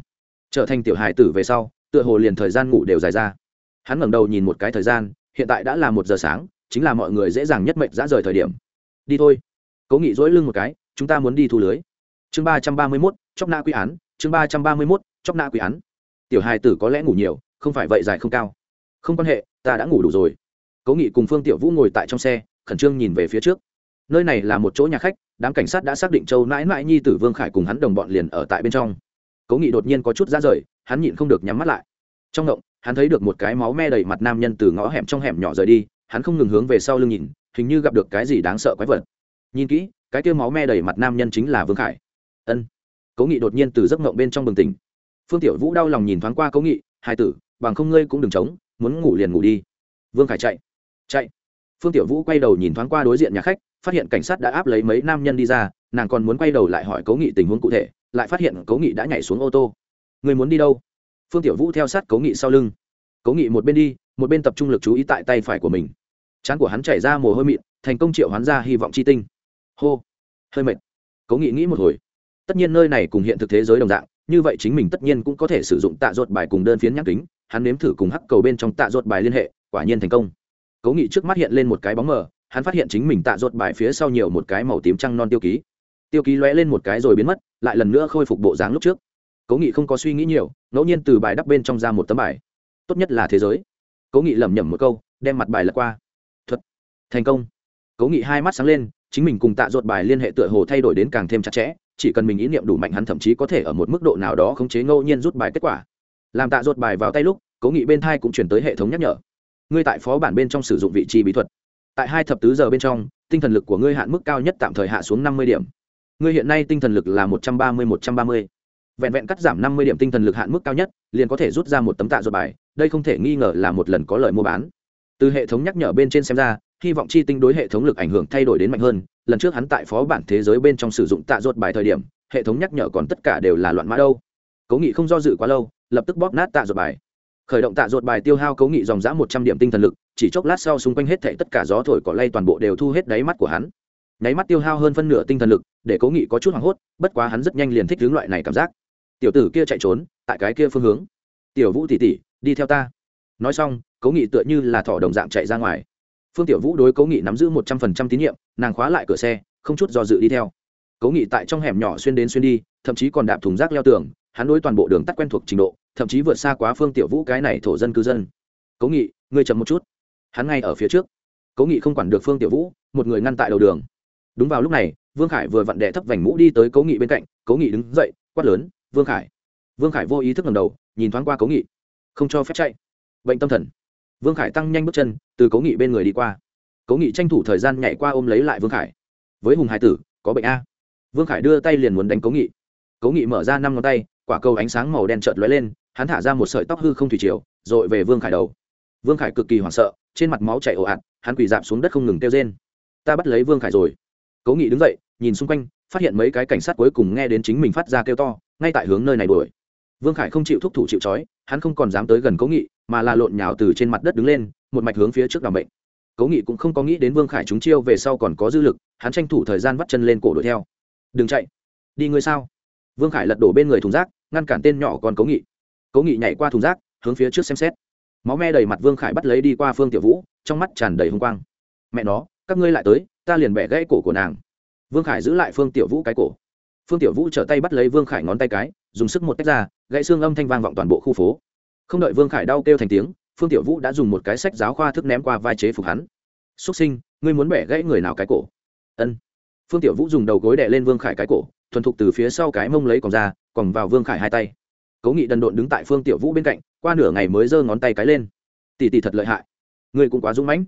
S1: Trở thành tiểu hài tử về sau, tựa hồ liền thời gian ngủ đều dài ra. Hắn ngẩng đầu nhìn một cái thời gian, hiện tại đã là một giờ sáng, chính là mọi người dễ dàng nhất mệnh dã rời thời điểm. Đi thôi. Cố nghị dỗi lưng một cái, chúng ta muốn đi thu lưới. Chương ba trăm ba mươi mốt chóc nạ quy án, chương ba trăm ba mươi mốt chóc nạ quy án. Tiểu hài tử có lẽ ngủ nhiều, không phải vậy dài không cao. Không quan hệ, ta đã ngủ đủ rồi. Cố nghị cùng phương tiểu vũ ngồi tại trong xe, khẩn trương nhìn về phía trước nơi này là một chỗ nhà khách, đám cảnh sát đã xác định châu mãi mãi nhi tử vương khải cùng hắn đồng bọn liền ở tại bên trong. Cố nghị đột nhiên có chút ra rời, hắn nhịn không được nhắm mắt lại. Trong động hắn thấy được một cái máu me đầy mặt nam nhân từ ngõ hẻm trong hẻm nhỏ rời đi, hắn không ngừng hướng về sau lưng nhìn, hình như gặp được cái gì đáng sợ quái vật. Nhìn kỹ, cái kia máu me đầy mặt nam nhân chính là vương khải. Ân. Cố nghị đột nhiên từ giấc ngộng bên trong bừng tỉnh. Phương tiểu vũ đau lòng nhìn thoáng qua cố nghị, hai tử, bằng không ngươi cũng đừng trống, muốn ngủ liền ngủ đi. Vương khải chạy. Chạy. Phương tiểu vũ quay đầu nhìn thoáng qua đối diện nhà khách phát hiện cảnh sát đã áp lấy mấy nam nhân đi ra, nàng còn muốn quay đầu lại hỏi cố nghị tình huống cụ thể, lại phát hiện cố nghị đã nhảy xuống ô tô. Người muốn đi đâu? Phương tiểu vũ theo sát cố nghị sau lưng. Cố nghị một bên đi, một bên tập trung lực chú ý tại tay phải của mình. Chán của hắn chảy ra mồ hôi mịn, thành công triệu hoán ra hy vọng chi tinh. Hô! Hơi mệt. Cố nghị nghĩ một hồi. Tất nhiên nơi này cùng hiện thực thế giới đồng dạng, như vậy chính mình tất nhiên cũng có thể sử dụng tạ ruột bài cùng đơn phiến nhắc kính, hắn nếm thử cùng hắc cầu bên trong tạ ruột bài liên hệ, quả nhiên thành công. Cố nghị trước mắt hiện lên một cái bóng mờ hắn phát hiện chính mình tạ ruột bài phía sau nhiều một cái màu tím trăng non tiêu ký. Tiêu ký lóe lên một cái rồi biến mất, lại lần nữa khôi phục bộ dáng lúc trước. Cố nghị không có suy nghĩ nhiều, ngẫu nhiên từ bài đắp bên trong ra một tấm bài. Tốt nhất là thế giới. Cố nghị lẩm nhẩm một câu, đem mặt bài lật qua. Thuật. Thành công. Cố nghị hai mắt sáng lên, chính mình cùng tạ ruột bài liên hệ tựa hồ thay đổi đến càng thêm chặt chẽ, chỉ cần mình ý niệm đủ mạnh hắn thậm chí có thể ở một mức độ nào đó khống chế ngẫu nhiên rút bài kết quả. Làm tạ ruột bài vào tay lúc, cố nghị bên thai cũng chuyển tới hệ thống nhắc nhở. Ngươi tại phó bản bên trong sử dụng vị trí bí thuật tại hai thập tứ giờ bên trong, tinh thần lực của ngươi hạn mức cao nhất tạm thời hạ xuống năm mươi điểm. Ngươi hiện nay tinh thần lực là một trăm ba mươi, một trăm ba mươi. Vẹn vẹn cắt giảm năm mươi điểm tinh thần lực hạn mức cao nhất, liền có thể rút ra một tấm tạ ruột bài, đây không thể nghi ngờ là một lần có lời mua bán. Từ hệ thống nhắc nhở bên trên xem ra, hy vọng chi tinh đối hệ thống lực ảnh hưởng thay đổi đến mạnh hơn, lần trước hắn tại phó bản thế giới bên trong sử dụng tạ ruột bài thời điểm, hệ thống nhắc nhở còn tất cả đều là loạn mã đâu. Cố nghị không do dự quá lâu, lập tức bóp nát tạ ruột bài khởi động tạ ruột bài tiêu hao cố nghị dòng dã một trăm điểm tinh thần lực, chỉ chốc lát sau xung quanh hết thảy tất cả gió thổi cỏ lay toàn bộ đều thu hết đáy mắt của hắn. Nháy mắt tiêu hao hơn phân nửa tinh thần lực, để cố nghị có chút hoảng hốt, bất quá hắn rất nhanh liền thích hướng loại này cảm giác. Tiểu tử kia chạy trốn, tại cái kia phương hướng. Tiểu vũ tỉ tỉ đi theo ta. Nói xong cố nghị tựa như là thỏ đồng dạng chạy ra ngoài. Phương tiểu vũ đối cố nghị nắm giữ một trăm phần trăm tín nhiệm, nàng khóa lại cửa xe, không chút do dự đi theo. Cố nghị tại trong hẻm nhỏ xuyên đến xuyên đi, thậm chí còn đạp thùng rác leo tường, hắn đối toàn bộ đường tắt quen thuộc trình độ thậm chí vượt xa quá phương tiểu vũ cái này thổ dân cư dân. Cố nghị, ngươi chậm một chút. Hắn ngay ở phía trước. Cố nghị không quản được phương tiểu vũ, một người ngăn tại đầu đường. Đúng vào lúc này, vương khải vừa vặn đệ thấp vành mũ đi tới cố nghị bên cạnh, cố nghị đứng dậy, quát lớn, vương khải. Vương khải vô ý thức ngầm đầu, nhìn thoáng qua cố nghị. Không cho phép chạy. Bệnh tâm thần. Vương khải tăng nhanh bước chân, từ cố nghị bên người đi qua. Cố nghị tranh thủ thời gian nhảy qua ôm lấy lại vương khải. Với hùng hải tử, có bệnh a. Vương khải đưa tay liền muốn đánh cố nghị. Cố nghị mở ra năm ngón tay quả cầu ánh sáng màu đen chợt lóe lên, hắn thả ra một sợi tóc hư không thủy chiều rồi về vương khải đầu. Vương khải cực kỳ hoảng sợ, trên mặt máu chảy ồ ạt, hắn quỳ dạp xuống đất không ngừng kêu rên. Ta bắt lấy vương khải rồi. Cố nghị đứng dậy, nhìn xung quanh, phát hiện mấy cái cảnh sát cuối cùng nghe đến chính mình phát ra kêu to, ngay tại hướng nơi này đuổi. Vương khải không chịu thúc thủ chịu c hắn không còn dám tới gần cố nghị, mà là lộn nhào từ trên mặt đất đứng lên, một mạch hướng phía trước đ bệnh. Cố nghị cũng không có nghĩ đến vương khải chúng chiêu về sau còn có dư lực, hắn tranh thủ thời gian vắt chân lên cổ đuổi theo. Đừng chạy. Đi ngươi sao? Vương khải lật đổ bên người thùng rác ngăn cản tên nhỏ còn cố nghị. Cố nghị nhảy qua thùng rác, hướng phía trước xem xét. Máu me đầy mặt vương khải bắt lấy đi qua phương tiểu vũ, trong mắt tràn đầy hung quang. Mẹ nó, các ngươi lại tới, ta liền bẻ gãy cổ của nàng. Vương khải giữ lại phương tiểu vũ cái cổ. Phương tiểu vũ trở tay bắt lấy vương khải ngón tay cái, dùng sức một tách ra, gãy xương âm thanh vang vọng toàn bộ khu phố. Không đợi vương khải đau kêu thành tiếng, phương tiểu vũ đã dùng một cái sách giáo khoa thức ném qua vai chế phục hắn. Xúc sinh, ngươi muốn bẻ gãy người nào cái cổ? Ân. Phương tiểu vũ dùng đầu gối đè lên vương khải cái cổ thuần thục từ phía sau cái mông lấy còn ra còn vào vương khải hai tay. Cố nghị đần độn đứng tại phương tiểu vũ bên cạnh, qua nửa ngày mới giơ ngón tay cái lên. Tỷ tỷ thật lợi hại. Ngươi cũng quá dũng mãnh.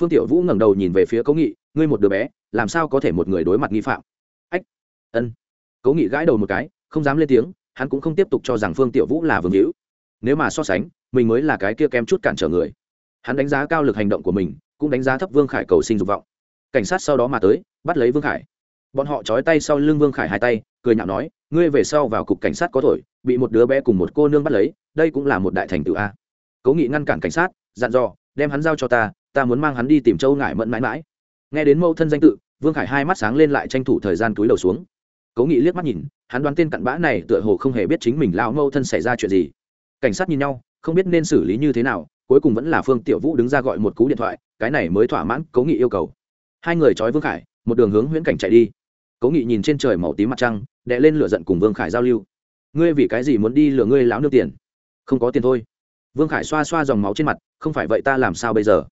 S1: Phương tiểu vũ ngẩng đầu nhìn về phía cố nghị, ngươi một đứa bé, làm sao có thể một người đối mặt nghi phạm? Ách, ân. Cố nghị gãi đầu một cái, không dám lên tiếng, hắn cũng không tiếp tục cho rằng phương tiểu vũ là vương hữu. Nếu mà so sánh, mình mới là cái kia kém chút cản trở người. Hắn đánh giá cao lực hành động của mình, cũng đánh giá thấp vương khải cầu sinh dục vọng. Cảnh sát sau đó mà tới, bắt lấy vương khải bọn họ trói tay sau lưng vương khải hai tay, cười nhạo nói, ngươi về sau vào cục cảnh sát có thổi bị một đứa bé cùng một cô nương bắt lấy, đây cũng là một đại thành tựu a. Cố nghị ngăn cản cảnh sát, dặn dò, đem hắn giao cho ta ta muốn mang hắn đi tìm châu ngải mẫn mãi mãi. Nghe đến mâu thân danh tự, vương khải hai mắt sáng lên lại tranh thủ thời gian túi đầu xuống. Cố nghị liếc mắt nhìn, hắn đoán tên cặn bã này tựa hồ không hề biết chính mình lao mâu thân xảy ra chuyện gì. Cảnh sát nhìn nhau, không biết nên xử lý như thế nào, cuối cùng vẫn là phương tiểu vũ đứng ra gọi một cú điện thoại, cái này mới thỏa mãn cố nghị yêu cầu. Hai người trói vương khải, một đường hướng huyễn cảnh chạy đi cố nghị nhìn trên trời màu tím mặt trăng đệ lên lửa giận cùng vương khải giao lưu. Ngươi vì cái gì muốn đi lừa ngươi lão nương tiền? Không có tiền thôi. Vương khải xoa xoa dòng máu trên mặt, không phải vậy ta làm sao bây giờ?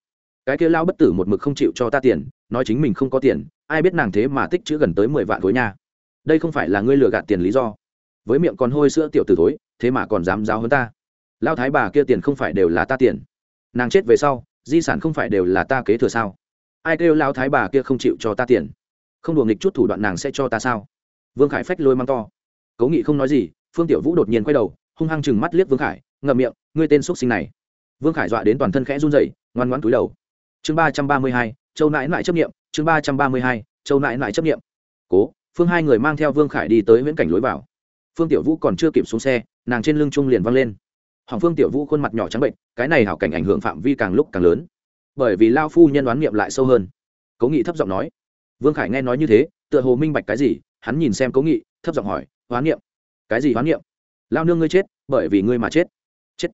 S1: Cái kia lao bất tử một mực không chịu cho ta tiền, nói chính mình không có tiền, ai biết nàng thế mà tích chữ gần tới mười vạn khối nha. Đây không phải là ngươi lừa gạt tiền lý do. Với miệng còn hôi sữa tiểu t ử thối, thế mà còn dám giáo hơn ta. Lao thái bà kia tiền không phải đều là ta tiền. Nàng chết về sau, di sản không phải đều là ta kế thừa sao? Ai kêu lao thái bà kia không chịu cho ta tiền? Không đùa nghịch chút thủ đoạn nàng sẽ cho ta sao? Vương khải phách lôi mang to. Cố nghị không nói gì, phương tiểu vũ đột nhiên quay đầu, hung hăng chừng mắt liếc vương khải, ngậm miệng, ngươi tên x sinh này. Vương khải dọa đến toàn thân khẽ run dậy ngoan ngoãn túi đầu. Chương ba trăm ba mươi hai, châu nãi nãi chấp nghiệm chương ba trăm ba mươi hai, châu nãi nãi chấp nghiệm cố, phương hai người mang theo vương khải đi tới viễn cảnh lối vào. Phương tiểu vũ còn chưa kịp xuống xe, nàng trên lưng trung liền văng lên. Hoàng phương tiểu vũ khuôn mặt nhỏ trắng bệnh, cái này hảo cảnh ảnh hưởng phạm vi càng lúc càng lớn. Bởi vì lao phu nhân đoán niệm lại sâu hơn. Cố nghị thấp giọng nói vương khải nghe nói như thế, tựa hồ minh bạch cái gì, hắn nhìn xem cố nghị, thấp giọng hỏi, hoán niệm? Cái gì hoán niệm? Lao nương ngươi chết, bởi vì ngươi mà chết. Chết?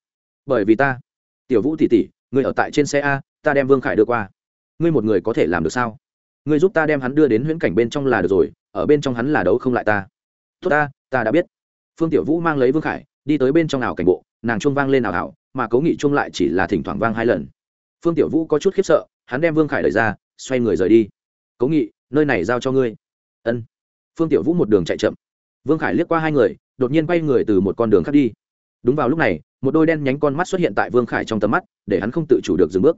S1: Bởi vì ta? Tiểu vũ tỉ tỉ ngươi ở tại trên xe a, ta đem vương khải đưa qua. Ngươi một người có thể làm được sao? Ngươi giúp ta đem hắn đưa đến huyễn cảnh bên trong là được rồi, ở bên trong hắn là đấu không lại ta. Tốt ta ta đã biết. Phương tiểu vũ mang lấy vương khải, đi tới bên trong ảo cảnh bộ, nàng chuông vang lên ảo ảo, mà cố nghị chuông lại chỉ là thỉnh thoảng vang hai lần. Phương tiểu vũ có chút khiếp sợ, hắn đem vương khải đẩy ra, xoay người rời đi cố nghị, nơi này giao cho ngươi. Ân. Phương tiểu vũ một đường chạy chậm. Vương khải liếc qua hai người, đột nhiên quay người từ một con đường khác đi. Đúng vào lúc này, một đôi đen nhánh con mắt xuất hiện tại vương khải trong tầm mắt, để hắn không tự chủ được dừng bước.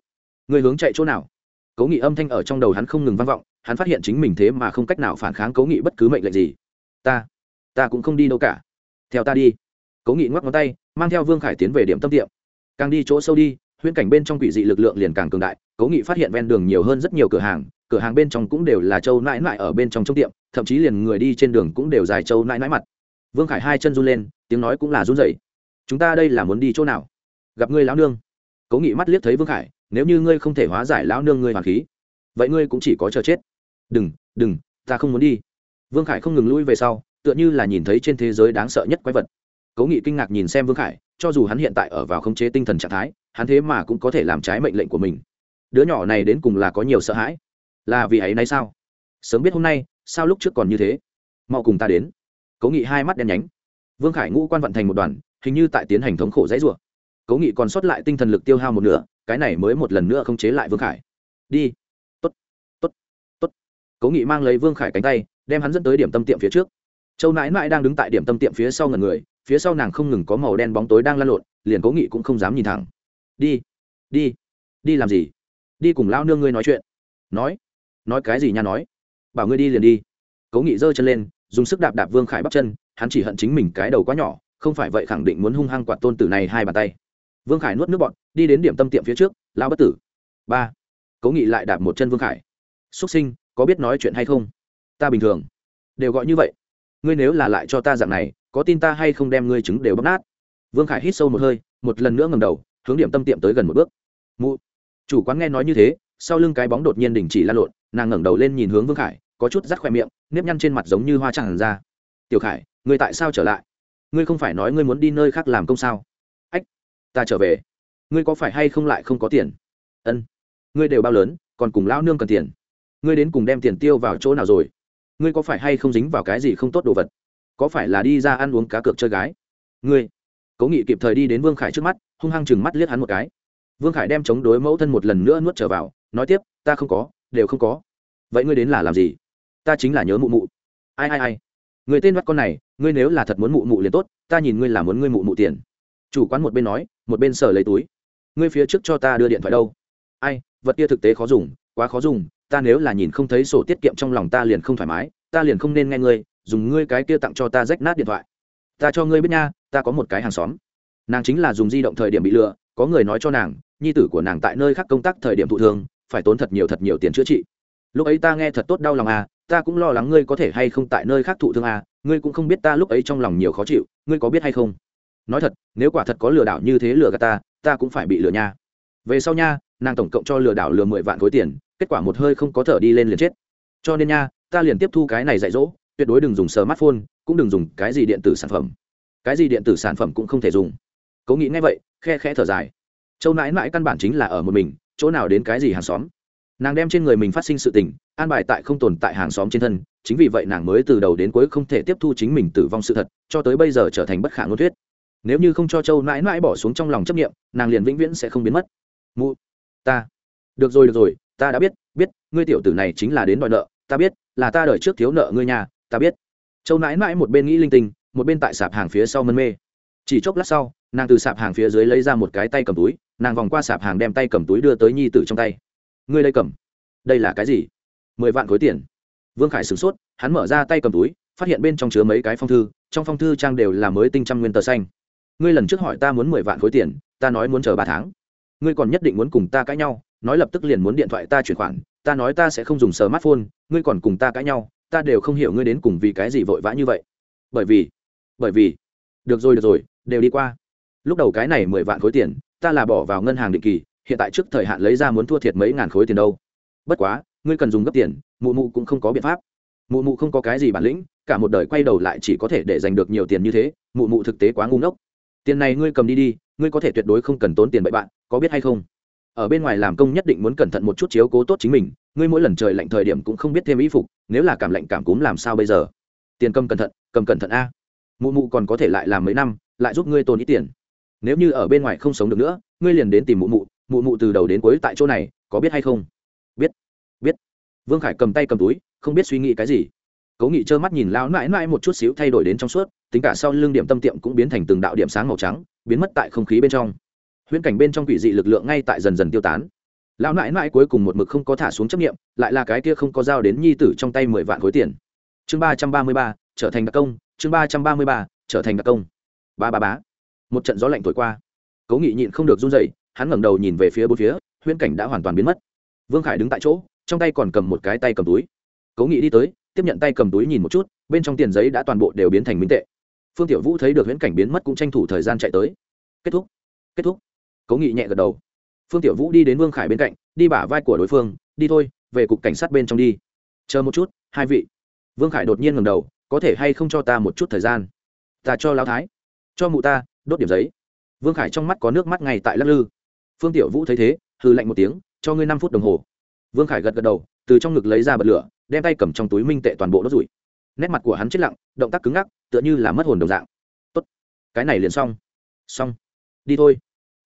S1: Người hướng chạy chỗ nào? Cố nghị âm thanh ở trong đầu hắn không ngừng vang vọng, hắn phát hiện chính mình thế mà không cách nào phản kháng cố nghị bất cứ mệnh lệnh gì. Ta ta cũng không đi đâu cả. Theo ta đi. Cố nghị ngoắc ngón tay, mang theo vương khải tiến về điểm tâm tiệm. Càng đi chỗ sâu đi, huyễn cảnh bên trong quỷ dị lực lượng liền càng cường đại cố nghị phát hiện ven đường nhiều hơn rất nhiều cửa hàng cửa hàng bên trong cũng đều là châu nãi nãi ở bên trong trong tiệm, thậm chí liền người đi trên đường cũng đều dài châu nãi nãi mặt. Vương khải hai chân run lên, tiếng nói cũng là run rẩy. Chúng ta đây là muốn đi chỗ nào? Gặp ngươi lão nương. Cố nghị mắt liếc thấy vương khải, nếu như ngươi không thể hóa giải lão nương ngươi hoàn khí, vậy ngươi cũng chỉ có chờ chết. Đừng đừng, ta không muốn đi. Vương khải không ngừng lui về sau, tựa như là nhìn thấy trên thế giới đáng sợ nhất quái vật. Cố nghị kinh ngạc nhìn xem vương khải, cho dù hắn hiện tại ở vào khống chế tinh thần trạng thái, hắn thế mà cũng có thể làm trái mệnh lệnh của mình. Đứa nhỏ này đến cùng là có nhiều sợ hãi là vì ấy nay sao? Sớm biết hôm nay, sao lúc trước còn như thế? Mau cùng ta đến. Cố nghị hai mắt đen nhánh. Vương khải ngũ quan vận thành một đoàn, hình như tại tiến hành thống khổ dãy rủa. Cố nghị còn sót lại tinh thần lực tiêu hao một nửa, cái này mới một lần nữa không chế lại vương khải. Đi. Tốt. Tốt. Tốt. Cố nghị mang lấy vương khải cánh tay, đem hắn dẫn tới điểm tâm tiệm phía trước. Châu nãi nãi đang đứng tại điểm tâm tiệm phía sau ngần người, phía sau nàng không ngừng có màu đen bóng tối đang lăn lộn, liền cố nghị cũng không dám nhìn thẳng. Đi. Đi. Đi làm gì? Đi cùng lao nương ngươi nói chuyện. Nói nói cái gì nha nói. Bảo ngươi đi liền đi. Cố nghị giơ chân lên, dùng sức đạp đạp vương khải bắp chân, hắn chỉ hận chính mình cái đầu quá nhỏ, không phải vậy khẳng định muốn hung hăng quạt tôn tử này hai bàn tay. Vương khải nuốt nước bọn đi đến điểm tâm tiệm phía trước, lao bất tử. Ba. Cố nghị lại đạp một chân vương khải. Xuất sinh, có biết nói chuyện hay không? Ta bình thường. Đều gọi như vậy. Ngươi nếu là lại cho ta dạng này, có tin ta hay không đem ngươi trứng đều bóc nát? Vương khải hít sâu một hơi, một lần nữa ngầm đầu, hướng điểm tâm tiệm tới gần một bước. Mụ, chủ quán nghe nói như thế sau lưng cái bóng đột nhiên đình chỉ lan lộn, nàng ngẩng đầu lên nhìn hướng vương khải, có chút rắt khoe miệng, nếp nhăn trên mặt giống như hoa tràn ra. Tiểu khải ngươi tại sao trở lại? Ngươi không phải nói ngươi muốn đi nơi khác làm công sao? Ách, ta trở về. Ngươi có phải hay không lại không có tiền? Ân, ngươi đều bao lớn, còn cùng lão nương cần tiền. Ngươi đến cùng đem tiền tiêu vào chỗ nào rồi? Ngươi có phải hay không dính vào cái gì không tốt đồ vật? Có phải là đi ra ăn uống cá cược chơi gái? Ngươi. Cố nghị kịp thời đi đến vương khải trước mắt, hung hăng chừng mắt liếc hắn một cái. Vương khải đem chống đối mẫu thân một lần nữa nuốt trở vào nói tiếp, ta không có, đều không có. Vậy ngươi đến là làm gì? Ta chính là nhớ mụ mụ. Ai ai ai? Người tên mắt con này, ngươi nếu là thật muốn mụ mụ liền tốt, ta nhìn ngươi là muốn ngươi mụ mụ tiền. Chủ quán một bên nói, một bên sờ lấy túi. Ngươi phía trước cho ta đưa điện thoại đâu? Ai, vật kia thực tế khó dùng, quá khó dùng, ta nếu là nhìn không thấy sổ tiết kiệm trong lòng ta liền không thoải mái, ta liền không nên nghe ngươi, dùng ngươi cái kia tặng cho ta rách nát điện thoại. Ta cho ngươi biết nha, ta có một cái hàng xóm. Nàng chính là dùng di động thời điểm bị lừa, có người nói cho nàng, nhi tử của nàng tại nơi khác công tác thời điểm thụ thương phải tốn thật nhiều thật nhiều tiền chữa trị. Lúc ấy ta nghe thật tốt đau lòng à ta cũng lo lắng ngươi có thể hay không tại nơi khác thụ thương à ngươi cũng không biết ta lúc ấy trong lòng nhiều khó chịu, ngươi có biết hay không? Nói thật, nếu quả thật có lừa đảo như thế lừa gạt ta ta cũng phải bị lừa nha. Về sau nha, nàng tổng cộng cho lừa đảo lừa mười vạn khối tiền, kết quả một hơi không có thở đi lên liền chết. Cho nên nha, ta liền tiếp thu cái này dạy dỗ, tuyệt đối đừng dùng smartphone, cũng đừng dùng cái gì điện tử sản phẩm. Cái gì điện tử sản phẩm cũng không thể dùng. Cố nghĩ ngay vậy, khe khẽ thở dài. Châu nãi mãi căn bản chính là ở một mình chỗ nào đến cái gì hàng xóm. Nàng đem trên người mình phát sinh sự tình, an bài tại không tồn tại hàng xóm trên thân, chính vì vậy nàng mới từ đầu đến cuối không thể tiếp thu chính mình tử vong sự thật, cho tới bây giờ trở thành bất khả ngôn thuyết. Nếu như không cho châu nãi nãi bỏ xuống trong lòng chấp nghiệm nàng liền vĩnh viễn sẽ không biến mất. Mụ, ta. Được rồi được rồi, ta đã biết biết, ngươi tiểu tử này chính là đến đòi nợ, ta biết, là ta đợi trước thiếu nợ ngươi nhà ta biết. Châu nãi nãi một bên nghĩ linh tinh, một bên tại sạp hàng phía sau mân mê chỉ chốc lát sau, nàng từ sạp hàng phía dưới lấy ra một cái tay cầm túi, nàng vòng qua sạp hàng đem tay cầm túi đưa tới nhi tử trong tay. Ngươi đây cầm? Đây là cái gì? Mười vạn khối tiền. Vương khải sửng sốt, hắn mở ra tay cầm túi, phát hiện bên trong chứa mấy cái phong thư, trong phong thư trang đều là mới tinh trăm nguyên tờ xanh. Ngươi lần trước hỏi ta muốn mười vạn khối tiền, ta nói muốn chờ ba tháng. Ngươi còn nhất định muốn cùng ta cãi nhau, nói lập tức liền muốn điện thoại ta chuyển khoản, ta nói ta sẽ không dùng smartphone, ngươi còn cùng ta cãi nhau, ta đều không hiểu ngươi đến cùng vì cái gì vội vã như vậy. Bởi vì bởi vì. Được rồi được rồi đều đi qua. Lúc đầu cái này mười vạn khối tiền, ta là bỏ vào ngân hàng định kỳ, hiện tại trước thời hạn lấy ra muốn thua thiệt mấy ngàn khối tiền đâu. Bất quá, ngươi cần dùng gấp tiền, mụ mụ cũng không có biện pháp. Mụ mụ không có cái gì bản lĩnh, cả một đời quay đầu lại chỉ có thể để giành được nhiều tiền như thế, mụ mụ thực tế quá ngu ngốc. Tiền này ngươi cầm đi đi, ngươi có thể tuyệt đối không cần tốn tiền bậy bạn, có biết hay không? Ở bên ngoài làm công nhất định muốn cẩn thận một chút chiếu cố tốt chính mình, ngươi mỗi lần trời lạnh thời điểm cũng không biết thêm y phục, nếu là cảm lạnh cảm cúm làm sao bây giờ? Tiền cầm cẩn thận, cầm cẩn thận a. Mụ mụ còn có thể lại làm mấy năm lại giúp ngươi tồn ít tiền. Nếu như ở bên ngoài không sống được nữa, ngươi liền đến tìm mụ mụ mụ mụ từ đầu đến cuối tại chỗ này, có biết hay không? Biết biết. Vương khải cầm tay cầm túi, không biết suy nghĩ cái gì. Cố nghị trơ mắt nhìn lao mãi mãi một chút xíu thay đổi đến trong suốt, tính cả sau lưng điểm tâm tiệm cũng biến thành từng đạo điểm sáng màu trắng, biến mất tại không khí bên trong. Huyễn cảnh bên trong quỷ dị lực lượng ngay tại dần dần tiêu tán. Lão nãi nãi cuối cùng một mực không có thả xuống chấp nghiệm lại là cái kia không có dao đến nhi tử trong tay mười vạn khối tiền. Chương ba trăm ba mươi ba, trở thành đặc công, chương ba trăm ba mươi ba, trở thành đặc công ba ba bá một trận gió lạnh thổi qua. Cố nghị nhịn không được run dậy hắn ngẩng đầu nhìn về phía bốn phía, huyễn cảnh đã hoàn toàn biến mất. Vương khải đứng tại chỗ, trong tay còn cầm một cái tay cầm túi. Cố nghị đi tới, tiếp nhận tay cầm túi nhìn một chút, bên trong tiền giấy đã toàn bộ đều biến thành minh tệ. Phương tiểu vũ thấy được huyễn cảnh biến mất cũng tranh thủ thời gian chạy tới. Kết thúc. Kết thúc. Cố nghị nhẹ gật đầu. Phương tiểu vũ đi đến vương khải bên cạnh, đi bả vai của đối phương, đi thôi, về cục cảnh sát bên trong đi. Chờ một chút, hai vị. Vương khải đột nhiên ngầm đầu, có thể hay không cho ta một chút thời gian? Ta cho lão thái cho mụ ta, đốt điểm giấy. Vương khải trong mắt có nước mắt ngay tại lắc lư. Phương tiểu vũ thấy thế hư lạnh một tiếng, cho ngươi năm phút đồng hồ. Vương khải gật gật đầu, từ trong ngực lấy ra bật lửa, đem tay cầm trong túi minh tệ toàn bộ đốt rủi. Nét mặt của hắn chết lặng, động tác cứng ngắc, tựa như là mất hồn đồng dạng. Tốt, cái này liền xong. Xong. Đi thôi.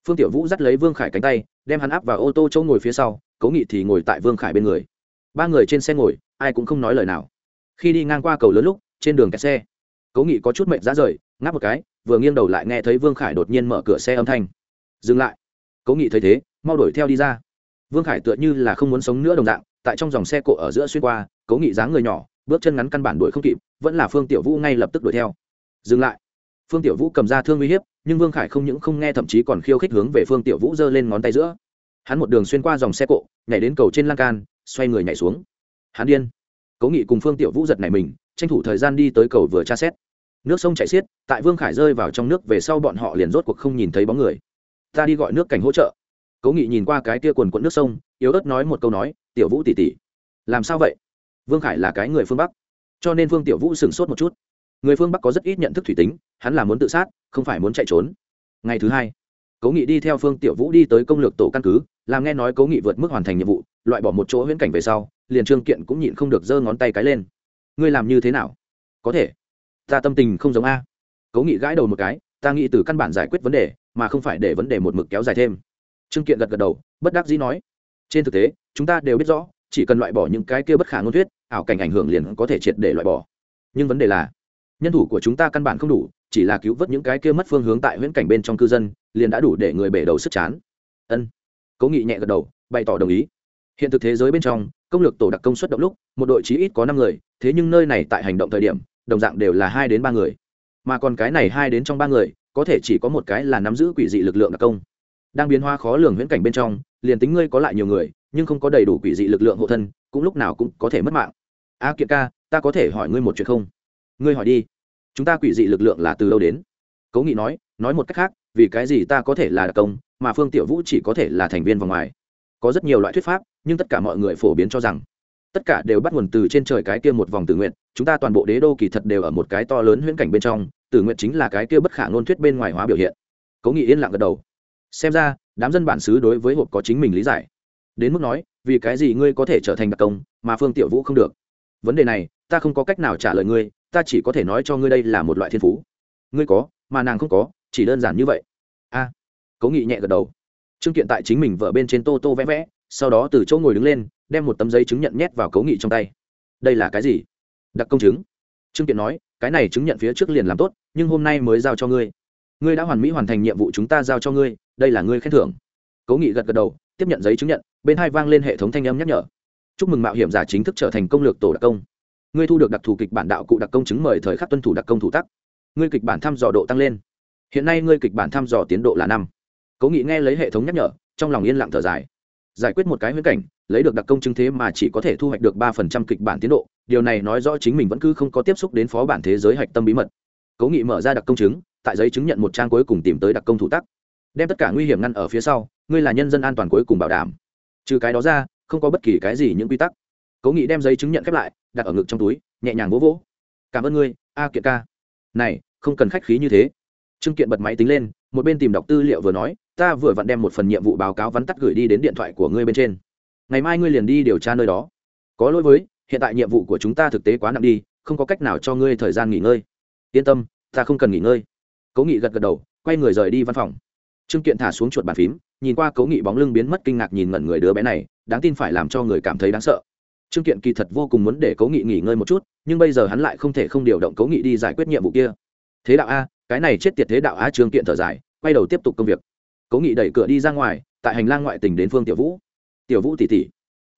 S1: Phương tiểu vũ dắt lấy vương khải cánh tay, đem hắn áp vào ô tô chỗ ngồi phía sau, cố nghị thì ngồi tại vương khải bên người. Ba người trên xe ngồi, ai cũng không nói lời nào. Khi đi ngang qua cầu lớn lúc, trên đường kẹt xe, cố nghị có chút mệnh ra rời ngáp một cái, vừa nghiêng đầu lại nghe thấy vương khải đột nhiên mở cửa xe âm thanh. Dừng lại. Cố nghị thấy thế, mau đuổi theo đi ra. Vương khải tựa như là không muốn sống nữa đồng dạng, tại trong dòng xe cộ ở giữa xuyên qua, cố nghị dáng người nhỏ, bước chân ngắn căn bản đuổi không kịp, vẫn là phương tiểu vũ ngay lập tức đuổi theo. Dừng lại. Phương tiểu vũ cầm ra thương uy hiếp, nhưng vương khải không những không nghe thậm chí còn khiêu khích hướng về phương tiểu vũ giơ lên ngón tay giữa. Hắn một đường xuyên qua dòng xe cộ, nhảy đến cầu trên lan can, xoay người nhảy xuống. Hắn điên. Cố nghị cùng phương tiểu vũ giật này mình, tranh thủ thời gian đi tới cầu vừa tra xét nước sông chảy xiết, tại vương khải rơi vào trong nước về sau bọn họ liền rốt cuộc không nhìn thấy bóng người. Ta đi gọi nước cảnh hỗ trợ. Cố nghị nhìn qua cái tia quần quận nước sông, yếu ớt nói một câu nói, tiểu vũ tỉ tỉ làm sao vậy? Vương khải là cái người phương bắc, cho nên vương tiểu vũ sửng sốt một chút. Người phương bắc có rất ít nhận thức thủy tính, hắn là muốn tự sát, không phải muốn chạy trốn. Ngày thứ hai, cố nghị đi theo phương tiểu vũ đi tới công lược tổ căn cứ, làm nghe nói cố nghị vượt mức hoàn thành nhiệm vụ, loại bỏ một chỗ huyễn cảnh về sau, liền trương kiện cũng nhịn không được giơ ngón tay cái lên. Ngươi làm như thế nào? Có thể ta tâm tình không giống a. Cố nghị gãi đầu một cái, ta nghĩ từ căn bản giải quyết vấn đề, mà không phải để vấn đề một mực kéo dài thêm. Trương kiện gật gật đầu, bất đắc dĩ nói, trên thực tế, chúng ta đều biết rõ, chỉ cần loại bỏ những cái kia bất khả ngôn thuyết, ảo cảnh ảnh hưởng liền có thể triệt để loại bỏ. Nhưng vấn đề là, nhân thủ của chúng ta căn bản không đủ, chỉ là cứu vớt những cái kia mất phương hướng tại huyễn cảnh bên trong cư dân, liền đã đủ để người bể đầu sức chán. Ân. Cố nghị nhẹ gật đầu, bày tỏ đồng ý. Hiện thực thế giới bên trong, công lược tổ đặc công suất động lúc, một đội chí ít có năm người, thế nhưng nơi này tại hành động thời điểm đồng dạng đều là hai đến ba người. Mà còn cái này hai đến trong ba người có thể chỉ có một cái là nắm giữ quỷ dị lực lượng đặc công. Đang biến hóa khó lường huyễn cảnh bên trong liền tính ngươi có lại nhiều người nhưng không có đầy đủ quỷ dị lực lượng hộ thân cũng lúc nào cũng có thể mất mạng. A à, ca ta có thể hỏi ngươi một chuyện không? Ngươi hỏi đi. Chúng ta quỷ dị lực lượng là từ đâu đến? Cố nghị nói nói một cách khác vì cái gì ta có thể là đặc công mà phương tiểu vũ chỉ có thể là thành viên vòng ngoài. Có rất nhiều loại thuyết pháp nhưng tất cả mọi người phổ biến cho rằng tất cả đều bắt nguồn từ trên trời cái kia một vòng tử nguyện chúng ta toàn bộ đế đô kỳ thật đều ở một cái to lớn huyễn cảnh bên trong tử nguyện chính là cái kia bất khả ngôn thuyết bên ngoài hóa biểu hiện. Cố nghị yên lặng gật đầu. Xem ra đám dân bản xứ đối với hộp có chính mình lý giải. Đến mức nói vì cái gì ngươi có thể trở thành đặc công mà phương tiểu vũ không được? Vấn đề này ta không có cách nào trả lời ngươi ta chỉ có thể nói cho ngươi đây là một loại thiên phú. Ngươi có mà nàng không có chỉ đơn giản như vậy. A. À, cố nghị nhẹ gật đầu. Trương kiện tại chính mình vợ bên trên tô tô vẽ vẽ sau đó từ chỗ ngồi đứng lên, đem một tấm giấy chứng nhận nhét vào cấu nghị trong tay. Đây là cái gì? Đặc công chứng. Trương kiện nói, cái này chứng nhận phía trước liền làm tốt, nhưng hôm nay mới giao cho ngươi. Ngươi đã hoàn mỹ hoàn thành nhiệm vụ chúng ta giao cho ngươi, đây là ngươi khen thưởng. Cố nghị gật gật đầu, tiếp nhận giấy chứng nhận, bên hai vang lên hệ thống thanh âm nhắc nhở. Chúc mừng mạo hiểm giả chính thức trở thành công lược tổ đặc công. Ngươi thu được đặc thù kịch bản đạo cụ đặc công chứng mời thời khắc tuân thủ đặc công thủ tắc. Ngươi kịch bản thăm dò độ tăng lên. Hiện nay ngươi kịch bản thăm dò tiến độ là năm. Cố nghị nghe lấy hệ thống nhắc nhở, trong lòng yên lặng thở dài giải quyết một cái huyễn cảnh, lấy được đặc công chứng thế mà chỉ có thể thu hoạch được ba phần trăm kịch bản tiến độ. Điều này nói rõ chính mình vẫn cứ không có tiếp xúc đến phó bản thế giới hạch tâm bí mật. Cố nghị mở ra đặc công chứng, tại giấy chứng nhận một trang cuối cùng tìm tới đặc công thủ tắc. Đem tất cả nguy hiểm ngăn ở phía sau, ngươi là nhân dân an toàn cuối cùng bảo đảm. Trừ cái đó ra, không có bất kỳ cái gì những quy tắc. Cố nghị đem giấy chứng nhận khép lại, đặt ở ngực trong túi, nhẹ nhàng vỗ vỗ. Cảm ơn ngươi, a Kiệt ca. Này, không cần khách khí như thế. Trương kiện bật máy tính lên, một bên tìm đọc tư liệu vừa nói ta vừa vặn đem một phần nhiệm vụ báo cáo vắn tắt gửi đi đến điện thoại của ngươi bên trên. Ngày mai ngươi liền đi điều tra nơi đó. Có lỗi với, hiện tại nhiệm vụ của chúng ta thực tế quá nặng đi, không có cách nào cho ngươi thời gian nghỉ ngơi. Yên tâm, ta không cần nghỉ ngơi. Cố nghị gật gật đầu, quay người rời đi văn phòng. Trương kiện thả xuống chuột bàn phím, nhìn qua cố nghị bóng lưng biến mất kinh ngạc nhìn ngẩn người đứa bé này, đáng tin phải làm cho người cảm thấy đáng sợ. Trương kiện kỳ thật vô cùng muốn để cố nghị nghỉ ngơi một chút, nhưng bây giờ hắn lại không thể không điều động cố nghị đi giải quyết nhiệm vụ kia. Thế đạo a, cái này chết tiệt thế đạo a, trương kiện thở dài, quay đầu tiếp tục công việc cố nghị đẩy cửa đi ra ngoài, tại hành lang ngoại tình đến phương tiểu vũ. Tiểu vũ tỉ tỉ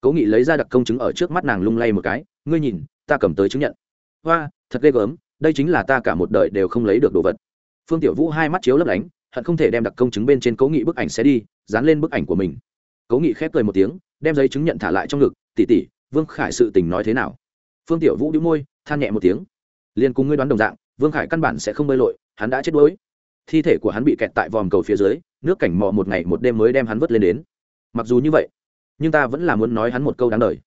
S1: cố nghị lấy ra đặc công chứng ở trước mắt nàng lung lay một cái, ngươi nhìn, ta cầm tới chứng nhận. Hoa, thật ghê gớm, đây chính là ta cả một đời đều không lấy được đồ vật. Phương tiểu vũ hai mắt chiếu lấp lánh, hận không thể đem đặc công chứng bên trên cố nghị bức ảnh sẽ đi, dán lên bức ảnh của mình. Cố nghị khép cười một tiếng, đem giấy chứng nhận thả lại trong ngực tỉ tỉ vương khải sự tình nói thế nào? Phương tiểu vũ đĩu môi, than nhẹ một tiếng. Liền cùng ngươi đoán đồng dạng, vương khải căn bản sẽ không bơi lội, hắn đã chết đuối. Thi thể của hắn bị kẹt tại vòm cầu phía dưới nước cảnh mò một ngày một đêm mới đem hắn vớt lên đến. Mặc dù như vậy, nhưng ta vẫn là muốn nói hắn một câu đáng lời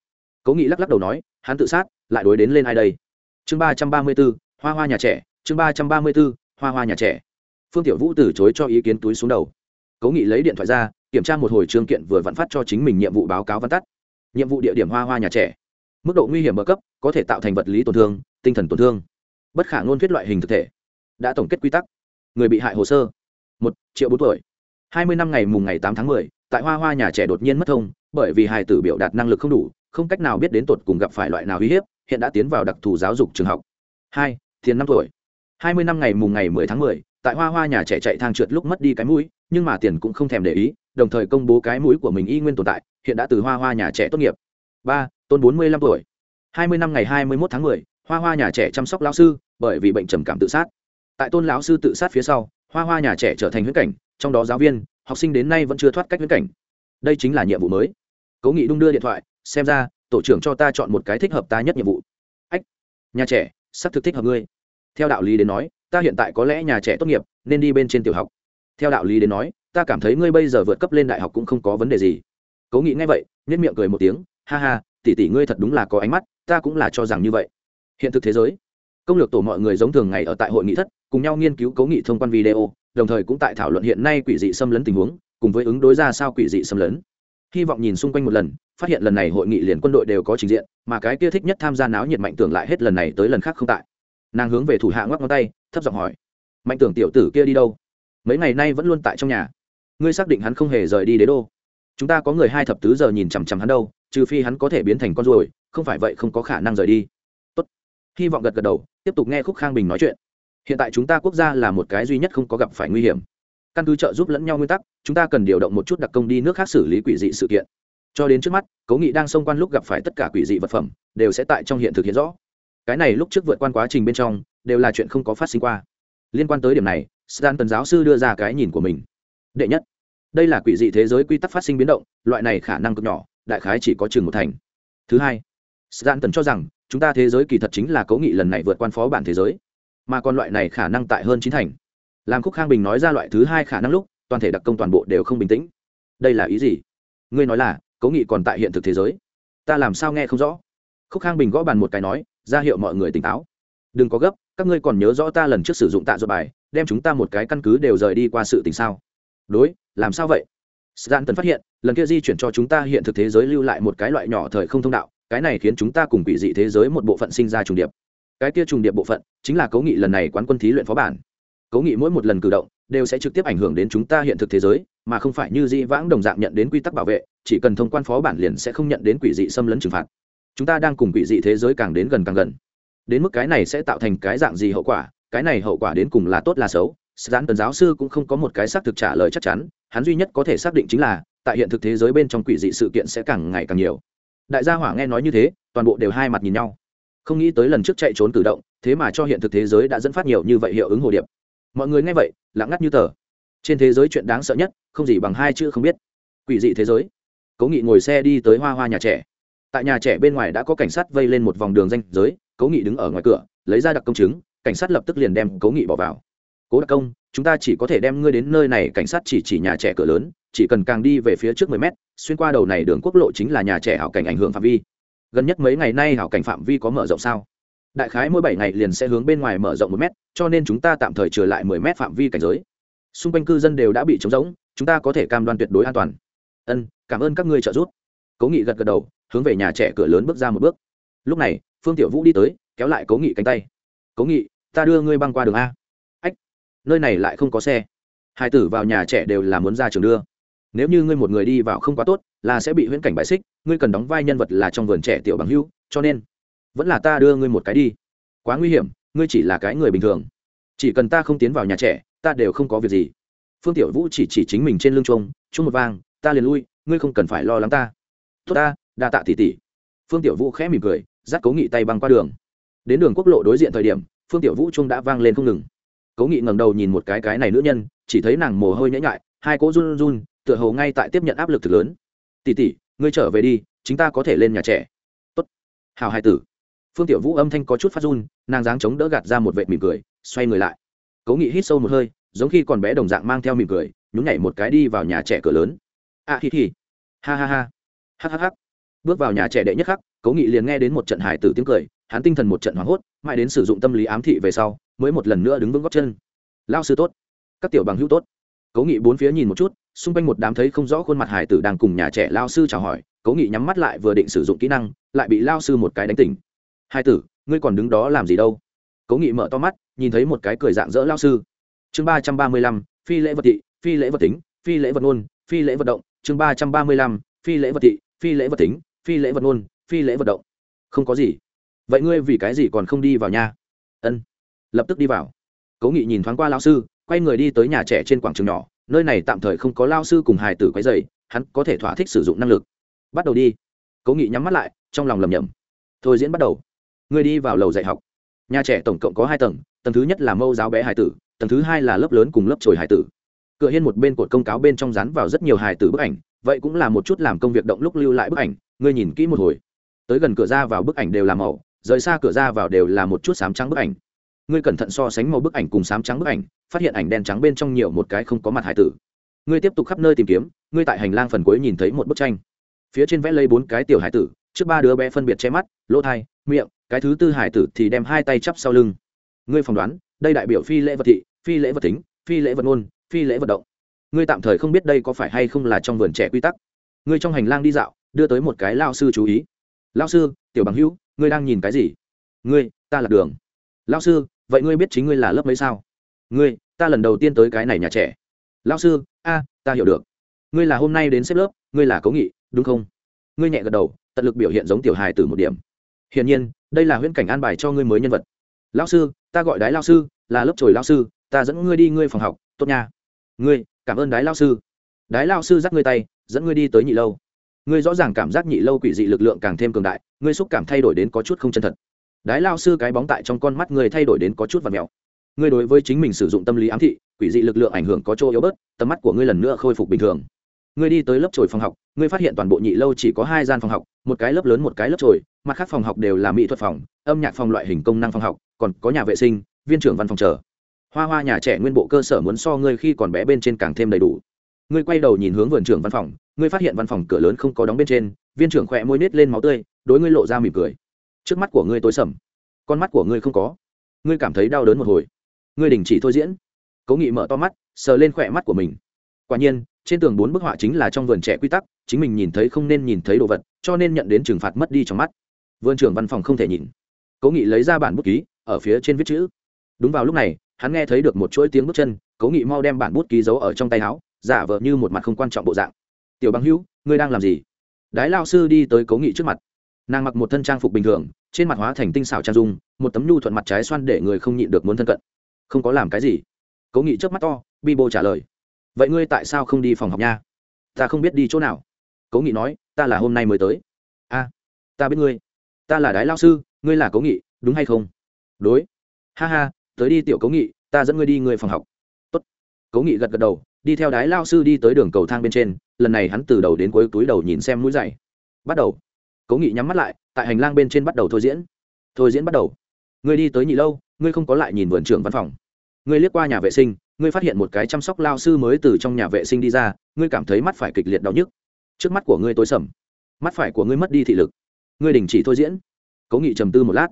S1: cố nghị lắc lắc đầu nói, hắn tự sát, lại đối đến lên ai đây? Chương ba trăm ba mươi b ố hoa hoa nhà trẻ, chương ba trăm ba mươi b ố hoa hoa nhà trẻ. Phương tiểu vũ từ chối cho ý kiến túi xuống đầu. Cố nghị lấy điện thoại ra, kiểm tra một hồi trương kiện vừa vặn phát cho chính mình nhiệm vụ báo cáo văn tắt. Nhiệm vụ địa điểm hoa hoa nhà trẻ. Mức độ nguy hiểm bậc cấp, có thể tạo thành vật lý tổn thương, tinh thần tổn thương. Bất khả ngôn thuyết loại hình thực thể. Đã tổng kết quy tắc. Người bị hại hồ sơ. Một, triệu bốn tuổi hai mươi năm ngày mùng ngày tám tháng mười, tại hoa hoa nhà trẻ đột nhiên mất thông, bởi vì hài tử biểu đạt năng lực không đủ, không cách nào biết đến tột cùng gặp phải loại nào uy hiếp, hiện đã tiến vào đặc thù giáo dục trường học. Hai tiền năm tuổi. Hai mươi năm ngày mùng ngày mười tháng mười, tại hoa hoa nhà trẻ chạy thang trượt lúc mất đi cái mũi, nhưng mà tiền cũng không thèm để ý, đồng thời công bố cái mũi của mình y nguyên tồn tại, hiện đã từ hoa hoa nhà trẻ tốt nghiệp. Ba, tôn bốn mươi lăm tuổi. Hai mươi năm ngày hai mươi mốt tháng mười, hoa hoa nhà trẻ chăm sóc lão sư, bởi vì bệnh trầm cảm tự sát. Tại tôn lão sư tự sát phía sau, hoa hoa nhà trẻ trở thành huyễn cảnh trong đó giáo viên, học sinh đến nay vẫn chưa thoát cách viễn cảnh. Đây chính là nhiệm vụ mới. Cố nghị đung đưa điện thoại, xem ra, tổ trưởng cho ta chọn một cái thích hợp ta nhất nhiệm vụ. Ách, nhà trẻ sắp thực thích hợp ngươi. Theo đạo lý đến nói, ta hiện tại có lẽ nhà trẻ tốt nghiệp, nên đi bên trên tiểu học. Theo đạo lý đến nói, ta cảm thấy ngươi bây giờ vượt cấp lên đại học cũng không có vấn đề gì. Cố nghị ngay vậy nhất miệng cười một tiếng, ha ha, tỷ tỷ ngươi thật đúng là có ánh mắt, ta cũng là cho rằng như vậy. Hiện thực thế giới, công lược tổ mọi người giống thường ngày ở tại hội nghị thất, cùng nhau nghiên cứu cố nghị thông quan video đồng thời cũng tại thảo luận hiện nay quỷ dị xâm lấn tình huống, cùng với ứng đối ra sao quỷ dị xâm lấn. Hy vọng nhìn xung quanh một lần, phát hiện lần này hội nghị liền quân đội đều có trình diện, mà cái kia thích nhất tham gia náo nhiệt mạnh tưởng lại hết lần này tới lần khác không tại. Nàng hướng về thủ hạ ngoắc ngón tay, thấp giọng hỏi, mạnh tưởng tiểu tử kia đi đâu? Mấy ngày nay vẫn luôn tại trong nhà. Ngươi xác định hắn không hề rời đi đế đô. Chúng ta có người hai thập tứ giờ nhìn chằm chằm hắn đâu, trừ phi hắn có thể biến thành con ruồi, không phải vậy không có khả năng rời đi. Tốt. hy vọng gật gật đầu, tiếp tục nghe khúc khang bình nói chuyện hiện tại chúng ta quốc gia là một cái duy nhất không có gặp phải nguy hiểm. Căn cứ trợ giúp lẫn nhau nguyên tắc, chúng ta cần điều động một chút đặc công đi nước khác xử lý quỷ dị sự kiện. Cho đến trước mắt, cố nghị đang xông quan lúc gặp phải tất cả quỷ dị vật phẩm, đều sẽ tại trong hiện thực hiện rõ. Cái này lúc trước vượt quan quá trình bên trong, đều là chuyện không có phát sinh qua. Liên quan tới điểm này stan tần giáo sư đưa ra cái nhìn của mình. Đệ nhất, đây là quỷ dị thế giới quy tắc phát sinh biến động, loại này khả năng cực nhỏ, đại khái chỉ có chừng một thành. Thứ hai stan tần cho rằng, chúng ta thế giới kỳ thật chính là cố nghị lần này vượt quan phó bản thế giới mà còn loại này khả năng tại hơn chín thành. Làm khúc khang bình nói ra loại thứ hai khả năng lúc, toàn thể đặc công toàn bộ đều không bình tĩnh. Đây là ý gì? Ngươi nói là cố nghị còn tại hiện thực thế giới. Ta làm sao nghe không rõ? Khúc khang bình gõ bàn một cái nói, ra hiệu mọi người tỉnh táo. Đừng có gấp, các ngươi còn nhớ rõ ta lần trước sử dụng tạ dột bài, đem chúng ta một cái căn cứ đều rời đi qua sự tình sao? Đối, làm sao vậy? Stan tần phát hiện, lần kia di chuyển cho chúng ta hiện thực thế giới lưu lại một cái loại nhỏ thời không thông đạo, cái này khiến chúng ta cùng quỷ dị thế giới một bộ phận sinh ra trùng điệp cái kia trùng điệp bộ phận chính là cấu nghị lần này quán quân thí luyện phó bản. Cấu nghị mỗi một lần cử động đều sẽ trực tiếp ảnh hưởng đến chúng ta hiện thực thế giới, mà không phải như di vãng đồng dạng nhận đến quy tắc bảo vệ, chỉ cần thông quan phó bản liền sẽ không nhận đến quỷ dị xâm lấn trừng phạt. Chúng ta đang cùng quỷ dị thế giới càng đến gần càng gần. Đến mức cái này sẽ tạo thành cái dạng gì hậu quả? Cái này hậu quả đến cùng là tốt là xấu? Stan tần giáo sư cũng không có một cái xác thực trả lời chắc chắn, hắn duy nhất có thể xác định chính là, tại hiện thực thế giới bên trong quỷ dị sự kiện sẽ càng ngày càng nhiều. Đại gia hỏa nghe nói như thế, toàn bộ đều hai mặt nhìn nhau không nghĩ tới lần trước chạy trốn cử động, thế mà cho hiện thực thế giới đã dẫn phát nhiều như vậy hiệu ứng hồ điệp. Mọi người nghe vậy, lặng ngắt như tờ. Trên thế giới chuyện đáng sợ nhất, không gì bằng hai chữ không biết. Quỷ dị thế giới. Cố nghị ngồi xe đi tới hoa hoa nhà trẻ. Tại nhà trẻ bên ngoài đã có cảnh sát vây lên một vòng đường danh giới, cố nghị đứng ở ngoài cửa, lấy ra đặc công chứng, cảnh sát lập tức liền đem cố nghị bỏ vào. Cố đặc công, chúng ta chỉ có thể đem ngươi đến nơi này, cảnh sát chỉ chỉ nhà trẻ cửa lớn, chỉ cần càng đi về phía trước mười mét, xuyên qua đầu này đường quốc lộ chính là nhà trẻ hảo cảnh ảnh hưởng phạm vi gần nhất mấy ngày nay hảo cảnh phạm vi có mở rộng sao? Đại khái mỗi bảy ngày liền sẽ hướng bên ngoài mở rộng một mét, cho nên chúng ta tạm thời trừ lại mười mét phạm vi cảnh giới. Xung quanh cư dân đều đã bị trống rỗng, chúng ta có thể cam đoan tuyệt đối an toàn. Ân, cảm ơn các ngươi trợ giúp. Cố nghị gật gật đầu, hướng về nhà trẻ cửa lớn bước ra một bước. Lúc này, phương tiểu vũ đi tới, kéo lại cố nghị cánh tay. Cố nghị, ta đưa ngươi băng qua đường a. Ách, nơi này lại không có xe. Hai tử vào nhà trẻ đều là muốn ra trường đưa nếu như ngươi một người đi vào không quá tốt, là sẽ bị huyễn cảnh bại xích, ngươi cần đóng vai nhân vật là trong vườn trẻ tiểu bằng hưu, cho nên vẫn là ta đưa ngươi một cái đi. Quá nguy hiểm, ngươi chỉ là cái người bình thường. Chỉ cần ta không tiến vào nhà trẻ, ta đều không có việc gì. Phương tiểu vũ chỉ chỉ chính mình trên lưng trông chung một vang, ta liền lui, ngươi không cần phải lo lắng ta. Tốt ta, đa tạ tỷ tỷ. Phương tiểu vũ khẽ mỉm cười, dắt cố nghị tay băng qua đường. Đến đường quốc lộ đối diện thời điểm, phương tiểu vũ trung đã vang lên không ngừng. Cố nghị ngẩng đầu nhìn một cái cái này nữ nhân, chỉ thấy nàng mồ hôi nhễ nhại, hai cỗ run run tựa hồ ngay tại tiếp nhận áp lực thực lớn. Tỷ tỷ ngươi trở về đi chúng ta có thể lên nhà trẻ. Tốt. Hào hai tử. Phương tiểu vũ âm thanh có chút phát run nàng dáng chống đỡ gạt ra một vệt mỉm cười xoay người lại. Cố nghị hít sâu một hơi giống khi còn bé đồng dạng mang theo mỉm cười nhún nhảy một cái đi vào nhà trẻ cửa lớn. A à, hi hi. Ha ha ha. Ha ha ha. Bước vào nhà trẻ đệ nhất khắc cố nghị liền nghe đến một trận hải tử tiếng cười hắn tinh thần một trận hoảng hốt mãi đến sử dụng tâm lý ám thị về sau mới một lần nữa đứng vững góc chân. Lao sư tốt. Các tiểu bằng hữu tốt. Cố nghị bốn phía nhìn một chút xung quanh một đám thấy không rõ khuôn mặt hải tử đang cùng nhà trẻ lao sư chào hỏi, cố nghị nhắm mắt lại vừa định sử dụng kỹ năng, lại bị lao sư một cái đánh tỉnh. Hai tử, ngươi còn đứng đó làm gì đâu? Cố nghị mở to mắt, nhìn thấy một cái cười dạng dỡ lao sư. Chương ba trăm ba mươi lăm, phi lễ vật thị, phi lễ vật tính, phi lễ vật ngôn, phi lễ vật động. Chương ba trăm ba mươi lăm, phi lễ vật thị, phi lễ vật tính, phi lễ vật ngôn, phi lễ vật động. Không có gì. Vậy ngươi vì cái gì còn không đi vào nhà? ân, lập tức đi vào. Cố nghị nhìn thoáng qua lao sư, quay người đi tới nhà trẻ trên quảng trường nhỏ nơi này tạm thời không có lao sư cùng hài tử quấy dày hắn có thể thỏa thích sử dụng năng lực. Bắt đầu đi. Cố nghị nhắm mắt lại, trong lòng lầm nhầm thôi diễn bắt đầu. Người đi vào lầu dạy học. Nhà trẻ tổng cộng có hai tầng tầng thứ nhất là mâu giáo bé hài tử, tầng thứ hai là lớp lớn cùng lớp trồi hài tử. Cửa hiên một bên cột công cáo bên trong rán vào rất nhiều hài tử bức ảnh, vậy cũng là một chút làm công việc động lúc lưu lại bức ảnh, ngươi nhìn kỹ một hồi. Tới gần cửa ra vào bức ảnh đều là màu, rời xa cửa ra vào đều là một chút sám trắng bức ảnh ngươi cẩn thận so sánh màu bức ảnh cùng sám trắng bức ảnh, phát hiện ảnh đen trắng bên trong nhiều một cái không có mặt hải tử. Ngươi tiếp tục khắp nơi tìm kiếm, ngươi tại hành lang phần cuối nhìn thấy một bức tranh. Phía trên vẽ lấy bốn cái tiểu hải tử, trước ba đứa bé phân biệt che mắt, lỗ thai, miệng, cái thứ tư hải tử thì đem hai tay chắp sau lưng. Ngươi phỏng đoán, đây đại biểu phi lễ vật thị, phi lễ vật tính, phi lễ vật ngôn, phi lễ vật động. Ngươi tạm thời không biết đây có phải hay không là trong vườn trẻ quy tắc. Ngươi trong hành lang đi dạo, đưa tới một cái lao sư chú ý. Lao sư, tiểu bằng hữu, ngươi đang nhìn cái gì? Ngươi, ta là đường. Lao sư vậy ngươi biết chính ngươi là lớp mấy sao? Ngươi, ta lần đầu tiên tới cái này nhà trẻ. Lao sư, a, ta hiểu được. Ngươi là hôm nay đến xếp lớp, ngươi là cố nghị, đúng không? Ngươi nhẹ gật đầu, tận lực biểu hiện giống tiểu hài từ một điểm. Hiển nhiên, đây là huyễn cảnh an bài cho ngươi mới nhân vật. Lao sư, ta gọi đái lao sư, là lớp trồi lao sư, ta dẫn ngươi đi ngươi phòng học, tốt nha. Ngươi, cảm ơn đái lao sư. Đái lao sư dắt ngươi tay, dẫn ngươi đi tới nhị lâu. Ngươi rõ ràng cảm giác nhị lâu quỷ dị lực lượng càng thêm cường đại, ngươi xúc cảm thay đổi đến có chút không chân thật đái lao sư cái bóng tại trong con mắt người thay đổi đến có chút và mèo ngươi đối với chính mình sử dụng tâm lý ám thị, quỷ dị lực lượng ảnh hưởng có chỗ yếu bớt, tầm mắt của ngươi lần nữa khôi phục bình thường. Ngươi đi tới lớp trồi phòng học, ngươi phát hiện toàn bộ nhị lâu chỉ có hai gian phòng học, một cái lớp lớn một cái lớp trồi, mặt khác phòng học đều là mỹ thuật phòng, âm nhạc phòng loại hình công năng phòng học, còn có nhà vệ sinh, viên trưởng văn phòng chờ. Hoa hoa nhà trẻ nguyên bộ cơ sở muốn so ngươi khi còn bé bên trên càng thêm đầy đủ. Ngươi quay đầu nhìn hướng vườn trưởng văn phòng, ngươi phát hiện văn phòng cửa lớn không có đóng bên trên, viên trưởng khỏe môi nết lên máu tươi, đối ngươi lộ ra mỉm cười trước mắt của ngươi tối sầm, con mắt của ngươi không có. Ngươi cảm thấy đau đớn một hồi. Ngươi đình chỉ thôi diễn. Cố nghị mở to mắt, sờ lên khỏe mắt của mình. Quả nhiên, trên tường bốn bức họa chính là trong vườn trẻ quy tắc, chính mình nhìn thấy không nên nhìn thấy đồ vật, cho nên nhận đến trừng phạt mất đi trong mắt. Vườn trưởng văn phòng không thể nhìn. Cố nghị lấy ra bản bút ký, ở phía trên viết chữ. Đúng vào lúc này, hắn nghe thấy được một chuỗi tiếng bước chân, cố nghị mau đem bản bút ký giấu ở trong tay áo, giả vờ như một mặt không quan trọng bộ dạng. Tiểu Băng hữu, ngươi đang làm gì? Đái lao sư đi tới cố nghị trước mặt nàng mặc một thân trang phục bình thường, trên mặt hóa thành tinh xảo trang dung, một tấm nhu thuận mặt trái xoan để người không nhịn được muốn thân cận. Không có làm cái gì. Cố nghị trước mắt to bi bô trả lời. Vậy ngươi tại sao không đi phòng học nha? Ta không biết đi chỗ nào. Cố nghị nói, ta là hôm nay mới tới. A, ta biết ngươi. Ta là đái lao sư, ngươi là cố nghị, đúng hay không? Đối. Ha ha, tới đi tiểu cố nghị, ta dẫn ngươi đi ngươi phòng học. Tốt. cố nghị gật gật đầu, đi theo đái lao sư đi tới đường cầu thang bên trên, lần này hắn từ đầu đến cuối túi đầu nhìn xem mũi dày bắt đầu cố nghị nhắm mắt lại, tại hành lang bên trên bắt đầu thôi diễn. Thôi diễn bắt đầu. Ngươi đi tới nhị lâu, ngươi không có lại nhìn vườn trưởng văn phòng. Ngươi liếc qua nhà vệ sinh, ngươi phát hiện một cái chăm sóc lao sư mới từ trong nhà vệ sinh đi ra, ngươi cảm thấy mắt phải kịch liệt đau nhức. Trước mắt của ngươi tối sầm, mắt phải của ngươi mất đi thị lực. Ngươi đình chỉ thôi diễn. Cố nghị trầm tư một lát.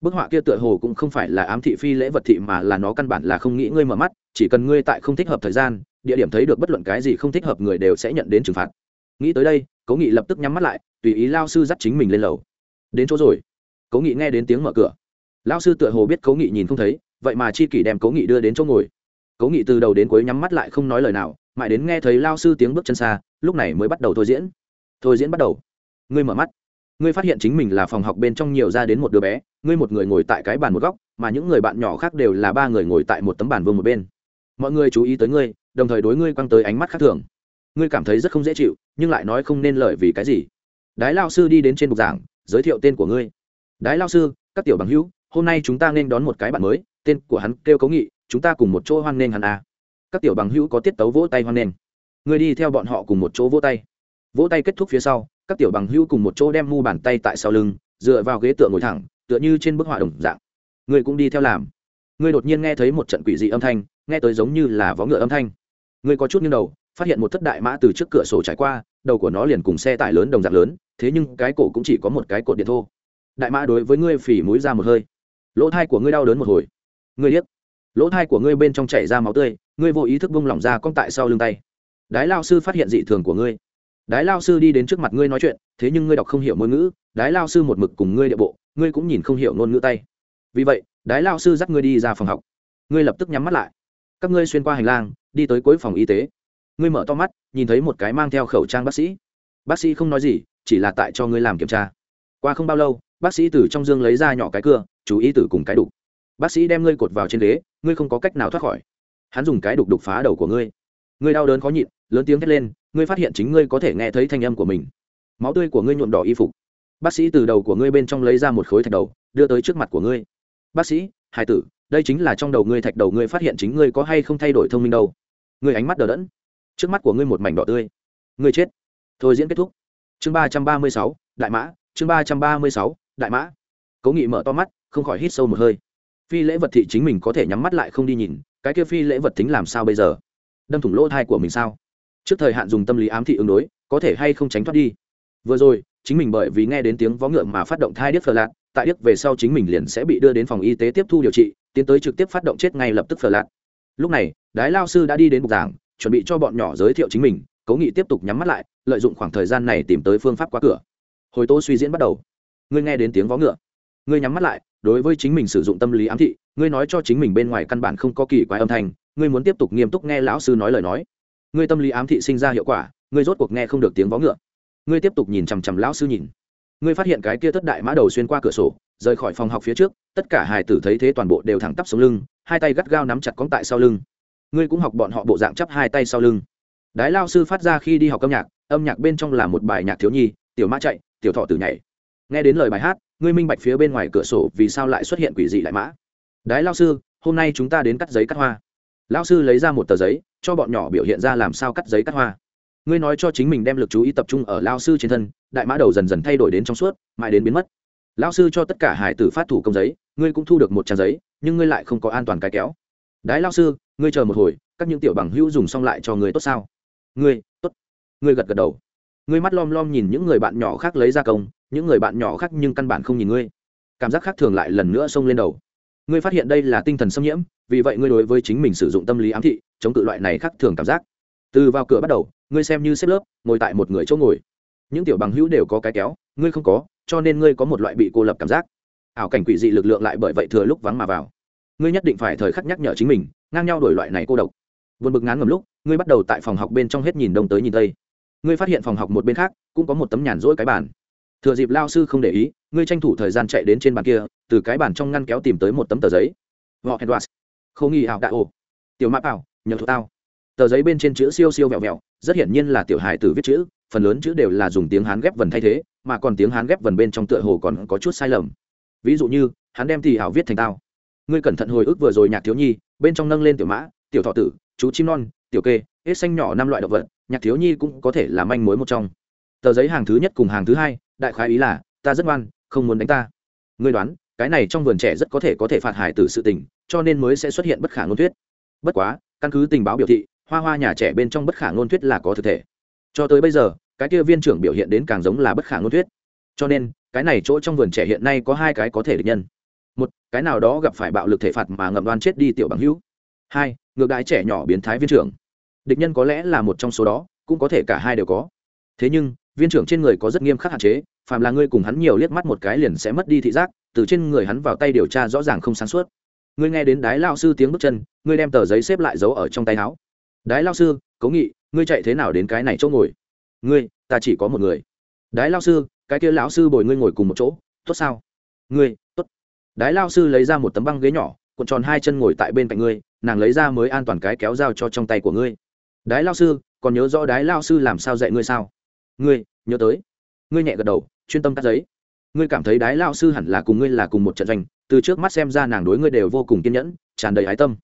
S1: Bức họa kia tựa hồ cũng không phải là ám thị phi lễ vật thị mà là nó căn bản là không nghĩ ngươi mở mắt, chỉ cần ngươi tại không thích hợp thời gian, địa điểm thấy được bất luận cái gì không thích hợp người đều sẽ nhận đến trừng phạt nghĩ tới đây, cố nghị lập tức nhắm mắt lại, tùy ý lao sư dắt chính mình lên lầu. Đến chỗ rồi. Cố nghị nghe đến tiếng mở cửa. Lao sư tựa hồ biết cố nghị nhìn không thấy, vậy mà chi kỷ đem cố nghị đưa đến chỗ ngồi. Cố nghị từ đầu đến cuối nhắm mắt lại không nói lời nào, mãi đến nghe thấy lao sư tiếng bước chân xa, lúc này mới bắt đầu thôi diễn. Thôi diễn bắt đầu. Ngươi mở mắt. Ngươi phát hiện chính mình là phòng học bên trong nhiều ra đến một đứa bé, ngươi một người ngồi tại cái bàn một góc, mà những người bạn nhỏ khác đều là ba người ngồi tại một tấm bàn vương một bên. Mọi người chú ý tới ngươi, đồng thời đối ngươi quăng tới ánh mắt khác thường. Ngươi cảm thấy rất không dễ chịu nhưng lại nói không nên lời vì cái gì. Đái lao sư đi đến trên bục giảng, giới thiệu tên của ngươi. Đái lao sư, các tiểu bằng hữu, hôm nay chúng ta nên đón một cái bạn mới, tên của hắn kêu cấu nghị, chúng ta cùng một chỗ hoan nghênh hắn a à. các tiểu bằng hữu có tiết tấu vỗ tay hoan nghênh. Ngươi đi theo bọn họ cùng một chỗ vỗ tay. Vỗ tay kết thúc phía sau, các tiểu bằng hữu cùng một chỗ đem mu bàn tay tại sau lưng, dựa vào ghế tựa ngồi thẳng, tựa như trên bức họa đồng dạng. Ngươi cũng đi theo làm. Ngươi đột nhiên nghe thấy một trận quỷ dị âm thanh, nghe tới giống như là vó ngựa âm thanh. Ngươi có chút nghiêng đầu phát hiện một thất đại mã từ trước cửa sổ trải qua, đầu của nó liền cùng xe tải lớn đồng dạng lớn, thế nhưng cái cổ cũng chỉ có một cái cột điện thô. Đại mã đối với ngươi phỉ mũi ra một hơi. Lỗ thai của ngươi đau đớn một hồi. Ngươi điếc. Lỗ thai của ngươi bên trong chảy ra máu tươi, ngươi vô ý thức bung lỏng ra cong tại sau lưng tay. Đái lao sư phát hiện dị thường của ngươi. Đái lao sư đi đến trước mặt ngươi nói chuyện, thế nhưng ngươi đọc không hiểu ngôn ngữ. Đái lao sư một mực cùng ngươi địa bộ, ngươi cũng nhìn không hiểu ngôn ngữ tay. Vì vậy, đái lao sư dắt ngươi đi ra phòng học. Ngươi lập tức nhắm mắt lại. Các ngươi xuyên qua hành lang, đi tới cuối phòng y tế ngươi mở to mắt, nhìn thấy một cái mang theo khẩu trang bác sĩ. Bác sĩ không nói gì, chỉ là tại cho ngươi làm kiểm tra. Qua không bao lâu, bác sĩ từ trong dương lấy ra nhỏ cái cưa, chú ý từ cùng cái đục. Bác sĩ đem ngươi cột vào trên ghế, ngươi không có cách nào thoát khỏi. Hắn dùng cái đục đục phá đầu của ngươi. Ngươi đau đớn khó nhịn, lớn tiếng thét lên, ngươi phát hiện chính ngươi có thể nghe thấy thanh âm của mình. Máu tươi của ngươi nhuộm đỏ y phục. Bác sĩ từ đầu của ngươi bên trong lấy ra một khối thạch đầu, đưa tới trước mặt của ngươi. Bác sĩ hai tử, đây chính là trong đầu ngươi thạch đầu ngươi phát hiện chính ngươi có hay không thay đổi thông minh đâu. Ngươi ánh mắt đờ đẫn trước mắt của ngươi một mảnh đỏ tươi. Ngươi chết. Thôi diễn kết thúc. Chương ba trăm ba mươi sáu, đại mã. Chương ba trăm ba mươi sáu, đại mã. Cố nghị mở to mắt, không khỏi hít sâu một hơi. Phi lễ vật thị chính mình có thể nhắm mắt lại không đi nhìn, cái kia phi lễ vật tính làm sao bây giờ? Đâm thủng lỗ thai của mình sao? Trước thời hạn dùng tâm lý ám thị ứng đối, có thể hay không tránh thoát đi? Vừa rồi, chính mình bởi vì nghe đến tiếng vó ngựa mà phát động thai điếc phờ lạc tại điếc về sau chính mình liền sẽ bị đưa đến phòng y tế tiếp thu điều trị, tiến tới trực tiếp phát động chết ngay lập tức phờ lạc lúc này, đái lao sư đã đi đến bục giảng chuẩn bị cho bọn nhỏ giới thiệu chính mình, cố nghị tiếp tục nhắm mắt lại, lợi dụng khoảng thời gian này tìm tới phương pháp qua cửa. Hồi tô suy diễn bắt đầu. Ngươi nghe đến tiếng vó ngựa. Ngươi nhắm mắt lại, đối với chính mình sử dụng tâm lý ám thị, ngươi nói cho chính mình bên ngoài căn bản không có kỳ quái âm thanh, ngươi muốn tiếp tục nghiêm túc nghe lão sư nói lời nói. Ngươi tâm lý ám thị sinh ra hiệu quả, ngươi rốt cuộc nghe không được tiếng vó ngựa. Ngươi tiếp tục nhìn chằm chằm lão sư nhìn. Ngươi phát hiện cái kia thất đại mã đầu xuyên qua cửa sổ, rời khỏi phòng học phía trước, tất cả hài tử thấy thế toàn bộ đều thẳng tắp sống lưng, hai tay gắt gao nắm chặt cóng tại sau lưng ngươi cũng học bọn họ bộ dạng chắp hai tay sau lưng. Đái lao sư phát ra khi đi học âm nhạc âm nhạc bên trong là một bài nhạc thiếu nhi, tiểu mã chạy, tiểu thọ tử nhảy. Nghe đến lời bài hát, ngươi minh bạch phía bên ngoài cửa sổ vì sao lại xuất hiện quỷ dị đại mã. Đái lao sư, hôm nay chúng ta đến cắt giấy cắt hoa. Lao sư lấy ra một tờ giấy, cho bọn nhỏ biểu hiện ra làm sao cắt giấy cắt hoa. Ngươi nói cho chính mình đem lực chú ý tập trung ở lao sư trên thân, đại mã đầu dần dần thay đổi đến trong suốt, mãi đến biến mất. Lao sư cho tất cả hải tử phát thủ công giấy, ngươi cũng thu được một trang giấy, nhưng ngươi lại không có an toàn cái kéo. Đái lao sư ngươi chờ một hồi, các những tiểu bằng hữu dùng xong lại cho người tốt sao? Ngươi, tốt. Ngươi gật gật đầu. Ngươi mắt lom lom nhìn những người bạn nhỏ khác lấy ra công, những người bạn nhỏ khác nhưng căn bản không nhìn ngươi. Cảm giác khác thường lại lần nữa xông lên đầu. Ngươi phát hiện đây là tinh thần xâm nhiễm, vì vậy ngươi đối với chính mình sử dụng tâm lý ám thị, chống cự loại này khác thường cảm giác. Từ vào cửa bắt đầu, ngươi xem như xếp lớp, ngồi tại một người chỗ ngồi. Những tiểu bằng hữu đều có cái kéo, ngươi không có, cho nên ngươi có một loại bị cô lập cảm giác. Ảo cảnh quỷ dị lực lượng lại bởi vậy thừa lúc vắng mà vào. Ngươi nhất định phải thời khắc nhắc nhở chính mình ngang nhau đổi loại này cô độc. Vượt bực ngán ngầm lúc, ngươi bắt đầu tại phòng học bên trong hết nhìn đông tới nhìn tây. Ngươi phát hiện phòng học một bên khác, cũng có một tấm nhàn rỗi cái bàn. Thừa dịp lao sư không để ý, ngươi tranh thủ thời gian chạy đến trên bàn kia, từ cái bàn trong ngăn kéo tìm tới một tấm tờ giấy. Họ edwards. Không nghi hảo đạo ồ tiểu mã bảo nhờ thuộc tao. Tờ giấy bên trên chữ siêu siêu vẹo vẹo, rất hiển nhiên là tiểu hài tử viết chữ, phần lớn chữ đều là dùng tiếng hán ghép vần thay thế, mà còn tiếng hán ghép vần bên trong tựa hồ còn có chút sai lầm. Ví dụ như, hắn đem thì hảo viết thành tao. Ngươi cẩn thận hồi ức vừa rồi nhạc thiếu nhi bên trong nâng lên tiểu mã, tiểu thọ tử, chú chim non, tiểu kê, hết xanh nhỏ năm loại động vật, nhạc thiếu nhi cũng có thể là manh mối một trong. Tờ giấy hàng thứ nhất cùng hàng thứ hai, đại khái ý là, ta rất ngoan, không muốn đánh ta. Ngươi đoán, cái này trong vườn trẻ rất có thể có thể phạt hải tử sự tình, cho nên mới sẽ xuất hiện bất khả ngôn thuyết. Bất quá, căn cứ tình báo biểu thị, hoa hoa nhà trẻ bên trong bất khả ngôn thuyết là có thực thể. Cho tới bây giờ, cái kia viên trưởng biểu hiện đến càng giống là bất khả ngôn thuyết. Cho nên, cái này chỗ trong vườn trẻ hiện nay có hai cái có thể địch nhân một, cái nào đó gặp phải bạo lực thể phạt mà ngậm đoan chết đi tiểu bằng hữu. Hai, ngược đái trẻ nhỏ biến thái viên trưởng. Địch nhân có lẽ là một trong số đó, cũng có thể cả hai đều có. Thế nhưng, viên trưởng trên người có rất nghiêm khắc hạn chế, phàm là ngươi cùng hắn nhiều liếc mắt một cái liền sẽ mất đi thị giác, từ trên người hắn vào tay điều tra rõ ràng không sáng suốt. Ngươi nghe đến đái lao sư tiếng bước chân, ngươi đem tờ giấy xếp lại giấu ở trong tay áo. Đái lao sư, cố nghị, ngươi chạy thế nào đến cái này chỗ ngồi? Ngươi, ta chỉ có một người. Đái lao sư, cái kia lão sư bồi ngươi ngồi cùng một chỗ, tốt sao? Ngươi, tốt đái lao sư lấy ra một tấm băng ghế nhỏ, cuộn tròn hai chân ngồi tại bên cạnh ngươi, nàng lấy ra mới an toàn cái kéo dao cho trong tay của ngươi. Đái lao sư, còn nhớ rõ đái lao sư làm sao dạy ngươi sao? Ngươi, nhớ tới. Ngươi nhẹ gật đầu, chuyên tâm cắt giấy. Ngươi cảm thấy đái lao sư hẳn là cùng ngươi là cùng một trận doanh, từ trước mắt xem ra nàng đối ngươi đều vô cùng kiên nhẫn, tràn đầy ái tâm.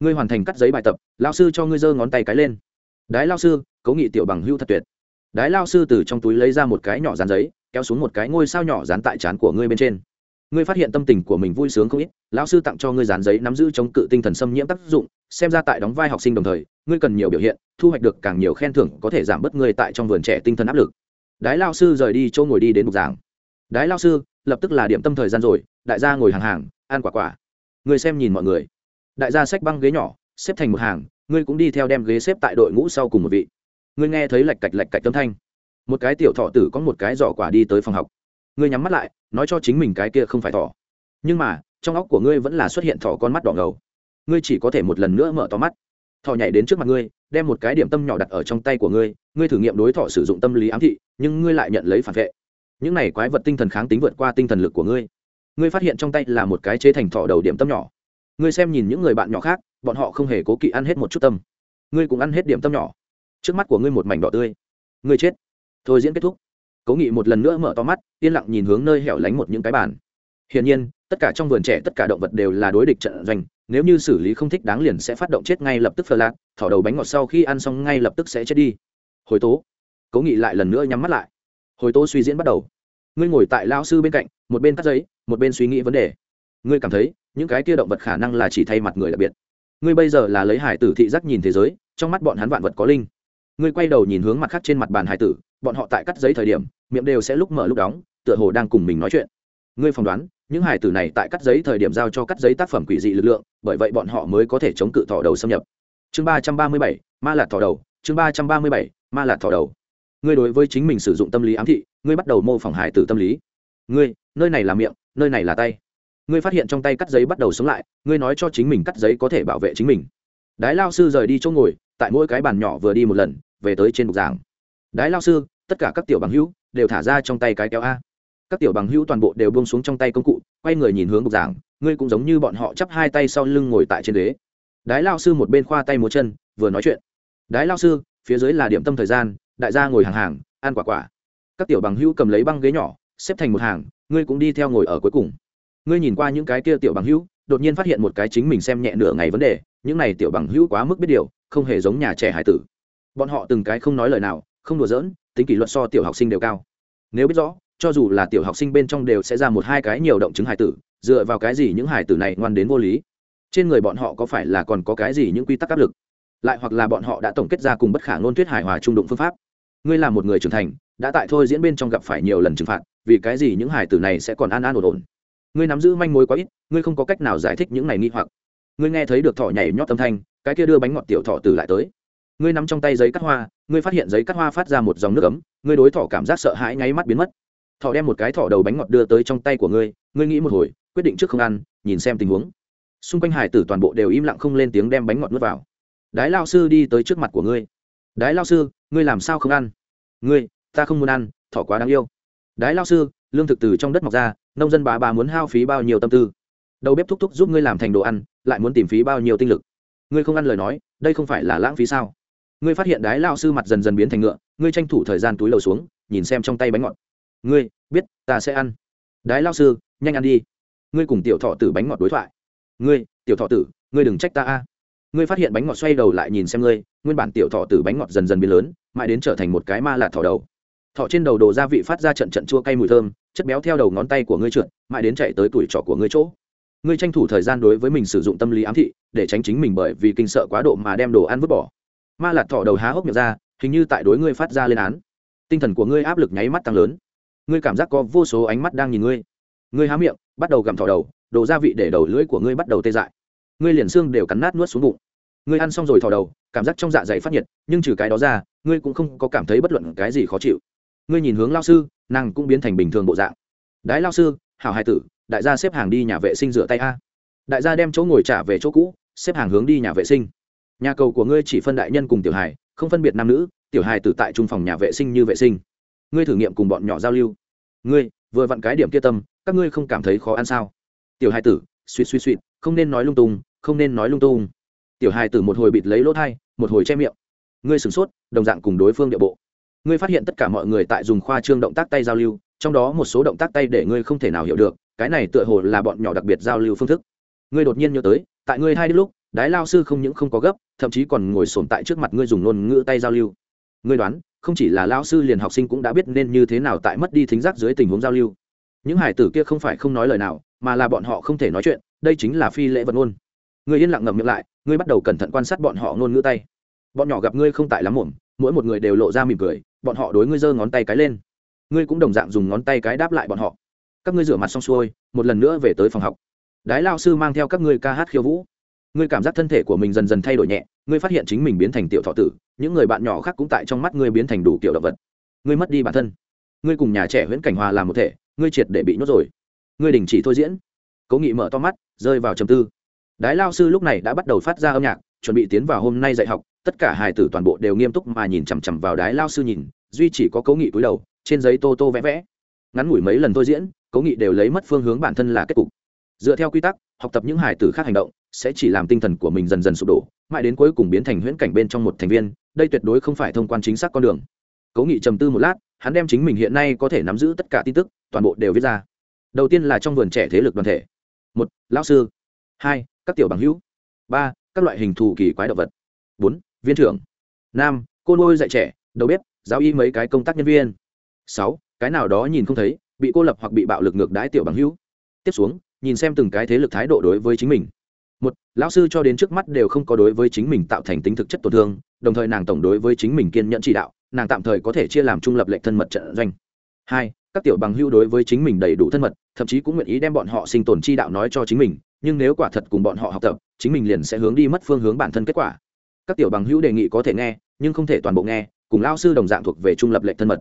S1: Ngươi hoàn thành cắt giấy bài tập, lao sư cho ngươi giơ ngón tay cái lên. Đái lao sư, cấu nghị tiểu bằng hưu thật tuyệt. Đái lao sư từ trong túi lấy ra một cái nhỏ dán giấy, kéo xuống một cái ngôi sao nhỏ dán tại trán của ngươi bên trên ngươi phát hiện tâm tình của mình vui sướng không ít, lão sư tặng cho ngươi dán giấy nắm giữ chống cự tinh thần xâm nhiễm tác dụng, xem ra tại đóng vai học sinh đồng thời, ngươi cần nhiều biểu hiện, thu hoạch được càng nhiều khen thưởng có thể giảm bớt ngươi tại trong vườn trẻ tinh thần áp lực. Đái lao sư rời đi chỗ ngồi đi đến bục giảng. Đái lao sư, lập tức là điểm tâm thời gian rồi, đại gia ngồi hàng hàng, ăn quả quả. Ngươi xem nhìn mọi người. Đại gia xách băng ghế nhỏ, xếp thành một hàng, ngươi cũng đi theo đem ghế xếp tại đội ngũ sau cùng một vị. Ngươi nghe thấy lạch cạch lạch cạch tâm thanh. Một cái tiểu thọ tử có một cái giỏ quả đi tới phòng học ngươi nhắm mắt lại, nói cho chính mình cái kia không phải thỏ. Nhưng mà, trong óc của ngươi vẫn là xuất hiện thỏ con mắt đỏ ngầu. Ngươi chỉ có thể một lần nữa mở to mắt. Thỏ nhảy đến trước mặt ngươi, đem một cái điểm tâm nhỏ đặt ở trong tay của ngươi ngươi thử nghiệm đối thỏ sử dụng tâm lý ám thị, nhưng ngươi lại nhận lấy phản vệ. Những này quái vật tinh thần kháng tính vượt qua tinh thần lực của ngươi. Ngươi phát hiện trong tay là một cái chế thành thỏ đầu điểm tâm nhỏ. Ngươi xem nhìn những người bạn nhỏ khác, bọn họ không hề cố kỵ ăn hết một chút tâm. Ngươi cũng ăn hết điểm tâm nhỏ. Trước mắt của ngươi một mảnh đỏ tươi. Ngươi chết. Thôi diễn kết thúc cố nghị một lần nữa mở to mắt, yên lặng nhìn hướng nơi hẻo lánh một những cái bàn. Hiển nhiên, tất cả trong vườn trẻ, tất cả động vật đều là đối địch trận doanh, nếu như xử lý không thích đáng liền sẽ phát động chết ngay lập tức phờ lạc, thỏ đầu bánh ngọt sau khi ăn xong ngay lập tức sẽ chết đi. Hồi tố, cố nghị lại lần nữa nhắm mắt lại. Hồi tố suy diễn bắt đầu. Ngươi ngồi tại lao sư bên cạnh, một bên cắt giấy, một bên suy nghĩ vấn đề. Ngươi cảm thấy, những cái kia động vật khả năng là chỉ thay mặt người đặc biệt. Ngươi bây giờ là lấy hải tử thị giác nhìn thế giới, trong mắt bọn hắn vạn vật có linh. Ngươi quay đầu nhìn hướng mặt khác trên mặt bàn hải tử, bọn họ tại cắt giấy thời điểm miệng đều sẽ lúc mở lúc đóng, tựa hồ đang cùng mình nói chuyện. Ngươi phỏng đoán, những hải tử này tại cắt giấy thời điểm giao cho cắt giấy tác phẩm quỷ dị lực lượng, bởi vậy bọn họ mới có thể chống cự thỏ đầu xâm nhập. Chương ba trăm ba mươi bảy, ma lạt thỏ đầu, chương ba trăm ba mươi bảy, ma lạt thỏ đầu. Ngươi đối với chính mình sử dụng tâm lý ám thị, ngươi bắt đầu mô phỏng hải tử tâm lý. Ngươi, nơi này là miệng, nơi này là tay. Ngươi phát hiện trong tay cắt giấy bắt đầu sống lại, ngươi nói cho chính mình cắt giấy có thể bảo vệ chính mình. Đái lao sư rời đi chỗ ngồi, tại mỗi cái bàn nhỏ vừa đi một lần, về tới trên bục giảng. Đái lao sư, tất cả các tiểu bằng hữu đều thả ra trong tay cái kéo a. Các tiểu bằng hữu toàn bộ đều buông xuống trong tay công cụ, quay người nhìn hướng bục giảng, ngươi cũng giống như bọn họ chắp hai tay sau lưng ngồi tại trên ghế. Đái lao sư một bên khoa tay múa chân, vừa nói chuyện. Đái lao sư, phía dưới là điểm tâm thời gian, đại gia ngồi hàng hàng, ăn quả quả. Các tiểu bằng hữu cầm lấy băng ghế nhỏ, xếp thành một hàng, ngươi cũng đi theo ngồi ở cuối cùng. Ngươi nhìn qua những cái kia tiểu bằng hữu, đột nhiên phát hiện một cái chính mình xem nhẹ nửa ngày vấn đề, những này tiểu bằng hữu quá mức biết điều, không hề giống nhà trẻ hải tử. Bọn họ từng cái không nói lời nào, không đùa giỡn tính kỷ luật so tiểu học sinh đều cao. Nếu biết rõ, cho dù là tiểu học sinh bên trong đều sẽ ra một hai cái nhiều động chứng hải tử, dựa vào cái gì những hải tử này ngoan đến vô lý? Trên người bọn họ có phải là còn có cái gì những quy tắc áp lực? Lại hoặc là bọn họ đã tổng kết ra cùng bất khả ngôn thuyết hài hòa trung đụng phương pháp. Ngươi là một người trưởng thành, đã tại thôi diễn bên trong gặp phải nhiều lần trừng phạt, vì cái gì những hải tử này sẽ còn an an ổn ổn? Ngươi nắm giữ manh mối quá ít, ngươi không có cách nào giải thích những này nghi hoặc. Ngươi nghe thấy được thỏ nhảy nhót âm thanh, cái kia đưa bánh ngọt tiểu thọ tử lại tới. Ngươi nắm trong tay giấy cắt hoa ngươi phát hiện giấy cắt hoa phát ra một dòng nước ấm, ngươi đối thỏ cảm giác sợ hãi nháy mắt biến mất. Thỏ đem một cái thỏ đầu bánh ngọt đưa tới trong tay của ngươi ngươi nghĩ một hồi, quyết định trước không ăn, nhìn xem tình huống. Xung quanh hải tử toàn bộ đều im lặng không lên tiếng đem bánh ngọt nuốt vào. Đái lao sư đi tới trước mặt của ngươi. Đái lao sư, ngươi làm sao không ăn? Ngươi, ta không muốn ăn, thỏ quá đáng yêu. Đái lao sư, lương thực từ trong đất mọc ra, nông dân bà bà muốn hao phí bao nhiêu tâm tư? Đầu bếp thúc thúc giúp ngươi làm thành đồ ăn, lại muốn tìm phí bao nhiêu tinh lực? Ngươi không ăn lời nói, đây không phải là lãng phí sao? Ngươi phát hiện đái lao sư mặt dần dần biến thành ngựa, ngươi tranh thủ thời gian túi lầu xuống, nhìn xem trong tay bánh ngọt. Ngươi, biết, ta sẽ ăn. Đái lao sư, nhanh ăn đi. Ngươi cùng tiểu thọ tử bánh ngọt đối thoại. Ngươi, tiểu thọ tử, ngươi đừng trách ta a. Ngươi phát hiện bánh ngọt xoay đầu lại nhìn xem ngươi, nguyên bản tiểu thọ tử bánh ngọt dần dần biến lớn, mãi đến trở thành một cái ma lạt thỏ đầu. Thọ trên đầu đồ gia vị phát ra trận trận chua cay mùi thơm, chất béo theo đầu ngón tay của ngươi trượt, mãi đến chạy tới tuổi trọ của ngươi chỗ. Ngươi tranh thủ thời gian đối với mình sử dụng tâm lý ám thị, để tránh chính mình bởi vì kinh sợ quá độ mà đem đồ ăn vứt bỏ ma lạt thọ đầu há hốc miệng ra, hình như tại đối ngươi phát ra lên án. Tinh thần của ngươi áp lực nháy mắt tăng lớn. Ngươi cảm giác có vô số ánh mắt đang nhìn ngươi. Ngươi há miệng, bắt đầu gặm thỏ đầu, đổ gia vị để đầu lưỡi của ngươi bắt đầu tê dại. Ngươi liền xương đều cắn nát nuốt xuống bụng. Ngươi ăn xong rồi thỏ đầu, cảm giác trong dạ dày phát nhiệt, nhưng trừ cái đó ra, ngươi cũng không có cảm thấy bất luận cái gì khó chịu. Ngươi nhìn hướng lao sư, nàng cũng biến thành bình thường bộ dạng. Đái lao sư, hảo hai tử, đại gia xếp hàng đi nhà vệ sinh rửa tay a. Đại gia đem chỗ ngồi trả về chỗ cũ, xếp hàng hướng đi nhà vệ sinh nhà cầu của ngươi chỉ phân đại nhân cùng tiểu hài không phân biệt nam nữ tiểu hài tử tại trung phòng nhà vệ sinh như vệ sinh. Ngươi thử nghiệm cùng bọn nhỏ giao lưu. Ngươi vừa vặn cái điểm kia tâm các ngươi không cảm thấy khó ăn sao? Tiểu hài tử suy suy suy, không nên nói lung tung không nên nói lung tung. Tiểu hài tử một hồi bịt lấy lỗ thai một hồi che miệng. Ngươi sửng sốt đồng dạng cùng đối phương địa bộ. Ngươi phát hiện tất cả mọi người tại dùng khoa trương động tác tay giao lưu trong đó một số động tác tay để ngươi không thể nào hiểu được cái này tựa hồ là bọn nhỏ đặc biệt giao lưu phương thức. Ngươi đột nhiên nhớ tới tại ngươi hai đứa lúc đái lao sư không những không có gấp, thậm chí còn ngồi sồn tại trước mặt ngươi dùng ngôn ngữ tay giao lưu. Ngươi đoán, không chỉ là lao sư liền học sinh cũng đã biết nên như thế nào tại mất đi thính giác dưới tình huống giao lưu. Những hải tử kia không phải không nói lời nào, mà là bọn họ không thể nói chuyện, đây chính là phi lễ vật ngôn. Ngươi yên lặng ngậm miệng lại, ngươi bắt đầu cẩn thận quan sát bọn họ ngôn ngữ tay. Bọn nhỏ gặp ngươi không tại lắm muộn, mỗi một người đều lộ ra mỉm cười, bọn họ đối ngươi giơ ngón tay cái lên. Ngươi cũng đồng dạng dùng ngón tay cái đáp lại bọn họ. Các ngươi rửa mặt xong xuôi, một lần nữa về tới phòng học. Đái lao sư mang theo các ngươi ca hát khiêu vũ ngươi cảm giác thân thể của mình dần dần thay đổi nhẹ, ngươi phát hiện chính mình biến thành tiểu thọ tử, những người bạn nhỏ khác cũng tại trong mắt ngươi biến thành đủ kiểu động vật. Ngươi mất đi bản thân. Ngươi cùng nhà trẻ huyễn cảnh hòa làm một thể, ngươi triệt để bị nhốt rồi. Ngươi đình chỉ thôi diễn. Cố nghị mở to mắt, rơi vào trầm tư. Đái lao sư lúc này đã bắt đầu phát ra âm nhạc, chuẩn bị tiến vào hôm nay dạy học, tất cả hài tử toàn bộ đều nghiêm túc mà nhìn chằm chằm vào đái lao sư nhìn, duy chỉ có cố nghị cúi đầu, trên giấy tô tô vẽ vẽ. Ngắn ngủi mấy lần thôi diễn, cố nghị đều lấy mất phương hướng bản thân là kết cục. Dựa theo quy tắc học tập những hài tử khác hành động, sẽ chỉ làm tinh thần của mình dần dần sụp đổ, mãi đến cuối cùng biến thành huyễn cảnh bên trong một thành viên, đây tuyệt đối không phải thông quan chính xác con đường. Cố nghị trầm tư một lát, hắn đem chính mình hiện nay có thể nắm giữ tất cả tin tức, toàn bộ đều viết ra. Đầu tiên là trong vườn trẻ thế lực đoàn thể. Một, lão sư. Hai, các tiểu bằng hữu. Ba, các loại hình thù kỳ quái động vật. Bốn, viên trưởng. Năm, cô nuôi dạy trẻ, đầu bếp, giáo y mấy cái công tác nhân viên. Sáu, cái nào đó nhìn không thấy, bị cô lập hoặc bị bạo lực ngược đái tiểu bằng hữu. Tiếp xuống nhìn xem từng cái thế lực thái độ đối với chính mình. Một, lão sư cho đến trước mắt đều không có đối với chính mình tạo thành tính thực chất tổn thương, đồng thời nàng tổng đối với chính mình kiên nhẫn chỉ đạo, nàng tạm thời có thể chia làm trung lập lệnh thân mật trận doanh. Hai, các tiểu bằng hưu đối với chính mình đầy đủ thân mật, thậm chí cũng nguyện ý đem bọn họ sinh tồn chi đạo nói cho chính mình, nhưng nếu quả thật cùng bọn họ học tập, chính mình liền sẽ hướng đi mất phương hướng bản thân kết quả. Các tiểu bằng hữu đề nghị có thể nghe, nhưng không thể toàn bộ nghe, cùng lao sư đồng dạng thuộc về trung lập lệnh thân mật.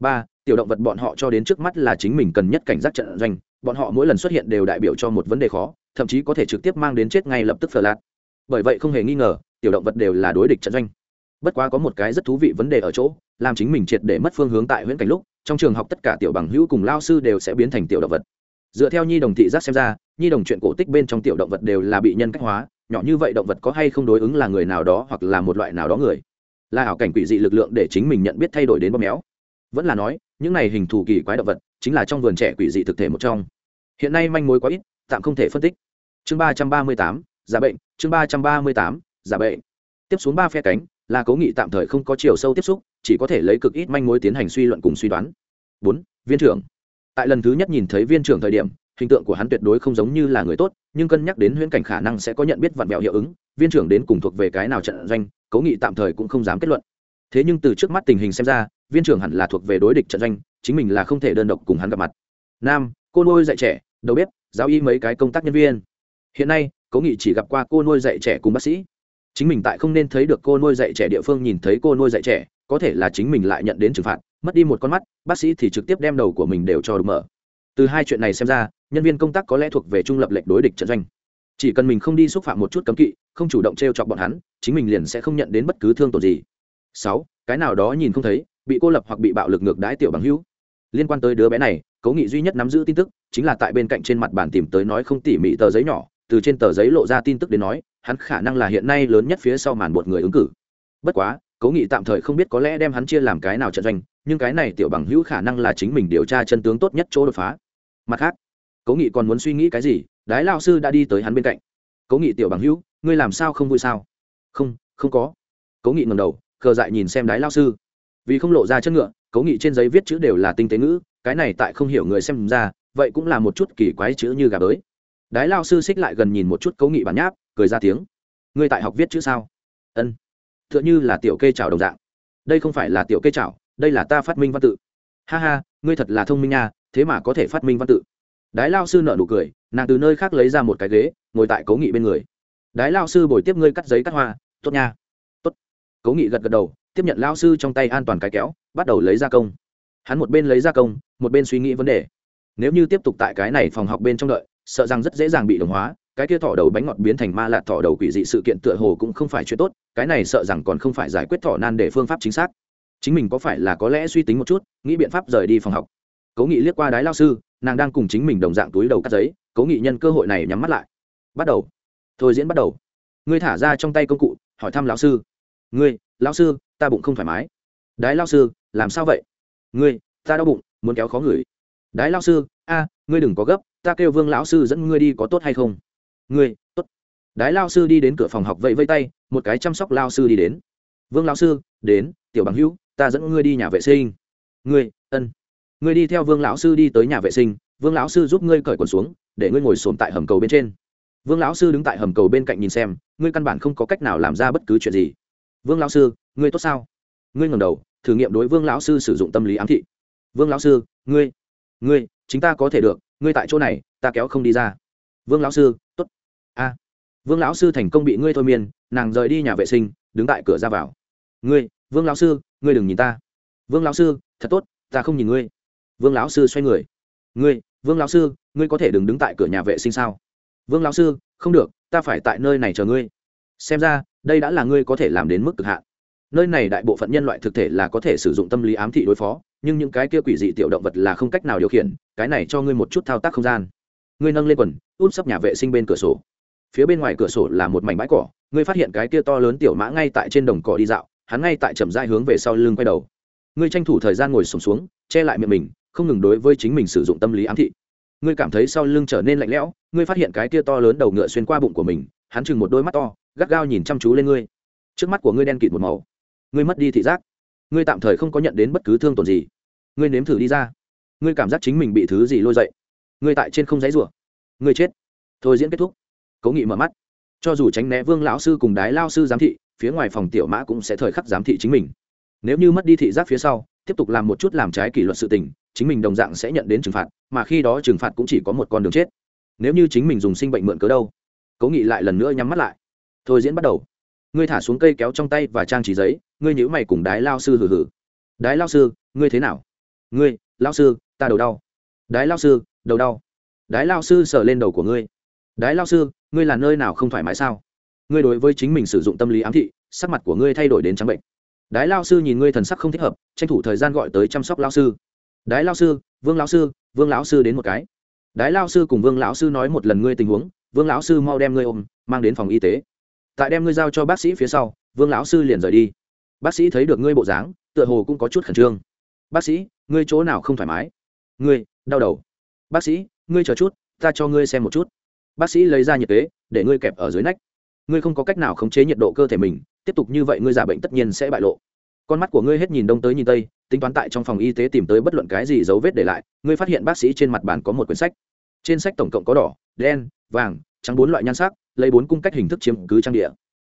S1: Ba, tiểu động vật bọn họ cho đến trước mắt là chính mình cần nhất cảnh giác trận doanh bọn họ mỗi lần xuất hiện đều đại biểu cho một vấn đề khó, thậm chí có thể trực tiếp mang đến chết ngay lập tức phờ lạt. Bởi vậy không hề nghi ngờ, tiểu động vật đều là đối địch trận doanh. Bất quá có một cái rất thú vị vấn đề ở chỗ, làm chính mình triệt để mất phương hướng tại huyễn cảnh lúc, trong trường học tất cả tiểu bằng hữu cùng lao sư đều sẽ biến thành tiểu động vật. Dựa theo nhi đồng thị giác xem ra, nhi đồng chuyện cổ tích bên trong tiểu động vật đều là bị nhân cách hóa, nhỏ như vậy động vật có hay không đối ứng là người nào đó hoặc là một loại nào đó người? Là ảo cảnh quỷ dị lực lượng để chính mình nhận biết thay đổi đến bóp méo. Vẫn là nói, những này hình thù kỳ quái động vật chính là trong vườn trẻ quỷ dị thực thể một trong hiện nay manh mối quá ít, tạm không thể phân tích. Chương ba trăm ba mươi tám, giả bệnh. Chương ba trăm ba mươi tám, giả bệnh. Tiếp xuống ba phe cánh, là cố nghị tạm thời không có chiều sâu tiếp xúc, chỉ có thể lấy cực ít manh mối tiến hành suy luận cùng suy đoán. Bốn, viên trưởng. Tại lần thứ nhất nhìn thấy viên trưởng thời điểm, hình tượng của hắn tuyệt đối không giống như là người tốt, nhưng cân nhắc đến huyễn cảnh khả năng sẽ có nhận biết vặn vẹo hiệu ứng, viên trưởng đến cùng thuộc về cái nào trận doanh, cố nghị tạm thời cũng không dám kết luận. Thế nhưng từ trước mắt tình hình xem ra, viên trưởng hẳn là thuộc về đối địch trận doanh, chính mình là không thể đơn độc cùng hắn gặp mặt. Nam, cô nuôi dạy trẻ đầu bếp, giáo y mấy cái công tác nhân viên. Hiện nay, cố nghị chỉ gặp qua cô nuôi dạy trẻ cùng bác sĩ. Chính mình tại không nên thấy được cô nuôi dạy trẻ địa phương nhìn thấy cô nuôi dạy trẻ, có thể là chính mình lại nhận đến trừng phạt, mất đi một con mắt, bác sĩ thì trực tiếp đem đầu của mình đều cho đục mở. Từ hai chuyện này xem ra, nhân viên công tác có lẽ thuộc về trung lập lệnh đối địch trận doanh. Chỉ cần mình không đi xúc phạm một chút cấm kỵ, không chủ động t r e o chọc bọn hắn, chính mình liền sẽ không nhận đến bất cứ thương tổn gì. Sáu, cái nào đó nhìn không thấy, bị cô lập hoặc bị bạo lực ngược đái tiểu bằng hữu. Liên quan tới đứa bé này cố nghị duy nhất nắm giữ tin tức chính là tại bên cạnh trên mặt bàn tìm tới nói không tỉ mỉ tờ giấy nhỏ, từ trên tờ giấy lộ ra tin tức đến nói, hắn khả năng là hiện nay lớn nhất phía sau màn một người ứng cử. Bất quá cố nghị tạm thời không biết có lẽ đem hắn chia làm cái nào trận doanh, nhưng cái này tiểu bằng hữu khả năng là chính mình điều tra chân tướng tốt nhất chỗ đột phá. Mặt khác cố nghị còn muốn suy nghĩ cái gì, đái lao sư đã đi tới hắn bên cạnh. Cố nghị tiểu bằng hữu, ngươi làm sao không vui sao? Không không có. Cố nghị ngầm đầu, khờ dại nhìn xem đái lao sư. Vì không lộ ra chất ngựa cố nghị trên giấy viết chữ đều là tinh tế ngữ cái này tại không hiểu người xem ra, vậy cũng là một chút kỳ quái chữ như gà bới. Đái lao sư xích lại gần nhìn một chút cố nghị bản nháp, cười ra tiếng. Ngươi tại học viết chữ sao? Ân. T h ư ợ n h ư là tiểu kê trào đồng dạng. Đây không phải là tiểu kê trào đây là ta phát minh văn tự. Ha ha, ngươi thật là thông minh nha, thế mà có thể phát minh văn tự. Đái lao sư nợ nụ cười, nàng từ nơi khác lấy ra một cái ghế, ngồi tại cố nghị bên người. Đái lao sư bồi tiếp ngươi cắt giấy cắt hoa, tốt nha. Tốt. Cố nghị gật gật đầu, tiếp nhận lao sư trong tay an toàn cái kéo, bắt đầu lấy ra công hắn một bên lấy ra công, một bên suy nghĩ vấn đề. Nếu như tiếp tục tại cái này phòng học bên trong đợi, sợ rằng rất dễ dàng bị đồng hóa, cái kia thỏ đầu bánh ngọt biến thành ma lạt thỏ đầu quỷ dị sự kiện tựa hồ cũng không phải chuyện tốt, cái này sợ rằng còn không phải giải quyết thỏ nan để phương pháp chính xác. Chính mình có phải là có lẽ suy tính một chút, nghĩ biện pháp rời đi phòng học. Cố nghị liếc qua đái lao sư, nàng đang cùng chính mình đồng dạng túi đầu cắt giấy, cố nghị nhân cơ hội này nhắm mắt lại. Bắt đầu. Thôi diễn bắt đầu. Ngươi thả ra trong tay công cụ, hỏi thăm lão sư. Ngươi, lão sư, ta bụng không thoải mái. Đái lao sư, làm sao vậy? Ngươi, ta đau bụng, muốn kéo khó ngửi đái lao sư, a, ngươi đừng có gấp, ta kêu vương lão sư dẫn ngươi đi có tốt hay không? Ngươi, tốt. Đái lao sư đi đến cửa phòng học vẫy vây tay, một cái chăm sóc lao sư đi đến. Vương lão sư, đến, tiểu bằng hữu, ta dẫn ngươi đi nhà vệ sinh. Ngươi, ân. Ngươi đi theo vương lão sư đi tới nhà vệ sinh, vương lão sư giúp ngươi cởi quần xuống, để ngươi ngồi sồn tại hầm cầu bên trên. Vương lão sư đứng tại hầm cầu bên cạnh nhìn xem, ngươi căn bản không có cách nào làm ra bất cứ chuyện gì. Vương lão sư, ngươi tốt sao? Ngươi ngầm đầu, thử nghiệm đối vương lão sư sử dụng tâm lý ám thị. Vương lão sư, ngươi ngươi, chính ta có thể được, ngươi tại chỗ này, ta kéo không đi ra. Vương lão sư t ố t a. Vương lão sư thành công bị ngươi thôi miên, nàng rời đi nhà vệ sinh, đứng tại cửa ra vào. Ngươi, vương lão sư, ngươi đừng nhìn ta. Vương lão sư, thật tốt, ta không nhìn ngươi. Vương lão sư xoay người. Ngươi, vương lão sư, ngươi có thể đừng đứng tại cửa nhà vệ sinh sao? Vương lão sư, không được, ta phải tại nơi này chờ ngươi. Xem ra, đây đã là ngươi có thể làm đến mức cực hạn nơi này đại bộ phận nhân loại thực thể là có thể sử dụng tâm lý ám thị đối phó nhưng những cái kia quỷ dị tiểu động vật là không cách nào điều khiển cái này cho ngươi một chút thao tác không gian. Ngươi nâng lên quần út sấp nhà vệ sinh bên cửa sổ. Phía bên ngoài cửa sổ là một mảnh bãi cỏ ngươi phát hiện cái kia to lớn tiểu mã ngay tại trên đồng cỏ đi dạo hắn ngay tại chậm dai hướng về sau lưng quay đầu. Ngươi tranh thủ thời gian ngồi sùng xuống, xuống che lại miệng mình không ngừng đối với chính mình sử dụng tâm lý ám thị. Ngươi cảm thấy sau lưng trở nên lạnh lẽo ngươi phát hiện cái kia to lớn đầu ngựa xuyên qua bụng của mình hắn chừng một đôi mắt to gắt gao nhìn chăm chú lên ngươi. Trước mắt của ngươi đen kịt một màu ngươi mất đi thị giác. Ngươi tạm thời không có nhận đến bất cứ thương tổn gì. Ngươi nếm thử đi ra. Ngươi cảm giác chính mình bị thứ gì lôi dậy. Ngươi tại trên không giấy rủa. Ngươi chết. Thôi diễn kết thúc. Cố nghị mở mắt. Cho dù tránh né vương lão sư cùng đái lao sư giám thị, phía ngoài phòng tiểu mã cũng sẽ thời khắc giám thị chính mình. Nếu như mất đi thị giác phía sau, tiếp tục làm một chút làm trái kỷ luật sự tình, chính mình đồng dạng sẽ nhận đến trừng phạt, mà khi đó trừng phạt cũng chỉ có một con đường chết. Nếu như chính mình dùng sinh bệnh mượn cớ đâu? Cố nghị lại lần nữa nhắm mắt lại. Thôi diễn bắt đầu. Ngươi thả xuống cây kéo trong tay và trang trí giấy ngươi nhữ mày cùng đái lao sư hử hử đái lao sư, ngươi thế nào? Ngươi, lao sư, ta đầu đau. Đái lao sư, đầu đau. Đái lao sư sờ lên đầu của ngươi. Đái lao sư, ngươi là nơi nào không thoải mái sao? Ngươi đối với chính mình sử dụng tâm lý ám thị, sắc mặt của ngươi thay đổi đến trắng bệnh. Đái lao sư nhìn ngươi thần sắc không thích hợp, tranh thủ thời gian gọi tới chăm sóc lao sư. Đái lao sư, vương lão sư, vương lão sư đến một cái. Đái lao sư cùng vương lão sư nói một lần ngươi tình huống, vương lão sư mau đem ngươi ôm, mang đến phòng y tế. Tại đem ngươi giao cho bác sĩ phía sau, vương lão sư liền rời đi bác sĩ thấy được ngươi bộ dáng, tựa hồ cũng có chút khẩn trương. Bác sĩ, ngươi chỗ nào không thoải mái? Ngươi, đau đầu. Bác sĩ, ngươi chờ chút, ta cho ngươi xem một chút. Bác sĩ lấy ra nhiệt kế, để ngươi kẹp ở dưới nách. Ngươi không có cách nào khống chế nhiệt độ cơ thể mình, tiếp tục như vậy ngươi giả bệnh tất nhiên sẽ bại lộ. Con mắt của ngươi hết nhìn đông tới nhìn tây, tính toán tại trong phòng y tế tìm tới bất luận cái gì dấu vết để lại, ngươi phát hiện bác sĩ trên mặt bàn có một quyển sách. Trên sách tổng cộng có đỏ, đen, vàng, trắng bốn loại nhan sắc, lấy bốn cung cách hình thức chiếm cứ trang địa.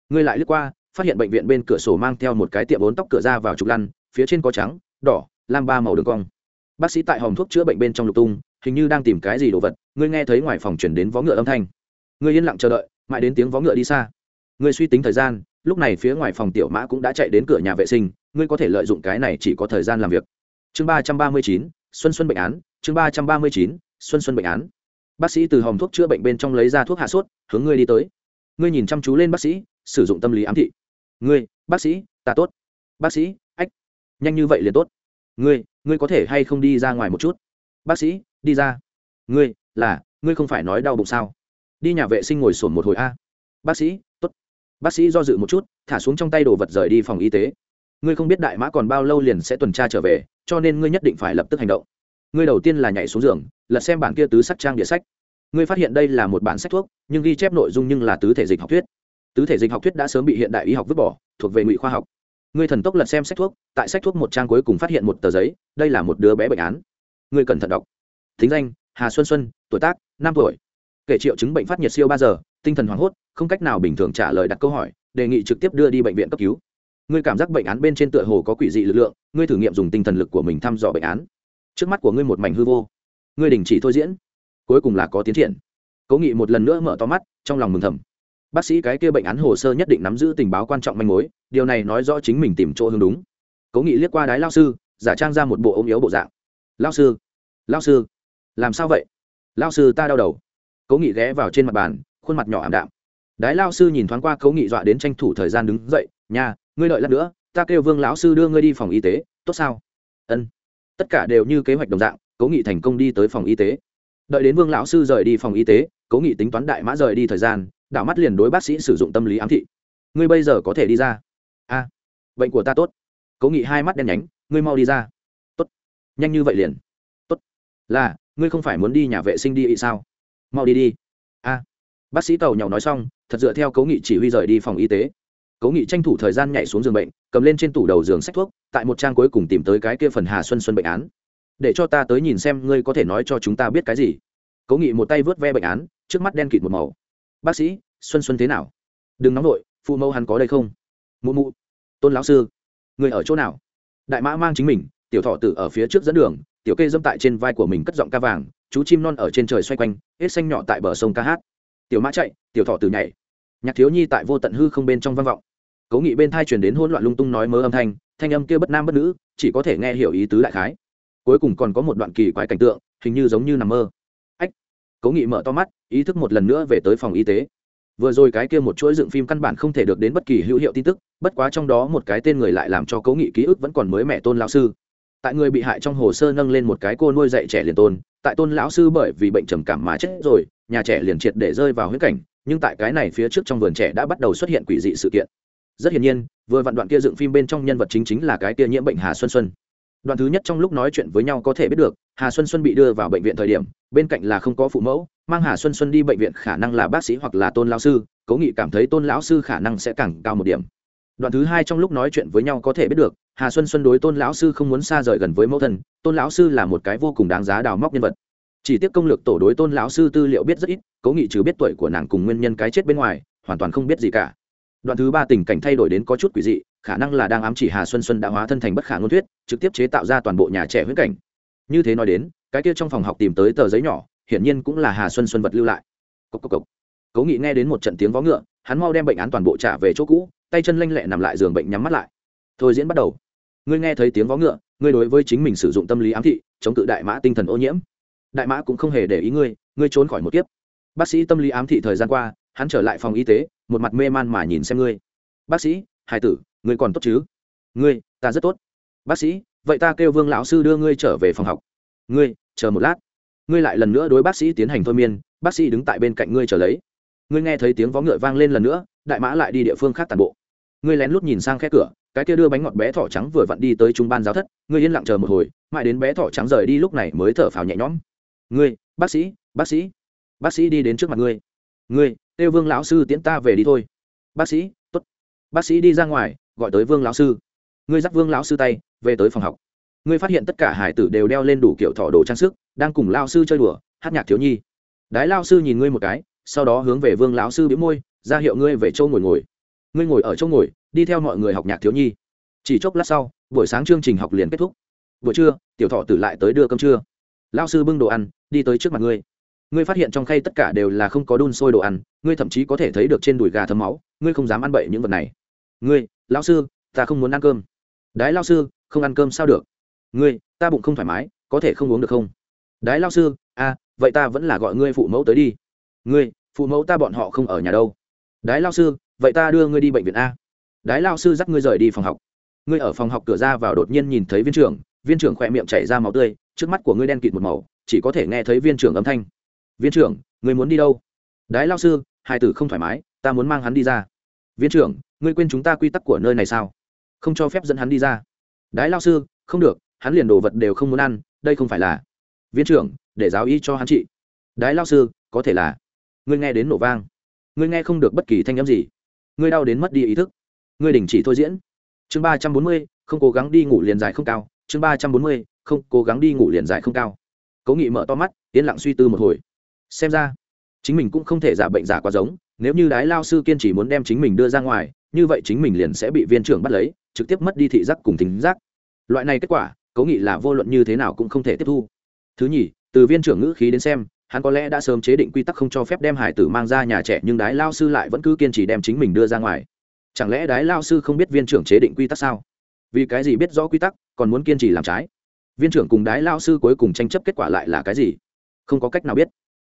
S1: Ngươi lại lướt qua phát hiện bệnh viện bên cửa sổ mang theo một cái tiệm bốn tóc cửa ra vào trục lăn, phía trên có trắng, đỏ, lam ba màu đường cong. Bác sĩ tại hòm thuốc chữa bệnh bên trong lục tung, hình như đang tìm cái gì đồ vật, ngươi nghe thấy ngoài phòng chuyển đến vó ngựa âm thanh. Ngươi yên lặng chờ đợi, mãi đến tiếng vó ngựa đi xa. Ngươi suy tính thời gian, lúc này phía ngoài phòng tiểu mã cũng đã chạy đến cửa nhà vệ sinh, ngươi có thể lợi dụng cái này chỉ có thời gian làm việc. Chương ba trăm ba mươi chín, xuân xuân bệnh án, chương ba trăm ba mươi chín, xuân xuân bệnh án. Bác sĩ từ hòm thuốc chữa bệnh bên trong lấy ra thuốc hạ sốt, hướng ngươi đi tới. Ngươi nhìn chăm chú lên bác sĩ, sử dụng tâm lý ám thị ngươi, bác sĩ, ta tốt. Bác sĩ, ách, nhanh như vậy liền tốt. Ngươi ngươi có thể hay không đi ra ngoài một chút? Bác sĩ, đi ra. Ngươi, là, ngươi không phải nói đau bụng sao? Đi nhà vệ sinh ngồi sổn một hồi a. Bác sĩ, tốt. Bác sĩ do dự một chút, thả xuống trong tay đồ vật rời đi phòng y tế. Ngươi không biết đại mã còn bao lâu liền sẽ tuần tra trở về, cho nên ngươi nhất định phải lập tức hành động. Ngươi đầu tiên là nhảy xuống giường lật xem bản kia tứ sắc trang địa sách. Ngươi phát hiện đây là một bản sách thuốc, nhưng ghi chép nội dung nhưng là tứ thể dịch học thuyết tứ thể dịch học thuyết đã sớm bị hiện đại y học vứt bỏ, thuộc về ngụy khoa học. Người thần tốc lật xem sách thuốc, tại sách thuốc một trang cuối cùng phát hiện một tờ giấy, đây là một đứa bé bệnh án. Ngươi cẩn thận đọc. Thính danh, hà xuân xuân, tuổi tác, năm tuổi. Kể triệu chứng bệnh phát nhiệt siêu ba giờ, tinh thần hoảng hốt, không cách nào bình thường trả lời đặt câu hỏi, đề nghị trực tiếp đưa đi bệnh viện cấp cứu. Ngươi cảm giác bệnh án bên trên tựa hồ có quỷ dị lực lượng ngươi thử nghiệm dùng tinh thần lực của mình thăm dò bệnh án. Trước mắt của ngươi một mảnh hư vô. Ngươi đình chỉ thôi diễn. Cuối cùng là có tiến triển. Cố nghị một lần nữa mở to mắt, trong lòng mừng thầm bác sĩ cái kia bệnh án hồ sơ nhất định nắm giữ tình báo quan trọng manh mối, điều này nói rõ chính mình tìm chỗ hướng đúng. Cố nghị liếc qua đái lao sư, giả trang ra một bộ ôm yếu bộ dạng. Lao sư lao sư, làm sao vậy? Lao sư ta đau đầu. Cố nghị ghé vào trên mặt bàn, khuôn mặt nhỏ ảm đạm. Đái lao sư nhìn thoáng qua cố nghị dọa đến tranh thủ thời gian đứng dậy nhà ngươi đợi lát nữa, ta kêu vương lão sư đưa ngươi đi phòng y tế, tốt sao? Ân. Tất cả đều như kế hoạch đồng dạng, cố nghị thành công đi tới phòng y tế. Đợi đến vương lão sư rời đi phòng y tế, cố nghị tính toán đại mã rời đi thời gian đảo mắt liền đối bác sĩ sử dụng tâm lý ám thị. Ngươi bây giờ có thể đi ra. A, bệnh của ta tốt. Cố nghị hai mắt đen nhánh, ngươi mau đi ra. Tốt. Nhanh như vậy liền. Tốt. Là, ngươi không phải muốn đi nhà vệ sinh đi ị sao? Mau đi đi. A. Bác sĩ tàu nhậu nói xong, thật dựa theo cố nghị chỉ huy rời đi phòng y tế. Cố nghị tranh thủ thời gian nhảy xuống giường bệnh, cầm lên trên tủ đầu giường sách thuốc, tại một trang cuối cùng tìm tới cái kia phần hà xuân xuân bệnh án. Để cho ta tới nhìn xem ngươi có thể nói cho chúng ta biết cái gì. Cố nghị một tay vớt ve bệnh án, trước mắt đen kịt một màu bác sĩ, xuân xuân thế nào? Đừng nóng nổi phụ mẫu hắn có đây không? Mụ mụ. Tôn lão sư, người ở chỗ nào? Đại mã mang chính mình, tiểu thọ tử ở phía trước dẫn đường, tiểu kê dâm tại trên vai của mình cất giọng ca vàng, chú chim non ở trên trời xoay quanh, hết xanh nhỏ tại bờ sông ca hát. Tiểu mã chạy, tiểu thọ tử nhảy. Nhạc thiếu nhi tại vô tận hư không bên trong vang vọng. Cố nghị bên thai truyền đến hỗn loạn lung tung nói mớ âm thanh thanh âm kia bất nam bất nữ, chỉ có thể nghe hiểu ý tứ đại khái. Cuối cùng còn có một đoạn kỳ quái cảnh tượng, hình như giống như nằm mơ cố nghị mở to mắt, ý thức một lần nữa về tới phòng y tế. Vừa rồi cái kia một chuỗi dựng phim căn bản không thể được đến bất kỳ hữu hiệu tin tức, bất quá trong đó một cái tên người lại làm cho cố nghị ký ức vẫn còn mới mẹ tôn lão sư. Tại người bị hại trong hồ sơ nâng lên một cái cô nuôi dạy trẻ liền tôn, tại tôn lão sư bởi vì bệnh trầm cảm mà chết rồi, nhà trẻ liền triệt để rơi vào huyết cảnh, nhưng tại cái này phía trước trong vườn trẻ đã bắt đầu xuất hiện quỷ dị sự kiện. Rất hiển nhiên, vừa vặn đoạn kia dựng phim bên trong nhân vật chính chính là cái kia nhiễm bệnh hà xuân xuân đoạn thứ nhất trong lúc nói chuyện với nhau có thể biết được, hà xuân xuân bị đưa vào bệnh viện thời điểm, bên cạnh là không có phụ mẫu, mang hà xuân xuân đi bệnh viện khả năng là bác sĩ hoặc là tôn lão sư, cố nghị cảm thấy tôn lão sư khả năng sẽ càng cao một điểm. Đoạn thứ hai trong lúc nói chuyện với nhau có thể biết được, hà xuân xuân đối tôn lão sư không muốn xa rời gần với mẫu thân, tôn lão sư là một cái vô cùng đáng giá đào móc nhân vật. Chỉ tiếc công lược tổ đối tôn lão sư tư liệu biết rất ít, cố nghị trừ biết tuổi của nàng cùng nguyên nhân cái chết bên ngoài, hoàn toàn không biết gì cả. Đoạn thứ ba tình cảnh thay đổi đến có chút quỷ dị khả năng là đang ám chỉ hà xuân xuân đã hóa thân thành bất khả ngôn thuyết, trực tiếp chế tạo ra toàn bộ nhà trẻ huyễn cảnh. Như thế nói đến, cái kia trong phòng học tìm tới tờ giấy nhỏ, hiển nhiên cũng là hà xuân xuân vật lưu lại. Cốc cốc cốc. cố nghị nghe đến một trận tiếng vó ngựa, hắn mau đem bệnh án toàn bộ trả về chỗ cũ, tay chân lanh lẹ nằm lại giường bệnh nhắm mắt lại. Thôi diễn bắt đầu. Ngươi nghe thấy tiếng vó ngựa, ngươi đối với chính mình sử dụng tâm lý ám thị, chống cự đại mã tinh thần ô nhiễm. Đại mã cũng không hề để ý ngươi ngươi trốn khỏi một kiếp. Bác sĩ tâm lý ám thị thời gian qua, hắn trở lại phòng y tế, một mặt mê man mà nhìn xem ngươi. Bác sĩ, hài tử ngươi còn tốt chứ? Ngươi, ta rất tốt. Bác sĩ, vậy ta kêu vương lão sư đưa ngươi trở về phòng học. Ngươi, chờ một lát. Ngươi lại lần nữa đối bác sĩ tiến hành thôi miên, bác sĩ đứng tại bên cạnh ngươi chờ lấy. Ngươi nghe thấy tiếng vó ngựa vang lên lần nữa, đại mã lại đi địa phương khác tàn bộ. Ngươi lén lút nhìn sang khe cửa, cái kia đưa bánh ngọt bé thỏ trắng vừa vặn đi tới trung ban giáo thất, ngươi yên lặng chờ một hồi, mãi đến bé thỏ trắng rời đi lúc này mới thở phào nhẹ nhõm. Ngươi, bác sĩ bác sĩ bác sĩ đi đến trước mặt ngươi. Ngươi, kêu vương lão sư tiễn ta về đi thôi. Bác sĩ t ố t bác sĩ đi ra ngoài gọi tới vương lão sư. Ngươi dắt vương lão sư tay, về tới phòng học. Ngươi phát hiện tất cả hải tử đều đeo lên đủ kiểu thỏ đồ trang sức, đang cùng lao sư chơi đùa, hát nhạc thiếu nhi. Đái lao sư nhìn ngươi một cái, sau đó hướng về vương lão sư biếu môi, ra hiệu ngươi về châu ngồi ngồi. Ngươi ngồi ở châu ngồi, đi theo mọi người học nhạc thiếu nhi. Chỉ chốc lát sau, buổi sáng chương trình học liền kết thúc. Buổi trưa, tiểu thọ tử lại tới đưa cơm trưa. Lao sư bưng đồ ăn, đi tới trước mặt ngươi. Ngươi phát hiện trong khay tất cả đều là không có đun sôi đồ ăn, ngươi thậm chí có thể thấy được trên đùi gà thấm máu, ngươi không dám ăn bậy những vật này. Ngươi lão sư ta không muốn ăn cơm. Đái lao sư không ăn cơm sao được? Ngươi ta bụng không thoải mái có thể không uống được không? Đái lao sư a à, vậy ta vẫn là gọi ngươi phụ mẫu tới đi. Ngươi phụ mẫu ta bọn họ không ở nhà đâu. Đái lao sư vậy ta đưa ngươi đi bệnh viện a. Đái lao sư dắt ngươi rời đi phòng học. Ngươi ở phòng học cửa ra vào đột nhiên nhìn thấy viên trưởng viên trưởng khỏe miệng chảy ra máu tươi trước mắt của ngươi đen kịt một màu chỉ có thể nghe thấy viên trưởng âm thanh. Viên trưởng ngươi muốn đi đâu? Đái lao sư hai tử không thoải mái ta muốn mang hắn đi ra viên trưởng, ngươi quên chúng ta quy tắc của nơi này sao? Không cho phép dẫn hắn đi ra. Đái lao sư, không được, hắn liền đồ vật đều không muốn ăn, đây không phải là viên trưởng, để giáo y cho hắn trị đái lao sư, có thể là ngươi nghe đến nổ vang. Ngươi nghe không được bất kỳ thanh â m gì. Ngươi đau đến mất đi ý thức. Ngươi đình chỉ thôi diễn. Chương ba trăm bốn mươi, không cố gắng đi ngủ liền dài không cao. Chương ba trăm bốn mươi, không cố gắng đi ngủ liền dài không cao. Cố nghị mở to mắt, yên lặng suy tư một hồi. Xem ra, chính mình cũng không thể giả bệnh giả quá giống nếu như đái lao sư kiên trì muốn đem chính mình đưa ra ngoài, như vậy chính mình liền sẽ bị viên trưởng bắt lấy, trực tiếp mất đi thị giác cùng thính giác. Loại này kết quả cố nghị là vô luận như thế nào cũng không thể tiếp thu. Thứ nhì, từ viên trưởng ngữ khí đến xem, hắn có lẽ đã sớm chế định quy tắc không cho phép đem hải tử mang ra nhà trẻ, nhưng đái lao sư lại vẫn cứ kiên trì đem chính mình đưa ra ngoài. Chẳng lẽ đái lao sư không biết viên trưởng chế định quy tắc sao? Vì cái gì biết rõ quy tắc, còn muốn kiên trì làm trái? Viên trưởng cùng đái lao sư cuối cùng tranh chấp kết quả lại là cái gì? Không có cách nào biết.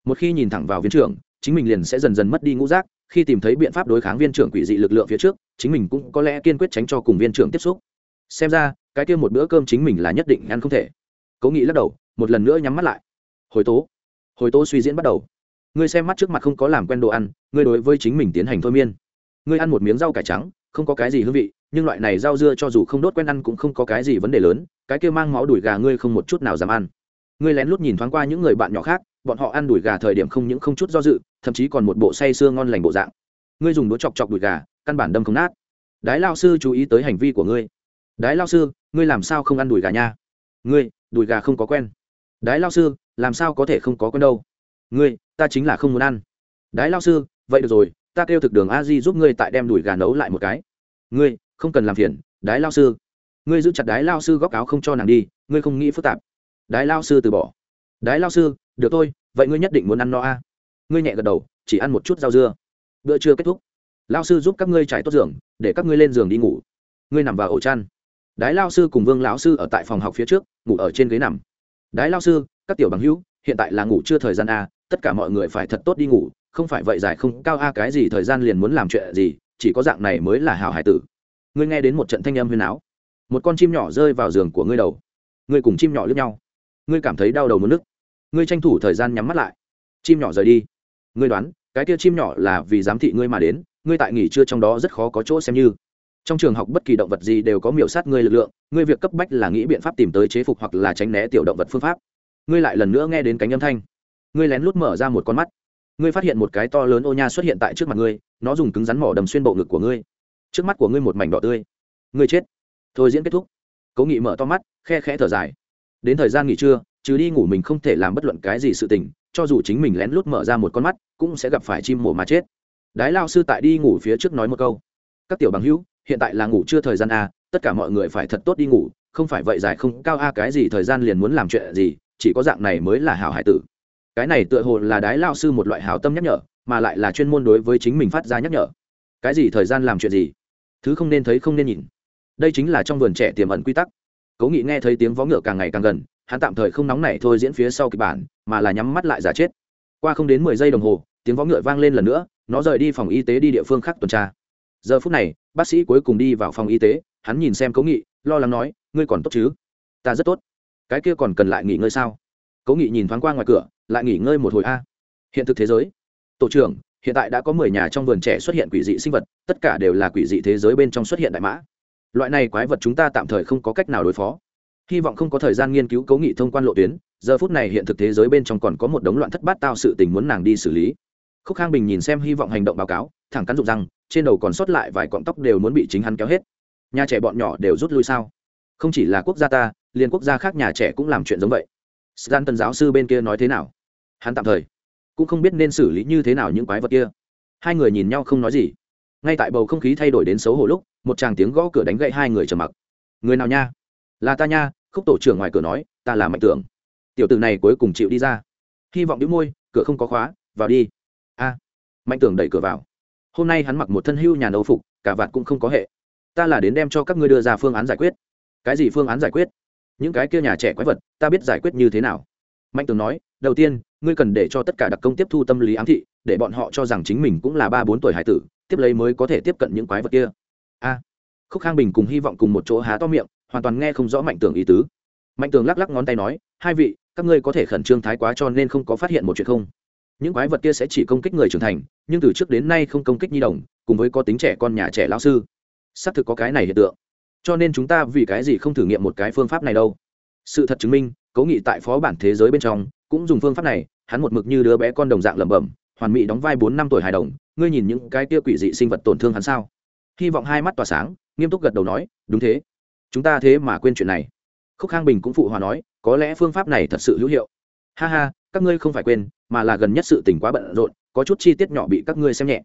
S1: Một khi nhìn thẳng vào viên trưởng chính mình liền sẽ dần dần mất đi ngũ giác, khi tìm thấy biện pháp đối kháng viên trưởng quỷ dị lực lượng phía trước, chính mình cũng có lẽ kiên quyết tránh cho cùng viên trưởng tiếp xúc. Xem ra, cái kia một bữa cơm chính mình là nhất định ăn không thể. Cố nghĩ lắc đầu, một lần nữa nhắm mắt lại. Hồi tố. Hồi tố suy diễn bắt đầu. Ngươi xem mắt trước mặt không có làm quen đồ ăn, ngươi đối với chính mình tiến hành thôi miên. Ngươi ăn một miếng rau cải trắng, không có cái gì hương vị, nhưng loại này rau dưa cho dù không đốt quen ăn cũng không có cái gì vấn đề lớn, cái kia mang máu đùi gà ngươi không một chút nào dám ăn. Ngươi lén lút nhìn thoáng qua những người bạn nhỏ khác, bọn họ ăn đùi gà thời điểm không những không chút do dự thậm chí còn một bộ say sưa ngon lành bộ dạng. Ngươi dùng đũa chọc chọc đùi gà, căn bản đâm không nát. Đái lao sư chú ý tới hành vi của ngươi. Đái lao sư, ngươi làm sao không ăn đùi gà nha? Ngươi, đùi gà không có quen. Đái lao sư, làm sao có thể không có quen đâu? Ngươi, ta chính là không muốn ăn. Đái lao sư, vậy được rồi, ta kêu thực đường a di giúp ngươi tại đem đùi gà nấu lại một cái. Ngươi, không cần làm phiền, đái lao sư. Ngươi giữ chặt đái lao sư góc áo không cho nàng đi, ngươi không nghĩ phức tạp. Đái lao sư từ bỏ. Đái lao sư, được thôi, vậy ngươi nhất định muốn ăn no a ngươi nhẹ gật đầu, chỉ ăn một chút rau dưa. Bữa trưa kết thúc. Lao sư giúp các ngươi trải tốt giường, để các ngươi lên giường đi ngủ. Ngươi nằm vào ổ chăn. Đái lao sư cùng vương lão sư ở tại phòng học phía trước, ngủ ở trên ghế nằm. Đái lao sư, các tiểu bằng hữu, hiện tại là ngủ chưa thời gian a, tất cả mọi người phải thật tốt đi ngủ, không phải vậy dài không cao a cái gì thời gian liền muốn làm chuyện gì, chỉ có dạng này mới là hảo hải tử. Ngươi nghe đến một trận thanh âm huyền áo một con chim nhỏ rơi vào giường của ngươi đầu. Ngươi cùng chim nhỏ lướt nhau. Ngươi cảm thấy đau đầu mất nước ngươi tranh thủ thời gian nhắm mắt lại. Chim nhỏ rời đi ngươi đoán, cái kia chim nhỏ là vì giám thị ngươi mà đến, ngươi tại nghỉ trưa trong đó rất khó có chỗ xem như. Trong trường học bất kỳ động vật gì đều có miểu sát ngươi lực lượng, ngươi việc cấp bách là nghĩ biện pháp tìm tới chế phục hoặc là tránh né tiểu động vật phương pháp. Ngươi lại lần nữa nghe đến cánh âm thanh. Ngươi lén lút mở ra một con mắt. Ngươi phát hiện một cái to lớn ô nha xuất hiện tại trước mặt ngươi, nó dùng cứng rắn mỏ đầm xuyên bộ ngực của ngươi. Trước mắt của ngươi một mảnh đỏ tươi. Ngươi chết. Thôi diễn kết thúc. Cố nghị mở to mắt, khe khẽ thở dài. Đến thời gian nghỉ trưa chứ đi ngủ mình không thể làm bất luận cái gì sự tình cho dù chính mình lén lút mở ra một con mắt, cũng sẽ gặp phải chim mổ mà chết. Đái lao sư tại đi ngủ phía trước nói một câu. Các tiểu bằng hữu, hiện tại là ngủ chưa thời gian a, tất cả mọi người phải thật tốt đi ngủ, không phải vậy dài không cao a cái gì thời gian liền muốn làm chuyện gì, chỉ có dạng này mới là hảo hải tử. Cái này tựa hồ là đái lao sư một loại hảo tâm nhắc nhở, mà lại là chuyên môn đối với chính mình phát ra nhắc nhở. Cái gì thời gian làm chuyện gì? Thứ không nên thấy không nên nhìn. Đây chính là trong vườn trẻ tiềm ẩn quy tắc. Cố nghị nghe thấy tiếng vó ngựa càng ngày càng gần hắn tạm thời không nóng nảy thôi diễn phía sau kịch bản, mà là nhắm mắt lại giả chết. Qua không đến mười giây đồng hồ, tiếng vó ngựa vang lên lần nữa, nó rời đi phòng y tế đi địa phương khác tuần tra. Giờ phút này, bác sĩ cuối cùng đi vào phòng y tế, hắn nhìn xem cố nghị, lo lắng nói, ngươi còn tốt chứ? Ta rất tốt. Cái kia còn cần lại nghỉ ngơi sao? Cố nghị nhìn thoáng qua ngoài cửa, lại nghỉ ngơi một hồi a. Hiện thực thế giới. Tổ trưởng, hiện tại đã có mười nhà trong vườn trẻ xuất hiện quỷ dị sinh vật, tất cả đều là quỷ dị thế giới bên trong xuất hiện đại mã. Loại này quái vật chúng ta tạm thời không có cách nào đối phó hy vọng không có thời gian nghiên cứu cấu nghị thông quan lộ tuyến, giờ phút này hiện thực thế giới bên trong còn có một đống loạn thất bát tao sự tình muốn nàng đi xử lý. Khúc khang bình nhìn xem hy vọng hành động báo cáo, thẳng cắn rụng răng trên đầu còn sót lại vài cọng tóc đều muốn bị chính hắn kéo hết. Nhà trẻ bọn nhỏ đều rút lui sao? Không chỉ là quốc gia ta liên quốc gia khác nhà trẻ cũng làm chuyện giống vậy. Stan tân giáo sư bên kia nói thế nào? Hắn tạm thời cũng không biết nên xử lý như thế nào những quái vật kia. Hai người nhìn nhau không nói gì. Ngay tại bầu không khí thay đổi đến xấu hổ lúc, một chàng tiếng gõ cửa đánh gậy hai người trầm mặc. Người nào nha? Là ta nha khúc tổ trưởng ngoài cửa nói, ta là mạnh tưởng. Tiểu tử này cuối cùng chịu đi ra. Hy vọng đĩu môi, cửa không có khóa, vào đi. A. Mạnh tưởng đẩy cửa vào. Hôm nay hắn mặc một thân hưu nhà nấu phục, cả vạt cũng không có hệ. Ta là đến đem cho các ngươi đưa ra phương án giải quyết. Cái gì phương án giải quyết? Những cái kia nhà trẻ quái vật, ta biết giải quyết như thế nào. Mạnh tường nói, đầu tiên, ngươi cần để cho tất cả đặc công tiếp thu tâm lý ám thị, để bọn họ cho rằng chính mình cũng là ba bốn tuổi hải tử, tiếp lấy mới có thể tiếp cận những quái vật kia. A. Khúc khang bình cùng hy vọng cùng một chỗ há to miệng hoàn toàn nghe không rõ mạnh tường ý tứ. Mạnh tường lắc lắc ngón tay nói, hai vị, các ngươi có thể khẩn trương thái quá cho nên không có phát hiện một chuyện không? Những quái vật kia sẽ chỉ công kích người trưởng thành, nhưng từ trước đến nay không công kích nhi đồng, cùng với có tính trẻ con nhà trẻ lao sư. Xác thực có cái này hiện tượng. Cho nên chúng ta vì cái gì không thử nghiệm một cái phương pháp này đâu? Sự thật chứng minh cố nghị tại phó bản thế giới bên trong, cũng dùng phương pháp này, hắn một mực như đứa bé con đồng dạng lẩm bẩm, hoàn mỹ đóng vai bốn năm tuổi hài đồng, ngươi nhìn những cái kia quỷ dị sinh vật tổn thương hắn sao? Hy vọng hai mắt tỏa sáng, nghiêm túc gật đầu nói, đúng thế chúng ta thế mà quên chuyện này. Khúc khang bình cũng phụ hòa nói, có lẽ phương pháp này thật sự hữu hiệu. Ha ha, các ngươi không phải quên, mà là gần nhất sự tình quá bận rộn, có chút chi tiết nhỏ bị các ngươi xem nhẹ.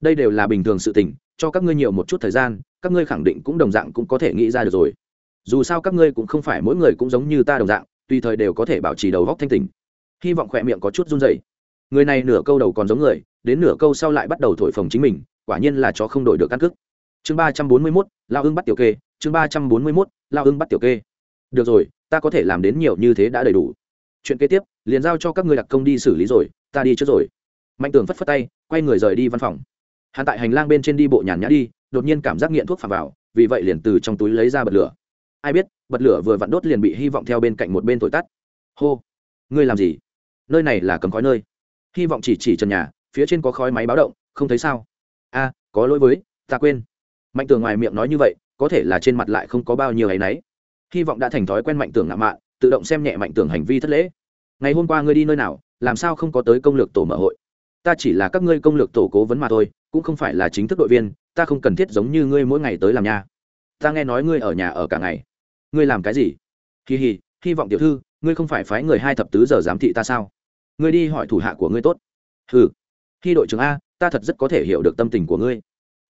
S1: Đây đều là bình thường sự tình, cho các ngươi nhiều một chút thời gian, các ngươi khẳng định cũng đồng dạng cũng có thể nghĩ ra được rồi. Dù sao các ngươi cũng không phải mỗi người cũng giống như ta đồng dạng, tùy thời đều có thể bảo trì đầu góc thanh tình hy vọng khỏe miệng có chút run dày người này nửa câu đầu còn giống người, đến nửa câu sau lại bắt đầu thổi phồng chính mình, quả nhiên là chó không đổi được căn cước. Chương ba trăm bốn mươi mốt, lao ưng bắt tiểu kê chương ba trăm bốn mươi mốt, lao ưng bắt tiểu kê. Được rồi, ta có thể làm đến nhiều như thế đã đầy đủ. Chuyện kế tiếp, liền giao cho các ngươi đặc công đi xử lý rồi, ta đi trước rồi. Mạnh tường phất phất tay, quay người rời đi văn phòng. Hắn tại hành lang bên trên đi bộ nhàn nhã đi, đột nhiên cảm giác nghiện thuốc phạm vào, vì vậy liền từ trong túi lấy ra bật lửa. Ai biết, bật lửa vừa vặn đốt liền bị hy vọng theo bên cạnh một bên thổi tắt. Hô, ngươi làm gì? Nơi này là cấm khói nơi. Hy vọng chỉ chỉ trần nhà, phía trên có khói máy báo động, không thấy sao? A, có lỗi với, ta quên. Mạnh tường ngoài miệng nói như vậy có thể là trên mặt lại không có bao nhiêu áy náy. Hy vọng đã thành thói quen mạnh tường ngạo mạn, tự động xem nhẹ mạnh tưởng hành vi thất lễ. Ngày hôm qua ngươi đi nơi nào, làm sao không có tới công lược tổ mở hội? Ta chỉ là các ngươi công lược tổ cố vấn mà thôi, cũng không phải là chính thức đội viên, ta không cần thiết giống như ngươi mỗi ngày tới làm nha. Ta nghe nói ngươi ở nhà ở cả ngày. Ngươi làm cái gì? Kỳ hì hy vọng tiểu thư, ngươi không phải phái người hai thập tứ giờ giám thị ta sao? Ngươi đi hỏi thủ hạ của ngươi tốt. Ừ khi đội trưởng a, ta thật rất có thể hiểu được tâm tình của ngươi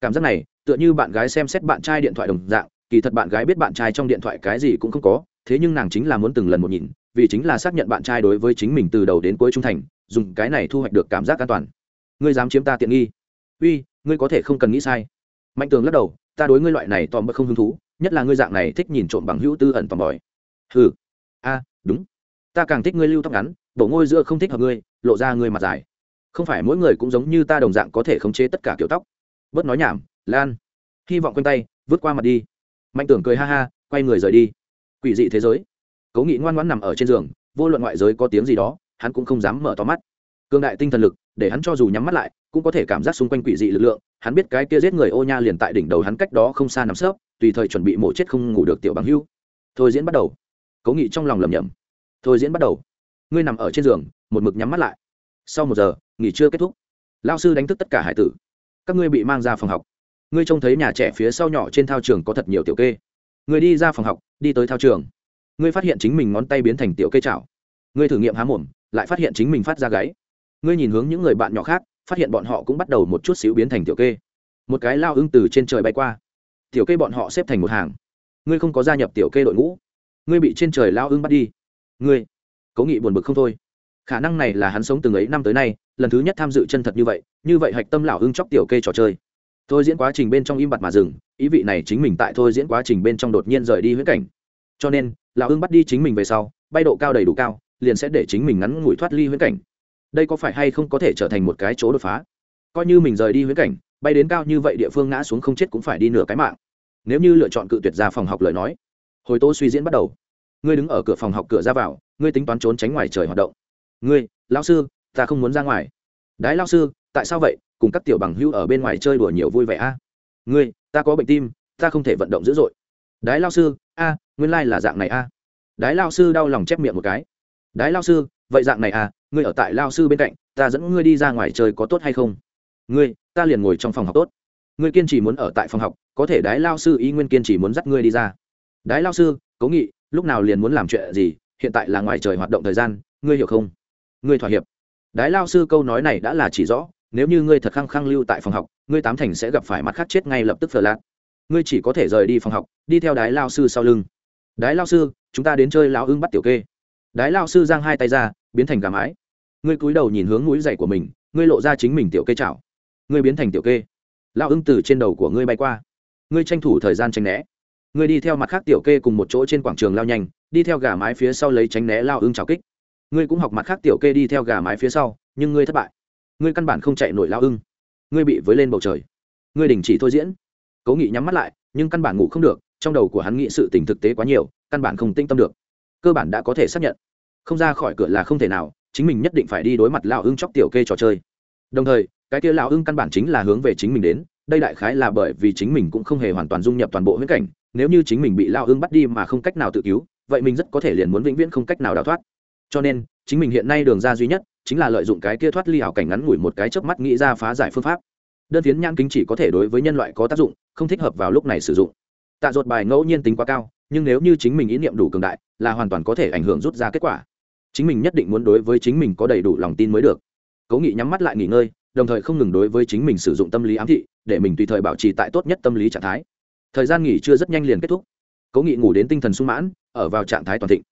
S1: cảm giác này, tựa như bạn gái xem xét bạn trai điện thoại đồng dạng, kỳ thật bạn gái biết bạn trai trong điện thoại cái gì cũng không có, thế nhưng nàng chính là muốn từng lần một nhìn, vì chính là xác nhận bạn trai đối với chính mình từ đầu đến cuối trung thành, dùng cái này thu hoạch được cảm giác an toàn. Ngươi dám chiếm ta tiện nghi? Uy, ngươi có thể không cần nghĩ sai. Mạnh tường lắc đầu, ta đối ngươi loại này tòm bất không hứng thú, nhất là ngươi dạng này thích nhìn trộm bằng hữu tư ẩn tòm bòi ừ a, đúng. Ta càng thích ngươi lưu tóc ngắn, bổ ngôi giữa không thích hợp ngươi, lộ ra ngươi mặt dài. Không phải mỗi người cũng giống như ta đồng dạng có thể khống chế tất cả kiểu tóc bớt nói nhảm, lan, hy vọng quanh tay, vứt qua mặt đi. Mạnh tưởng cười ha ha, quay người rời đi. Quỷ dị thế giới. Cố nghị ngoan ngoãn nằm ở trên giường, vô luận ngoại giới có tiếng gì đó, hắn cũng không dám mở to mắt. Cương đại tinh thần lực, để hắn cho dù nhắm mắt lại, cũng có thể cảm giác xung quanh quỷ dị lực lượng, hắn biết cái kia giết người ô nha liền tại đỉnh đầu hắn cách đó không xa nằm sấp, tùy thời chuẩn bị mổ chết không ngủ được tiểu bằng hưu. Thôi diễn bắt đầu. Cố nghị trong lòng lầm nhầm thôi diễn bắt đầu. Ngươi nằm ở trên giường, một mực nhắm mắt lại. Sau một giờ, nghỉ trưa kết thúc. Lao sư đánh thức tất cả hải tử các ngươi bị mang ra phòng học. Ngươi trông thấy nhà trẻ phía sau nhỏ trên thao trường có thật nhiều tiểu kê. Ngươi đi ra phòng học, đi tới thao trường. Ngươi phát hiện chính mình ngón tay biến thành tiểu kê chảo. Ngươi thử nghiệm há mồm, lại phát hiện chính mình phát ra gáy. Ngươi nhìn hướng những người bạn nhỏ khác, phát hiện bọn họ cũng bắt đầu một chút xíu biến thành tiểu kê. Một cái lao ưng từ trên trời bay qua. Tiểu kê bọn họ xếp thành một hàng. Ngươi không có gia nhập tiểu kê đội ngũ. Ngươi bị trên trời lao ưng bắt đi. Ngươi, cố nghị buồn bực không thôi khả năng này là hắn sống từng ấy năm tới nay, lần thứ nhất tham dự chân thật như vậy như vậy hạch tâm lão hưng chóc tiểu kê trò chơi. Thôi diễn quá trình bên trong im bặt mà dừng, ý vị này chính mình tại thôi diễn quá trình bên trong đột nhiên rời đi huyễn cảnh. Cho nên, lão hưng bắt đi chính mình về sau, bay độ cao đầy đủ cao, liền sẽ để chính mình ngắn ngủi thoát ly huyễn cảnh. Đây có phải hay không có thể trở thành một cái chỗ đột phá? Coi như mình rời đi huyễn cảnh, bay đến cao như vậy địa phương ngã xuống không chết cũng phải đi nửa cái mạng. Nếu như lựa chọn cự tuyệt ra phòng học lời nói, hồi tô suy diễn bắt đầu. Ngươi đứng ở cửa phòng học cửa ra vào, ngươi tính toán trốn tránh ngoài trời hoạt động ngươi lao sư, ta không muốn ra ngoài. Đái lao sư, tại sao vậy? Cùng các tiểu bằng hữu ở bên ngoài chơi đùa nhiều vui vẻ a. Ngươi, ta có bệnh tim, ta không thể vận động dữ dội. Đái lao sư, a, nguyên lai、like、là dạng này a. Đái lao sư đau lòng chép miệng một cái. Đái lao sư, vậy dạng này à? Ngươi ở tại lao sư bên cạnh, ta dẫn ngươi đi ra ngoài chơi có tốt hay không? Ngươi, ta liền ngồi trong phòng học tốt. Ngươi kiên trì muốn ở tại phòng học, có thể đái lao sư ý nguyên kiên trì muốn dắt ngươi đi ra. Đái lao sư, cố nghị, lúc nào liền muốn làm chuyện gì? Hiện tại là ngoài trời hoạt động thời gian, ngươi hiểu không? Ngươi thỏa hiệp. Đái lao sư câu nói này đã là chỉ rõ, nếu như ngươi thật khăng khăng lưu tại phòng học, ngươi tám thành sẽ gặp phải mặt khác chết ngay lập tức phờ lạc ngươi chỉ có thể rời đi phòng học, đi theo đái lao sư sau lưng. Đái lao sư, chúng ta đến chơi lao ưng bắt tiểu kê. Đái lao sư giang hai tay ra, biến thành gà mái. Ngươi cúi đầu nhìn hướng mũi dày của mình, ngươi lộ ra chính mình tiểu kê chảo. Ngươi biến thành tiểu kê. Lao ưng từ trên đầu của ngươi bay qua. Ngươi tranh thủ thời gian tranh né. Ngươi đi theo mặt khác tiểu kê cùng một chỗ trên quảng trường lao nhanh, đi theo gà mái phía sau lấy tránh né lao ưng trào kích ngươi cũng học mặt khác tiểu kê đi theo gà mái phía sau, nhưng ngươi thất bại. Ngươi căn bản không chạy nổi lao ưng. Ngươi bị với lên bầu trời. Ngươi đình chỉ thôi diễn. Cố nghị nhắm mắt lại, nhưng căn bản ngủ không được, trong đầu của hắn nghĩ sự tình thực tế quá nhiều, căn bản không tinh tâm được. Cơ bản đã có thể xác nhận. Không ra khỏi cửa là không thể nào, chính mình nhất định phải đi đối mặt lao ưng chóc tiểu kê trò chơi. Đồng thời, cái kia lao ưng căn bản chính là hướng về chính mình đến, đây đại khái là bởi vì chính mình cũng không hề hoàn toàn dung nhập toàn bộ huyết cảnh, nếu như chính mình bị lao ưng bắt đi mà không cách nào tự cứu, vậy mình rất có thể liền muốn vĩnh viễn không cách nào đào thoát cho nên, chính mình hiện nay đường ra duy nhất chính là lợi dụng cái kia thoát ly ảo cảnh ngắn ngủi một cái chớp mắt nghĩ ra phá giải phương pháp. Đơn phiến nhãn kính chỉ có thể đối với nhân loại có tác dụng, không thích hợp vào lúc này sử dụng. Tạ ruột bài ngẫu nhiên tính quá cao, nhưng nếu như chính mình ý niệm đủ cường đại, là hoàn toàn có thể ảnh hưởng rút ra kết quả. Chính mình nhất định muốn đối với chính mình có đầy đủ lòng tin mới được. Cố nghị nhắm mắt lại nghỉ ngơi, đồng thời không ngừng đối với chính mình sử dụng tâm lý ám thị, để mình tùy thời bảo trì tại tốt nhất tâm lý trạng thái. Thời gian nghỉ chưa rất nhanh liền kết thúc. Cố nghị ngủ đến tinh thần sung mãn, ở vào trạng thái toàn thịnh.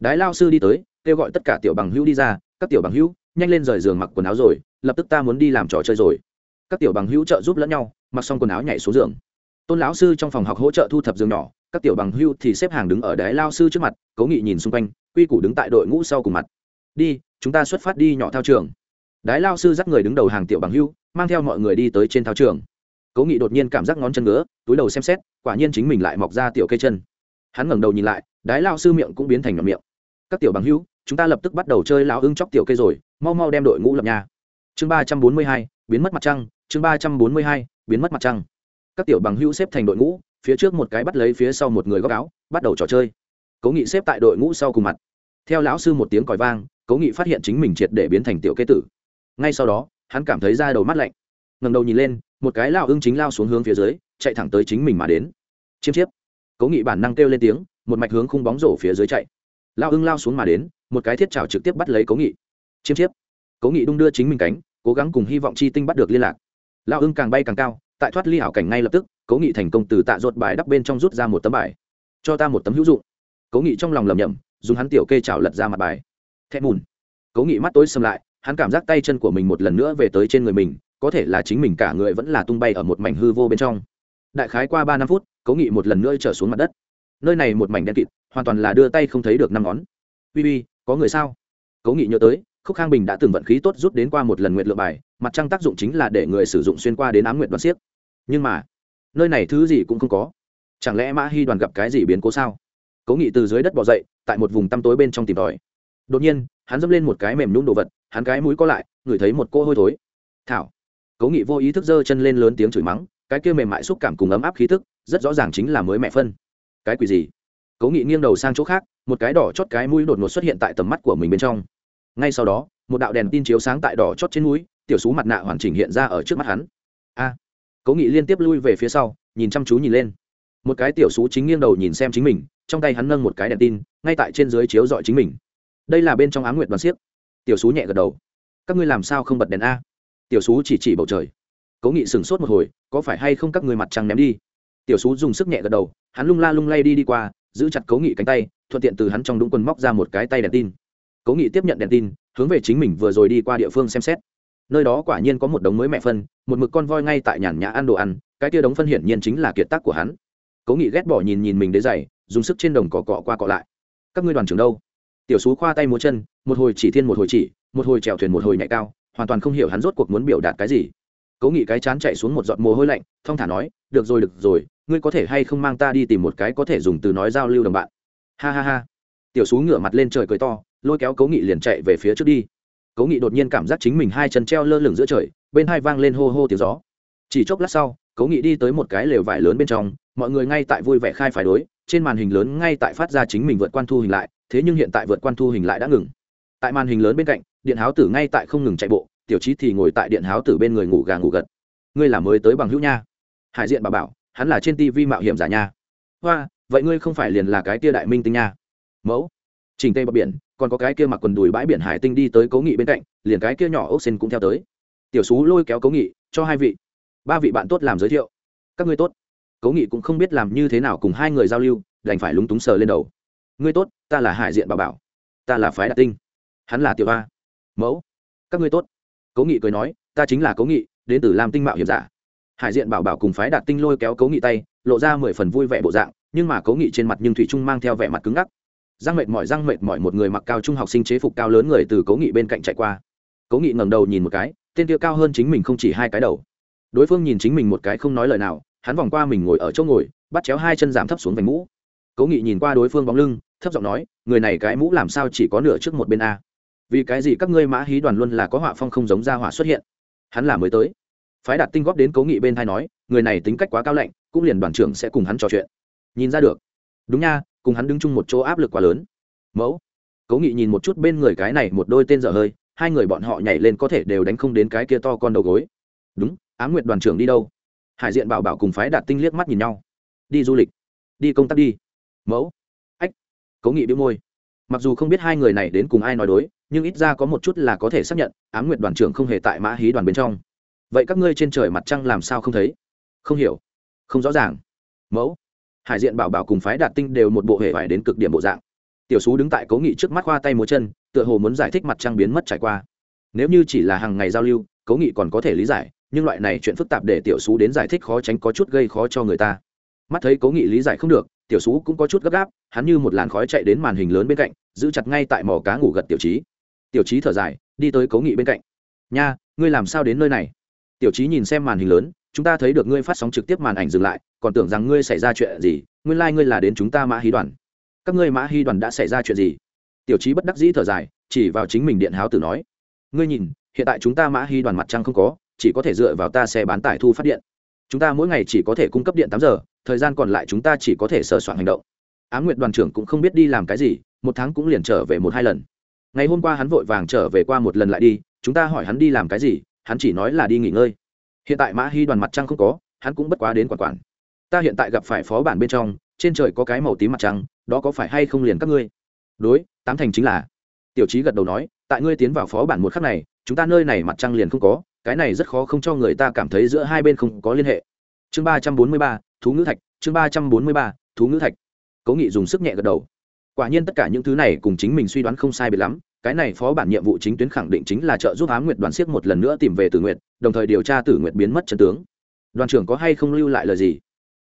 S1: Đái lao sư đi tới kêu gọi tất cả tiểu bằng hữu đi ra, các tiểu bằng hữu, nhanh lên rời giường mặc quần áo rồi, lập tức ta muốn đi làm trò chơi rồi. Các tiểu bằng hữu trợ giúp lẫn nhau, mặc xong quần áo nhảy xuống giường. Tôn lão sư trong phòng học hỗ trợ thu thập giường nhỏ, các tiểu bằng hữu thì xếp hàng đứng ở đái lao sư trước mặt, cố nghị nhìn xung quanh, quy củ đứng tại đội ngũ sau cùng mặt. Đi, chúng ta xuất phát đi nhỏ thao trường. Đái lao sư dắt người đứng đầu hàng tiểu bằng hữu, mang theo mọi người đi tới trên thao trường. Cố nghị đột nhiên cảm giác ngón chân ngứa, túi đầu xem xét, quả nhiên chính mình lại mọc ra tiểu cây chân. Hắn ngẩng đầu nhìn lại đái lao sư miệng cũng biến thành ngậm miệng. Các tiểu bằng hữu chúng ta lập tức bắt đầu chơi lão ưng chóc tiểu cây rồi, mau mau đem đội ngũ lập nhà chương ba trăm bốn mươi hai, biến mất mặt trăng, chương ba trăm bốn mươi hai, biến mất mặt trăng. Các tiểu bằng hữu xếp thành đội ngũ, phía trước một cái bắt lấy phía sau một người góc áo, bắt đầu trò chơi. Cố nghị xếp tại đội ngũ sau cùng mặt. Theo lão sư một tiếng còi vang, cố nghị phát hiện chính mình triệt để biến thành tiểu kê tử. Ngay sau đó, hắn cảm thấy da đầu mắt lạnh. Ngầm đầu nhìn lên, một cái lao ưng chính lao xuống hướng phía dưới, chạy thẳng tới chính mình mà đến. Chiêm chiếp. Cố nghị bản năng kêu lên tiếng, một mạch hướng khung bóng rổ phía dưới chạy. Lao ưng lao xuống mà đến một cái thiết trào trực tiếp bắt lấy cố nghị. Chiêm chiếp. Cố nghị đung đưa chính mình cánh, cố gắng cùng hy vọng chi tinh bắt được liên lạc. Lao ưng càng bay càng cao, tại thoát ly hảo cảnh ngay lập tức, cố nghị thành công từ tạ ruột bài đắp bên trong rút ra một tấm bài. Cho ta một tấm hữu dụng. Cố nghị trong lòng lầm nhầm dùng hắn tiểu kê trào lật ra mặt bài. Thẹn mùn. Cố nghị mắt tối xâm lại, hắn cảm giác tay chân của mình một lần nữa về tới trên người mình, có thể là chính mình cả người vẫn là tung bay ở một mảnh hư vô bên trong. Đại khái qua ba năm phút, cố nghị một lần nữa trở xuống mặt đất. Nơi này một mảnh đen kịt, hoàn toàn là đưa tay không thấy được năm ngón. Uy uy có người sao? Cố nghị nhớ tới, khúc khang bình đã từng vận khí tốt rút đến qua một lần nguyện lựa bài, mặt trăng tác dụng chính là để người sử dụng xuyên qua đến ám nguyện đoàn siếc nhưng mà, nơi này thứ gì cũng không có. Chẳng lẽ mã hy đoàn gặp cái gì biến cố sao? Cố nghị từ dưới đất bỏ dậy, tại một vùng tăm tối bên trong tìm tòi. Đột nhiên, hắn dâm lên một cái mềm nhún đồ vật, hắn cái mũi có lại, ngửi thấy một cô hôi thối. Thảo. Cố nghị vô ý thức giơ chân lên lớn tiếng chửi mắng, cái kia mềm mại xúc cảm cùng ấm áp khí thức rất rõ ràng chính là mới mẹ phân. Cái quỷ gì? Cố nghị nghiêng đầu sang chỗ khác một cái đỏ chót cái mũi đột ngột xuất hiện tại tầm mắt của mình bên trong. Ngay sau đó, một đạo đèn tin chiếu sáng tại đỏ chót trên mũi, tiểu sú mặt nạ hoàn chỉnh hiện ra ở trước mắt hắn. A! Cố nghị liên tiếp lui về phía sau, nhìn chăm chú nhìn lên. Một cái tiểu sú chính nghiêng đầu nhìn xem chính mình, trong tay hắn nâng một cái đèn tin, ngay tại trên dưới chiếu dọi chính mình. Đây là bên trong á nguyệt đoàn siếc. Tiểu sú nhẹ gật đầu. Các ngươi làm sao không bật đèn a? Tiểu sú chỉ chỉ bầu trời. Cố nghị sửng sốt một hồi, có phải hay không các người mặt trăng ném đi? Tiểu sú dùng sức nhẹ gật đầu, hắn lung la lung lay đi đi qua giữ chặt cố nghị cánh tay, thuận tiện từ hắn trong đúng quần móc ra một cái tay đèn tin. Cố nghị tiếp nhận đèn tin, hướng về chính mình vừa rồi đi qua địa phương xem xét. Nơi đó quả nhiên có một đống mới mẹ phân, một mực con voi ngay tại nhàn nhã ăn đồ ăn, cái tia đống phân hiển nhiên chính là kiệt tác của hắn. Cố nghị ghét bỏ nhìn nhìn mình đế dày dùng sức trên đồng cỏ cọ qua cọ lại. Các ngươi đoàn trưởng đâu? Tiểu xú khoa tay múa chân, một hồi chỉ thiên một hồi chỉ, một hồi trèo thuyền một hồi nhảy cao, hoàn toàn không hiểu hắn rốt cuộc muốn biểu đạt cái gì. Cố nghị cái chán chạy xuống một giọt mồ hôi lạnh, thong thả nói, được rồi được rồi ngươi có thể hay không mang ta đi tìm một cái có thể dùng từ nói giao lưu đồng bạn? Ha ha ha. Tiểu xú ngửa mặt lên trời cười to, lôi kéo cố nghị liền chạy về phía trước đi. Cố nghị đột nhiên cảm giác chính mình hai chân treo lơ lửng giữa trời, bên hai vang lên hô hô tiếng gió. Chỉ chốc lát sau, cố nghị đi tới một cái lều vải lớn bên trong, mọi người ngay tại vui vẻ khai phải đối, trên màn hình lớn ngay tại phát ra chính mình vượt quan thu hình lại, thế nhưng hiện tại vượt quan thu hình lại đã ngừng. Tại màn hình lớn bên cạnh, điện háo tử ngay tại không ngừng chạy bộ, tiểu trí thì ngồi tại điện háo tử bên người ngủ gà ngủ gật. Ngươi là mới tới bằng hữu nha. Hải diện bà bảo hắn là trên tivi mạo hiểm giả nha. Hoa, vậy ngươi không phải liền là cái kia đại minh tinh nha. Mẫu trình tây bờ biển, còn có cái kia mặc quần đùi bãi biển hải tinh đi tới cố nghị bên cạnh, liền cái kia nhỏ ốc xin cũng theo tới. Tiểu xú lôi kéo cố nghị, cho hai vị. Ba vị bạn tốt làm giới thiệu. Các ngươi tốt. Cố nghị cũng không biết làm như thế nào cùng hai người giao lưu, đành phải lúng túng sờ lên đầu. Ngươi tốt, ta là hải diện bà bảo. Ta là phái đạt tinh. Hắn là tiểu a mẫu, các ngươi tốt. Cố nghị cười nói, ta chính là cố nghị, đến từ làm tinh mạo hiểm giả hải diện bảo bảo cùng phái đạt tinh lôi kéo cố nghị tay, lộ ra mười phần vui vẻ bộ dạng, nhưng mà cố nghị trên mặt nhưng thủy trung mang theo vẻ mặt cứng ngắc. Răng mệt mỏi răng mệt mỏi một người mặc cao trung học sinh chế phục cao lớn người từ cố nghị bên cạnh chạy qua. Cố nghị ngẩng đầu nhìn một cái, tên kia cao hơn chính mình không chỉ hai cái đầu. Đối phương nhìn chính mình một cái không nói lời nào, hắn vòng qua mình ngồi ở chỗ ngồi, bắt chéo hai chân giảm thấp xuống vành mũ. Cố nghị nhìn qua đối phương bóng lưng, thấp giọng nói, người này cái mũ làm sao chỉ có nửa trước một bên a? Vì cái gì các ngươi mã hí đoàn luôn là có họa phong không giống ra họa xuất hiện? Hắn là mới tới phái đạt tinh góp đến cố nghị bên thai nói, người này tính cách quá cao lạnh, cũng liền đoàn trưởng sẽ cùng hắn trò chuyện. Nhìn ra được. Đúng nha, cùng hắn đứng chung một chỗ áp lực quá lớn. Mẫu. Cố nghị nhìn một chút bên người cái này một đôi tên dở hơi, hai người bọn họ nhảy lên có thể đều đánh không đến cái kia to con đầu gối. Đúng á m nguyệt đoàn trưởng đi đâu? Hải diện bảo bảo cùng phái đạt tinh liếc mắt nhìn nhau. Đi du lịch. Đi công tác đi. Mẫu. Ách. Cố nghị bị môi. Mặc dù không biết hai người này đến cùng ai nói đối, nhưng ít ra có một chút là có thể xác nhận, ám nguyệt đoàn trưởng không hề tại mã hí đoàn bên trong vậy các ngươi trên trời mặt trăng làm sao không thấy? Không hiểu. Không rõ ràng. Mẫu, hải diện bảo bảo cùng phái đạt tinh đều một bộ hệ vải đến cực điểm bộ dạng. Tiểu sú đứng tại cố nghị trước mắt khoa tay múa chân, tựa hồ muốn giải thích mặt trăng biến mất trải qua. Nếu như chỉ là hàng ngày giao lưu, cố nghị còn có thể lý giải, nhưng loại này chuyện phức tạp để tiểu sú đến giải thích khó tránh có chút gây khó cho người ta. Mắt thấy cố nghị lý giải không được, tiểu sú cũng có chút gấp gáp, hắn như một làn khói chạy đến màn hình lớn bên cạnh, giữ chặt ngay tại mỏ cá ngủ gật tiểu trí tiểu trí thở dài, đi tới cố nghị bên cạnh. Nha, ngươi làm sao đến nơi này? Tiểu trí nhìn xem màn hình lớn, chúng ta thấy được ngươi phát sóng trực tiếp màn ảnh dừng lại, còn tưởng rằng ngươi xảy ra chuyện gì, nguyên lai、like、ngươi là đến chúng ta mã hí đoàn. Các ngươi mã hí đoàn đã xảy ra chuyện gì? Tiểu trí bất đắc dĩ thở dài, chỉ vào chính mình điện háo tử nói. Ngươi nhìn, hiện tại chúng ta mã hí đoàn mặt trăng không có, chỉ có thể dựa vào ta xe bán tải thu phát điện. Chúng ta mỗi ngày chỉ có thể cung cấp điện tám giờ, thời gian còn lại chúng ta chỉ có thể sờ soạn hành động. Á m nguyệt đoàn trưởng cũng không biết đi làm cái gì, một tháng cũng liền trở về một hai lần. Ngày hôm qua hắn vội vàng trở về qua một lần lại đi, chúng ta hỏi hắn đi làm cái gì hắn chỉ nói là đi nghỉ ngơi. Hiện tại mã hy đoàn mặt trăng không có, hắn cũng bất quá đến quản quản. Ta hiện tại gặp phải phó bản bên trong, trên trời có cái màu tím mặt trăng, đó có phải hay không liền các ngươi? Đối, tám thành chính là. Tiểu trí gật đầu nói, tại ngươi tiến vào phó bản một khắc này, chúng ta nơi này mặt trăng liền không có, cái này rất khó không cho người ta cảm thấy giữa hai bên không có liên hệ. Chương ba trăm bốn mươi ba, thú ngữ thạch, chương ba trăm bốn mươi ba, thú ngữ thạch. Cố nghị dùng sức nhẹ gật đầu. Quả nhiên tất cả những thứ này cùng chính mình suy đoán không sai biệt lắm cái này phó bản nhiệm vụ chính tuyến khẳng định chính là trợ giúp Ám nguyệt đoàn siết một lần nữa tìm về tử nguyệt, đồng thời điều tra tử nguyệt biến mất chân tướng. Đoàn trưởng có hay không lưu lại lời gì?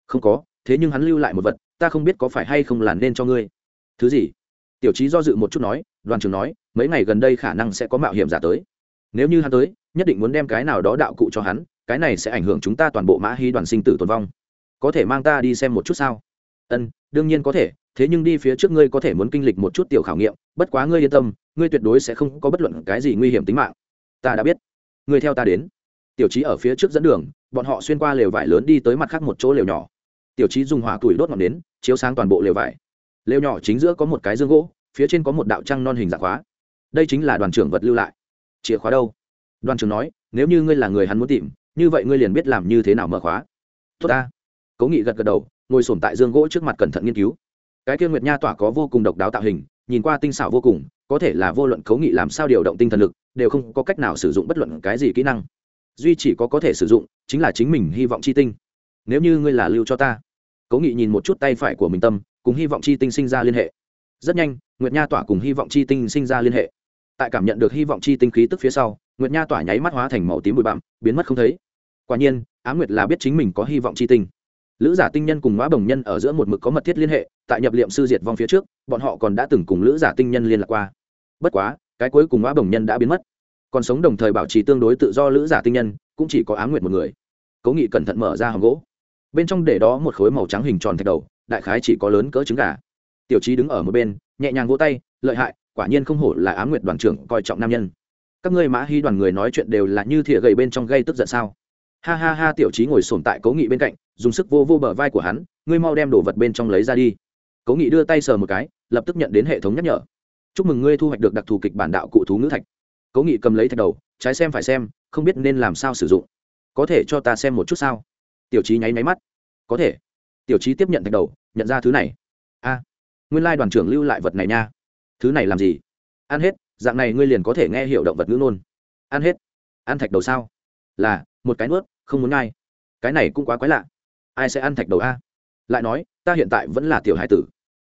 S1: Không có, thế nhưng hắn lưu lại một vật, ta không biết có phải hay không là nên cho ngươi. Thứ gì? Tiểu trí do dự một chút nói, đoàn trưởng nói, mấy ngày gần đây khả năng sẽ có mạo hiểm giả tới. Nếu như hắn tới, nhất định muốn đem cái nào đó đạo cụ cho hắn, cái này sẽ ảnh hưởng chúng ta toàn bộ mã hy đoàn sinh tử tồn vong. Có thể mang ta đi xem một chút sao? Ân, đương nhiên có thể thế nhưng đi phía trước ngươi có thể muốn kinh lịch một chút tiểu khảo nghiệm, bất quá ngươi yên tâm, ngươi tuyệt đối sẽ không có bất luận cái gì nguy hiểm tính mạng. Ta đã biết. Ngươi theo ta đến. Tiểu trí ở phía trước dẫn đường, bọn họ xuyên qua lều vải lớn đi tới mặt khác một chỗ lều nhỏ. Tiểu trí dùng hỏa tuổi đốt ngọn nến, chiếu sáng toàn bộ lều vải. Lều nhỏ chính giữa có một cái dương gỗ, phía trên có một đạo trăng non hình dạng khóa. Đây chính là đoàn trưởng vật lưu lại. Chìa khóa đâu? Đoàn trưởng nói, nếu như ngươi là người hắn muốn tìm, như vậy ngươi liền biết làm như thế nào mở khóa. Tốt ta. Cố nghị gật gật đầu, ngồi sổm tại dương gỗ trước mặt cẩn thận nghiên cứu cái kia nguyệt nha tỏa có vô cùng độc đáo tạo hình, nhìn qua tinh xảo vô cùng, có thể là vô luận cấu nghị làm sao điều động tinh thần lực, đều không có cách nào sử dụng bất luận cái gì kỹ năng. Duy chỉ có có thể sử dụng, chính là chính mình hy vọng chi tinh. Nếu như ngươi là lưu cho ta, cấu nghị nhìn một chút tay phải của mình tâm, cùng hy vọng chi tinh sinh ra liên hệ. Rất nhanh, nguyệt nha tỏa cùng hy vọng chi tinh sinh ra liên hệ. Tại cảm nhận được hy vọng chi tinh khí tức phía sau, nguyệt nha tỏa nháy mắt hóa thành màu tím bụi bặm, biến mất không thấy. Quả nhiên, á nguyệt là biết chính mình có hy vọng chi tinh lữ giả tinh nhân cùng ngõ bồng nhân ở giữa một mực có mật thiết liên hệ, tại nhập liệm sư diệt vong phía trước, bọn họ còn đã từng cùng lữ giả tinh nhân liên lạc qua. Bất quá, cái cuối cùng ngõ bồng nhân đã biến mất. Còn sống đồng thời bảo trì tương đối tự do lữ giả tinh nhân, cũng chỉ có á nguyệt một người. Cố nghị cẩn thận mở ra hòm gỗ. Bên trong để đó một khối màu trắng hình tròn thạch đầu, đại khái chỉ có lớn cỡ trứng gà. Tiểu trí đứng ở một bên, nhẹ nhàng vỗ tay, lợi hại, quả nhiên không hổ là á nguyệt đoàn trưởng coi trọng nam nhân. Các ngươi mã hy đoàn người nói chuyện đều là như thìa gầy bên trong gây tức giận sao? Ha ha ha, tiểu trí ngồi sồn tại cố nghị bên cạnh dùng sức vô vô bờ vai của hắn, ngươi mau đem đồ vật bên trong lấy ra đi. Cố nghị đưa tay sờ một cái, lập tức nhận đến hệ thống nhắc nhở. Chúc mừng ngươi thu hoạch được đặc thù kịch bản đạo cụ thú ngữ thạch. Cố nghị cầm lấy thạch đầu, trái xem phải xem, không biết nên làm sao sử dụng. Có thể cho ta xem một chút sao? Tiểu trí nháy máy mắt. Có thể. Tiểu trí tiếp nhận thạch đầu, nhận ra thứ này. A, nguyên lai đoàn trưởng lưu lại vật này nha. Thứ này làm gì? Ăn hết, dạng này ngươi liền có thể nghe hiểu động vật ngữ nôn ăn hết. Ăn thạch đầu sao? Là, một cái nuốt, không muốn ngay cái này cũng quá quái lạ ai sẽ ăn thạch đầu a? Lại nói, ta hiện tại vẫn là tiểu hải tử.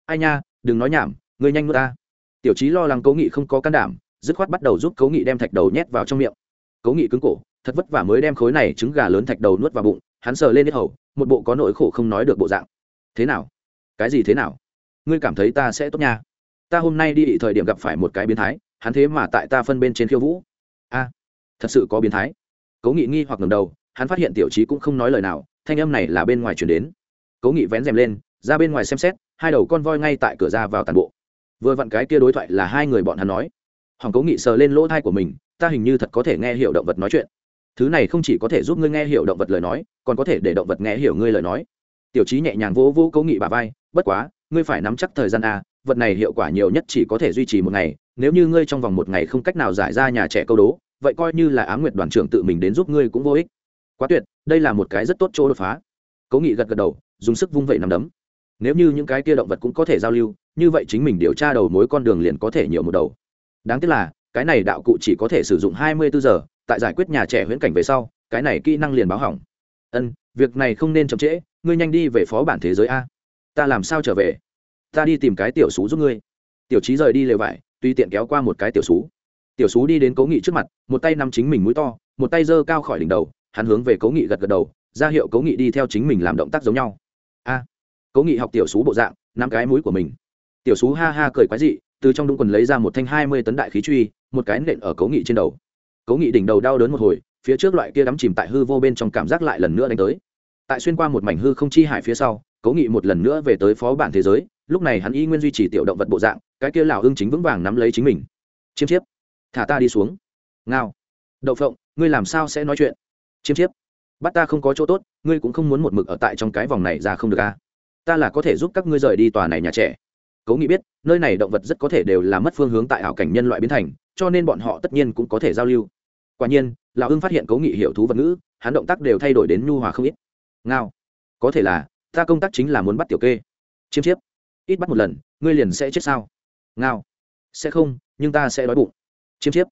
S1: Ai nha, đừng nói nhảm, ngươi nhanh nuốt ta. Tiểu trí lo lắng cố nghị không có can đảm, dứt khoát bắt đầu giúp cố nghị đem thạch đầu nhét vào trong miệng. Cố nghị cứng cổ, thật vất vả mới đem khối này trứng gà lớn thạch đầu nuốt vào bụng, hắn sờ lên hết hầu, một bộ có nỗi khổ không nói được bộ dạng. Thế nào? Cái gì thế nào? Ngươi cảm thấy ta sẽ tốt nha. Ta hôm nay đi thời điểm gặp phải một cái biến thái, hắn thế mà tại ta phân bên trên khiêu vũ. A, thật sự có biến thái. Cố nghị nghi hoặc ngầm đầu, hắn phát hiện tiểu trí cũng không nói lời nào thanh âm này là bên ngoài chuyển đến. Cố nghị vén rèm lên, ra bên ngoài xem xét, hai đầu con voi ngay tại cửa ra vào tàn bộ. Vừa vặn cái kia đối thoại là hai người bọn hắn nói. Hoàng cố nghị sờ lên lỗ thai của mình, ta hình như thật có thể nghe hiểu động vật nói chuyện. Thứ này không chỉ có thể giúp ngươi nghe hiểu động vật lời nói, còn có thể để động vật nghe hiểu ngươi lời nói. Tiểu trí nhẹ nhàng vỗ vỗ cố nghị bà vai, bất quá, ngươi phải nắm chắc thời gian a vật này hiệu quả nhiều nhất chỉ có thể duy trì một ngày, nếu như ngươi trong vòng một ngày không cách nào giải ra nhà trẻ câu đố, vậy coi như là á nguyệt đoàn trưởng tự mình đến giúp ngươi cũng vô ích quá tuyệt, đây là một cái rất tốt chỗ đột phá. Cố nghị gật gật đầu, dùng sức vung vẩy nằm đấm. Nếu như những cái kia động vật cũng có thể giao lưu, như vậy chính mình điều tra đầu mối con đường liền có thể nhiều một đầu. Đáng tiếc là, cái này đạo cụ chỉ có thể sử dụng hai mươi bốn giờ, tại giải quyết nhà trẻ huyễn cảnh về sau, cái này kỹ năng liền báo hỏng. Ân, việc này không nên chậm trễ, ngươi nhanh đi về phó bản thế giới a. Ta làm sao trở về? Ta đi tìm cái tiểu xú giúp ngươi. Tiểu trí rời đi lều vải, tùy tiện kéo qua một cái tiểu xú. Tiểu xú đi đến cố nghị trước mặt, một tay nắm chính mình mũi to, một tay giơ cao khỏi đỉnh đầu hắn hướng về cố nghị gật gật đầu, ra hiệu cố nghị đi theo chính mình làm động tác giống nhau. A, cố nghị học tiểu xú bộ dạng, nắm cái mũi của mình. Tiểu xú ha ha cười quái dị, từ trong đúng quần lấy ra một thanh hai mươi tấn đại khí truy, một cái nện ở cố nghị trên đầu. Cố nghị đỉnh đầu đau đớn một hồi, phía trước loại kia đắm chìm tại hư vô bên trong cảm giác lại lần nữa đánh tới. Tại xuyên qua một mảnh hư không chi hải phía sau, cố nghị một lần nữa về tới phó bản thế giới, lúc này hắn y nguyên duy trì tiểu động vật bộ dạng, cái kia lào hưng chính vững vàng nắm lấy chính mình. Chiêm chiếp, thả ta đi xuống. Ngao. Đậu phộng, ngươi làm sao sẽ nói chuyện? Chiêm chiếp, bắt ta không có chỗ tốt, ngươi cũng không muốn một mực ở tại trong cái vòng này ra không được à. ta là có thể giúp các ngươi rời đi tòa này nhà trẻ. Cố nghị biết, nơi này động vật rất có thể đều là mất phương hướng tại ảo cảnh nhân loại biến thành, cho nên bọn họ tất nhiên cũng có thể giao lưu. Quả nhiên, lão hưng phát hiện cố nghị hiểu thú vật ngữ, hắn động tác đều thay đổi đến nhu hòa không ít. Ngao. Có thể là, ta công tác chính là muốn bắt tiểu kê. Chiêm chiếp. Ít bắt một lần, ngươi liền sẽ chết sao? Ngao. Sẽ không, nhưng ta sẽ đói bụng. Chiêm chiếp.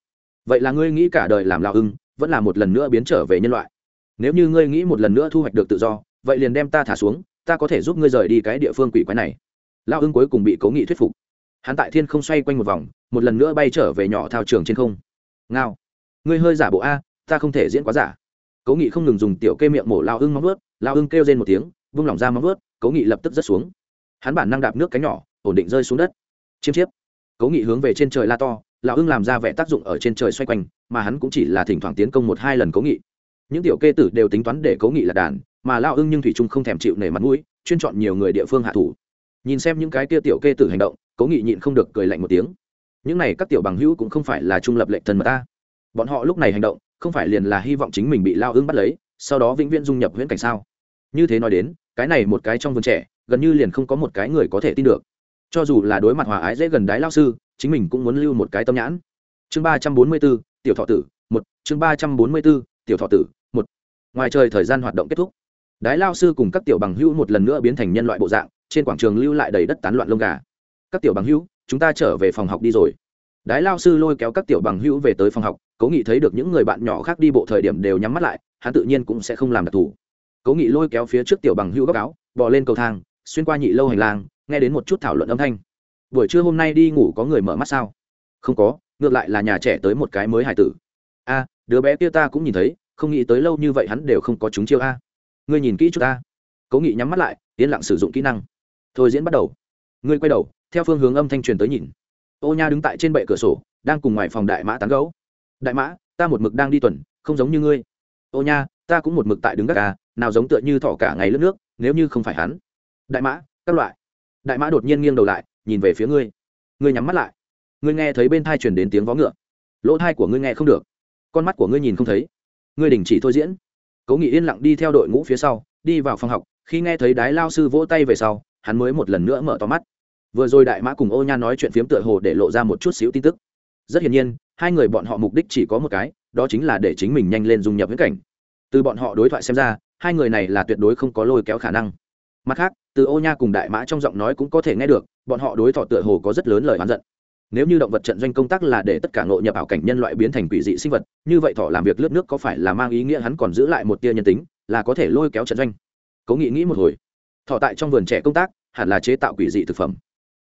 S1: Vậy là ngươi nghĩ cả đời làm lão hưng? Vẫn là một lần nữa biến trở về nhân loại. Nếu như ngươi nghĩ một lần nữa thu hoạch được tự do, vậy liền đem ta thả xuống, ta có thể giúp ngươi rời đi cái địa phương quỷ quái này. Lão ưng cuối cùng bị cố nghị thuyết phục. Hắn tại thiên không xoay quanh một vòng, một lần nữa bay trở về nhỏ thao trường trên không. Ngao, ngươi hơi giả bộ a, ta không thể diễn quá giả. Cố nghị không ngừng dùng tiểu kê miệng mổ lao ưng móng vớt lao ưng kêu lên một tiếng, vung lỏng ra móng vớt cố nghị lập tức rớt xuống. Hắn bản năng đạp nước cánh nhỏ, ổn định rơi xuống đất. Chiêm chiếp. Cố nghị hướng về trên trời la to, lão ưng làm ra vẻ tác dụng ở trên trời xoay quanh mà hắn cũng chỉ là thỉnh thoảng tiến công một hai lần cố nghị. Những tiểu kê tử đều tính toán để cố nghị là đàn, mà lao ưng nhưng thủy trung không thèm chịu nể mặt mũi, chuyên chọn nhiều người địa phương hạ thủ. Nhìn xem những cái kia tiểu kê tử hành động, cố nghị nhịn không được cười lạnh một tiếng. Những này các tiểu bằng hữu cũng không phải là trung lập lệnh thần mà ta. Bọn họ lúc này hành động, không phải liền là hy vọng chính mình bị lao ưng bắt lấy, sau đó vĩnh viễn dung nhập huyễn cảnh sao? Như thế nói đến, cái này một cái trong vườn trẻ, gần như liền không có một cái người có thể tin được. Cho dù là đối mặt hòa ái dễ gần đái lao sư, chính mình cũng muốn lưu một cái tâm nhãn chương ba trăm bốn mươi b ố tiểu thọ tử, một. Chương ba trăm bốn mươi b ố tiểu thọ tử, một. Ngoài trời thời gian hoạt động kết thúc, đái lao sư cùng các tiểu bằng hữu một lần nữa biến thành nhân loại bộ dạng, trên quảng trường lưu lại đầy đất tán loạn lông gà. Các tiểu bằng hữu, chúng ta trở về phòng học đi rồi. Đái lao sư lôi kéo các tiểu bằng hữu về tới phòng học, cố nghị thấy được những người bạn nhỏ khác đi bộ thời điểm đều nhắm mắt lại, hắn tự nhiên cũng sẽ không làm đặc thù. Cố nghị lôi kéo phía trước tiểu bằng hữu góc áo, bò lên cầu thang, xuyên qua nhị lâu hành lang, nghe đến một chút thảo luận âm thanh. Buổi trưa hôm nay đi ngủ có người mở mắt sao? Không có ngược lại là nhà trẻ tới một cái mới hải tử. A, đứa bé kia ta cũng nhìn thấy, không nghĩ tới lâu như vậy hắn đều không có chúng chiêu a. Ngươi nhìn kỹ chút ta. Cố nghị nhắm mắt lại, yên lặng sử dụng kỹ năng. Thôi diễn bắt đầu. Ngươi quay đầu, theo phương hướng âm thanh truyền tới nhìn. Ô nha đứng tại trên bệ cửa sổ, đang cùng ngoài phòng đại mã tán gấu đại mã, ta một mực đang đi tuần, không giống như ngươi. Ô nha, ta cũng một mực tại đứng gác à nào giống tựa như thọ cả ngày lướt nước, nếu như không phải hắn. Đại mã, các loại. Đại mã đột nhiên nghiêng đầu lại, nhìn về phía ngươi. Ngươi nhắm mắt lại ngươi nghe thấy bên thai chuyển đến tiếng vó ngựa. Lỗ thai của ngươi nghe không được. Con mắt của ngươi nhìn không thấy. Ngươi đình chỉ thôi diễn. Cố nghị yên lặng đi theo đội ngũ phía sau, đi vào phòng học. Khi nghe thấy đái lao sư vỗ tay về sau, hắn mới một lần nữa mở to mắt. Vừa rồi đại mã cùng ô nha nói chuyện phiếm tựa hồ để lộ ra một chút xíu tin tức. Rất hiển nhiên, hai người bọn họ mục đích chỉ có một cái, đó chính là để chính mình nhanh lên dung nhập viễn cảnh. Từ bọn họ đối thoại xem ra, hai người này là tuyệt đối không có lôi kéo khả năng. Mặt khác, từ ô nha cùng đại mã trong giọng nói cũng có thể nghe được, bọn họ đối thọ tựa hồ có rất lớn lời oán giận nếu như động vật trận doanh công tác là để tất cả ngộ nhập ảo cảnh nhân loại biến thành quỷ dị sinh vật, như vậy thọ làm việc lướt nước có phải là mang ý nghĩa hắn còn giữ lại một tia nhân tính, là có thể lôi kéo trận doanh? Cố nghĩ nghĩ một hồi. Thọ tại trong vườn trẻ công tác, hẳn là chế tạo quỷ dị thực phẩm.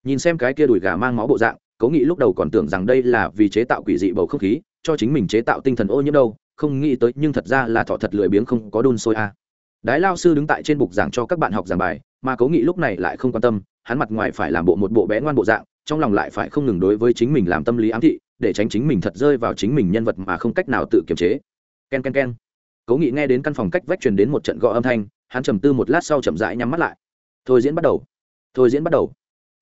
S1: Nhìn xem cái kia đùi gà mang máu bộ dạng, cố nghĩ lúc đầu còn tưởng rằng đây là vì chế tạo quỷ dị bầu không khí, cho chính mình chế tạo tinh thần ô nhiễm đâu, không nghĩ tới nhưng thật ra là thọ thật lười biếng không có đun sôi a. À. đái lao sư đứng tại trên bục giảng cho các bạn học giảng bài, mà cố nghị lúc này lại không quan tâm, hắn mặt ngoài phải làm bộ một bộ bé ngoan bộ dạng trong lòng lại phải không ngừng đối với chính mình làm tâm lý ám thị, để tránh chính mình thật rơi vào chính mình nhân vật mà không cách nào tự kiềm chế. K e n k e n k e n cố nghị nghe đến căn phòng cách vách truyền đến một trận gõ âm thanh, hắn trầm tư một lát sau chậm rãi nhắm mắt lại. Thôi diễn bắt đầu. Thôi diễn bắt đầu.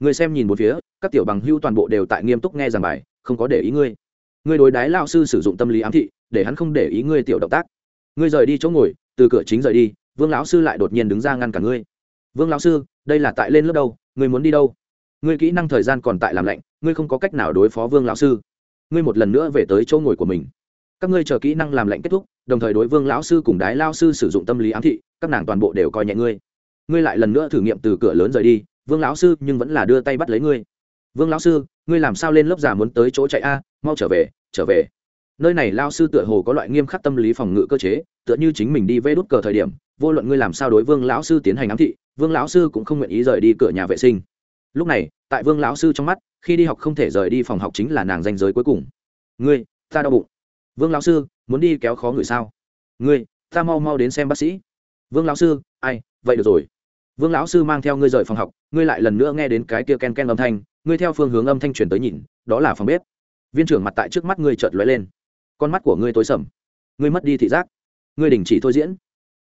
S1: Người xem nhìn một phía, các tiểu bằng hưu toàn bộ đều tại nghiêm túc nghe giảng bài, không có để ý ngươi. Ngươi đối đái lao sư sử dụng tâm lý ám thị, để hắn không để ý ngươi tiểu động tác. Ngươi rời đi chỗ ngồi, từ cửa chính rời đi, vương lão sư lại đột nhiên đứng ra ngăn cả ngươi. Vương lão sư, đây là tại lên lớp đâu, ngươi muốn đi đâu? Ngươi kỹ năng thời gian còn tại làm lạnh, ngươi không có cách nào đối phó vương lão sư. Ngươi một lần nữa về tới chỗ ngồi của mình. Các ngươi chờ kỹ năng làm lạnh kết thúc, đồng thời đối vương lão sư cùng đái lao sư sử dụng tâm lý ám thị, các nàng toàn bộ đều coi nhẹ ngươi. Ngươi lại lần nữa thử nghiệm từ cửa lớn rời đi, vương lão sư nhưng vẫn là đưa tay bắt lấy ngươi. Vương lão sư, ngươi làm sao lên lớp già muốn tới chỗ chạy a, mau trở về trở về. Nơi này lao sư tựa hồ có loại nghiêm khắc tâm lý phòng ngự cơ chế, tựa như chính mình đi vê đút cờ thời điểm, vô luận ngươi làm sao đối vương lão sư tiến hành ám thị, vương lão sư cũng không nguyện ý rời đi cửa nhà vệ sinh lúc này, tại vương lão sư trong mắt, khi đi học không thể rời đi phòng học chính là nàng danh giới cuối cùng. Ngươi, ta đau bụng. Vương lão sư, muốn đi kéo khó người sao? Ngươi, ta mau mau đến xem bác sĩ. Vương lão sư, ai, vậy được rồi. Vương lão sư mang theo ngươi rời phòng học, ngươi lại lần nữa nghe đến cái kia ken ken âm thanh, ngươi theo phương hướng âm thanh truyền tới nhìn, đó là phòng bếp. Viên trưởng mặt tại trước mắt ngươi chợt lóe lên. Con mắt của ngươi tối sầm. Ngươi mất đi thị giác. Ngươi đình chỉ thôi diễn.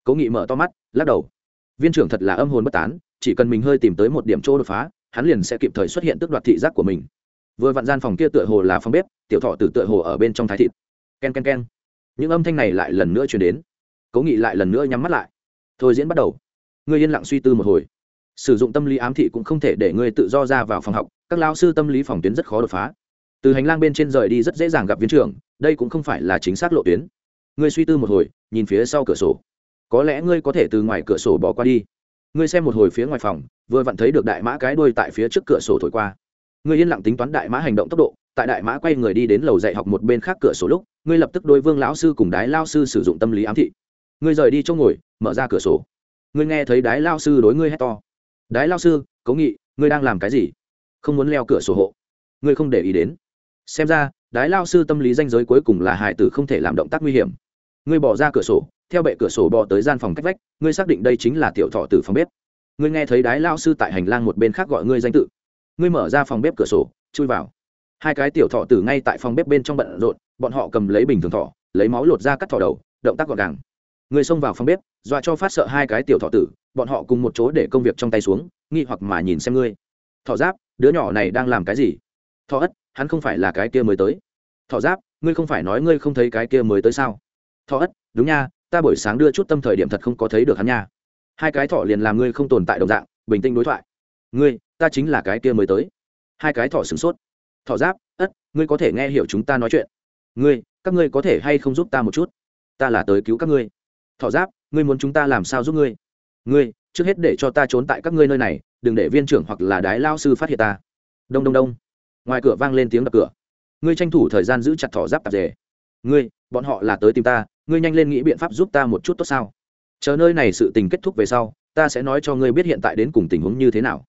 S1: Cố nghị mở to mắt, lắc đầu. Viên trưởng thật là âm hồn bất tán, chỉ cần mình hơi tìm tới một điểm chỗ đột phá hắn liền sẽ kịp thời xuất hiện tước đoạt thị giác của mình. Vừa vặn gian phòng kia tựa hồ là phòng bếp, tiểu thọ từ tựa hồ ở bên trong thái thịt. K e n k e n k e n những âm thanh này lại lần nữa chuyển đến. Cố nghị lại lần nữa nhắm mắt lại. Thôi diễn bắt đầu. Ngươi yên lặng suy tư một hồi. Sử dụng tâm lý ám thị cũng không thể để ngươi tự do ra vào phòng học, các lao sư tâm lý phòng tuyến rất khó đột phá. Từ hành lang bên trên rời đi rất dễ dàng gặp viên trưởng, đây cũng không phải là chính xác lộ tuyến. Ngươi suy tư một hồi, nhìn phía sau cửa sổ. Có lẽ ngươi có thể từ ngoài cửa sổ bỏ qua đi ngươi xem một hồi phía ngoài phòng, vừa vặn thấy được đại mã cái đuôi tại phía trước cửa sổ thổi qua. Ngươi yên lặng tính toán đại mã hành động tốc độ, tại đại mã quay người đi đến lầu dạy học một bên khác cửa sổ lúc, ngươi lập tức đôi vương lão sư cùng đái lao sư sử dụng tâm lý ám thị. Ngươi rời đi chỗ ngồi, mở ra cửa sổ. Ngươi nghe thấy đái lao sư đối ngươi hét to. Đái lao sư, cố nghị, ngươi đang làm cái gì? Không muốn leo cửa sổ hộ. Ngươi không để ý đến. Xem ra, đái lao sư tâm lý danh giới cuối cùng là hải tử không thể làm động tác nguy hiểm. Ngươi bỏ ra cửa sổ theo bệ cửa sổ bò tới gian phòng cách vách, ngươi xác định đây chính là tiểu thọ tử phòng bếp. Ngươi nghe thấy đái lao sư tại hành lang một bên khác gọi ngươi danh tự. Ngươi mở ra phòng bếp cửa sổ, chui vào. Hai cái tiểu thọ tử ngay tại phòng bếp bên trong bận rộn, bọn họ cầm lấy bình thường thọ, lấy máu lột ra cắt thọ đầu, động tác gọn gàng. Ngươi xông vào phòng bếp, dọa cho phát sợ hai cái tiểu thọ tử, bọn họ cùng một chỗ để công việc trong tay xuống, nghi hoặc mà nhìn xem ngươi. Thọ giáp, đứa nhỏ này đang làm cái gì? Thọ ất, hắn không phải là cái kia mới tới. Thọ giáp, ngươi không phải nói ngươi không thấy cái kia mới tới sao? Thọ ất, đúng nha ta buổi sáng đưa chút tâm thời điểm thật không có thấy được hắn nha. Hai cái thọ liền làm ngươi không tồn tại đồng dạng, bình tĩnh đối thoại. Ngươi, ta chính là cái kia mới tới. Hai cái thọ sửng sốt. Thọ giáp, ất, ngươi có thể nghe hiểu chúng ta nói chuyện. Ngươi, các ngươi có thể hay không giúp ta một chút? Ta là tới cứu các ngươi. Thọ giáp, ngươi muốn chúng ta làm sao giúp ngươi? Ngươi, trước hết để cho ta trốn tại các ngươi nơi này, đừng để viên trưởng hoặc là đái lao sư phát hiện ta. Đông đông đông. Ngoài cửa vang lên tiếng đập cửa. Ngươi tranh thủ thời gian giữ chặt thỏ giáp tạp dề. Ngươi bọn họ là tới tìm ta, ngươi nhanh lên nghĩ biện pháp giúp ta một chút tốt sao? Chờ nơi này sự tình kết thúc về sau, ta sẽ nói cho ngươi biết hiện tại đến cùng tình huống như thế nào.